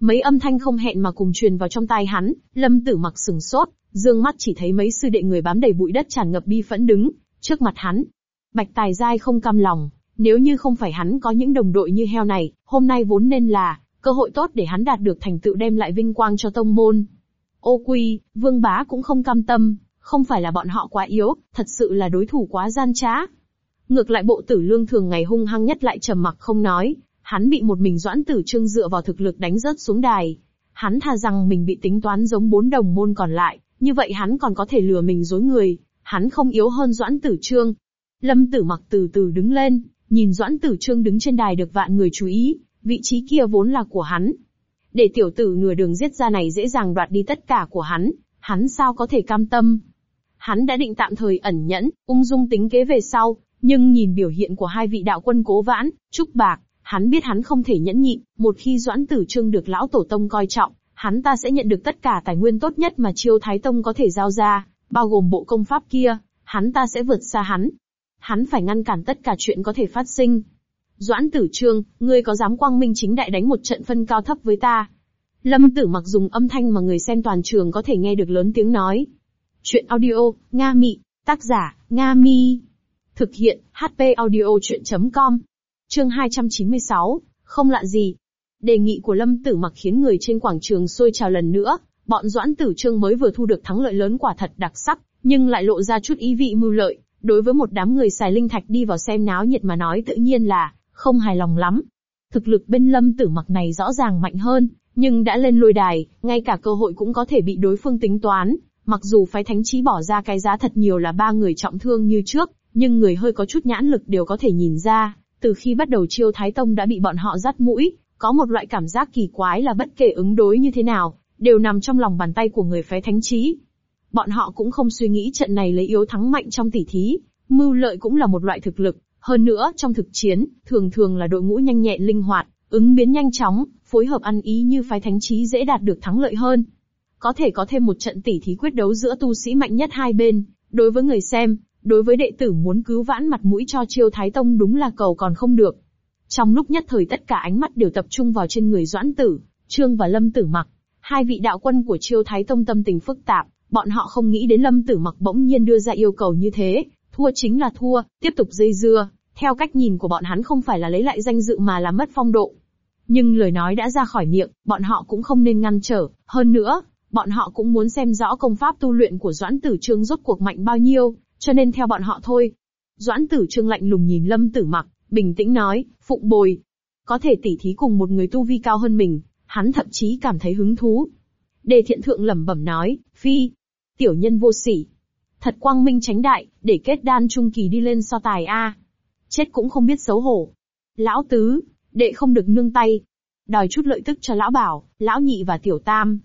Mấy âm thanh không hẹn mà cùng truyền vào trong tai hắn, lâm tử mặc sừng sốt, dương mắt chỉ thấy mấy sư đệ người bám đầy bụi đất tràn ngập bi phẫn đứng, trước mặt hắn. Bạch tài giai không cam lòng, nếu như không phải hắn có những đồng đội như heo này, hôm nay vốn nên là, cơ hội tốt để hắn đạt được thành tựu đem lại vinh quang cho tông môn. Ô quy, vương bá cũng không cam tâm, không phải là bọn họ quá yếu, thật sự là đối thủ quá gian trá. Ngược lại bộ tử lương thường ngày hung hăng nhất lại trầm mặc không nói, Hắn bị một mình Doãn Tử Trương dựa vào thực lực đánh rớt xuống đài. Hắn tha rằng mình bị tính toán giống bốn đồng môn còn lại, như vậy hắn còn có thể lừa mình dối người, hắn không yếu hơn Doãn Tử Trương. Lâm Tử mặc từ từ đứng lên, nhìn Doãn Tử Trương đứng trên đài được vạn người chú ý, vị trí kia vốn là của hắn. Để tiểu tử nửa đường giết ra này dễ dàng đoạt đi tất cả của hắn, hắn sao có thể cam tâm. Hắn đã định tạm thời ẩn nhẫn, ung dung tính kế về sau, nhưng nhìn biểu hiện của hai vị đạo quân cố vãn, trúc bạc, Hắn biết hắn không thể nhẫn nhịn, một khi Doãn Tử Trương được lão tổ tông coi trọng, hắn ta sẽ nhận được tất cả tài nguyên tốt nhất mà Chiêu Thái Tông có thể giao ra, bao gồm bộ công pháp kia, hắn ta sẽ vượt xa hắn. Hắn phải ngăn cản tất cả chuyện có thể phát sinh. Doãn Tử Trương, ngươi có dám quang minh chính đại đánh một trận phân cao thấp với ta? Lâm Tử mặc dùng âm thanh mà người xem toàn trường có thể nghe được lớn tiếng nói. Chuyện audio, Nga Mị, tác giả, Nga Mi. Thực hiện, HP audio chuyện.com. Chương 296, không lạ gì. Đề nghị của Lâm Tử mặc khiến người trên quảng trường sôi trào lần nữa, bọn Doãn Tử Trương mới vừa thu được thắng lợi lớn quả thật đặc sắc, nhưng lại lộ ra chút ý vị mưu lợi. Đối với một đám người xài linh thạch đi vào xem náo nhiệt mà nói tự nhiên là, không hài lòng lắm. Thực lực bên Lâm Tử mặc này rõ ràng mạnh hơn, nhưng đã lên lôi đài, ngay cả cơ hội cũng có thể bị đối phương tính toán. Mặc dù phái thánh trí bỏ ra cái giá thật nhiều là ba người trọng thương như trước, nhưng người hơi có chút nhãn lực đều có thể nhìn ra, từ khi bắt đầu chiêu Thái Tông đã bị bọn họ dắt mũi, có một loại cảm giác kỳ quái là bất kể ứng đối như thế nào, đều nằm trong lòng bàn tay của người phái thánh trí. Bọn họ cũng không suy nghĩ trận này lấy yếu thắng mạnh trong tỉ thí, mưu lợi cũng là một loại thực lực, hơn nữa trong thực chiến, thường thường là đội ngũ nhanh nhẹn linh hoạt, ứng biến nhanh chóng, phối hợp ăn ý như phái thánh trí dễ đạt được thắng lợi hơn. Có thể có thêm một trận tỉ thí quyết đấu giữa tu sĩ mạnh nhất hai bên, đối với người xem, đối với đệ tử muốn cứu vãn mặt mũi cho chiêu Thái Tông đúng là cầu còn không được. Trong lúc nhất thời tất cả ánh mắt đều tập trung vào trên người Doãn Tử, Trương và Lâm Tử Mặc, hai vị đạo quân của chiêu Thái Tông tâm tình phức tạp, bọn họ không nghĩ đến Lâm Tử Mặc bỗng nhiên đưa ra yêu cầu như thế, thua chính là thua, tiếp tục dây dưa, theo cách nhìn của bọn hắn không phải là lấy lại danh dự mà là mất phong độ. Nhưng lời nói đã ra khỏi miệng, bọn họ cũng không nên ngăn trở, hơn nữa, bọn họ cũng muốn xem rõ công pháp tu luyện của Doãn Tử Trương rốt cuộc mạnh bao nhiêu, cho nên theo bọn họ thôi. Doãn Tử Trương lạnh lùng nhìn Lâm Tử Mặc, bình tĩnh nói, phụng bồi. Có thể tỉ thí cùng một người tu vi cao hơn mình, hắn thậm chí cảm thấy hứng thú. Đề thiện thượng lẩm bẩm nói, phi, tiểu nhân vô sỉ. Thật quang minh tránh đại, để kết đan trung kỳ đi lên so tài a. Chết cũng không biết xấu hổ. Lão tứ, đệ không được nương tay. Đòi chút lợi tức cho lão bảo, lão nhị và tiểu tam.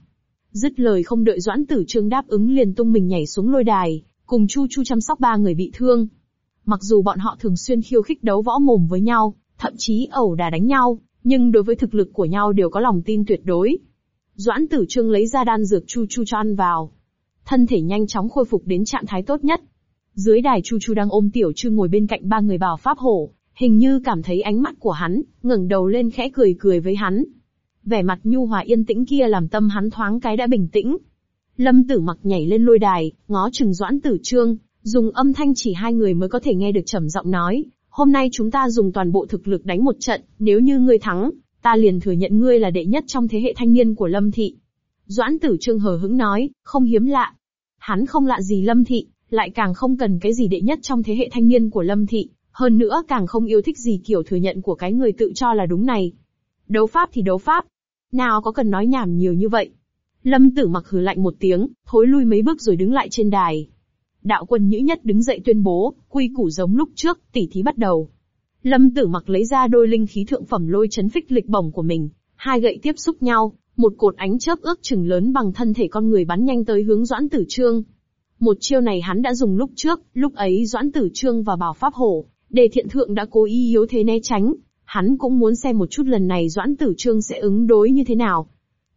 Dứt lời không đợi doãn tử trương đáp ứng liền tung mình nhảy xuống lôi đài, cùng Chu Chu chăm sóc ba người bị thương. Mặc dù bọn họ thường xuyên khiêu khích đấu võ mồm với nhau, thậm chí ẩu đả đánh nhau, nhưng đối với thực lực của nhau đều có lòng tin tuyệt đối. Doãn Tử Trương lấy ra đan dược Chu Chu cho ăn vào. Thân thể nhanh chóng khôi phục đến trạng thái tốt nhất. Dưới đài Chu Chu đang ôm Tiểu Trư ngồi bên cạnh ba người bảo pháp hổ, hình như cảm thấy ánh mắt của hắn, ngẩng đầu lên khẽ cười cười với hắn. Vẻ mặt nhu hòa yên tĩnh kia làm tâm hắn thoáng cái đã bình tĩnh, Lâm Tử Mặc nhảy lên lôi đài, ngó chừng Doãn Tử Trương, dùng âm thanh chỉ hai người mới có thể nghe được trầm giọng nói, hôm nay chúng ta dùng toàn bộ thực lực đánh một trận, nếu như ngươi thắng, ta liền thừa nhận ngươi là đệ nhất trong thế hệ thanh niên của Lâm Thị. Doãn Tử Trương hờ hững nói, không hiếm lạ. Hắn không lạ gì Lâm Thị, lại càng không cần cái gì đệ nhất trong thế hệ thanh niên của Lâm Thị, hơn nữa càng không yêu thích gì kiểu thừa nhận của cái người tự cho là đúng này. Đấu pháp thì đấu pháp. Nào có cần nói nhảm nhiều như vậy. Lâm Tử mặc hừ lạnh một tiếng, thối lui mấy bước rồi đứng lại trên đài. Đạo quân nhữ nhất đứng dậy tuyên bố, quy củ giống lúc trước, tỉ thí bắt đầu. Lâm Tử mặc lấy ra đôi linh khí thượng phẩm lôi chấn phích lịch bổng của mình, hai gậy tiếp xúc nhau, một cột ánh chớp ước chừng lớn bằng thân thể con người bắn nhanh tới hướng Doãn Tử Trương. Một chiêu này hắn đã dùng lúc trước, lúc ấy Doãn Tử Trương và Bảo Pháp Hổ, đề thiện thượng đã cố ý yếu thế né tránh, hắn cũng muốn xem một chút lần này Doãn Tử Trương sẽ ứng đối như thế nào.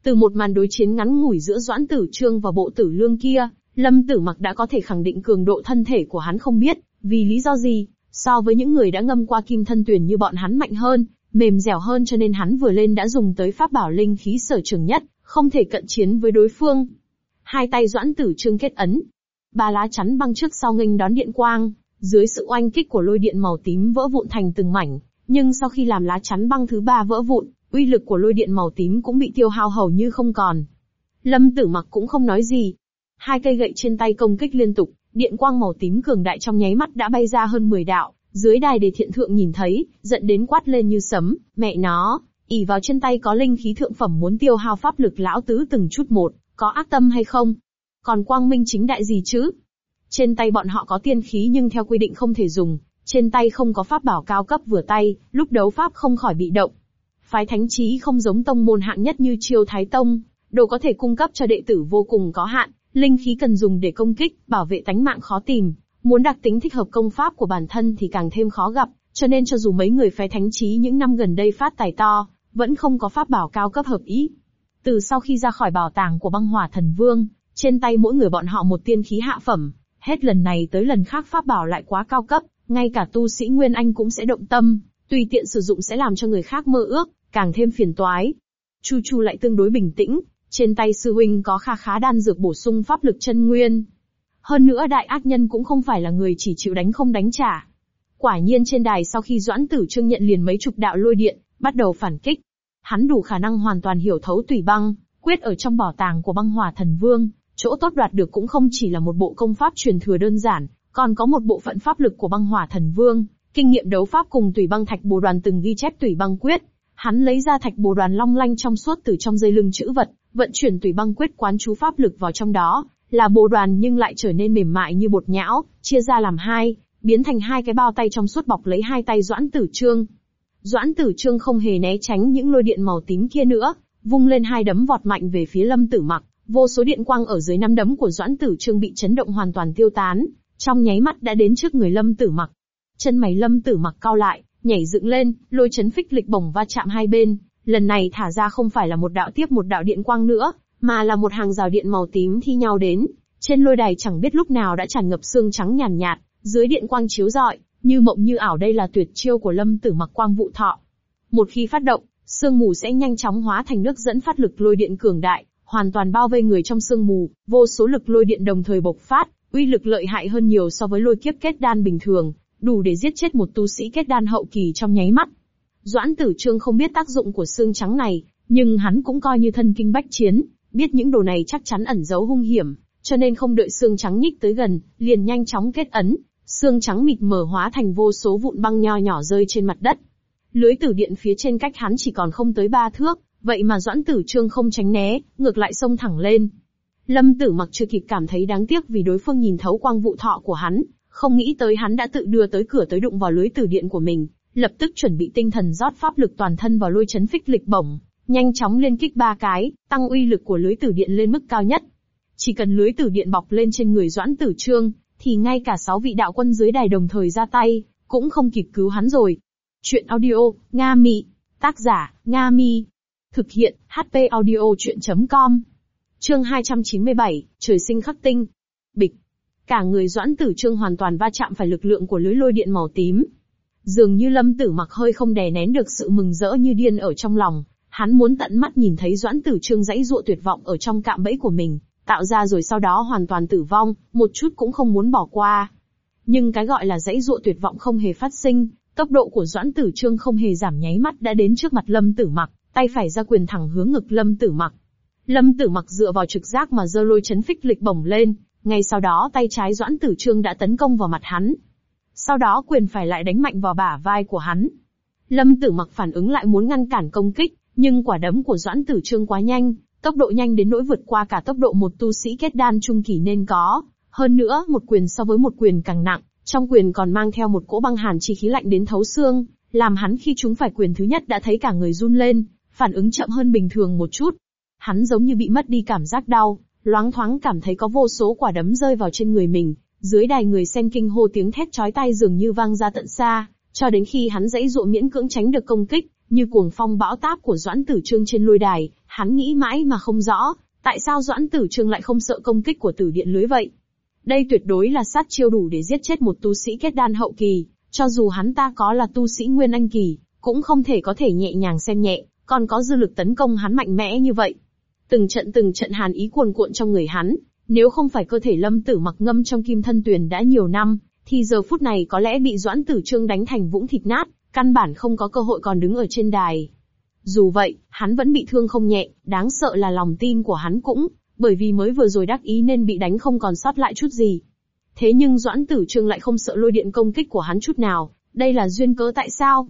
Từ một màn đối chiến ngắn ngủi giữa Doãn Tử Trương và Bộ Tử Lương kia, Lâm Tử Mặc đã có thể khẳng định cường độ thân thể của hắn không biết, vì lý do gì, so với những người đã ngâm qua kim thân tuyển như bọn hắn mạnh hơn, mềm dẻo hơn cho nên hắn vừa lên đã dùng tới pháp bảo linh khí sở trường nhất, không thể cận chiến với đối phương. Hai tay Doãn Tử Trương kết ấn, ba lá chắn băng trước sau nghênh đón điện quang, dưới sự oanh kích của lôi điện màu tím vỡ vụn thành từng mảnh, nhưng sau khi làm lá chắn băng thứ ba vỡ vụn, uy lực của lôi điện màu tím cũng bị tiêu hao hầu như không còn. Lâm Tử Mặc cũng không nói gì. Hai cây gậy trên tay công kích liên tục, điện quang màu tím cường đại trong nháy mắt đã bay ra hơn 10 đạo, dưới đài đề thiện thượng nhìn thấy, giận đến quát lên như sấm, mẹ nó, ỉ vào chân tay có linh khí thượng phẩm muốn tiêu hao pháp lực lão tứ từng chút một, có ác tâm hay không? Còn quang minh chính đại gì chứ? Trên tay bọn họ có tiên khí nhưng theo quy định không thể dùng, trên tay không có pháp bảo cao cấp vừa tay, lúc đấu pháp không khỏi bị động, Phái thánh trí không giống tông môn hạng nhất như triều thái tông, đồ có thể cung cấp cho đệ tử vô cùng có hạn, linh khí cần dùng để công kích, bảo vệ tánh mạng khó tìm, muốn đặc tính thích hợp công pháp của bản thân thì càng thêm khó gặp, Cho nên cho dù mấy người phái thánh trí những năm gần đây phát tài to, vẫn không có pháp bảo cao cấp hợp ý. Từ sau khi ra khỏi bảo tàng của băng hỏa thần vương, trên tay mỗi người bọn họ một tiên khí hạ phẩm, hết lần này tới lần khác pháp bảo lại quá cao cấp, ngay cả tu sĩ Nguyên Anh cũng sẽ động tâm, tùy tiện sử dụng sẽ làm cho người khác mơ ước, càng thêm phiền toái. Chu Chu lại tương đối bình tĩnh, trên tay sư huynh có kha khá đan dược bổ sung pháp lực chân nguyên. Hơn nữa đại ác nhân cũng không phải là người chỉ chịu đánh không đánh trả. Quả nhiên trên đài sau khi Doãn Tử Trương nhận liền mấy chục đạo lôi điện, bắt đầu phản kích. Hắn đủ khả năng hoàn toàn hiểu thấu tùy băng, quyết ở trong bảo tàng của băng hỏa thần vương, chỗ tốt đoạt được cũng không chỉ là một bộ công pháp truyền thừa đơn giản, còn có một bộ phận pháp lực của băng hỏa thần vương, kinh nghiệm đấu pháp cùng tùy băng thạch bồ đoàn từng ghi chép tùy băng quyết. Hắn lấy ra thạch bồ đoàn long lanh trong suốt từ trong dây lưng chữ vật, vận chuyển tùy băng quyết quán chú pháp lực vào trong đó, là bồ đoàn nhưng lại trở nên mềm mại như bột nhão, chia ra làm hai, biến thành hai cái bao tay trong suốt bọc lấy hai tay Doãn Tử Trương. Doãn Tử Trương không hề né tránh những lôi điện màu tím kia nữa, vung lên hai đấm vọt mạnh về phía Lâm Tử Mặc, vô số điện quang ở dưới năm đấm của Doãn Tử Trương bị chấn động hoàn toàn tiêu tán, trong nháy mắt đã đến trước người Lâm Tử Mặc. Chân mày Lâm Tử Mặc cao lại, nhảy dựng lên, lôi chấn phích lịch bổng va chạm hai bên, lần này thả ra không phải là một đạo tiếp một đạo điện quang nữa, mà là một hàng rào điện màu tím thi nhau đến. Trên lôi đài chẳng biết lúc nào đã tràn ngập xương trắng nhàn nhạt, dưới điện quang chiếu rọi, như mộng như ảo đây là tuyệt chiêu của Lâm Tử Mặc Quang Vụ Thọ. Một khi phát động, sương mù sẽ nhanh chóng hóa thành nước dẫn phát lực lôi điện cường đại, hoàn toàn bao vây người trong sương mù, vô số lực lôi điện đồng thời bộc phát, uy lực lợi hại hơn nhiều so với lôi kiếp kết đan bình thường, đủ để giết chết một tu sĩ kết đan hậu kỳ trong nháy mắt. Doãn Tử Trương không biết tác dụng của xương trắng này, nhưng hắn cũng coi như thân kinh bách chiến, biết những đồ này chắc chắn ẩn giấu hung hiểm, cho nên không đợi xương trắng nhích tới gần, liền nhanh chóng kết ấn, xương trắng mịt mờ hóa thành vô số vụn băng nho nhỏ rơi trên mặt đất. Lưới tử điện phía trên cách hắn chỉ còn không tới ba thước, vậy mà Doãn Tử Trương không tránh né, ngược lại xông thẳng lên. Lâm Tử Mặc chưa kịp cảm thấy đáng tiếc vì đối phương nhìn thấu quang vụ thọ của hắn, không nghĩ tới hắn đã tự đưa tới cửa tới đụng vào lưới tử điện của mình, lập tức chuẩn bị tinh thần rót pháp lực toàn thân vào lôi chấn phích lịch bổng, nhanh chóng liên kích ba cái, tăng uy lực của lưới tử điện lên mức cao nhất. Chỉ cần lưới tử điện bọc lên trên người Doãn Tử Trương, thì ngay cả sáu vị đạo quân dưới đài đồng thời ra tay, cũng không kịp cứu hắn rồi. Chuyện audio, Nga Mị. Tác giả, Nga Mi. Thực hiện, HP audio chuyện.com. Chương 297, trời sinh khắc tinh. Bịch. Cả người doãn tử trương hoàn toàn va chạm phải lực lượng của lưới lôi điện màu tím. Dường như lâm tử mặc hơi không đè nén được sự mừng rỡ như điên ở trong lòng, hắn muốn tận mắt nhìn thấy doãn tử trương dãy dụa tuyệt vọng ở trong cạm bẫy của mình, tạo ra rồi sau đó hoàn toàn tử vong, một chút cũng không muốn bỏ qua. Nhưng cái gọi là dãy dụa tuyệt vọng không hề phát sinh, tốc độ của Doãn Tử Trương không hề giảm nháy mắt đã đến trước mặt Lâm Tử Mặc, tay phải ra quyền thẳng hướng ngực Lâm Tử Mặc. Lâm Tử Mặc dựa vào trực giác mà giơ lôi chấn phích lịch bổng lên, ngay sau đó tay trái Doãn Tử Trương đã tấn công vào mặt hắn. Sau đó quyền phải lại đánh mạnh vào bả vai của hắn. Lâm Tử Mặc phản ứng lại muốn ngăn cản công kích, nhưng quả đấm của Doãn Tử Trương quá nhanh, tốc độ nhanh đến nỗi vượt qua cả tốc độ một tu sĩ kết đan trung kỳ nên có. Hơn nữa, một quyền so với một quyền càng nặng, trong quyền còn mang theo một cỗ băng hàn chi khí lạnh đến thấu xương, làm hắn khi chúng phải quyền thứ nhất đã thấy cả người run lên, phản ứng chậm hơn bình thường một chút. Hắn giống như bị mất đi cảm giác đau, loáng thoáng cảm thấy có vô số quả đấm rơi vào trên người mình, dưới đài người xem kinh hô tiếng thét chói tai dường như vang ra tận xa, cho đến khi hắn dãy dụa miễn cưỡng tránh được công kích, như cuồng phong bão táp của Doãn Tử Trương trên lôi đài, hắn nghĩ mãi mà không rõ, tại sao Doãn Tử Trương lại không sợ công kích của tử điện lưới vậy. Đây tuyệt đối là sát chiêu đủ để giết chết một tu sĩ kết đan hậu kỳ, cho dù hắn ta có là tu sĩ nguyên anh kỳ, cũng không thể có thể nhẹ nhàng xem nhẹ, còn có dư lực tấn công hắn mạnh mẽ như vậy. Từng trận từng trận hàn ý cuồn cuộn trong người hắn, nếu không phải cơ thể lâm tử mặc ngâm trong kim thân tuyền đã nhiều năm, thì giờ phút này có lẽ bị doãn tử trương đánh thành vũng thịt nát, căn bản không có cơ hội còn đứng ở trên đài. Dù vậy, hắn vẫn bị thương không nhẹ, đáng sợ là lòng tin của hắn cũng, bởi vì mới vừa rồi đắc ý nên bị đánh không còn sót lại chút gì. Thế nhưng Doãn Tử Trương lại không sợ lôi điện công kích của hắn chút nào, đây là duyên cớ tại sao?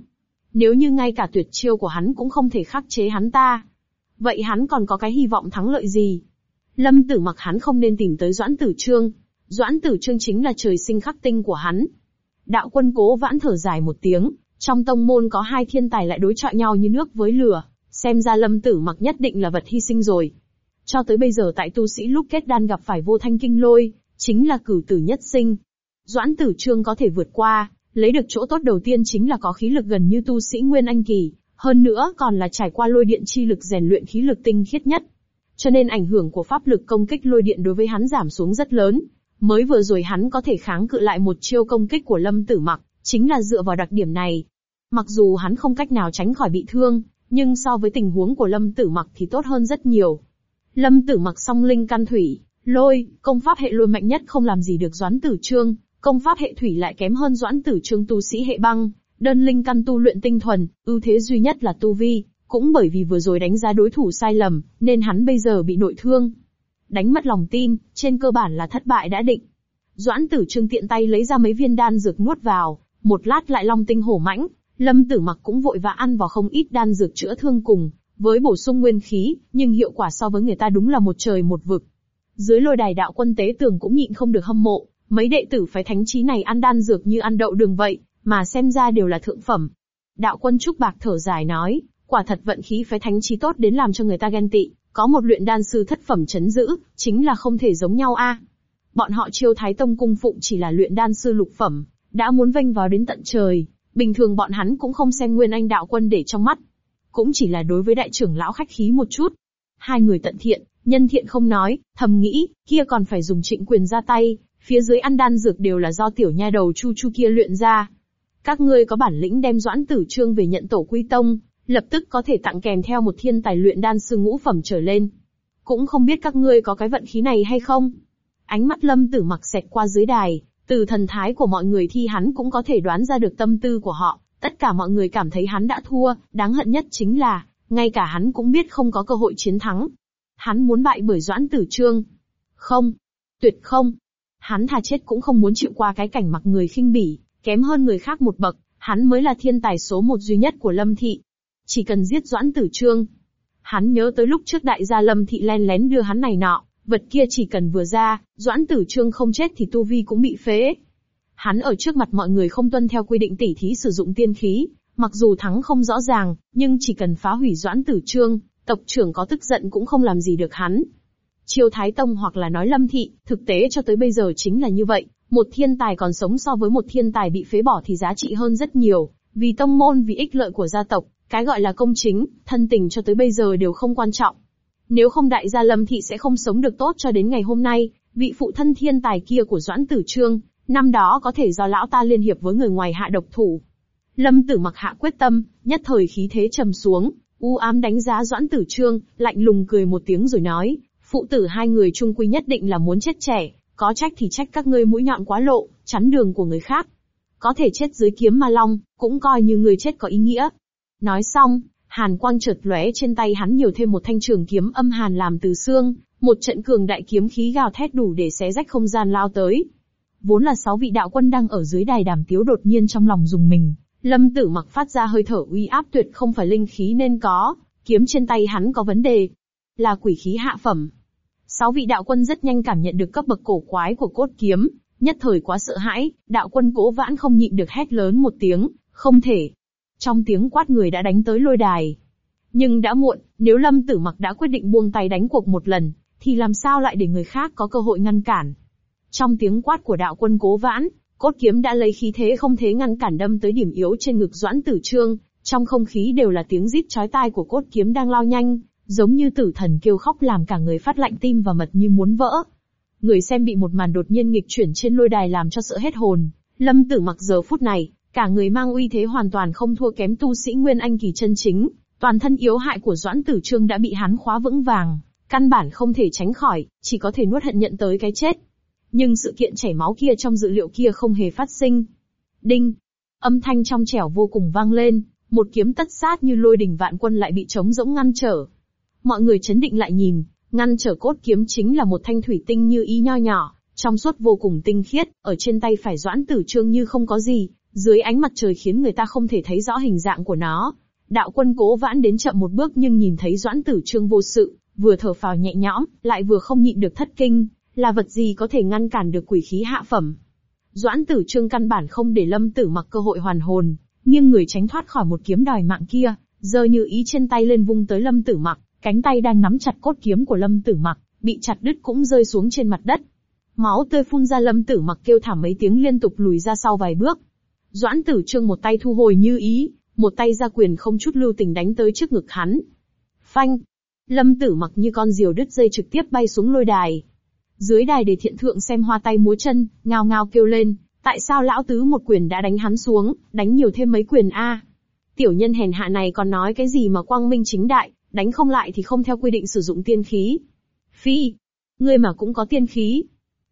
Nếu như ngay cả tuyệt chiêu của hắn cũng không thể khắc chế hắn ta, vậy hắn còn có cái hy vọng thắng lợi gì? Lâm Tử mặc hắn không nên tìm tới Doãn Tử Trương, Doãn Tử Trương chính là trời sinh khắc tinh của hắn. Đạo quân cố vãn thở dài một tiếng, trong tông môn có hai thiên tài lại đối chọi nhau như nước với lửa, xem ra lâm tử mặc nhất định là vật hy sinh rồi. Cho tới bây giờ tại tu sĩ lúc kết đan gặp phải vô thanh kinh lôi, chính là cử tử nhất sinh. Doãn tử trương có thể vượt qua, Lấy được chỗ tốt đầu tiên chính là có khí lực gần như tu sĩ Nguyên Anh Kỳ, hơn nữa còn là trải qua lôi điện chi lực rèn luyện khí lực tinh khiết nhất. Cho nên ảnh hưởng của pháp lực công kích lôi điện đối với hắn giảm xuống rất lớn. Mới vừa rồi hắn có thể kháng cự lại một chiêu công kích của Lâm Tử Mặc, chính là dựa vào đặc điểm này. Mặc dù hắn không cách nào tránh khỏi bị thương, nhưng so với tình huống của Lâm Tử Mặc thì tốt hơn rất nhiều. Lâm Tử Mặc song linh căn thủy, lôi, công pháp hệ lôi mạnh nhất không làm gì được Doãn Tử Trương, công pháp hệ thủy lại kém hơn Doãn Tử Trương tu sĩ hệ băng, đơn linh căn tu luyện tinh thuần, ưu thế duy nhất là tu vi, cũng bởi vì vừa rồi đánh giá đối thủ sai lầm, nên hắn bây giờ bị nội thương. Đánh mất lòng tin, trên cơ bản là thất bại đã định. Doãn Tử Trương tiện tay lấy ra mấy viên đan dược nuốt vào, một lát lại long tinh hổ mãnh, Lâm Tử Mặc cũng vội vã ăn vào không ít đan dược chữa thương cùng, với bổ sung nguyên khí, nhưng hiệu quả so với người ta đúng là một trời một vực. Dưới lôi đài đạo quân tế tường cũng nhịn không được hâm mộ, mấy đệ tử phái thánh trí này ăn đan dược như ăn đậu đường vậy, mà xem ra đều là thượng phẩm. Đạo quân Trúc Bạc thở dài nói, quả thật vận khí phái thánh trí tốt đến làm cho người ta ghen tị, có một luyện đan sư thất phẩm chấn giữ, chính là không thể giống nhau a. Bọn họ chiêu thái tông cung phụng chỉ là luyện đan sư lục phẩm, đã muốn vênh vào đến tận trời, bình thường bọn hắn cũng không xem nguyên anh đạo quân để trong mắt. Cũng chỉ là đối với đại trưởng lão khách khí một chút. Hai người tận thiện, nhân thiện không nói, thầm nghĩ, kia còn phải dùng trịnh quyền ra tay, phía dưới ăn đan dược đều là do tiểu nha đầu chu chu kia luyện ra. Các ngươi có bản lĩnh đem doãn tử trương về nhận tổ quy tông, lập tức có thể tặng kèm theo một thiên tài luyện đan sư ngũ phẩm trở lên. Cũng không biết các ngươi có cái vận khí này hay không? Ánh mắt lâm tử mặc xẹt qua dưới đài, từ thần thái của mọi người thi hắn cũng có thể đoán ra được tâm tư của họ, tất cả mọi người cảm thấy hắn đã thua, đáng hận nhất chính là, ngay cả hắn cũng biết không có cơ hội chiến thắng. Hắn muốn bại bởi Doãn Tử Trương. Không. Tuyệt không. Hắn thà chết cũng không muốn chịu qua cái cảnh mặc người khinh bỉ, kém hơn người khác một bậc, hắn mới là thiên tài số một duy nhất của Lâm Thị. Chỉ cần giết Doãn Tử Trương. Hắn nhớ tới lúc trước đại gia Lâm Thị len lén đưa hắn này nọ, vật kia chỉ cần vừa ra, Doãn Tử Trương không chết thì tu vi cũng bị phế. Hắn ở trước mặt mọi người không tuân theo quy định tỉ thí sử dụng tiên khí, mặc dù thắng không rõ ràng, nhưng chỉ cần phá hủy Doãn Tử Trương, tộc trưởng có tức giận cũng không làm gì được hắn. Triều Thái Tông hoặc là nói Lâm Thị, thực tế cho tới bây giờ chính là như vậy, một thiên tài còn sống so với một thiên tài bị phế bỏ thì giá trị hơn rất nhiều, vì tông môn vì ích lợi của gia tộc, cái gọi là công chính, thân tình cho tới bây giờ đều không quan trọng. Nếu không đại gia Lâm Thị sẽ không sống được tốt cho đến ngày hôm nay, vị phụ thân thiên tài kia của Doãn Tử Trương, năm đó có thể do lão ta liên hiệp với người ngoài hạ độc thủ. Lâm Tử mặc hạ quyết tâm, nhất thời khí thế trầm xuống, u ám đánh giá Doãn Tử Trương, lạnh lùng cười một tiếng rồi nói, phụ tử hai người chung quy nhất định là muốn chết trẻ, có trách thì trách các ngươi mũi nhọn quá lộ, chắn đường của người khác. Có thể chết dưới kiếm ma long, cũng coi như người chết có ý nghĩa. Nói xong, hàn quang chợt lóe trên tay hắn nhiều thêm một thanh trường kiếm âm hàn làm từ xương, một trận cường đại kiếm khí gào thét đủ để xé rách không gian lao tới. Vốn là sáu vị đạo quân đang ở dưới đài đàm tiếu đột nhiên trong lòng dùng mình, lâm tử mặc phát ra hơi thở uy áp tuyệt không phải linh khí nên có, kiếm trên tay hắn có vấn đề. Là quỷ khí hạ phẩm. Sáu vị đạo quân rất nhanh cảm nhận được cấp bậc cổ quái của cốt kiếm, nhất thời quá sợ hãi, đạo quân cố vãn không nhịn được hét lớn một tiếng, không thể, trong tiếng quát người đã đánh tới lôi đài. Nhưng đã muộn, nếu Lâm Tử Mặc đã quyết định buông tay đánh cuộc một lần, thì làm sao lại để người khác có cơ hội ngăn cản. Trong tiếng quát của đạo quân cố vãn, cốt kiếm đã lấy khí thế không thế ngăn cản đâm tới điểm yếu trên ngực Doãn Tử Trương, trong không khí đều là tiếng rít chói tai của cốt kiếm đang lao nhanh, giống như tử thần kêu khóc làm cả người phát lạnh tim và mật như muốn vỡ. Người xem bị một màn đột nhiên nghịch chuyển trên lôi đài làm cho sợ hết hồn. Lâm Tử Mặc giờ phút này, Cả người mang uy thế hoàn toàn không thua kém tu sĩ Nguyên Anh kỳ chân chính, toàn thân yếu hại của Doãn Tử Trương đã bị hắn khóa vững vàng, căn bản không thể tránh khỏi, chỉ có thể nuốt hận nhận tới cái chết. Nhưng sự kiện chảy máu kia trong dự liệu kia không hề phát sinh. Đinh! Âm thanh trong trẻo vô cùng vang lên, một kiếm tất sát như lôi đỉnh vạn quân lại bị trống rỗng ngăn trở. Mọi người chấn định lại nhìn, ngăn trở cốt kiếm chính là một thanh thủy tinh như ý nho nhỏ, trong suốt vô cùng tinh khiết, ở trên tay phải doãn tử trương như không có gì, dưới ánh mặt trời khiến người ta không thể thấy rõ hình dạng của nó. Đạo quân cố vãn đến chậm một bước nhưng nhìn thấy doãn tử trương vô sự, vừa thở phào nhẹ nhõm, lại vừa không nhịn được thất kinh, là vật gì có thể ngăn cản được quỷ khí hạ phẩm. Doãn tử trương căn bản không để lâm tử mặc cơ hội hoàn hồn, nghiêng người tránh thoát khỏi một kiếm đòi mạng kia, giờ như ý trên tay lên vung tới lâm tử mặc, cánh tay đang nắm chặt cốt kiếm của lâm tử mặc, bị chặt đứt cũng rơi xuống trên mặt đất. Máu tươi phun ra lâm tử mặc kêu thảm mấy tiếng liên tục lùi ra sau vài bước. Doãn tử trương một tay thu hồi như ý, một tay ra quyền không chút lưu tình đánh tới trước ngực hắn. Phanh! Lâm tử mặc như con diều đứt dây trực tiếp bay xuống lôi đài. Dưới đài để thiện thượng xem hoa tay múa chân, ngao ngao kêu lên, tại sao lão tứ một quyền đã đánh hắn xuống, đánh nhiều thêm mấy quyền a? Tiểu nhân hèn hạ này còn nói cái gì mà quang minh chính đại, đánh không lại thì không theo quy định sử dụng tiên khí. Phi! Ngươi mà cũng có tiên khí.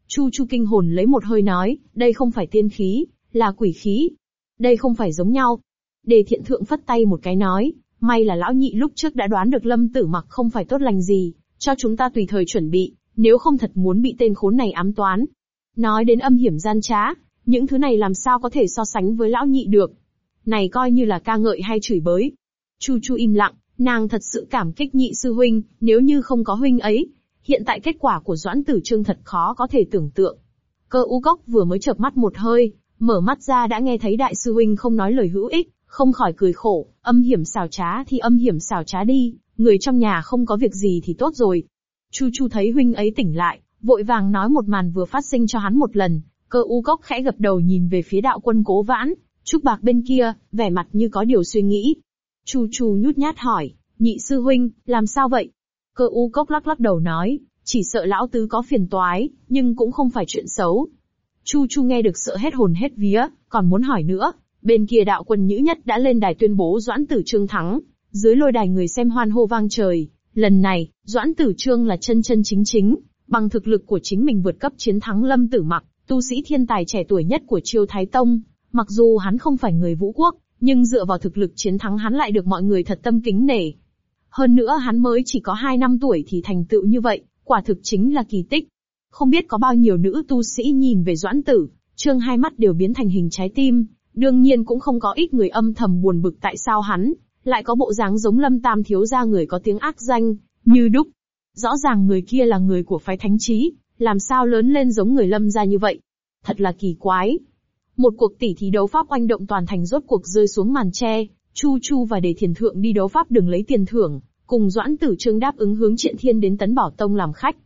Chu Chu kinh hồn lấy một hơi nói, đây không phải tiên khí, là quỷ khí. Đây không phải giống nhau. Đề thiện thượng phất tay một cái nói, may là lão nhị lúc trước đã đoán được lâm tử mặc không phải tốt lành gì, cho chúng ta tùy thời chuẩn bị, nếu không thật muốn bị tên khốn này ám toán. Nói đến âm hiểm gian trá, những thứ này làm sao có thể so sánh với lão nhị được. Này coi như là ca ngợi hay chửi bới. Chu Chu im lặng, nàng thật sự cảm kích nhị sư huynh, nếu như không có huynh ấy, hiện tại kết quả của Doãn Tử Trương thật khó có thể tưởng tượng. Cơ u cốc vừa mới chợp mắt một hơi, mở mắt ra đã nghe thấy đại sư huynh không nói lời hữu ích, không khỏi cười khổ, âm hiểm xảo trá thì âm hiểm xảo trá đi, người trong nhà không có việc gì thì tốt rồi. Chu Chu thấy huynh ấy tỉnh lại, vội vàng nói một màn vừa phát sinh cho hắn một lần, cơ u cốc khẽ gập đầu nhìn về phía đạo quân cố vãn, Trúc Bạc bên kia, vẻ mặt như có điều suy nghĩ. Chu Chu nhút nhát hỏi, nhị sư huynh, làm sao vậy? Cơ u cốc lắc lắc đầu nói, chỉ sợ lão tứ có phiền toái, nhưng cũng không phải chuyện xấu. Chu Chu nghe được sợ hết hồn hết vía, còn muốn hỏi nữa. Bên kia đạo quân nhữ nhất đã lên đài tuyên bố Doãn Tử Trương thắng. Dưới lôi đài người xem hoan hô vang trời. Lần này, Doãn Tử Trương là chân chân chính chính, bằng thực lực của chính mình vượt cấp chiến thắng Lâm Tử Mặc, tu sĩ thiên tài trẻ tuổi nhất của Chiêu Thái Tông. Mặc dù hắn không phải người vũ quốc, nhưng dựa vào thực lực chiến thắng hắn lại được mọi người thật tâm kính nể. Hơn nữa hắn mới chỉ có 2 năm tuổi thì thành tựu như vậy, quả thực chính là kỳ tích. Không biết có bao nhiêu nữ tu sĩ nhìn về doãn tử, trương hai mắt đều biến thành hình trái tim, đương nhiên cũng không có ít người âm thầm buồn bực tại sao hắn, lại có bộ dáng giống lâm tam thiếu gia người có tiếng ác danh, như đúc. Rõ ràng người kia là người của phái thánh trí, làm sao lớn lên giống người lâm gia như vậy. Thật là kỳ quái. Một cuộc tỷ thí đấu pháp oanh động toàn thành rốt cuộc rơi xuống màn tre, Chu Chu và Đề Thiền Thượng đi đấu pháp đừng lấy tiền thưởng, cùng Doãn Tử Trương đáp ứng hướng Triện Thiên đến Tấn Bảo Tông làm khách.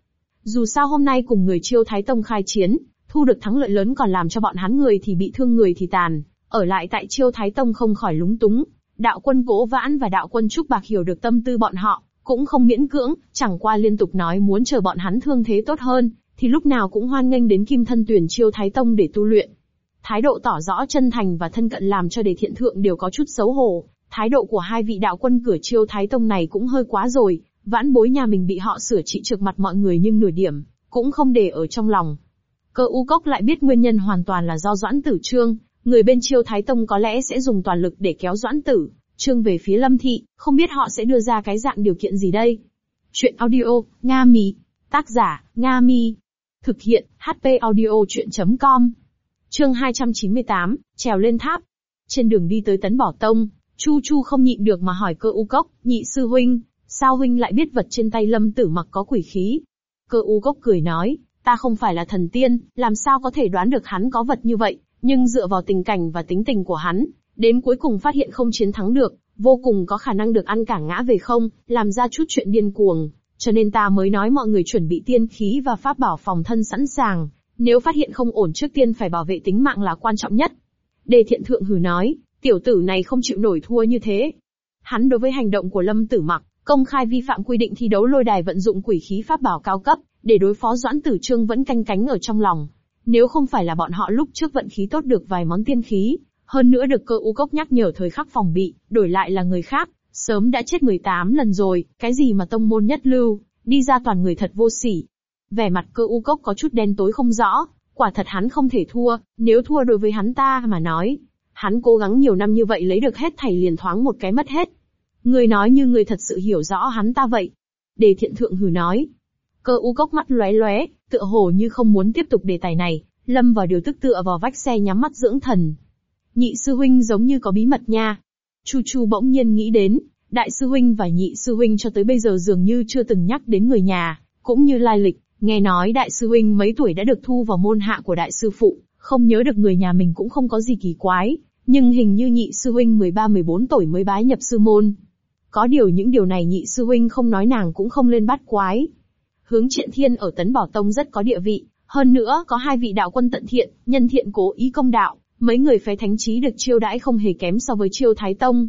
Dù sao hôm nay cùng người chiêu Thái Tông khai chiến, thu được thắng lợi lớn còn làm cho bọn hắn người thì bị thương người thì tàn, ở lại tại chiêu Thái Tông không khỏi lúng túng. Đạo quân Cố Vãn và đạo quân Trúc Bạc hiểu được tâm tư bọn họ, cũng không miễn cưỡng, chẳng qua liên tục nói muốn chờ bọn hắn thương thế tốt hơn, thì lúc nào cũng hoan nghênh đến Kim Thân Tuyển chiêu Thái Tông để tu luyện. Thái độ tỏ rõ chân thành và thân cận làm cho đề thiện thượng đều có chút xấu hổ, thái độ của hai vị đạo quân cửa chiêu Thái Tông này cũng hơi quá rồi, vãn bối nhà mình bị họ sửa trị trước mặt mọi người nhưng nửa điểm, cũng không để ở trong lòng. Cơ u cốc lại biết nguyên nhân hoàn toàn là do Doãn Tử Trương, người bên chiêu Thái Tông có lẽ sẽ dùng toàn lực để kéo Doãn Tử Trương về phía Lâm Thị, không biết họ sẽ đưa ra cái dạng điều kiện gì đây. Chuyện audio, Nga Mi. Tác giả, Nga Mi. Thực hiện, HP audio chuyện.com. Chương 298, trèo lên tháp. Trên đường đi tới Tấn Bỏ Tông, Chu Chu không nhịn được mà hỏi cơ u cốc, nhị sư huynh, sao huynh lại biết vật trên tay lâm tử mặc có quỷ khí? Cơ u gốc cười nói, ta không phải là thần tiên, làm sao có thể đoán được hắn có vật như vậy, nhưng dựa vào tình cảnh và tính tình của hắn, đến cuối cùng phát hiện không chiến thắng được, vô cùng có khả năng được ăn cả ngã về không, làm ra chút chuyện điên cuồng. Cho nên ta mới nói mọi người chuẩn bị tiên khí và pháp bảo phòng thân sẵn sàng, nếu phát hiện không ổn trước tiên phải bảo vệ tính mạng là quan trọng nhất. Đề thiện thượng hừ nói, tiểu tử này không chịu nổi thua như thế. Hắn đối với hành động của Lâm Tử Mặc, công khai vi phạm quy định thi đấu lôi đài vận dụng quỷ khí pháp bảo cao cấp, để đối phó Doãn Tử Trương vẫn canh cánh ở trong lòng. Nếu không phải là bọn họ lúc trước vận khí tốt được vài món tiên khí, hơn nữa được cơ u cốc nhắc nhở thời khắc phòng bị, đổi lại là người khác, sớm đã chết 18 lần rồi, cái gì mà tông môn nhất lưu, đi ra toàn người thật vô sỉ. Vẻ mặt cơ u cốc có chút đen tối không rõ, quả thật hắn không thể thua, nếu thua đối với hắn ta mà nói. Hắn cố gắng nhiều năm như vậy lấy được hết thảy liền thoáng một cái mất hết. Người nói như người thật sự hiểu rõ hắn ta vậy. Đề thiện thượng hử nói. Cơ u cốc mắt lóe lóe, tựa hồ như không muốn tiếp tục đề tài này, lâm vào điều tức tựa vào vách xe nhắm mắt dưỡng thần. Nhị sư huynh giống như có bí mật nha. Chu Chu bỗng nhiên nghĩ đến, đại sư huynh và nhị sư huynh cho tới bây giờ dường như chưa từng nhắc đến người nhà, cũng như lai lịch, nghe nói đại sư huynh mấy tuổi đã được thu vào môn hạ của đại sư phụ, không nhớ được người nhà mình cũng không có gì kỳ quái, nhưng hình như nhị sư huynh 13-14 tuổi mới bái nhập sư môn. Có điều những điều này nhị sư huynh không nói nàng cũng không lên bắt quái. Hướng triện thiên ở Tấn Bảo Tông rất có địa vị, hơn nữa có hai vị đạo quân tận thiện, nhân thiện cố ý công đạo, Mấy người phái thánh trí được chiêu đãi không hề kém so với chiêu Thái Tông.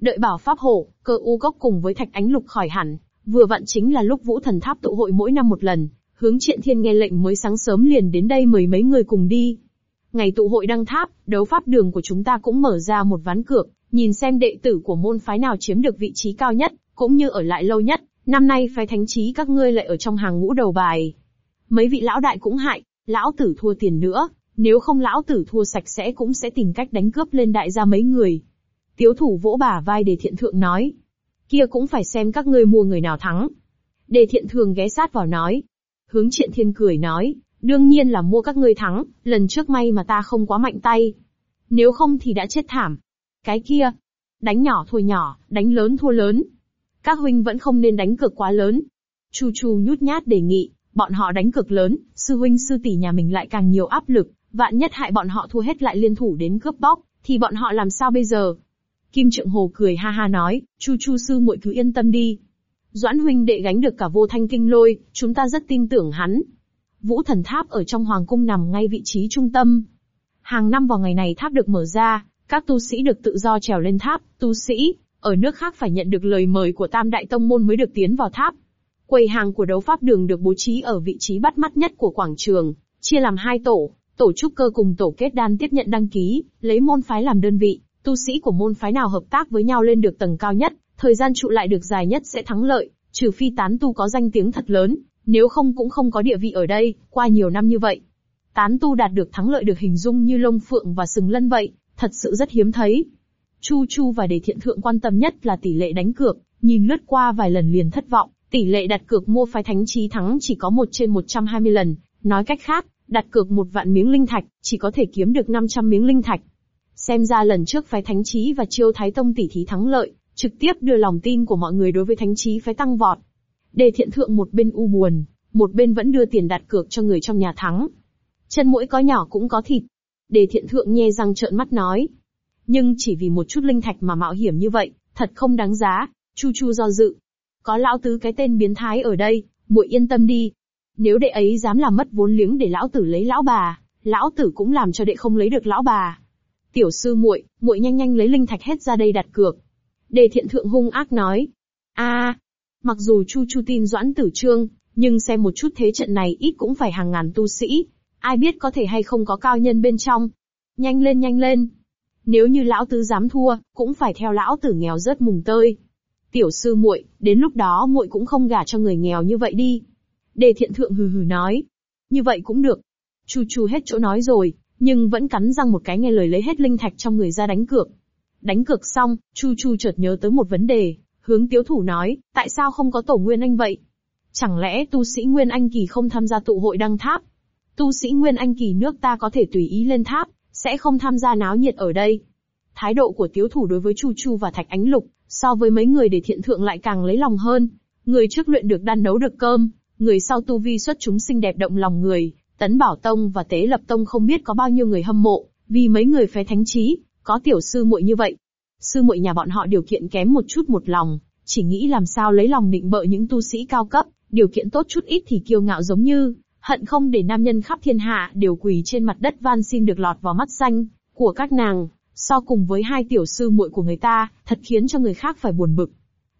Đợi bảo Pháp Hổ, cơ u gốc cùng với thạch ánh lục khỏi hẳn, vừa vặn chính là lúc vũ thần tháp tụ hội mỗi năm một lần, hướng triện thiên nghe lệnh mới sáng sớm liền đến đây mời mấy người cùng đi. Ngày tụ hội đăng tháp, đấu pháp đường của chúng ta cũng mở ra một ván cược, nhìn xem đệ tử của môn phái nào chiếm được vị trí cao nhất, cũng như ở lại lâu nhất, năm nay phái thánh trí các ngươi lại ở trong hàng ngũ đầu bài. Mấy vị lão đại cũng hại, lão tử thua tiền nữa, nếu không lão tử thua sạch sẽ cũng sẽ tìm cách đánh cướp lên đại gia mấy người. Tiếu thủ vỗ bả vai đề thiện thượng nói. Kia cũng phải xem các ngươi mua người nào thắng. Đề thiện thường ghé sát vào nói. Hướng triện thiên cười nói, đương nhiên là mua các ngươi thắng, lần trước may mà ta không quá mạnh tay. Nếu không thì đã chết thảm. Cái kia, đánh nhỏ thua nhỏ, đánh lớn thua lớn. Các huynh vẫn không nên đánh cược quá lớn. Chu Chu nhút nhát đề nghị, bọn họ đánh cược lớn, sư huynh sư tỷ nhà mình lại càng nhiều áp lực, vạn nhất hại bọn họ thua hết lại liên thủ đến cướp bóc, thì bọn họ làm sao bây giờ? Kim Trượng Hồ cười ha ha nói, Chu Chu sư muội cứ yên tâm đi. Doãn huynh đệ gánh được cả vô thanh kinh lôi, chúng ta rất tin tưởng hắn. Vũ thần tháp ở trong hoàng cung nằm ngay vị trí trung tâm. Hàng năm vào ngày này tháp được mở ra, các tu sĩ được tự do trèo lên tháp, tu sĩ, ở nước khác phải nhận được lời mời của tam đại tông môn mới được tiến vào tháp. Quầy hàng của đấu pháp đường được bố trí ở vị trí bắt mắt nhất của quảng trường, chia làm hai tổ, tổ trúc cơ cùng tổ kết đan tiếp nhận đăng ký, lấy môn phái làm đơn vị, tu sĩ của môn phái nào hợp tác với nhau lên được tầng cao nhất, thời gian trụ lại được dài nhất sẽ thắng lợi, trừ phi tán tu có danh tiếng thật lớn, nếu không cũng không có địa vị ở đây, qua nhiều năm như vậy. Tán tu đạt được thắng lợi được hình dung như lông phượng và sừng lân vậy, thật sự rất hiếm thấy. Chu Chu và Đề Thiện Thượng quan tâm nhất là tỷ lệ đánh cược, nhìn lướt qua vài lần liền thất vọng, tỷ lệ đặt cược mua phái thánh trí thắng chỉ có một trên 120 lần, nói cách khác, đặt cược một vạn miếng linh thạch, chỉ có thể kiếm được 500 miếng linh thạch. Xem ra lần trước phái thánh trí và chiêu thái tông tỷ thí thắng lợi, trực tiếp đưa lòng tin của mọi người đối với thánh trí phái tăng vọt. Đề thiện thượng một bên u buồn, một bên vẫn đưa tiền đặt cược cho người trong nhà thắng. Chân mũi có nhỏ cũng có thịt. Đề thiện thượng nhe răng trợn mắt nói. Nhưng chỉ vì một chút linh thạch mà mạo hiểm như vậy, thật không đáng giá. Chu chu do dự. Có lão tứ cái tên biến thái ở đây, muội yên tâm đi. Nếu đệ ấy dám làm mất vốn liếng để lão tử lấy lão bà, lão tử cũng làm cho đệ không lấy được lão bà. Tiểu sư muội, muội nhanh nhanh lấy linh thạch hết ra đây đặt cược. Đề thiện thượng hung ác nói. a, mặc dù Chu Chu tin Doãn Tử Trương, nhưng xem một chút thế trận này ít cũng phải hàng ngàn tu sĩ. Ai biết có thể hay không có cao nhân bên trong. Nhanh lên nhanh lên. Nếu như lão tứ dám thua, cũng phải theo lão tử nghèo rớt mùng tơi. Tiểu sư muội, đến lúc đó muội cũng không gả cho người nghèo như vậy đi. Đề thiện thượng hừ hừ nói. Như vậy cũng được. Chu Chu hết chỗ nói rồi, nhưng vẫn cắn răng một cái nghe lời lấy hết linh thạch trong người ra đánh cược. Đánh cược xong, Chu Chu chợt nhớ tới một vấn đề, hướng tiếu thủ nói, tại sao không có tổ Nguyên Anh vậy? Chẳng lẽ tu sĩ Nguyên Anh Kỳ không tham gia tụ hội đăng tháp? Tu sĩ Nguyên Anh Kỳ nước ta có thể tùy ý lên tháp, sẽ không tham gia náo nhiệt ở đây. Thái độ của tiếu thủ đối với Chu Chu và Thạch Ánh Lục, so với mấy người để thiện thượng lại càng lấy lòng hơn. Người trước luyện được đan nấu được cơm, người sau tu vi xuất chúng xinh đẹp động lòng người, Tấn Bảo Tông và Tế Lập Tông không biết có bao nhiêu người hâm mộ, vì mấy người phái thánh trí, có tiểu sư muội như vậy. Sư muội nhà bọn họ điều kiện kém một chút một lòng, chỉ nghĩ làm sao lấy lòng định bợ những tu sĩ cao cấp, điều kiện tốt chút ít thì kiêu ngạo giống như, hận không để nam nhân khắp thiên hạ đều quỳ trên mặt đất van xin được lọt vào mắt xanh của các nàng, so cùng với hai tiểu sư muội của người ta, thật khiến cho người khác phải buồn bực.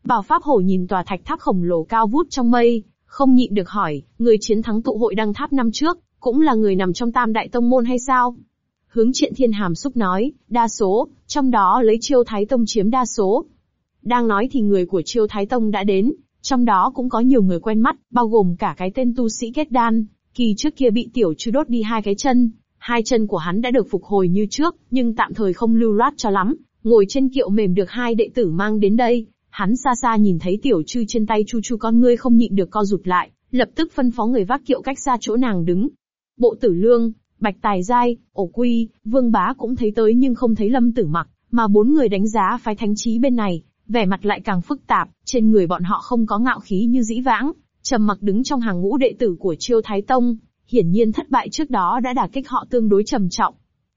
Bảo Pháp Hổ nhìn tòa thạch tháp khổng lồ cao vút trong mây, không nhịn được hỏi, người chiến thắng tụ hội đăng tháp năm trước, cũng là người nằm trong tam đại tông môn hay sao? Hướng triện thiên hàm xúc nói, đa số, trong đó lấy chiêu thái tông chiếm đa số. Đang nói thì người của chiêu thái tông đã đến, trong đó cũng có nhiều người quen mắt, bao gồm cả cái tên tu sĩ kết đan, kỳ trước kia bị tiểu chư đốt đi hai cái chân, hai chân của hắn đã được phục hồi như trước, nhưng tạm thời không lưu loát cho lắm, ngồi trên kiệu mềm được hai đệ tử mang đến đây, hắn xa xa nhìn thấy tiểu chư trên tay chu chu con ngươi không nhịn được co rụt lại, lập tức phân phó người vác kiệu cách xa chỗ nàng đứng, Bộ tử lương, bạch tài giai, ổ quy, vương bá cũng thấy tới nhưng không thấy lâm tử mặc, mà bốn người đánh giá phái thánh trí bên này, vẻ mặt lại càng phức tạp, trên người bọn họ không có ngạo khí như dĩ vãng, trầm mặc đứng trong hàng ngũ đệ tử của chiêu thái tông, hiển nhiên thất bại trước đó đã đả kích họ tương đối trầm trọng.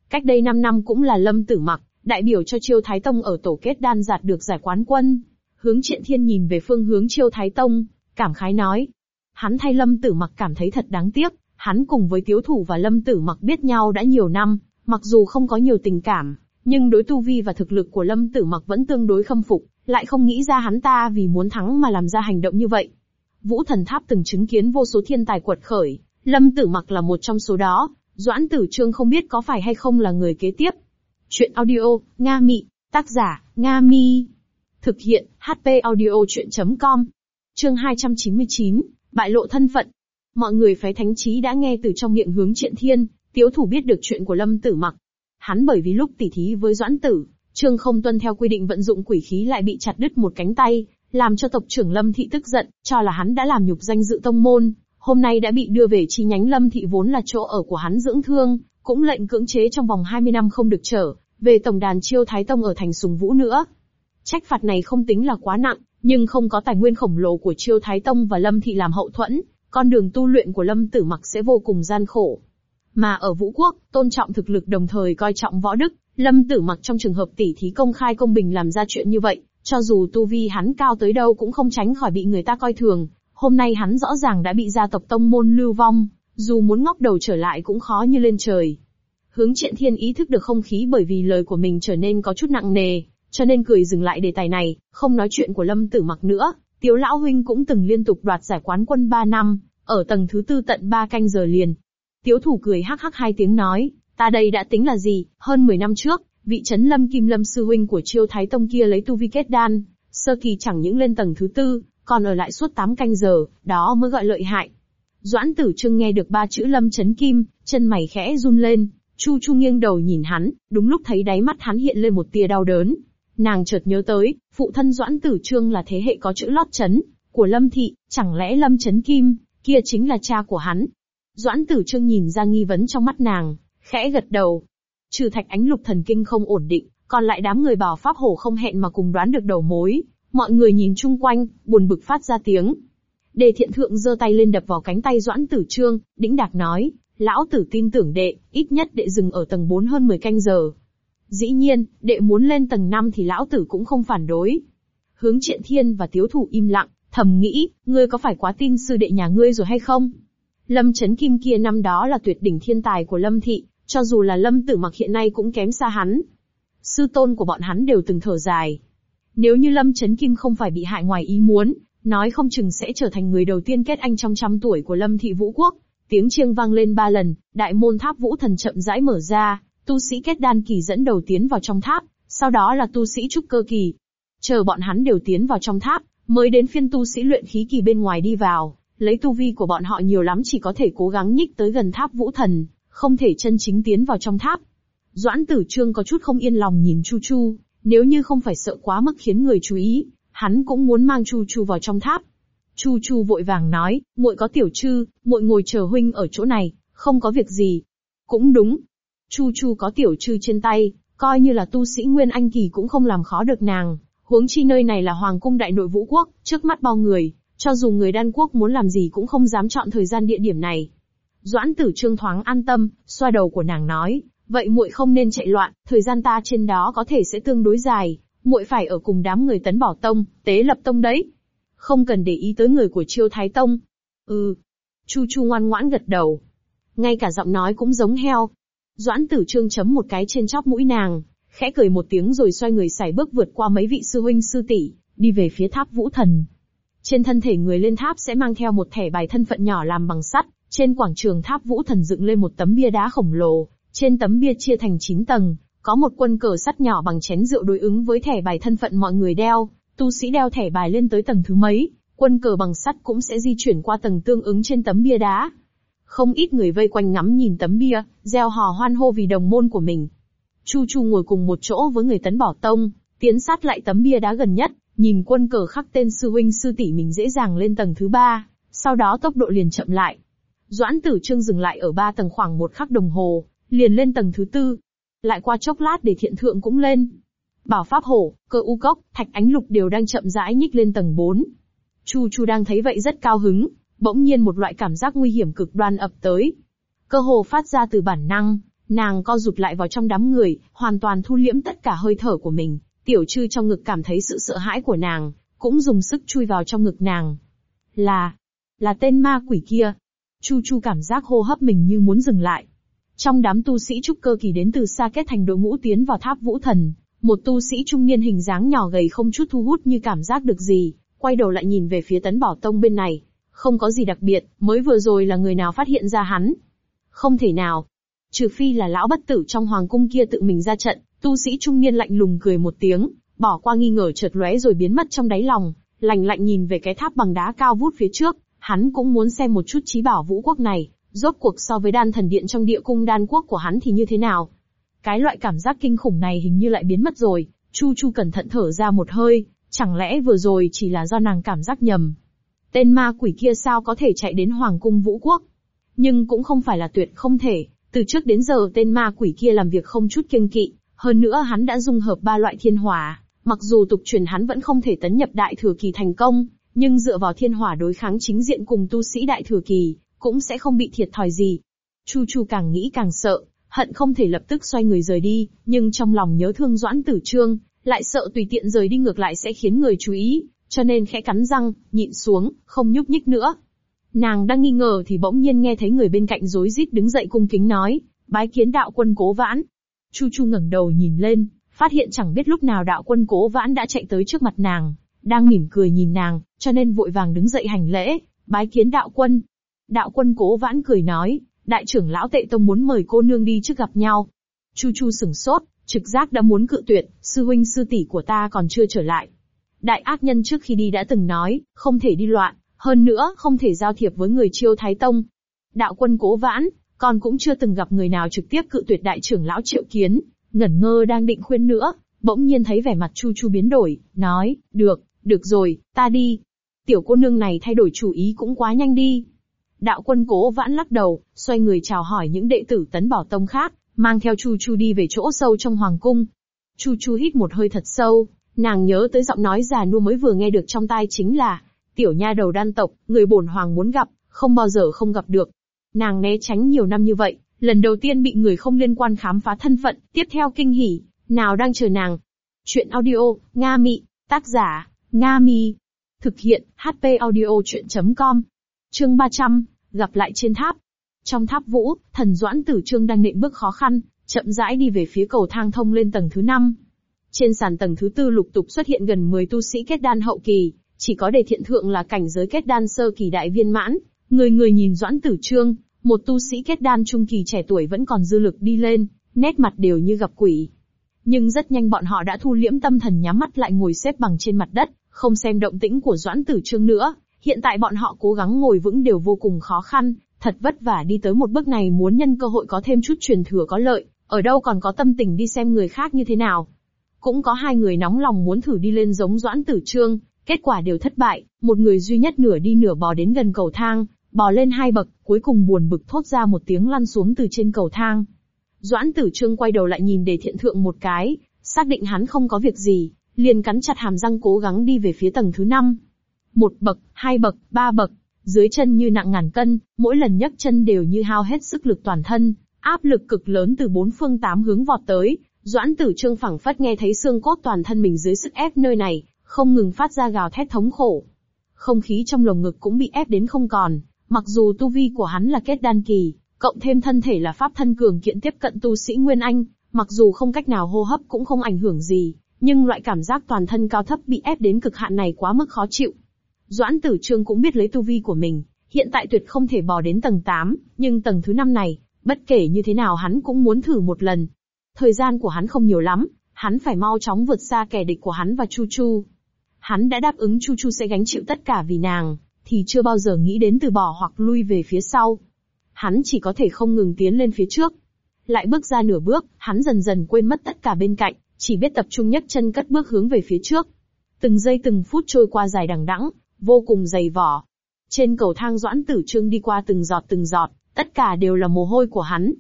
Cách đây 5 năm cũng là lâm tử mặc, đại biểu cho chiêu thái tông ở tổ kết đan giạt được giải quán quân. Hướng triện thiên nhìn về phương hướng chiêu thái tông, cảm khái nói. Hắn thay lâm tử mặc cảm thấy thật đáng tiếc, Hắn cùng với Tiếu Thủ và Lâm Tử Mặc biết nhau đã nhiều năm, Mặc dù không có nhiều tình cảm, nhưng đối tu vi và thực lực của Lâm Tử Mặc vẫn tương đối khâm phục, lại không nghĩ ra hắn ta vì muốn thắng mà làm ra hành động như vậy. Vũ Thần Tháp từng chứng kiến vô số thiên tài quật khởi, Lâm Tử Mặc là một trong số đó, Doãn Tử Trương không biết có phải hay không là người kế tiếp. Chuyện audio, Nga Mị, tác giả, Nga Mi. Thực hiện, HP audio chuyện.com. Chương 299, bại lộ thân phận. Mọi người phái thánh trí đã nghe từ trong miệng hướng triện thiên, tiếu thủ biết được chuyện của Lâm Tử Mặc. Hắn bởi vì lúc tỉ thí với Doãn Tử, Trương không tuân theo quy định vận dụng quỷ khí lại bị chặt đứt một cánh tay, làm cho tộc trưởng Lâm Thị tức giận, cho là hắn đã làm nhục danh dự tông môn, hôm nay đã bị đưa về chi nhánh Lâm Thị vốn là chỗ ở của hắn dưỡng thương, cũng lệnh cưỡng chế trong vòng 20 năm không được trở về tổng đàn chiêu Thái Tông ở thành Sùng Vũ nữa. Trách phạt này không tính là quá nặng, nhưng không có tài nguyên khổng lồ của chiêu Thái Tông và Lâm Thị làm hậu thuẫn, con đường tu luyện của Lâm Tử Mặc sẽ vô cùng gian khổ. Mà ở Vũ Quốc, tôn trọng thực lực đồng thời coi trọng võ đức, Lâm Tử Mặc trong trường hợp tỉ thí công khai công bình làm ra chuyện như vậy, cho dù tu vi hắn cao tới đâu cũng không tránh khỏi bị người ta coi thường. Hôm nay hắn rõ ràng đã bị gia tộc tông môn lưu vong, dù muốn ngóc đầu trở lại cũng khó như lên trời. Hướng Triện Thiên ý thức được không khí bởi vì lời của mình trở nên có chút nặng nề, cho nên cười dừng lại đề tài này, không nói chuyện của Lâm Tử Mặc nữa. Tiếu lão huynh cũng từng liên tục đoạt giải quán quân 3 năm, ở tầng thứ tư tận 3 canh giờ liền. Tiếu thủ cười hắc hắc hai tiếng nói, Ta đây đã tính là gì, hơn 10 năm trước, vị chấn lâm kim lâm sư huynh của chiêu thái tông kia lấy tu vi kết đan, sơ kỳ chẳng những lên tầng thứ tư, còn ở lại suốt 8 canh giờ, đó mới gọi lợi hại. Doãn tử trưng nghe được ba chữ lâm chấn kim, chân mày khẽ run lên, chu chu nghiêng đầu nhìn hắn, đúng lúc thấy đáy mắt hắn hiện lên một tia đau đớn. Nàng chợt nhớ tới, phụ thân Doãn Tử Trương là thế hệ có chữ lót chấn, của Lâm Thị, chẳng lẽ Lâm Chấn Kim, kia chính là cha của hắn. Doãn Tử Trương nhìn ra nghi vấn trong mắt nàng, khẽ gật đầu. Trừ thạch ánh lục thần kinh không ổn định, còn lại đám người bảo pháp hổ không hẹn mà cùng đoán được đầu mối. Mọi người nhìn chung quanh, buồn bực phát ra tiếng. Đề thiện thượng giơ tay lên đập vào cánh tay doãn tử trương, đĩnh đạc nói, lão tử tin tưởng đệ, ít nhất đệ dừng ở tầng 4 hơn 10 canh giờ. Dĩ nhiên, đệ muốn lên tầng 5 thì lão tử cũng không phản đối. Hướng triện thiên và tiếu thủ im lặng, thầm nghĩ, ngươi có phải quá tin sư đệ nhà ngươi rồi hay không? Lâm Chấn Kim kia năm đó là tuyệt đỉnh thiên tài của Lâm Thị, cho dù là lâm tử mặc hiện nay cũng kém xa hắn. Sư tôn của bọn hắn đều từng thở dài. Nếu như lâm chấn kim không phải bị hại ngoài ý muốn, nói không chừng sẽ trở thành người đầu tiên kết anh trong trăm tuổi của lâm thị vũ quốc. Tiếng chiêng vang lên ba lần, đại môn tháp vũ thần chậm rãi mở ra, tu sĩ kết đan kỳ dẫn đầu tiến vào trong tháp, sau đó là tu sĩ trúc cơ kỳ. Chờ bọn hắn đều tiến vào trong tháp, mới đến phiên tu sĩ luyện khí kỳ bên ngoài đi vào, lấy tu vi của bọn họ nhiều lắm chỉ có thể cố gắng nhích tới gần tháp vũ thần, không thể chân chính tiến vào trong tháp. Doãn tử trương có chút không yên lòng nhìn Chu Chu, nếu như không phải sợ quá mức khiến người chú ý, hắn cũng muốn mang Chu Chu vào trong tháp. Chu Chu vội vàng nói, muội có tiểu trư, muội ngồi chờ huynh ở chỗ này, không có việc gì. Cũng đúng. Chu Chu có tiểu trư trên tay, coi như là tu sĩ Nguyên Anh Kỳ cũng không làm khó được nàng. Huống chi nơi này là Hoàng cung đại nội vũ quốc, trước mắt bao người, cho dù người đan quốc muốn làm gì cũng không dám chọn thời gian địa điểm này. Doãn tử trương thoáng an tâm, xoa đầu của nàng nói, vậy muội không nên chạy loạn, thời gian ta trên đó có thể sẽ tương đối dài, muội phải ở cùng đám người tấn bảo tông, tế lập tông đấy. Không cần để ý tới người của chiêu thái tông. Ừ. Chu chu ngoan ngoãn gật đầu. Ngay cả giọng nói cũng giống heo. Doãn tử trương chấm một cái trên chóp mũi nàng, khẽ cười một tiếng rồi xoay người xài bước vượt qua mấy vị sư huynh sư tỷ, đi về phía tháp vũ thần. Trên thân thể người lên tháp sẽ mang theo một thẻ bài thân phận nhỏ làm bằng sắt, trên quảng trường tháp vũ thần dựng lên một tấm bia đá khổng lồ, trên tấm bia chia thành 9 tầng, có một quân cờ sắt nhỏ bằng chén rượu đối ứng với thẻ bài thân phận mọi người đeo, tu sĩ đeo thẻ bài lên tới tầng thứ mấy, quân cờ bằng sắt cũng sẽ di chuyển qua tầng tương ứng trên tấm bia đá. Không ít người vây quanh ngắm nhìn tấm bia, gieo hò hoan hô vì đồng môn của mình. Chu Chu ngồi cùng một chỗ với người tấn bỏ tông, tiến sát lại tấm bia đá gần nhất, nhìn quân cờ khắc tên sư huynh sư tỷ mình dễ dàng lên tầng thứ ba, sau đó tốc độ liền chậm lại, Doãn tử trương dừng lại ở ba tầng khoảng một khắc đồng hồ, liền lên tầng thứ tư. Lại qua chốc lát để thiện thượng cũng lên. Bảo pháp hổ, cơ u cốc, thạch ánh lục đều đang chậm rãi nhích lên tầng 4. Chu Chu đang thấy vậy rất cao hứng, bỗng nhiên một loại cảm giác nguy hiểm cực đoan ập tới. Cơ hồ phát ra từ bản năng, nàng co rụt lại vào trong đám người, hoàn toàn thu liễm tất cả hơi thở của mình. Tiểu trư trong ngực cảm thấy sự sợ hãi của nàng, cũng dùng sức chui vào trong ngực nàng. Là, là tên ma quỷ kia, Chu Chu cảm giác hô hấp mình như muốn dừng lại. Trong đám tu sĩ trúc cơ kỳ đến từ xa kết thành đội ngũ tiến vào tháp vũ thần, một tu sĩ trung niên hình dáng nhỏ gầy không chút thu hút như cảm giác được gì, quay đầu lại nhìn về phía tấn bảo tông bên này. Không có gì đặc biệt, mới vừa rồi là người nào phát hiện ra hắn. Không thể nào. Trừ phi là lão bất tử trong hoàng cung kia tự mình ra trận, tu sĩ trung niên lạnh lùng cười một tiếng, bỏ qua nghi ngờ chợt lóe rồi biến mất trong đáy lòng, lạnh lạnh nhìn về cái tháp bằng đá cao vút phía trước, hắn cũng muốn xem một chút trí bảo vũ quốc này, rốt cuộc so với đan thần điện trong địa cung đan quốc của hắn thì như thế nào. Cái loại cảm giác kinh khủng này hình như lại biến mất rồi, Chu Chu cẩn thận thở ra một hơi, chẳng lẽ vừa rồi chỉ là do nàng cảm giác nhầm. Tên ma quỷ kia sao có thể chạy đến Hoàng cung Vũ Quốc? Nhưng cũng không phải là tuyệt không thể, từ trước đến giờ tên ma quỷ kia làm việc không chút kiêng kỵ, hơn nữa hắn đã dung hợp ba loại thiên hỏa, mặc dù tục truyền hắn vẫn không thể tấn nhập đại thừa kỳ thành công, nhưng dựa vào thiên hỏa đối kháng chính diện cùng tu sĩ đại thừa kỳ, cũng sẽ không bị thiệt thòi gì. Chu Chu càng nghĩ càng sợ, hận không thể lập tức xoay người rời đi, nhưng trong lòng nhớ thương Doãn Tử Trương, lại sợ tùy tiện rời đi ngược lại sẽ khiến người chú ý, cho nên khẽ cắn răng, nhịn xuống, không nhúc nhích nữa. Nàng đang nghi ngờ thì bỗng nhiên nghe thấy người bên cạnh rối rít đứng dậy cung kính nói, bái kiến đạo quân cố vãn. Chu Chu ngẩng đầu nhìn lên, phát hiện chẳng biết lúc nào đạo quân cố vãn đã chạy tới trước mặt nàng, đang mỉm cười nhìn nàng, cho nên vội vàng đứng dậy hành lễ, bái kiến đạo quân. Đạo quân cố vãn cười nói, đại trưởng lão tệ tông muốn mời cô nương đi trước gặp nhau. Chu Chu sửng sốt, trực giác đã muốn cự tuyệt, sư huynh sư tỷ của ta còn chưa trở lại. Đại ác nhân trước khi đi đã từng nói, không thể đi loạn, hơn nữa không thể giao thiệp với người chiêu thái tông. Đạo quân cố vãn, còn cũng chưa từng gặp người nào trực tiếp cự tuyệt đại trưởng lão triệu kiến, ngẩn ngơ đang định khuyên nữa, bỗng nhiên thấy vẻ mặt Chu Chu biến đổi, nói, được, được rồi, ta đi. Tiểu cô nương này thay đổi chủ ý cũng quá nhanh đi. Đạo quân cố vãn lắc đầu, xoay người chào hỏi những đệ tử tấn bảo tông khác, mang theo Chu Chu đi về chỗ sâu trong hoàng cung. Chu Chu hít một hơi thật sâu, nàng nhớ tới giọng nói già nua mới vừa nghe được trong tai chính là, tiểu nha đầu đan tộc, người bổn hoàng muốn gặp, không bao giờ không gặp được. Nàng né tránh nhiều năm như vậy, lần đầu tiên bị người không liên quan khám phá thân phận, tiếp theo kinh hỉ, nào đang chờ nàng. Chuyện audio, Nga Mị, tác giả, Nga Mi. Thực hiện, HP audio chuyện.com. Chương 300, gặp lại trên tháp. Trong tháp vũ, thần doãn tử trương đang nện bước khó khăn, chậm rãi đi về phía cầu thang thông lên tầng thứ 5. Trên sàn tầng thứ tư lục tục xuất hiện gần 10 tu sĩ kết đan hậu kỳ, chỉ có đề thiện thượng là cảnh giới kết đan sơ kỳ đại viên mãn, người người nhìn doãn tử trương, một tu sĩ kết đan trung kỳ trẻ tuổi vẫn còn dư lực đi lên, nét mặt đều như gặp quỷ. Nhưng rất nhanh bọn họ đã thu liễm tâm thần nhắm mắt lại ngồi xếp bằng trên mặt đất, không xem động tĩnh của Doãn Tử Trương nữa. Hiện tại bọn họ cố gắng ngồi vững đều vô cùng khó khăn, thật vất vả đi tới một bước này muốn nhân cơ hội có thêm chút truyền thừa có lợi, ở đâu còn có tâm tình đi xem người khác như thế nào. Cũng có hai người nóng lòng muốn thử đi lên giống Doãn Tử Trương, kết quả đều thất bại, một người duy nhất nửa đi nửa bò đến gần cầu thang, bò lên hai bậc, cuối cùng buồn bực thốt ra một tiếng lăn xuống từ trên cầu thang. Doãn Tử Trương quay đầu lại nhìn Đề Thiện Thượng một cái, xác định hắn không có việc gì, liền cắn chặt hàm răng cố gắng đi về phía tầng thứ năm. Một bậc, hai bậc, ba bậc, dưới chân như nặng ngàn cân, mỗi lần nhấc chân đều như hao hết sức lực toàn thân, áp lực cực lớn từ bốn phương tám hướng vọt tới, Doãn Tử Trương phẳng phất nghe thấy xương cốt toàn thân mình dưới sức ép nơi này, không ngừng phát ra gào thét thống khổ. Không khí trong lồng ngực cũng bị ép đến không còn, mặc dù tu vi của hắn là kết đan kỳ, cộng thêm thân thể là pháp thân cường kiện tiếp cận tu sĩ Nguyên Anh, mặc dù không cách nào hô hấp cũng không ảnh hưởng gì, nhưng loại cảm giác toàn thân cao thấp bị ép đến cực hạn này quá mức khó chịu. Doãn Tử Trương cũng biết lấy tu vi của mình, hiện tại tuyệt không thể bò đến tầng 8, nhưng tầng thứ 5 này, bất kể như thế nào hắn cũng muốn thử một lần. Thời gian của hắn không nhiều lắm, hắn phải mau chóng vượt xa kẻ địch của hắn và Chu Chu. Hắn đã đáp ứng Chu Chu sẽ gánh chịu tất cả vì nàng, thì chưa bao giờ nghĩ đến từ bỏ hoặc lui về phía sau. Hắn chỉ có thể không ngừng tiến lên phía trước. Lại bước ra nửa bước, hắn dần dần quên mất tất cả bên cạnh, chỉ biết tập trung nhất chân cất bước hướng về phía trước. Từng giây từng phút trôi qua dài đằng đẵng, vô cùng dày vỏ. Trên cầu thang Doãn Tử Trương đi qua từng giọt từng giọt, tất cả đều là mồ hôi của hắn.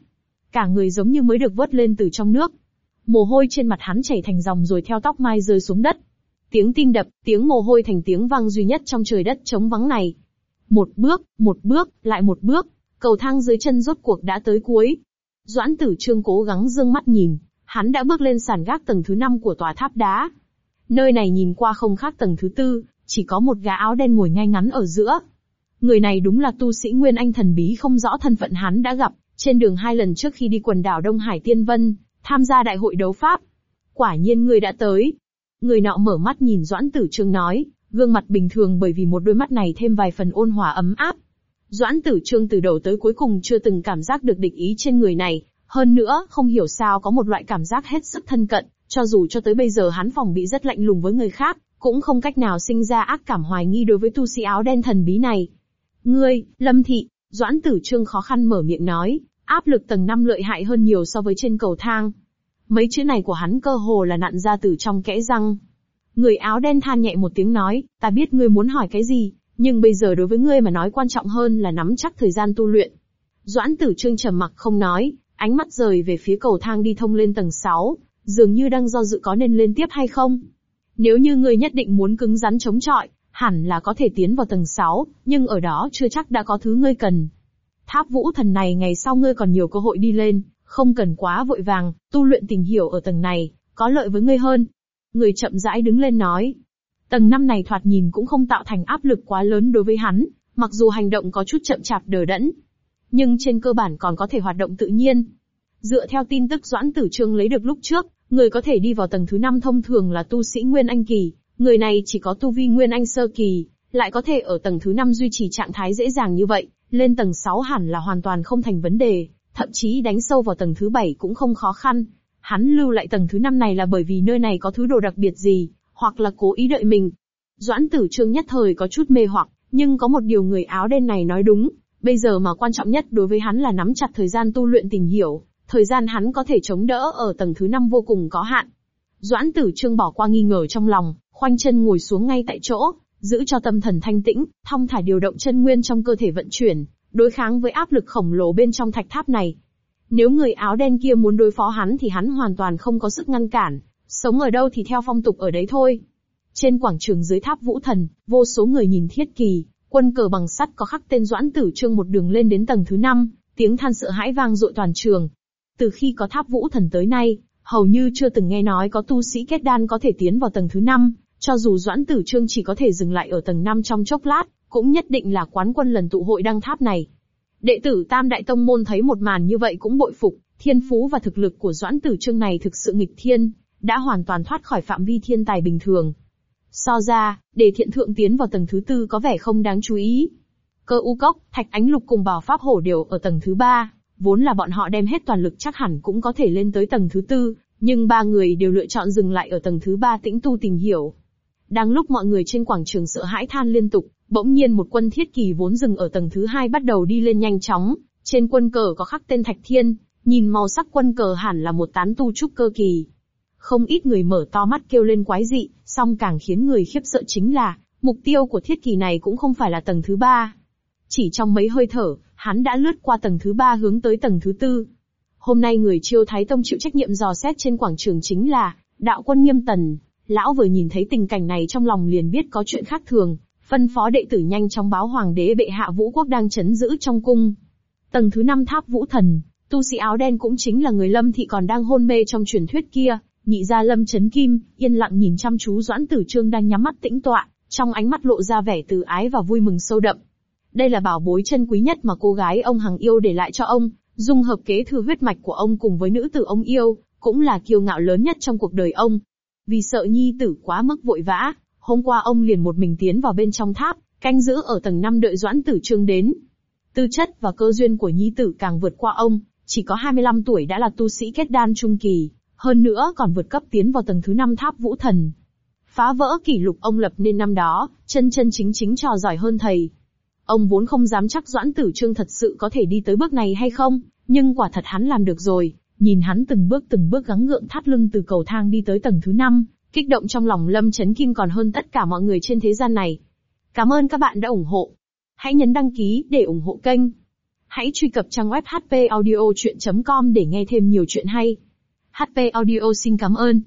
Cả người giống như mới được vớt lên từ trong nước. Mồ hôi trên mặt hắn chảy thành dòng rồi theo tóc mai rơi xuống đất. Tiếng tim đập, tiếng mồ hôi thành tiếng vang duy nhất trong trời đất trống vắng này. Một bước, một bước, lại một bước, cầu thang dưới chân rốt cuộc đã tới cuối. Doãn tử trương cố gắng dương mắt nhìn, hắn đã bước lên sàn gác tầng thứ năm của tòa tháp đá. Nơi này nhìn qua không khác tầng thứ tư, chỉ có một gã áo đen ngồi ngay ngắn ở giữa. Người này đúng là tu sĩ Nguyên Anh thần bí không rõ thân phận hắn đã gặp, trên đường hai lần trước khi đi quần đảo Đông Hải Tiên Vân, tham gia đại hội đấu pháp. Quả nhiên ngươi đã tới. Người nọ mở mắt nhìn Doãn Tử Trương nói, gương mặt bình thường bởi vì một đôi mắt này thêm vài phần ôn hòa ấm áp. Doãn Tử Trương từ đầu tới cuối cùng chưa từng cảm giác được địch ý trên người này, hơn nữa, không hiểu sao có một loại cảm giác hết sức thân cận, cho dù cho tới bây giờ hắn phòng bị rất lạnh lùng với người khác, cũng không cách nào sinh ra ác cảm hoài nghi đối với tu sĩ áo đen thần bí này. Ngươi, Lâm Thị, Doãn Tử Trương khó khăn mở miệng nói, áp lực tầng 5 lợi hại hơn nhiều so với trên cầu thang. Mấy chữ này của hắn cơ hồ là nặn ra từ trong kẽ răng. Người áo đen than nhẹ một tiếng nói, ta biết ngươi muốn hỏi cái gì, nhưng bây giờ đối với ngươi mà nói quan trọng hơn là nắm chắc thời gian tu luyện. Doãn Tử Trương trầm mặc không nói, ánh mắt rời về phía cầu thang đi thông lên tầng 6, dường như đang do dự có nên lên tiếp hay không. Nếu như ngươi nhất định muốn cứng rắn chống chọi, hẳn là có thể tiến vào tầng 6, nhưng ở đó chưa chắc đã có thứ ngươi cần. Tháp vũ thần này ngày sau ngươi còn nhiều cơ hội đi lên, không cần quá vội vàng, tu luyện tình hiểu ở tầng này, có lợi với ngươi hơn. Người chậm rãi đứng lên nói. Tầng năm này thoạt nhìn cũng không tạo thành áp lực quá lớn đối với hắn, mặc dù hành động có chút chậm chạp đờ đẫn. Nhưng trên cơ bản còn có thể hoạt động tự nhiên. Dựa theo tin tức Doãn Tử Trương lấy được lúc trước, người có thể đi vào tầng thứ năm thông thường là tu sĩ Nguyên Anh Kỳ, người này chỉ có tu vi Nguyên Anh Sơ Kỳ, lại có thể ở tầng thứ năm duy trì trạng thái dễ dàng như vậy, lên tầng 6 hẳn là hoàn toàn không thành vấn đề, thậm chí đánh sâu vào tầng thứ 7 cũng không khó khăn. Hắn lưu lại tầng thứ 5 này là bởi vì nơi này có thứ đồ đặc biệt gì, hoặc là cố ý đợi mình. Doãn tử trương nhất thời có chút mê hoặc, nhưng có một điều người áo đen này nói đúng, bây giờ mà quan trọng nhất đối với hắn là nắm chặt thời gian tu luyện tìm hiểu, thời gian hắn có thể chống đỡ ở tầng thứ 5 vô cùng có hạn. Doãn tử trương bỏ qua nghi ngờ trong lòng, khoanh chân ngồi xuống ngay tại chỗ, giữ cho tâm thần thanh tĩnh, thong thả điều động chân nguyên trong cơ thể vận chuyển, đối kháng với áp lực khổng lồ bên trong thạch tháp này. Nếu người áo đen kia muốn đối phó hắn thì hắn hoàn toàn không có sức ngăn cản, sống ở đâu thì theo phong tục ở đấy thôi. Trên quảng trường dưới tháp vũ thần, vô số người nhìn thiết kỳ, quân cờ bằng sắt có khắc tên Doãn Tử Trương một đường lên đến tầng thứ 5, tiếng than sợ hãi vang dội toàn trường. Từ khi có tháp vũ thần tới nay, hầu như chưa từng nghe nói có tu sĩ kết đan có thể tiến vào tầng thứ 5, cho dù Doãn Tử Trương chỉ có thể dừng lại ở tầng 5 trong chốc lát, cũng nhất định là quán quân lần tụ hội đăng tháp này. Đệ tử Tam Đại Tông Môn thấy một màn như vậy cũng bội phục, thiên phú và thực lực của Doãn Tử Trương này thực sự nghịch thiên, đã hoàn toàn thoát khỏi phạm vi thiên tài bình thường. So ra, để thiện thượng tiến vào tầng thứ tư có vẻ không đáng chú ý. Cơ u cốc, thạch ánh lục cùng bảo pháp hổ đều ở tầng thứ ba, vốn là bọn họ đem hết toàn lực chắc hẳn cũng có thể lên tới tầng thứ tư, nhưng ba người đều lựa chọn dừng lại ở tầng thứ ba tĩnh tu tìm hiểu. Đang lúc mọi người trên quảng trường sợ hãi than liên tục, bỗng nhiên một quân thiết kỳ vốn dừng ở tầng thứ hai bắt đầu đi lên nhanh chóng, trên quân cờ có khắc tên Thạch Thiên, nhìn màu sắc quân cờ hẳn là một tán tu trúc cơ kỳ. Không ít người mở to mắt kêu lên quái dị, song càng khiến người khiếp sợ chính là, mục tiêu của thiết kỳ này cũng không phải là tầng thứ ba. Chỉ trong mấy hơi thở, hắn đã lướt qua tầng thứ ba hướng tới tầng thứ tư. Hôm nay người chiêu thái tông chịu trách nhiệm dò xét trên quảng trường chính là, đạo quân nghiêm tần. Lão vừa nhìn thấy tình cảnh này trong lòng liền biết có chuyện khác thường, phân phó đệ tử nhanh chóng báo hoàng đế bệ hạ vũ quốc đang chấn giữ trong cung. Tầng thứ năm tháp vũ thần, tu sĩ áo đen cũng chính là người lâm thị còn đang hôn mê trong truyền thuyết kia, nhị gia lâm chấn kim, yên lặng nhìn chăm chú doãn tử trương đang nhắm mắt tĩnh tọa, trong ánh mắt lộ ra vẻ từ ái và vui mừng sâu đậm. Đây là bảo bối chân quý nhất mà cô gái ông hằng yêu để lại cho ông, dung hợp kế thừa huyết mạch của ông cùng với nữ tử ông yêu, cũng là kiêu ngạo lớn nhất trong cuộc đời ông. Vì sợ nhi tử quá mức vội vã, hôm qua ông liền một mình tiến vào bên trong tháp, canh giữ ở tầng 5 đợi Doãn Tử Trương đến. Tư chất và cơ duyên của nhi tử càng vượt qua ông, chỉ có 25 tuổi đã là tu sĩ kết đan trung kỳ, hơn nữa còn vượt cấp tiến vào tầng thứ 5 tháp vũ thần. Phá vỡ kỷ lục ông lập nên năm đó, chân chân chính chính trò giỏi hơn thầy. Ông vốn không dám chắc Doãn Tử Trương thật sự có thể đi tới bước này hay không, nhưng quả thật hắn làm được rồi, nhìn hắn từng bước từng bước gắng gượng thắt lưng từ cầu thang đi tới tầng thứ 5, kích động trong lòng Lâm Chấn Kim còn hơn tất cả mọi người trên thế gian này. Cảm ơn các bạn đã ủng hộ. Hãy nhấn đăng ký để ủng hộ kênh. Hãy truy cập trang web hpaudiochuyen.com để nghe thêm nhiều chuyện hay. HP Audio xin cảm ơn.